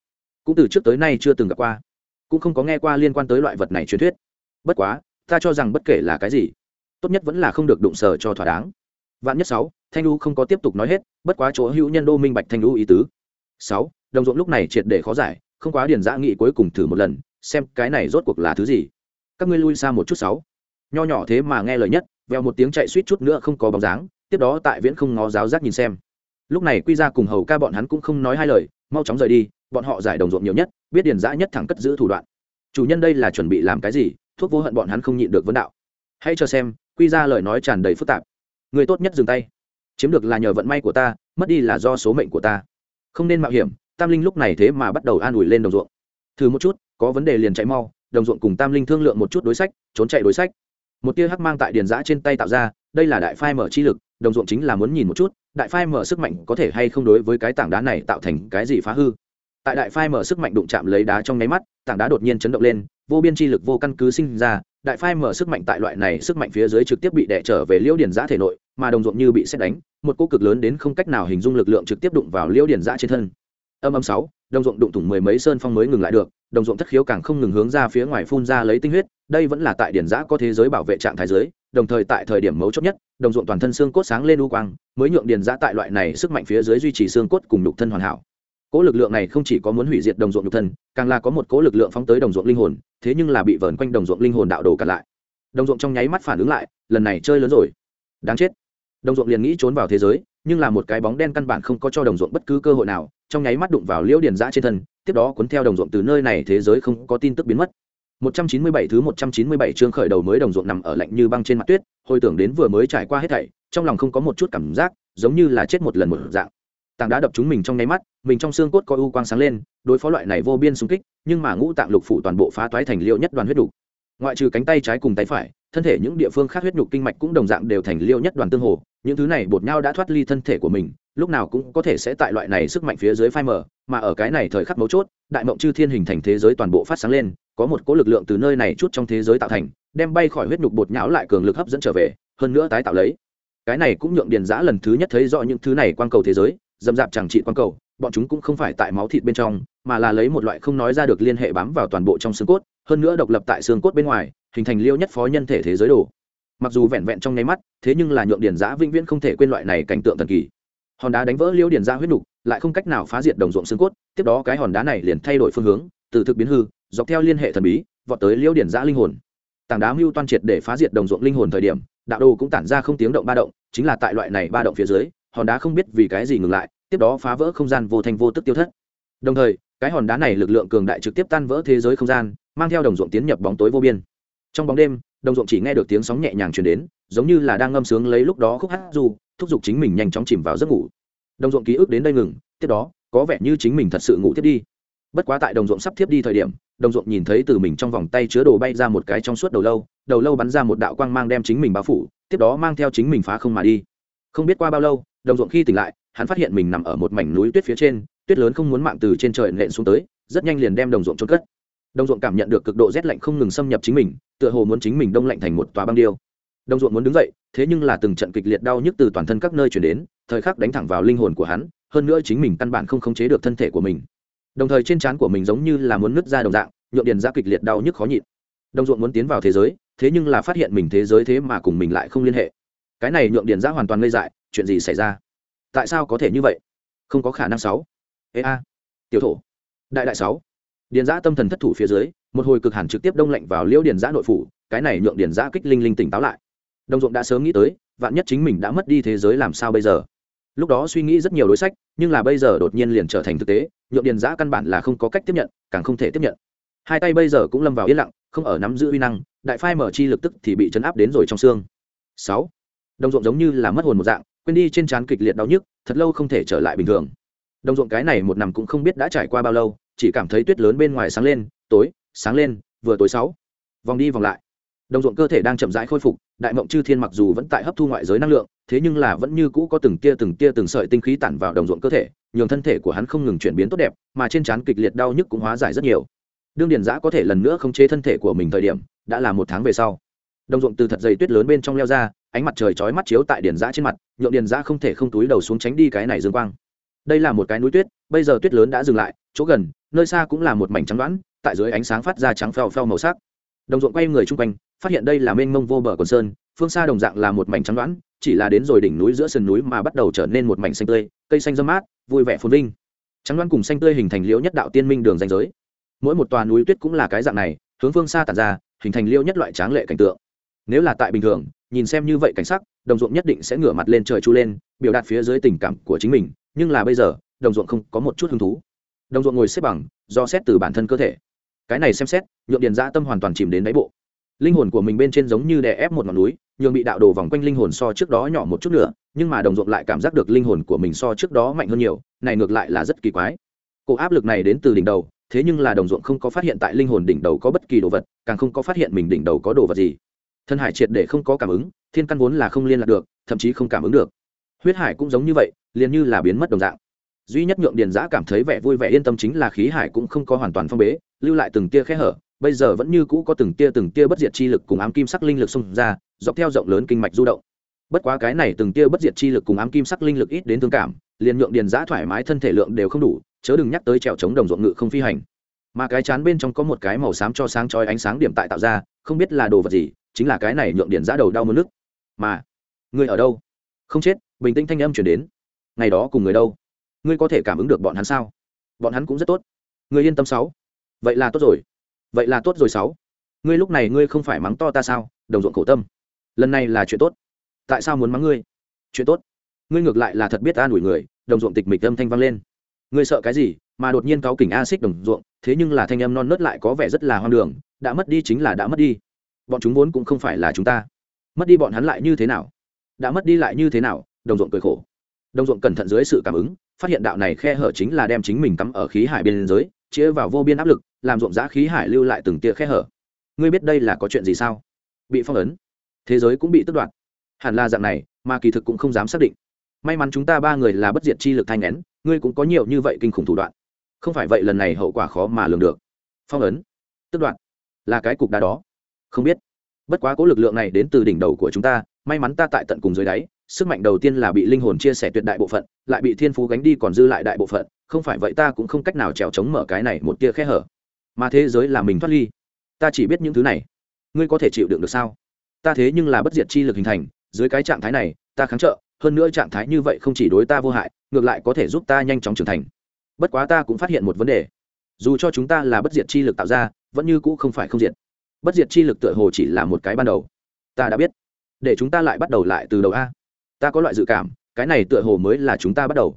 Cũng từ trước tới nay chưa từng gặp qua. Cũng không có nghe qua liên quan tới loại vật này truyền thuyết. Bất quá, ta cho rằng bất kể là cái gì tốt nhất vẫn là không được đụng sờ cho thỏa đáng. Vạn nhất sáu, thanh lu không có tiếp tục nói hết, bất quá chỗ hữu nhân đô minh bạch thanh lu ý tứ. Sáu, đồng ruộng lúc này triệt để khó giải, không quá điền giã nghị cuối cùng thử một lần, xem cái này rốt cuộc là thứ gì. Các ngươi lui xa một chút sáu. Nho nhỏ thế mà nghe lời nhất veo một tiếng chạy suýt chút nữa không có bóng dáng, tiếp đó tại viễn không ngó giáo giác nhìn xem. Lúc này quy ra cùng hầu ca bọn hắn cũng không nói hai lời, mau chóng rời đi, bọn họ giải đồng ruộng nhiều nhất, biết điền giã nhất thẳng cất giữ thủ đoạn. Chủ nhân đây là chuẩn bị làm cái gì, thuốc vô hận bọn hắn không nhịn được vấn đạo. Hãy cho xem quy ra lời nói tràn đầy phức tạp. Người tốt nhất dừng tay. Chiếm được là nhờ vận may của ta, mất đi là do số mệnh của ta. Không nên mạo hiểm, tam linh lúc này thế mà bắt đầu an ủi lên đồng ruộng. Thử một chút, có vấn đề liền chạy mau, đồng ruộng cùng tam linh thương lượng một chút đối sách, trốn chạy đối sách. Một tia hắc mang tại điền giã trên tay tạo ra, đây là đại phai mở chi lực, đồng ruộng chính là muốn nhìn một chút, đại phai mở sức mạnh có thể hay không đối với cái tảng đá này tạo thành cái gì phá hư. Tại đại phai mở sức mạnh đụng chạm lấy đá trong nháy mắt, tảng đá đột nhiên chấn động lên, vô biên chi lực vô căn cứ sinh ra đại phai mở sức mạnh tại loại này sức mạnh phía dưới trực tiếp bị đè trở về liễu điền giã thể nội, mà đồng ruộng như bị xét đánh, một cô cực lớn đến không cách nào hình dung lực lượng trực tiếp đụng vào liễu điền giã trên thân. Âm âm sáu, đồng ruộng đụng thủng mười mấy sơn phong mới ngừng lại được, đồng ruộng thất khiếu càng không ngừng hướng ra phía ngoài phun ra lấy tinh huyết, đây vẫn là tại điển giã có thế giới bảo vệ trạng thái giới đồng thời tại thời điểm mấu chốt nhất, đồng ruộng toàn thân xương cốt sáng lên u quang, mới nhượng điển giã tại loại này sức mạnh phía dưới duy trì xương cốt cùng nhục thân hoàn hảo. Cỗ lực lượng này không chỉ có muốn hủy diệt đồng ruộng nhục thân, càng là có một cỗ lực lượng phóng tới đồng ruộng linh hồn thế nhưng là bị vờn quanh đồng ruộng linh hồn đạo đồ cản lại. Đồng ruộng trong nháy mắt phản ứng lại lần này chơi lớn rồi. Đáng chết. Đồng ruộng liền nghĩ trốn vào thế giới nhưng là một cái bóng đen căn bản không có cho đồng ruộng bất cứ cơ hội nào trong nháy mắt đụng vào liễu điền giã trên thân tiếp đó cuốn theo đồng ruộng từ nơi này thế giới không có tin tức biến mất. 197 thứ 197 chương khởi đầu mới đồng ruộng nằm ở lạnh như băng trên mặt tuyết, hồi tưởng đến vừa mới trải qua hết thảy, trong lòng không có một chút cảm giác, giống như là chết một lần một dạng. Tảng đá đập chúng mình trong nháy mắt, mình trong xương cốt có u quang sáng lên, đối phó loại này vô biên xung kích, nhưng mà ngũ tạng lục phủ toàn bộ phá toái thành liêu nhất đoàn huyết đục. Ngoại trừ cánh tay trái cùng tay phải, thân thể những địa phương khác huyết nhục kinh mạch cũng đồng dạng đều thành liêu nhất đoàn tương hồ, những thứ này bột nhau đã thoát ly thân thể của mình, lúc nào cũng có thể sẽ tại loại này sức mạnh phía dưới phai mờ mà ở cái này thời khắc mấu chốt đại mộng chư thiên hình thành thế giới toàn bộ phát sáng lên có một cỗ lực lượng từ nơi này chút trong thế giới tạo thành đem bay khỏi huyết nhục bột nhão lại cường lực hấp dẫn trở về hơn nữa tái tạo lấy. Cái này cũng nhượng điền giã lần thứ nhất thấy rõ những thứ này quang cầu thế giới dầm dạp chẳng trị quan cầu, bọn chúng cũng không phải tại máu thịt bên trong, mà là lấy một loại không nói ra được liên hệ bám vào toàn bộ trong xương cốt, hơn nữa độc lập tại xương cốt bên ngoài, hình thành liêu nhất phó nhân thể thế giới đồ. Mặc dù vẹn vẹn trong nháy mắt, thế nhưng là nhượng điền giã vĩnh viễn không thể quên loại này cảnh tượng thần kỳ. Hòn đá đánh vỡ liêu điền giã huyết nục, lại không cách nào phá diệt đồng ruộng xương cốt, tiếp đó cái hòn đá này liền thay đổi phương hướng, từ thực biến hư, dọc theo liên hệ thần bí, vọt tới liêu điền giã linh hồn. Tảng đá mưu toan triệt để phá diệt đồng ruộng linh hồn thời điểm, đạo đồ cũng tản ra không tiếng động ba động, chính là tại loại này ba động phía dưới hòn đá không biết vì cái gì ngừng lại, tiếp đó phá vỡ không gian vô thành vô tức tiêu thất. Đồng thời, cái hòn đá này lực lượng cường đại trực tiếp tan vỡ thế giới không gian, mang theo đồng ruộng tiến nhập bóng tối vô biên. Trong bóng đêm, đồng ruộng chỉ nghe được tiếng sóng nhẹ nhàng chuyển đến, giống như là đang ngâm sướng lấy lúc đó khúc hát du, thúc giục chính mình nhanh chóng chìm vào giấc ngủ. Đồng ruộng ký ức đến đây ngừng, tiếp đó, có vẻ như chính mình thật sự ngủ tiếp đi. Bất quá tại đồng ruộng sắp tiếp đi thời điểm, đồng ruộng nhìn thấy từ mình trong vòng tay chứa đồ bay ra một cái trong suốt đầu lâu đầu lâu bắn ra một đạo quang mang đem chính mình bao phủ, tiếp đó mang theo chính mình phá không mà đi. Không biết qua bao lâu đồng ruộng khi tỉnh lại, hắn phát hiện mình nằm ở một mảnh núi tuyết phía trên, tuyết lớn không muốn mạng từ trên trời nện xuống tới, rất nhanh liền đem đồng ruộng trôn cất. Đồng ruộng cảm nhận được cực độ rét lạnh không ngừng xâm nhập chính mình, tựa hồ muốn chính mình đông lạnh thành một tòa băng điêu. Đồng ruộng muốn đứng dậy, thế nhưng là từng trận kịch liệt đau nhức từ toàn thân các nơi chuyển đến, thời khắc đánh thẳng vào linh hồn của hắn, hơn nữa chính mình căn bản không khống chế được thân thể của mình. Đồng thời trên trán của mình giống như là muốn nứt ra đồng dạng, nhượng điền ra kịch liệt đau nhức khó nhịn. Đồng ruộng muốn tiến vào thế giới, thế nhưng là phát hiện mình thế giới thế mà cùng mình lại không liên hệ. Cái này nhượng điền ra hoàn toàn ngây dại chuyện gì xảy ra? Tại sao có thể như vậy? Không có khả năng sáu. Ê a, tiểu thổ, đại đại sáu. Điền giã tâm thần thất thủ phía dưới, một hồi cực hẳn trực tiếp đông lạnh vào liễu điền giã nội phủ, cái này nhượng điền giã kích linh linh tỉnh táo lại. Đồng ruộng đã sớm nghĩ tới, vạn nhất chính mình đã mất đi thế giới làm sao bây giờ? Lúc đó suy nghĩ rất nhiều đối sách, nhưng là bây giờ đột nhiên liền trở thành thực tế, nhượng điền giã căn bản là không có cách tiếp nhận, càng không thể tiếp nhận. Hai tay bây giờ cũng lâm vào yên lặng, không ở nắm giữ uy năng, đại phai mở chi lực tức thì bị chấn áp đến rồi trong xương. Sáu. Đồng ruộng giống như là mất hồn một dạng quên đi trên trán kịch liệt đau nhức, thật lâu không thể trở lại bình thường. Đồng ruộng cái này một năm cũng không biết đã trải qua bao lâu, chỉ cảm thấy tuyết lớn bên ngoài sáng lên, tối, sáng lên, vừa tối sáu. Vòng đi vòng lại. Đồng ruộng cơ thể đang chậm rãi khôi phục, đại mộng chư thiên mặc dù vẫn tại hấp thu ngoại giới năng lượng, thế nhưng là vẫn như cũ có từng tia từng tia từng sợi tinh khí tản vào đồng ruộng cơ thể, nhường thân thể của hắn không ngừng chuyển biến tốt đẹp, mà trên trán kịch liệt đau nhức cũng hóa giải rất nhiều. Đương điền giã có thể lần nữa khống chế thân thể của mình thời điểm, đã là một tháng về sau đồng ruộng từ thật dày tuyết lớn bên trong leo ra, ánh mặt trời chói mắt chiếu tại điền giã trên mặt nhuộm điền giã không thể không túi đầu xuống tránh đi cái này dương quang. Đây là một cái núi tuyết, bây giờ tuyết lớn đã dừng lại, chỗ gần, nơi xa cũng là một mảnh trắng đoãn tại dưới ánh sáng phát ra trắng phèo phèo màu sắc. Đồng ruộng quay người chung quanh, phát hiện đây là mênh mông vô bờ quần sơn, phương xa đồng dạng là một mảnh trắng đoãn chỉ là đến rồi đỉnh núi giữa sườn núi mà bắt đầu trở nên một mảnh xanh tươi, cây xanh râm mát, vui vẻ phồn vinh. Trắng đoãn cùng xanh tươi hình thành liễu nhất đạo tiên minh đường danh giới. Mỗi một tòa núi tuyết cũng là cái dạng này, hướng phương xa tản ra, hình thành liễu nhất loại tráng lệ cảnh tượng nếu là tại bình thường, nhìn xem như vậy cảnh sắc, đồng ruộng nhất định sẽ ngửa mặt lên trời chu lên, biểu đạt phía dưới tình cảm của chính mình, nhưng là bây giờ, đồng ruộng không có một chút hứng thú. Đồng ruộng ngồi xếp bằng, do xét từ bản thân cơ thể. Cái này xem xét nhuộm điền ra tâm hoàn toàn chìm đến đáy bộ. Linh hồn của mình bên trên giống như đè ép một ngọn núi, nhường bị đạo đồ vòng quanh linh hồn so trước đó nhỏ một chút nữa, nhưng mà đồng ruộng lại cảm giác được linh hồn của mình so trước đó mạnh hơn nhiều, này ngược lại là rất kỳ quái. Cổ áp lực này đến từ đỉnh đầu, thế nhưng là đồng ruộng không có phát hiện tại linh hồn đỉnh đầu có bất kỳ đồ vật, càng không có phát hiện mình đỉnh đầu có đồ vật gì thân hải triệt để không có cảm ứng, thiên căn vốn là không liên lạc được, thậm chí không cảm ứng được. Huyết hải cũng giống như vậy, liền như là biến mất đồng dạng. Duy nhất nhượng điền giã cảm thấy vẻ vui vẻ yên tâm chính là khí hải cũng không có hoàn toàn phong bế, lưu lại từng tia khe hở, bây giờ vẫn như cũ có từng tia từng tia bất diệt chi lực cùng ám kim sắc linh lực xông ra, dọc theo rộng lớn kinh mạch du động. Bất quá cái này từng tia bất diệt chi lực cùng ám kim sắc linh lực ít đến thương cảm, liền nhượng điền giã thoải mái thân thể lượng đều không đủ, chớ đừng nhắc tới trèo chống đồng ruộng ngự không phi hành. Mà cái chán bên trong có một cái màu xám cho sáng chói ánh sáng điểm tại tạo ra, không biết là đồ vật gì chính là cái này nhượng điện giã đầu đau mất nước. Mà, ngươi ở đâu? Không chết, bình tĩnh thanh âm chuyển đến. Ngày đó cùng người đâu? Ngươi có thể cảm ứng được bọn hắn sao? Bọn hắn cũng rất tốt. Ngươi yên tâm sáu. Vậy là tốt rồi. Vậy là tốt rồi sáu. Ngươi lúc này ngươi không phải mắng to ta sao? Đồng ruộng khổ tâm. Lần này là chuyện tốt. Tại sao muốn mắng ngươi? Chuyện tốt. Ngươi ngược lại là thật biết an ủi người, đồng ruộng tịch mịch âm thanh vang lên. Ngươi sợ cái gì? Mà đột nhiên cáo kỉnh a xích đồng ruộng, thế nhưng là thanh âm non nớt lại có vẻ rất là hoang đường, đã mất đi chính là đã mất đi bọn chúng vốn cũng không phải là chúng ta. Mất đi bọn hắn lại như thế nào? Đã mất đi lại như thế nào? Đồng ruộng cười khổ. Đồng ruộng cẩn thận dưới sự cảm ứng, phát hiện đạo này khe hở chính là đem chính mình cắm ở khí hải biên giới chia vào vô biên áp lực, làm ruộng giã khí hải lưu lại từng tia khe hở. Ngươi biết đây là có chuyện gì sao? Bị phong ấn. Thế giới cũng bị tước đoạt. Hẳn là dạng này, mà kỳ thực cũng không dám xác định. May mắn chúng ta ba người là bất diệt chi lực thanh nén, ngươi cũng có nhiều như vậy kinh khủng thủ đoạn. Không phải vậy lần này hậu quả khó mà lường được. Phong ấn. Tước đoạt. Là cái cục đá đó không biết. Bất quá cố lực lượng này đến từ đỉnh đầu của chúng ta, may mắn ta tại tận cùng dưới đáy, sức mạnh đầu tiên là bị linh hồn chia sẻ tuyệt đại bộ phận, lại bị thiên phú gánh đi còn dư lại đại bộ phận, không phải vậy ta cũng không cách nào trèo chống mở cái này một tia khe hở. Mà thế giới là mình thoát ly. Ta chỉ biết những thứ này. Ngươi có thể chịu đựng được sao? Ta thế nhưng là bất diệt chi lực hình thành, dưới cái trạng thái này, ta kháng trợ, hơn nữa trạng thái như vậy không chỉ đối ta vô hại, ngược lại có thể giúp ta nhanh chóng trưởng thành. Bất quá ta cũng phát hiện một vấn đề. Dù cho chúng ta là bất diệt chi lực tạo ra, vẫn như cũ không phải không diệt bất diệt chi lực tựa hồ chỉ là một cái ban đầu. Ta đã biết. Để chúng ta lại bắt đầu lại từ đầu a. Ta có loại dự cảm, cái này tựa hồ mới là chúng ta bắt đầu.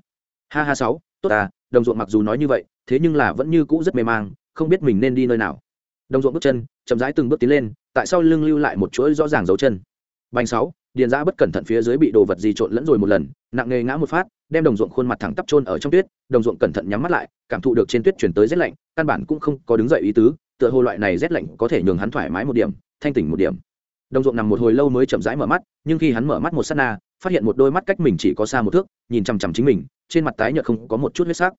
Ha ha sáu, tốt à đồng ruộng mặc dù nói như vậy, thế nhưng là vẫn như cũ rất mê mang, không biết mình nên đi nơi nào. Đồng ruộng bước chân, chậm rãi từng bước tiến lên, tại sao lưng lưu lại một chuỗi rõ ràng dấu chân. Bành sáu, điền giã bất cẩn thận phía dưới bị đồ vật gì trộn lẫn rồi một lần, nặng nề ngã một phát, đem đồng ruộng khuôn mặt thẳng tắp trôn ở trong tuyết, đồng ruộng cẩn thận nhắm mắt lại, cảm thụ được trên tuyết chuyển tới rét lạnh, căn bản cũng không có đứng dậy ý tứ tựa hồ loại này rét lạnh có thể nhường hắn thoải mái một điểm thanh tỉnh một điểm đồng ruộng nằm một hồi lâu mới chậm rãi mở mắt nhưng khi hắn mở mắt một s á t na phát hiện một đôi mắt cách mình chỉ có xa một thước nhìn chằm chằm chính mình trên mặt tái nhợt không có một chút huyết sắc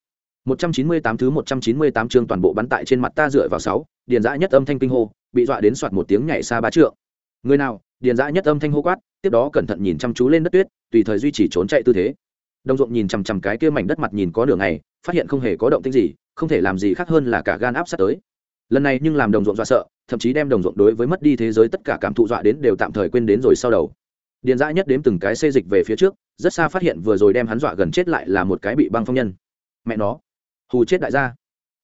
198 thứ 198 chương toàn bộ bắn tại trên mặt ta dựa vào sáu, điền dã nhất âm thanh kinh hô, bị dọa đến soạt một tiếng nhảy xa ba trượng. Người nào? Điền dã nhất âm thanh hô quát, tiếp đó cẩn thận nhìn chăm chú lên đất tuyết, tùy thời duy trì trốn chạy tư thế. Đông Dụng nhìn chằm chằm cái kia mảnh đất mặt nhìn có đường này phát hiện không hề có động tĩnh gì, không thể làm gì khác hơn là cả gan áp sát tới. Lần này nhưng làm Đồng ruộng dọa sợ, thậm chí đem Đồng ruộng đối với mất đi thế giới tất cả cảm thụ dọa đến đều tạm thời quên đến rồi sau đầu. Điền dã nhất đếm từng cái xê dịch về phía trước, rất xa phát hiện vừa rồi đem hắn dọa gần chết lại là một cái bị băng phong nhân. Mẹ nó, hù chết đại gia!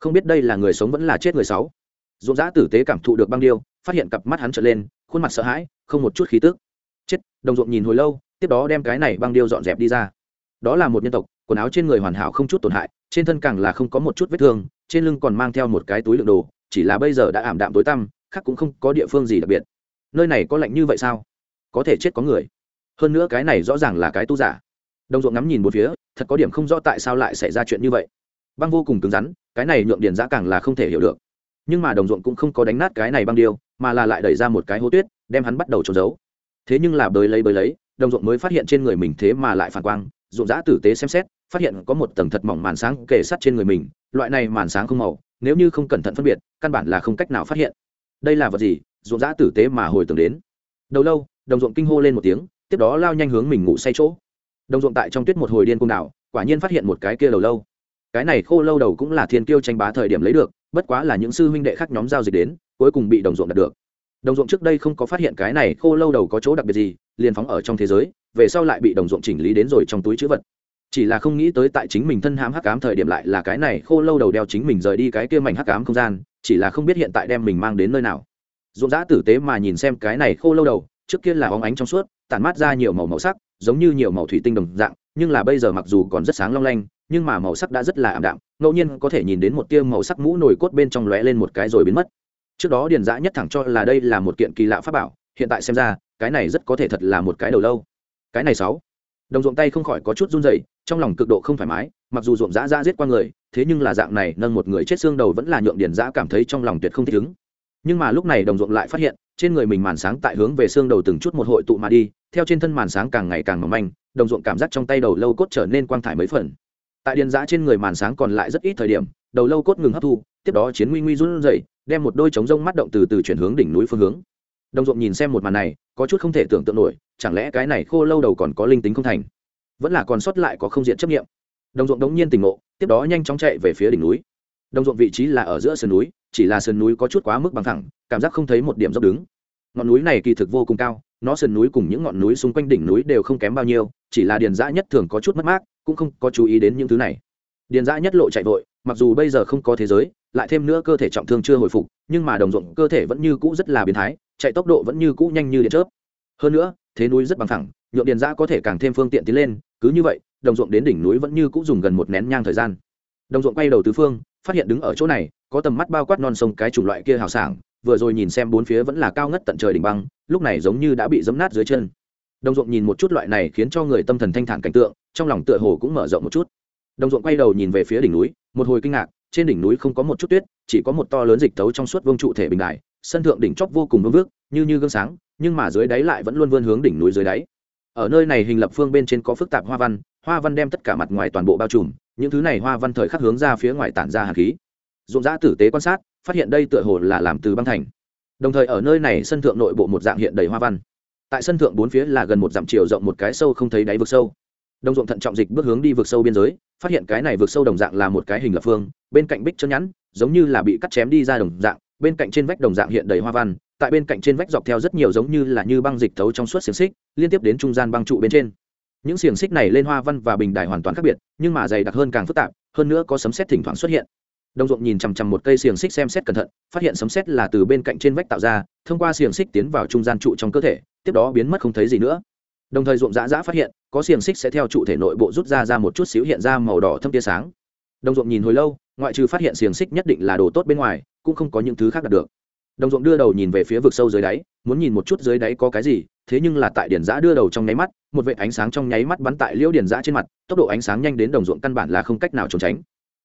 Không biết đây là người sống vẫn là chết người sáu. Ruộng dã tử tế cảm thụ được băng điêu phát hiện cặp mắt hắn trở lên khuôn mặt sợ hãi không một chút khí tức. Chết! Đồng ruộng nhìn hồi lâu tiếp đó đem cái này băng điêu dọn dẹp đi ra. Đó là một nhân tộc quần áo trên người hoàn hảo không chút tổn hại trên thân càng là không có một chút vết thương trên lưng còn mang theo một cái túi lượng đồ chỉ là bây giờ đã ảm đạm tối tăm, khác cũng không có địa phương gì đặc biệt. Nơi này có lạnh như vậy sao? Có thể chết có người. Hơn nữa cái này rõ ràng là cái tu giả. Đồng ruộng ngắm nhìn một phía, thật có điểm không rõ tại sao lại xảy ra chuyện như vậy. Băng vô cùng cứng rắn, cái này nhượng điền giã càng là không thể hiểu được. Nhưng mà đồng ruộng cũng không có đánh nát cái này băng điêu, mà là lại đẩy ra một cái hố tuyết, đem hắn bắt đầu trốn giấu. Thế nhưng là bới lấy bới lấy, đồng ruộng mới phát hiện trên người mình thế mà lại phản quang, ruộng giã tử tế xem xét, phát hiện có một tầng thật mỏng màn sáng kề sắt trên người mình, loại này màn sáng không màu nếu như không cẩn thận phân biệt, căn bản là không cách nào phát hiện. Đây là vật gì? Ruộng giã tử tế mà hồi tưởng đến. Đầu lâu, đồng ruộng kinh hô lên một tiếng, tiếp đó lao nhanh hướng mình ngủ say chỗ. Đồng ruộng tại trong tuyết một hồi điên cung đảo, quả nhiên phát hiện một cái kia đầu lâu. Cái này khô lâu đầu cũng là thiên kiêu tranh bá thời điểm lấy được, bất quá là những sư huynh đệ khác nhóm giao dịch đến, cuối cùng bị đồng ruộng đạt được. Đồng ruộng trước đây không có phát hiện cái này khô lâu đầu có chỗ đặc biệt gì, liền phóng ở trong thế giới, về sau lại bị đồng ruộng chỉnh lý đến rồi trong túi chữ vật chỉ là không nghĩ tới tại chính mình thân hãm hắc ám thời điểm lại là cái này khô lâu đầu đeo chính mình rời đi cái kia mảnh hắc ám không gian, chỉ là không biết hiện tại đem mình mang đến nơi nào. Ruộng dã tử tế mà nhìn xem cái này khô lâu đầu, trước kia là óng ánh trong suốt, tản mát ra nhiều màu màu sắc, giống như nhiều màu thủy tinh đồng dạng, nhưng là bây giờ mặc dù còn rất sáng long lanh, nhưng mà màu sắc đã rất là ảm đạm, ngẫu nhiên có thể nhìn đến một tia màu sắc mũ nồi cốt bên trong lóe lên một cái rồi biến mất. Trước đó điền dã nhất thẳng cho là đây là một kiện kỳ lạ pháp bảo, hiện tại xem ra, cái này rất có thể thật là một cái đầu lâu. Cái này sáu đồng ruộng tay không khỏi có chút run rẩy trong lòng cực độ không thoải mái mặc dù ruộng dã dã giết qua người thế nhưng là dạng này nâng một người chết xương đầu vẫn là nhượng điền dã cảm thấy trong lòng tuyệt không thích ứng. Nhưng mà lúc này đồng ruộng lại phát hiện trên người mình màn sáng tại hướng về xương đầu từng chút một hội tụ mà đi theo trên thân màn sáng càng ngày càng mỏng manh đồng ruộng cảm giác trong tay đầu lâu cốt trở nên quang thải mấy phần. Tại điền giã trên người màn sáng còn lại rất ít thời điểm đầu lâu cốt ngừng hấp thu tiếp đó chiến nguy nguy run rẩy, đem một đôi trống rông mắt động từ từ chuyển hướng đỉnh núi phương hướng. Đồng ruộng nhìn xem một màn này có chút không thể tưởng tượng nổi chẳng lẽ cái này khô lâu đầu còn có linh tính không thành? Vẫn là còn sót lại có không diện chấp nghiệm. Đồng ruộng đống nhiên tỉnh ngộ, tiếp đó nhanh chóng chạy về phía đỉnh núi. Đồng ruộng vị trí là ở giữa sườn núi, chỉ là sườn núi có chút quá mức bằng thẳng, cảm giác không thấy một điểm dốc đứng. Ngọn núi này kỳ thực vô cùng cao, nó sườn núi cùng những ngọn núi xung quanh đỉnh núi đều không kém bao nhiêu, chỉ là điền dã nhất thường có chút mất mát, cũng không có chú ý đến những thứ này. Điền dã nhất lộ chạy vội, mặc dù bây giờ không có thế giới, lại thêm nữa cơ thể trọng thương chưa hồi phục, nhưng mà đồng ruộng cơ thể vẫn như cũ rất là biến thái, chạy tốc độ vẫn như cũ nhanh như điện chớp. Hơn nữa thế núi rất bằng thẳng nhượng điền giã có thể càng thêm phương tiện tiến lên, cứ như vậy, đồng ruộng đến đỉnh núi vẫn như cũng dùng gần một nén nhang thời gian. Đồng ruộng quay đầu tứ phương, phát hiện đứng ở chỗ này, có tầm mắt bao quát non sông cái chủng loại kia hào sảng, vừa rồi nhìn xem bốn phía vẫn là cao ngất tận trời đỉnh băng, lúc này giống như đã bị giấm nát dưới chân. Đồng ruộng nhìn một chút loại này khiến cho người tâm thần thanh thản cảnh tượng, trong lòng tựa hồ cũng mở rộng một chút. Đồng ruộng quay đầu nhìn về phía đỉnh núi, một hồi kinh ngạc, trên đỉnh núi không có một chút tuyết, chỉ có một to lớn dịch tấu trong suốt vương trụ thể bình đại, sân thượng đỉnh chóp vô cùng vương vước như như gương sáng nhưng mà dưới đáy lại vẫn luôn vươn hướng đỉnh núi dưới đáy. Ở nơi này hình lập phương bên trên có phức tạp hoa văn hoa văn đem tất cả mặt ngoài toàn bộ bao trùm, những thứ này hoa văn thời khắc hướng ra phía ngoài tản ra hạt khí. Dụng giã tử tế quan sát, phát hiện đây tựa hồ là làm từ băng thành. Đồng thời ở nơi này sân thượng nội bộ một dạng hiện đầy hoa văn. Tại sân thượng bốn phía là gần một dặm chiều rộng một cái sâu không thấy đáy vực sâu. Đồng ruộng thận trọng dịch bước hướng đi vực sâu biên giới, phát hiện cái này vực sâu đồng dạng là một cái hình lập phương, bên cạnh bích chân nhẵn, giống như là bị cắt chém đi ra đồng dạng bên cạnh trên vách đồng dạng hiện đầy hoa văn, tại bên cạnh trên vách dọc theo rất nhiều giống như là như băng dịch thấu trong suốt xiềng xích, liên tiếp đến trung gian băng trụ bên trên. Những xiềng xích này lên hoa văn và bình đài hoàn toàn khác biệt, nhưng mà dày đặc hơn càng phức tạp, hơn nữa có sấm xét thỉnh thoảng xuất hiện. Đồng ruộng nhìn chằm chằm một cây xiềng xích xem xét cẩn thận, phát hiện sấm xét là từ bên cạnh trên vách tạo ra, thông qua xiềng xích tiến vào trung gian trụ trong cơ thể, tiếp đó biến mất không thấy gì nữa. Đồng thời ruộng dã dã phát hiện, có xiềng xích sẽ theo trụ thể nội bộ rút ra ra một chút xíu hiện ra màu đỏ thâm tia sáng đồng ruộng nhìn hồi lâu, ngoại trừ phát hiện xiềng xích nhất định là đồ tốt bên ngoài, cũng không có những thứ khác đạt được. Đồng ruộng đưa đầu nhìn về phía vực sâu dưới đáy, muốn nhìn một chút dưới đáy có cái gì, thế nhưng là tại điển giã đưa đầu trong nháy mắt, một vệ ánh sáng trong nháy mắt bắn tại liễu điển giã trên mặt, tốc độ ánh sáng nhanh đến đồng ruộng căn bản là không cách nào trốn tránh.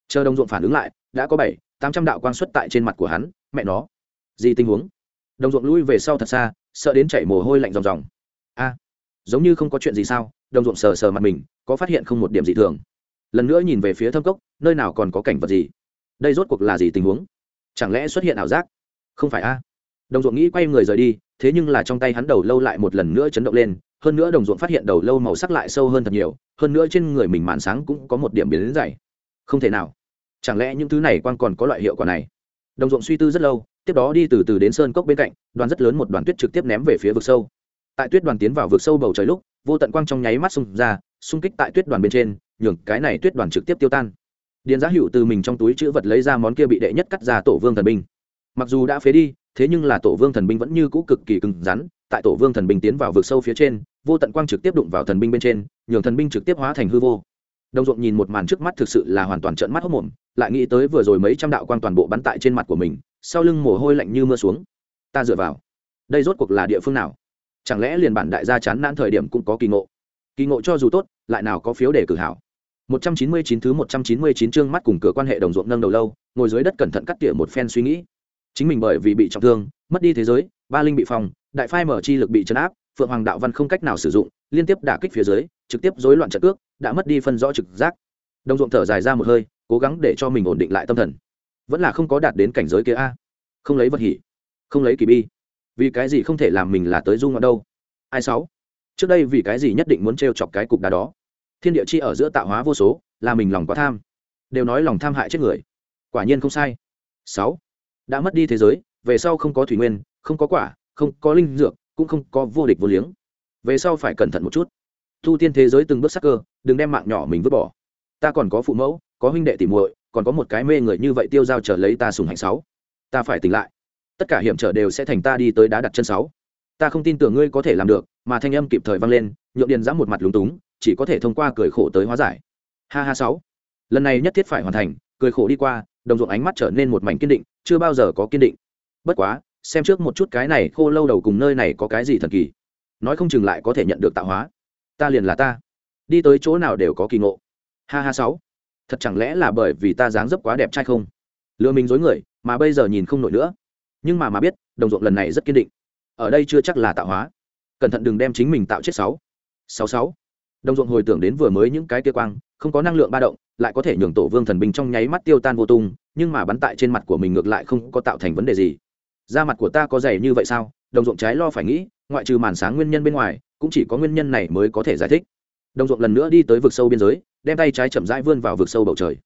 Chờ đồng ruộng phản ứng lại, đã có bảy, tám trăm đạo quang xuất tại trên mặt của hắn, mẹ nó, gì tình huống? Đồng ruộng lui về sau thật xa, sợ đến chảy mồ hôi lạnh ròng ròng. A, giống như không có chuyện gì sao? Đồng ruộng sờ sờ mặt mình, có phát hiện không một điểm gì thường lần nữa nhìn về phía thâm cốc, nơi nào còn có cảnh vật gì? Đây rốt cuộc là gì tình huống? Chẳng lẽ xuất hiện ảo giác? Không phải a. Đồng ruộng nghĩ quay người rời đi, thế nhưng là trong tay hắn đầu lâu lại một lần nữa chấn động lên, hơn nữa đồng ruộng phát hiện đầu lâu màu sắc lại sâu hơn thật nhiều, hơn nữa trên người mình màn sáng cũng có một điểm biến đến dày. Không thể nào. Chẳng lẽ những thứ này quan còn có loại hiệu quả này? Đồng ruộng suy tư rất lâu, tiếp đó đi từ từ đến sơn cốc bên cạnh, đoàn rất lớn một đoàn tuyết trực tiếp ném về phía vực sâu tại tuyết đoàn tiến vào vực sâu bầu trời lúc, vô tận quang trong nháy mắt xung ra, xung kích tại tuyết đoàn bên trên, nhường cái này tuyết đoàn trực tiếp tiêu tan. Điền giá hữu từ mình trong túi chữ vật lấy ra món kia bị đệ nhất cắt ra tổ vương thần binh. Mặc dù đã phế đi, thế nhưng là tổ vương thần binh vẫn như cũ cực kỳ cứng rắn, tại tổ vương thần binh tiến vào vực sâu phía trên, vô tận quang trực tiếp đụng vào thần binh bên trên, nhường thần binh trực tiếp hóa thành hư vô. Đồng ruộng nhìn một màn trước mắt thực sự là hoàn toàn trợn mắt hốc mồm, lại nghĩ tới vừa rồi mấy trăm đạo quang toàn bộ bắn tại trên mặt của mình, sau lưng mồ hôi lạnh như mưa xuống. Ta dựa vào. Đây rốt cuộc là địa phương nào? Chẳng lẽ liền bản đại gia chán nản thời điểm cũng có kỳ ngộ? Kỳ ngộ cho dù tốt, lại nào có phiếu để cử hảo? 199 thứ 199 chương mắt cùng cửa quan hệ đồng ruộng nâng đầu lâu, ngồi dưới đất cẩn thận cắt tỉa một phen suy nghĩ. Chính mình bởi vì bị trọng thương, mất đi thế giới, ba linh bị phòng, đại phai mở chi lực bị chấn áp, phượng hoàng đạo văn không cách nào sử dụng, liên tiếp đả kích phía dưới, trực tiếp rối loạn trận ước đã mất đi phân rõ trực giác. Đồng ruộng thở dài ra một hơi, cố gắng để cho mình ổn định lại tâm thần. Vẫn là không có đạt đến cảnh giới kia a. Không lấy vật hỉ, không lấy kỳ bi vì cái gì không thể làm mình là tới dung ở đâu? Ai sáu? Trước đây vì cái gì nhất định muốn t chọc cái cục đá đó? Thiên địa chi ở giữa tạo hóa vô số, là mình lòng quá tham. Đều nói lòng tham hại chết người. Quả nhiên không sai. Sáu. Đã mất đi thế giới, về sau không có thủy nguyên, không có quả, không có linh dược, cũng không có vô địch vô liếng. Về sau phải cẩn thận một chút. Thu tiên thế giới từng bước sắc cơ, đừng đem mạng nhỏ mình vứt bỏ. Ta còn có phụ mẫu, có huynh đệ tỉ muội, còn có một cái mê người như vậy tiêu giao trở lấy ta sùng hạnh sáu. Ta phải tỉnh lại tất cả hiểm trở đều sẽ thành ta đi tới đá đặt chân sáu. Ta không tin tưởng ngươi có thể làm được, mà thanh âm kịp thời vang lên, nhượng điền giã một mặt lúng túng, chỉ có thể thông qua cười khổ tới hóa giải. Ha ha sáu. Lần này nhất thiết phải hoàn thành, cười khổ đi qua, đồng ruộng ánh mắt trở nên một mảnh kiên định, chưa bao giờ có kiên định. Bất quá, xem trước một chút cái này khô lâu đầu cùng nơi này có cái gì thần kỳ. Nói không chừng lại có thể nhận được tạo hóa. Ta liền là ta. Đi tới chỗ nào đều có kỳ ngộ. Ha ha sáu. Thật chẳng lẽ là bởi vì ta dáng dấp quá đẹp trai không? Lừa mình dối người, mà bây giờ nhìn không nổi nữa nhưng mà mà biết, đồng ruộng lần này rất kiên định. Ở đây chưa chắc là tạo hóa. Cẩn thận đừng đem chính mình tạo chết sáu. Sáu sáu. Đồng ruộng hồi tưởng đến vừa mới những cái kia quang, không có năng lượng ba động, lại có thể nhường tổ vương thần binh trong nháy mắt tiêu tan vô tung, nhưng mà bắn tại trên mặt của mình ngược lại không có tạo thành vấn đề gì. Da mặt của ta có dày như vậy sao? Đồng ruộng trái lo phải nghĩ, ngoại trừ màn sáng nguyên nhân bên ngoài, cũng chỉ có nguyên nhân này mới có thể giải thích. Đồng ruộng lần nữa đi tới vực sâu biên giới, đem tay trái chậm rãi vươn vào vực sâu bầu trời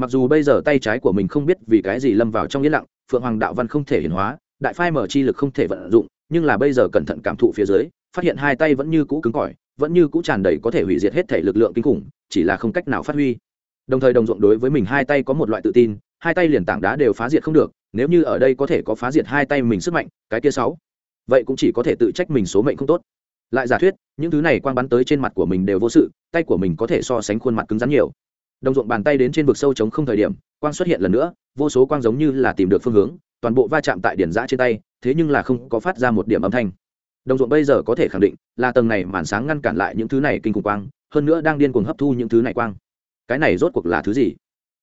mặc dù bây giờ tay trái của mình không biết vì cái gì lâm vào trong yên lặng, phượng hoàng đạo văn không thể hiển hóa, đại phai mở chi lực không thể vận dụng, nhưng là bây giờ cẩn thận cảm thụ phía dưới, phát hiện hai tay vẫn như cũ cứng cỏi, vẫn như cũ tràn đầy có thể hủy diệt hết thể lực lượng kinh khủng, chỉ là không cách nào phát huy. Đồng thời đồng ruộng đối với mình hai tay có một loại tự tin, hai tay liền tảng đá đều phá diệt không được, nếu như ở đây có thể có phá diệt hai tay mình sức mạnh, cái kia sáu, vậy cũng chỉ có thể tự trách mình số mệnh không tốt. Lại giả thuyết, những thứ này quang bắn tới trên mặt của mình đều vô sự, tay của mình có thể so sánh khuôn mặt cứng rắn nhiều đồng ruộng bàn tay đến trên vực sâu trống không thời điểm, quang xuất hiện lần nữa, vô số quang giống như là tìm được phương hướng, toàn bộ va chạm tại điển giã trên tay, thế nhưng là không có phát ra một điểm âm thanh. Đồng ruộng bây giờ có thể khẳng định là tầng này màn sáng ngăn cản lại những thứ này kinh khủng quang, hơn nữa đang điên cuồng hấp thu những thứ này quang. Cái này rốt cuộc là thứ gì?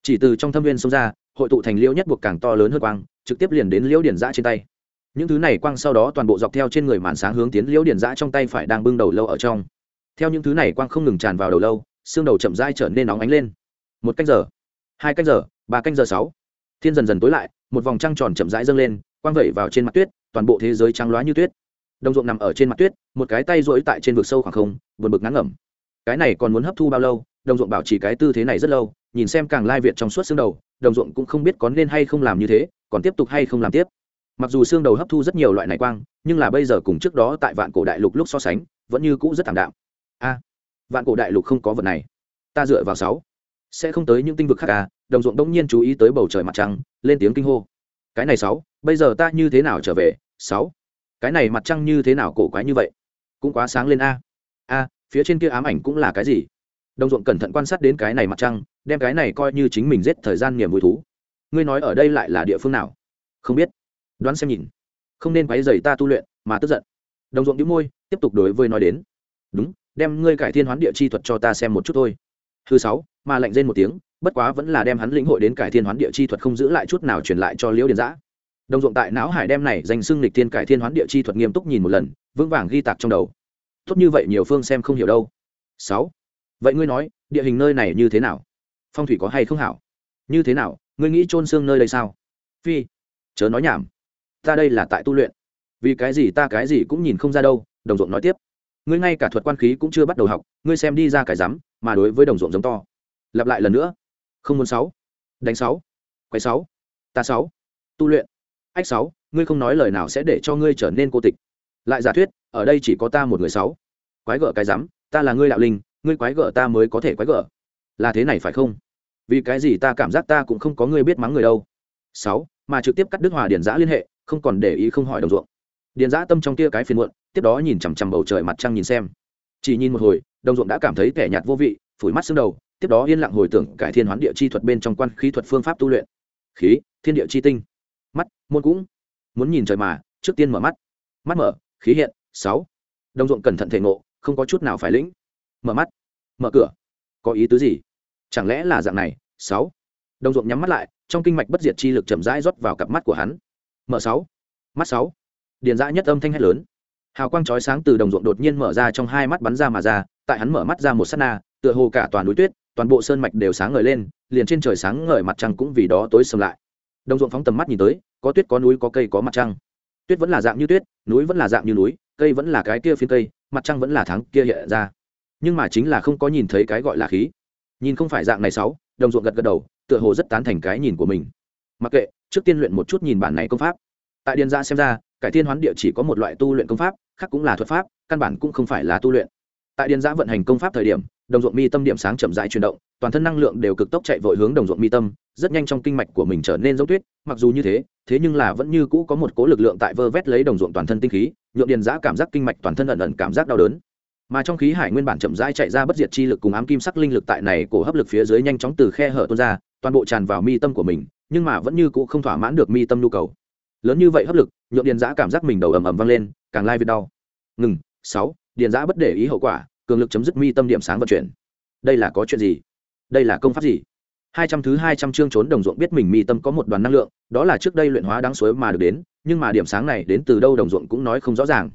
Chỉ từ trong thâm viên xông ra, hội tụ thành liễu nhất buộc càng to lớn hơn quang, trực tiếp liền đến liễu điển giã trên tay. Những thứ này quang sau đó toàn bộ dọc theo trên người màn sáng hướng tiến liễu điển giã trong tay phải đang bưng đầu lâu ở trong. Theo những thứ này quang không ngừng tràn vào đầu lâu, xương đầu chậm dai trở nên nóng ánh lên một canh giờ, hai canh giờ, ba canh giờ sáu. Thiên dần dần tối lại, một vòng trăng tròn chậm rãi dâng lên, quang vẩy vào trên mặt tuyết, toàn bộ thế giới trắng loá như tuyết. Đồng ruộng nằm ở trên mặt tuyết, một cái tay rỗi tại trên vực sâu khoảng không vượt bực ngắn ngẩm. Cái này còn muốn hấp thu bao lâu? Đồng ruộng bảo trì cái tư thế này rất lâu, nhìn xem càng lai việt trong suốt xương đầu, đồng ruộng cũng không biết có nên hay không làm như thế, còn tiếp tục hay không làm tiếp. Mặc dù xương đầu hấp thu rất nhiều loại này quang, nhưng là bây giờ cùng trước đó tại vạn cổ đại lục lúc so sánh, vẫn như cũ rất thảm đạm. A, vạn cổ đại lục không có vật này. Ta dựa vào sáu sẽ không tới những tinh vực khác à? Đồng ruộng đông nhiên chú ý tới bầu trời mặt trăng, lên tiếng kinh hô. Cái này sáu, bây giờ ta như thế nào trở về? Sáu. Cái này mặt trăng như thế nào cổ quái như vậy? Cũng quá sáng lên a. A, phía trên kia ám ảnh cũng là cái gì? Đồng ruộng cẩn thận quan sát đến cái này mặt trăng, đem cái này coi như chính mình giết thời gian niềm vui thú. Ngươi nói ở đây lại là địa phương nào? Không biết. Đoán xem nhìn. Không nên quấy dày ta tu luyện, mà tức giận. Đồng ruộng đĩu môi, tiếp tục đối với nói đến. Đúng, đem ngươi cải thiên hoán địa chi thuật cho ta xem một chút thôi. Thứ sáu mà lạnh rên một tiếng, bất quá vẫn là đem hắn lĩnh hội đến cải thiên hoán địa chi thuật không giữ lại chút nào truyền lại cho liễu điền giã. Đồng ruộng tại não hải đem này danh xưng lịch thiên cải thiên hoán địa chi thuật nghiêm túc nhìn một lần, vững vàng ghi tạc trong đầu. Tốt như vậy nhiều phương xem không hiểu đâu. Sáu. Vậy ngươi nói, địa hình nơi này như thế nào? Phong thủy có hay không hảo? Như thế nào, ngươi nghĩ trôn xương nơi đây sao? Phi. Chớ nói nhảm. Ta đây là tại tu luyện. Vì cái gì ta cái gì cũng nhìn không ra đâu, đồng ruộng nói tiếp. Ngươi ngay cả thuật quan khí cũng chưa bắt đầu học, ngươi xem đi ra cái rắm, mà đối với đồng ruộng giống to lặp lại lần nữa. Không muốn sáu. Đánh sáu. Quay sáu. Ta sáu. Tu luyện. Ách sáu, ngươi không nói lời nào sẽ để cho ngươi trở nên cô tịch. Lại giả thuyết, ở đây chỉ có ta một người sáu. Quái gở cái rắm, ta là ngươi đạo linh, ngươi quái gở ta mới có thể quái gở. Là thế này phải không? Vì cái gì ta cảm giác ta cũng không có ngươi biết mắng người đâu. Sáu, mà trực tiếp cắt đứt hòa điền giã liên hệ, không còn để ý không hỏi đồng ruộng. Điền giã tâm trong kia cái phiền muộn, tiếp đó nhìn chằm chằm bầu trời mặt trăng nhìn xem. Chỉ nhìn một hồi, đồng ruộng đã cảm thấy kẻ nhạt vô vị, phủi mắt xương đầu tiếp đó yên lặng hồi tưởng cải thiên hoán địa chi thuật bên trong quan khí thuật phương pháp tu luyện. Khí, thiên địa chi tinh. Mắt, môn cũng. Muốn nhìn trời mà, trước tiên mở mắt. Mắt mở, khí hiện, sáu. Đồng ruộng cẩn thận thể ngộ, không có chút nào phải lĩnh. Mở mắt, mở cửa. Có ý tứ gì? Chẳng lẽ là dạng này, sáu. Đồng ruộng nhắm mắt lại, trong kinh mạch bất diệt chi lực chậm rãi rót vào cặp mắt của hắn. Mở sáu. Mắt sáu. Điền dã nhất âm thanh hét lớn. Hào quang chói sáng từ đồng ruộng đột nhiên mở ra trong hai mắt bắn ra mà ra, tại hắn mở mắt ra một sát na, tựa hồ cả toàn núi tuyết toàn bộ sơn mạch đều sáng ngời lên, liền trên trời sáng ngời mặt trăng cũng vì đó tối sầm lại. Đồng ruộng phóng tầm mắt nhìn tới, có tuyết có núi có cây có mặt trăng. Tuyết vẫn là dạng như tuyết, núi vẫn là dạng như núi, cây vẫn là cái kia phiến cây, mặt trăng vẫn là tháng kia hiện ra. Nhưng mà chính là không có nhìn thấy cái gọi là khí. Nhìn không phải dạng này sáu, đồng ruộng gật gật đầu, tựa hồ rất tán thành cái nhìn của mình. Mặc kệ, trước tiên luyện một chút nhìn bản này công pháp. Tại điền gia xem ra, cải thiên hoán địa chỉ có một loại tu luyện công pháp, khác cũng là thuật pháp, căn bản cũng không phải là tu luyện. Tại điền Gia vận hành công pháp thời điểm đồng ruộng mi tâm điểm sáng chậm rãi chuyển động, toàn thân năng lượng đều cực tốc chạy vội hướng đồng ruộng mi tâm, rất nhanh trong kinh mạch của mình trở nên giống tuyết, mặc dù như thế thế nhưng là vẫn như cũ có một cố lực lượng tại vơ vét lấy đồng ruộng toàn thân tinh khí, nhượng điền giã cảm giác kinh mạch toàn thân ẩn ẩn cảm giác đau đớn. Mà trong khí hải nguyên bản chậm rãi chạy ra bất diệt chi lực cùng ám kim sắc linh lực tại này cổ hấp lực phía dưới nhanh chóng từ khe hở tuôn ra, toàn bộ tràn vào mi tâm của mình, nhưng mà vẫn như cũ không thỏa mãn được mi tâm nhu cầu. Lớn như vậy hấp lực, nhượng điền giã cảm giác mình đầu ầm ầm vang lên, càng lai việt đau. Ngừng, sáu, điền giã bất để ý hậu quả cường lực chấm dứt mi tâm điểm sáng vận chuyển. Đây là có chuyện gì? Đây là công pháp gì? Hai trăm thứ hai trăm chương trốn đồng ruộng biết mình mi tâm có một đoàn năng lượng, đó là trước đây luyện hóa đáng suối mà được đến, nhưng mà điểm sáng này đến từ đâu đồng ruộng cũng nói không rõ ràng.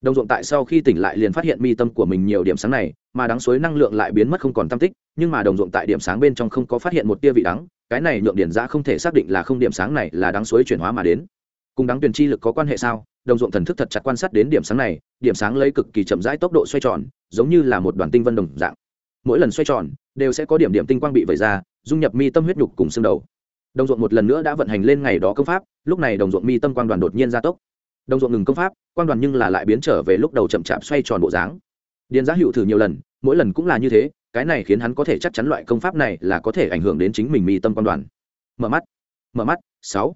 Đồng ruộng tại sau khi tỉnh lại liền phát hiện mi tâm của mình nhiều điểm sáng này, mà đáng suối năng lượng lại biến mất không còn tam tích, nhưng mà đồng ruộng tại điểm sáng bên trong không có phát hiện một tia vị đắng, cái này nhượng điển giã không thể xác định là không điểm sáng này là đáng suối chuyển hóa mà đến. Cùng đắng tuyển chi lực có quan hệ sao? Đồng ruộng thần thức thật chặt quan sát đến điểm sáng này, điểm sáng lấy cực kỳ chậm rãi tốc độ xoay tròn, giống như là một đoàn tinh vân đồng dạng. Mỗi lần xoay tròn, đều sẽ có điểm điểm tinh quang bị vẩy ra, dung nhập mi tâm huyết nhục cùng xương đầu. Đồng ruộng một lần nữa đã vận hành lên ngày đó công pháp, lúc này đồng ruộng mi tâm quang đoàn đột nhiên gia tốc. Đồng ruộng ngừng công pháp, quang đoàn nhưng là lại biến trở về lúc đầu chậm chạp xoay tròn bộ dáng. Điền giá hữu thử nhiều lần, mỗi lần cũng là như thế, cái này khiến hắn có thể chắc chắn loại công pháp này là có thể ảnh hưởng đến chính mình mi tâm quang đoàn. Mở mắt mở mắt, sáu.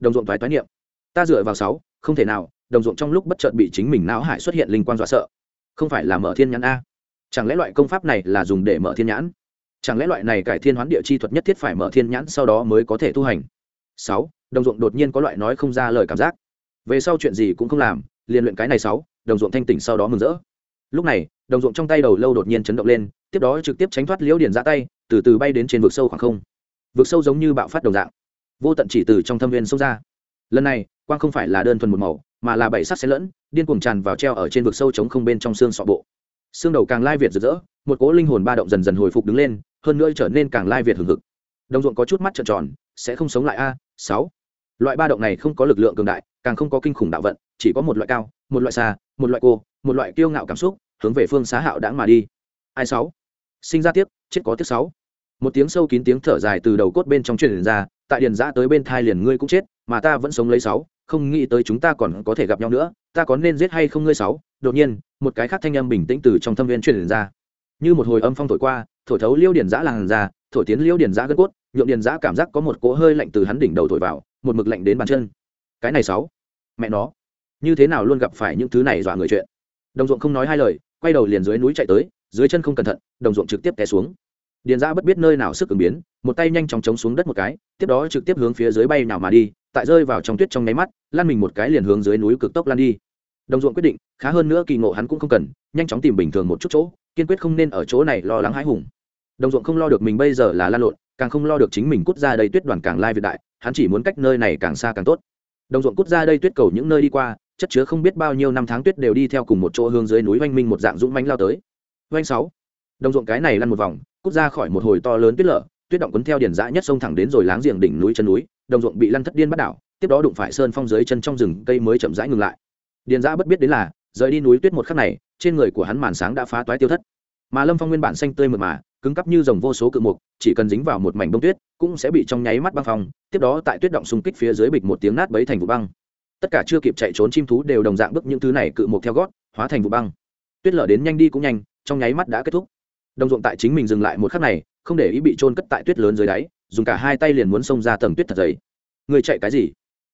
Đồng ruộng thoái toái niệm ta dựa vào sáu, không thể nào, đồng ruộng trong lúc bất chợt bị chính mình não hải xuất hiện linh quan dọa sợ. Không phải là mở thiên nhãn a. Chẳng lẽ loại công pháp này là dùng để mở thiên nhãn? Chẳng lẽ loại này cải thiên hoán địa chi thuật nhất thiết phải mở thiên nhãn sau đó mới có thể tu hành? Sáu, đồng ruộng đột nhiên có loại nói không ra lời cảm giác. Về sau chuyện gì cũng không làm, liền luyện cái này sáu, đồng ruộng thanh tỉnh sau đó mừng rỡ. Lúc này, đồng ruộng trong tay đầu lâu đột nhiên chấn động lên, tiếp đó trực tiếp tránh thoát liễu điền ra tay, từ từ bay đến trên vực sâu khoảng không. Vực sâu giống như bạo phát đồng dạng. Vô tận chỉ từ trong thâm viên sâu ra lần này, quang không phải là đơn thuần một màu, mà là bảy sắc xen lẫn, điên cuồng tràn vào treo ở trên vực sâu trống không bên trong xương sọ bộ. Xương đầu càng lai việt rực rỡ, một cỗ linh hồn ba động dần dần hồi phục đứng lên, hơn nữa trở nên càng lai việt hừng hực. Đồng ruộng có chút mắt trợn tròn, sẽ không sống lại a, sáu. Loại ba động này không có lực lượng cường đại, càng không có kinh khủng đạo vận, chỉ có một loại cao, một loại xa, một loại cô, một loại kiêu ngạo cảm xúc, hướng về phương xá hạo đãng mà đi. Ai sáu? Sinh ra tiếc, chết có tiếc sáu. Một tiếng sâu kín tiếng thở dài từ đầu cốt bên trong truyền ra, tại điền giã tới bên thai liền ngươi cũng chết mà ta vẫn sống lấy sáu, không nghĩ tới chúng ta còn có thể gặp nhau nữa, ta có nên giết hay không ngươi sáu? Đột nhiên, một cái khác thanh âm bình tĩnh từ trong thâm viên truyền ra. Như một hồi âm phong thổi qua, thổi thấu liêu điển giã làn ra thổi tiến liêu điển giã gân cốt, nhượng điển giã cảm giác có một cỗ hơi lạnh từ hắn đỉnh đầu thổi vào, một mực lạnh đến bàn chân. Cái này sáu, mẹ nó, như thế nào luôn gặp phải những thứ này dọa người chuyện? Đồng ruộng không nói hai lời, quay đầu liền dưới núi chạy tới, dưới chân không cẩn thận, đồng ruộng trực tiếp té xuống điền giã bất biết nơi nào sức ứng biến, một tay nhanh chóng chống xuống đất một cái, tiếp đó trực tiếp hướng phía dưới bay nào mà đi, tại rơi vào trong tuyết trong nháy mắt lan mình một cái liền hướng dưới núi cực tốc lan đi. Đồng ruộng quyết định, khá hơn nữa kỳ ngộ hắn cũng không cần, nhanh chóng tìm bình thường một chút chỗ, kiên quyết không nên ở chỗ này lo lắng hãi hùng. Đồng ruộng không lo được mình bây giờ là lan lộn, càng không lo được chính mình cút ra đây tuyết đoàn càng lai việt đại, hắn chỉ muốn cách nơi này càng xa càng tốt. Đồng ruộng cút ra đây tuyết cầu những nơi đi qua, chất chứa không biết bao nhiêu năm tháng tuyết đều đi theo cùng một chỗ hướng dưới núi oanh minh một dạng dũng mánh lao tới. Oanh sáu. Đồng ruộng cái này lăn một vòng cút ra khỏi một hồi to lớn tuyết lở, tuyết động quấn theo điển dã nhất sông thẳng đến rồi láng giềng đỉnh núi chân núi, đồng ruộng bị lăn thất điên bắt đảo, tiếp đó đụng phải sơn phong dưới chân trong rừng, cây mới chậm rãi ngừng lại. Điền dã bất biết đến là, rời đi núi tuyết một khắc này, trên người của hắn màn sáng đã phá toái tiêu thất. Mà lâm phong nguyên bản xanh tươi mượt mà, cứng cắp như dòng vô số cự mục, chỉ cần dính vào một mảnh bông tuyết, cũng sẽ bị trong nháy mắt băng phong, tiếp đó tại tuyết động xung kích phía dưới bịch một tiếng nát bấy thành vụ băng. Tất cả chưa kịp chạy trốn chim thú đều đồng dạng bước những thứ này cự mục theo gót, hóa thành vụ băng. Tuyết lở đến nhanh đi cũng nhanh, trong nháy mắt đã kết thúc đồng ruộng tại chính mình dừng lại một khắc này, không để ý bị trôn cất tại tuyết lớn dưới đáy, dùng cả hai tay liền muốn xông ra tầng tuyết thật dày. Người chạy cái gì?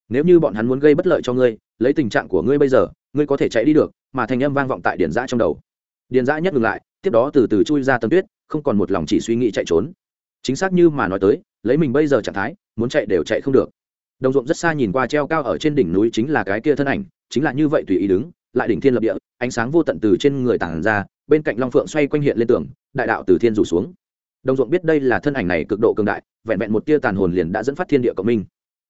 Nếu như bọn hắn muốn gây bất lợi cho ngươi, lấy tình trạng của ngươi bây giờ, ngươi có thể chạy đi được, mà thành âm vang vọng tại điền giã trong đầu. Điền giã nhất ngừng lại, tiếp đó từ từ chui ra tầng tuyết, không còn một lòng chỉ suy nghĩ chạy trốn. Chính xác như mà nói tới, lấy mình bây giờ trạng thái, muốn chạy đều chạy không được. Đồng ruộng rất xa nhìn qua treo cao ở trên đỉnh núi chính là cái kia thân ảnh, chính là như vậy tùy ý đứng, lại đỉnh thiên lập địa, ánh sáng vô tận từ trên người tản ra, bên cạnh long phượng xoay quanh hiện lên tường đại đạo từ thiên rủ xuống. Đồng ruộng biết đây là thân ảnh này cực độ cường đại, vẹn vẹn một tia tàn hồn liền đã dẫn phát thiên địa cộng minh.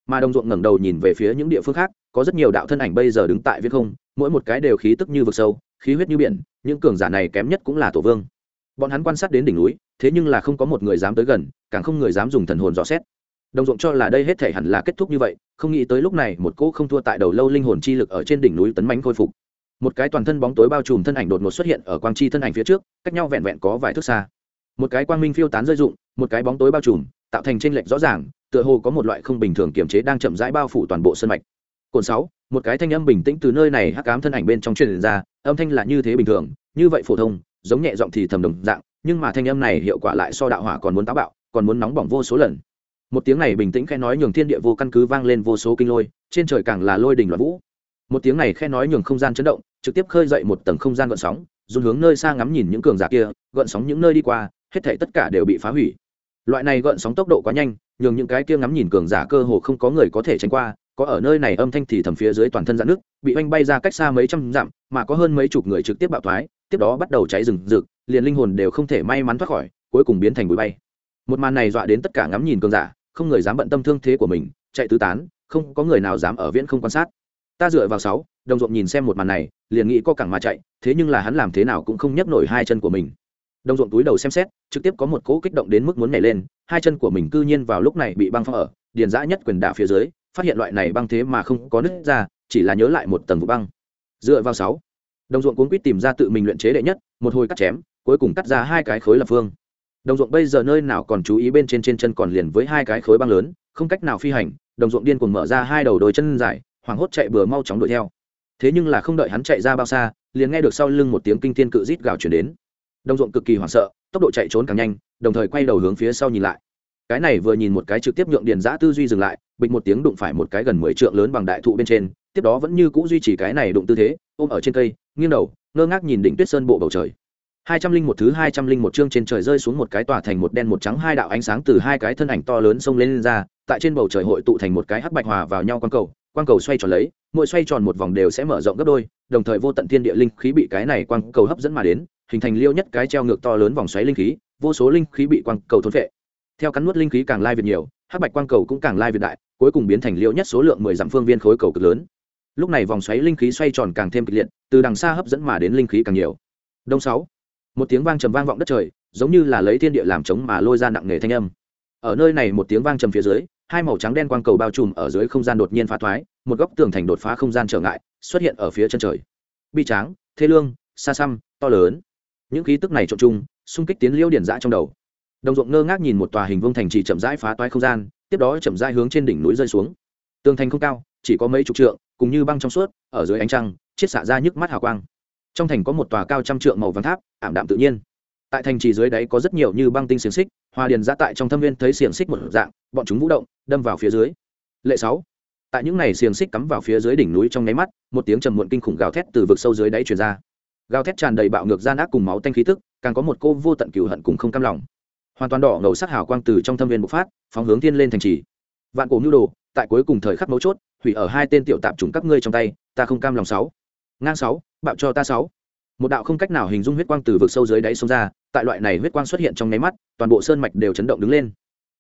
Mà đồng ruộng ngẩng đầu nhìn về phía những địa phương khác, có rất nhiều đạo thân ảnh bây giờ đứng tại viết không, mỗi một cái đều khí tức như vực sâu, khí huyết như biển, những cường giả này kém nhất cũng là tổ vương. Bọn hắn quan sát đến đỉnh núi, thế nhưng là không có một người dám tới gần, càng không người dám dùng thần hồn dò xét. Đồng ruộng cho là đây hết thể hẳn là kết thúc như vậy, không nghĩ tới lúc này một cỗ không thua tại đầu lâu linh hồn chi lực ở trên đỉnh núi tấn mánh khôi phục một cái toàn thân bóng tối bao trùm thân ảnh đột ngột xuất hiện ở quang chi thân ảnh phía trước, cách nhau vẹn vẹn có vài thước xa. Một cái quang minh phiêu tán rơi rụng, một cái bóng tối bao trùm, tạo thành tranh lệch rõ ràng, tựa hồ có một loại không bình thường kiềm chế đang chậm rãi bao phủ toàn bộ sân mạch. Cồn sáu, một cái thanh âm bình tĩnh từ nơi này hắc ám thân ảnh bên trong truyền ra, âm thanh là như thế bình thường, như vậy phổ thông, giống nhẹ giọng thì thầm đồng dạng, nhưng mà thanh âm này hiệu quả lại so đạo hỏa còn muốn táo bạo, còn muốn nóng bỏng vô số lần. Một tiếng này bình tĩnh khẽ nói nhường thiên địa vô căn cứ vang lên vô số kinh lôi, trên trời càng là lôi đình loạn vũ một tiếng này khe nói nhường không gian chấn động, trực tiếp khơi dậy một tầng không gian gợn sóng dồn hướng nơi xa ngắm nhìn những cường giả kia, gợn sóng những nơi đi qua, hết thảy tất cả đều bị phá hủy. Loại này gợn sóng tốc độ quá nhanh, nhường những cái kia ngắm nhìn cường giả cơ hồ không có người có thể tránh qua, có ở nơi này âm thanh thì thầm phía dưới toàn thân dạn nước bị oanh bay ra cách xa mấy trăm dặm, mà có hơn mấy chục người trực tiếp bạo thoái, tiếp đó bắt đầu cháy rừng rực, liền linh hồn đều không thể may mắn thoát khỏi, cuối cùng biến thành bụi bay. Một màn này dọa đến tất cả ngắm nhìn cường giả, không người dám bận tâm thương thế của mình, chạy tứ tán, không có người nào dám ở viễn không quan sát ta dựa vào sáu, đồng ruộng nhìn xem một màn này, liền nghĩ có cẳng mà chạy, thế nhưng là hắn làm thế nào cũng không nhấc nổi hai chân của mình. Đồng ruộng túi đầu xem xét, trực tiếp có một cỗ kích động đến mức muốn nhảy lên, hai chân của mình cư nhiên vào lúc này bị băng phong ở, điền giã nhất quyền đả phía dưới, phát hiện loại này băng thế mà không có nứt ra, chỉ là nhớ lại một tầng vụ băng. Dựa vào sáu, đồng ruộng cuốn quýt tìm ra tự mình luyện chế đệ nhất, một hồi cắt chém, cuối cùng cắt ra hai cái khối lập phương. Đồng ruộng bây giờ nơi nào còn chú ý bên trên trên chân còn liền với hai cái khối băng lớn, không cách nào phi hành, đồng ruộng điên cuồng mở ra hai đầu đôi chân dài hoảng hốt chạy bừa mau chóng đuổi theo. Thế nhưng là không đợi hắn chạy ra bao xa liền nghe được sau lưng một tiếng kinh thiên cự rít gào chuyển đến. Đồng ruộng cực kỳ hoảng sợ tốc độ chạy trốn càng nhanh đồng thời quay đầu hướng phía sau nhìn lại. Cái này vừa nhìn một cái trực tiếp nhượng điền giã tư duy dừng lại bịch một tiếng đụng phải một cái gần mười trượng lớn bằng đại thụ bên trên tiếp đó vẫn như c ũ duy trì cái này đụng tư thế ôm ở trên cây nghiêng đầu ngơ ngác nhìn đỉnh tuyết sơn bộ bầu trời. Hai trăm linh một thứ hai trăm linh một chương trên trời rơi xuống một cái tòa thành một đen một trắng hai đạo ánh sáng từ hai cái thân ảnh to lớn xông lên, lên ra tại trên bầu trời hội tụ thành một cái hắc bạch hòa vào nhau quang cầu quang cầu xoay tròn lấy, mỗi xoay tròn một vòng đều sẽ mở rộng gấp đôi, đồng thời vô tận thiên địa linh khí bị cái này quang cầu hấp dẫn mà đến, hình thành liêu nhất cái treo ngược to lớn vòng xoáy linh khí, vô số linh khí bị quang cầu thôn vệ theo cắn nuốt linh khí càng lai việt nhiều, hắc bạch quang cầu cũng càng lai việt đại, cuối cùng biến thành liêu nhất số lượng mười dặm phương viên khối cầu cực lớn. Lúc này vòng xoáy linh khí xoay tròn càng thêm kịch liệt, từ đằng xa hấp dẫn mà đến linh khí càng nhiều. Đông sáu, một tiếng vang trầm vang vọng đất trời, giống như là lấy thiên địa làm trống mà lôi ra nặng nề thanh âm ở nơi này một tiếng vang trầm phía dưới, hai màu trắng đen quang cầu bao trùm ở dưới không gian đột nhiên phá thoái, một góc tường thành đột phá không gian trở ngại, xuất hiện ở phía chân trời. Bi tráng thế lương, xa xăm, to lớn. Những khí tức này trộn chung, xung kích tiến liêu điển dã trong đầu. Đồng ruộng ngơ ngác nhìn một tòa hình vương thành trì chậm rãi phá toái không gian, tiếp đó chậm rãi hướng trên đỉnh núi rơi xuống. Tường thành không cao, chỉ có mấy chục trượng, cùng như băng trong suốt, ở dưới ánh trăng, chiết xạ ra nhức mắt hào quang. Trong thành có một tòa cao trăm trượng màu vàng tháp, ảm đạm tự nhiên tại thành trì dưới đáy có rất nhiều như băng tinh xiềng xích, hoa điền ra tại trong thâm viên thấy xiềng xích một dạng, bọn chúng vũ động, đâm vào phía dưới. Lệ sáu. Tại những này xiềng xích cắm vào phía dưới đỉnh núi trong nháy mắt, một tiếng trầm muộn kinh khủng gào thét từ vực sâu dưới đáy truyền ra. Gào thét tràn đầy bạo ngược gian ác cùng máu tanh khí tức, càng có một cô vô tận cừu hận cùng không cam lòng. Hoàn toàn đỏ ngầu sắc hào quang từ trong thâm viên bộc phát, phóng hướng thiên lên thành trì. Vạn cổ nhu đồ, tại cuối cùng thời khắc mấu chốt, hủy ở hai tên tiểu tạp chủng các ngươi trong tay, ta không cam lòng sáu. Ngang sáu, bạo cho ta sáu một đạo không cách nào hình dung huyết quang từ vực sâu dưới đáy sông ra, tại loại này huyết quang xuất hiện trong nháy mắt, toàn bộ sơn mạch đều chấn động đứng lên.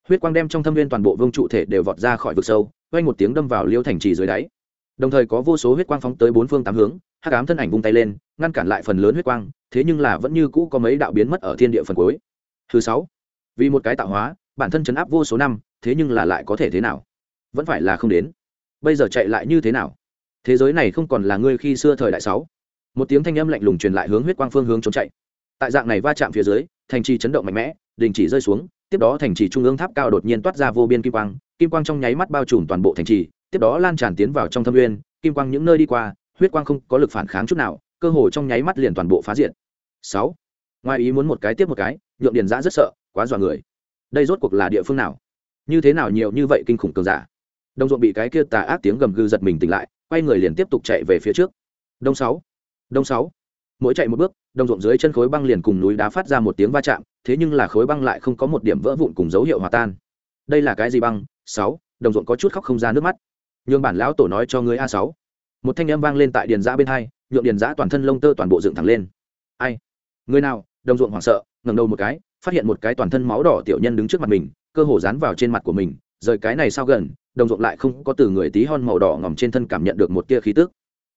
Huyết quang đem trong thâm viên toàn bộ vương trụ thể đều vọt ra khỏi vực sâu, quanh một tiếng đâm vào liêu thành trì dưới đáy. Đồng thời có vô số huyết quang phóng tới bốn phương tám hướng hát cám thân ảnh vung tay lên, ngăn cản lại phần lớn huyết quang, thế nhưng là vẫn như cũ có mấy đạo biến mất ở thiên địa phần cuối. Thứ sáu, vì một cái tạo hóa, bản thân chấn áp vô số năm, thế nhưng là lại có thể thế nào? Vẫn phải là không đến. Bây giờ chạy lại như thế nào? Thế giới này không còn là ngươi khi xưa thời đại sáu một tiếng thanh âm lạnh lùng truyền lại hướng huyết quang phương hướng trốn chạy. Tại dạng này va chạm phía dưới, thành trì chấn động mạnh mẽ, đình chỉ rơi xuống, tiếp đó thành trì trung ương tháp cao đột nhiên toát ra vô biên kim quang kim quang trong nháy mắt bao trùm toàn bộ thành trì, tiếp đó lan tràn tiến vào trong thâm nguyên, kim quang những nơi đi qua, huyết quang không có lực phản kháng chút nào, cơ hồ trong nháy mắt liền toàn bộ phá diện sáu, ngoài ý muốn một cái tiếp một cái, nhượng điền giã rất sợ, quá dọa người. Đây rốt cuộc là địa phương nào? Như thế nào nhiều như vậy kinh khủng cường giả? Đồng ruộng bị cái kia tà ác tiếng gầm gừ giật mình tỉnh lại, quay người liền tiếp tục chạy về phía trước. Đông sáu đông sáu. Mỗi chạy một bước, đồng ruộng dưới chân khối băng liền cùng núi đá phát ra một tiếng va chạm, thế nhưng là khối băng lại không có một điểm vỡ vụn cùng dấu hiệu hòa tan. Đây là cái gì băng? Sáu, đồng ruộng có chút khóc không ra nước mắt. Nhường bản lão tổ nói cho người a sáu. Một thanh âm vang lên tại điền giã bên hai, nhượng điền giã toàn thân lông tơ toàn bộ dựng thẳng lên. Ai? Người nào? Đồng ruộng hoảng sợ, ngẩng đầu một cái, phát hiện một cái toàn thân máu đỏ tiểu nhân đứng trước mặt mình, cơ hồ dán vào trên mặt của mình, rời cái này sao gần, đồng ruộng lại không có từ người tí hon màu đỏ ngòm trên thân cảm nhận được một tia khí tức.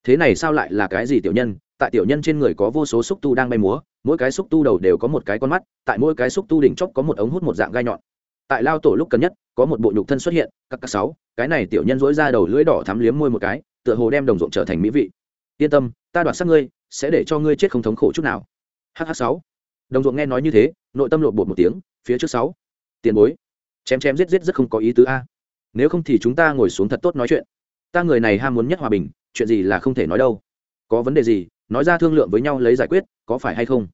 Thế này sao lại là cái gì tiểu nhân? Tại tiểu nhân trên người có vô số xúc tu đang bay múa, mỗi cái xúc tu đầu đều có một cái con mắt, tại mỗi cái xúc tu đỉnh chóp có một ống hút một dạng gai nhọn. Tại lao tổ lúc cần nhất có một bộ nhục thân xuất hiện, các các sáu, cái này tiểu nhân dỗi ra đầu lưỡi đỏ thắm liếm môi một cái, tựa hồ đem đồng ruộng trở thành mỹ vị. Yên tâm, ta đoạt xác ngươi, sẽ để cho ngươi chết không thống khổ chút nào. Hh sáu. Đồng ruộng nghe nói như thế, nội tâm lộ bột một tiếng, phía trước sáu. Tiền bối. Chém chém giết giết rất không có ý tứ a. Nếu không thì chúng ta ngồi xuống thật tốt nói chuyện. Ta người này ham muốn nhất hòa bình, chuyện gì là không thể nói đâu. Có vấn đề gì nói ra thương lượng với nhau lấy giải quyết, có phải hay không?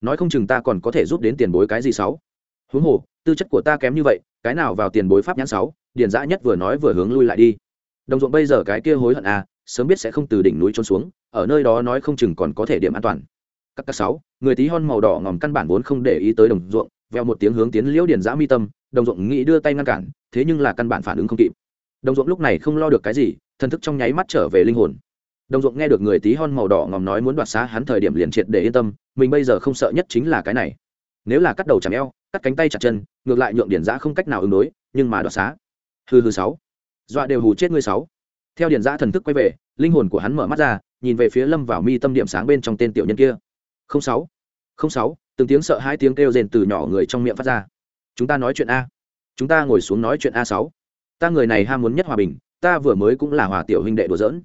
Nói không chừng ta còn có thể giúp đến tiền bối cái gì sáu? Huống hồ, tư chất của ta kém như vậy, cái nào vào tiền bối pháp nhãn sáu, điền dã nhất vừa nói vừa hướng lui lại đi. Đồng ruộng bây giờ cái kia hối hận à sớm biết sẽ không từ đỉnh núi trốn xuống, ở nơi đó nói không chừng còn có thể điểm an toàn. Các các sáu, người tí hon màu đỏ ngòm căn bản vốn không để ý tới đồng ruộng, veo một tiếng hướng tiến liễu điền dã mi tâm, đồng ruộng nghĩ đưa tay ngăn cản, thế nhưng là căn bản phản ứng không kịp. Đồng ruộng lúc này không lo được cái gì, thần thức trong nháy mắt trở về linh hồn đồng ruộng nghe được người tí hon màu đỏ ngòm nói muốn đoạt xá hắn thời điểm liền triệt để yên tâm, mình bây giờ không sợ nhất chính là cái này. Nếu là cắt đầu chạm eo, cắt cánh tay chặt chân, ngược lại nhượng điển giã không cách nào ứng đối, nhưng mà đoạt xá. Hư hư sáu. Dọa đều hù chết ngươi sáu. Theo điển giã thần thức quay về, linh hồn của hắn mở mắt ra, nhìn về phía lâm vào mi tâm điểm sáng bên trong tên tiểu nhân kia. Không sáu. Không sáu, từng tiếng sợ hai tiếng kêu rền từ nhỏ người trong miệng phát ra. Chúng ta nói chuyện a. Chúng ta ngồi xuống nói chuyện a sáu. Ta người này ham muốn nhất hòa bình, ta vừa mới cũng là hòa tiểu huynh đệ đùa giỡn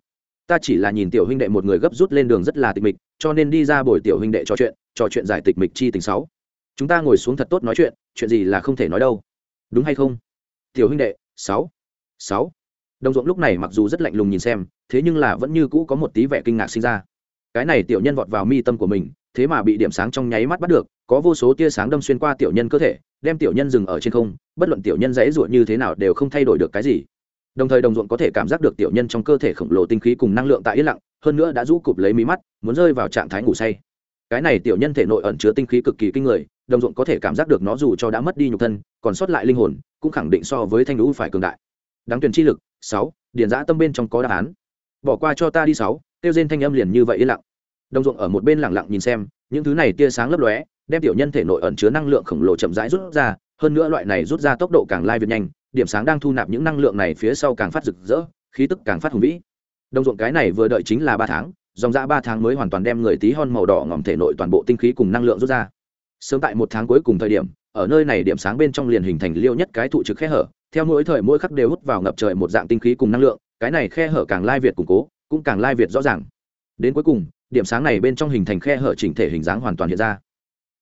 ta chỉ là nhìn tiểu huynh đệ một người gấp rút lên đường rất là tịch mịch, cho nên đi ra buổi tiểu huynh đệ trò chuyện trò chuyện giải tịch mịch chi tình sáu. Chúng ta ngồi xuống thật tốt nói chuyện chuyện gì là không thể nói đâu. Đúng hay không? Tiểu huynh đệ, sáu. Sáu. Đồng ruộng lúc này mặc dù rất lạnh lùng nhìn xem, thế nhưng là vẫn như cũ có một tí vẻ kinh ngạc sinh ra. Cái này tiểu nhân vọt vào mi tâm của mình, thế mà bị điểm sáng trong nháy mắt bắt được, có vô số tia sáng đâm xuyên qua tiểu nhân cơ thể, đem tiểu nhân dừng ở trên không, bất luận tiểu nhân dãy ruột như thế nào đều không thay đổi được cái gì đồng thời đồng ruộng có thể cảm giác được tiểu nhân trong cơ thể khổng lồ tinh khí cùng năng lượng tại yên lặng, hơn nữa đã rũ cụp lấy mí mắt, muốn rơi vào trạng thái ngủ say. Cái này tiểu nhân thể nội ẩn chứa tinh khí cực kỳ kinh người, đồng ruộng có thể cảm giác được nó dù cho đã mất đi nhục thân, còn sót lại linh hồn, cũng khẳng định so với thanh lũ phải cường đại. Đáng tuyển chi lực, sáu điền giã tâm bên trong có đáp án. Bỏ qua cho ta đi sáu tiêu diên thanh âm liền như vậy yên lặng. Đồng ruộng ở một bên lẳng lặng nhìn xem, những thứ này tia sáng lấp lóe, đem tiểu nhân thể nội ẩn chứa năng lượng khổng lồ chậm rãi rút ra, hơn nữa loại này rút ra tốc độ càng lai việt nhanh điểm sáng đang thu nạp những năng lượng này phía sau càng phát rực rỡ, khí tức càng phát hùng vĩ. Đồng ruộng cái này vừa đợi chính là ba tháng, dòng ra ba tháng mới hoàn toàn đem người tí hon màu đỏ ngòm thể nội toàn bộ tinh khí cùng năng lượng rút ra. Sớm tại một tháng cuối cùng thời điểm, ở nơi này điểm sáng bên trong liền hình thành liêu nhất cái thụ trực khe hở, theo mỗi thời mỗi khắc đều hút vào ngập trời một dạng tinh khí cùng năng lượng, cái này khe hở càng lai việt củng cố, cũng càng lai việt rõ ràng. Đến cuối cùng, điểm sáng này bên trong hình thành khe hở chỉnh thể hình dáng hoàn toàn hiện ra.